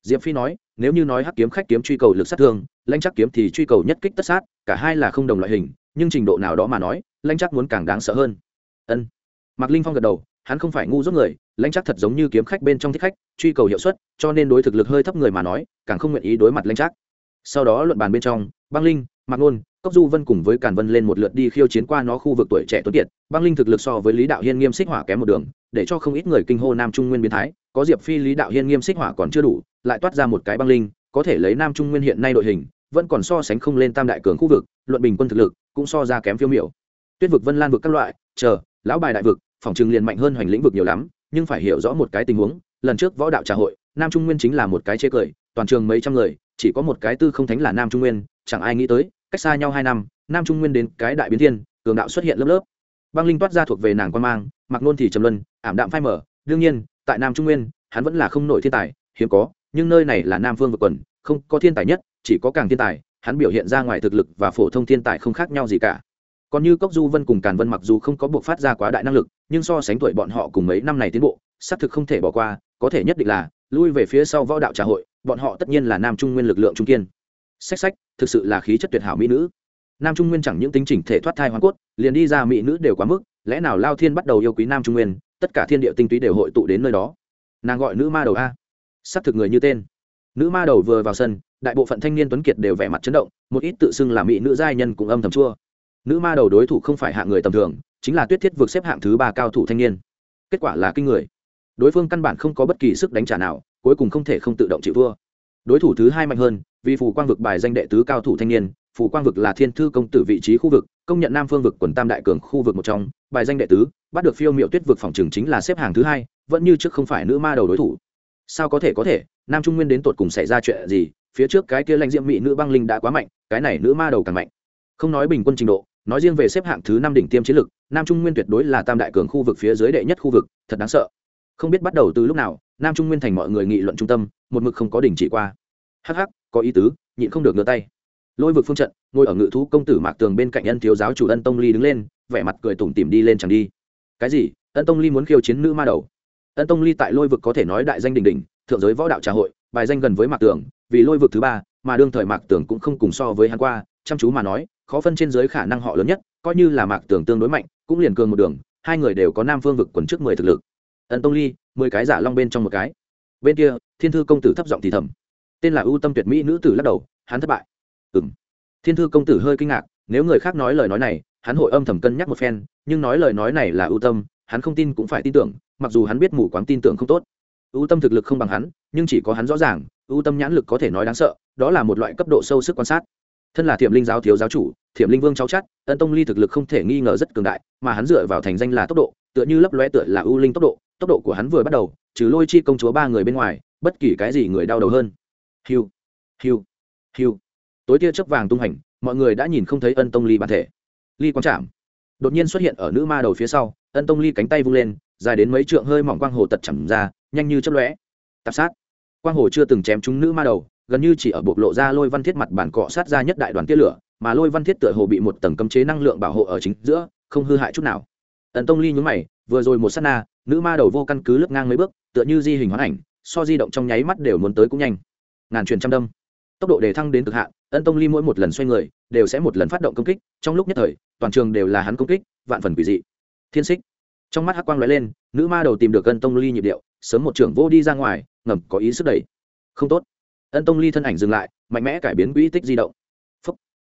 Diệp phi nói, nếu như nói hắc kiếm khách kiếm truy cầu lực sát thương lãnh chắc kiếm thì truy cầu nhất kích tất sát, cả hai là không đồng loại hình, nhưng trình độ nào đó mà nói lãnh chắc muốn càng đáng sợ hơn. Ân. Mạc linh phong gật đầu, hắn không phải ngu dốt người lãnh chắc thật giống như kiếm khách bên trong thích khách, truy cầu hiệu suất, cho nên đối thực lực hơi thấp người mà nói, càng không nguyện ý đối mặt lãnh chắc sau đó luận bàn bên trong băng linh mạc ngôn, cốc du vân cùng với càn vân lên một lượt đi khiêu chiến qua nó khu vực tuổi trẻ tuấn kiệt. Băng linh thực lực so với lý đạo hiên nghiêm xích hỏa kém một đường để cho không ít người kinh hô nam trung nguyên biến thái. Có diệp phi lý đạo hiên nghiêm xích hỏa còn chưa đủ lại toát ra một cái băng linh có thể lấy nam trung nguyên hiện nay đội hình vẫn còn so sánh không lên tam đại cường khu vực luận bình quân thực lực cũng so ra kém phiêu miểu. Tuyết vực vân lan vực các loại chờ lão bài đại vực phòng trừng liền mạnh hơn hoành lĩnh vực nhiều lắm nhưng phải hiểu rõ một cái tình huống lần trước võ đạo trà hội nam trung nguyên chính là một cái chê cười toàn trường mấy trăm người chỉ có một cái tư không thánh là nam trung nguyên, chẳng ai nghĩ tới, cách xa nhau hai năm, nam trung nguyên đến cái đại biến thiên, cường đạo xuất hiện lớp lớp. Băng linh toát ra thuộc về nàng quan mang mặc nôn thì trầm luân, ảm đạm phai mở đương nhiên, tại nam trung nguyên, hắn vẫn là không nổi thiên tài, hiếm có, nhưng nơi này là nam phương vực quần, không có thiên tài nhất, chỉ có càng thiên tài, hắn biểu hiện ra ngoài thực lực và phổ thông thiên tài không khác nhau gì cả. Còn như cốc du vân cùng càn vân mặc dù không có buộc phát ra quá đại năng lực, nhưng so sánh tuổi bọn họ cùng mấy năm này tiến bộ xác thực không thể bỏ qua, có thể nhất định là lui về phía sau võ đạo trà hội, bọn họ tất nhiên là nam trung nguyên lực lượng trung kiên. Sách sách thực sự là khí chất tuyệt hảo mỹ nữ. Nam trung nguyên chẳng những tính chỉnh thể thoát thai hoàn cốt, liền đi ra mỹ nữ đều quá mức, lẽ nào lao thiên bắt đầu yêu quý nam trung nguyên, tất cả thiên địa tinh túy đều hội tụ đến nơi đó. Nàng gọi nữ ma đầu a. Xác thực người như tên. Nữ ma đầu vừa vào sân, đại bộ phận thanh niên tuấn kiệt đều vẻ mặt chấn động, một ít tự xưng là mỹ nữ giai nhân cũng âm thầm chua. Nữ ma đầu đối thủ không phải hạng người tầm thường, chính là tuyết thiết vượt xếp hạng thứ ba cao thủ thanh niên. Kết quả là kinh người đối phương căn bản không có bất kỳ sức đánh trả nào, cuối cùng không thể không tự động chịu thua. Đối thủ thứ hai mạnh hơn, vì phủ quang vực bài danh đệ tứ cao thủ thanh niên phủ quang vực là thiên thư công tử vị trí khu vực, công nhận nam phương vực quần tam đại cường khu vực một trong, bài danh đệ tứ, bắt được phiêu miệu tuyết vực phòng trường chính là xếp hàng thứ hai, vẫn như trước không phải nữ ma đầu đối thủ. Sao có thể có thể, nam trung nguyên đến tột cùng xảy ra chuyện gì, phía trước cái kia lãnh diễm mỹ nữ băng linh đã quá mạnh, cái này nữ ma đầu càng mạnh. Không nói bình quân trình độ, nói riêng về xếp hạng thứ năm đỉnh tiêm chiến lực, nam trung nguyên tuyệt đối là tam đại cường khu vực phía dưới đệ nhất khu vực, thật đáng sợ không biết bắt đầu từ lúc nào, nam trung nguyên thành mọi người nghị luận trung tâm, một mực không có đỉnh chỉ qua. Hh có ý tứ, nhịn không được ngửa tay. Lôi vực phương trận, ngồi ở ngự thú công tử mạc tường bên cạnh ân thiếu giáo chủ ân tông ly đứng lên, vẻ mặt cười tủm tỉm đi lên chẳng đi. Cái gì? Ân tông ly muốn khiêu chiến nữ ma đầu. Ân tông ly tại lôi vực có thể nói đại danh đỉnh đỉnh, thượng giới võ đạo trà hội, bài danh gần với mạc tường, vì lôi vực thứ ba, mà đương thời mạc tường cũng không cùng so với hắn qua, chăm chú mà nói, khó phân trên giới khả năng họ lớn nhất, coi như là mạc tường tương đối mạnh, cũng liền cường một đường, hai người đều có nam phương vực quần trước mười thực lực ân tông ly mười cái giả long bên trong một cái. Bên kia thiên thư công tử thấp giọng thì thầm. Tên là ưu tâm tuyệt mỹ nữ tử lắc đầu hắn thất bại. Ừ m thiên thư công tử hơi kinh ngạc nếu người khác nói lời nói này hắn hội âm thầm cân nhắc một phen nhưng nói lời nói này là ưu tâm hắn không tin cũng phải tin tưởng mặc dù hắn biết mù quáng tin tưởng không tốt. Ưu tâm thực lực không bằng hắn nhưng chỉ có hắn rõ ràng ưu tâm nhãn lực có thể nói đáng sợ đó là một loại cấp độ sâu sức quan sát. Thân là thiểm linh giáo thiếu giáo chủ thiểm linh vương cháu chắt, ân tông ly thực lực không thể nghi ngờ rất cường đại mà hắn dựa vào thành danh là tốc độ tựa như lấp loe tựa là ưu linh tốc độ tốc độ của hắn vừa bắt đầu, trừ lôi chi công chúa ba người bên ngoài, bất kỳ cái gì người đau đầu hơn. Hiu hiu hiu. Tối tia chớp vàng tung hành, mọi người đã nhìn không thấy ân tông ly bản thể. Ly quang chạm. Đột nhiên xuất hiện ở nữ ma đầu phía sau, ân tông ly cánh tay vung lên, dài đến mấy trượng hơi mỏng quang hồ tật chầm ra, nhanh như chấp lóe. Tạp sát. Quang hồ chưa từng chém trúng nữ ma đầu, gần như chỉ ở bộc lộ ra lôi văn thiết mặt bản cọ sát ra nhất đại đoàn tia lửa, mà lôi văn thiết tựa hồ bị một tầng cấm chế năng lượng bảo hộ ở chính giữa, không hư hại chút nào. Ân tông ly nhún mày vừa rồi một sát na, nữ ma đầu vô căn cứ lướt ngang mấy bước, tựa như di hình hoán ảnh, so di động trong nháy mắt đều muốn tới cũng nhanh. Ngàn truyền trăm đâm. Tốc độ đề thăng đến cực hạn, ân tông ly mỗi một lần xoay người, đều sẽ một lần phát động công kích, trong lúc nhất thời, toàn trường đều là hắn công kích, vạn phần quỷ dị. Thiên xích trong mắt hắc quang lóe lên, nữ ma đầu tìm được ân tông ly nhịp điệu, sớm một trưởng vô đi ra ngoài, ngầm có ý sức đẩy. Không tốt. Ân tông ly thân ảnh dừng lại, mạnh mẽ cải biến quỹ tích di động. Phúc.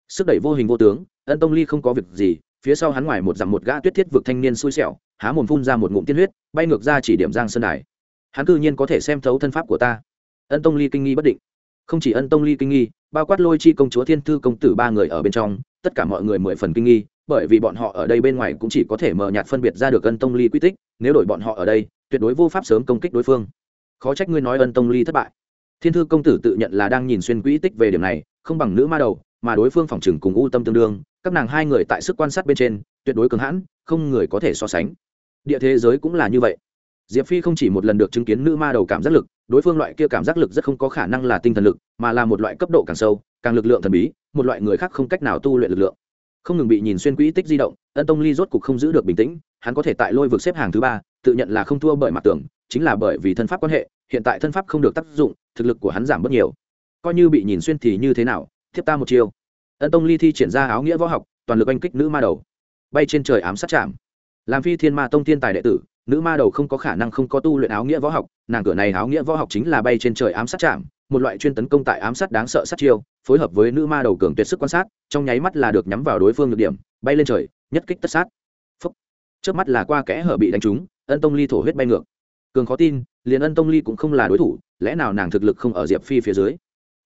sức đẩy vô hình vô tướng, ân tông ly không có việc gì, phía sau hắn ngoài một dặm một gã tuyết thiết vực thanh niên xui xẻo há mồm phun ra một ngụm tiên huyết, bay ngược ra chỉ điểm giang sơn đài. Hắn cư nhiên có thể xem thấu thân pháp của ta. Ân tông ly kinh nghi bất định. Không chỉ ân tông ly kinh nghi, bao quát lôi chi công chúa, thiên thư công tử ba người ở bên trong, tất cả mọi người mười phần kinh nghi, bởi vì bọn họ ở đây bên ngoài cũng chỉ có thể mờ nhạt phân biệt ra được ân tông ly quy tích, nếu đổi bọn họ ở đây, tuyệt đối vô pháp sớm công kích đối phương. Khó trách ngươi nói ân tông ly thất bại. Thiên thư công tử tự nhận là đang nhìn xuyên quỹ tích về điểm này, không bằng nữ ma đầu, mà đối phương phòng trừng cùng u tâm tương đương, các nàng hai người tại sức quan sát bên trên, tuyệt đối cường hãn, không người có thể so sánh địa thế giới cũng là như vậy. Diệp phi không chỉ một lần được chứng kiến nữ ma đầu cảm giác lực, đối phương loại kia cảm giác lực rất không có khả năng là tinh thần lực, mà là một loại cấp độ càng sâu, càng lực lượng thần bí, một loại người khác không cách nào tu luyện lực lượng. Không ngừng bị nhìn xuyên quỹ tích di động, ân tông ly rốt cục không giữ được bình tĩnh, hắn có thể tại lôi vực xếp hàng thứ ba, tự nhận là không thua bởi mặt tưởng, chính là bởi vì thân pháp quan hệ, hiện tại thân pháp không được tác dụng, thực lực của hắn giảm bớt nhiều. Coi như bị nhìn xuyên thì như thế nào thiếp ta một chiêu. Ân tông ly thi triển ra áo nghĩa võ học, toàn lực oanh kích nữ ma đầu. Bay trên trời ám sát chạm làm phi thiên ma tông thiên tài đệ tử, nữ ma đầu không có khả năng không có tu luyện áo nghĩa võ học, nàng cửa này áo nghĩa võ học chính là bay trên trời ám sát chạm một loại chuyên tấn công tại ám sát đáng sợ sát chiêu, phối hợp với nữ ma đầu cường tuyệt sức quan sát, trong nháy mắt là được nhắm vào đối phương được điểm, bay lên trời, nhất kích tất sát. Phấp trước mắt là qua kẽ hở bị đánh trúng, ân tông ly thổ huyết bay ngược. Cường khó tin, liền ân tông ly cũng không là đối thủ, lẽ nào nàng thực lực không ở diệp phi phía dưới?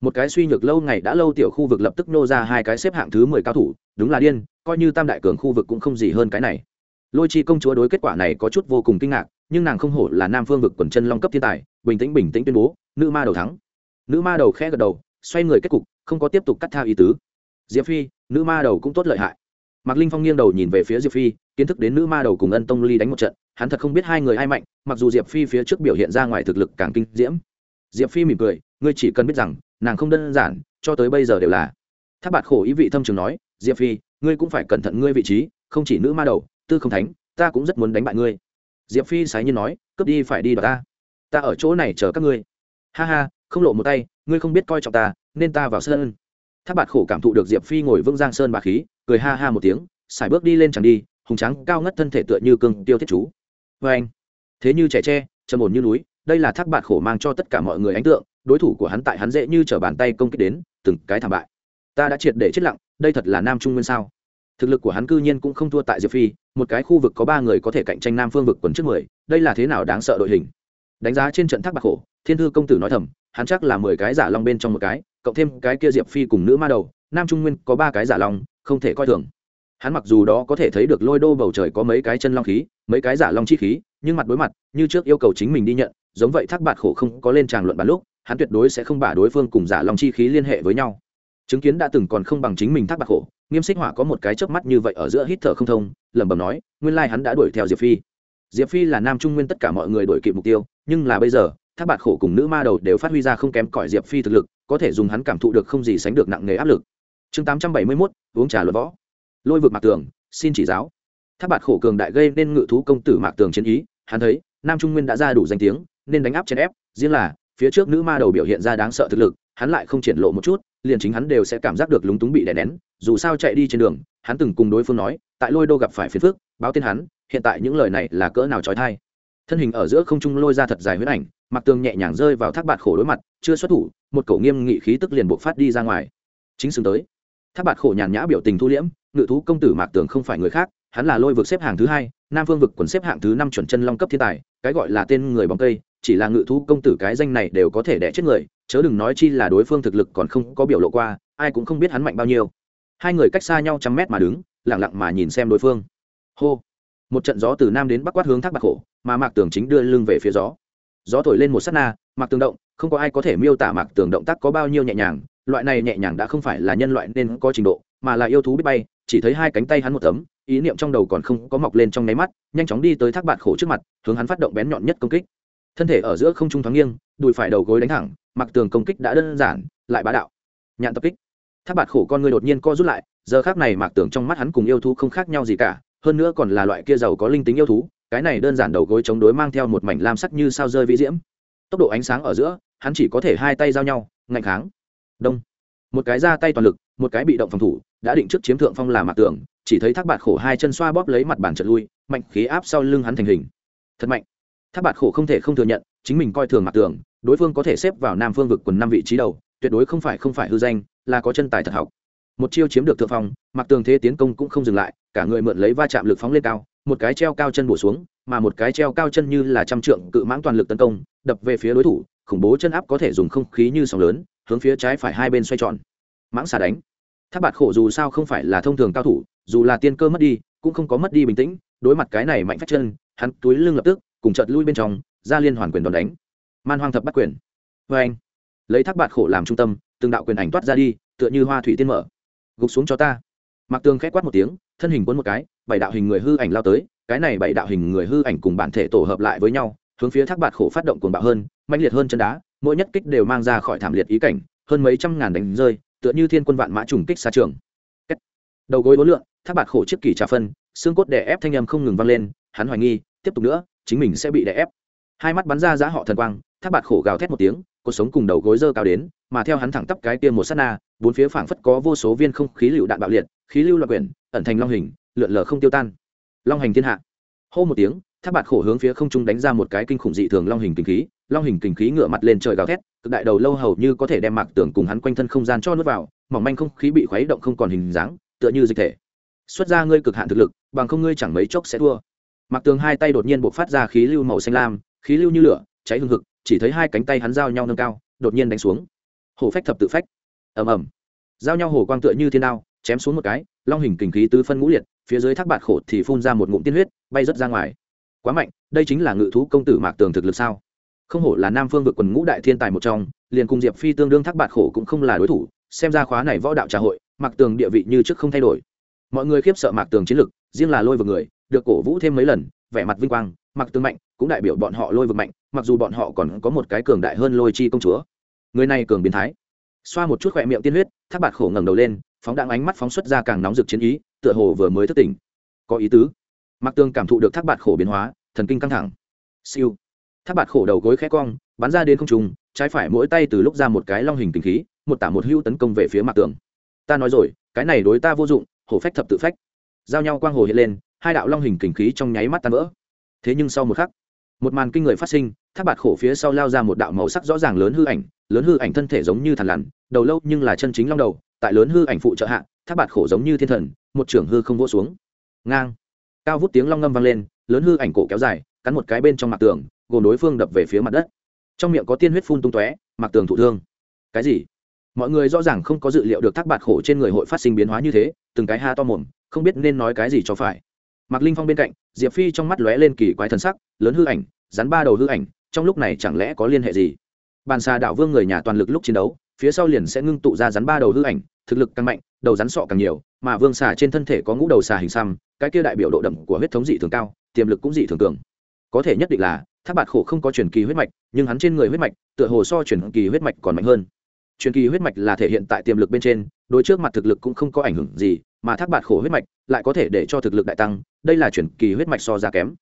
Một cái suy nhược lâu ngày đã lâu tiểu khu vực lập tức nô ra hai cái xếp hạng thứ mười cao thủ, đúng là điên, coi như tam đại cường khu vực cũng không gì hơn cái này lôi chi công chúa đối kết quả này có chút vô cùng kinh ngạc, nhưng nàng không hổ là nam phương vực quần chân long cấp thiên tài, bình tĩnh bình tĩnh tuyên bố, nữ ma đầu thắng. Nữ ma đầu khẽ gật đầu, xoay người kết cục, không có tiếp tục cắt thao ý tứ. Diệp phi, nữ ma đầu cũng tốt lợi hại. Mạc linh phong nghiêng đầu nhìn về phía diệp phi, kiến thức đến nữ ma đầu cùng ân tông ly đánh một trận, hắn thật không biết hai người ai mạnh, mặc dù diệp phi phía trước biểu hiện ra ngoài thực lực càng kinh diễm. Diệp phi mỉm cười, ngươi chỉ cần biết rằng, nàng không đơn giản, cho tới bây giờ đều là. Tháp bạt khổ ý vị thâm trường nói, diệp phi, ngươi cũng phải cẩn thận ngươi vị trí, không chỉ nữ ma đầu tư không thánh, ta cũng rất muốn đánh bại ngươi. Diệp phi sái nhiên nói, cướp đi phải đi đ ta. Ta ở chỗ này chờ các ngươi. Ha ha, không lộ một tay, ngươi không biết coi trọng ta, nên ta vào sân tháp bạt khổ cảm thụ được diệp phi ngồi vững giang sơn bà khí, cười ha ha một tiếng, sải bước đi lên chẳng đi, hùng trắng cao ngất thân thể tựa như cương tiêu thiết chú. Vê anh thế như trẻ tre, trầm ổn như núi, đây là thác bạt khổ mang cho tất cả mọi người ấn tượng, đối thủ của hắn tại hắn dễ như t r ở bàn tay công kích đến, từng cái thảm bại. Ta đã triệt để chết lặng, đây thật là nam trung nguyên sao? Thực lực của hắn cư nhiên cũng không thua tại diệp phi một cái khu vực có ba người có thể cạnh tranh nam phương vực quần trước mười, đây là thế nào đáng sợ đội hình? Đánh giá trên trận thác bạc khổ thiên thư công tử nói thầm, hắn chắc là mười cái giả long bên trong một cái, cộng thêm cái kia diệp phi cùng nữ ma đầu, nam trung nguyên có ba cái giả long, không thể coi thường. Hắn mặc dù đó có thể thấy được lôi đô bầu trời có mấy cái chân long khí, mấy cái giả long chi khí, nhưng mặt đối mặt, như trước yêu cầu chính mình đi nhận, giống vậy thác bạc khổ không có lên tràng luận bàn lúc, hắn tuyệt đối sẽ không bả đối phương cùng giả long chi khí liên hệ với nhau. Chứng kiến đã từng còn không bằng chính mình thác bạc khổ nghiêm xích hỏa có một cái chớp mắt như vậy ở giữa hít thở không thông, lẩm bẩm nói, nguyên lai hắn đã đuổi theo diệp phi. Diệp phi là nam trung nguyên tất cả mọi người đuổi kịp mục tiêu, nhưng là bây giờ tháp bạt khổ cùng nữ ma đầu đều phát huy ra không kém cỏi diệp phi thực lực, có thể dùng hắn cảm thụ được không gì sánh được nặng nề áp lực. Chương tám trăm bảy mươi mốt, uống trà luật võ. Lôi vực mạc tường, xin chỉ giáo. Tháp bạt khổ cường đại gây nên ngự thú công tử mạc tường chiến ý, hắn thấy, nam trung nguyên đã ra đủ danh tiếng, nên đánh áp chèn ép, riêng là, phía trước nữ ma đầu biểu hiện ra đáng sợ thực lực hắn lại không triển lộ một chút, liền chính hắn đều sẽ cảm giác được lúng túng bị đè nén, dù sao chạy đi trên đường, hắn từng cùng đối phương nói, tại lôi đô gặp phải phiền phước báo tên hắn, hiện tại những lời này là cỡ nào trói thai. Thân hình ở giữa không trung lôi ra thật dài huyết ảnh, mặc tường nhẹ nhàng rơi vào thác bạt khổ đối mặt, chưa xuất thủ, một cổ nghiêm nghị khí tức liền buộc phát đi ra ngoài. Chính xứng tới. Thác bạt khổ nhàn nhã biểu tình thu liễm, ngự thú công tử mạc tường không phải người khác, hắn là lôi vực xếp hạng thứ hai, nam phương vực quần xếp hạng thứ năm chuẩn chân long cấp thiên tài, cái gọi là tên người bóng cây chỉ là ngự thú công tử cái danh này đều có thể đẻ chết người, chớ đừng nói chi là đối phương thực lực còn không có biểu lộ qua, ai cũng không biết hắn mạnh bao nhiêu. Hai người cách xa nhau trăm mét mà đứng lẳng lặng mà nhìn xem đối phương. Hô! Một trận gió từ nam đến bắc quát hướng thác bạc khổ mà mạc tường chính đưa lưng về phía gió. Gió thổi lên một s á t na, mạc tường động, không có ai có thể miêu tả mạc tường động tác có bao nhiêu nhẹ nhàng, loại này nhẹ nhàng đã không phải là nhân loại nên có trình độ, mà là yêu thú biết bay, chỉ thấy hai cánh tay hắn một tấm, ý niệm trong đầu còn không có mọc lên trong nháy mắt, nhanh chóng đi tới thác bạc khổ trước mặt, hướng hắn phát động bén nhọn nhất công kích thân thể ở giữa không trung thoáng nghiêng, đùi phải đầu gối đánh thẳng, mặc tường công kích đã đơn giản, lại bá đạo. Nhạn tập kích. Tháp bạt khổ con người đột nhiên co rút lại, giờ khác này mạc tưởng trong mắt hắn cùng yêu thú không khác nhau gì cả, hơn nữa còn là loại kia giàu có linh tính yêu thú, cái này đơn giản đầu gối chống đối mang theo một mảnh lam sắc như sao rơi vĩ diễm. Tốc độ ánh sáng ở giữa, hắn chỉ có thể hai tay giao nhau, ngạnh kháng. Đông. Một cái ra tay toàn lực, một cái bị động phòng thủ, đã định trước chiếm thượng phong là mạc tưởng chỉ thấy thác bạt khổ hai chân xoa bóp lấy mặt bàn trật lui, mạnh khí áp sau lưng hắn thành hình. Thật mạnh. Tháp bạt khổ không thể không thừa nhận, chính mình coi thường mạc tưởng đối phương có thể xếp vào nam phương vực quần năm vị trí đầu, tuyệt đối không phải không phải hư danh, là có chân tài thật học. Một chiêu chiếm được thượng phong mặc tường thế tiến công cũng không dừng lại, cả người mượn lấy va chạm lực phóng lên cao, một cái treo cao chân bổ xuống, mà một cái treo cao chân như là trăm trượng cự mãng toàn lực tấn công, đập về phía đối thủ, khủng bố chân áp có thể dùng không khí như sóng lớn, hướng phía trái phải hai bên xoay tròn. Mãng xà đánh. Tháp bạt khổ dù sao không phải là thông thường cao thủ, dù là tiên cơ mất đi, cũng không có mất đi bình tĩnh, đối mặt cái này mạnh phách chân, hắn túi lưng lập tức cùng chợt lui bên trong, ra liên hoàn quyền đòn đánh. Man hoang thập bắt quyền. Vê anh, lấy thác bạt khổ làm trung tâm, từng đạo quyền ảnh toát ra đi, tựa như hoa thủy tiên mở. Gục xuống cho ta. Mặc tường khét quát một tiếng, thân hình cuốn một cái, bảy đạo hình người hư ảnh lao tới, cái này bảy đạo hình người hư ảnh cùng bản thể tổ hợp lại với nhau, hướng phía thác bạt khổ phát động cuồng bạo hơn mạnh liệt hơn chân đá, mỗi nhất kích đều mang ra khỏi thảm liệt ý cảnh, hơn mấy trăm ngàn đánh rơi, tựa như thiên quân vạn mã trùng kích xa trường. Đầu gối bốn lượn, thác bạt khổ chiếc kỳ trà phân, xương cốt đè ép thanh âm không ngừng vang lên, hắn hoài nghi, tiếp tục nữa chính mình sẽ bị đè ép. Hai mắt bắn ra giá họ thần quang, thác bạt khổ gào thét một tiếng cuộc sống cùng đầu gối dơ cao đến, mà theo hắn thẳng tắp cái kia một sát na, bốn phía phảng phất có vô số viên không khí lựu đạn bạo liệt, khí lưu loạn quyển, ẩn thành long hình, lượn lờ không tiêu tan. Long hành thiên hạ. Hô một tiếng, thác bạt khổ hướng phía không trung đánh ra một cái kinh khủng dị thường long hình kinh khí, long hình kinh khí ngửa mặt lên trời gào thét, cực đại đầu lâu hầu như có thể đem mạc tưởng cùng hắn quanh thân không gian cho nước vào, mỏng manh không khí bị khuấy động không còn hình dáng, tựa như dịch thể. Xuất ra ngươi cực hạn thực lực, bằng không ngươi chẳng mấy chốc sẽ thua mạc tường hai tay đột nhiên buộc phát ra khí lưu màu xanh lam, khí lưu như lửa, cháy hương hực, chỉ thấy hai cánh tay hắn giao nhau nâng cao, đột nhiên đánh xuống. Hổ phách thập tự phách. Ầm ầm. Giao nhau hổ quang tựa như thiên đao, chém xuống một cái, long hình kình khí tứ phân ngũ liệt, phía dưới thác bạt khổ thì phun ra một ngụm tiên huyết, bay rớt ra ngoài. Quá mạnh, đây chính là ngự thú công tử mạc tường thực lực sao? Không hổ là nam phương vực quần ngũ đại thiên tài một trong, liền cùng diệp phi tương đương thác bạt khổ cũng không là đối thủ, xem ra khóa này võ đạo trà hội, mạc tường địa vị như trước không thay đổi. Mọi người khiếp sợ mạc tường chiến lực, riêng là lôi vực người được cổ vũ thêm mấy lần, vẻ mặt vinh quang, mặc tương mạnh, cũng đại biểu bọn họ lôi vực mạnh, mặc dù bọn họ còn có một cái cường đại hơn lôi chi công chúa. Người này cường biến thái. Xoa một chút khỏe miệng tiên huyết, thác bạt khổ ngẩng đầu lên, phóng đạn ánh mắt phóng xuất ra càng nóng rực chiến ý, tựa hồ vừa mới thức tỉnh. Có ý tứ. Mặc tương cảm thụ được thác bạt khổ biến hóa, thần kinh căng thẳng. Siêu. Thác bạt khổ đầu gối khẽ cong, bắn ra đến không trùng trái phải mỗi tay từ lúc ra một cái long hình kinh khí, một tả một hưu tấn công về phía mạc tường. Ta nói rồi, cái này đối ta vô dụng, hổ phách thập tự phách. Giao nhau quang hồ hiện lên hai đạo long hình kinh khí trong nháy mắt tan vỡ. Thế nhưng sau một khắc, một màn kinh người phát sinh thác bạt khổ phía sau lao ra một đạo màu sắc rõ ràng lớn hư ảnh, lớn hư ảnh thân thể giống như thằn lằn, đầu lâu nhưng là chân chính long đầu, tại lớn hư ảnh phụ trợ hạ thác bạt khổ giống như thiên thần, một trưởng hư không vỗ xuống. Ngang. Cao vút tiếng long ngâm vang lên, lớn hư ảnh cổ kéo dài, cắn một cái bên trong mặt tường, gồm đối phương đập về phía mặt đất. Trong miệng có tiên huyết phun tung tóe mặt tường thụ thương. Cái gì? Mọi người rõ ràng không có dự liệu được thác bạt khổ trên người hội phát sinh biến hóa như thế, từng cái ha to mồm, không biết nên nói cái gì cho phải mạc linh phong bên cạnh, diệp phi trong mắt lóe lên kỳ quái thần sắc, lớn hư ảnh, rắn ba đầu hư ảnh, trong lúc này chẳng lẽ có liên hệ gì? Bàn xà đảo vương người nhà toàn lực lúc chiến đấu, phía sau liền sẽ ngưng tụ ra rắn ba đầu hư ảnh, thực lực càng mạnh, đầu rắn sọ càng nhiều, mà vương xà trên thân thể có ngũ đầu xà hình xăm, cái kia đại biểu độ đậm của huyết thống dị thường cao, tiềm lực cũng dị thường cường. Có thể nhất định là, thác bạt khổ không có truyền kỳ huyết mạch, nhưng hắn trên người huyết mạch, tựa hồ so truyền kỳ huyết mạch còn mạnh hơn. Truyền kỳ huyết mạch là thể hiện tại tiềm lực bên trên, đối trước mặt thực lực cũng không có ảnh hưởng gì, mà thác bạt khổ huyết mạch lại có thể để cho thực lực đại tăng đây là chuyển kỳ huyết mạch so ra kém.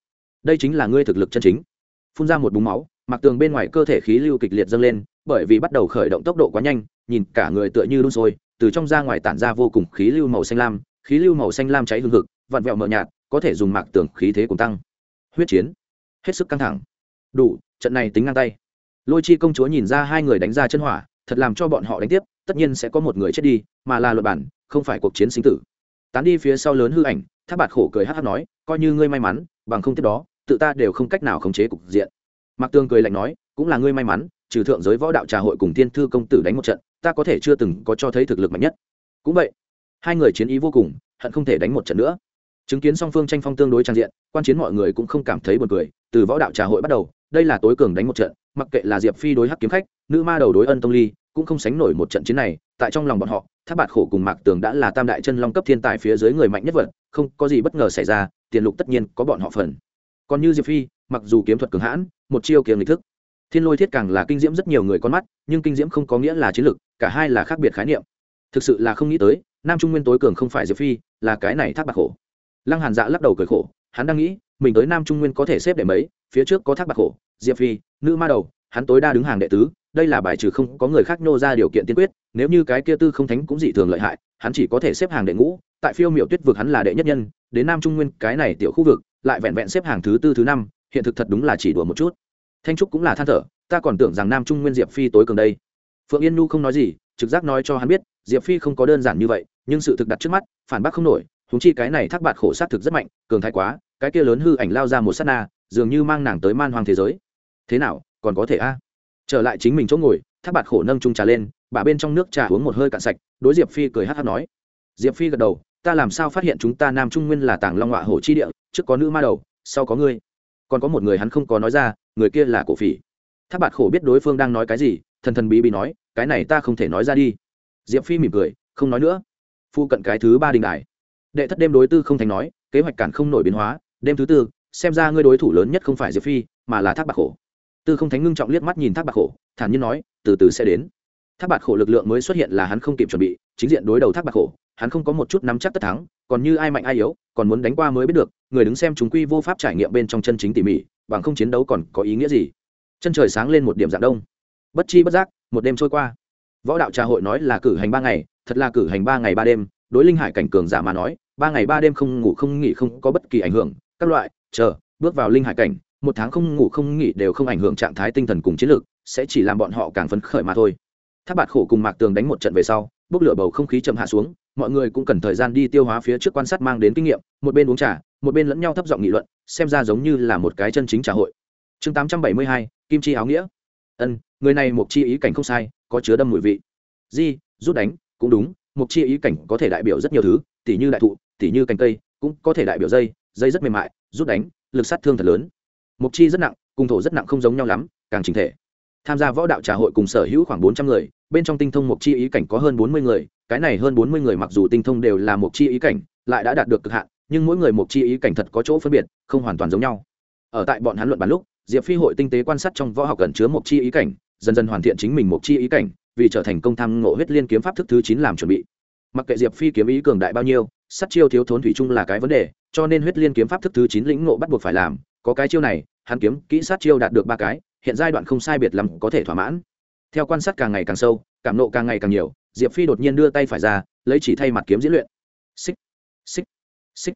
Đây chính là ngươi thực lực chân chính. Phun ra một búng máu, mặc tường bên ngoài cơ thể khí lưu kịch liệt dâng lên, bởi vì bắt đầu khởi động tốc độ quá nhanh, nhìn cả người tựa như đun sôi, từ trong ra ngoài tản ra vô cùng khí lưu màu xanh lam, khí lưu màu xanh lam cháy hương hực, vặn vẹo mờ nhạt, có thể dùng mạc tường khí thế cùng tăng. Huyết chiến, hết sức căng thẳng. Đủ, trận này tính ngang tay. Lôi chi công chúa nhìn ra hai người đánh ra chân hỏa, thật làm cho bọn họ đánh tiếp, tất nhiên sẽ có một người chết đi, mà là luật bản, không phải cuộc chiến sinh tử. Tán đi phía sau lớn hư ảnh tháp bạt khổ cười hát hát nói, coi như ngươi may mắn, bằng không tiếp đó, tự ta đều không cách nào khống chế cục diện. Mạc tương cười lạnh nói, cũng là ngươi may mắn, trừ thượng giới võ đạo trà hội cùng tiên thư công tử đánh một trận, ta có thể chưa từng có cho thấy thực lực mạnh nhất. Cũng vậy, hai người chiến ý vô cùng, hận không thể đánh một trận nữa. Chứng kiến song phương tranh phong tương đối trang diện, quan chiến mọi người cũng không cảm thấy buồn cười, từ võ đạo trà hội bắt đầu, đây là tối cường đánh một trận, mặc kệ là diệp phi đối hắc kiếm khách, nữ ma đầu đối ân tông ly, cũng không sánh nổi một trận chiến này, tại trong lòng bọn họ tháp bạt khổ cùng mạc tường đã là tam đại chân long cấp thiên tài phía dưới người mạnh nhất vật, không có gì bất ngờ xảy ra, tiền lục tất nhiên có bọn họ phần. Còn như diệp phi, mặc dù kiếm thuật cường hãn, một chiêu kiếm lịch thức. Thiên lôi thiết càng là kinh diễm rất nhiều người con mắt, nhưng kinh diễm không có nghĩa là chiến lược cả hai là khác biệt khái niệm. Thực sự là không nghĩ tới, nam trung nguyên tối cường không phải diệp phi, là cái này thác bạc khổ. Lăng hàn dạ lắc đầu cười khổ, hắn đang nghĩ, mình tới nam trung nguyên có thể xếp để mấy, phía trước có thác bạc khổ, diệp phi, nữ ma đầu, hắn tối đa đứng hàng đệ tứ đây là bài trừ không có người khác nô ra điều kiện tiên quyết, nếu như cái kia tư không thánh cũng dị thường lợi hại, hắn chỉ có thể xếp hàng đệ ngũ, tại phiêu miểu tuyết vực hắn là đệ nhất nhân, đến nam trung nguyên, cái này tiểu khu vực, lại vẹn vẹn xếp hàng thứ tư, thứ năm, hiện thực thật đúng là chỉ đùa một chút. Thanh trúc cũng là than thở, ta còn tưởng rằng nam trung nguyên diệp phi tối cường đây. Phượng yên nhu không nói gì, trực giác nói cho hắn biết, diệp phi không có đơn giản như vậy, nhưng sự thực đặt trước mắt, phản bác không nổi húng chi cái này thác bạt khổ sát thực rất mạnh, cường thái quá, cái kia lớn hư ảnh lao ra một sát na, dường như mang nàng tới man hoang thế giới. Thế nào, còn có thể a? Trở lại chính mình chỗ ngồi, thác bạt khổ nâng trung trà lên, bà bên trong nước trà uống một hơi cạn sạch, đối diệp phi cười hát hát nói. Diệp phi gật đầu, ta làm sao phát hiện chúng ta nam trung nguyên là tàng long họa hổ chi địa, trước có nữ ma đầu, sau có ngươi. Còn có một người hắn không có nói ra, người kia là cổ phỉ. Thác bạt khổ biết đối phương đang nói cái gì, thần thần bí bí nói, cái này ta không thể nói ra đi. Diệp phi mỉm cười, không nói nữa. Phu cận cái thứ ba đình đài. Đệ thất đêm đối tư không thành nói, kế hoạch cản không nổi biến hóa, đêm thứ tư, xem ra ngươi đối thủ lớn nhất không phải diệp phi, mà là thác bạc khổ tư không thánh ngưng trọng liếc mắt nhìn thác bạc khổ, thản nhiên nói, từ từ sẽ đến. Thác bạc khổ lực lượng mới xuất hiện là hắn không kịp chuẩn bị, chính diện đối đầu thác bạc khổ, hắn không có một chút nắm chắc tất thắng, còn như ai mạnh ai yếu, còn muốn đánh qua mới biết được, người đứng xem chúng quy vô pháp trải nghiệm bên trong chân chính tỉ mỉ, bằng không chiến đấu còn có ý nghĩa gì. Chân trời sáng lên một điểm dạng đông. Bất chi bất giác, một đêm trôi qua. Võ đạo trà hội nói là cử hành ba ngày, thật là cử hành ba ngày ba đêm, đối linh hải cảnh cường giả mà nói, ba ngày ba đêm không ngủ không nghỉ không có bất kỳ ảnh hưởng, các loại, chờ, bước vào linh hải cảnh một tháng không ngủ không nghỉ đều không ảnh hưởng trạng thái tinh thần cùng chiến lược, sẽ chỉ làm bọn họ càng phấn khởi mà thôi. Tháp bạt khổ cùng mạc tường đánh một trận về sau, bốc lửa bầu không khí chậm hạ xuống, mọi người cũng cần thời gian đi tiêu hóa phía trước quan sát mang đến kinh nghiệm, một bên uống trà, một bên lẫn nhau thấp giọng nghị luận, xem ra giống như là một cái chân chính trà hội. Chương tám trăm bảy mươi hai, kim chi áo nghĩa. Ân, người này một chi ý cảnh không sai, có chứa đâm mùi vị. Di, rút đánh, cũng đúng một chi ý cảnh có thể đại biểu rất nhiều thứ, tỉ như đại thụ, tỉ như cành cây, cũng có thể đại biểu dây dây rất mềm mại, rút đánh, lực sát thương thật lớn mục chi rất nặng cung thổ rất nặng không giống nhau lắm, càng trình thể. Tham gia võ đạo trà hội cùng sở hữu khoảng bốn trăm người, bên trong tinh thông mục chi ý cảnh có hơn bốn mươi người, cái này hơn bốn mươi người mặc dù tinh thông đều là mục chi ý cảnh, lại đã đạt được cực hạn, nhưng mỗi người mục chi ý cảnh thật có chỗ phân biệt, không hoàn toàn giống nhau. Ở tại bọn hắn luận bàn lúc, diệp phi hội tinh tế quan sát trong võ học gần chứa mục chi ý cảnh, dần dần hoàn thiện chính mình mục chi ý cảnh, vì trở thành công tham ngộ huyết liên kiếm pháp thức thứ chín làm chuẩn bị. Mặc kệ diệp phi kiếm ý cường đại bao nhiêu sắt chiêu thiếu thốn thủy chung là cái vấn đề, cho nên huyết liên kiếm pháp thức thứ chín lĩnh ngộ bắt buộc phải làm, có cái chiêu này hắn kiếm kỹ sát chiêu đạt được ba cái, hiện giai đoạn không sai biệt lắm có thể thỏa mãn. Theo quan sát càng ngày càng sâu, cảm nộ càng ngày càng nhiều, diệp phi đột nhiên đưa tay phải ra, lấy chỉ thay mặt kiếm diễn luyện. Xích xích xích.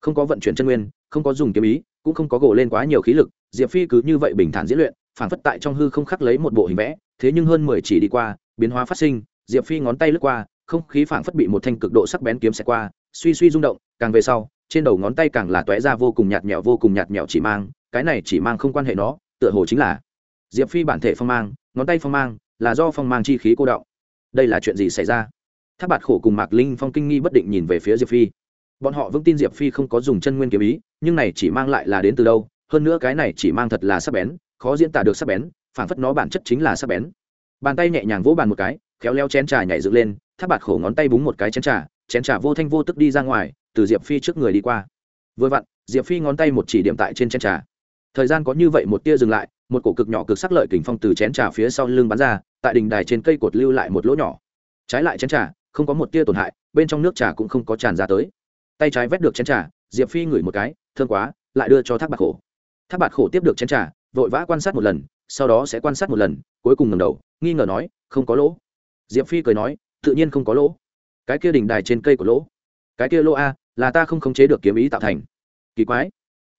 Không có vận chuyển chân nguyên, không có dùng kiếm ý, cũng không có gỗ lên quá nhiều khí lực, diệp phi cứ như vậy bình thản diễn luyện phản phất tại trong hư không khắc lấy một bộ hình vẽ, thế nhưng hơn mười chỉ đi qua, biến hóa phát sinh, diệp phi ngón tay lướt qua, không khí phảng phất bị một thanh cực độ sắc bén kiếm xẹt qua, suy suy rung động, càng về sau, trên đầu ngón tay càng là tóe ra vô cùng nhạt nhẽo, vô cùng nhạt nhẽo chỉ mang cái này chỉ mang không quan hệ nó, tựa hồ chính là diệp phi bản thể phong mang, ngón tay phong mang, là do phong mang chi khí cô động. Đây là chuyện gì xảy ra? Tháp bạt khổ cùng mạc linh phong kinh nghi bất định nhìn về phía diệp phi. Bọn họ vững tin diệp phi không có dùng chân nguyên kiếm ý, nhưng này chỉ mang lại là đến từ đâu? Hơn nữa cái này chỉ mang thật là sắc bén, khó diễn tả được sắc bén, phản phất nó bản chất chính là sắc bén. Bàn tay nhẹ nhàng vỗ bàn một cái, khéo leo chén trà nhảy dựng lên tháp bạt khổ ngón tay búng một cái chén trà chén trà vô thanh vô tức đi ra ngoài, từ diệp phi trước người đi qua. Vừa vặn, diệp phi ngón tay một chỉ điểm tại trên chén trà thời gian có như vậy một tia dừng lại, một cổ cực nhỏ cực sắc lợi kình phong từ chén trà phía sau lưng bắn ra, tại đỉnh đài trên cây cột lưu lại một lỗ nhỏ. Trái lại chén trà, không có một tia tổn hại, bên trong nước trà cũng không có tràn ra tới. Tay trái vét được chén trà, diệp phi ngửi một cái, thương quá, lại đưa cho thác bạc khổ. Thác bạc khổ tiếp được chén trà, vội vã quan sát một lần, sau đó sẽ quan sát một lần, cuối cùng ngầm đầu, nghi ngờ nói, không có lỗ. Diệp phi cười nói, tự nhiên không có lỗ. Cái kia đỉnh đài trên cây của lỗ. Cái kia lỗ a, là ta không khống chế được kiếm ý tạo thành. Kỳ quái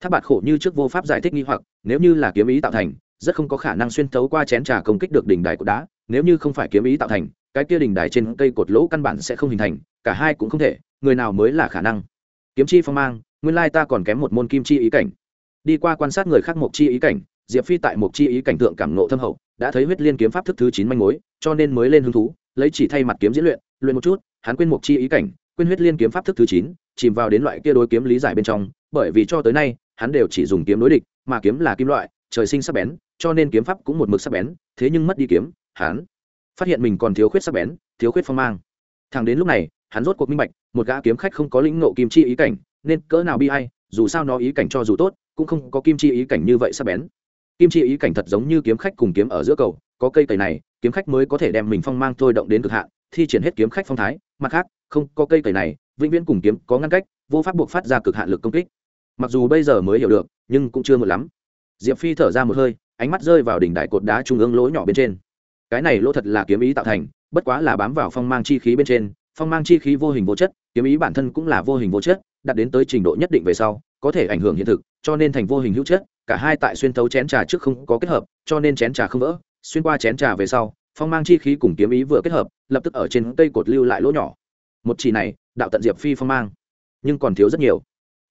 tháp bạt khổ như trước vô pháp giải thích nghi hoặc, nếu như là kiếm ý tạo thành, rất không có khả năng xuyên thấu qua chén trà công kích được đỉnh đài cột đá. Nếu như không phải kiếm ý tạo thành, cái kia đỉnh đài trên cây cột lỗ căn bản sẽ không hình thành, cả hai cũng không thể, người nào mới là khả năng? Kiếm chi phong mang, nguyên lai ta còn kém một môn kim chi ý cảnh. Đi qua quan sát người khác mộc chi ý cảnh, diệp phi tại mộc chi ý cảnh tượng cảm nộ thâm hậu, đã thấy huyết liên kiếm pháp thức thứ chín manh mối, cho nên mới lên hứng thú, lấy chỉ thay mặt kiếm diễn luyện luyện một chút, hắn quên mộc chi ý cảnh, quên huyết liên kiếm pháp thức thứ chín, chìm vào đến loại kia đối kiếm lý giải bên trong, bởi vì cho tới nay hắn đều chỉ dùng kiếm đối địch mà kiếm là kim loại trời sinh sắc bén cho nên kiếm pháp cũng một mực sắc bén thế nhưng mất đi kiếm hắn phát hiện mình còn thiếu khuyết sắc bén thiếu khuyết phong mang. Thẳng đến lúc này hắn rốt cuộc minh bạch một gã kiếm khách không có lĩnh ngộ kim chi ý cảnh nên cỡ nào bi ai, dù sao nó ý cảnh cho dù tốt cũng không có kim chi ý cảnh như vậy sắc bén. Kim chi ý cảnh thật giống như kiếm khách cùng kiếm ở giữa cầu có cây cầy này kiếm khách mới có thể đem mình phong mang thôi động đến cực hạn thi triển hết kiếm khách phong thái mặt khác không có cây cầy này vĩnh viễn cùng kiếm có ngăn cách vô pháp buộc phát ra cực hạn lực công kích mặc dù bây giờ mới hiểu được, nhưng cũng chưa một lắm. Diệp phi thở ra một hơi, ánh mắt rơi vào đỉnh đại cột đá trung ương lỗ nhỏ bên trên. Cái này lỗ thật là kiếm ý tạo thành, bất quá là bám vào phong mang chi khí bên trên, phong mang chi khí vô hình vô chất, kiếm ý bản thân cũng là vô hình vô chất, đạt đến tới trình độ nhất định về sau, có thể ảnh hưởng hiện thực, cho nên thành vô hình hữu chất, cả hai tại xuyên thấu chén trà trước không có kết hợp, cho nên chén trà không vỡ, xuyên qua chén trà về sau, phong mang chi khí cùng kiếm ý vừa kết hợp, lập tức ở trên cây cột lưu lại lỗ nhỏ. Một chỉ này, đạo tận diệp phi phong mang, nhưng còn thiếu rất nhiều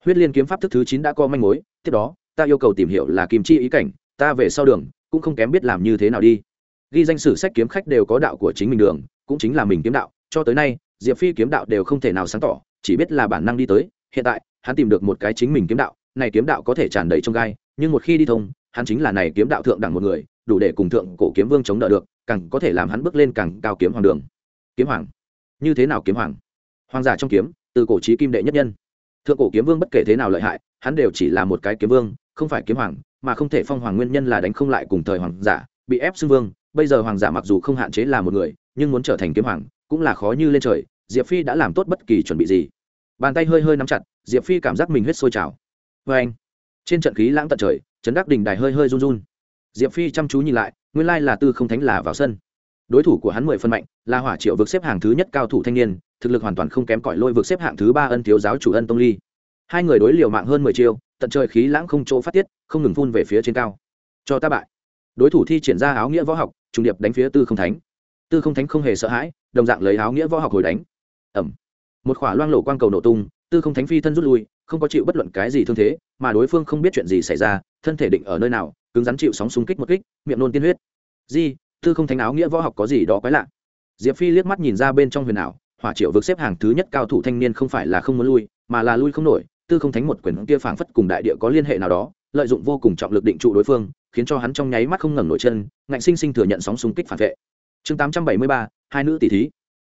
huyết liên kiếm pháp thức thứ chín đã có manh mối, tiếp đó, ta yêu cầu tìm hiểu là kim chi ý cảnh, ta về sau đường, cũng không kém biết làm như thế nào đi. Ghi danh sử sách kiếm khách đều có đạo của chính mình đường, cũng chính là mình kiếm đạo, cho tới nay, diệp phi kiếm đạo đều không thể nào sáng tỏ, chỉ biết là bản năng đi tới, hiện tại, hắn tìm được một cái chính mình kiếm đạo, này kiếm đạo có thể tràn đầy trong gai, nhưng một khi đi thông, hắn chính là này kiếm đạo thượng đẳng một người, đủ để cùng thượng cổ kiếm vương chống đỡ được, càng có thể làm hắn bước lên càng cao kiếm hoàng đường. Kiếm hoàng. Như thế nào kiếm hoàng? Hoàng giả trong kiếm, từ cổ trí kim đệ nhất nhân thượng cổ kiếm vương bất kể thế nào lợi hại, hắn đều chỉ là một cái kiếm vương, không phải kiếm hoàng, mà không thể phong hoàng nguyên nhân là đánh không lại cùng thời hoàng giả, bị ép xưng vương. Bây giờ hoàng giả mặc dù không hạn chế là một người, nhưng muốn trở thành kiếm hoàng, cũng là khó như lên trời. Diệp phi đã làm tốt bất kỳ chuẩn bị gì. Bàn tay hơi hơi nắm chặt, diệp phi cảm giác mình huyết sôi trào. Vê anh, trên trận khí lãng tận trời, trấn đắc đình đài hơi hơi run run. Diệp phi chăm chú nhìn lại, nguyên lai là tư không thánh là vào sân. Đối thủ của hắn mười phân mạnh, là hỏa triệu vực xếp hàng thứ nhất cao thủ thanh niên thực lực hoàn toàn không kém cỏi lôi vực xếp hạng thứ ba ân thiếu giáo chủ ân tông ly. Hai người đối liều mạng hơn mười chiêu, tận trời khí lãng không chỗ phát tiết, không ngừng phun về phía trên cao. Cho ta bại. Đối thủ thi triển ra áo nghĩa võ học, trùng điệp đánh phía tư không thánh. Tư không thánh không hề sợ hãi, đồng dạng lấy áo nghĩa võ học hồi đánh. Ẩm. Một khỏa loang lổ quang cầu nổ tung, tư không thánh phi thân rút lui, không có chịu bất luận cái gì thương thế, mà đối phương không biết chuyện gì xảy ra, thân thể định ở nơi nào, cứng rắn chịu sóng xung kích một kích, miệng nôn tiên huyết. Di, tư không thánh áo nghĩa võ học có gì đó quái lạ. Diệp phi liếc mắt nhìn ra bên trong huyền ảo hỏa triệu vực xếp hàng thứ nhất cao thủ thanh niên không phải là không muốn lui, mà là lui không nổi, tư không thánh một quyền kia phảng phất cùng đại địa có liên hệ nào đó, lợi dụng vô cùng trọng lực định trụ đối phương, khiến cho hắn trong nháy mắt không ngẩng nổi chân, ngạnh sinh sinh thừa nhận sóng xung kích phản vệ. Chương tám trăm bảy mươi ba, hai nữ tỷ thí.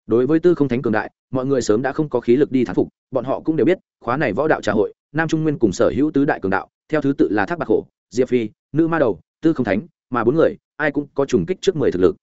Đối với tư không thánh cường đại, mọi người sớm đã không có khí lực đi thán phục, bọn họ cũng đều biết, khóa này võ đạo trà hội, nam trung nguyên cùng sở hữu tứ đại cường đạo, theo thứ tự là thác bạc hổ, diệp phi, nữ ma đầu, tư không thánh, mà bốn người, ai cũng có trùng kích trước mười thực lực.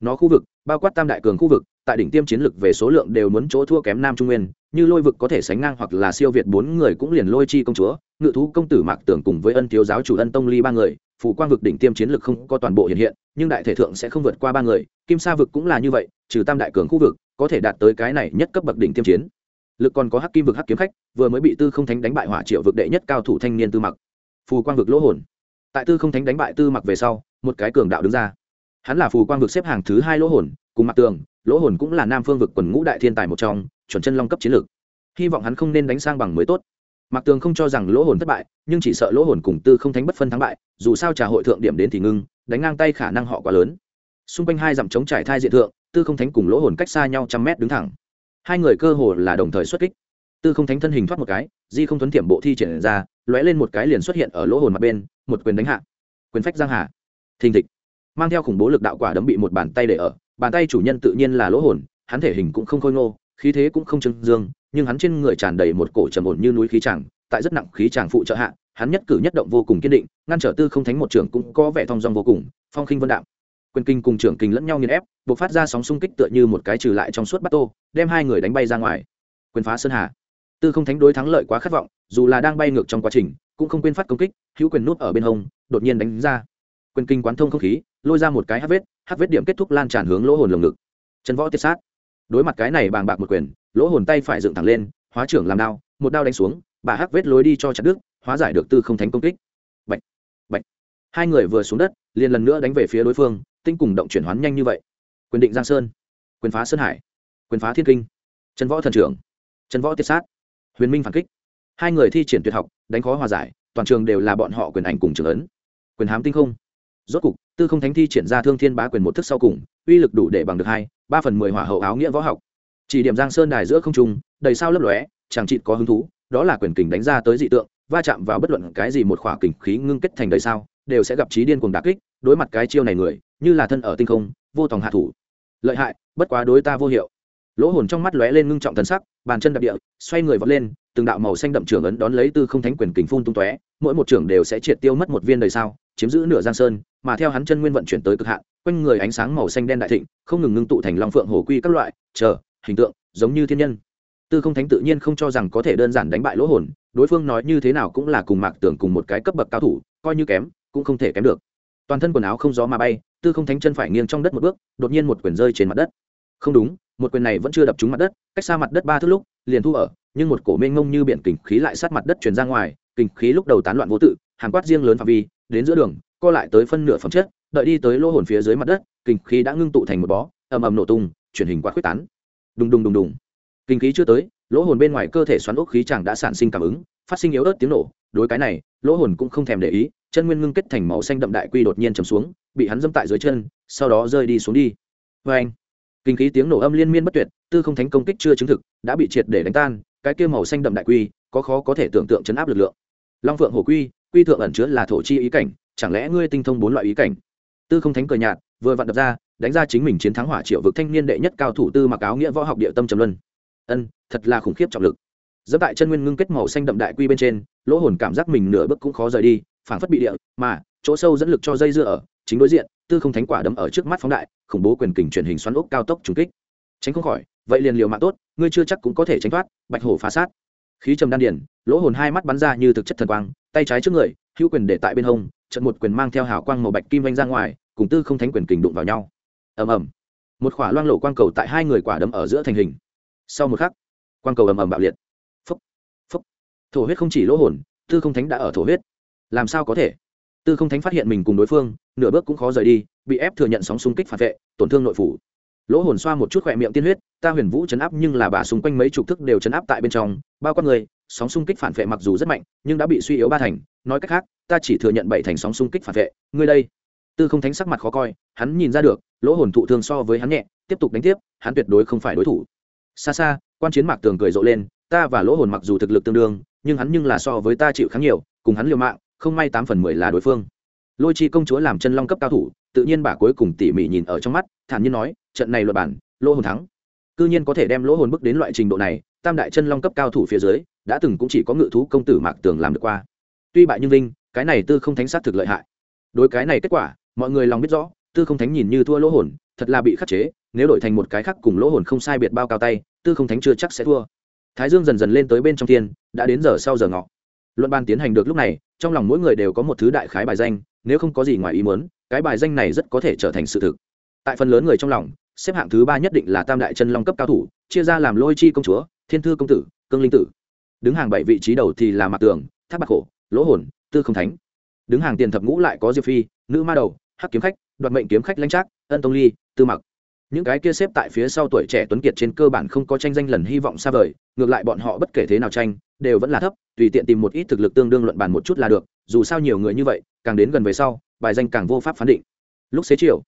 Nó khu vực, bao quát tam đại cường khu vực tại đỉnh tiêm chiến lực về số lượng đều muốn chỗ thua kém nam trung nguyên, như lôi vực có thể sánh ngang hoặc là siêu việt bốn người cũng liền lôi chi công chúa, ngự thú công tử mạc tưởng cùng với ân thiếu giáo chủ ân tông ly ba người phủ quang vực đỉnh tiêm chiến lực không có toàn bộ hiện hiện, nhưng đại thể thượng sẽ không vượt qua ba người, kim sa vực cũng là như vậy, trừ tam đại cường khu vực, có thể đạt tới cái này nhất cấp bậc đỉnh tiêm chiến. Lực còn có hắc kim vực, hắc kiếm khách, vừa mới bị tư không thánh đánh bại hỏa triệu vực đệ nhất cao thủ thanh niên tư mặc. Phù quang vực lỗ hồn. Tại tư không thánh đánh bại tư mặc về sau, một cái cường đạo đứng ra. Hắn là phù quang vực xếp hàng thứ hai lỗ hồn cùng mặt tường, lỗ hồn cũng là nam phương vực quần ngũ đại thiên tài một trong, chuẩn chân long cấp chiến lược. Hy vọng hắn không nên đánh sang bằng mới tốt. Mặc tường không cho rằng lỗ hồn thất bại, nhưng chỉ sợ lỗ hồn cùng tư không thánh bất phân thắng bại, dù sao trà hội thượng điểm đến thì ngưng, đánh ngang tay khả năng họ quá lớn. Xung quanh hai dặm chống trải thai diện thượng, tư không thánh cùng lỗ hồn cách xa nhau trăm mét đứng thẳng. Hai người cơ hồ là đồng thời xuất kích. Tư không thánh thân hình thoát một cái, di không thuấn tiệm bộ thi triển ra, lóe lên một cái liền xuất hiện ở lỗ hồn mặt bên, một quyền đánh hạ. Quyền phách giang hạ thình thịch. Mang theo khủng bố lực đạo quả đấm bị một bàn tay để ở bàn tay chủ nhân tự nhiên là lỗ hồn hắn thể hình cũng không khôi ngô khí thế cũng không trưng dương nhưng hắn trên người tràn đầy một cổ trầm ổn như núi khí tràng tại rất nặng khí tràng phụ trợ hạ hắn nhất cử nhất động vô cùng kiên định ngăn trở tư không thánh một trưởng cũng có vẻ thong dong vô cùng phong khinh vân đạo, quyền kinh cùng trưởng kinh lẫn nhau nghiền ép buộc phát ra sóng xung kích tựa như một cái trừ lại trong suốt bắt tô đem hai người đánh bay ra ngoài. Quyền phá sơn hà. Tư không thánh đối thắng lợi quá khát vọng dù là đang bay ngược trong quá trình cũng không quên phát công kích hữu quyền nút ở bên hông đột nhiên đánh ra. Quyền kinh quán thông không khí lôi ra một cái hát vết hát vết điểm kết thúc lan tràn hướng lỗ hồn lồng ngực. Chân võ tiết sát. Đối mặt cái này bàng bạc một quyền lỗ hồn tay phải dựng thẳng lên hóa trưởng làm đao một đao đánh xuống bà hắc vết lối đi cho chặt đức hóa giải được tư không thánh công kích. Bạch, bạch. hai người vừa xuống đất liền lần nữa đánh về phía đối phương tinh cùng động chuyển hoán nhanh như vậy. Quyền định giang sơn quyền phá sơn hải quyền phá thiên kinh. Trần võ thần trưởng trần võ tiết sát. Huyền minh phản kích. Hai người thi triển tuyệt học đánh khó hòa giải toàn trường đều là bọn họ quyền ảnh cùng trường ấn. Quyền hám tinh không. Rốt cục tư không thánh thi triển ra thương thiên bá quyền một thức sau cùng, uy lực đủ để bằng được hai, ba phần mười hỏa hậu áo nghĩa võ học. Chỉ điểm giang sơn đài giữa không trung, đầy sao lấp lóe chàng trị có hứng thú, đó là quyền kình đánh ra tới dị tượng, va chạm vào bất luận cái gì một khỏa kình khí ngưng kết thành đầy sao, đều sẽ gặp trí điên cuồng đà kích, đối mặt cái chiêu này người, như là thân ở tinh không, vô tòng hạ thủ. Lợi hại, bất quá đối ta vô hiệu lỗ hồn trong mắt lóe lên ngưng trọng thần sắc, bàn chân đập địa, xoay người vọt lên, từng đạo màu xanh đậm trưởng ấn đón lấy tư không thánh quyền kình phun tung tóe, mỗi một trưởng đều sẽ triệt tiêu mất một viên đời sao, chiếm giữ nửa giang sơn, mà theo hắn chân nguyên vận chuyển tới cực hạn, quanh người ánh sáng màu xanh đen đại thịnh, không ngừng ngưng tụ thành long phượng hồ quy các loại, chờ, hình tượng, giống như thiên nhân. Tư không thánh tự nhiên không cho rằng có thể đơn giản đánh bại lỗ hồn, đối phương nói như thế nào cũng là cùng mạc tưởng cùng một cái cấp bậc cao thủ, coi như kém, cũng không thể kém được. Toàn thân quần áo không gió mà bay, tư không thánh chân phải nghiêng trong đất một bước, đột nhiên một quyền rơi trên mặt đất. Không đúng một quyền này vẫn chưa đập trúng mặt đất, cách xa mặt đất ba thước lúc, liền thu ở, nhưng một cổ mênh ngông như biển kình khí lại sát mặt đất truyền ra ngoài, kình khí lúc đầu tán loạn vô tự, hàng quát riêng lớn phạm vi, đến giữa đường, co lại tới phân nửa phẩm chất, đợi đi tới lỗ hồn phía dưới mặt đất, kình khí đã ngưng tụ thành một bó, ầm ầm nổ tung chuyển hình quát quyết tán. Đùng đùng đùng đùng. Kinh khí chưa tới, lỗ hồn bên ngoài cơ thể xoắn ốc khí chẳng đã sản sinh cảm ứng, phát sinh yếu ớt tiếng nổ, đối cái này, lỗ hồn cũng không thèm để ý, chân nguyên ngưng kết thành màu xanh đậm đại quy đột nhiên chầm xuống, bị hắn dâm tại dưới chân, sau đó rơi đi xuống đi. Vê anh kinh khí tiếng nổ âm liên miên bất tuyệt, tư không thánh công kích chưa chứng thực, đã bị triệt để đánh tan, cái kia màu xanh đậm đại quy, có khó có thể tưởng tượng chấn áp lực lượng. Long phượng hổ quy quy thượng ẩn chứa là thổ chi ý cảnh, chẳng lẽ ngươi tinh thông bốn loại ý cảnh? Tư không thánh cờ nhạt, vừa vặn đập ra, đánh ra chính mình chiến thắng hỏa triệu vực thanh niên đệ nhất cao thủ tư mặc áo nghĩa võ học địa tâm trầm luân. Ân, thật là khủng khiếp trọng lực. Dẫm tại chân nguyên ngưng kết màu xanh đậm đại quy bên trên, lỗ hồn cảm giác mình nửa bước cũng khó rời đi, phảng phất bị địa, mà, chỗ sâu dẫn lực cho dây dưa ở, chính đối diện tư không thánh quả đấm ở trước mắt phóng đại, khủng bố quyền kình truyền hình xoắn ốc cao tốc trùng kích. Tránh không khỏi, vậy liền liều mạng tốt, ngươi chưa chắc cũng có thể tránh thoát, bạch hổ phá sát. Khí trầm đan điển lỗ hồn hai mắt bắn ra như thực chất thần quang, tay trái trước người, hữu quyền để tại bên hông trận một quyền mang theo hào quang màu bạch kim vanh ra ngoài, cùng tư không thánh quyền kình đụng vào nhau. Ầm ầm. Một khỏa loang lộ quang cầu tại hai người quả đấm ở giữa thành hình. Sau một khắc, quang cầu ầm ầm bạo liệt. Phúc phúc thổ huyết không chỉ lỗ hồn, tư không thánh đã ở thổ huyết. Làm sao có thể? Tư không thánh phát hiện mình cùng đối phương, nửa bước cũng khó rời đi, bị ép thừa nhận sóng xung kích phản vệ, tổn thương nội phủ. Lỗ hồn xoa một chút khỏe miệng tiên huyết, ta huyền vũ chấn áp nhưng là bà xung quanh mấy chục thức đều chấn áp tại bên trong, bao con người, sóng xung kích phản vệ mặc dù rất mạnh, nhưng đã bị suy yếu ba thành, nói cách khác, ta chỉ thừa nhận bảy thành sóng xung kích phản vệ, ngươi đây. Tư không thánh sắc mặt khó coi, hắn nhìn ra được, lỗ hồn thụ thương so với hắn nhẹ, tiếp tục đánh tiếp, hắn tuyệt đối không phải đối thủ. Xa xa, quan chiến mạc tường cười rộ lên, ta và lỗ hồn mặc dù thực lực tương đương, nhưng hắn nhưng là so với ta chịu kháng nhiều, cùng hắn liều mạng không may tám phần mười là đối phương. Lôi chi công chúa làm chân long cấp cao thủ, tự nhiên bà cuối cùng tỉ mỉ nhìn ở trong mắt, thản nhiên nói, trận này luật bản, lỗ hồn thắng. Cư nhiên có thể đem lỗ hồn bước đến loại trình độ này, tam đại chân long cấp cao thủ phía dưới, đã từng cũng chỉ có ngự thú công tử mạc tường làm được qua. Tuy bại nhưng vinh, cái này tư không thánh sát thực lợi hại. Đối cái này kết quả, mọi người lòng biết rõ, tư không thánh nhìn như thua lỗ hồn, thật là bị khắc chế, nếu đổi thành một cái khác cùng lỗ hồn không sai biệt bao cao tay, tư không thánh chưa chắc sẽ thua. Thái dương dần dần lên tới bên trong thiên, đã đến giờ sau giờ ngọ luận ban tiến hành được lúc này, trong lòng mỗi người đều có một thứ đại khái bài danh, nếu không có gì ngoài ý muốn, cái bài danh này rất có thể trở thành sự thực. Tại phần lớn người trong lòng, xếp hạng thứ ba nhất định là tam đại chân long cấp cao thủ, chia ra làm lôi chi công chúa, thiên thư công tử, cương linh tử. Đứng hàng bảy vị trí đầu thì là mạc tường tháp bạc khổ, lỗ hồn, tư không thánh. Đứng hàng tiền thập ngũ lại có diệp phi, nữ ma đầu, hắc kiếm khách, đoạt mệnh kiếm khách lãnh trác, ân tông ly, tư mặc. Những cái kia xếp tại phía sau tuổi trẻ tuấn kiệt trên cơ bản không có tranh danh lần hy vọng xa vời, ngược lại bọn họ bất kể thế nào tranh, đều vẫn là thấp tùy tiện tìm một ít thực lực tương đương luận bàn một chút là được, dù sao nhiều người như vậy, càng đến gần về sau, bài danh càng vô pháp phán định. Lúc xế chiều,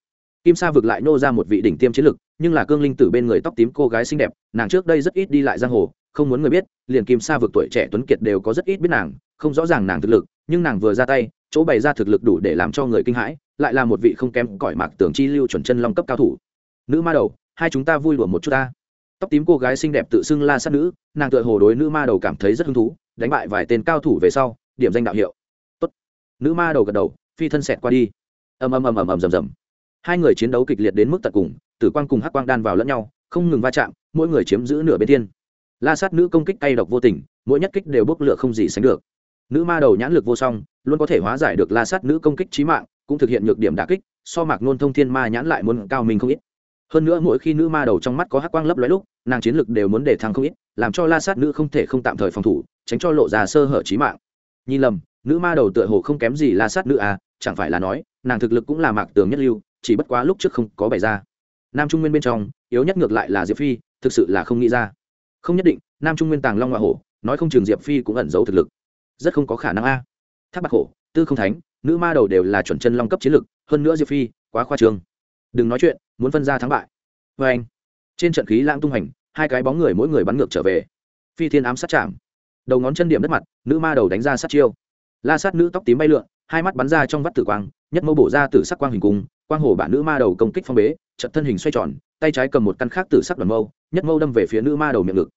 kim sa vực lại nô ra một vị đỉnh tiêm chiến lực, nhưng là cương linh tử bên người tóc tím cô gái xinh đẹp, nàng trước đây rất ít đi lại giang hồ, không muốn người biết, liền kim sa vực tuổi trẻ tuấn kiệt đều có rất ít biết nàng, không rõ ràng nàng thực lực, nhưng nàng vừa ra tay, chỗ bày ra thực lực đủ để làm cho người kinh hãi, lại là một vị không kém cỏi mạc tưởng chi lưu chuẩn chân long cấp cao thủ. Nữ ma đầu, hai chúng ta vui đùa một chút ta. Tóc tím cô gái xinh đẹp tự xưng la sát nữ, nàng tựa hồ đối nữ ma đầu cảm thấy rất hứng thú đánh bại vài tên cao thủ về sau, điểm danh đạo hiệu. Tốt. nữ ma đầu gật đầu, phi thân xẹt qua đi. Ầm ầm ầm ầm ầm rầm rầm. Hai người chiến đấu kịch liệt đến mức tận cùng, tử quang cùng hắc quang đan vào lẫn nhau, không ngừng va chạm, mỗi người chiếm giữ nửa bên thiên. La sát nữ công kích tay độc vô tình, mỗi nhất kích đều bốc lửa không gì sánh được. Nữ ma đầu nhãn lực vô song, luôn có thể hóa giải được la sát nữ công kích trí mạng, cũng thực hiện nhược điểm đà kích, so mạc nôn thông thiên ma nhãn lại muốn cao mình không ít hơn nữa mỗi khi nữ ma đầu trong mắt có hắc quang lấp lóe lúc, nàng chiến lực đều muốn để thăng không ít, làm cho la sát nữ không thể không tạm thời phòng thủ, tránh cho lộ ra sơ hở trí mạng. Nhìn lầm, nữ ma đầu tựa hồ không kém gì la sát nữ à chẳng phải là nói, nàng thực lực cũng là mạc tường nhất lưu, chỉ bất quá lúc trước không có bày ra. Nam trung nguyên bên trong, yếu nhất ngược lại là diệp phi, thực sự là không nghĩ ra. Không nhất định, nam trung nguyên tàng long hoa hổ, nói không chừng diệp phi cũng ẩn giấu thực lực. Rất không có khả năng a. Tháp bạc hổ, tư không thánh, nữ ma đầu đều là chuẩn chân long cấp chiến lực, hơn nữa diệp phi, quá khoa trương. Đừng nói chuyện muốn phân ra thắng bại. Vê anh, trên trận khí lãng tung hành, hai cái bóng người mỗi người bắn ngược trở về. Phi thiên ám sát chạm. Đầu ngón chân điểm đất mặt, nữ ma đầu đánh ra sát chiêu. La sát nữ tóc tím bay lượn, hai mắt bắn ra trong vắt tử quang, nhất mâu bổ ra tử sắc quang hình cung quang hổ bản nữ ma đầu công kích phong bế trận thân hình xoay tròn, tay trái cầm một căn khác tử sắc đoàn mâu, nhất mâu đâm về phía nữ ma đầu miệng ngực.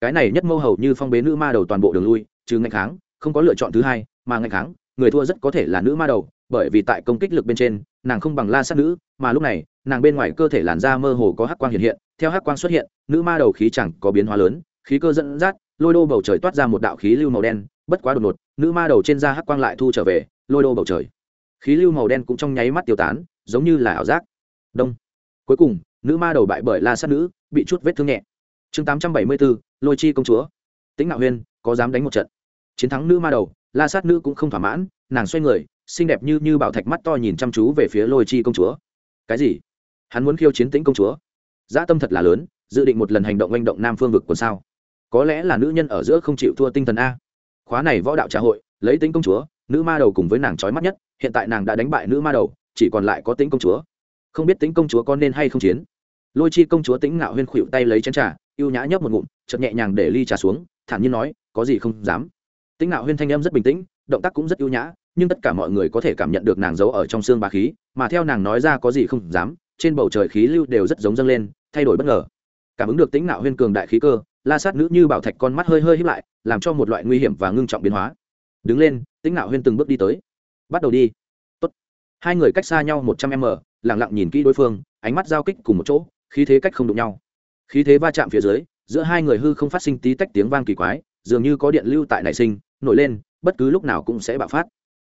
Cái này nhất mâu hầu như phong bế nữ ma đầu toàn bộ đường lui, trừ ngạch kháng, không có lựa chọn thứ hai, mà ngạch kháng người thua rất có thể là nữ ma đầu, bởi vì tại công kích lực bên trên, nàng không bằng la sát nữ, mà lúc này, nàng bên ngoài cơ thể làn da mơ hồ có hắc quang hiện hiện, theo hắc quang xuất hiện, nữ ma đầu khí chẳng có biến hóa lớn, khí cơ dẫn dắt, lôi đô bầu trời toát ra một đạo khí lưu màu đen, bất quá đột ngột, nữ ma đầu trên da hắc quang lại thu trở về, lôi đô bầu trời. Khí lưu màu đen cũng trong nháy mắt tiêu tán, giống như là ảo giác. Đông. Cuối cùng, nữ ma đầu bại bởi la sát nữ, bị chút vết thương nhẹ. Chương tám trăm bảy mươi bốn, lôi chi công chúa. Tĩnh ngạo huyên, có dám đánh một trận? Chiến thắng nữ ma đầu, la sát nữ cũng không thỏa mãn, nàng xoay người, xinh đẹp như như bảo thạch mắt to nhìn chăm chú về phía lôi chi công chúa. Cái gì? Hắn muốn khiêu chiến tĩnh công chúa? Dã tâm thật là lớn, dự định một lần hành động manh động nam phương vực còn sao? Có lẽ là nữ nhân ở giữa không chịu thua tinh thần a. Khóa này võ đạo trà hội, lấy tính công chúa, nữ ma đầu cùng với nàng trói mắt nhất, hiện tại nàng đã đánh bại nữ ma đầu, chỉ còn lại có tính công chúa. Không biết tính công chúa có nên hay không chiến? Lôi chi công chúa tính ngạo huyên khuỵu tay lấy chén trà, ưu nhã nhấp một ngụm, chợt nhẹ nhàng để ly trà xuống, thản nhiên nói, có gì không dám? Tĩnh Nạo huyên thanh âm rất bình tĩnh, động tác cũng rất ưu nhã, nhưng tất cả mọi người có thể cảm nhận được nàng giấu ở trong xương bá khí, mà theo nàng nói ra có gì không dám, trên bầu trời khí lưu đều rất giống dâng lên, thay đổi bất ngờ. Cảm ứng được Tĩnh Nạo huyên cường đại khí cơ, la sát nữ như bảo thạch con mắt hơi hơi hít lại, làm cho một loại nguy hiểm và ngưng trọng biến hóa. Đứng lên, Tĩnh Nạo huyên từng bước đi tới. Bắt đầu đi. Tốt. hai người cách xa nhau một trăm m lẳng lặng nhìn kỹ đối phương, ánh mắt giao kích cùng một chỗ, khí thế cách không đụng nhau. Khí thế va chạm phía dưới, giữa hai người hư không phát sinh tí tách tiếng vang kỳ quái dường như có điện lưu tại nảy sinh, nổi lên, bất cứ lúc nào cũng sẽ bạo phát.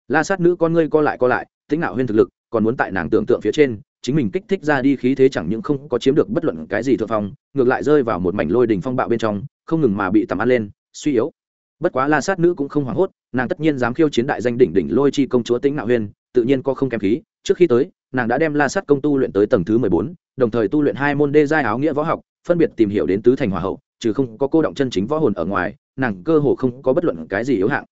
La sát nữ con ngươi co lại co lại tính nạo huyên thực lực, còn muốn tại nàng tưởng tượng phía trên, chính mình kích thích ra đi khí thế chẳng những không có chiếm được bất luận cái gì thượng phong, ngược lại rơi vào một mảnh lôi đình phong bạo bên trong, không ngừng mà bị tầm ăn lên, suy yếu. Bất quá la sát nữ cũng không hoảng hốt, nàng tất nhiên dám khiêu chiến đại danh đỉnh đỉnh lôi chi công chúa tĩnh nạo huyên, tự nhiên có không kém khí, trước khi tới, nàng đã đem la sát công tu luyện tới tầng thứ mười bốn, đồng thời tu luyện hai môn đê giai áo nghĩa võ học, phân biệt tìm hiểu đến tứ thành hòa hậu, trừ không có cô động chân chính võ hồn ở ngoài nàng cơ hồ không có bất luận cái gì yếu hạng.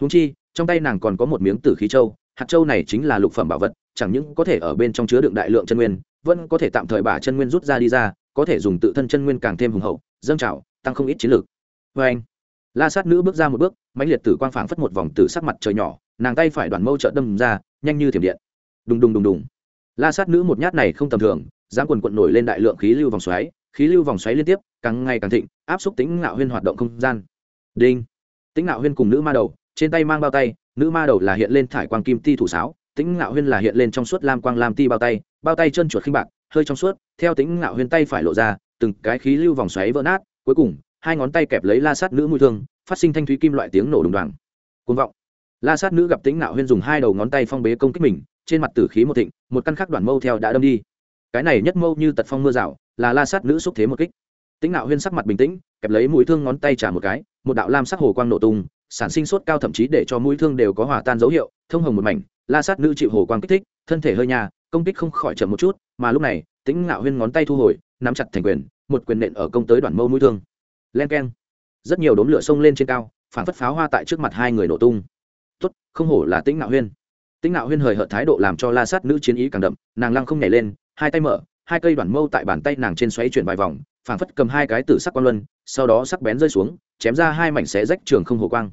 Húng chi, trong tay nàng còn có một miếng tử khí châu, hạt châu này chính là lục phẩm bảo vật, chẳng những có thể ở bên trong chứa đựng đại lượng chân nguyên, vẫn có thể tạm thời bả chân nguyên rút ra đi ra, có thể dùng tự thân chân nguyên càng thêm hùng hậu, dâng trào, tăng không ít chiến lược. Vê anh. La sát nữ bước ra một bước, mãnh liệt tử quang phảng phất một vòng tử sắc mặt trời nhỏ, nàng tay phải đoàn mâu trợ đâm ra, nhanh như thiểm điện. Đùng đùng đùng đùng. La sát nữ một nhát này không tầm thường, dáng quần quận nổi lên đại lượng khí lưu vòng xoáy, khí lưu vòng xoáy liên tiếp, càng ngày càng thịnh, áp xúc tính ngạo huyên hoạt động không gian đinh. Tĩnh ngạo huyên cùng nữ ma đầu, trên tay mang bao tay, nữ ma đầu là hiện lên thải quang kim ti thủ sáo, tĩnh ngạo huyên là hiện lên trong suốt lam quang lam ti bao tay bao tay chân chuột khinh bạc, hơi trong suốt, theo tĩnh ngạo huyên tay phải lộ ra, từng cái khí lưu vòng xoáy vỡ nát, cuối cùng, hai ngón tay kẹp lấy la sát nữ mũi thương, phát sinh thanh thúy kim loại tiếng nổ đùng đoàng. Côn vọng. La sát nữ gặp tĩnh ngạo huyên dùng hai đầu ngón tay phong bế công kích mình, trên mặt tử khí một thịnh, một căn khắc đoàn mâu theo đã đâm đi. Cái này nhất mâu như tật phong mưa rào, là la sát nữ xúc thế một kích. Tĩnh Nạo huyên sắc mặt bình tĩnh, kẹp lấy mũi thương ngón tay trả một cái, một đạo lam sắc hồ quang nổ tung, sản sinh sốt cao thậm chí để cho mũi thương đều có hòa tan dấu hiệu, thông hồng một mảnh, la sát nữ chịu hồ quang kích thích, thân thể hơi nhà, công kích không khỏi chậm một chút, mà lúc này, Tĩnh Nạo huyên ngón tay thu hồi, nắm chặt thành quyền, một quyền nện ở công tới đoàn mâu mũi thương. Len keng. Rất nhiều đốm lửa sông lên trên cao phản phất pháo hoa tại trước mặt hai người nổ tung. Tốt, không hổ là tĩnh Nạo huyên. Tĩnh Nạo huyên hời hợt thái độ làm cho la sát nữ chiến ý càng đậm, nàng lăng không nhảy lên, hai tay mở hai cây đoàn mâu tại bàn tay nàng trên xoáy chuyển vài vòng, phảng phất cầm hai cái tử sắc quan luân, sau đó sắc bén rơi xuống, chém ra hai mảnh xé rách trường không hồ quang.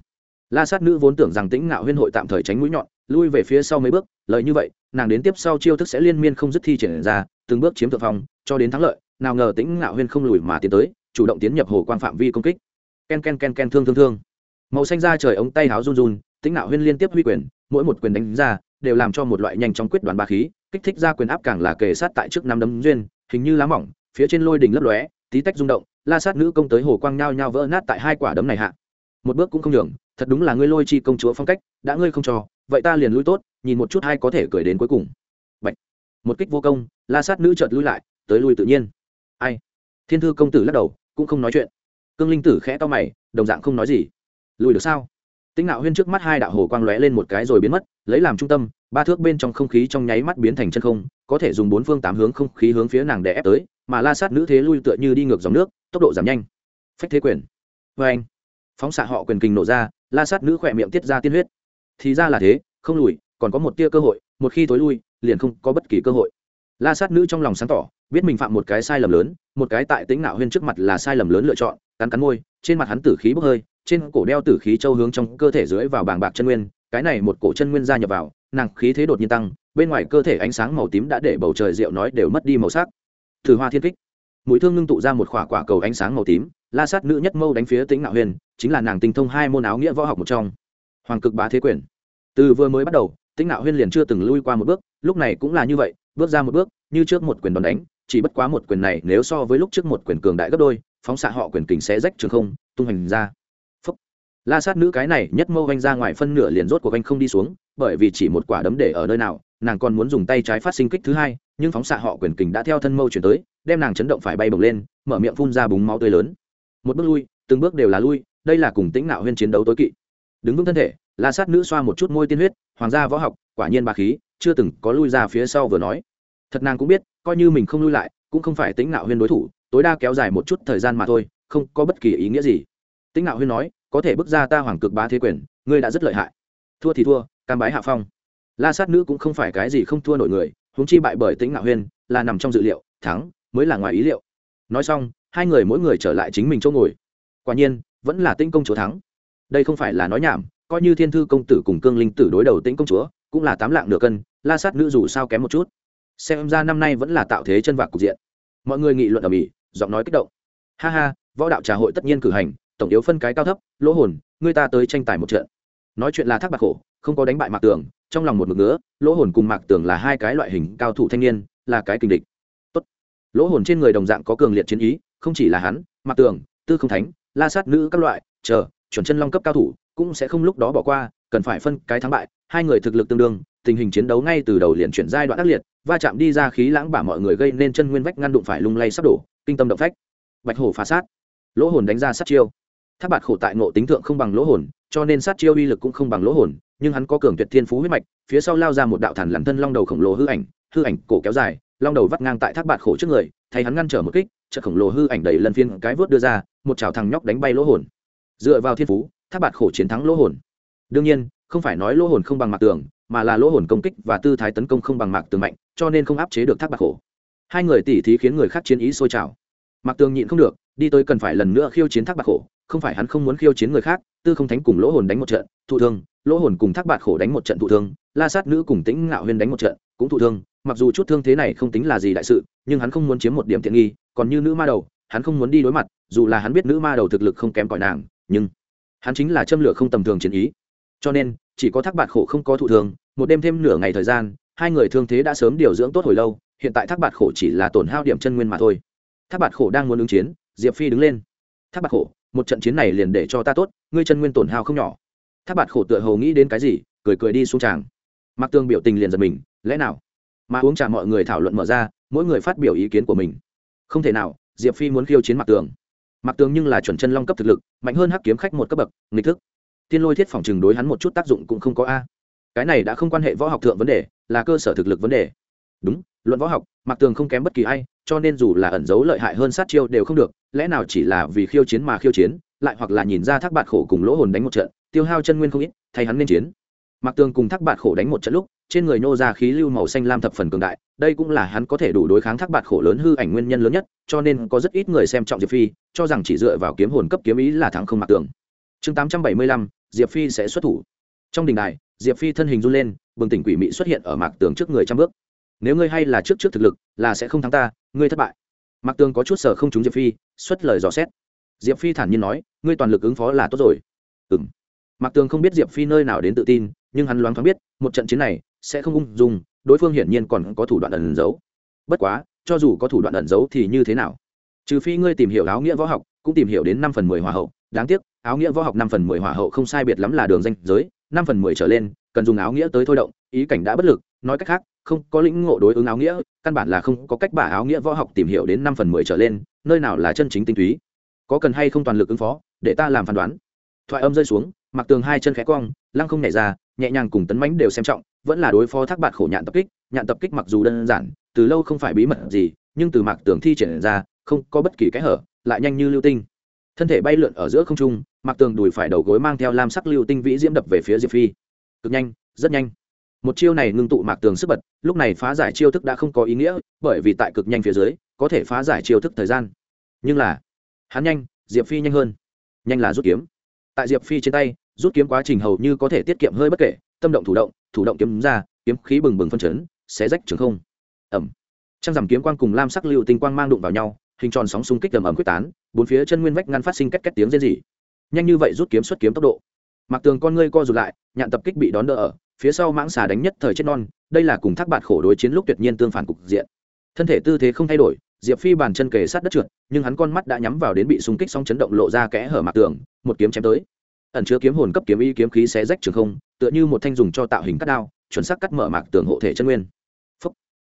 La sát nữ vốn tưởng rằng tĩnh ngạo huyên hội tạm thời tránh mũi nhọn, lui về phía sau mấy bước lợi như vậy, nàng đến tiếp sau chiêu thức sẽ liên miên không dứt thi triển ra, từng bước chiếm thượng phong, cho đến thắng lợi, nào ngờ tĩnh ngạo huyên không lùi mà tiến tới, chủ động tiến nhập hồ quang phạm vi công kích. Ken ken ken ken thương thương thương. Màu xanh ra trời ống tay háo run run, tĩnh ngạo huyên liên tiếp huy quyền, mỗi một quyền đánh ra đều làm cho một loại nhanh chóng quyết đoán ba khí, kích thích ra quyền áp càng là kề sát tại trước năm đấm duyên, hình như lá mỏng, phía trên lôi đỉnh lấp lóe, tí tách rung động, la sát nữ công tới hồ quang nhao nhao vỡ nát tại hai quả đấm này hạ. Một bước cũng không nhường, thật đúng là ngươi lôi chi công chúa phong cách, đã ngươi không cho, vậy ta liền lui tốt, nhìn một chút hay có thể cười đến cuối cùng. Bạch. một kích vô công, la sát nữ chợt lui lại, tới lui tự nhiên. Ai? Thiên thư công tử lắc đầu, cũng không nói chuyện. Cương linh tử khẽ to mày, đồng dạng không nói gì. Lùi được sao? Tĩnh nạo huyên trước mắt hai đạo hồ quang lóe lên một cái rồi biến mất, lấy làm trung tâm, ba thước bên trong không khí trong nháy mắt biến thành chân không, có thể dùng bốn phương tám hướng không khí hướng phía nàng để ép tới, mà la sát nữ thế lui tựa như đi ngược dòng nước, tốc độ giảm nhanh. Phách thế quyền. Oeng. anh phóng xạ họ quyền kình nổ ra, la sát nữ khỏe miệng tiết ra tiên huyết. Thì ra là thế, không lùi, còn có một tia cơ hội, một khi tối lui, liền không có bất kỳ cơ hội. La sát nữ trong lòng sáng tỏ, biết mình phạm một cái sai lầm lớn, một cái tại tính nạo huyên trước mặt là sai lầm lớn lựa chọn, cắn cắn môi, trên mặt hắn tử khí bốc hơi trên cổ đeo tử khí châu hướng trong cơ thể dưới vào bảng bạc chân nguyên, cái này một cổ chân nguyên gia nhập vào, nàng khí thế đột nhiên tăng, bên ngoài cơ thể ánh sáng màu tím đã để bầu trời rượu nói đều mất đi màu sắc. Thử hoa thiên kích. Mũi thương ngưng tụ ra một khỏa quả cầu ánh sáng màu tím, la sát nữ nhất mâu đánh phía tính ngạo huyền, chính là nàng tinh thông hai môn áo nghĩa võ học một trong. Hoàng cực bá thế quyền. Từ vừa mới bắt đầu tính ngạo huyên liền chưa từng lui qua một bước, lúc này cũng là như vậy, bước ra một bước, như trước một quyền đòn đánh, chỉ bất quá một quyền này nếu so với lúc trước một quyền cường đại gấp đôi, phóng xạ họ quyền kình sẽ rách trường không, tung hành ra la sát nữ cái này nhất mâu vanh ra ngoài phân nửa liền rốt của vanh không đi xuống, bởi vì chỉ một quả đấm để ở nơi nào, nàng còn muốn dùng tay trái phát sinh kích thứ hai, nhưng phóng xạ họ quyền kình đã theo thân mâu chuyển tới, đem nàng chấn động phải bay bổng lên, mở miệng phun ra búng máu tươi lớn. Một bước lui, từng bước đều là lui, đây là cùng tĩnh nạo huyên chiến đấu tối kỵ. Đứng vững thân thể, la sát nữ xoa một chút môi tiên huyết, hoàng gia võ học, quả nhiên bà khí, chưa từng có lui ra phía sau vừa nói. Thật nàng cũng biết, coi như mình không lui lại, cũng không phải tĩnh nạo huyên đối thủ, tối đa kéo dài một chút thời gian mà thôi, không có bất kỳ ý nghĩa gì. Tĩnh nạo huyên nói có thể bước ra ta hoàng cực bá thế quyền, ngươi đã rất lợi hại. Thua thì thua, cam bái hạ phong. La sát nữ cũng không phải cái gì không thua nổi người húng chi bại bởi tĩnh ngạo huyên, là nằm trong dự liệu, thắng mới là ngoài ý liệu. Nói xong, hai người mỗi người trở lại chính mình chỗ ngồi. Quả nhiên, vẫn là tĩnh công chúa thắng. Đây không phải là nói nhảm, coi như thiên thư công tử cùng cương linh tử đối đầu tĩnh công chúa, cũng là tám lạng nửa cân, la sát nữ dù sao kém một chút. Xem ra năm nay vẫn là tạo thế chân vạc cục diện. Mọi người nghị luận ở mỹ, giọng nói kích động. Ha ha, võ đạo trà hội tất nhiên cử hành tổng yếu phân cái cao thấp, lỗ hồn, người ta tới tranh tài một trận. Nói chuyện là thác bạc khổ, không có đánh bại mạc tường, trong lòng một mực nữa lỗ hồn cùng mạc tường là hai cái loại hình cao thủ thanh niên, là cái kình địch. Tốt. lỗ hồn trên người đồng dạng có cường liệt chiến ý, không chỉ là hắn, mạc tường, tư không thánh, la sát nữ các loại, chờ, chuẩn chân long cấp cao thủ, cũng sẽ không lúc đó bỏ qua, cần phải phân cái thắng bại, hai người thực lực tương đương, tình hình chiến đấu ngay từ đầu liền chuyển giai đoạn ác liệt, va chạm đi ra khí lãng bả mọi người gây nên chân nguyên vách ngăn đụng phải lung lay sắp đổ, kinh tâm động phách. Bạch hổ phá sát. Lỗ hồn đánh ra sát chiêu tháp bạt khổ tại ngộ tính thượng không bằng lỗ hồn, cho nên sát chiêu uy lực cũng không bằng lỗ hồn, nhưng hắn có cường tuyệt thiên phú huyết mạch, phía sau lao ra một đạo thản làm thân long đầu khổng lồ hư ảnh hư ảnh cổ kéo dài, long đầu vắt ngang tại thác bạt khổ trước người, thay hắn ngăn trở một kích, chợt khổng lồ hư ảnh đầy lần phiên cái vớt đưa ra, một chảo thằng nhóc đánh bay lỗ hồn. Dựa vào thiên phú, thác bạt khổ chiến thắng lỗ hồn. Đương nhiên, không phải nói lỗ hồn không bằng mạc tường, mà là lỗ hồn công kích và tư thái tấn công không bằng mạc tường mạnh, cho nên không áp chế được thác bạt khổ. Hai người tỉ thí khiến người khác chiến ý sôi trào. Mạc tường nhịn không được, đi tới cần phải lần nữa khiêu chiến thác bạt khổ không phải hắn không muốn khiêu chiến người khác, tư không thánh cùng lỗ hồn đánh một trận, thụ thương, lỗ hồn cùng thác bạt khổ đánh một trận thụ thương, la sát nữ cùng tĩnh ngạo huyên đánh một trận cũng thụ thương, mặc dù chút thương thế này không tính là gì đại sự, nhưng hắn không muốn chiếm một điểm tiện nghi, còn như nữ ma đầu, hắn không muốn đi đối mặt, dù là hắn biết nữ ma đầu thực lực không kém cỏi nàng, nhưng hắn chính là châm lửa không tầm thường chiến ý. Cho nên, chỉ có thác bạt khổ không có thụ thương, một đêm thêm nửa ngày thời gian, hai người thương thế đã sớm điều dưỡng tốt hồi lâu, hiện tại thác bạt khổ chỉ là tổn hao điểm chân nguyên mà thôi. Thác bạt khổ đang muốn ứng chiến, diệp phi đứng lên. Thác bạt khổ một trận chiến này liền để cho ta tốt, ngươi chân nguyên tổn hao không nhỏ. Tháp bạt khổ tựa hầu nghĩ đến cái gì, cười cười đi xuống tràng. Mặc tương biểu tình liền giật mình, lẽ nào? Mà uống trà mọi người thảo luận mở ra, mỗi người phát biểu ý kiến của mình. Không thể nào, diệp phi muốn khiêu chiến mặc tường. Mặc tường nhưng là chuẩn chân long cấp thực lực, mạnh hơn hắc kiếm khách một cấp bậc, nghịch thức. Tiên lôi thiết phòng chừng đối hắn một chút tác dụng cũng không có a. Cái này đã không quan hệ võ học thượng vấn đề, là cơ sở thực lực vấn đề đúng, luận võ học mặc tường không kém bất kỳ ai, cho nên dù là ẩn giấu lợi hại hơn sát chiêu đều không được, lẽ nào chỉ là vì khiêu chiến mà khiêu chiến, lại hoặc là nhìn ra thác bạt khổ cùng lỗ hồn đánh một trận, tiêu hao chân nguyên không ít, thay hắn nên chiến. Mặc tường cùng thác bạt khổ đánh một trận lúc, trên người nô ra khí lưu màu xanh lam thập phần cường đại, đây cũng là hắn có thể đủ đối kháng thác bạt khổ lớn hư ảnh nguyên nhân lớn nhất, cho nên có rất ít người xem trọng diệp phi, cho rằng chỉ dựa vào kiếm hồn cấp kiếm ý là thắng không mặc tường. Chương tám trăm bảy mươi lăm, diệp phi sẽ xuất thủ. Trong đình đài, diệp phi thân hình run lên, bừng tỉnh quỷ mị xuất hiện ở mạc tường trước người trăm bước nếu ngươi hay là trước trước thực lực, là sẽ không thắng ta, ngươi thất bại. Mạc tường có chút sở không trúng diệp phi, xuất lời dò xét. Diệp phi thản nhiên nói, ngươi toàn lực ứng phó là tốt rồi. Ừ m mạc tường không biết diệp phi nơi nào đến tự tin, nhưng hắn loáng thoáng biết, một trận chiến này sẽ không ung dung, đối phương hiển nhiên còn có thủ đoạn ẩn giấu. Bất quá, cho dù có thủ đoạn ẩn giấu thì như thế nào? Trừ phi ngươi tìm hiểu áo nghĩa võ học, cũng tìm hiểu đến năm phần mười hòa hậu. Đáng tiếc, áo nghĩa võ học năm phần mười hòa hậu không sai biệt lắm là đường danh giới, năm phần mười trở lên, cần dùng áo nghĩa tới thôi động, ý cảnh đã bất lực, nói cách khác không có lĩnh ngộ đối ứng áo nghĩa, căn bản là không có cách bả áo nghĩa võ học tìm hiểu đến năm phần mười trở lên, nơi nào là chân chính tinh túy. Có cần hay không toàn lực ứng phó, để ta làm phán đoán. Thoại âm rơi xuống, mặc tường hai chân khẽ cong lăng không nhảy ra, nhẹ nhàng cùng tấn mãnh đều xem trọng, vẫn là đối phó thác bạt khổ nhạn tập kích, nhạn tập kích mặc dù đơn giản, từ lâu không phải bí mật gì, nhưng từ mạc tường thi triển ra, không có bất kỳ cái hở, lại nhanh như lưu tinh. Thân thể bay lượn ở giữa không trung, mạc tường đùi phải đầu gối mang theo lam sắc lưu tinh vĩ diễm đập về phía diệp phi. Cực nhanh, rất nhanh một chiêu này ngưng tụ mạc tường sức bật, lúc này phá giải chiêu thức đã không có ý nghĩa, bởi vì tại cực nhanh phía dưới, có thể phá giải chiêu thức thời gian. Nhưng là, hắn nhanh, diệp phi nhanh hơn. Nhanh là rút kiếm. Tại diệp phi trên tay, rút kiếm quá trình hầu như có thể tiết kiệm hơi bất kể, tâm động thủ động thủ động kiếm ra, kiếm khí bừng bừng phân chấn, xé rách trường không. Ẩm. Trăng rằm kiếm quang cùng lam sắc lưu tinh quang mang đụng vào nhau, hình tròn sóng xung kích ầm ầm quyết tán, bốn phía chân nguyên vách ngăn phát sinh cách cách tiếng rên rỉ. Nhanh như vậy rút kiếm xuất kiếm tốc độ. Mặc tường con ngươi co rụt lại, nhạn tập kích bị đón đỡ ở phía sau mãng xà đánh nhất thời chết non, đây là cùng thác bạt khổ đối chiến lúc tuyệt nhiên tương phản cục diện. Thân thể tư thế không thay đổi, diệp phi bàn chân kề sát đất trượt, nhưng hắn con mắt đã nhắm vào đến bị xung kích xong chấn động lộ ra kẽ hở mạc tường, một kiếm chém tới. Ẩn chứa kiếm hồn cấp kiếm y kiếm khí xé rách trường không, tựa như một thanh dùng cho tạo hình cắt đao, chuẩn xác cắt mở mạc tường hộ thể chân nguyên. Phúc.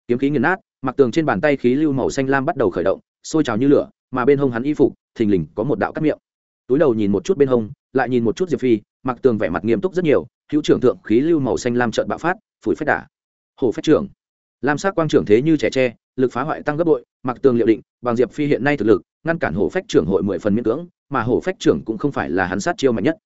kiếm khí nghiền nát, mạc tường trên bàn tay khí lưu màu xanh lam bắt đầu khởi động, sôi trào như lửa, mà bên hông hắn y phục, thình lình có một đạo cắt miệng. Túi đầu nhìn một chút bên hông lại nhìn một chút diệp phi, Mặc tường vẻ mặt nghiêm túc rất nhiều, hữu trưởng thượng khí lưu màu xanh lam trợn bạo phát, phủi phách đả hồ phách trưởng. Lam sắc quang trưởng thế như trẻ tre, lực phá hoại tăng gấp bội, mặc tường liệu định, bằng diệp phi hiện nay thực lực, ngăn cản hổ phách trưởng hội mười phần miễn cưỡng, mà hổ phách trưởng cũng không phải là hắn sát chiêu mạnh nhất.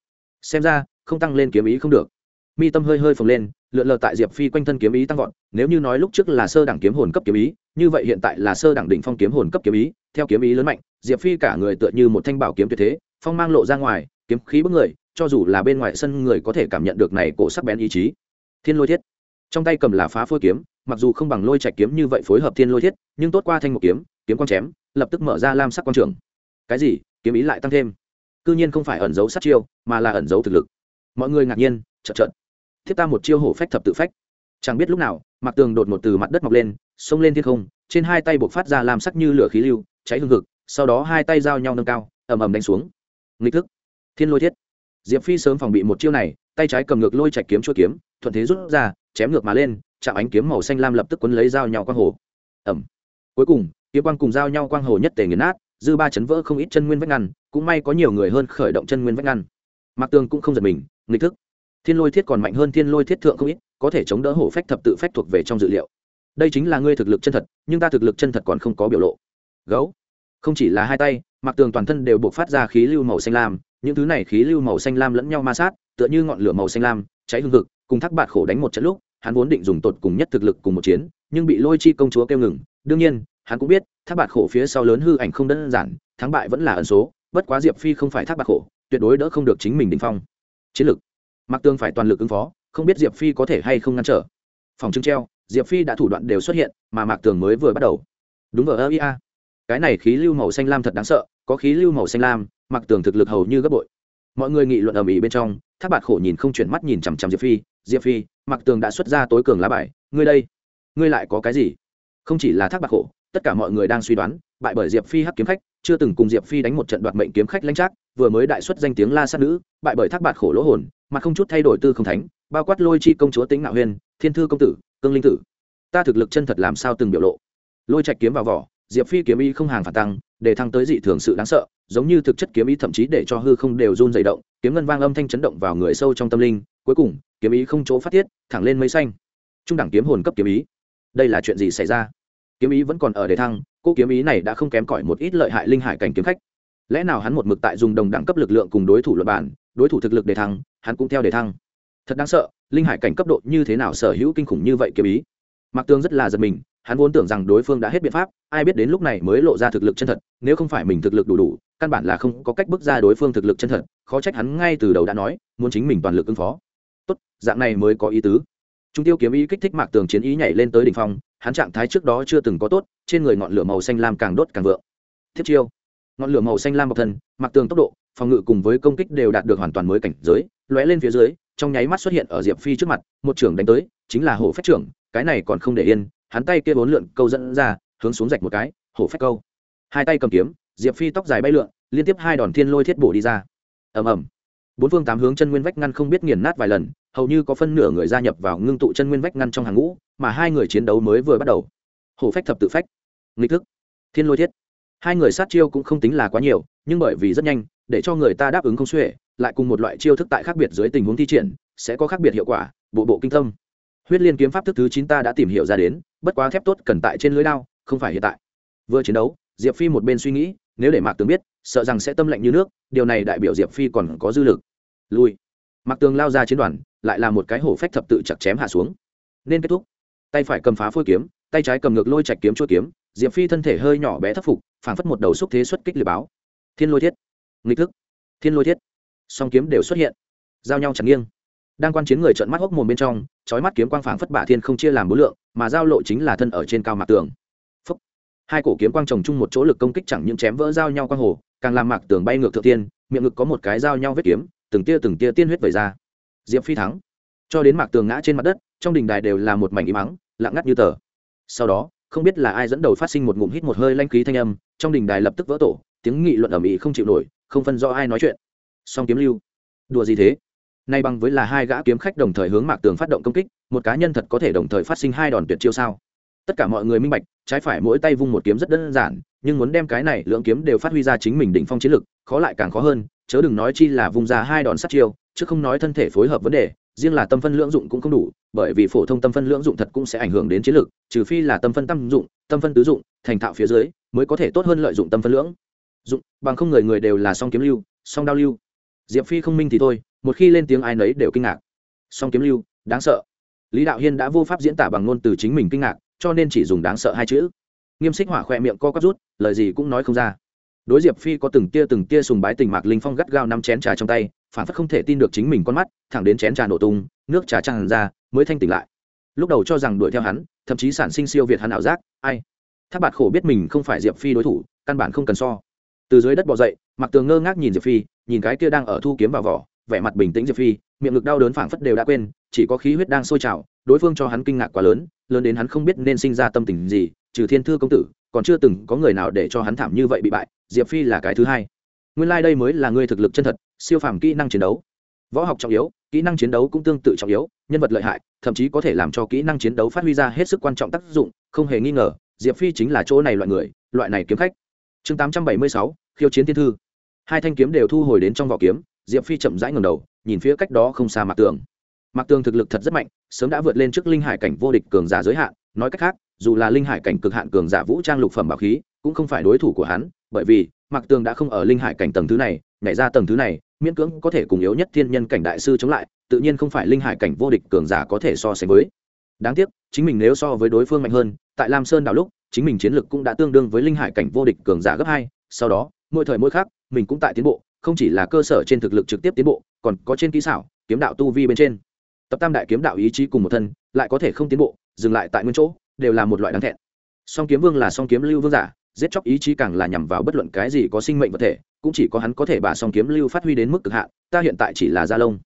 Xem ra, không tăng lên kiếm ý không được. Mi tâm hơi hơi phồng lên, lượn lờ tại diệp phi quanh thân kiếm ý tăng vọt, nếu như nói lúc trước là sơ đẳng kiếm hồn cấp kiếm ý, như vậy hiện tại là sơ đẳng đỉnh phong kiếm hồn cấp kiếm ý, theo kiếm ý lớn mạnh, diệp phi cả người tựa như một thanh bảo kiếm tuyệt thế, phong mang lộ ra ngoài kiếm khí bức người, cho dù là bên ngoài sân người có thể cảm nhận được này cổ sắc bén ý chí. Thiên lôi thiết. Trong tay cầm là phá phôi kiếm, mặc dù không bằng lôi chạy kiếm như vậy phối hợp thiên lôi thiết, nhưng tốt qua thanh một kiếm kiếm quang chém, lập tức mở ra lam sắc quang trường. Cái gì? Kiếm ý lại tăng thêm. Cư nhiên không phải ẩn giấu sát chiêu, mà là ẩn giấu thực lực. Mọi người ngạc nhiên, chợt chợt. Thiết ta một chiêu hổ phách thập tự phách. Chẳng biết lúc nào mặc tường đột một từ mặt đất mọc lên, xông lên thiên không, trên hai tay buộc phát ra làm sắc như lửa khí lưu, cháy hương thực sau đó hai tay giao nhau nâng cao, ầm ầm đánh xuống. Nghịch thức thiên lôi thiết. Diệp phi sớm phòng bị một chiêu này, tay trái cầm ngược lôi chạch kiếm chua kiếm, thuận thế rút ra, chém ngược mà lên, chạm ánh kiếm màu xanh lam lập tức quấn lấy dao nhau quang hồ. Ẩm cuối cùng, kiếm quang cùng dao nhau quang hồ nhất tề nghiền nát, dư ba chấn vỡ không ít chân nguyên vách ngăn, cũng may có nhiều người hơn khởi động chân nguyên vách ngăn. Mặc tường cũng không giật mình, nghịch thức. Thiên lôi thiết còn mạnh hơn thiên lôi thiết thượng không ít, có thể chống đỡ hổ phách thập tự phách thuộc về trong dự liệu. Đây chính là ngươi thực lực chân thật, nhưng ta thực lực chân thật còn không có biểu lộ. Gấu. Không chỉ là hai tay mặc tường toàn thân đều buộc phát ra khí lưu màu xanh lam những thứ này khí lưu màu xanh lam lẫn nhau ma sát, tựa như ngọn lửa màu xanh lam, cháy hương thực cùng thác bạt khổ đánh một trận lúc, hắn vốn định dùng tột cùng nhất thực lực cùng một chiến, nhưng bị lôi chi công chúa kêu ngừng. Đương nhiên, hắn cũng biết, thác bạt khổ phía sau lớn hư ảnh không đơn giản, thắng bại vẫn là ẩn số, bất quá diệp phi không phải thác bạt khổ, tuyệt đối đỡ không được chính mình đình phong. Chiến lực. Mặc tương phải toàn lực ứng phó, không biết diệp phi có thể hay không ngăn trở. Phòng trưng treo, diệp phi đã thủ đoạn đều xuất hiện, mà mạc tường mới vừa bắt đầu. Đúng vào ơ ia cái này khí lưu màu xanh lam thật đáng sợ, có khí lưu màu xanh lam mặc tường thực lực hầu như gấp bội. Mọi người nghị luận ầm ĩ bên trong, thác bạt khổ nhìn không chuyển mắt nhìn chằm chằm diệp phi diệp phi mặc tường đã xuất ra tối cường lá bài, ngươi đây, ngươi lại có cái gì? Không chỉ là thác bạt khổ, tất cả mọi người đang suy đoán, bại bởi diệp phi hắc kiếm khách, chưa từng cùng diệp phi đánh một trận đoạt mệnh kiếm khách lãnh trác, vừa mới đại xuất danh tiếng la sát nữ, bại bởi thác bạt khổ lỗ hồn, mà không chút thay đổi tư không thánh, bao quát lôi chi công chúa tính nạo huyền thiên thư công tử, cương linh tử. Ta thực lực chân thật làm sao từng biểu lộ. Lôi trạch kiếm vào vỏ, diệp phi kiếm y không hàng phản tăng để thăng tới dị thường sự đáng sợ, giống như thực chất kiếm ý thậm chí để cho hư không đều run dày động, kiếm ngân vang âm thanh chấn động vào người sâu trong tâm linh, cuối cùng, kiếm ý không chỗ phát tiết, thẳng lên mây xanh. Trung đẳng kiếm hồn cấp kiếm ý. Đây là chuyện gì xảy ra? Kiếm ý vẫn còn ở đề thăng, cô kiếm ý này đã không kém cỏi một ít lợi hại linh hải cảnh kiếm khách. Lẽ nào hắn một mực tại dùng đồng đẳng cấp lực lượng cùng đối thủ luật bản đối thủ thực lực đề thăng, hắn cũng theo đề thăng. Thật đáng sợ, linh hải cảnh cấp độ như thế nào sở hữu kinh khủng như vậy kiếm ý? Mạc tương rất là giật mình hắn vốn tưởng rằng đối phương đã hết biện pháp, ai biết đến lúc này mới lộ ra thực lực chân thật, nếu không phải mình thực lực đủ đủ, căn bản là không có cách bước ra đối phương thực lực chân thật, khó trách hắn ngay từ đầu đã nói, muốn chính mình toàn lực ứng phó. Tốt, dạng này mới có ý tứ. Chúng tiêu kiếm ý kích thích mạc tường chiến ý nhảy lên tới đỉnh phong, hắn trạng thái trước đó chưa từng có tốt, trên người ngọn lửa màu xanh lam càng đốt càng vượng. Thiết chiêu. Ngọn lửa màu xanh lam bọc thân, mạc tường tốc độ, phòng ngự cùng với công kích đều đạt được hoàn toàn mới cảnh giới, lóe lên phía dưới, trong nháy mắt xuất hiện ở diệp phi trước mặt, một trưởng đánh tới, chính là hổ phách trưởng, cái này còn không để yên hắn tay kia bốn lượn câu dẫn ra, hướng xuống rạch một cái, hổ phách câu. Hai tay cầm kiếm, diệp phi tóc dài bay lượn, liên tiếp hai đòn thiên lôi thiết bổ đi ra. Ầm ầm. Bốn phương tám hướng chân nguyên vách ngăn không biết nghiền nát vài lần, hầu như có phân nửa người gia nhập vào ngưng tụ chân nguyên vách ngăn trong hàng ngũ, mà hai người chiến đấu mới vừa bắt đầu. Hổ phách thập tự phách. Nghịch thức. Thiên lôi thiết. Hai người sát chiêu cũng không tính là quá nhiều, nhưng bởi vì rất nhanh, để cho người ta đáp ứng không xuể, lại cùng một loại chiêu thức tại khác biệt dưới tình huống thi triển, sẽ có khác biệt hiệu quả, bộ bộ kinh tâm. Huyết liên kiếm pháp thức thứ chín ta đã tìm hiểu ra đến bất quá thép tốt cần tại trên lưới đao, không phải hiện tại. Vừa chiến đấu, diệp phi một bên suy nghĩ, nếu để mạc tường biết, sợ rằng sẽ tâm lạnh như nước, điều này đại biểu diệp phi còn có dư lực. Lui. Mạc tường lao ra chiến đoàn, lại là một cái hổ phách thập tự chặt chém hạ xuống. Nên kết thúc. Tay phải cầm phá phôi kiếm, tay trái cầm ngược lôi chạch kiếm chua kiếm, diệp phi thân thể hơi nhỏ bé thất phục, phảng phất một đầu xúc thế xuất kích liệt báo. Thiên lôi thiết. Nghịch thức. Thiên lôi thiết. Song kiếm đều xuất hiện. Giao nhau chẳng nghiêng đang quan chiến người trợn mắt hốc mồm bên trong trói mắt kiếm quang phảng phất bả thiên không chia làm bốn lượng, mà giao lộ chính là thân ở trên cao mạc tường. Phúc. hai cổ kiếm quang trồng chung một chỗ lực công kích chẳng những chém vỡ giao nhau quang hồ, càng làm mạc tường bay ngược thượng tiên, miệng ngực có một cái giao nhau vết kiếm, từng tia từng tia tiên huyết vẩy ra. Diệp phi thắng. Cho đến mạc tường ngã trên mặt đất, trong đình đài đều là một mảnh im mắng lặng ngắt như tờ. Sau đó, không biết là ai dẫn đầu phát sinh một ngụm hít một hơi lanh khí thanh âm, trong đình đài lập tức vỡ tổ, tiếng nghị luận ầm ĩ không chịu nổi, không phân rõ ai nói chuyện. Song kiếm lưu. Đùa gì thế? Nay bằng với là hai gã kiếm khách đồng thời hướng mạc tường phát động công kích, một cá nhân thật có thể đồng thời phát sinh hai đòn tuyệt chiêu sao? Tất cả mọi người minh bạch, trái phải mỗi tay vung một kiếm rất đơn giản, nhưng muốn đem cái này lượng kiếm đều phát huy ra chính mình đỉnh phong chiến lực, khó lại càng khó hơn, chớ đừng nói chi là vung ra hai đòn sát chiêu, chứ không nói thân thể phối hợp vấn đề, riêng là tâm phân lưỡng dụng cũng không đủ, bởi vì phổ thông tâm phân lưỡng dụng thật cũng sẽ ảnh hưởng đến chiến lực, trừ phi là tâm phân tâm dụng, tâm phân tứ dụng, thành thạo phía dưới mới có thể tốt hơn lợi dụng tâm phân lưỡng dụng, bằng không người người đều là song kiếm lưu, song đao lưu. Diệp phi không minh thì thôi một khi lên tiếng ai nấy đều kinh ngạc. Song kiếm lưu, đáng sợ. Lý đạo hiên đã vô pháp diễn tả bằng ngôn từ chính mình kinh ngạc, cho nên chỉ dùng đáng sợ hai chữ. Nghiêm xích hỏa khoe miệng co quắp rút, lời gì cũng nói không ra. Đối diệp phi có từng tia từng tia sùng bái tình mạc linh phong gắt gao năm chén trà trong tay, phản phất không thể tin được chính mình con mắt, thẳng đến chén trà nổ tung, nước trà tràn ra, mới thanh tỉnh lại. Lúc đầu cho rằng đuổi theo hắn, thậm chí sản sinh siêu việt hắn ảo giác, ai? Tháp bạt khổ biết mình không phải diệp phi đối thủ, căn bản không cần so. Từ dưới đất bỏ dậy mặc tường ngơ ngác nhìn diệp phi, nhìn cái kia đang ở thu kiếm vào vỏ vẻ mặt bình tĩnh diệp phi, miệng ngực đau đớn phảng phất đều đã quên, chỉ có khí huyết đang sôi trào, đối phương cho hắn kinh ngạc quá lớn lớn đến hắn không biết nên sinh ra tâm tình gì, trừ thiên thư công tử, còn chưa từng có người nào để cho hắn thảm như vậy bị bại, diệp phi là cái thứ hai. Nguyên lai、like、đây mới là ngươi thực lực chân thật, siêu phàm kỹ năng chiến đấu. Võ học trọng yếu, kỹ năng chiến đấu cũng tương tự trọng yếu, nhân vật lợi hại, thậm chí có thể làm cho kỹ năng chiến đấu phát huy ra hết sức quan trọng tác dụng, không hề nghi ngờ, diệp phi chính là chỗ này loại người, loại này kiếm khách. Chương tám trăm bảy mươi sáu, khiêu chiến thiên thư. Hai thanh kiếm đều thu hồi đến trong vỏ kiếm diệp phi chậm rãi ngầm đầu, nhìn phía cách đó không xa mạc tường. Mạc tường thực lực thật rất mạnh, sớm đã vượt lên trước linh hải cảnh vô địch cường giả giới hạn, nói cách khác, dù là linh hải cảnh cực hạn cường giả vũ trang lục phẩm bảo khí, cũng không phải đối thủ của hắn, bởi vì mạc tường đã không ở linh hải cảnh tầng thứ này, nhảy ra tầng thứ này, miễn cưỡng có thể cùng yếu nhất thiên nhân cảnh đại sư chống lại, tự nhiên không phải linh hải cảnh vô địch cường giả có thể so sánh với. Đáng tiếc, chính mình nếu so với đối phương mạnh hơn, tại lam sơn đảo lúc, chính mình chiến lực cũng đã tương đương với linh hải cảnh vô địch cường giả gấp hai, sau đó, mỗi thời mỗi khác mình cũng tại tiến bộ không chỉ là cơ sở trên thực lực trực tiếp tiến bộ, còn có trên kỹ xảo, kiếm đạo tu vi bên trên. Tập tam đại kiếm đạo ý chí cùng một thân, lại có thể không tiến bộ, dừng lại tại nguyên chỗ, đều là một loại đáng thẹn. Song kiếm vương là song kiếm lưu vương giả, giết chóc ý chí càng là nhằm vào bất luận cái gì có sinh mệnh vật thể, cũng chỉ có hắn có thể bà song kiếm lưu phát huy đến mức cực hạn, ta hiện tại chỉ là gia lông.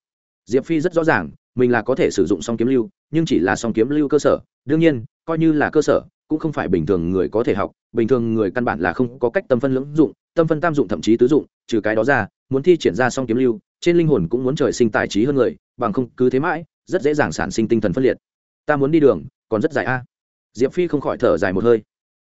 Diệp phi rất rõ ràng, mình là có thể sử dụng song kiếm lưu, nhưng chỉ là song kiếm lưu cơ sở, đương nhiên, coi như là cơ sở cũng không phải bình thường người có thể học, bình thường người căn bản là không có cách tâm phân lưỡng dụng, tâm phân tam dụng thậm chí tứ dụng, trừ cái đó ra, muốn thi triển ra song kiếm lưu, trên linh hồn cũng muốn trời sinh tài trí hơn người, bằng không cứ thế mãi, rất dễ dàng sản sinh tinh thần phân liệt. Ta muốn đi đường, còn rất dài a. Diệp phi không khỏi thở dài một hơi.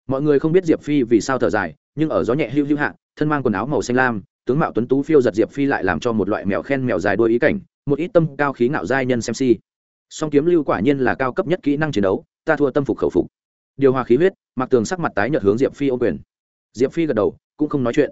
Mọi người không biết diệp phi vì sao thở dài, nhưng ở gió nhẹ hưu hưu hạ, thân mang quần áo màu xanh lam, tướng mạo tuấn tú phiêu giật diệp phi lại làm cho một loại mèo khen mèo dài đôi ý cảnh, một ít tâm cao khí ngạo giai nhân xem si. Song kiếm lưu quả nhiên là cao cấp nhất kỹ năng chiến đấu, ta thua tâm phục khẩu phục điều hòa khí huyết mặc tường sắc mặt tái nhợt hướng diệp phi ô quyền. Diệp phi gật đầu, cũng không nói chuyện.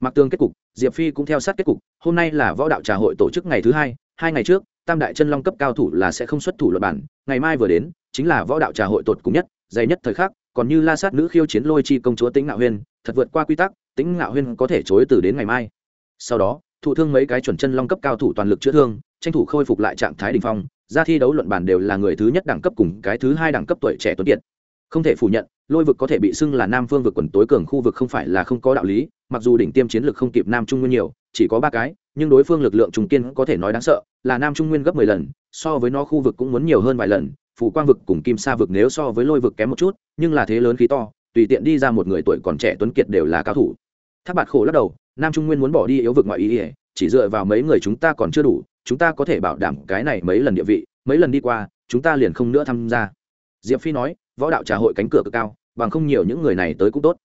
Mặc tường kết cục, diệp phi cũng theo sát kết cục, hôm nay là võ đạo trà hội tổ chức ngày thứ hai hai ngày trước, tam đại chân long cấp cao thủ là sẽ không xuất thủ luật bản, ngày mai vừa đến, chính là võ đạo trà hội tột cùng nhất, dày nhất thời khắc, còn như la sát nữ khiêu chiến lôi chi công chúa tĩnh ngạo huyên, thật vượt qua quy tắc, tĩnh ngạo huyên có thể chối từ đến ngày mai. Sau đó, thụ thương mấy cái chuẩn chân long cấp cao thủ toàn lực chữa thương, tranh thủ khôi phục lại trạng thái đình phong, ra thi đấu luận bản đều là người thứ nhất đẳng cấp cùng cái thứ hai đẳng cấp tuổi trẻ tuấn kiệt không thể phủ nhận, lôi vực có thể bị xưng là nam phương vực quần tối cường khu vực không phải là không có đạo lý, mặc dù đỉnh tiêm chiến lược không kịp nam trung nguyên nhiều, chỉ có ba cái, nhưng đối phương lực lượng trung kiên có thể nói đáng sợ, là nam trung nguyên gấp mười lần, so với nó khu vực cũng muốn nhiều hơn vài lần phủ quang vực cùng kim sa vực nếu so với lôi vực kém một chút, nhưng là thế lớn khí to, tùy tiện đi ra một người tuổi còn trẻ tuấn kiệt đều là cao thủ. Tháp bạt khổ lắc đầu, nam trung nguyên muốn bỏ đi yếu vực ngoại ý ỉa chỉ dựa vào mấy người chúng ta còn chưa đủ, chúng ta có thể bảo đảm cái này mấy lần địa vị, mấy lần đi qua, chúng ta liền không nữa tham gia. Diệp phi nói võ đạo trà hội cánh cửa cực cao, bằng không nhiều những người này tới cũng tốt.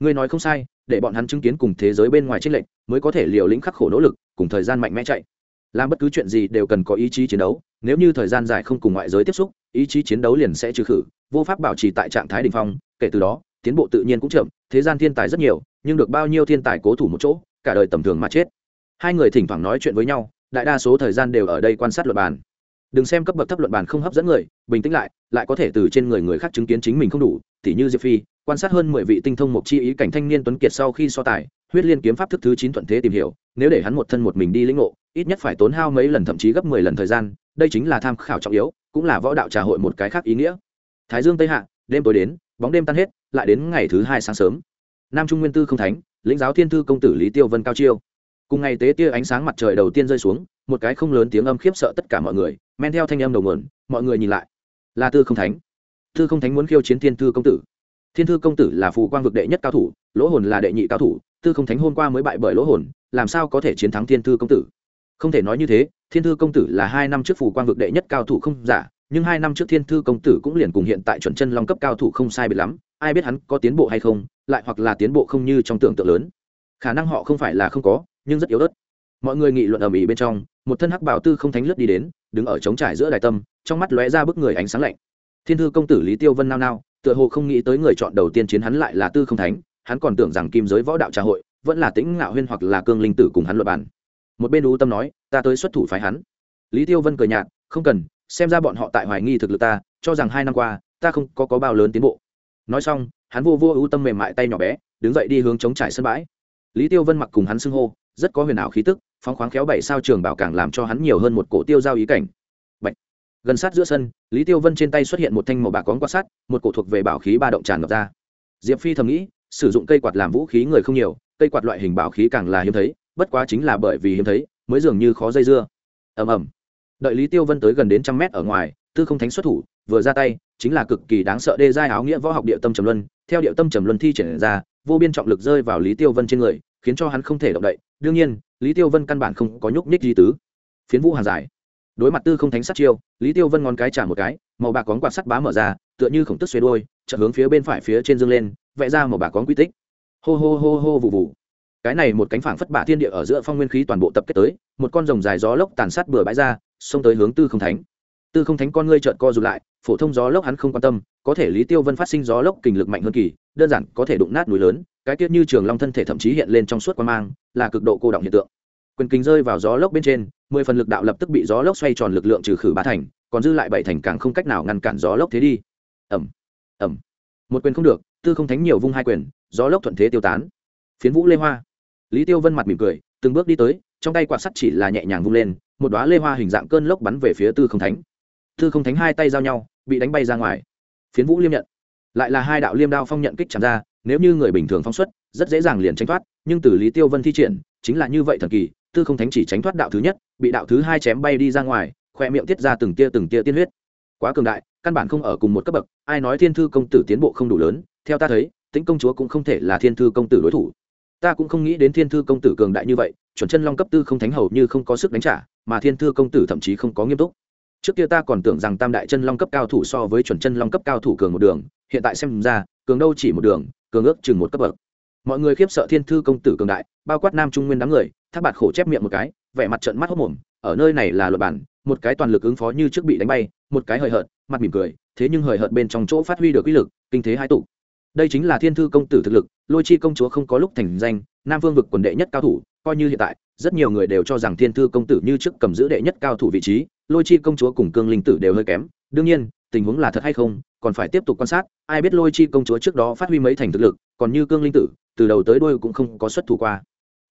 Ngươi nói không sai, để bọn hắn chứng kiến cùng thế giới bên ngoài trích lệnh mới có thể liều lĩnh khắc khổ nỗ lực, cùng thời gian mạnh mẽ chạy. Làm bất cứ chuyện gì đều cần có ý chí chiến đấu, nếu như thời gian dài không cùng ngoại giới tiếp xúc, ý chí chiến đấu liền sẽ trừ khử, vô pháp bảo trì tại trạng thái đ ỉ n h phong, kể từ đó, tiến bộ tự nhiên cũng chậm, thế gian thiên tài rất nhiều, nhưng được bao nhiêu thiên tài cố thủ một chỗ, cả đời tầm thường mà chết. Hai người thỉnh thoảng nói chuyện với nhau, đại đa số thời gian đều ở đây quan sát luật bàn đừng xem cấp bậc thấp luận bàn không hấp dẫn người, bình tĩnh lại lại có thể từ trên người người khác chứng kiến chính mình không đủ t h như diệp phi, quan sát hơn mười vị tinh thông mục chi ý cảnh thanh niên tuấn kiệt sau khi so tài, huyết liên kiếm pháp thức thứ chín thuận thế tìm hiểu, nếu để hắn một thân một mình đi lĩnh ngộ, ít nhất phải tốn hao mấy lần thậm chí gấp mười lần thời gian, đây chính là tham khảo trọng yếu, cũng là võ đạo trà hội một cái khác ý nghĩa. Thái dương tây hạ, đêm tối đến, bóng đêm tan hết, lại đến ngày thứ hai sáng sớm. Nam trung nguyên tư không thánh, lĩnh giáo thiên thư công tử lý tiêu vân cao chiêu cùng ngày tế tia ánh sáng mặt trời đầu tiên rơi xuống, một cái không lớn tiếng âm khiếp sợ tất cả mọi người, men theo thanh âm đầu nguồn, mọi người nhìn lại. Là tư không thánh. Tư không thánh muốn khiêu chiến thiên thư công tử. Thiên thư công tử là phù quang vực đệ nhất cao thủ, lỗ hồn là đệ nhị cao thủ, tư không thánh hôm qua mới bại bởi lỗ hồn, làm sao có thể chiến thắng thiên thư công tử? Không thể nói như thế, thiên thư công tử là hai năm trước phù quang vực đệ nhất cao thủ không giả, nhưng hai năm trước thiên thư công tử cũng liền cùng hiện tại chuẩn chân long cấp cao thủ không sai biệt lắm, ai biết hắn có tiến bộ hay không, lại hoặc là tiến bộ không như trong tưởng tượng lớn. Khả năng họ không phải là không có nhưng rất yếu ớt. Mọi người nghị luận ầm ĩ bên trong một thân hắc bảo tư không thánh lướt đi đến đứng ở trống trải giữa đại tâm trong mắt lóe ra bức người ánh sáng lạnh. Thiên thư công tử lý tiêu vân nao nao tựa hồ không nghĩ tới người chọn đầu tiên chiến hắn lại là tư không thánh hắn còn tưởng rằng kim giới võ đạo trà hội vẫn là tĩnh ngạo huyên hoặc là cương linh tử cùng hắn luật bàn. Một bên ú tâm nói ta tới xuất thủ phái hắn. Lý tiêu vân cười nhạt không cần xem ra bọn họ tại hoài nghi thực lực ta cho rằng hai năm qua ta không có, có bao lớn tiến bộ. Nói xong hắn vô vô ưu tâm mềm mại tay nhỏ bé đứng dậy đi hướng chống trải sân bãi. Lý tiêu vân mặc cùng hắn xưng hô rất có huyền ảo khí tức phóng khoáng khéo bảy sao trường bảo càng làm cho hắn nhiều hơn một cổ tiêu giao ý cảnh. Bạch, gần sát giữa sân lý tiêu vân trên tay xuất hiện một thanh màu bạc cóng quan sát một cổ thuộc về bảo khí ba động tràn ngập ra. Diệp phi thầm nghĩ sử dụng cây quạt làm vũ khí người không nhiều cây quạt loại hình bảo khí càng là hiếm thấy bất quá chính là bởi vì hiếm thấy mới dường như khó dây dưa. Ầm ầm. Đợi lý tiêu vân tới gần đến trăm mét ở ngoài tư không thánh xuất thủ vừa ra tay chính là cực kỳ đáng sợ đê giai áo nghĩa võ học địa tâm trầm luân. Theo địa tâm trầm luân thi triển ra vô biên trọng lực rơi vào lý tiêu vân trên người khiến cho hắn không thể động đậy. Đương nhiên, lý tiêu vân căn bản không có nhúc nhích di tứ. Phiến vũ hàng dài đối mặt tư không thánh sát chiêu, lý tiêu vân ngón cái trả một cái, màu bạc cóng quạt sắt bá mở ra, tựa như khổng tức xuế đôi chợt hướng phía bên phải phía trên dương lên, vẽ ra màu bạc cóng quy tích. Hô hô hô hô vụ vụ. Cái này một cánh phảng phất bạ thiên địa ở giữa phong nguyên khí toàn bộ tập kết tới, một con rồng dài gió lốc tàn sát bừa bãi ra, xông tới hướng tư không thánh. Tư không thánh con ngươi trợn co rụt lại, phổ thông gió lốc hắn không quan tâm, có thể lý tiêu vân phát sinh gió lốc kình lực mạnh hơn kỳ, đơn giản có thể đụng nát núi lớn cái tiết như trường long thân thể thậm chí hiện lên trong suốt quan mang, là cực độ cô động hiện tượng. Quyền kính rơi vào gió lốc bên trên, mười phần lực đạo lập tức bị gió lốc xoay tròn lực lượng trừ khử bá thành, còn dư lại bảy thành càng không cách nào ngăn cản gió lốc thế đi. Ẩm ẩm một quyền không được, tư không thánh nhiều vung hai quyền, gió lốc thuận thế tiêu tán. Phiến vũ lê hoa. Lý tiêu vân mặt mỉm cười, từng bước đi tới, trong tay quạt sắt chỉ là nhẹ nhàng vung lên, một đoá lê hoa hình dạng cơn lốc bắn về phía tư không thánh. Tư không thánh hai tay giao nhau, bị đánh bay ra ngoài. Phiến vũ liêm nhận. Lại là hai đạo liêm đao phong nhận kích chạm ra nếu như người bình thường phóng xuất, rất dễ dàng liền tránh thoát, nhưng từ lý tiêu vân thi triển, chính là như vậy thần kỳ, tư không thánh chỉ tránh thoát đạo thứ nhất, bị đạo thứ hai chém bay đi ra ngoài, khoe miệng tiết ra từng tia từng tia tiên huyết. Quá cường đại, căn bản không ở cùng một cấp bậc, ai nói thiên thư công tử tiến bộ không đủ lớn, theo ta thấy tính công chúa cũng không thể là thiên thư công tử đối thủ. Ta cũng không nghĩ đến thiên thư công tử cường đại như vậy, chuẩn chân long cấp tư không thánh hầu như không có sức đánh trả, mà thiên thư công tử thậm chí không có nghiêm túc. Trước kia ta còn tưởng rằng tam đại chân long cấp cao thủ so với chuẩn chân long cấp cao thủ cường một đường, hiện tại xem ra, cường đâu chỉ một đường cường ước chừng một cấp bậc. Mọi người khiếp sợ thiên thư công tử cường đại, bao quát nam trung nguyên đám người, thác bạt khổ chép miệng một cái, vẻ mặt trận mắt hốc mồm ở nơi này là luật bản, một cái toàn lực ứng phó như trước bị đánh bay, một cái hời hợt, mặt mỉm cười, thế nhưng hời hợt bên trong chỗ phát huy được uy lực, kinh thế hai tụ. Đây chính là thiên thư công tử thực lực, lôi chi công chúa không có lúc thành danh, nam vương vực quần đệ nhất cao thủ, coi như hiện tại, rất nhiều người đều cho rằng thiên thư công tử như trước cầm giữ đệ nhất cao thủ vị trí, lôi chi công chúa cùng cương linh tử đều hơi kém, đương nhiên tình huống là thật hay không, còn phải tiếp tục quan sát, ai biết lôi chi công chúa trước đó phát huy mấy thành thực lực, còn như cương linh tử, từ đầu tới đôi cũng không có xuất thủ qua.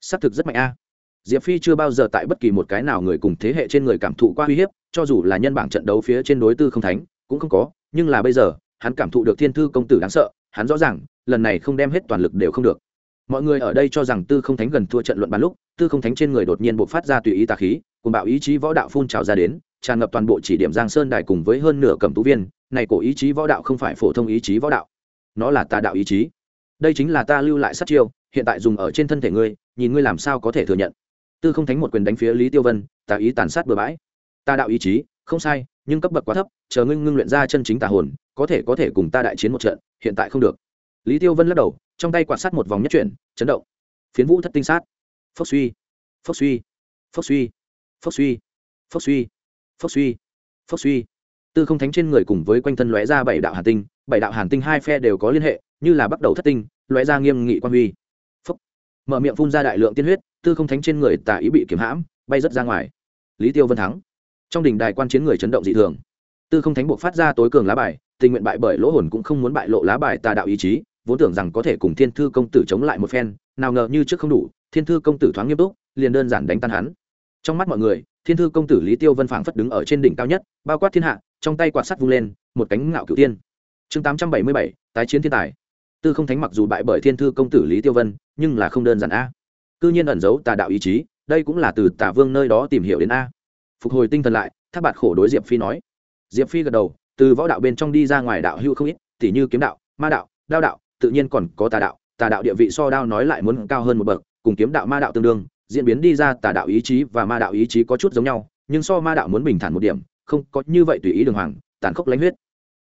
Xác thực rất mạnh a. Diệp phi chưa bao giờ tại bất kỳ một cái nào người cùng thế hệ trên người cảm thụ qua uy hiếp, cho dù là nhân bảng trận đấu phía trên đối tư không thánh, cũng không có, nhưng là bây giờ, hắn cảm thụ được thiên thư công tử đáng sợ, hắn rõ ràng, lần này không đem hết toàn lực đều không được. Mọi người ở đây cho rằng tư không thánh gần thua trận luận bàn lúc, tư không thánh trên người đột nhiên bộc phát ra tùy ý tà khí cùng bạo ý chí võ đạo phun trào ra đến tràn ngập toàn bộ chỉ điểm giang sơn đài cùng với hơn nửa cầm tú viên, này cổ ý chí võ đạo không phải phổ thông ý chí võ đạo. Nó là tà đạo ý chí. Đây chính là ta lưu lại sát chiêu, hiện tại dùng ở trên thân thể ngươi, nhìn ngươi làm sao có thể thừa nhận. Tư không thánh một quyền đánh phía lý tiêu vân, tà ý tàn sát bừa bãi. Ta đạo ý chí, không sai, nhưng cấp bậc quá thấp, chờ ngưng ngưng luyện ra chân chính tà hồn, có thể có thể cùng ta đại chiến một trận, hiện tại không được. Lý tiêu vân lắc đầu, trong tay quạt sát một vòng nhất chuyển, chấn động. Phiến vũ thất tinh sát. Phốc suy phốc suy phốc suy phốc suy phốc suy phốc suy phốc suy. Tư không thánh trên người cùng với quanh thân lóe ra bảy đạo hàn tinh, bảy đạo hàn tinh hai phe đều có liên hệ, như là bắt đầu thất tinh, lóe ra nghiêm nghị quan huy. Phốc. Mở miệng phun ra đại lượng tiên huyết, tư không thánh trên người tà ý bị kiếm hãm, bay rất ra ngoài. Lý tiêu vân thắng. Trong đỉnh đài quan chiến người chấn động dị thường. Tư không thánh buộc phát ra tối cường lá bài, tình nguyện bại bởi lỗ hồn cũng không muốn bại lộ lá bài tà đạo ý chí, vốn tưởng rằng có thể cùng thiên thư công tử chống lại một phen, nào ngờ như trước không đủ, thiên thư công tử thoáng nghiêm túc, liền đơn giản đánh tan hắn. Trong mắt mọi người thiên thư công tử lý tiêu vân phảng phất đứng ở trên đỉnh cao nhất, bao quát thiên hạ, trong tay quạt sắt vung lên, một cánh ngạo cửu tiên chương tám trăm bảy mươi bảy, tái chiến thiên tài. Tư không thánh mặc dù bại bởi thiên thư công tử lý tiêu vân, nhưng là không đơn giản a. Cư nhiên ẩn giấu tà đạo ý chí, đây cũng là từ Tả vương nơi đó tìm hiểu đến a. Phục hồi tinh thần lại tháp bạt khổ đối diệp phi nói. Diệp phi gật đầu, từ võ đạo bên trong đi ra ngoài đạo hữu không ít, tỉ như kiếm đạo, ma đạo, đao đạo, tự nhiên còn có tà đạo tà đạo địa vị so đao nói lại muốn cao hơn một bậc, cùng kiếm đạo, ma đạo tương đương diễn biến đi ra tà đạo ý chí và ma đạo ý chí có chút giống nhau, nhưng so ma đạo muốn bình thản một điểm, không có như vậy tùy ý đường hoàng, tàn khốc lãnh huyết.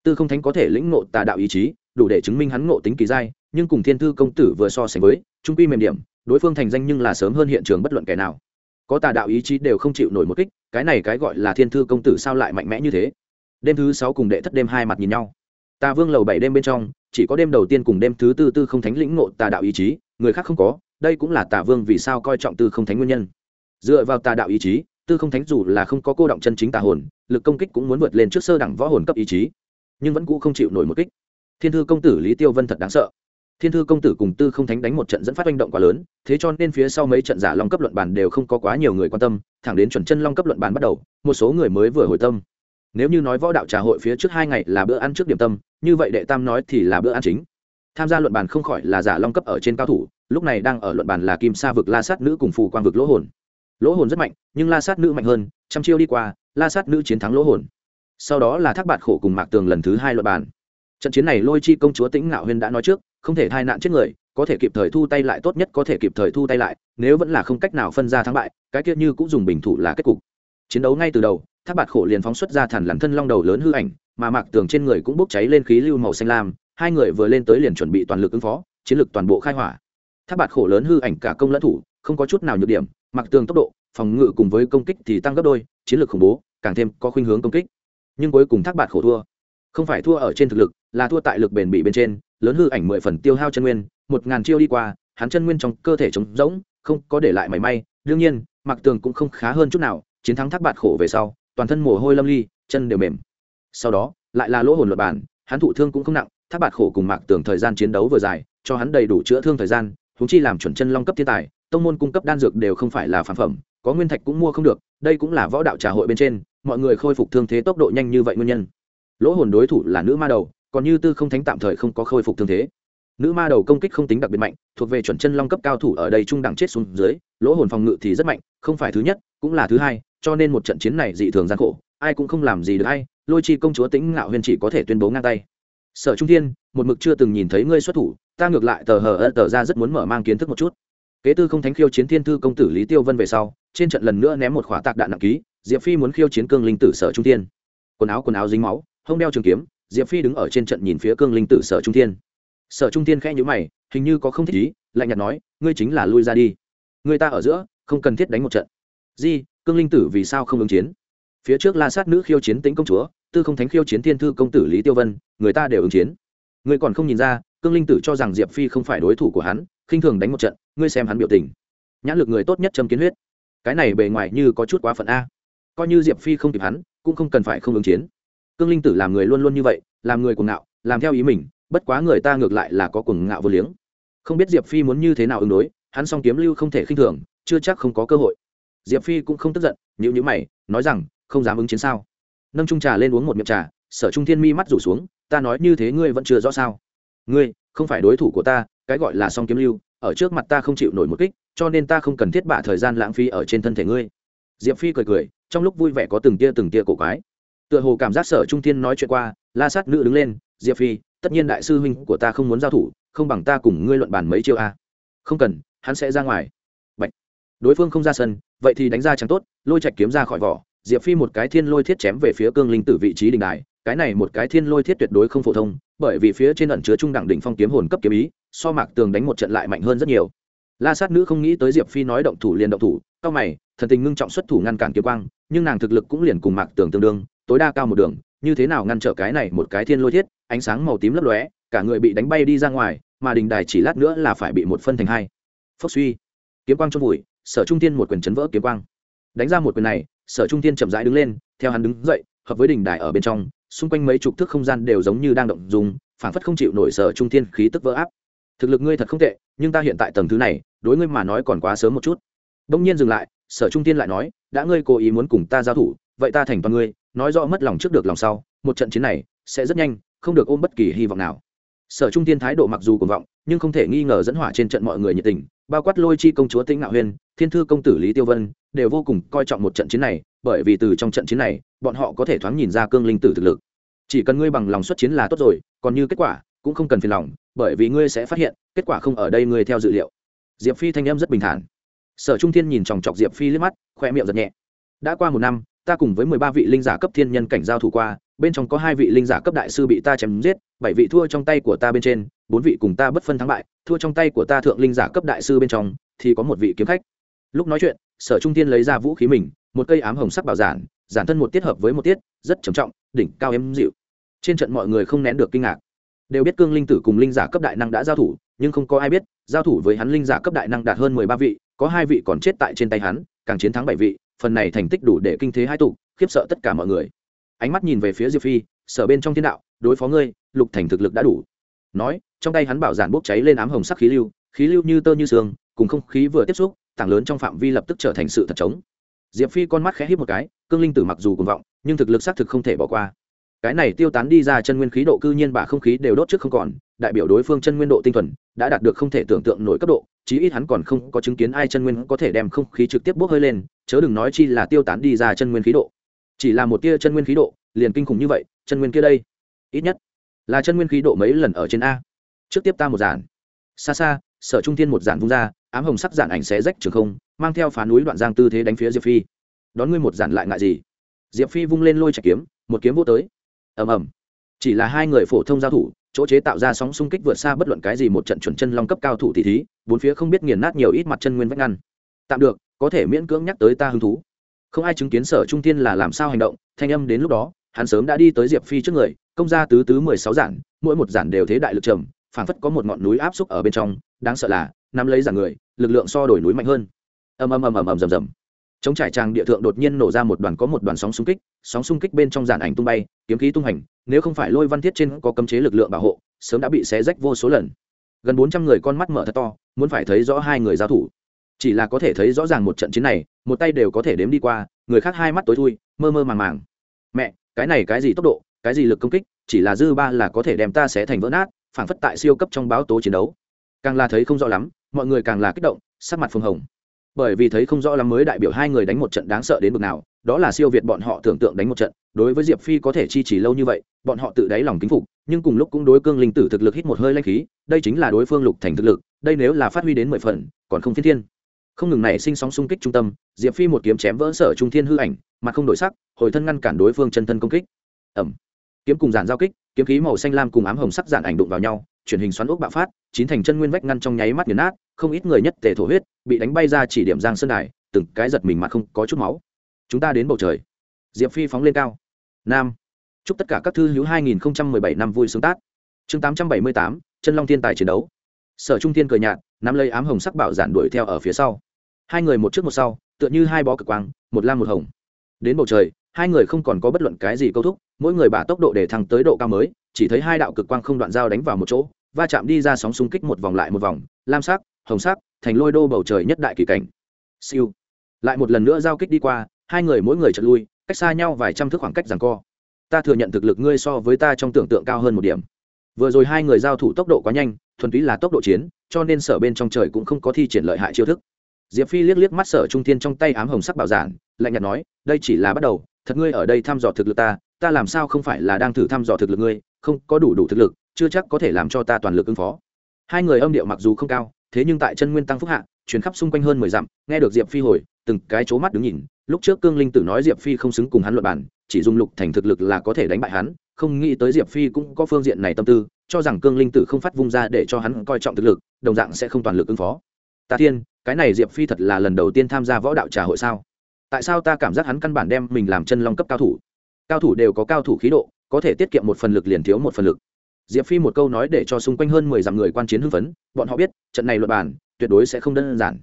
Tư không thánh có thể lĩnh ngộ tà đạo ý chí, đủ để chứng minh hắn ngộ tính kỳ giai, nhưng cùng thiên thư công tử vừa so sánh với, trung quy mềm điểm, đối phương thành danh nhưng là sớm hơn hiện trường bất luận kẻ nào. Có tà đạo ý chí đều không chịu nổi một kích, cái này cái gọi là thiên thư công tử sao lại mạnh mẽ như thế? Đêm thứ sáu cùng đệ thất đêm hai mặt nhìn nhau. Tà vương lầu bảy đêm bên trong, chỉ có đêm đầu tiên cùng đêm thứ tư tư không thánh lĩnh ngộ tà đạo ý chí, người khác không có đây cũng là tà vương vì sao coi trọng tư không thánh nguyên nhân. Dựa vào tà đạo ý chí, tư không thánh dù là không có cô động chân chính tà hồn, lực công kích cũng muốn vượt lên trước sơ đẳng võ hồn cấp ý chí, nhưng vẫn cũ không chịu nổi một kích. Thiên thư công tử lý tiêu vân thật đáng sợ. Thiên thư công tử cùng tư không thánh đánh một trận dẫn phát manh động quá lớn, thế cho nên phía sau mấy trận giả long cấp luận bàn đều không có quá nhiều người quan tâm, thẳng đến chuẩn chân long cấp luận bàn bắt đầu, một số người mới vừa hồi tâm. Nếu như nói võ đạo trà hội phía trước hai ngày là bữa ăn trước điểm tâm, như vậy đệ tam nói thì là bữa ăn chính. Tham gia luận bàn không khỏi là giả long cấp ở trên cao thủ lúc này đang ở luận bàn là kim sa vực la sát nữ cùng phù quang vực lỗ hồn. Lỗ hồn rất mạnh, nhưng la sát nữ mạnh hơn, trăm chiêu đi qua, la sát nữ chiến thắng lỗ hồn. Sau đó là thác bạt khổ cùng mạc tường lần thứ hai luận bàn. Trận chiến này lôi chi công chúa tĩnh ngạo huyên đã nói trước, không thể thai nạn chết người, có thể kịp thời thu tay lại tốt nhất có thể kịp thời thu tay lại, nếu vẫn là không cách nào phân ra thắng bại, cái kia như cũng dùng bình thủ là kết cục. Chiến đấu ngay từ đầu, Thác bạt khổ liền phóng xuất ra thản lằn thân long đầu lớn hư ảnh, mà mạc tường trên người cũng bốc cháy lên khí lưu màu xanh lam, hai người vừa lên tới liền chuẩn bị toàn lực ứng phó, chiến lực toàn bộ khai hỏa tháp bạt khổ lớn hư ảnh cả công lẫn thủ, không có chút nào nhược điểm, mặc tường tốc độ, phòng ngự cùng với công kích thì tăng gấp đôi, chiến lược khủng bố, càng thêm có khuynh hướng công kích. Nhưng cuối cùng thác bạt khổ thua. Không phải thua ở trên thực lực, là thua tại lực bền bỉ bên trên, lớn hư ảnh mười phần tiêu hao chân nguyên, một ngàn chiêu đi qua, hắn chân nguyên trong cơ thể trống rỗng, không có để lại mảy may. Đương nhiên, mặc tường cũng không khá hơn chút nào, chiến thắng thác bạt khổ về sau, toàn thân mồ hôi lâm ly, chân đều mềm. Sau đó, lại là lỗ hồn luật bản, hắn thụ thương cũng không nặng thác bạt khổ cùng mạc tường thời gian chiến đấu vừa dài, cho hắn đầy đủ chữa thương thời gian huống chi làm chuẩn chân long cấp thiên tài, tông môn cung cấp đan dược đều không phải là phản phẩm, có nguyên thạch cũng mua không được, đây cũng là võ đạo trà hội bên trên, mọi người khôi phục thương thế tốc độ nhanh như vậy nguyên nhân. Lỗ hồn đối thủ là nữ ma đầu, còn như tư không thánh tạm thời không có khôi phục thương thế. Nữ ma đầu công kích không tính đặc biệt mạnh, thuộc về chuẩn chân long cấp cao thủ ở đây trung đẳng chết xuống dưới, lỗ hồn phòng ngự thì rất mạnh, không phải thứ nhất, cũng là thứ hai, cho nên một trận chiến này dị thường gian khổ, ai cũng không làm gì được hay lôi chi công chúa tĩnh ngạo huyền chỉ có thể tuyên bố ngang tay. Sở trung thiên, một mực chưa từng nhìn thấy ngươi xuất thủ ta ngược lại tờ hờ ơ tờ ra rất muốn mở mang kiến thức một chút. Kế tư không thánh khiêu chiến thiên thư công tử lý tiêu vân về sau, trên trận lần nữa ném một khỏa tạc đạn nặng ký, diệp phi muốn khiêu chiến cương linh tử sở trung thiên. Quần áo quần áo dính máu, hông đeo trường kiếm, diệp phi đứng ở trên trận nhìn phía cương linh tử sở trung thiên. Sở trung thiên khẽ nhữ mày, hình như có không thích ý, lạnh nhạt nói, ngươi chính là lui ra đi. Người ta ở giữa, không cần thiết đánh một trận. Di, cương linh tử vì sao không ứng chiến? Phía trước la sát nữ khiêu chiến tính công chúa, tư không thánh khiêu chiến thiên thư công tử lý tiêu vân, người ta đều ứng chiến. Người còn không nhìn ra cương linh tử cho rằng diệp phi không phải đối thủ của hắn, khinh thường đánh một trận, ngươi xem hắn biểu tình. Nhãn lực người tốt nhất châm kiến huyết. Cái này bề ngoài như có chút quá phận a. Coi như diệp phi không kịp hắn, cũng không cần phải không ứng chiến. Cương linh tử làm người luôn luôn như vậy, làm người cuồng ngạo, làm theo ý mình, bất quá người ta ngược lại là có cuồng ngạo vô liếng. Không biết diệp phi muốn như thế nào ứng đối, hắn song kiếm lưu không thể khinh thường, chưa chắc không có cơ hội. Diệp phi cũng không tức giận nhữ nhữ mày, nói rằng, không dám ứng chiến sao? Nâng trung trà lên uống một miệng trà, sở trung thiên mi mắt rủ xuống, ta nói như thế ngươi vẫn chưa rõ sao? Ngươi không phải đối thủ của ta, cái gọi là song kiếm lưu, ở trước mặt ta không chịu nổi một kích, cho nên ta không cần thiết bạ thời gian lãng phí ở trên thân thể ngươi. Diệp phi cười cười, trong lúc vui vẻ có từng tia từng tia cổ quái. Tựa hồ cảm giác sở trung thiên nói chuyện qua, la sát nữ đứng lên, diệp phi, tất nhiên đại sư huynh của ta không muốn giao thủ, không bằng ta cùng ngươi luận bàn mấy chiêu a. Không cần, hắn sẽ ra ngoài. Bạch. đối phương không ra sân, vậy thì đánh ra chẳng tốt, lôi chạch kiếm ra khỏi vỏ, diệp phi một cái thiên lôi thiết chém về phía cương linh tử vị trí đình đài cái này một cái thiên lôi thiết tuyệt đối không phổ thông, bởi vì phía trên ẩn chứa trung đẳng đỉnh phong kiếm hồn cấp kiếm ý, so mạc tường đánh một trận lại mạnh hơn rất nhiều. La sát nữ không nghĩ tới diệp phi nói động thủ liền động thủ, cao mày, thần tình ngưng trọng xuất thủ ngăn cản kiếm quang, nhưng nàng thực lực cũng liền cùng mạc tường tương đương, tối đa cao một đường, như thế nào ngăn trở cái này một cái thiên lôi thiết, ánh sáng màu tím lấp lóe, cả người bị đánh bay đi ra ngoài, mà đình đài chỉ lát nữa là phải bị một phân thành hai. Phốc suy. Kiếm quang trong vùi, sở trung tiên một quyền chấn vỡ kiếm quang. Đánh ra một quyền này, sở trung tiên chậm rãi đứng lên, theo hắn đứng dậy, hợp với đình đài ở bên trong xung quanh mấy chục thước không gian đều giống như đang động dùng phảng phất không chịu nổi sở trung tiên khí tức vỡ áp. Thực lực ngươi thật không tệ, nhưng ta hiện tại tầng thứ này, đối ngươi mà nói còn quá sớm một chút. Đông nhiên dừng lại, sở trung tiên lại nói, đã ngươi cố ý muốn cùng ta giao thủ, vậy ta thành toàn ngươi, nói rõ mất lòng trước được lòng sau, một trận chiến này sẽ rất nhanh, không được ôm bất kỳ hy vọng nào. Sở trung tiên thái độ mặc dù cuồng vọng, nhưng không thể nghi ngờ dẫn hỏa trên trận mọi người nhiệt tình bao quát lôi chi công chúa tĩnh ngạo huyên, thiên thư công tử lý tiêu vân, đều vô cùng coi trọng một trận chiến này, bởi vì từ trong trận chiến này, bọn họ có thể thoáng nhìn ra cương linh tử thực lực. Chỉ cần ngươi bằng lòng xuất chiến là tốt rồi, còn như kết quả, cũng không cần phiền lòng, bởi vì ngươi sẽ phát hiện, kết quả không ở đây ngươi theo dự liệu. Diệp phi thanh em rất bình thản. Sở trung thiên nhìn chòng chọc diệp phi liếc mắt khoe miệng giật nhẹ. Đã qua một năm, ta cùng với mười ba vị linh giả cấp thiên nhân cảnh giao thủ qua, bên trong có hai vị linh giả cấp đại sư bị ta chém giết, bảy vị thua trong tay của ta bên trên bốn vị cùng ta bất phân thắng bại, thua trong tay của ta thượng linh giả cấp đại sư bên trong, thì có một vị kiếm khách. Lúc nói chuyện, sở trung tiên lấy ra vũ khí mình, một cây ám hồng sắc bảo giản giản thân một tiết hợp với một tiết, rất trầm trọng, đỉnh, cao, êm dịu. Trên trận mọi người không nén được kinh ngạc. Đều biết cương linh tử cùng linh giả cấp đại năng đã giao thủ, nhưng không có ai biết, giao thủ với hắn linh giả cấp đại năng đạt hơn mười ba vị, có hai vị còn chết tại trên tay hắn, càng chiến thắng bảy vị, phần này thành tích đủ để kinh thế hai tụ, khiếp sợ tất cả mọi người. Ánh mắt nhìn về phía diệp phi, sở bên trong thiên đạo, đối phó ngươi, lục thành thực lực đã đủ. Nói trong tay hắn bảo giản bốc cháy lên ám hồng sắc khí lưu khí lưu như tơ như sương cùng không khí vừa tiếp xúc, tảng lớn trong phạm vi lập tức trở thành sự thật trống. Diệp phi con mắt khẽ hít một cái, cương linh tử mặc dù cùng vọng, nhưng thực lực xác thực không thể bỏ qua. Cái này tiêu tán đi ra chân nguyên khí độ cư nhiên bả không khí đều đốt trước không còn, đại biểu đối phương chân nguyên độ tinh thuần, đã đạt được không thể tưởng tượng nổi cấp độ, chí ít hắn còn không có chứng kiến ai chân nguyên có thể đem không khí trực tiếp bốc hơi lên, chớ đừng nói chi là tiêu tán đi ra chân nguyên khí độ. Chỉ là một tia chân nguyên khí độ, liền kinh khủng như vậy, chân nguyên kia đây, ít nhất là chân nguyên khí độ mấy lần ở trên a trước tiếp ta một giản. Xa xa, sở trung thiên một giản vung ra, ám hồng sắc giản ảnh xé rách trường không, mang theo phá núi đoạn giang tư thế đánh phía diệp phi. Đón ngươi một giản lại ngại gì? Diệp phi vung lên lôi chạy kiếm, một kiếm vô tới. Ầm ầm. Chỉ là hai người phổ thông giao thủ, chỗ chế tạo ra sóng xung kích vượt xa bất luận cái gì một trận chuẩn chân long cấp cao thủ tỷ thí, bốn phía không biết nghiền nát nhiều ít mặt chân nguyên vách ngăn. Tạm được, có thể miễn cưỡng nhắc tới ta hứng thú. Không ai chứng kiến sở trung tiên là làm sao hành động, thanh âm đến lúc đó, hắn sớm đã đi tới diệp phi trước người, công ra tứ tứ mười sáu giản, mỗi một giản đều thế đại lực trầm phảng phất có một ngọn núi áp xúc ở bên trong, đáng sợ là, nắm lấy giảng người, lực lượng so đổi núi mạnh hơn. Ầm ầm ầm ầm ầm rầm rầm. Chống trải tràng địa thượng đột nhiên nổ ra một đoàn có một đoàn sóng xung kích, sóng xung kích bên trong dàn ảnh tung bay, kiếm khí tung hành, nếu không phải lôi văn thiết trên có cấm chế lực lượng bảo hộ, sớm đã bị xé rách vô số lần. Gần bốn trăm người con mắt mở thật to, muốn phải thấy rõ hai người giao thủ. Chỉ là có thể thấy rõ ràng một trận chiến này, một tay đều có thể đếm đi qua, người khác hai mắt tối thui, mơ mơ màng màng. Mẹ, cái này cái gì tốc độ, cái gì lực công kích, chỉ là dư ba là có thể đem ta xé thành vỡ nát phảng phất tại siêu cấp trong báo tố chiến đấu. Càng là thấy không rõ lắm, mọi người càng là kích động, sắc mặt phồng hồng. Bởi vì thấy không rõ lắm mới đại biểu hai người đánh một trận đáng sợ đến mức nào, đó là siêu việt bọn họ tưởng tượng đánh một trận, đối với diệp phi có thể chi trì lâu như vậy, bọn họ tự đáy lòng kính phục, nhưng cùng lúc cũng đối cương linh tử thực lực hít một hơi lanh khí, đây chính là đối phương lục thành thực lực, đây nếu là phát huy đến mười phần, còn không phiên thiên. Không ngừng này sinh sóng xung kích trung tâm, diệp phi một kiếm chém vỡ sở trung thiên hư ảnh mà không đổi sắc, hồi thân ngăn cản đối phương chân thân công kích. Ẩm kiếm cùng giản giao kích kiếm khí màu xanh lam cùng ám hồng sắc dạn ảnh đụng vào nhau chuyển hình xoắn ốc bạo phát chín thành chân nguyên vách ngăn trong nháy mắt nghiền nát không ít người nhất tề thổ huyết bị đánh bay ra chỉ điểm giang sơn đài từng cái giật mình mà không có chút máu. Chúng ta đến bầu trời. Diệp phi phóng lên cao. Nam. Chúc tất cả các thư hữu 2017 năm vui sướng tác. Chương 878, chân long thiên tài chiến đấu. Sở trung thiên cười nhạt nắm lấy ám hồng sắc bảo giản đuổi theo ở phía sau. Hai người một trước một sau tựa như hai bó cực quang một lam một hồng. Đến bầu trời hai người không còn có bất luận cái gì câu thúc mỗi người bả tốc độ để thăng tới độ cao mới, chỉ thấy hai đạo cực quang không đoạn dao đánh vào một chỗ, va chạm đi ra sóng xung kích một vòng lại một vòng, lam sắc, hồng sắc, thành lôi đô bầu trời nhất đại kỳ cảnh. Siêu. Lại một lần nữa giao kích đi qua, hai người mỗi người chật lui, cách xa nhau vài trăm thước khoảng cách rằng co. Ta thừa nhận thực lực ngươi so với ta trong tưởng tượng cao hơn một điểm. Vừa rồi hai người giao thủ tốc độ quá nhanh, thuần túy là tốc độ chiến, cho nên sở bên trong trời cũng không có thi triển lợi hại chiêu thức. Diệp phi liếc liếc mắt sở trung thiên trong tay ám hồng sắc bảo giản, lạnh nhạt nói, đây chỉ là bắt đầu, thật ngươi ở đây thăm dò thực lực ta ta làm sao không phải là đang thử thăm dò thực lực ngươi, không, có đủ đủ thực lực, chưa chắc có thể làm cho ta toàn lực ứng phó. Hai người âm điệu mặc dù không cao, thế nhưng tại chân nguyên tăng phúc hạ chuyển khắp xung quanh hơn mười dặm, nghe được diệp phi hồi, từng cái c mắt đứng nhìn, lúc trước cương linh tử nói diệp phi không xứng cùng hắn luật bản chỉ dùng lục thành thực lực là có thể đánh bại hắn, không nghĩ tới diệp phi cũng có phương diện này tâm tư, cho rằng cương linh tử không phát vung ra để cho hắn coi trọng thực lực, đồng dạng sẽ không toàn lực ứng phó. Ta thiên, cái này diệp phi thật là lần đầu tiên tham gia võ đạo trà hội sao? Tại sao ta cảm giác hắn căn bản đem mình làm chân long cấp cao thủ? Cao thủ đều có cao thủ khí độ, có thể tiết kiệm một phần lực liền thiếu một phần lực. Diệp phi một câu nói để cho xung quanh hơn mười dặm người quan chiến hưng phấn, bọn họ biết, trận này luật bàn, tuyệt đối sẽ không đơn giản.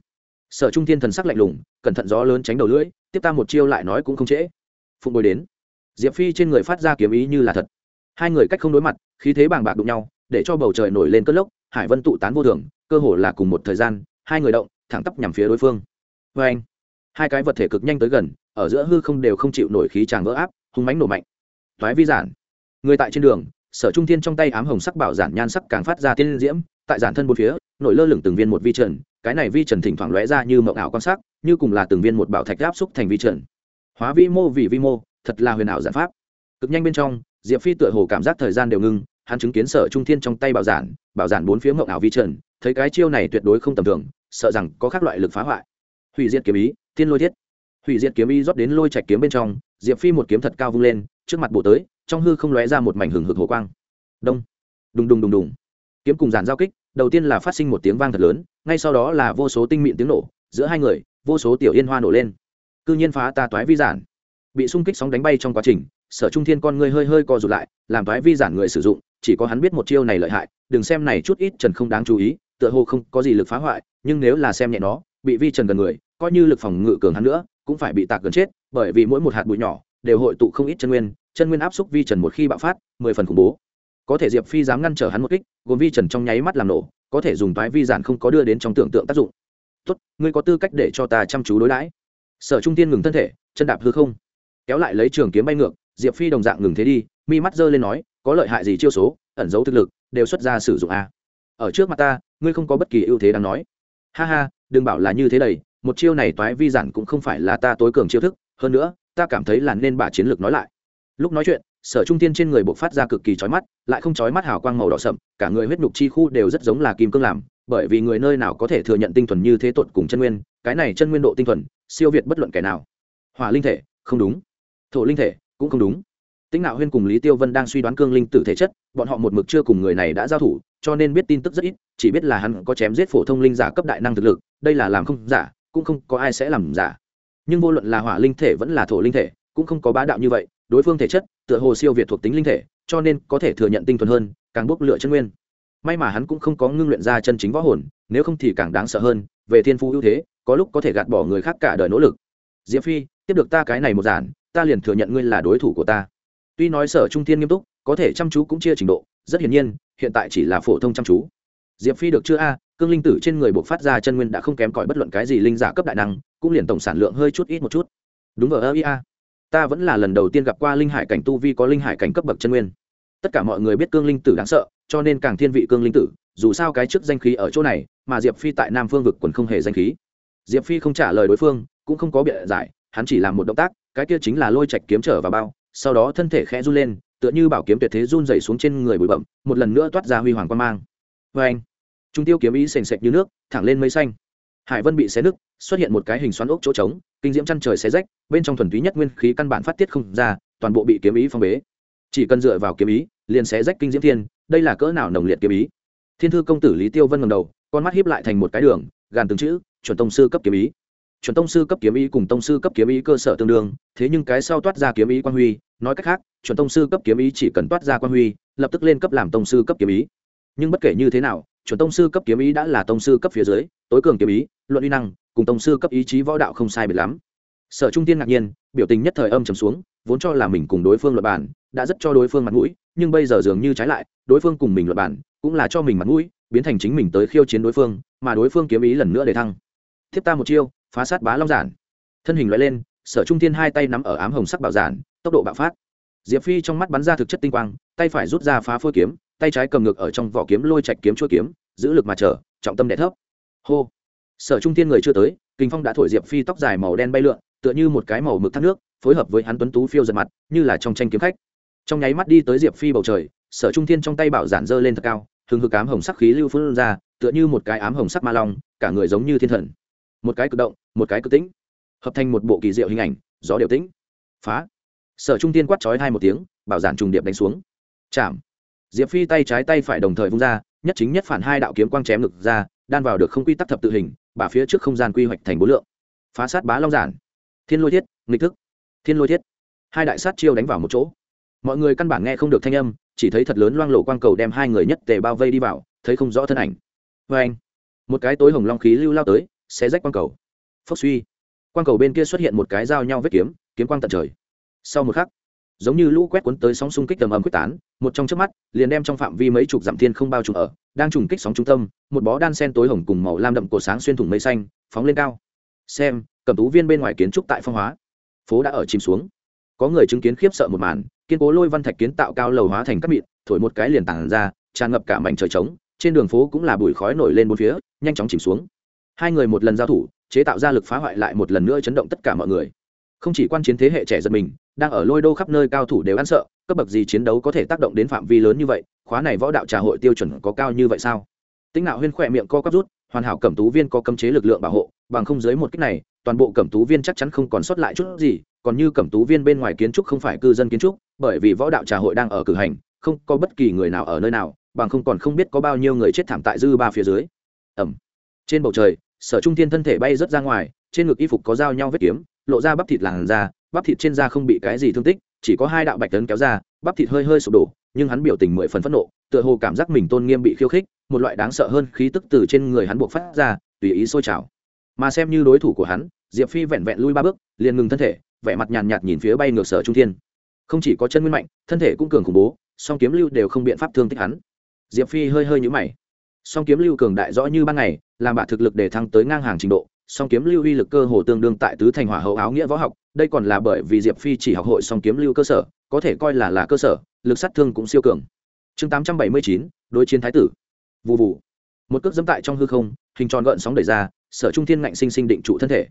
Sở trung thiên thần sắc lạnh lùng, cẩn thận gió lớn tránh đầu lưỡi, tiếp ta một chiêu lại nói cũng không trễ. Phụng bồi đến. Diệp phi trên người phát ra kiếm ý như là thật. Hai người cách không đối mặt, khí thế bàng bạc đụng nhau, để cho bầu trời nổi lên cất lốc, hải vân tụ tán vô thường, cơ hồ là cùng một thời gian, hai người động, thẳng tắp nhằm phía đối phương. Vê anh hai cái vật thể cực nhanh tới gần, ở giữa hư không đều không chịu nổi khí tràng vỡ áp hung mánh nổ mạnh. Thoái vi giản. Người tại trên đường, sở trung thiên trong tay ám hồng sắc bảo giản nhan sắc càng phát ra tiên diễm, tại giản thân bốn phía, nổi lơ lửng từng viên một vi trần, cái này vi trần thỉnh thoảng lóe ra như mộng ảo quan sát như cùng là từng viên một bảo thạch áp xúc thành vi trần. Hóa vi mô vì vi mô, thật là huyền ảo giản pháp. Cực nhanh bên trong, diệp phi tựa hồ cảm giác thời gian đều ngưng, hắn chứng kiến sở trung thiên trong tay bảo giản bảo giản bốn phía mộng ảo vi trần, thấy cái chiêu này tuyệt đối không tầm thường, sợ rằng có các loại lực phá hoại. Hủy diệt kiếm ý, thiên lôi thiết. Hủy diệt kiếm ý rót đến lôi trạch kiếm bên trong diệp phi một kiếm thật cao vung lên, trước mặt bổ tới, trong hư không lóe ra một mảnh hừng hực hồ quang. Đông, đùng đùng đùng đùng. Kiếm cùng dàn giao kích, đầu tiên là phát sinh một tiếng vang thật lớn, ngay sau đó là vô số tinh mịn tiếng nổ, giữa hai người, vô số tiểu yên hoa nổ lên. Cư nhiên phá ta toái vi giản. Bị xung kích sóng đánh bay trong quá trình, sở trung thiên con ngươi hơi hơi co rụt lại, làm toái vi giản người sử dụng, chỉ có hắn biết một chiêu này lợi hại, đừng xem này chút ít trần không đáng chú ý, tựa hồ không có gì lực phá hoại, nhưng nếu là xem nhẹ nó, bị vi trần gần người, coi như lực phòng ngự cường hắn nữa cũng phải bị tạc gần chết, bởi vì mỗi một hạt bụi nhỏ đều hội tụ không ít chân nguyên chân nguyên áp xúc vi trần một khi bạo phát, mười phần khủng bố. Có thể diệp phi dám ngăn trở hắn một kích, gồm vi trần trong nháy mắt làm nổ, có thể dùng toái vi giản không có đưa đến trong tưởng tượng tác dụng. Tốt, ngươi có tư cách để cho ta chăm chú đối đãi. Sở trung tiên ngừng thân thể, chân đạp hư không. Kéo lại lấy trường kiếm bay ngược, diệp phi đồng dạng ngừng thế đi, mi mắt giơ lên nói, có lợi hại gì chiêu số, ẩn giấu thực lực, đều xuất ra sử dụng a. Ở trước mặt ta, ngươi không có bất kỳ ưu thế đáng nói. Ha ha, đừng bảo là như thế đầy một chiêu này toái vi giản cũng không phải là ta tối cường chiêu thức, hơn nữa, ta cảm thấy là nên bà chiến lược nói lại. Lúc nói chuyện, sở trung tiên trên người buộc phát ra cực kỳ chói mắt, lại không chói mắt hào quang màu đỏ sậm, cả người huyết nhục chi khu đều rất giống là kim cương làm, bởi vì người nơi nào có thể thừa nhận tinh thuần như thế tột cùng chân nguyên, cái này chân nguyên độ tinh thuần, siêu việt bất luận kẻ nào. Hỏa linh thể, không đúng. Thổ linh thể, cũng không đúng. Tĩnh nạo huyên cùng lý tiêu vân đang suy đoán cương linh tử thể chất, bọn họ một mực chưa cùng người này đã giao thủ, cho nên biết tin tức rất ít, chỉ biết là hắn có chém giết phổ thông linh giả cấp đại năng thực lực, đây là làm không giả cũng không có ai sẽ làm giả. Nhưng vô luận là hỏa linh thể vẫn là thổ linh thể, cũng không có bá đạo như vậy, đối phương thể chất, tựa hồ siêu việt thuộc tính linh thể, cho nên có thể thừa nhận tinh thuần hơn, càng bốc lựa chân nguyên. May mà hắn cũng không có ngưng luyện ra chân chính võ hồn, nếu không thì càng đáng sợ hơn, về thiên phú ưu thế, có lúc có thể gạt bỏ người khác cả đời nỗ lực. Diệp phi, tiếp được ta cái này một giản, ta liền thừa nhận ngươi là đối thủ của ta. Tuy nói sở trung thiên nghiêm túc, có thể chăm chú cũng chia trình độ, rất hiển nhiên, hiện tại chỉ là phổ thông chăm chú. Diệp phi được chưa a cương linh tử trên người buộc phát ra chân nguyên đã không kém cỏi bất luận cái gì linh giả cấp đại năng, cũng liền tổng sản lượng hơi chút ít một chút. Đúng ở ia ta vẫn là lần đầu tiên gặp qua linh hải cảnh tu vi có linh hải cảnh cấp bậc chân nguyên. Tất cả mọi người biết cương linh tử đáng sợ, cho nên càng thiên vị cương linh tử, dù sao cái trước danh khí ở chỗ này, mà diệp phi tại nam phương vực quần không hề danh khí. Diệp phi không trả lời đối phương, cũng không có biện giải, hắn chỉ làm một động tác, cái kia chính là lôi chạch kiếm trở vào bao, sau đó thân thể khẽ run lên, tựa như bảo kiếm tuyệt thế run dày xuống trên người bụi bậm một lần nữa toát ra huy hoàng quan mang. Vê anh trung tiêu kiếm ý sền sệt như nước, thẳng lên mây xanh. Hải vân bị xé nứt, xuất hiện một cái hình xoắn ốc chỗ trống, kinh diễm chăn trời xé rách, bên trong thuần túy nhất nguyên khí căn bản phát tiết không ra, toàn bộ bị kiếm ý phong bế. Chỉ cần dựa vào kiếm ý, liền xé rách kinh diễm thiên, đây là cỡ nào nồng liệt kiếm ý? Thiên thư công tử lý tiêu vân ngầm đầu, con mắt hiếp lại thành một cái đường, gàn từng chữ, chuẩn tông sư cấp kiếm ý. Chuẩn tông sư cấp kiếm ý cùng tông sư cấp kiếm ý cơ sở tương đương, thế nhưng cái sau toát ra kiếm ý quan huy, nói cách khác, chuẩn tông sư cấp kiếm ý chỉ cần toát ra quan huy, lập tức lên cấp làm tông sư cấp kiếm ý. Nhưng bất kể như thế nào chuẩn tông sư cấp kiếm ý đã là tông sư cấp phía dưới, tối cường kiếm ý, luận uy năng, cùng tông sư cấp ý chí võ đạo không sai biệt lắm. Sở trung tiên ngạc nhiên, biểu tình nhất thời âm trầm xuống, vốn cho là mình cùng đối phương luật bản đã rất cho đối phương mặt mũi, nhưng bây giờ dường như trái lại, đối phương cùng mình luật bản cũng là cho mình mặt mũi, biến thành chính mình tới khiêu chiến đối phương, mà đối phương kiếm ý lần nữa để thăng. Thiếp ta một chiêu, phá sát bá long giản. Thân hình loại lên, sở trung thiên hai tay nắm ở ám hồng sắc bảo giản, tốc độ bạo phát. Diệp phi trong mắt bắn ra thực chất tinh quang, tay phải rút ra phá phôi kiếm tay trái cầm ngược ở trong vỏ kiếm lôi chạch kiếm chuôi kiếm, giữ lực mà trở trọng tâm đẻ thấp. Hô. Sở trung thiên người chưa tới kinh phong đã thổi diệp phi tóc dài màu đen bay lượn, tựa như một cái màu mực thác nước, phối hợp với hắn tuấn tú phiêu giật mặt, như là trong tranh kiếm khách. Trong nháy mắt đi tới diệp phi bầu trời, sở trung thiên trong tay bảo giản dơ lên thật cao, hừng hực ám hồng sắc khí lưu phun ra, tựa như một cái ám hồng sắc ma long, cả người giống như thiên thần. Một cái cực động, một cái cực tĩnh, hợp thành một bộ kỳ diệu hình ảnh, gió đều tĩnh. Phá. Sở trung tiên quát chói hai một tiếng, bảo giản trùng điệp đánh xuống. Chạm diệp phi tay trái tay phải đồng thời vung ra, nhất chính nhất phản hai đạo kiếm quang chém ngực ra, đan vào được không quy tắc thập tự hình, bả phía trước không gian quy hoạch thành bốn lượng. Phá sát bá long giản. Thiên lôi thiết, nghịch thức. Thiên lôi thiết. Hai đại sát chiêu đánh vào một chỗ. Mọi người căn bản nghe không được thanh âm, chỉ thấy thật lớn loang lộ quang cầu đem hai người nhất tề bao vây đi vào, thấy không rõ thân ảnh. Vê anh. Một cái tối hồng long khí lưu lao tới, xé rách quang cầu. Phốc suy. Quang cầu bên kia xuất hiện một cái dao nhau vết kiếm kiếm quang tận trời. Sau một khắc giống như lũ quét cuốn tới sóng xung kích tầm ầm quyết tán, một trong chớp mắt, liền đem trong phạm vi mấy chục dặm thiên không bao trùm ở, đang trùng kích sóng trung tâm, một bó đan sen tối hồng cùng màu lam đậm cổ sáng xuyên thủng mây xanh, phóng lên cao. Xem cầm tú viên bên ngoài kiến trúc tại phong hóa. Phố đã ở chìm xuống. Có người chứng kiến khiếp sợ một màn, kiên cố lôi văn thạch kiến tạo cao lầu hóa thành các mịn, thổi một cái liền tản ra, tràn ngập cả mảnh trời trống, trên đường phố cũng là bụi khói nổi lên bốn phía, nhanh chóng chìm xuống. Hai người một lần giao thủ, chế tạo ra lực phá hoại lại một lần nữa chấn động tất cả mọi người. Không chỉ quan chiến thế hệ trẻ giật mình đang ở lôi đô khắp nơi cao thủ đều ăn sợ, cấp bậc gì chiến đấu có thể tác động đến phạm vi lớn như vậy, khóa này võ đạo trà hội tiêu chuẩn có cao như vậy sao? Tính nạo huyên khỏe miệng co cắp rút, hoàn hảo cẩm tú viên có cấm chế lực lượng bảo hộ, bằng không dưới một cách này, toàn bộ cẩm tú viên chắc chắn không còn sót lại chút gì, còn như cẩm tú viên bên ngoài kiến trúc không phải cư dân kiến trúc, bởi vì võ đạo trà hội đang ở cử hành, không có bất kỳ người nào ở nơi nào, bằng không còn không biết có bao nhiêu người chết thảm tại dư ba phía dưới. Ẩm trên bầu trời, sở trung thiên thân thể bay rớt ra ngoài, trên ngực y phục có dao nhau vết kiếm, lộ ra bắp thịt làn da bắp thịt trên da không bị cái gì thương tích, chỉ có hai đạo bạch tấn kéo ra, bắp thịt hơi hơi sụp đổ, nhưng hắn biểu tình mười phần phẫn nộ, tựa hồ cảm giác mình tôn nghiêm bị khiêu khích, một loại đáng sợ hơn khí tức từ trên người hắn buộc phát ra, tùy ý sôi trào. Mà xem như đối thủ của hắn, diệp phi vẹn vẹn lui ba bước, liền ngừng thân thể, vẻ mặt nhàn nhạt nhìn phía bay ngược sở trung thiên. Không chỉ có chân nguyên mạnh, thân thể cũng cường khủng bố, song kiếm lưu đều không biện pháp thương tích hắn. Diệp phi hơi hơi nhũ mày. Song kiếm lưu cường đại rõ như ban ngày, làm bạ thực lực để thăng tới ngang hàng trình độ song kiếm lưu uy lực cơ hồ tương đương tại tứ thành hỏa hậu áo nghĩa võ học, đây còn là bởi vì diệp phi chỉ học hội song kiếm lưu cơ sở, có thể coi là là cơ sở, lực sát thương cũng siêu cường. Chương tám trăm bảy mươi chín, đối chiến thái tử. Vụ vụ một cước dẫm tại trong hư không, hình tròn gợn sóng đẩy ra, sở trung thiên ngạnh sinh sinh định trụ thân thể.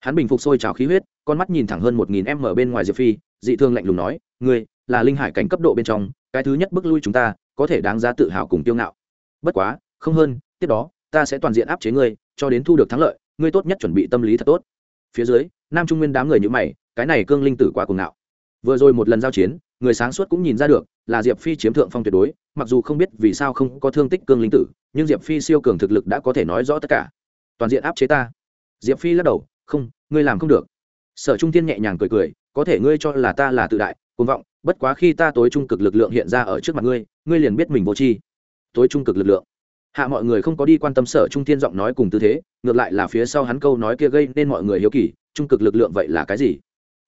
Hắn bình phục sôi trào khí huyết, con mắt nhìn thẳng hơn một nghìn m bên ngoài diệp phi, dị thương lạnh lùng nói, ngươi, là linh hải cảnh cấp độ bên trong, cái thứ nhất bước lui chúng ta, có thể đáng giá tự hào cùng tiêu ngạo. Bất quá, không hơn, tiếp đó, ta sẽ toàn diện áp chế ngươi, cho đến thu được thắng lợi ngươi tốt nhất chuẩn bị tâm lý thật tốt. Phía dưới, nam trung nguyên đám người như mày, cái này cương linh tử quá cuồng ngạo. Vừa rồi một lần giao chiến, người sáng suốt cũng nhìn ra được, là diệp phi chiếm thượng phong tuyệt đối, mặc dù không biết vì sao không có thương tích cương linh tử, nhưng diệp phi siêu cường thực lực đã có thể nói rõ tất cả. Toàn diện áp chế ta. Diệp phi lắc đầu, không, ngươi làm không được. Sở trung tiên nhẹ nhàng cười cười, có thể ngươi cho là ta là tự đại côn vọng, bất quá khi ta tối trung cực lực lượng hiện ra ở trước mặt ngươi ngươi liền biết mình vô tri. Tối trung cực lực lượng hạ mọi người không có đi quan tâm sở trung thiên giọng nói cùng tư thế, ngược lại là phía sau hắn câu nói kia gây nên mọi người hiếu kỳ, trung cực lực lượng vậy là cái gì?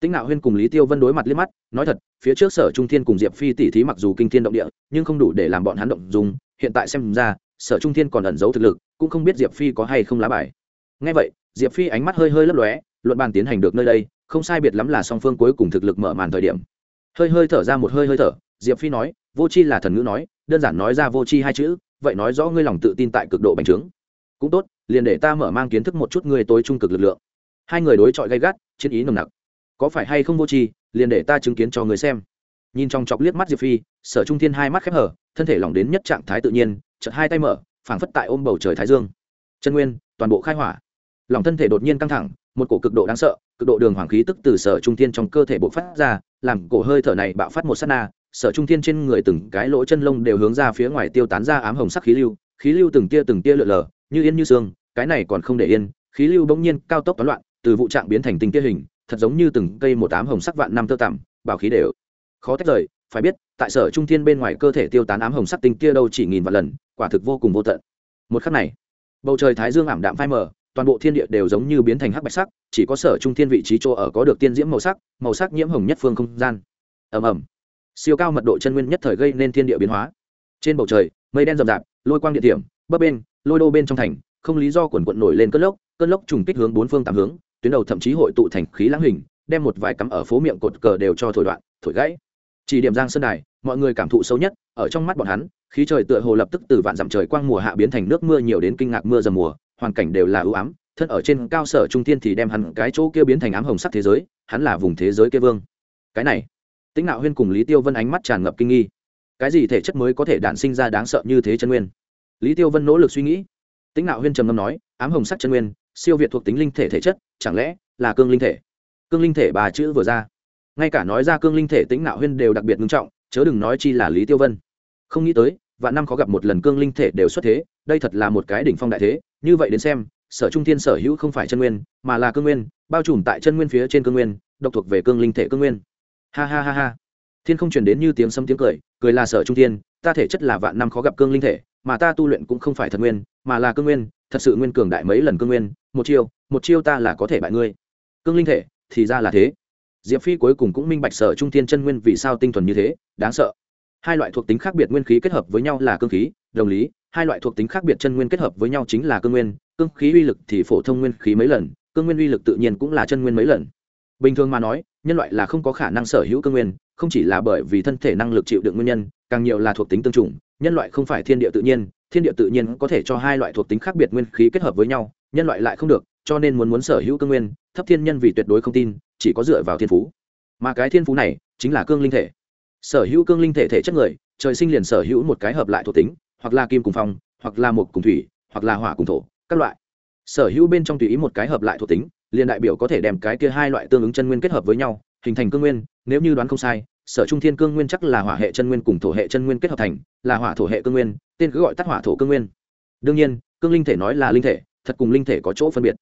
Tĩnh nạo huyên cùng lý tiêu vân đối mặt liếc mắt, nói thật, phía trước sở trung thiên cùng diệp phi tỉ thí mặc dù kinh thiên động địa, nhưng không đủ để làm bọn hắn động dùng hiện tại xem ra, sở trung thiên còn ẩn giấu thực lực, cũng không biết diệp phi có hay không lá bài. Ngay vậy, diệp phi ánh mắt hơi hơi lấp lóe, luận bàn tiến hành được nơi đây, không sai biệt lắm là song phương cuối cùng thực lực mở màn thời điểm. Hơi hơi thở ra một hơi hơi thở, diệp phi nói, vô c h i là thần ngữ nói, đơn giản nói ra vô c h i hai chữ vậy nói rõ ngươi lòng tự tin tại cực độ bành trướng. Cũng tốt, liền để ta mở mang kiến thức một chút ngươi tối trung cực lực lượng. Hai người đối chọi gay gắt, chiến ý nồng nặc. Có phải hay không vô tri, liền để ta chứng kiến cho người xem. Nhìn trong chọc liếc mắt diệp phi, sở trung thiên hai mắt khép hở thân thể lỏng đến nhất trạng thái tự nhiên chật hai tay mở, phảng phất tại ôm bầu trời thái dương. Chân nguyên, toàn bộ khai hỏa. Lòng thân thể đột nhiên căng thẳng, một cổ cực độ đáng sợ, cực độ đường hoàng khí tức từ sở trung thiên trong cơ thể bộc phát ra, làm cổ hơi thở này bạo phát một sát na sở trung thiên trên người từng cái lỗ chân lông đều hướng ra phía ngoài tiêu tán ra ám hồng sắc khí lưu khí lưu từng tia từng tia lượn lờ, như yên như sương, cái này còn không để yên, khí lưu bỗng nhiên cao tốc toán loạn, từ vụ trạng biến thành tinh tia hình, thật giống như từng cây một ám hồng sắc vạn năm tơ tằm, bảo khí đều khó tách rời, phải biết, tại sở trung thiên bên ngoài cơ thể tiêu tán ám hồng sắc tinh tia đâu chỉ nghìn vạn lần, quả thực vô cùng vô tận. Một khắc này, bầu trời thái dương ảm đạm phai mờ, toàn bộ thiên địa đều giống như biến thành hắc bạch sắc, chỉ có sở trung thiên vị trí chỗ ở có được tiên diễm màu sắc màu sắc nhiễm hồng nhất phương không gian. Ầm ầm siêu cao mật độ chân nguyên nhất thời gây nên thiên địa biến hóa. Trên bầu trời, mây đen rậm rạp, lôi quang địa điểm, bấp bên lôi đô bên trong thành, không lý do quần quận nổi lên cơn lốc cơn lốc trùng kích hướng bốn phương tám hướng, tuyến đầu thậm chí hội tụ thành khí lãng hình, đem một vài cắm ở phố miệng cột cờ đều cho thổi đoạn, thổi gãy. Chỉ điểm giang sơn đài, mọi người cảm thụ sâu nhất, ở trong mắt bọn hắn, khí trời tựa hồ lập tức từ vạn dặm trời quang mùa hạ biến thành nước mưa nhiều đến kinh ngạc mưa dầm mùa, hoàn cảnh đều là ưu ám, thân ở trên cao sở trung thiên thì đem hắn cái chỗ kia biến thành ám hồng sắc thế giới, hắn là vùng thế giới kia vương. Cái này tĩnh nạo huyên cùng lý tiêu vân ánh mắt tràn ngập kinh nghi. Cái gì thể chất mới có thể đản sinh ra đáng sợ như thế chân nguyên? Lý tiêu vân nỗ lực suy nghĩ. Tĩnh nạo huyên trầm ngâm nói, ám hồng sắc chân nguyên, siêu việt thuộc tính linh thể thể chất, chẳng lẽ là cương linh thể? Cương linh thể bà chữ vừa ra. Ngay cả nói ra cương linh thể tĩnh nạo huyên đều đặc biệt nghiêm trọng, chớ đừng nói chi là lý tiêu vân. Không nghĩ tới và năm khó gặp một lần cương linh thể đều xuất thế, đây thật là một cái đỉnh phong đại thế, như vậy đến xem, sở trung thiên sở hữu không phải chân nguyên, mà là cương nguyên, bao trùm tại chân nguyên phía trên cương nguyên, độc thuộc về cương linh thể cương nguyên ha ha ha ha. Thiên không truyền đến như tiếng sấm tiếng cười cười là sở trung thiên, ta thể chất là vạn năm khó gặp cương linh thể, mà ta tu luyện cũng không phải thật nguyên, mà là cương nguyên, thật sự nguyên cường đại mấy lần cương nguyên, một chiêu một chiêu ta là có thể bại ngươi. Cương linh thể, thì ra là thế. Diệp phi cuối cùng cũng minh bạch sở trung thiên chân nguyên vì sao tinh thuần như thế, đáng sợ. Hai loại thuộc tính khác biệt nguyên khí kết hợp với nhau là cương khí, đồng lý, hai loại thuộc tính khác biệt chân nguyên kết hợp với nhau chính là cương nguyên, cương khí uy lực thì phổ thông nguyên khí mấy lần, cương nguyên uy lực tự nhiên cũng là chân nguyên mấy lần. Bình thường mà nói nhân loại là không có khả năng sở hữu cương nguyên, không chỉ là bởi vì thân thể năng lực chịu đựng nguyên nhân, càng nhiều là thuộc tính tương trùng. Nhân loại không phải thiên địa tự nhiên, thiên địa tự nhiên có thể cho hai loại thuộc tính khác biệt nguyên khí kết hợp với nhau, nhân loại lại không được, cho nên muốn muốn sở hữu cương nguyên, thấp thiên nhân vì tuyệt đối không tin, chỉ có dựa vào thiên phú. Mà cái thiên phú này chính là cương linh thể. Sở hữu cương linh thể thể chất người, trời sinh liền sở hữu một cái hợp lại thuộc tính, hoặc là kim cùng phong, hoặc là mộc cùng thủy, hoặc là hỏa cùng thổ, các loại. Sở hữu bên trong tùy ý một cái hợp lại thuộc tính liền đại biểu có thể đem cái kia hai loại tương ứng chân nguyên kết hợp với nhau, hình thành cương nguyên, nếu như đoán không sai, sở trung thiên cương nguyên chắc là hỏa hệ chân nguyên cùng thổ hệ chân nguyên kết hợp thành, là hỏa thổ hệ cương nguyên, tên cứ gọi tắt hỏa thổ cương nguyên. Đương nhiên, cương linh thể nói là linh thể, thật cùng linh thể có chỗ phân biệt.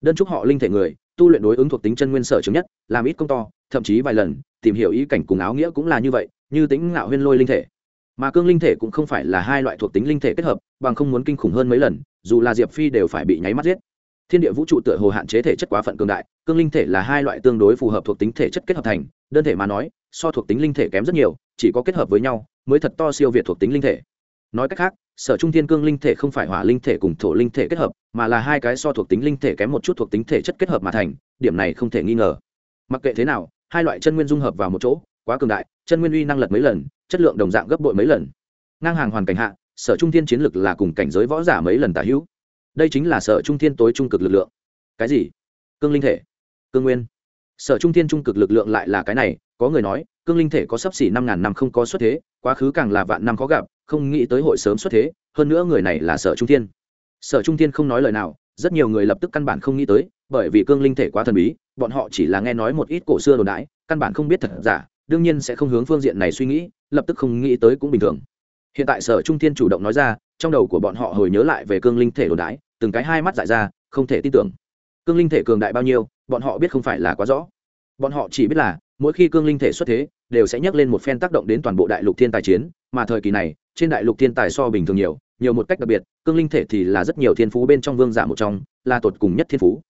Đơn chúc họ linh thể người, tu luyện đối ứng thuộc tính chân nguyên sở chứng nhất, làm ít công to, thậm chí vài lần, tìm hiểu ý cảnh cùng áo nghĩa cũng là như vậy, như tính ngạo huyên lôi linh thể. Mà cương linh thể cũng không phải là hai loại thuộc tính linh thể kết hợp, bằng không muốn kinh khủng hơn mấy lần, dù là diệp phi đều phải bị nháy mắt giết thiên địa vũ trụ tựa hồ hạn chế thể chất quá phận cường đại, cương linh thể là hai loại tương đối phù hợp thuộc tính thể chất kết hợp thành, đơn thể mà nói, so thuộc tính linh thể kém rất nhiều, chỉ có kết hợp với nhau mới thật to siêu việt thuộc tính linh thể. Nói cách khác, sở trung thiên cương linh thể không phải hỏa linh thể cùng thổ linh thể kết hợp, mà là hai cái so thuộc tính linh thể kém một chút thuộc tính thể chất kết hợp mà thành, điểm này không thể nghi ngờ. Mặc kệ thế nào, hai loại chân nguyên dung hợp vào một chỗ, quá cường đại, chân nguyên uy năng lật mấy lần, chất lượng đồng dạng gấp bội mấy lần. Ngang hàng hoàn cảnh hạ, sở trung thiên chiến lực là cùng cảnh giới võ giả mấy lần tả hữu đây chính là sở trung thiên tối trung cực lực lượng. Cái gì? Cương linh thể. Cương nguyên. Sở trung thiên trung cực lực lượng lại là cái này, có người nói, cương linh thể có sấp xỉ năm ngàn năm không có xuất thế, quá khứ càng là vạn năm khó gặp, không nghĩ tới hội sớm xuất thế, hơn nữa người này là sở trung thiên. Sở trung thiên không nói lời nào, rất nhiều người lập tức căn bản không nghĩ tới, bởi vì cương linh thể quá thần bí, bọn họ chỉ là nghe nói một ít cổ xưa đồn đãi căn bản không biết thật giả, đương nhiên sẽ không hướng phương diện này suy nghĩ, lập tức không nghĩ tới cũng bình thường. Hiện tại sở trung thiên chủ động nói ra trong đầu của bọn họ hồi nhớ lại về cương linh thể đồn đái từng cái hai mắt dại ra, không thể tin tưởng. Cương linh thể cường đại bao nhiêu, bọn họ biết không phải là quá rõ. Bọn họ chỉ biết là, mỗi khi cương linh thể xuất thế, đều sẽ nhắc lên một phen tác động đến toàn bộ đại lục thiên tài chiến, mà thời kỳ này, trên đại lục thiên tài so bình thường nhiều nhiều một cách đặc biệt, cương linh thể thì là rất nhiều thiên phú bên trong vương giả một trong, là tột cùng nhất thiên phú.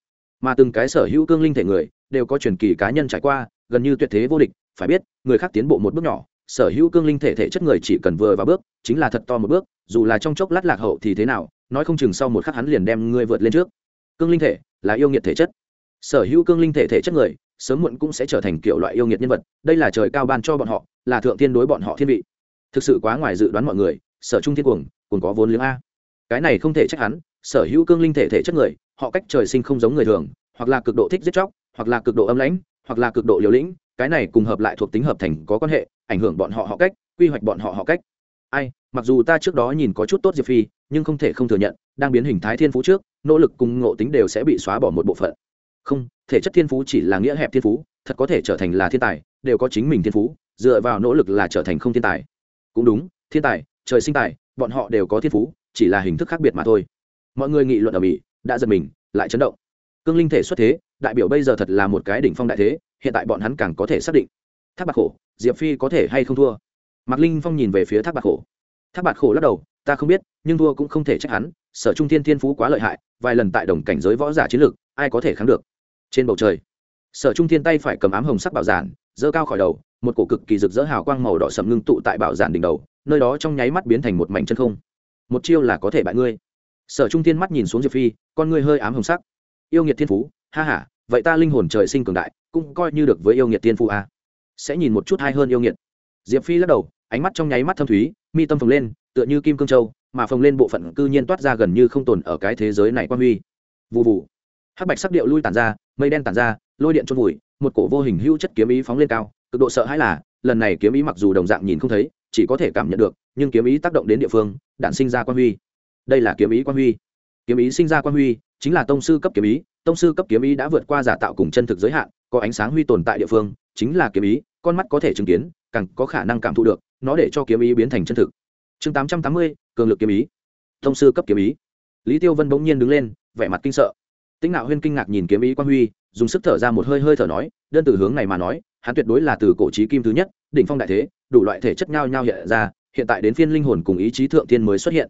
Mà từng cái sở hữu cương linh thể người, đều có truyền kỳ cá nhân trải qua, gần như tuyệt thế vô địch, phải biết, người khác tiến bộ một bước nhỏ sở hữu cương linh thể thể chất người chỉ cần vừa vào bước, chính là thật to một bước, dù là trong chốc lát lạc hậu thì thế nào, nói không chừng sau một khắc hắn liền đem ngươi vượt lên trước. Cương linh thể là yêu nghiệt thể chất. Sở hữu cương linh thể thể chất người, sớm muộn cũng sẽ trở thành kiểu loại yêu nghiệt nhân vật, đây là trời cao ban cho bọn họ, là thượng tiên đối bọn họ thiên vị. Thực sự quá ngoài dự đoán mọi người, sở trung thiên cuồng cuồng có vốn liếng a. Cái này không thể trách hắn, sở hữu cương linh thể thể chất người, họ cách trời sinh không giống người thường, hoặc là cực độ thích giết chóc, hoặc là cực độ âm lãnh hoặc là cực độ liều lĩnh, cái này cùng hợp lại thuộc tính hợp thành có quan hệ, ảnh hưởng bọn họ họ cách, quy hoạch bọn họ họ cách. Ai, mặc dù ta trước đó nhìn có chút tốt diệp phi, nhưng không thể không thừa nhận, đang biến hình thái thiên phú trước, nỗ lực cùng ngộ tính đều sẽ bị xóa bỏ một bộ phận. Không, thể chất thiên phú chỉ là nghĩa hẹp thiên phú, thật có thể trở thành là thiên tài, đều có chính mình thiên phú, dựa vào nỗ lực là trở thành không thiên tài. Cũng đúng, thiên tài, trời sinh tài, bọn họ đều có thiên phú, chỉ là hình thức khác biệt mà thôi. Mọi người nghị luận ở mỹ, đã giật mình, lại chấn động. Cương linh thể xuất thế đại biểu bây giờ thật là một cái đỉnh phong đại thế, hiện tại bọn hắn càng có thể xác định. Thác bạc khổ, diệp phi có thể hay không thua? Mạc linh phong nhìn về phía thác bạc khổ. Thác bạc khổ lắc đầu, ta không biết, nhưng thua cũng không thể trách hắn, sở trung thiên thiên phú quá lợi hại, vài lần tại đồng cảnh giới võ giả chiến lược, ai có thể kháng được? Trên bầu trời, sở trung thiên tay phải cầm ám hồng sắc bảo giản, giơ cao khỏi đầu, một cổ cực kỳ rực rỡ hào quang màu đỏ sầm ngưng tụ tại bảo giản đỉnh đầu, nơi đó trong nháy mắt biến thành một mảnh chân không. Một chiêu là có thể bại ngươi. Sở trung thiên mắt nhìn xuống diệp phi, con ngươi hơi ám hồng sắc. Yêu nghiệt thiên phú ha ha, vậy ta linh hồn trời sinh cường đại, cũng coi như được với yêu nghiệt tiên phu à. sẽ nhìn một chút hay hơn yêu nghiệt. Diệp phi lắc đầu, ánh mắt trong nháy mắt thâm thúy, mi tâm phồng lên, tựa như kim cương châu, mà phồng lên bộ phận cư nhiên toát ra gần như không tồn ở cái thế giới này quan huy. Vụ vụ hắc bạch sắc điệu lui tản ra, mây đen tản ra, lôi điện trôn vùi, một cổ vô hình hữu chất kiếm ý phóng lên cao, cực độ sợ hãi là, lần này kiếm ý mặc dù đồng dạng nhìn không thấy, chỉ có thể cảm nhận được, nhưng kiếm ý tác động đến địa phương đạn sinh ra quan huy. Đây là kiếm ý quan huy. Kiếm ý sinh ra quan huy, chính là tông sư cấp kiếm ý tông sư cấp kiếm ý đã vượt qua giả tạo cùng chân thực giới hạn, có ánh sáng huy tồn tại địa phương, chính là kiếm ý, con mắt có thể chứng kiến, càng có khả năng cảm thụ được, nó để cho kiếm ý biến thành chân thực. Chương tám trăm tám mươi, cường lực kiếm ý. Tông sư cấp kiếm ý. Lý tiêu vân bỗng nhiên đứng lên, vẻ mặt kinh sợ. Tĩnh nạo huyên kinh ngạc nhìn kiếm ý quan huy, dùng sức thở ra một hơi hơi thở nói, đơn từ hướng này mà nói, hắn tuyệt đối là từ cổ trí kim thứ nhất, đỉnh phong đại thế, đủ loại thể chất nhau nhau hiện ra, hiện tại đến phiên linh hồn cùng ý chí thượng thiên mới xuất hiện.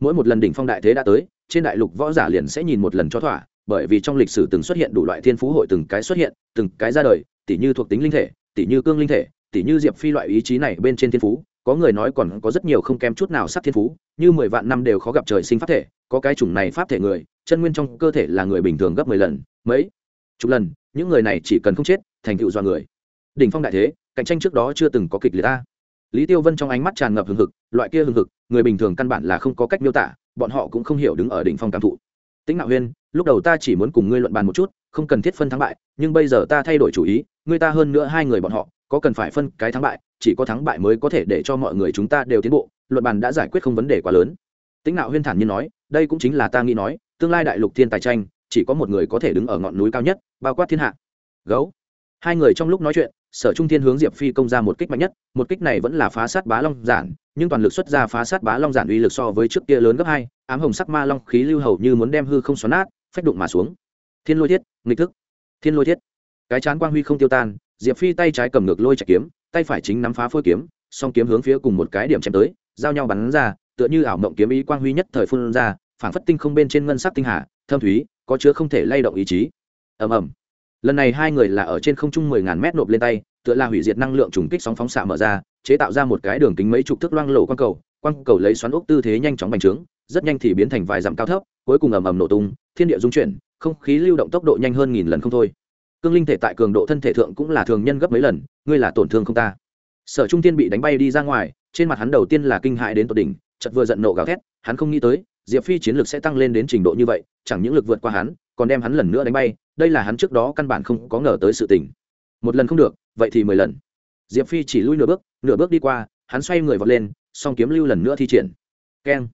Mỗi một lần đỉnh phong đại thế đã tới, trên đại lục võ giả liền sẽ nhìn một lần cho thỏa bởi vì trong lịch sử từng xuất hiện đủ loại thiên phú hội từng cái xuất hiện, từng cái ra đời tỷ như thuộc tính linh thể tỷ như cương linh thể tỷ như diệp phi loại ý chí này bên trên thiên phú, có người nói còn có rất nhiều không kém chút nào sắc thiên phú, như mười vạn năm đều khó gặp trời sinh pháp thể, có cái chủng này pháp thể người, chân nguyên trong cơ thể là người bình thường gấp mười lần, mấy, chục lần, những người này chỉ cần không chết, thành tựu do người. Đỉnh phong đại thế, cạnh tranh trước đó chưa từng có kịch liệt ta. Lý tiêu vân trong ánh mắt tràn ngập hừng hực, loại kia hừng hực, người bình thường căn bản là không có cách miêu tả, bọn họ cũng không hiểu đứng ở đỉnh phong cảm thụ tĩnh nạo huyên, lúc đầu ta chỉ muốn cùng ngươi luận bàn một chút, không cần thiết phân thắng bại, nhưng bây giờ ta thay đổi chủ ý, ngươi ta hơn nữa hai người bọn họ, có cần phải phân cái thắng bại, chỉ có thắng bại mới có thể để cho mọi người chúng ta đều tiến bộ, luận bàn đã giải quyết không vấn đề quá lớn. Tĩnh nạo huyên thản nhiên nói, đây cũng chính là ta nghĩ nói, tương lai đại lục thiên tài tranh, chỉ có một người có thể đứng ở ngọn núi cao nhất, bao quát thiên hạ. Gấu. Hai người trong lúc nói chuyện sở trung thiên hướng diệp phi công ra một kích mạnh nhất, một kích này vẫn là phá sát bá long giản, nhưng toàn lực xuất ra phá sát bá long giản uy lực so với trước kia lớn gấp hai, ám hồng sắc ma long khí lưu hầu như muốn đem hư không xoắn nát, phách đụng mà xuống. Thiên lôi thiết, nghịch thức. Thiên lôi thiết. Cái chán quang huy không tiêu tan, diệp phi tay trái cầm ngược lôi chạy kiếm, tay phải chính nắm phá phôi kiếm, song kiếm hướng phía cùng một cái điểm chém tới, giao nhau bắn ra, tựa như ảo mộng kiếm ý quang huy nhất thời phun ra, phảng phất tinh không bên trên ngân sắc tinh hà, thâm thúy, có chứa không thể lay động ý chí. Ầm ầm lần này hai người là ở trên không trung mười ngàn mét nộp lên tay, tựa là hủy diệt năng lượng trùng kích sóng phóng xạ mở ra, chế tạo ra một cái đường kính mấy chục thước loang lổ quang cầu. Quang cầu lấy xoắn ốc tư thế nhanh chóng bành trướng, rất nhanh thì biến thành vài dặm cao thấp, cuối cùng ầm ầm nổ tung, thiên địa dung chuyển, không khí lưu động tốc độ nhanh hơn nghìn lần không thôi. Cương linh thể tại cường độ thân thể thượng cũng là thường nhân gấp mấy lần, ngươi là tổn thương không ta. Sở trung tiên bị đánh bay đi ra ngoài, trên mặt hắn đầu tiên là kinh hại đến tột đỉnh chật vừa giận nộ gào thét, hắn không nghĩ tới, diệp phi chiến lược sẽ tăng lên đến trình độ như vậy, chẳng những lực vượt qua hắn còn đem hắn lần nữa đánh bay, đây là hắn trước đó căn bản không có ngờ tới sự tình. Một lần không được, vậy thì mười lần. Diệp phi chỉ lui nửa bước nửa bước đi qua, hắn xoay người vọt lên, song kiếm lưu lần nữa thi triển. Keng.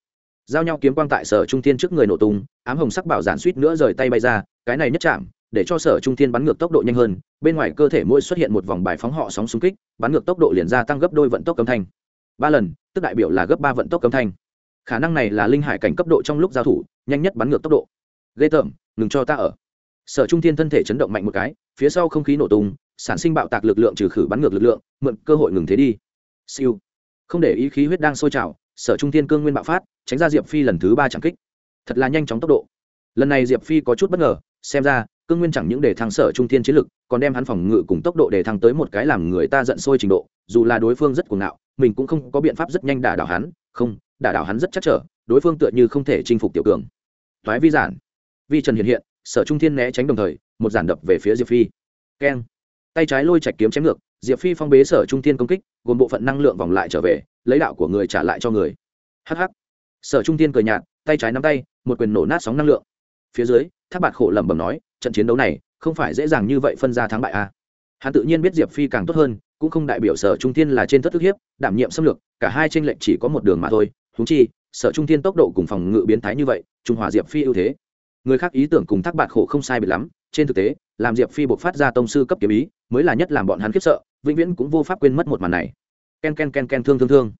Giao nhau kiếm quang tại sở trung thiên trước người nổ tung, ám hồng sắc bảo giản suýt nữa rời tay bay ra, cái này nhất chạm, để cho sở trung thiên bắn ngược tốc độ nhanh hơn, bên ngoài cơ thể mỗi xuất hiện một vòng bài phóng họ sóng xung kích, bắn ngược tốc độ liền gia tăng gấp đôi vận tốc cấm thanh. Ba lần, tức đại biểu là gấp ba vận tốc cấm thanh. Khả năng này là linh hải cảnh cấp độ trong lúc giao thủ, nhanh nhất bắn ngược tốc độ. Ghê tởm ngừng cho ta ở. Sở trung thiên thân thể chấn động mạnh một cái, phía sau không khí nổ tung, sản sinh bạo tạc lực lượng trừ khử bắn ngược lực lượng, mượn cơ hội ngừng thế đi. Siêu. Không để ý khí huyết đang sôi trào, sở trung thiên cương nguyên bạo phát, tránh ra diệp phi lần thứ ba chẳng kích. Thật là nhanh chóng tốc độ. Lần này diệp phi có chút bất ngờ, xem ra, cương nguyên chẳng những để thăng sở trung thiên chiến lực, còn đem hắn phòng ngự cùng tốc độ để thăng tới một cái làm người ta giận sôi trình độ, dù là đối phương rất cuồng ngạo, mình cũng không có biện pháp rất nhanh đả đảo hắn. Không, đả đảo hắn rất chắc trở, đối phương tựa như không thể chinh phục tiểu cường. Thoái vi giản vi trần hiện hiện, sở trung thiên né tránh đồng thời, một giản đập về phía diệp phi. Keng. Tay trái lôi chạch kiếm chém ngược, diệp phi phong bế sở trung thiên công kích, gồm bộ phận năng lượng vòng lại trở về, lấy đạo của người trả lại cho người. Hh sở trung thiên cười nhạt, tay trái nắm tay, một quyền nổ nát sóng năng lượng. Phía dưới tháp bạt khổ lẩm bẩm nói, trận chiến đấu này, không phải dễ dàng như vậy phân ra thắng bại a à. hắn tự nhiên biết diệp phi càng tốt hơn, cũng không đại biểu sở trung thiên là trên thất thức hiếp, đảm nhiệm xâm lược, cả hai tranh lệch chỉ có một đường mà thôi. Húng chi, sở trung thiên tốc độ cùng phòng ngự biến thái như vậy, trung hòa diệp phi ưu thế người khác ý tưởng cùng thác bạt khổ không sai biệt lắm, trên thực tế, làm diệp phi buộc phát ra tông sư cấp kiếm ý, mới là nhất làm bọn hắn khiếp sợ, vĩnh viễn cũng vô pháp quên mất một màn này. Ken ken ken ken, thương thương thương.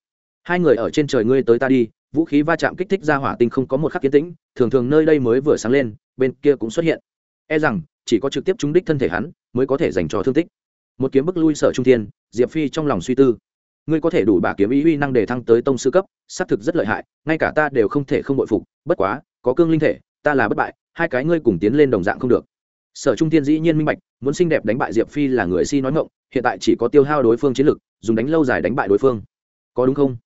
Hai người ở trên trời ngươi tới ta đi, vũ khí va chạm kích thích ra hỏa tinh không có một khắc kiến tĩnh, thường thường nơi đây mới vừa sáng lên, bên kia cũng xuất hiện. E rằng, chỉ có trực tiếp trúng đích thân thể hắn, mới có thể dành cho thương tích. Một kiếm bức lui sở trung thiên, diệp phi trong lòng suy tư. Ngươi có thể đủ bà kiếm ý uy năng để thăng tới tông sư cấp, xác thực rất lợi hại, ngay cả ta đều không thể không bội phục, bất quá, có cương linh thể ta là bất bại, hai cái ngươi cùng tiến lên đồng dạng không được. Sở trung thiên dĩ nhiên minh bạch, muốn xinh đẹp đánh bại diệp phi là người si nói ngộng hiện tại chỉ có tiêu hao đối phương chiến lực, dùng đánh lâu dài đánh bại đối phương. Có đúng không?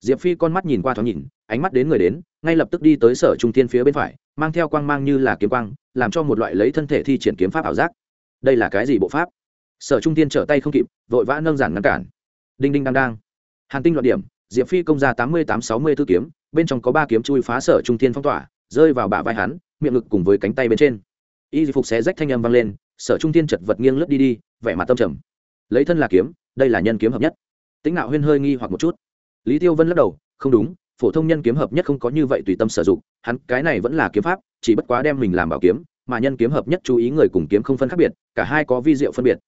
Diệp phi con mắt nhìn qua thoáng nhìn, ánh mắt đến người đến, ngay lập tức đi tới sở trung thiên phía bên phải, mang theo quang mang như là kiếm quang, làm cho một loại lấy thân thể thi triển kiếm pháp ảo giác. Đây là cái gì bộ pháp? Sở trung thiên trở tay không kịp, vội vã nâng giản ngăn cản. Đinh đinh đang đang hàn tinh loạn điểm, diệp phi công ra tám mươi tám sáu mươi tư kiếm, bên trong có ba kiếm chui phá sở trung thiên phong tỏa rơi vào bả vai hắn, miệng ngực cùng với cánh tay bên trên. Y phục xé rách thanh âm vang lên, sở trung thiên chật vật nghiêng lướt đi đi, vẻ mặt tâm trầm. Lấy thân là kiếm, đây là nhân kiếm hợp nhất. Tính nạo huyên hơi nghi hoặc một chút. Lý tiêu vân lắc đầu, không đúng, phổ thông nhân kiếm hợp nhất không có như vậy tùy tâm sử dụng, hắn cái này vẫn là kiếm pháp, chỉ bất quá đem mình làm bảo kiếm, mà nhân kiếm hợp nhất chú ý người cùng kiếm không phân khác biệt, cả hai có vi diệu phân biệt.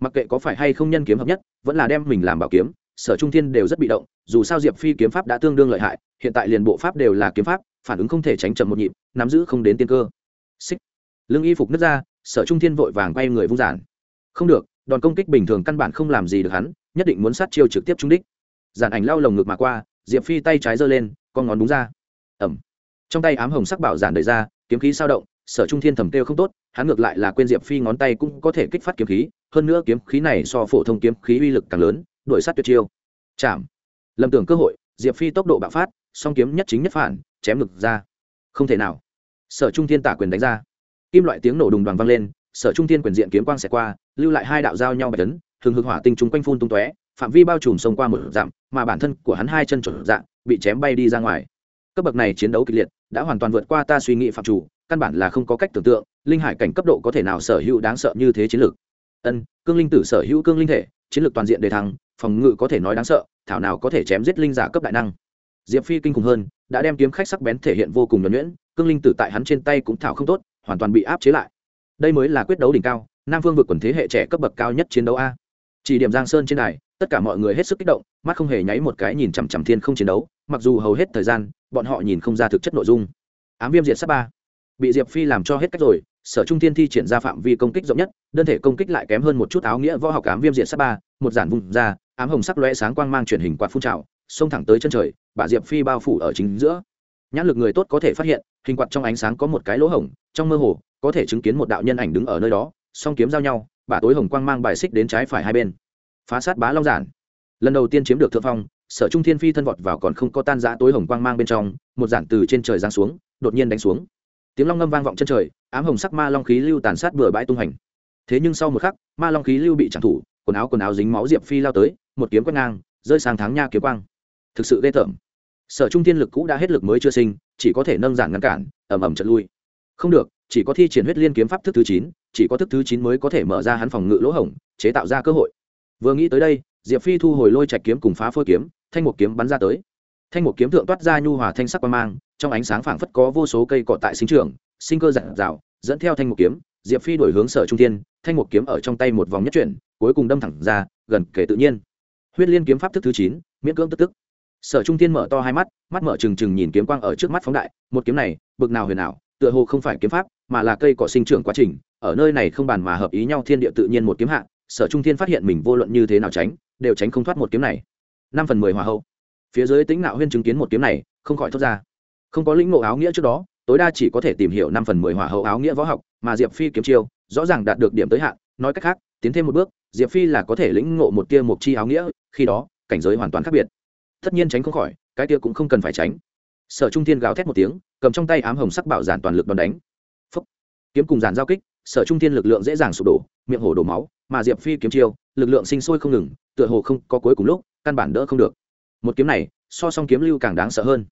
Mặc kệ có phải hay không nhân kiếm hợp nhất, vẫn là đem mình làm bảo kiếm, sở trung thiên đều rất bị động, dù sao diệp phi kiếm pháp đã tương đương lợi hại, hiện tại liền bộ pháp đều là kiếm pháp phản ứng không thể tránh chậm một nhịp, nắm giữ không đến tiên cơ. Xích. Lưng y phục nứt ra, sở trung thiên vội vàng quay người vung giản không được, đòn công kích bình thường căn bản không làm gì được hắn, nhất định muốn sát chiêu trực tiếp trúng đích. Giản ảnh lao lồng ngực mà qua, diệp phi tay trái giơ lên, con ngón đúng ra. Ẩm. Trong tay ám hồng sắc bảo giản đợi ra, kiếm khí sao động, sở trung thiên thầm kêu không tốt, hắn ngược lại là quên diệp phi ngón tay cũng có thể kích phát kiếm khí, hơn nữa kiếm khí này so phổ thông kiếm khí uy lực càng lớn đổi sát tuyệt chiêu. Chạm. Lầm tưởng cơ hội, diệp phi tốc độ bạo phát song kiếm nhất chính nhất phản, chém ngực ra. Không thể nào. Sở trung thiên tả quyền đánh ra. Kim loại tiếng nổ đùng đoàn vang lên, sở trung thiên quyền diện kiếm quang xẹt qua, lưu lại hai đạo giao nhau bạch tấn thường hực hỏa tinh chúng quanh phun tung tóe, phạm vi bao trùm xông qua một dặm, mà bản thân của hắn hai chân chuẩn dạng, bị chém bay đi ra ngoài. Cấp bậc này chiến đấu kịch liệt, đã hoàn toàn vượt qua ta suy nghĩ phạm chủ, căn bản là không có cách tưởng tượng, linh hải cảnh cấp độ có thể nào sở hữu đáng sợ như thế chiến lược. Ân, cương linh tử sở hữu cương linh thể, chiến lược toàn diện đề thăng, phòng ngự có thể nói đáng sợ, thảo nào có thể chém giết linh giả cấp đại năng diệp phi kinh khủng hơn đã đem kiếm khách sắc bén thể hiện vô cùng nhuẩn nhuyễn cương linh tử tại hắn trên tay cũng thảo không tốt hoàn toàn bị áp chế lại. Đây mới là quyết đấu đỉnh cao nam phương vượt quần thế hệ trẻ cấp bậc cao nhất chiến đấu a. Chỉ điểm giang sơn trên này, tất cả mọi người hết sức kích động mắt không hề nháy một cái nhìn chằm chằm thiên không chiến đấu mặc dù hầu hết thời gian bọn họ nhìn không ra thực chất nội dung. Ám viêm diệt sát ba. Bị diệp phi làm cho hết cách rồi sở trung thiên thi triển ra phạm vi công kích rộng nhất đơn thể công kích lại kém hơn một chút áo nghĩa võ học ám viêm diệt sát ba một giản vùng ra ám hồng sắc lóe sáng quang mang truyền hình quạt phun trào xông thẳng tới chân trời bà diệp phi bao phủ ở chính giữa. Nhãn lực người tốt có thể phát hiện, hình quạt trong ánh sáng có một cái lỗ hổng, trong mơ hồ, có thể chứng kiến một đạo nhân ảnh đứng ở nơi đó, song kiếm giao nhau bà tối hồng quang mang bài xích đến trái phải hai bên. Phá sát bá long giản. Lần đầu tiên chiếm được thượng phong, sở trung thiên phi thân vọt vào còn không có tan giã tối hồng quang mang bên trong, một giản từ trên trời giáng xuống, đột nhiên đánh xuống. Tiếng long ngâm vang vọng chân trời, ám hồng sắc ma long khí lưu tàn sát bừa bãi tung hành. Thế nhưng sau một khắc, ma long khí lưu bị trả thủ, quần áo quần áo dính máu diệp phi lao tới, một kiếm quét ngang, rơi sang tháng nha kiếm quang thực sự ghê tởm. Sở trung thiên lực cũ đã hết lực mới chưa sinh, chỉ có thể nâng giản ngăn cản ẩm ẩm trận lui. Không được, chỉ có thi triển huyết liên kiếm pháp thức thứ chín, chỉ có thức thứ chín mới có thể mở ra hắn phòng ngự lỗ hổng, chế tạo ra cơ hội. Vừa nghĩ tới đây, diệp phi thu hồi lôi trạch kiếm cùng phá phôi kiếm, thanh một kiếm bắn ra tới. Thanh một kiếm thượng toát ra nhu hòa thanh sắc quang mang, trong ánh sáng phảng phất có vô số cây cọ tại sinh trường sinh cơ giản rào, dẫn theo thanh một kiếm, diệp phi đổi hướng sở trung thiên, thanh một kiếm ở trong tay một vòng nhất chuyển, cuối cùng đâm thẳng ra, gần kể tự nhiên. Huyết liên kiếm pháp thức thứ chín, miễn cưỡng tức tức sở trung thiên mở to hai mắt mắt mở trừng trừng nhìn kiếm quang ở trước mắt phóng đại, một kiếm này, bực nào huyền ảo, tựa hồ không phải kiếm pháp, mà là cây cỏ sinh trưởng quá trình, ở nơi này không bàn mà hợp ý nhau thiên địa tự nhiên một kiếm hạ, sở trung thiên phát hiện mình vô luận như thế nào tránh, đều tránh không thoát một kiếm này. Năm phần mười hòa hậu. Phía dưới tính nạo huyên chứng kiến một kiếm này, không khỏi thốt ra. Không có lĩnh ngộ áo nghĩa trước đó, tối đa chỉ có thể tìm hiểu năm phần mười hỏa hậu áo nghĩa võ học, mà diệp phi kiếm chiêu, rõ ràng đạt được điểm tới hạn, nói cách khác, tiến thêm một bước, diệp phi là có thể lĩnh ngộ một tia mục chi áo nghĩa, khi đó, cảnh giới hoàn toàn khác biệt tất nhiên tránh không khỏi, cái tia cũng không cần phải tránh. Sở trung thiên gào thét một tiếng, cầm trong tay ám hồng sắc bảo giản toàn lực đòn đánh. Phúc. kiếm cùng giản giao kích, sở trung thiên lực lượng dễ dàng sụp đổ, miệng hổ đổ máu, mà diệp phi kiếm chiêu, lực lượng sinh sôi không ngừng, tựa hồ không có cuối cùng lúc, căn bản đỡ không được. Một kiếm này, so song kiếm lưu càng đáng sợ hơn.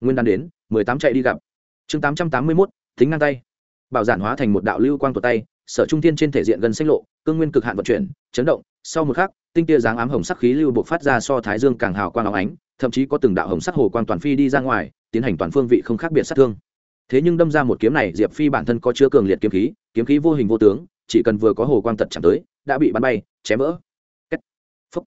Nguyên đan đến, mười tám chạy đi gặp. Chương tám trăm tám mươi mốt tính ngang tay. Bảo giản hóa thành một đạo lưu quang tuột tay, sở trung thiên trên thể diện gần xanh lộ, cương nguyên cực hạn vận chuyển, chấn động sau một khắc, tinh tia dáng ám hồng sắc khí lưu buộc phát ra so thái dương càng hào quang áo ánh, thậm chí có từng đạo hồng sắc hồ quang toàn phi đi ra ngoài, tiến hành toàn phương vị không khác biệt sát thương. Thế nhưng đâm ra một kiếm này, diệp phi bản thân có chứa cường liệt kiếm khí kiếm khí vô hình vô tướng, chỉ cần vừa có hồ quang tật chạm tới, đã bị bắn bay, chém vỡ. Phúc.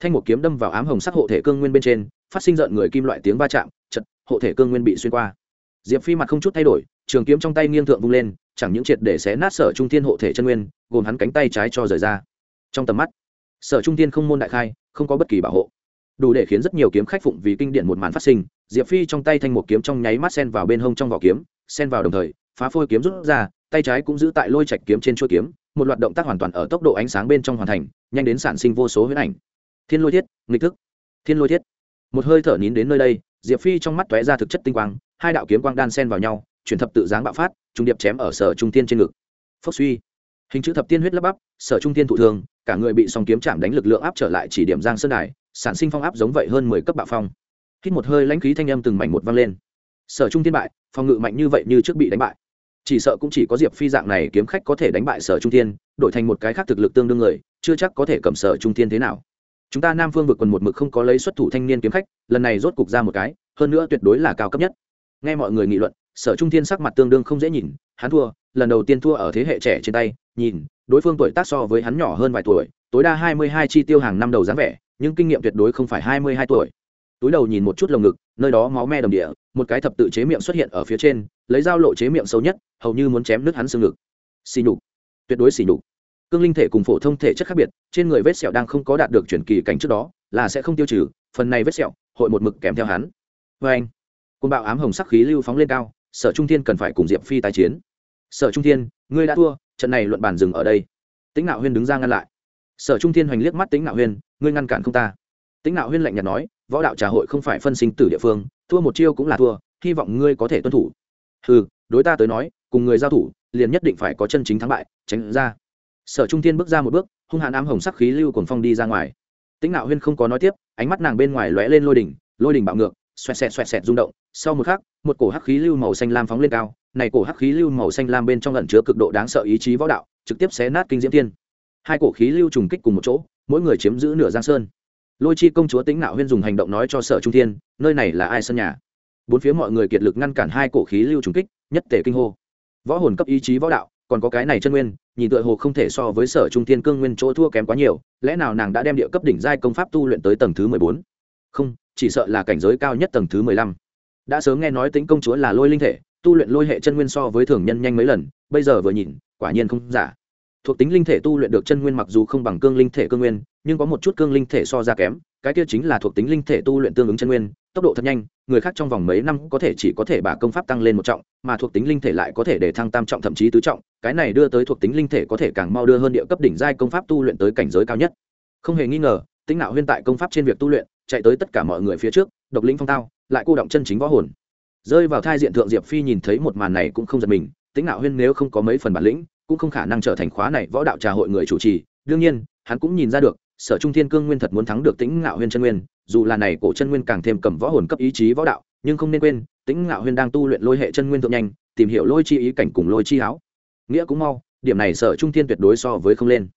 thanh một kiếm đâm vào ám hồng sắc hộ thể cương nguyên bên trên, phát sinh rợn người kim loại tiếng va chạm, chật, hộ thể cương nguyên bị xuyên qua. Diệp phi mặt không chút thay đổi, trường kiếm trong tay nghiêng thượng vung lên, chẳng những triệt để xé nát sở trung thiên hộ thể chân nguyên, gồm hắn cánh tay trái cho rời ra. Trong tầm mắt sở trung thiên không môn đại khai, không có bất kỳ bảo hộ. Đủ để khiến rất nhiều kiếm khách phụng vì kinh điển một màn phát sinh, diệp phi trong tay thanh một kiếm trong nháy mắt sen vào bên hông trong vỏ kiếm sen vào đồng thời, phá phôi kiếm rút ra, tay trái cũng giữ tại lôi chạch kiếm trên chuôi kiếm, một loạt động tác hoàn toàn ở tốc độ ánh sáng bên trong hoàn thành, nhanh đến sản sinh vô số huyết ảnh. Thiên lôi thiết, nghịch thức. Thiên lôi thiết. Một hơi thở nín đến nơi đây, diệp phi trong mắt tóe ra thực chất tinh quang, hai đạo kiếm quang đan sen vào nhau, chuyển thập tự dáng bạo phát trung điệp chém ở sở trung tiên trên ngực. Phốc suy. Hình chữ thập tiên huyết lấp bắp, sở trung tiên thụ thương cả người bị song kiếm chạm đánh lực lượng áp trở lại chỉ điểm giang sơn đài, sản sinh phong áp giống vậy hơn mười cấp bạo phong. Hít một hơi lãnh khí thanh âm từng mảnh một vang lên. Sở trung thiên bại, phòng ngự mạnh như vậy như trước bị đánh bại. Chỉ sợ cũng chỉ có diệp phi dạng này kiếm khách có thể đánh bại sở trung thiên, đổi thành một cái khác thực lực tương đương người, chưa chắc có thể cầm sở trung thiên thế nào. Chúng ta nam phương vượt quần một mực không có lấy xuất thủ thanh niên kiếm khách, lần này rốt cục ra một cái, hơn nữa tuyệt đối là cao cấp nhất. Nghe mọi người nghị luận, sở trung thiên sắc mặt tương đương không dễ nhìn, hắn thua, lần đầu tiên thua ở thế hệ trẻ trên tay, nhìn đối phương tuổi tác so với hắn nhỏ hơn vài tuổi, tối đa hai mươi hai chi tiêu hàng năm đầu dáng vẻ, nhưng kinh nghiệm tuyệt đối không phải hai mươi hai tuổi. Túi đầu nhìn một chút lồng ngực, nơi đó máu me đầm địa, một cái thập tự chế miệng xuất hiện ở phía trên, lấy dao lộ chế miệng xấu nhất, hầu như muốn chém nước hắn xương ngực. Xì nhục. Tuyệt đối xì nhục. Cương linh thể cùng phổ thông thể chất khác biệt, trên người vết sẹo đang không có đạt được chuyển kỳ cảnh trước đó, là sẽ không tiêu trừ, phần này vết sẹo, hội một mực kèm theo hắn. Vê anh. Côn bạo ám hồng sắc khí lưu phóng lên cao, sở trung thiên cần phải cùng diệp phi tái chiến. Sở trung thiên, ngươi đã thua trận này luận bàn dừng ở đây. Tĩnh nạo huyên đứng ra ngăn lại. Sở trung thiên hoành liếc mắt tĩnh nạo huyên, ngươi ngăn cản không ta. Tĩnh nạo huyên lạnh nhạt nói, võ đạo trà hội không phải phân sinh tử địa phương, thua một chiêu cũng là thua, hy vọng ngươi có thể tuân thủ. Ừ đối ta tới nói, cùng người giao thủ, liền nhất định phải có chân chính thắng bại, tránh ra. Sở trung thiên bước ra một bước, hung hãn ám hồng sắc khí lưu cuồng phong đi ra ngoài. Tĩnh nạo huyên không có nói tiếp, ánh mắt nàng bên ngoài lóe lên lôi đỉnh lôi đỉnh bạo ngược, xoẹt xẹt xoẹt xẹt rung động. Sau một khắc, một cổ hắc khí lưu màu xanh lam phóng lên cao này cổ hắc khí lưu màu xanh lam bên trong ẩn chứa cực độ đáng sợ ý chí võ đạo, trực tiếp xé nát kinh diễm tiên hai cổ khí lưu trùng kích cùng một chỗ, mỗi người chiếm giữ nửa giang sơn. Lôi chi công chúa tính nạo huyên dùng hành động nói cho sở trung thiên, nơi này là ai sân nhà? Bốn phía mọi người kiệt lực ngăn cản hai cổ khí lưu trùng kích, nhất tề kinh hô. Võ hồn cấp ý chí võ đạo, còn có cái này chân nguyên, nhìn tựa hồ không thể so với sở trung thiên cương nguyên chỗ thua kém quá nhiều, lẽ nào nàng đã đem địa cấp đỉnh giai công pháp tu luyện tới tầng thứ mười bốn? Không, chỉ sợ là cảnh giới cao nhất tầng thứ mười lăm. Đã sớm nghe nói tính công chúa là lôi linh thể tu luyện lôi hệ chân nguyên so với thường nhân nhanh mấy lần, bây giờ vừa nhìn, quả nhiên không giả. Thuộc tính linh thể tu luyện được chân nguyên mặc dù không bằng cương linh thể cương nguyên, nhưng có một chút cương linh thể so ra kém, cái kia chính là thuộc tính linh thể tu luyện tương ứng chân nguyên, tốc độ thật nhanh, người khác trong vòng mấy năm có thể chỉ có thể bà công pháp tăng lên một trọng, mà thuộc tính linh thể lại có thể để thăng tam trọng thậm chí tứ trọng, cái này đưa tới thuộc tính linh thể có thể càng mau đưa hơn địa cấp đỉnh giai công pháp tu luyện tới cảnh giới cao nhất. Không hề nghi ngờ tính nạo huyên tại công pháp trên việc tu luyện, chạy tới tất cả mọi người phía trước, độc lĩnh phong tao, lại cô động chân chính võ hồn rơi vào thai diện thượng diệp phi nhìn thấy một màn này cũng không giật mình tính nạo huyên nếu không có mấy phần bản lĩnh, cũng không khả năng trở thành khóa này võ đạo trà hội người chủ trì. Đương nhiên, hắn cũng nhìn ra được, sở trung thiên cương nguyên thật muốn thắng được tĩnh ngạo huyên chân nguyên, dù là này cổ chân nguyên càng thêm cầm võ hồn cấp ý chí võ đạo, nhưng không nên quên, tĩnh ngạo huyên đang tu luyện lôi hệ chân nguyên thượng nhanh, tìm hiểu lôi chi ý cảnh cùng lôi chi áo nghĩa cũng mau, điểm này sở trung thiên tuyệt đối so với không lên.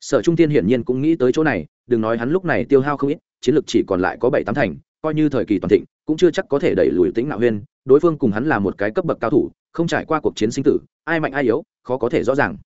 Sở trung thiên hiển nhiên cũng nghĩ tới chỗ này, đừng nói hắn lúc này tiêu hao không ít, chiến lược chỉ còn lại có bảy tám thành, coi như thời kỳ toàn thịnh, cũng chưa chắc có thể đẩy lùi tính nạo huyên đối phương cùng hắn là một cái cấp bậc cao thủ, không trải qua cuộc chiến sinh tử, ai mạnh ai yếu, khó có thể rõ ràng.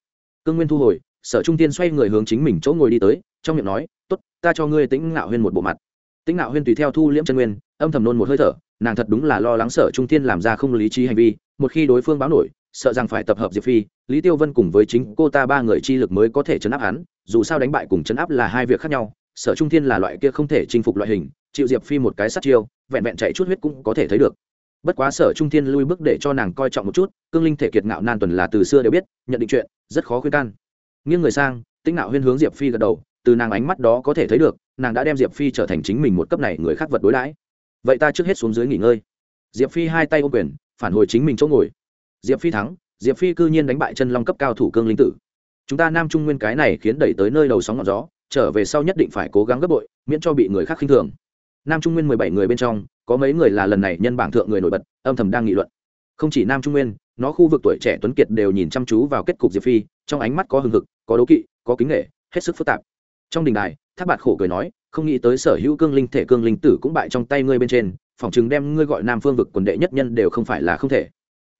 Cương nguyên thu hồi, sở trung tiên xoay người hướng chính mình chỗ ngồi đi tới, trong miệng nói, tốt, ta cho ngươi tĩnh ngạo huyên một bộ mặt. Tĩnh ngạo huyên tùy theo thu liễm chân nguyên, âm thầm nôn một hơi thở, nàng thật đúng là lo lắng sở trung tiên làm ra không lý trí hành vi, một khi đối phương báo nổi, sợ rằng phải tập hợp diệp phi, lý tiêu vân cùng với chính cô ta ba người chi lực mới có thể chấn áp hắn, dù sao đánh bại cùng chấn áp là hai việc khác nhau, sở trung thiên là loại kia không thể chinh phục loại hình, chịu diệp phi một cái sát chiêu, vẹn vẹn chạy chút huyết cũng có thể thấy được bất quá sở trung thiên lui bước để cho nàng coi trọng một chút, cương linh thể kiệt ngạo nan tuần là từ xưa đều biết, nhận định chuyện, rất khó khuyên can. Nghiêng người sang, tĩnh ngạo huyên hướng diệp phi gật đầu, từ nàng ánh mắt đó có thể thấy được, nàng đã đem diệp phi trở thành chính mình một cấp này người khác vật đối đãi. Vậy ta trước hết xuống dưới nghỉ ngơi. Diệp phi hai tay ô quyền, phản hồi chính mình chỗ ngồi. Diệp phi thắng, diệp phi cư nhiên đánh bại chân long cấp cao thủ cương linh tử. Chúng ta nam trung nguyên cái này khiến đẩy tới nơi đầu sóng ngọn gió, trở về sau nhất định phải cố gắng gấp bội, miễn cho bị người khác khinh thường nam trung nguyên mười bảy người bên trong, có mấy người là lần này nhân bảng thượng người nổi bật, âm thầm đang nghị luận. Không chỉ nam trung nguyên, nó khu vực tuổi trẻ tuấn kiệt đều nhìn chăm chú vào kết cục diệp phi, trong ánh mắt có hừng hực, có đố kỵ, có kính nghệ hết sức phức tạp. Trong đình đài tháp bạt khổ cười nói, không nghĩ tới sở hữu cương linh thể cương linh tử cũng bại trong tay ngươi bên trên, phỏng chừng đem ngươi gọi nam phương vực quần đệ nhất nhân đều không phải là không thể.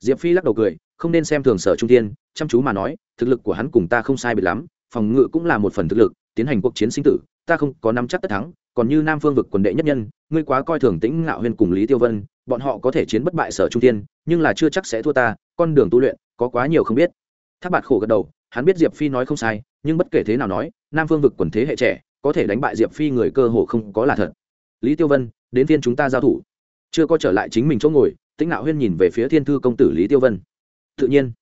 Diệp phi lắc đầu cười, không nên xem thường sở trung tiên chăm chú mà nói, thực lực của hắn cùng ta không sai biệt lắm, phòng ngự cũng là một phần thực lực, tiến hành cuộc chiến sinh tử, ta không có nắm chắc tất thắng còn như nam phương vực quần đệ nhất nhân, ngươi quá coi thường tĩnh ngạo huyên cùng lý tiêu vân, bọn họ có thể chiến bất bại sở trung tiên nhưng là chưa chắc sẽ thua ta, con đường tu luyện có quá nhiều không biết. Tháp bạt khổ gật đầu, hắn biết diệp phi nói không sai, nhưng bất kể thế nào nói, nam phương vực quần thế hệ trẻ, có thể đánh bại diệp phi người cơ hồ không có là thật. Lý tiêu vân, đến thiên chúng ta giao thủ. Chưa có trở lại chính mình chỗ ngồi, tĩnh nạo huyên nhìn về phía thiên thư công tử lý tiêu vân. Tự nhiên,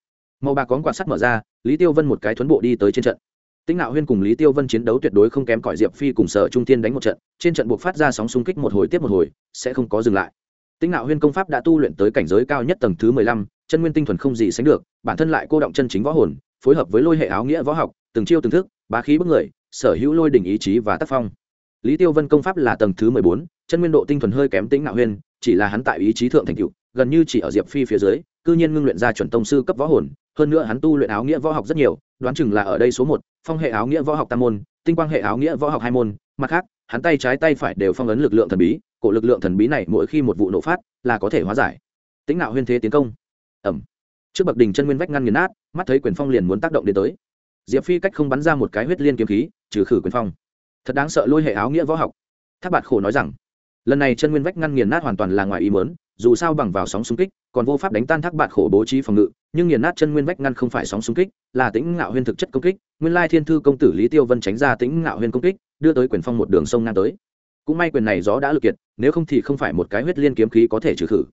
màu bạc cón quạt sắt mở ra, lý tiêu vân một cái thuấn bộ đi tới trên trận tĩnh nạo huyên cùng lý tiêu vân chiến đấu tuyệt đối không kém cỏi diệp phi cùng sở trung Thiên đánh một trận trên trận buộc phát ra sóng xung kích một hồi tiếp một hồi sẽ không có dừng lại. Tĩnh nạo huyên công pháp đã tu luyện tới cảnh giới cao nhất tầng thứ mười lăm chân nguyên tinh thuần không gì sánh được bản thân lại cô động chân chính võ hồn phối hợp với lôi hệ áo nghĩa võ học từng chiêu từng thức bá khí bức người sở hữu lôi đỉnh ý chí và tác phong. Lý tiêu vân công pháp là tầng thứ mười bốn chân nguyên độ tinh thuần hơi kém tĩnh nạo huyên chỉ là hắn tại ý chí thượng thành tựu, gần như chỉ ở diệp phi phía dưới cư nhiên ngưng luyện ra chuẩn tông sư cấp võ hồn hơn nữa hắn tu luyện áo nghĩa võ học rất nhiều, đoán chừng là ở đây số một, phong hệ áo nghĩa võ học tam môn, tinh quang hệ áo nghĩa võ học hai môn. Mặt khác, hắn tay trái tay phải đều phong ấn lực lượng thần bí, cổ lực lượng thần bí này mỗi khi một vụ nổ phát, là có thể hóa giải. Tính nạo huyên thế tiến công. Ẩm. Trước bậc đình chân nguyên vách ngăn nghiền nát, mắt thấy quyền phong liền muốn tác động đến tới. Diệp phi cách không bắn ra một cái huyết liên kiếm khí, trừ khử quyền phong. Thật đáng sợ lôi hệ áo nghĩa võ học. Tháp bạt khổ nói rằng, lần này chân nguyên vách ngăn nghiền nát hoàn toàn là ngoài ý mớn dù sao bằng vào sóng xung kích, còn vô pháp đánh tan thác bạt khổ bố trí phòng ngự, nhưng nghiền nát chân nguyên vách ngăn không phải sóng xung kích, là tĩnh ngạo huyên thực chất công kích. Nguyên lai thiên thư công tử lý tiêu vân tránh ra tĩnh ngạo huyên công kích, đưa tới quyền phong một đường sông ngang tới. Cũng may quyền này gió đã lực kiệt, nếu không thì không phải một cái huyết liên kiếm khí có thể trừ khử.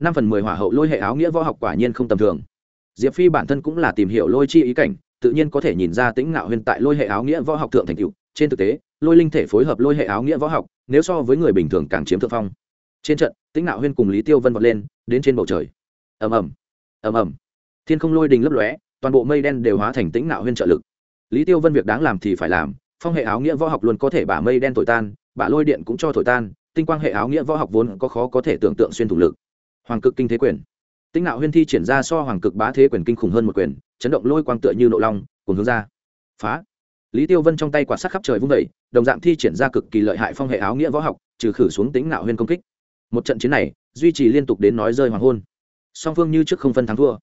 Năm phần mười hỏa hậu lôi hệ áo nghĩa võ học quả nhiên không tầm thường. Diệp phi bản thân cũng là tìm hiểu lôi chi ý cảnh, tự nhiên có thể nhìn ra tĩnh ngạo huyên tại lôi hệ áo nghĩa võ học thượng thành cựu trên thực tế, lôi linh thể phối hợp lôi hệ áo nghĩa võ học, nếu so với người bình thường càng chiếm thượng phong trên trận, tĩnh nạo huyên cùng lý tiêu vân vọt lên, đến trên bầu trời. Ầm ầm ầm ầm. Thiên không lôi đình lấp lóe, toàn bộ mây đen đều hóa thành tĩnh nạo huyên trợ lực. Lý tiêu vân việc đáng làm thì phải làm, phong hệ áo nghĩa võ học luôn có thể bả mây đen thổi tan, bả lôi điện cũng cho thổi tan, tinh quang hệ áo nghĩa võ học vốn có khó có thể tưởng tượng xuyên thủ lực. Hoàng cực kinh thế quyền. Tĩnh nạo huyên thi triển ra so hoàng cực bá thế quyền kinh khủng hơn một quyền, chấn động lôi quang tựa như nộ long cùng hướng ra. Phá. Lý tiêu vân trong tay quả sắc khắp trời vung vẩy đồng dạng thi triển ra cực kỳ lợi hại phong hệ áo nghĩa võ học, trừ khử xuống tính nạo huyên công kích một trận chiến này, duy trì liên tục đến nói rơi hoàng hôn. Song phương như trước không phân thắng thua.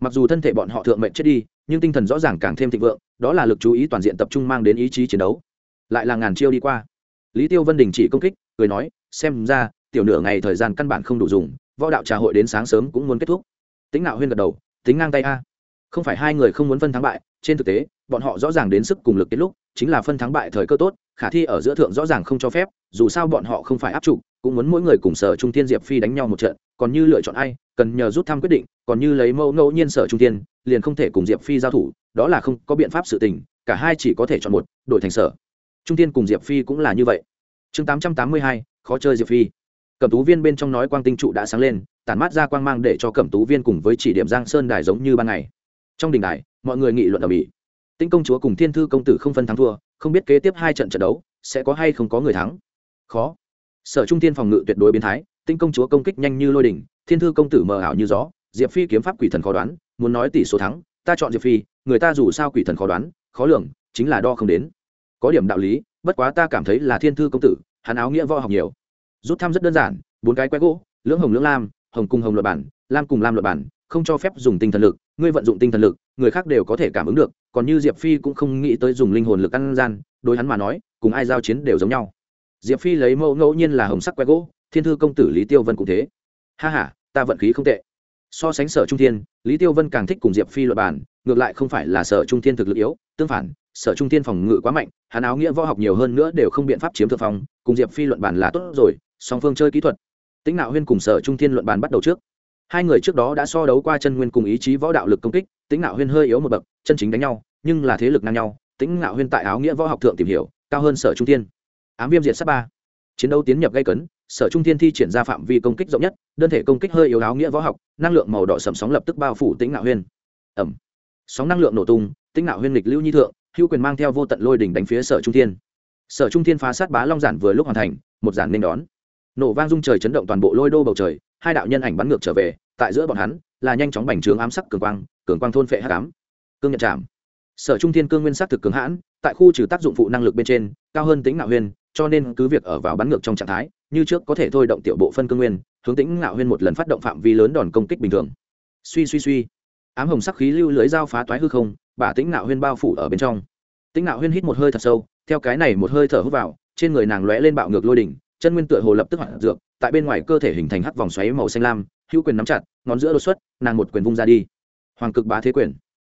Mặc dù thân thể bọn họ thượng mệnh chết đi, nhưng tinh thần rõ ràng càng thêm thịnh vượng, đó là lực chú ý toàn diện tập trung mang đến ý chí chiến đấu. Lại là ngàn chiêu đi qua. Lý tiêu vân đình chỉ công kích, cười nói, xem ra, tiểu nửa ngày thời gian căn bản không đủ dùng, võ đạo trà hội đến sáng sớm cũng muốn kết thúc. Tính nạo huyên gật đầu, tính ngang tay a. Không phải hai người không muốn phân thắng bại trên thực tế, bọn họ rõ ràng đến sức cùng lực kết lúc, chính là phân thắng bại thời cơ tốt, khả thi ở giữa thượng rõ ràng không cho phép, dù sao bọn họ không phải áp trụ, cũng muốn mỗi người cùng sở trung tiên diệp phi đánh nhau một trận, còn như lựa chọn ai, cần nhờ rút thăm quyết định, còn như lấy mẫu ngẫu nhiên sở trung tiên liền không thể cùng diệp phi giao thủ, đó là không có biện pháp sự tình, cả hai chỉ có thể chọn một, đổi thành sở. Trung tiên cùng diệp phi cũng là như vậy. Chương tám trăm tám mươi hai, khó chơi diệp phi. Cẩm tú viên bên trong nói quang tinh trụ đã sáng lên, tản mát ra quang mang để cho cẩm tú viên cùng với chỉ điểm giang sơn đài giống như ban ngày trong đình đài, mọi người nghị luận ở mỹ. Tinh công chúa cùng thiên thư công tử không phân thắng thua, không biết kế tiếp hai trận trận đấu sẽ có hay không có người thắng. Khó. Sở trung tiên phòng ngự tuyệt đối biến thái tinh công chúa công kích nhanh như lôi đỉnh, thiên thư công tử mờ ảo như gió, diệp phi kiếm pháp quỷ thần khó đoán, muốn nói tỷ số thắng, ta chọn diệp phi, người ta dù sao quỷ thần khó đoán, khó lường, chính là đo không đến. Có điểm đạo lý, bất quá ta cảm thấy là thiên thư công tử, hắn áo nghĩa võ học nhiều. Rút thăm rất đơn giản, bốn cái quét gỗ, lưỡng hồng lưỡng lam, hồng cùng hồng luật bản lam cùng lam luật bản, không cho phép dùng tinh thần lực, ngươi vận dụng tinh thần lực, người khác đều có thể cảm ứng được, còn như diệp phi cũng không nghĩ tới dùng linh hồn lực ăn gian, đối hắn mà nói, cùng ai giao chiến đều giống nhau. Diệp phi lấy mẫu ngẫu nhiên là hồng sắc quét gỗ, thiên thư công tử lý tiêu vân cũng thế. Ha h a ta vận khí không tệ. So sánh sở trung thiên, lý tiêu vân càng thích cùng diệp phi luật bản, ngược lại không phải là sở trung thiên thực lực yếu, tương phản, sở trung thiên phòng ngự quá mạnh, hắn áo nghĩa võ học nhiều hơn nữa đều không biện pháp chiếm thượng phong, cùng diệp phi luận bản là tốt rồi, song phương chơi kỹ thuật. Tĩnh nạo huyên cùng sở trung thiên luận bàn bắt đầu trước hai người trước đó đã so đấu qua chân nguyên cùng ý chí võ đạo lực công kích, tĩnh nạo huyên hơi yếu một bậc, chân chính đánh nhau, nhưng là thế lực ngang nhau, tĩnh nạo huyên tại áo nghĩa võ học thượng tìm hiểu, cao hơn sở trung thiên. Ám viêm diệt sát ba. Chiến đấu tiến nhập gây cấn, sở trung thiên thi triển ra phạm vi công kích rộng nhất, đơn thể công kích hơi yếu áo nghĩa võ học, năng lượng màu đỏ sầm sóng lập tức bao phủ tĩnh nạo huyên. Ẩm. Sóng năng lượng nổ tung, tĩnh nạo huyên lịch lưu nhi thượng, hữu quyền mang theo vô tận lôi đỉnh đánh phía sở trung thiên. Sở trung thiên phá sát bá long giản vừa lúc hoàn thành, một giản nên đón. Nổ vang rung trời chấn động toàn bộ lôi đô bầu trời hai đạo nhân ảnh bắn ngược trở về, tại giữa bọn hắn, là nhanh chóng bành trướng ám sắc cường quang cường quang thôn phệ hắc cám cương nhật chạm sở trung thiên cương nguyên sắc thực cường hãn, tại khu trừ tác dụng phụ năng lực bên trên, cao hơn tính ngạo huyên, cho nên cứ việc ở vào bắn ngược trong trạng thái, như trước có thể thôi động tiểu bộ phân cương nguyên, hướng tính ngạo huyên một lần phát động phạm vi lớn đòn công kích bình thường. Suy suy suy. Ám hồng sắc khí lưu lưới dao phá toái hư không, bả tính ngạo huyên bao phủ ở bên trong. Tính ngạo huyên hít một hơi thật sâu, theo cái này một hơi thở hút vào, trên người nàng lóe lên bạo ngược lôi đỉnh chân nguyên tựa hồ lập tức hoạt dược, tại bên ngoài cơ thể hình thành hắc vòng xoáy màu xanh lam, hữu quyền nắm chặt, ngón giữa đột xuất, nàng một quyền vung ra đi. Hoàng cực bá thế quyền.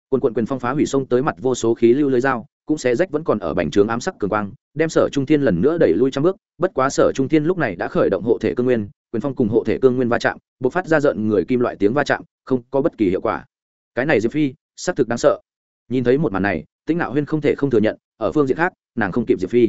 Quân quận quyền phong phá hủy sông tới mặt vô số khí lưu lưới dao, cũng sẽ rách vẫn còn ở bành trướng ám sắc cường quang, đem sở trung thiên lần nữa đẩy lui trăm bước, bất quá sở trung thiên lúc này đã khởi động hộ thể cương nguyên, quyền phong cùng hộ thể cương nguyên va chạm, bộc phát ra giận người kim loại tiếng va chạm, không có bất kỳ hiệu quả. Cái này diệp phi, xác thực đáng sợ. Nhìn thấy một màn này, tĩnh nạo huyên không thể không thừa nhận, ở phương diện khác, nàng không kịp diệp phi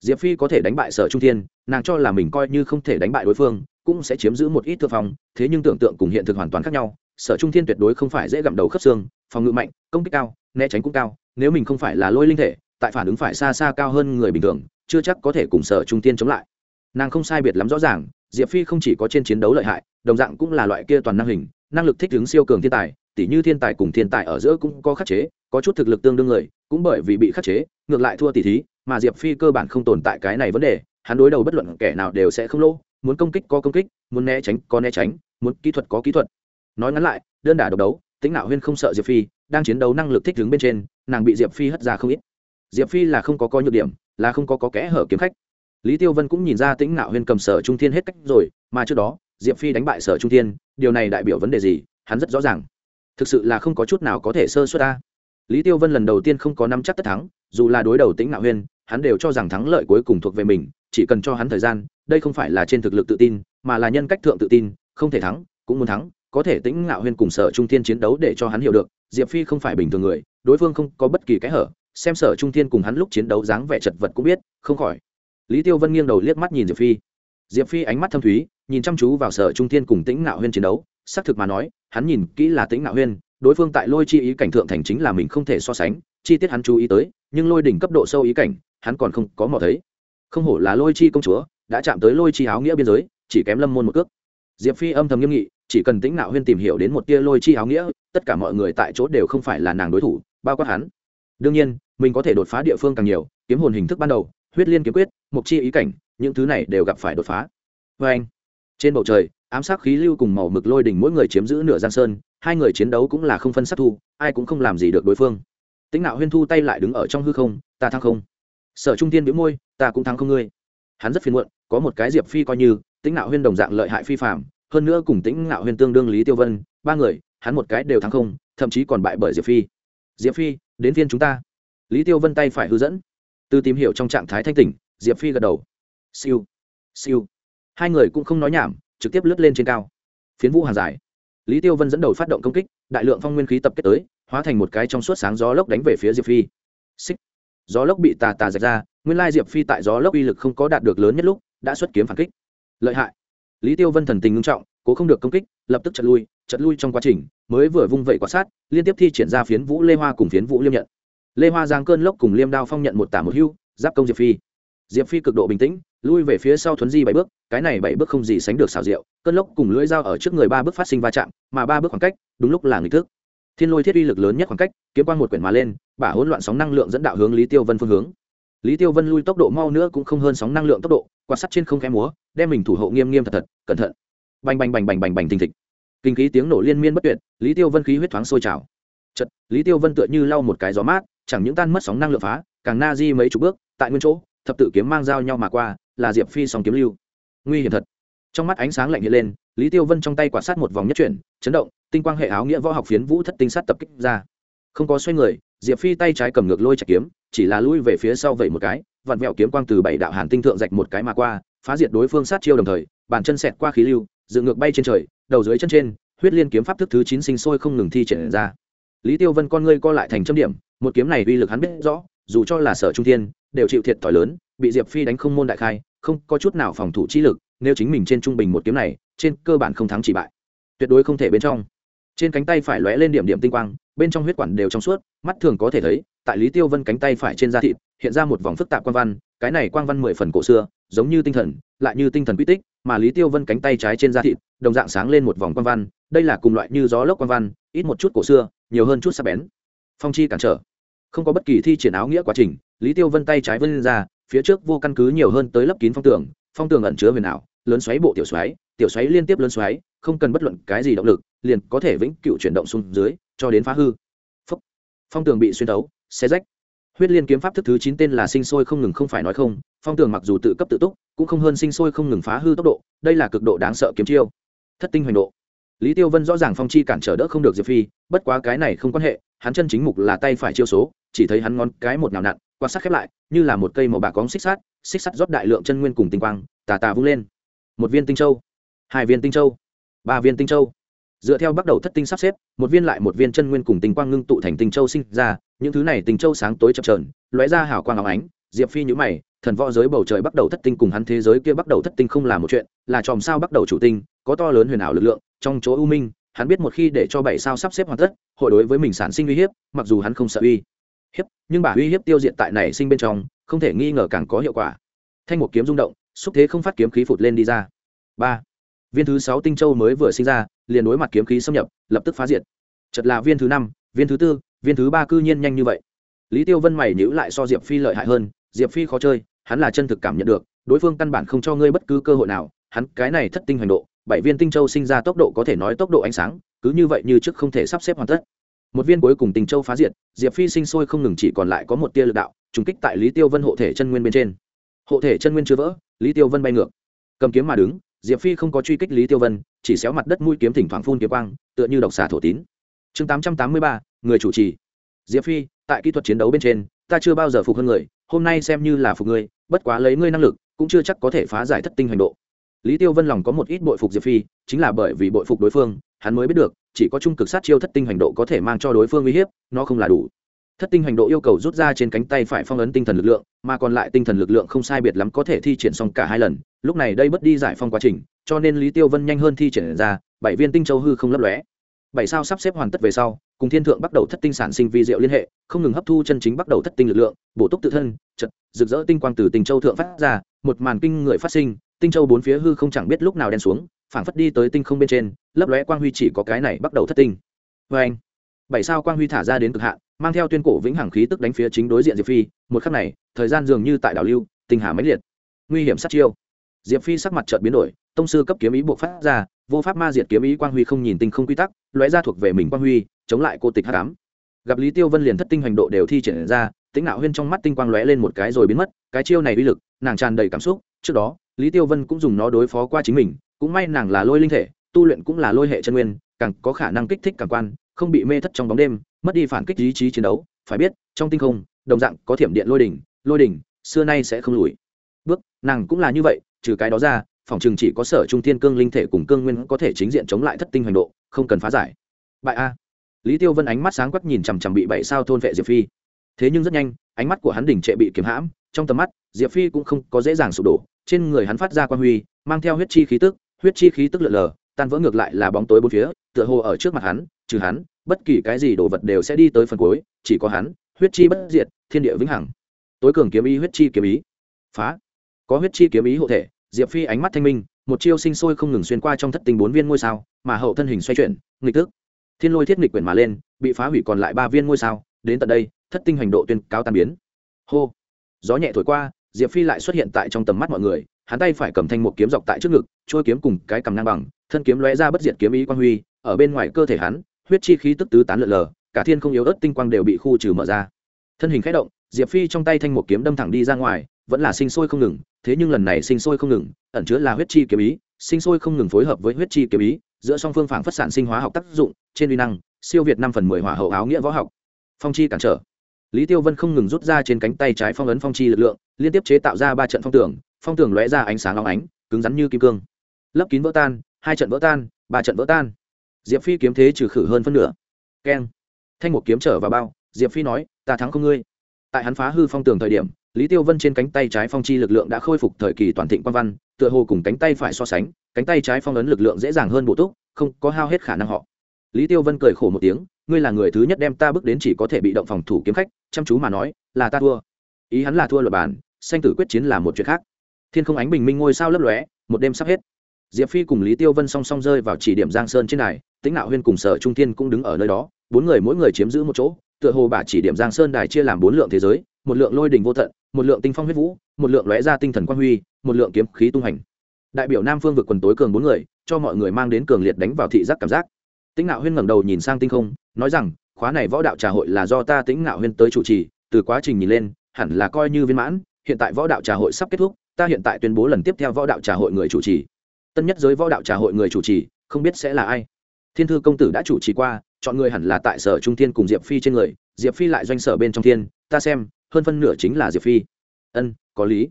diệp phi có thể đánh bại sở trung thiên, nàng cho là mình coi như không thể đánh bại đối phương, cũng sẽ chiếm giữ một ít thượng phong, thế nhưng tưởng tượng cùng hiện thực hoàn toàn khác nhau. Sở trung thiên tuyệt đối không phải dễ gặm đầu khớp xương, phòng ngự mạnh, công kích cao, né tránh cũng cao, nếu mình không phải là lôi linh thể, tại phản ứng phải xa xa cao hơn người bình thường, chưa chắc có thể cùng sở trung thiên chống lại. Nàng không sai biệt lắm rõ ràng, diệp phi không chỉ có trên chiến đấu lợi hại, đồng dạng cũng là loại kia toàn năng hình, năng lực thích ứng siêu cường thiên tài, tỉ như thiên tài cùng thiên tài ở giữa cũng có khắc chế, có chút thực lực tương đương người, cũng bởi vì bị khắc chế, ngược lại thua tỷ thí mà diệp phi cơ bản không tồn tại cái này vấn đề, hắn đối đầu bất luận kẻ nào đều sẽ không lỗ, muốn công kích có công kích, muốn né tránh có né tránh, muốn kỹ thuật có kỹ thuật. Nói ngắn lại, đơn đả độc đấu tính nạo huyên không sợ diệp phi, đang chiến đấu năng lực thích ứng bên trên, nàng bị diệp phi hất ra không ít. Diệp phi là không có có nhược điểm, là không có có kẽ hở kiếm khách. Lý tiêu vân cũng nhìn ra tĩnh nạo huyên cầm sở trung thiên hết cách rồi, mà trước đó, diệp phi đánh bại sở trung thiên, điều này đại biểu vấn đề gì, hắn rất rõ ràng. Thực sự là không có chút nào có thể sơ suất ta. Lý tiêu vân lần đầu tiên không có năm chắc tất thắng, dù là đối đầu tĩnh nạo huyên hắn đều cho rằng thắng lợi cuối cùng thuộc về mình, chỉ cần cho hắn thời gian, đây không phải là trên thực lực tự tin, mà là nhân cách thượng tự tin, không thể thắng, cũng muốn thắng, có thể tĩnh ngạo huyên cùng sở trung thiên chiến đấu để cho hắn hiểu được, diệp phi không phải bình thường người, đối phương không có bất kỳ cái hở, xem sở trung thiên cùng hắn lúc chiến đấu dáng vẻ chật vật cũng biết, không khỏi. Lý tiêu vân nghiêng đầu liếc mắt nhìn diệp phi. Diệp phi ánh mắt thâm thúy, nhìn chăm chú vào sở trung thiên cùng tĩnh ngạo huyên chiến đấu, xác thực mà nói, hắn nhìn kỹ là tĩnh ngạo huyên, đối phương tại lôi chi ý cảnh thượng thành chính là mình không thể so sánh, chi tiết hắn chú ý tới, nhưng lôi đỉnh cấp độ sâu ý cảnh hắn còn không có mò thấy. Không hổ là lôi chi công chúa, đã chạm tới lôi chi áo nghĩa biên giới, chỉ kém lâm môn một cước. Diệp phi âm thầm nghiêm nghị, chỉ cần tĩnh nạo huyên tìm hiểu đến một tia lôi chi áo nghĩa, tất cả mọi người tại chỗ đều không phải là nàng đối thủ, bao quát hắn. Đương nhiên, mình có thể đột phá địa phương càng nhiều, kiếm hồn hình thức ban đầu, huyết liên kiếm quyết, mục chi ý cảnh, những thứ này đều gặp phải đột phá. Vê anh, trên bầu trời, ám sát khí lưu cùng màu mực lôi đỉnh mỗi người chiếm giữ nửa giang sơn, hai người chiến đấu cũng là không phân sát thu, ai cũng không làm gì được đối phương. Tĩnh nạo huyên thu tay lại đứng ở trong hư không, ta thăng không? Sở trung tiên biếu môi, ta cũng thắng không ngươi. Hắn rất phiền muộn, có một cái diệp phi coi như, tĩnh nạo huyên đồng dạng lợi hại phi phạm hơn nữa cùng tĩnh nạo huyên tương đương lý tiêu vân, ba người, hắn một cái đều thắng không, thậm chí còn bại bởi diệp phi. Diệp phi, đến phiên chúng ta. Lý tiêu vân tay phải hướng dẫn. Từ tìm hiểu trong trạng thái thanh tỉnh, diệp phi gật đầu. Siêu siêu. Hai người cũng không nói nhảm, trực tiếp lướt lên trên cao. Phiến vũ hàng dài lý tiêu vân dẫn đầu phát động công kích, đại lượng phong nguyên khí tập kết tới, hóa thành một cái trong suốt sáng gió lốc đánh về phía diệp phi. Xích gió lốc bị tà tà rạch ra, nguyên lai diệp phi tại gió lốc uy lực không có đạt được lớn nhất lúc, đã xuất kiếm phản kích. Lợi hại. Lý tiêu vân thần tình ngưng trọng, cố không được công kích, lập tức chật lui chật lui trong quá trình, mới vừa vung vẩy quả sát, liên tiếp thi triển ra phiến vũ lê hoa cùng phiến vũ liêm nhận. Lê hoa giang cơn lốc cùng liêm đao phong nhận một tả một hưu, giáp công diệp phi. Diệp phi cực độ bình tĩnh, lui về phía sau thuấn di bảy bước, cái này bảy bước không gì sánh được xảo diệu, cơn lốc cùng lưỡi dao ở trước người ba bước phát sinh va chạm, mà ba bước khoảng cách, đúng lúc là nghịch thức thiên lôi thiết uy lực lớn nhất khoảng cách, kiếm quan một quyển mà lên, bả hỗn loạn sóng năng lượng dẫn đạo hướng lý tiêu vân phương hướng. Lý tiêu vân lui tốc độ mau nữa cũng không hơn sóng năng lượng tốc độ, quan sát trên không khe múa, đem mình thủ hộ nghiêm nghiêm thật thật, cẩn thận. Bành bành bành bành bành bành thình thịch. Kinh khí tiếng nổ liên miên bất tuyệt, lý tiêu vân khí huyết thoáng sôi trào. Chật lý tiêu vân tựa như lau một cái gió mát, chẳng những tan mất sóng năng lượng phá, càng na di mấy chục bước, tại nguyên chỗ, thập tự kiếm mang dao nhau mà qua, là diệp phi song kiếm lưu. Nguy hiểm thật. Trong mắt ánh sáng lạnh hiện lên, lý tiêu vân trong tay quả sát một vòng nhất chuyển, chấn động tinh quang hệ áo nghĩa võ học phiến vũ thất tinh sát tập kích ra. Không có xoay người, diệp phi tay trái cầm ngược lôi chạy kiếm, chỉ là lui về phía sau vậy một cái, vặn vẹo kiếm quang từ bảy đạo hàn tinh thượng rạch một cái mà qua, phá diệt đối phương sát chiêu đồng thời, bàn chân xẹt qua khí lưu, dựng ngược bay trên trời, đầu dưới chân trên, huyết liên kiếm pháp thức thứ chín sinh sôi không ngừng thi triển ra. Lý tiêu vân con ngươi co lại thành châm điểm, một kiếm này uy lực hắn biết rõ, dù cho là sở trung thiên, đều chịu thiệt thòi lớn, bị diệp phi đánh không môn đại khai, không có chút nào phòng thủ chi lực, nếu chính mình trên trung bình một kiếm này, trên cơ bản không thắng chỉ bại. Tuyệt đối không thể bên trong trên cánh tay phải lóe lên điểm điểm tinh quang, bên trong huyết quản đều trong suốt, mắt thường có thể thấy, tại lý tiêu vân cánh tay phải trên da thịt, hiện ra một vòng phức tạp quang văn, cái này quang văn mười phần cổ xưa, giống như tinh thần, lại như tinh thần quy tích, mà lý tiêu vân cánh tay trái trên da thịt, đồng dạng sáng lên một vòng quang văn, đây là cùng loại như gió lốc quang văn, ít một chút cổ xưa, nhiều hơn chút sắc bén. Phong chi cản trở. Không có bất kỳ thi triển áo nghĩa quá trình, lý tiêu vân tay trái vân lên ra, phía trước vô căn cứ nhiều hơn tới lấp kín phong tường phong tường ẩn chứa huyền ảo, lớn xoáy bộ tiểu xoáy tiểu xoáy liên tiếp lớn xoáy không cần bất luận cái gì động lực, liền có thể vĩnh cựu chuyển động xuống dưới, cho đến phá hư. Phốc. phong tường bị xuyên tấu xe rách. Huyết liên kiếm pháp thức thứ chín tên là sinh sôi không ngừng không phải nói không, phong tường mặc dù tự cấp tự túc, cũng không hơn sinh sôi không ngừng phá hư tốc độ, đây là cực độ đáng sợ kiếm chiêu. Thất tinh hoành độ. Lý tiêu vân rõ ràng phong chi cản trở đỡ không được diệp phi, bất quá cái này không quan hệ, hắn chân chính mục là tay phải chiêu số, chỉ thấy hắn ngón cái một nào nặn, quan sát khép lại, như là một cây màu bạc cóng xích sắt xích sắt rót đại lượng chân nguyên cùng tinh quang, tà tà vung lên. Một viên tinh châu. Hai viên tinh châu ba viên tinh châu. Dựa theo bắt đầu thất tinh sắp xếp, một viên lại một viên chân nguyên cùng tinh quang ngưng tụ thành tinh châu sinh ra, những thứ này tinh châu sáng tối chập trờn lóe ra hào quang óng ánh, diệp phi nhữ mày, thần võ giới bầu trời bắt đầu thất tinh cùng hắn thế giới kia bắt đầu thất tinh không là một chuyện, là chòm sao bắt đầu chủ tinh, có to lớn huyền ảo lực lượng, trong chỗ ưu minh, hắn biết một khi để cho bảy sao sắp xếp hoàn tất, hội đối với mình sản sinh uy hiếp, mặc dù hắn không sợ uy hiếp, nhưng bà uy hiếp tiêu diệt tại này sinh bên trong, không thể nghi ngờ càng có hiệu quả. Thanh một kiếm rung động, xúc thế không phát kiếm khí phụt lên đi ra. Ba viên thứ sáu tinh châu mới vừa sinh ra, liền đối mặt kiếm khí xâm nhập, lập tức phá diệt. Chật là viên thứ năm, viên thứ tư, viên thứ ba cư nhiên nhanh như vậy. Lý tiêu vân mày nhữ lại so diệp phi lợi hại hơn, diệp phi khó chơi, hắn là chân thực cảm nhận được, đối phương căn bản không cho ngươi bất cứ cơ hội nào, hắn cái này thất tinh hành độ, bảy viên tinh châu sinh ra tốc độ có thể nói tốc độ ánh sáng, cứ như vậy như trước không thể sắp xếp hoàn tất. Một viên cuối cùng tinh châu phá diệt, diệp phi sinh sôi không ngừng chỉ còn lại có một tia lực đạo, trùng kích tại lý tiêu vân hộ thể chân nguyên bên trên. Hộ thể chân nguyên chưa vỡ, lý tiêu vân bay ngược. Cầm kiếm mà đứng diệp phi không có truy kích lý tiêu vân, chỉ xéo mặt đất mũi kiếm thỉnh thoảng phun kiếm quang, tựa như độc xà thổ tín. Chương tám trăm tám mươi ba, người chủ trì. Diệp phi, tại kỹ thuật chiến đấu bên trên, ta chưa bao giờ phục hơn người, hôm nay xem như là phục ngươi, bất quá lấy ngươi năng lực, cũng chưa chắc có thể phá giải thất tinh hành độ. Lý tiêu vân lòng có một ít bội phục diệp phi, chính là bởi vì bội phục đối phương, hắn mới biết được, chỉ có trung cực sát chiêu thất tinh hành độ có thể mang cho đối phương uy hiếp, nó không là đủ thất tinh hành độ yêu cầu rút ra trên cánh tay phải phong ấn tinh thần lực lượng, mà còn lại tinh thần lực lượng không sai biệt lắm có thể thi triển xong cả hai lần, lúc này đây bất đi giải phong quá trình, cho nên lý tiêu vân nhanh hơn thi triển ra, bảy viên tinh châu hư không lấp lóe. Bảy sao sắp xếp hoàn tất về sau, cùng thiên thượng bắt đầu thất tinh sản sinh vi diệu liên hệ, không ngừng hấp thu chân chính bắt đầu thất tinh lực lượng, bổ túc tự thân, chật, rực rỡ tinh quang từ tinh châu thượng phát ra, một màn kinh người phát sinh, tinh châu bốn phía hư không chẳng biết lúc nào đen xuống, phảng phất đi tới tinh không bên trên, lấp lóe quang huy chỉ có cái này bắt đầu thất tinh. Vê anh bảy sao quang huy thả ra đến cực hạn mang theo tuyên cổ vĩnh hằng khí tức đánh phía chính đối diện diệp phi, một khắc này, thời gian dường như tại đảo lưu, tinh hà máy liệt. Nguy hiểm sát chiêu. Diệp phi sắc mặt chợt biến đổi, tông sư cấp kiếm ý buộc phát ra, vô pháp ma diệt kiếm ý quang huy không nhìn tinh không quy tắc, lóe ra thuộc về mình quang huy, chống lại cô tịch h tám gặp lý tiêu vân liền thất tinh hành độ đều thi triển ra tính nạo huyên trong mắt tinh quang lóe lên một cái rồi biến mất, cái chiêu này uy lực, nàng tràn đầy cảm xúc, trước đó, lý tiêu vân cũng dùng nó đối phó qua chính mình, cũng may nàng là lôi linh thể, tu luyện cũng là lôi hệ chân nguyên, càng có khả năng kích thích cảm quan, không bị mê thất trong bóng đêm mất đi phản kích ý chí chiến đấu, phải biết, trong tinh không, đồng dạng có thiểm điện lôi đỉnh lôi đỉnh, xưa nay sẽ không lùi. Bước, nàng cũng là như vậy, trừ cái đó ra, phòng trường chỉ có sở trung thiên cương linh thể cùng cương nguyên có thể chính diện chống lại thất tinh hoành độ, không cần phá giải. Bại a. Lý tiêu vân ánh mắt sáng quắc nhìn chằm chằm bị bảy sao thôn vệ diệp phi. Thế nhưng rất nhanh, ánh mắt của hắn đỉnh trệ bị kiếm hãm, trong tầm mắt, diệp phi cũng không có dễ dàng sụp đổ. Trên người hắn phát ra quan huy, mang theo huyết chi khí tức, huyết chi khí tức lượn lờ, tan vỡ ngược lại là bóng tối bốn phía, tựa hồ ở trước mặt hắn trừ hắn, bất kỳ cái gì đồ vật đều sẽ đi tới phần cuối, chỉ có hắn, huyết chi bất diệt, thiên địa vĩnh hằng. Tối cường kiếm ý, huyết chi kiếm ý. Phá. Có huyết chi kiếm ý hộ thể, diệp phi ánh mắt thanh minh, một chiêu sinh sôi không ngừng xuyên qua trong thất tình bốn viên ngôi sao, mà hậu thân hình xoay chuyển, nghịch tức. Thiên lôi thiết nghịch quyển mà lên, bị phá hủy còn lại ba viên ngôi sao, đến tận đây, thất tinh hành độ tuyên cao tan biến. Hô. Gió nhẹ thổi qua, diệp phi lại xuất hiện tại trong tầm mắt mọi người, hắn tay phải cầm thanh một kiếm dọc tại trước ngực trôi kiếm cùng cái cầm ngang bằng, thân kiếm lóe ra bất diệt kiếm ý quan huy, ở bên ngoài cơ thể hắn huyết chi khí tức tứ tán lượn lờ, cả thiên không yếu ớt tinh quang đều bị khu trừ mở ra. Thân hình khẽ động, diệp phi trong tay thanh một kiếm đâm thẳng đi ra ngoài, vẫn là sinh sôi không ngừng, thế nhưng lần này sinh sôi không ngừng, ẩn chứa là huyết chi kiếm ý, sinh sôi không ngừng phối hợp với huyết chi kiếm ý, giữa song phương phản phát sản sinh hóa học tác dụng, trên uy năng, siêu việt năm phần mười hỏa hậu áo nghĩa võ học. Phong chi cản trở. Lý tiêu vân không ngừng rút ra trên cánh tay trái phong ấn phong chi lực lượng, liên tiếp chế tạo ra ba trận phong tường phong tường lóe ra ánh sáng long ánh, cứng rắn như kim cương. Lấp kín vỡ tan, hai trận vỡ tan, ba trận vỡ tan diệp phi kiếm thế trừ khử hơn phân nửa. Keng. Thanh một kiếm trở vào bao, diệp phi nói, ta thắng không ngươi. Tại hắn phá hư phong tường thời điểm, lý tiêu vân trên cánh tay trái phong chi lực lượng đã khôi phục thời kỳ toàn thịnh quan văn, tựa hồ cùng cánh tay phải so sánh, cánh tay trái phong ấn lực lượng dễ dàng hơn bổ túc, không có hao hết khả năng họ. Lý tiêu vân cười khổ một tiếng, ngươi là người thứ nhất đem ta bước đến chỉ có thể bị động phòng thủ kiếm khách, chăm chú mà nói, là ta thua. Ý hắn là thua luật bản, sanh tử quyết chiến là một chuyện khác. Thiên không ánh bình minh ngôi sao lấp lóe, một đêm sắp hết diệp phi cùng lý tiêu vân song song rơi vào chỉ điểm giang sơn trên này tĩnh nạo huyên cùng sở trung thiên cũng đứng ở nơi đó, bốn người mỗi người chiếm giữ một chỗ, tựa hồ bả chỉ điểm giang sơn đài chia làm bốn lượng thế giới, một lượng lôi đình vô tận, một lượng tinh phong huyết vũ, một lượng lóe ra tinh thần quang huy, một lượng kiếm khí tung hành. Đại biểu nam phương vực quần tối cường bốn người, cho mọi người mang đến cường liệt đánh vào thị giác cảm giác. Tĩnh nạo huyên ngẩng đầu nhìn sang tinh không, nói rằng, khóa này võ đạo trà hội là do ta tĩnh nạo huyên tới chủ trì, từ quá trình nhìn lên, hẳn là coi như viên mãn, hiện tại võ đạo trà hội sắp kết thúc, ta hiện tại tuyên bố lần tiếp theo võ đạo trà hội người chủ trì tân nhất giới võ đạo trà hội người chủ trì, không biết sẽ là ai. Thiên thư công tử đã chủ trì qua, chọn người hẳn là tại sở trung thiên cùng diệp phi trên người, diệp phi lại doanh sở bên trong thiên, ta xem, hơn phân nửa chính là diệp phi. Ân, có lý.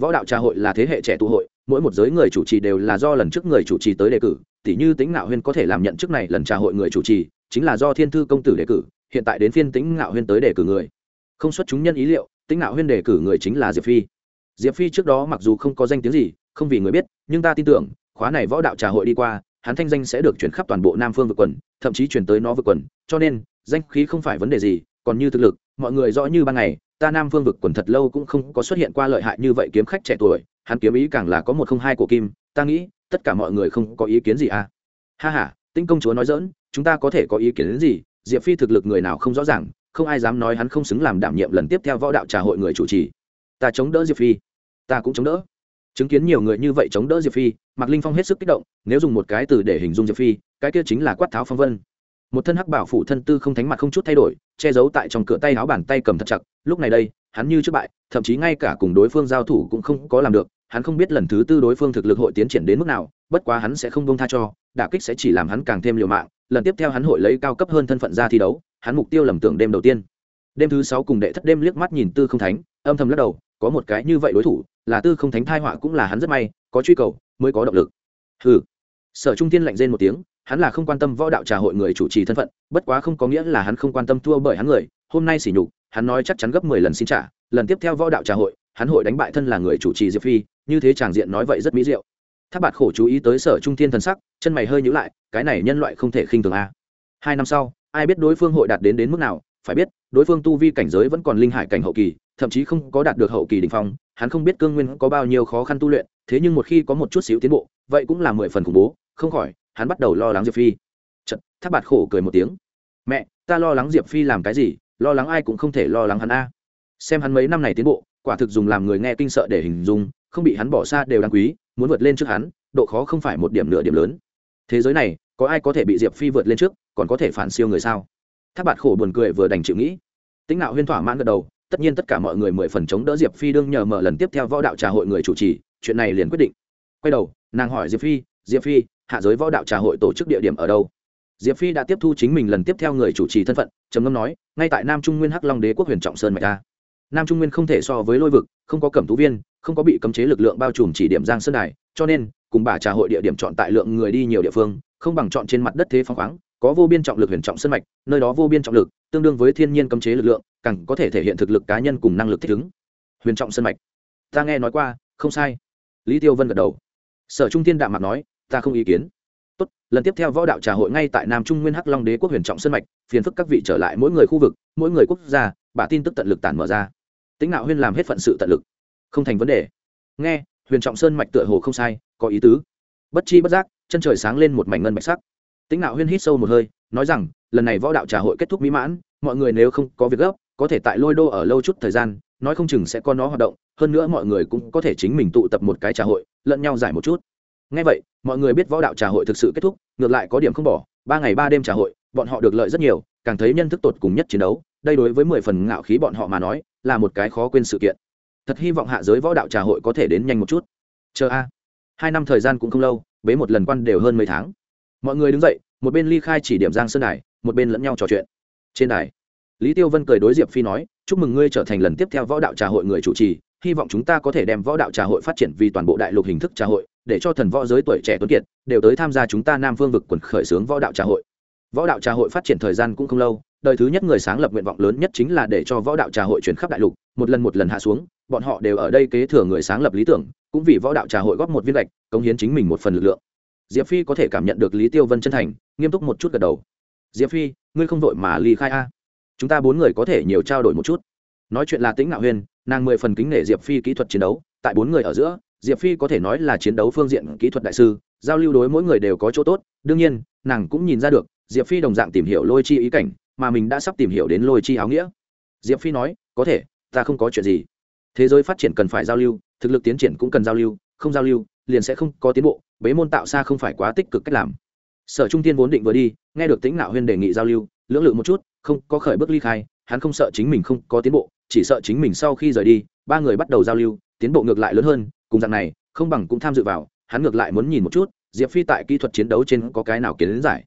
Võ đạo trà hội là thế hệ trẻ tụ hội, mỗi một giới người chủ trì đều là do lần trước người chủ trì tới đề cử tỷ như tính ngạo huyên có thể làm nhận chức này lần trà hội người chủ trì, chính là do thiên thư công tử đề cử, hiện tại đến phiên tính ngạo huyên tới đề cử người. Không xuất chúng nhân ý liệu tính ngạo huyên đề cử người chính là diệp phi. Diệp phi trước đó mặc dù không có danh tiếng gì, không vì người biết, nhưng ta tin tưởng khóa này võ đạo trà hội đi qua, hắn thanh danh sẽ được chuyển khắp toàn bộ nam phương vực quần, thậm chí chuyển tới nó vực quần. Cho nên, danh khí không phải vấn đề gì, còn như thực lực, mọi người rõ như ban ngày, ta nam phương vực quần thật lâu cũng không có xuất hiện qua lợi hại như vậy kiếm khách trẻ tuổi, hắn kiếm ý càng là có một không hai của kim, ta nghĩ, tất cả mọi người không có ý kiến gì à? Ha h a tinh công chúa nói dỡn chúng ta có thể có ý kiến đến gì? Diệp phi thực lực người nào không rõ ràng, không ai dám nói hắn không xứng làm đảm nhiệm lần tiếp theo võ đạo trà hội người chủ trì. Ta chống đỡ diệp phi. Ta cũng chống đỡ chứng kiến nhiều người như vậy chống đỡ diệp phi, mạc linh phong hết sức kích động, nếu dùng một cái từ để hình dung diệp phi, cái kia chính là quát tháo phong vân. Một thân hắc bảo phủ thân tư không thánh mặt không chút thay đổi, che giấu tại trong cửa tay áo bàn tay cầm thật chặt, lúc này đây, hắn như trước bại, thậm chí ngay cả cùng đối phương giao thủ cũng không có làm được, hắn không biết lần thứ tư đối phương thực lực hội tiến triển đến mức nào, bất quá hắn sẽ không bông tha cho, đả kích sẽ chỉ làm hắn càng thêm liều mạng, lần tiếp theo hắn hội lấy cao cấp hơn thân phận ra thi đấu, hắn mục tiêu lầm tưởng đêm đầu tiên. Đêm thứ sáu cùng đệ thất đêm liếc mắt nhìn tư không thánh, âm thầm lắc đầu, có một cái như vậy đối thủ là tư không thánh thai họa cũng là hắn rất may, có truy cầu, mới có động lực. Ừ sở trung tiên lạnh rên một tiếng, hắn là không quan tâm võ đạo trà hội người chủ trì thân phận, bất quá không có nghĩa là hắn không quan tâm thua bởi hắn người, hôm nay xỉ nhục, hắn nói chắc chắn gấp mười lần xin trả, lần tiếp theo võ đạo trà hội, hắn hội đánh bại thân là người chủ trì diệp phi, như thế tràng diện nói vậy rất mỹ diệu. Tháp bạt khổ chú ý tới sở trung thiên thần sắc, chân mày hơi nhữ lại, cái này nhân loại không thể khinh thường a. Hai năm sau, ai biết đối phương hội đạt đến đến mức nào, phải biết, đối phương tu vi cảnh giới vẫn còn linh hải cảnh hậu kỳ thậm chí không có đạt được hậu kỳ đ ỉ n h phong hắn không biết cương nguyên có bao nhiêu khó khăn tu luyện thế nhưng một khi có một chút xíu tiến bộ vậy cũng là mười phần khủng bố không khỏi hắn bắt đầu lo lắng diệp phi. Chật, tháp bạt khổ cười một tiếng. Mẹ ta lo lắng diệp phi làm cái gì? Lo lắng ai cũng không thể lo lắng hắn a. Xem hắn mấy năm này tiến bộ quả thực dùng làm người nghe kinh sợ để hình dung không bị hắn bỏ xa đều đáng quý muốn vượt lên trước hắn độ khó không phải một điểm nửa điểm lớn. Thế giới này có ai có thể bị diệp phi vượt lên trước còn có thể phản siêu người sao? Tháp bạt khổ buồn cười vừa đành chịu nghĩ. Tính nạo huyên thỏa mãn gật đầu tất nhiên tất cả mọi người mười phần chống đỡ diệp phi đương nhờ mở lần tiếp theo võ đạo trà hội người chủ trì, chuyện này liền quyết định. Quay đầu, nàng hỏi diệp phi diệp phi, hạ giới võ đạo trà hội tổ chức địa điểm ở đâu? Diệp phi đã tiếp thu chính mình lần tiếp theo người chủ trì thân phận, trầm ngâm nói, ngay tại nam trung nguyên hắc long đế quốc huyền trọng sơn mạch ta nam trung nguyên không thể so với lôi vực, không có cẩm tú viên, không có bị cấm chế lực lượng bao trùm chỉ điểm giang sơn đài, cho nên, cùng bà trà hội địa điểm chọn tại lượng người đi nhiều địa phương, không bằng chọn trên mặt đất thế phong khoáng, có vô biên trọng lực huyền trọng sơn mạch, nơi đó vô biên trọng lực tương đương với thiên nhiên cấm chế lực lượng, càng có thể thể hiện thực lực cá nhân cùng năng lực thích ứng. Huyền trọng sân mạch. Ta nghe nói qua, không sai. Lý tiêu vân gật đầu. Sở trung tiên đạm mặt nói, ta không ý kiến. Tốt, lần tiếp theo võ đạo trà hội ngay tại nam trung nguyên hắc long đế quốc huyền trọng sân mạch, phiền phức các vị trở lại mỗi người khu vực, mỗi người quốc gia bà tin tức tận lực tản mở ra. Tính nạo huyên làm hết phận sự tận lực. Không thành vấn đề. Nghe, huyền trọng sơn mạch tựa hồ không sai, có ý tứ. Bất chi bất giác, chân trời sáng lên một mảnh ngân bạch sắc. Tính nạo huyên hít sâu một hơi nói rằng, lần này võ đạo trà hội kết thúc mỹ mãn, mọi người nếu không có việc gấp, có thể tại lôi đô ở lâu chút thời gian, nói không chừng sẽ có nó hoạt động, hơn nữa mọi người cũng có thể chính mình tụ tập một cái trà hội, lẫn nhau giải một chút. Ngay vậy, mọi người biết võ đạo trà hội thực sự kết thúc, ngược lại có điểm không bỏ, ba ngày ba đêm trà hội, bọn họ được lợi rất nhiều, càng thấy nhân thức tột cùng nhất chiến đấu, đây đối với mười phần ngạo khí bọn họ mà nói, là một cái khó quên sự kiện. Thật hy vọng hạ giới võ đạo trà hội có thể đến nhanh một chút. Chờ a. Hai năm thời gian cũng không lâu, bế một lần quan đều hơn mấy tháng. Mọi người đứng dậy một bên ly khai chỉ điểm giang sơn đài, một bên lẫn nhau trò chuyện. Trên đài, lý tiêu vân cười đối diệp phi nói, chúc mừng ngươi trở thành lần tiếp theo võ đạo trà hội người chủ trì, hy vọng chúng ta có thể đem võ đạo trà hội phát triển vì toàn bộ đại lục hình thức trà hội, để cho thần võ giới tuổi trẻ tuấn kiệt đều tới tham gia chúng ta nam phương vực quần khởi xướng võ đạo trà hội. Võ đạo trà hội phát triển thời gian cũng không lâu, đời thứ nhất người sáng lập nguyện vọng lớn nhất chính là để cho võ đạo trà hội chuyển khắp đại lục, một lần một lần hạ xuống, bọn họ đều ở đây kế thừa người sáng lập lý tưởng, cũng vì võ đạo trà hội góp một viên lệch cống hiến chính mình một phần lực lượng diệp phi có thể cảm nhận được lý tiêu vân chân thành, nghiêm túc một chút gật đầu. Diệp phi, ngươi không vội mà ly khai a. Chúng ta bốn người có thể nhiều trao đổi một chút. Nói chuyện là tĩnh ngạo huyên, nàng mười phần kính nể diệp phi kỹ thuật chiến đấu. Tại bốn người ở giữa, diệp phi có thể nói là chiến đấu phương diện kỹ thuật đại sư, giao lưu đối mỗi người đều có chỗ tốt. Đương nhiên, nàng cũng nhìn ra được, diệp phi đồng dạng tìm hiểu lôi chi ý cảnh, mà mình đã sắp tìm hiểu đến lôi chi áo nghĩa. Diệp phi nói, có thể, ta không có chuyện gì. Thế giới phát triển cần phải giao lưu, thực lực tiến triển cũng cần giao lưu, không giao lưu, liền sẽ không có tiến bộ bế môn tạo xa không phải quá tích cực cách làm. Sở trung tiên vốn định vừa đi, nghe được tính nạo huyên đề nghị giao lưu, lưỡng lự một chút, không có khởi bước ly khai, hắn không sợ chính mình không có tiến bộ, chỉ sợ chính mình sau khi rời đi, ba người bắt đầu giao lưu, tiến bộ ngược lại lớn hơn, cùng dạng này, không bằng cũng tham dự vào, hắn ngược lại muốn nhìn một chút, diệp phi tại kỹ thuật chiến đấu trên có cái nào kiến giải.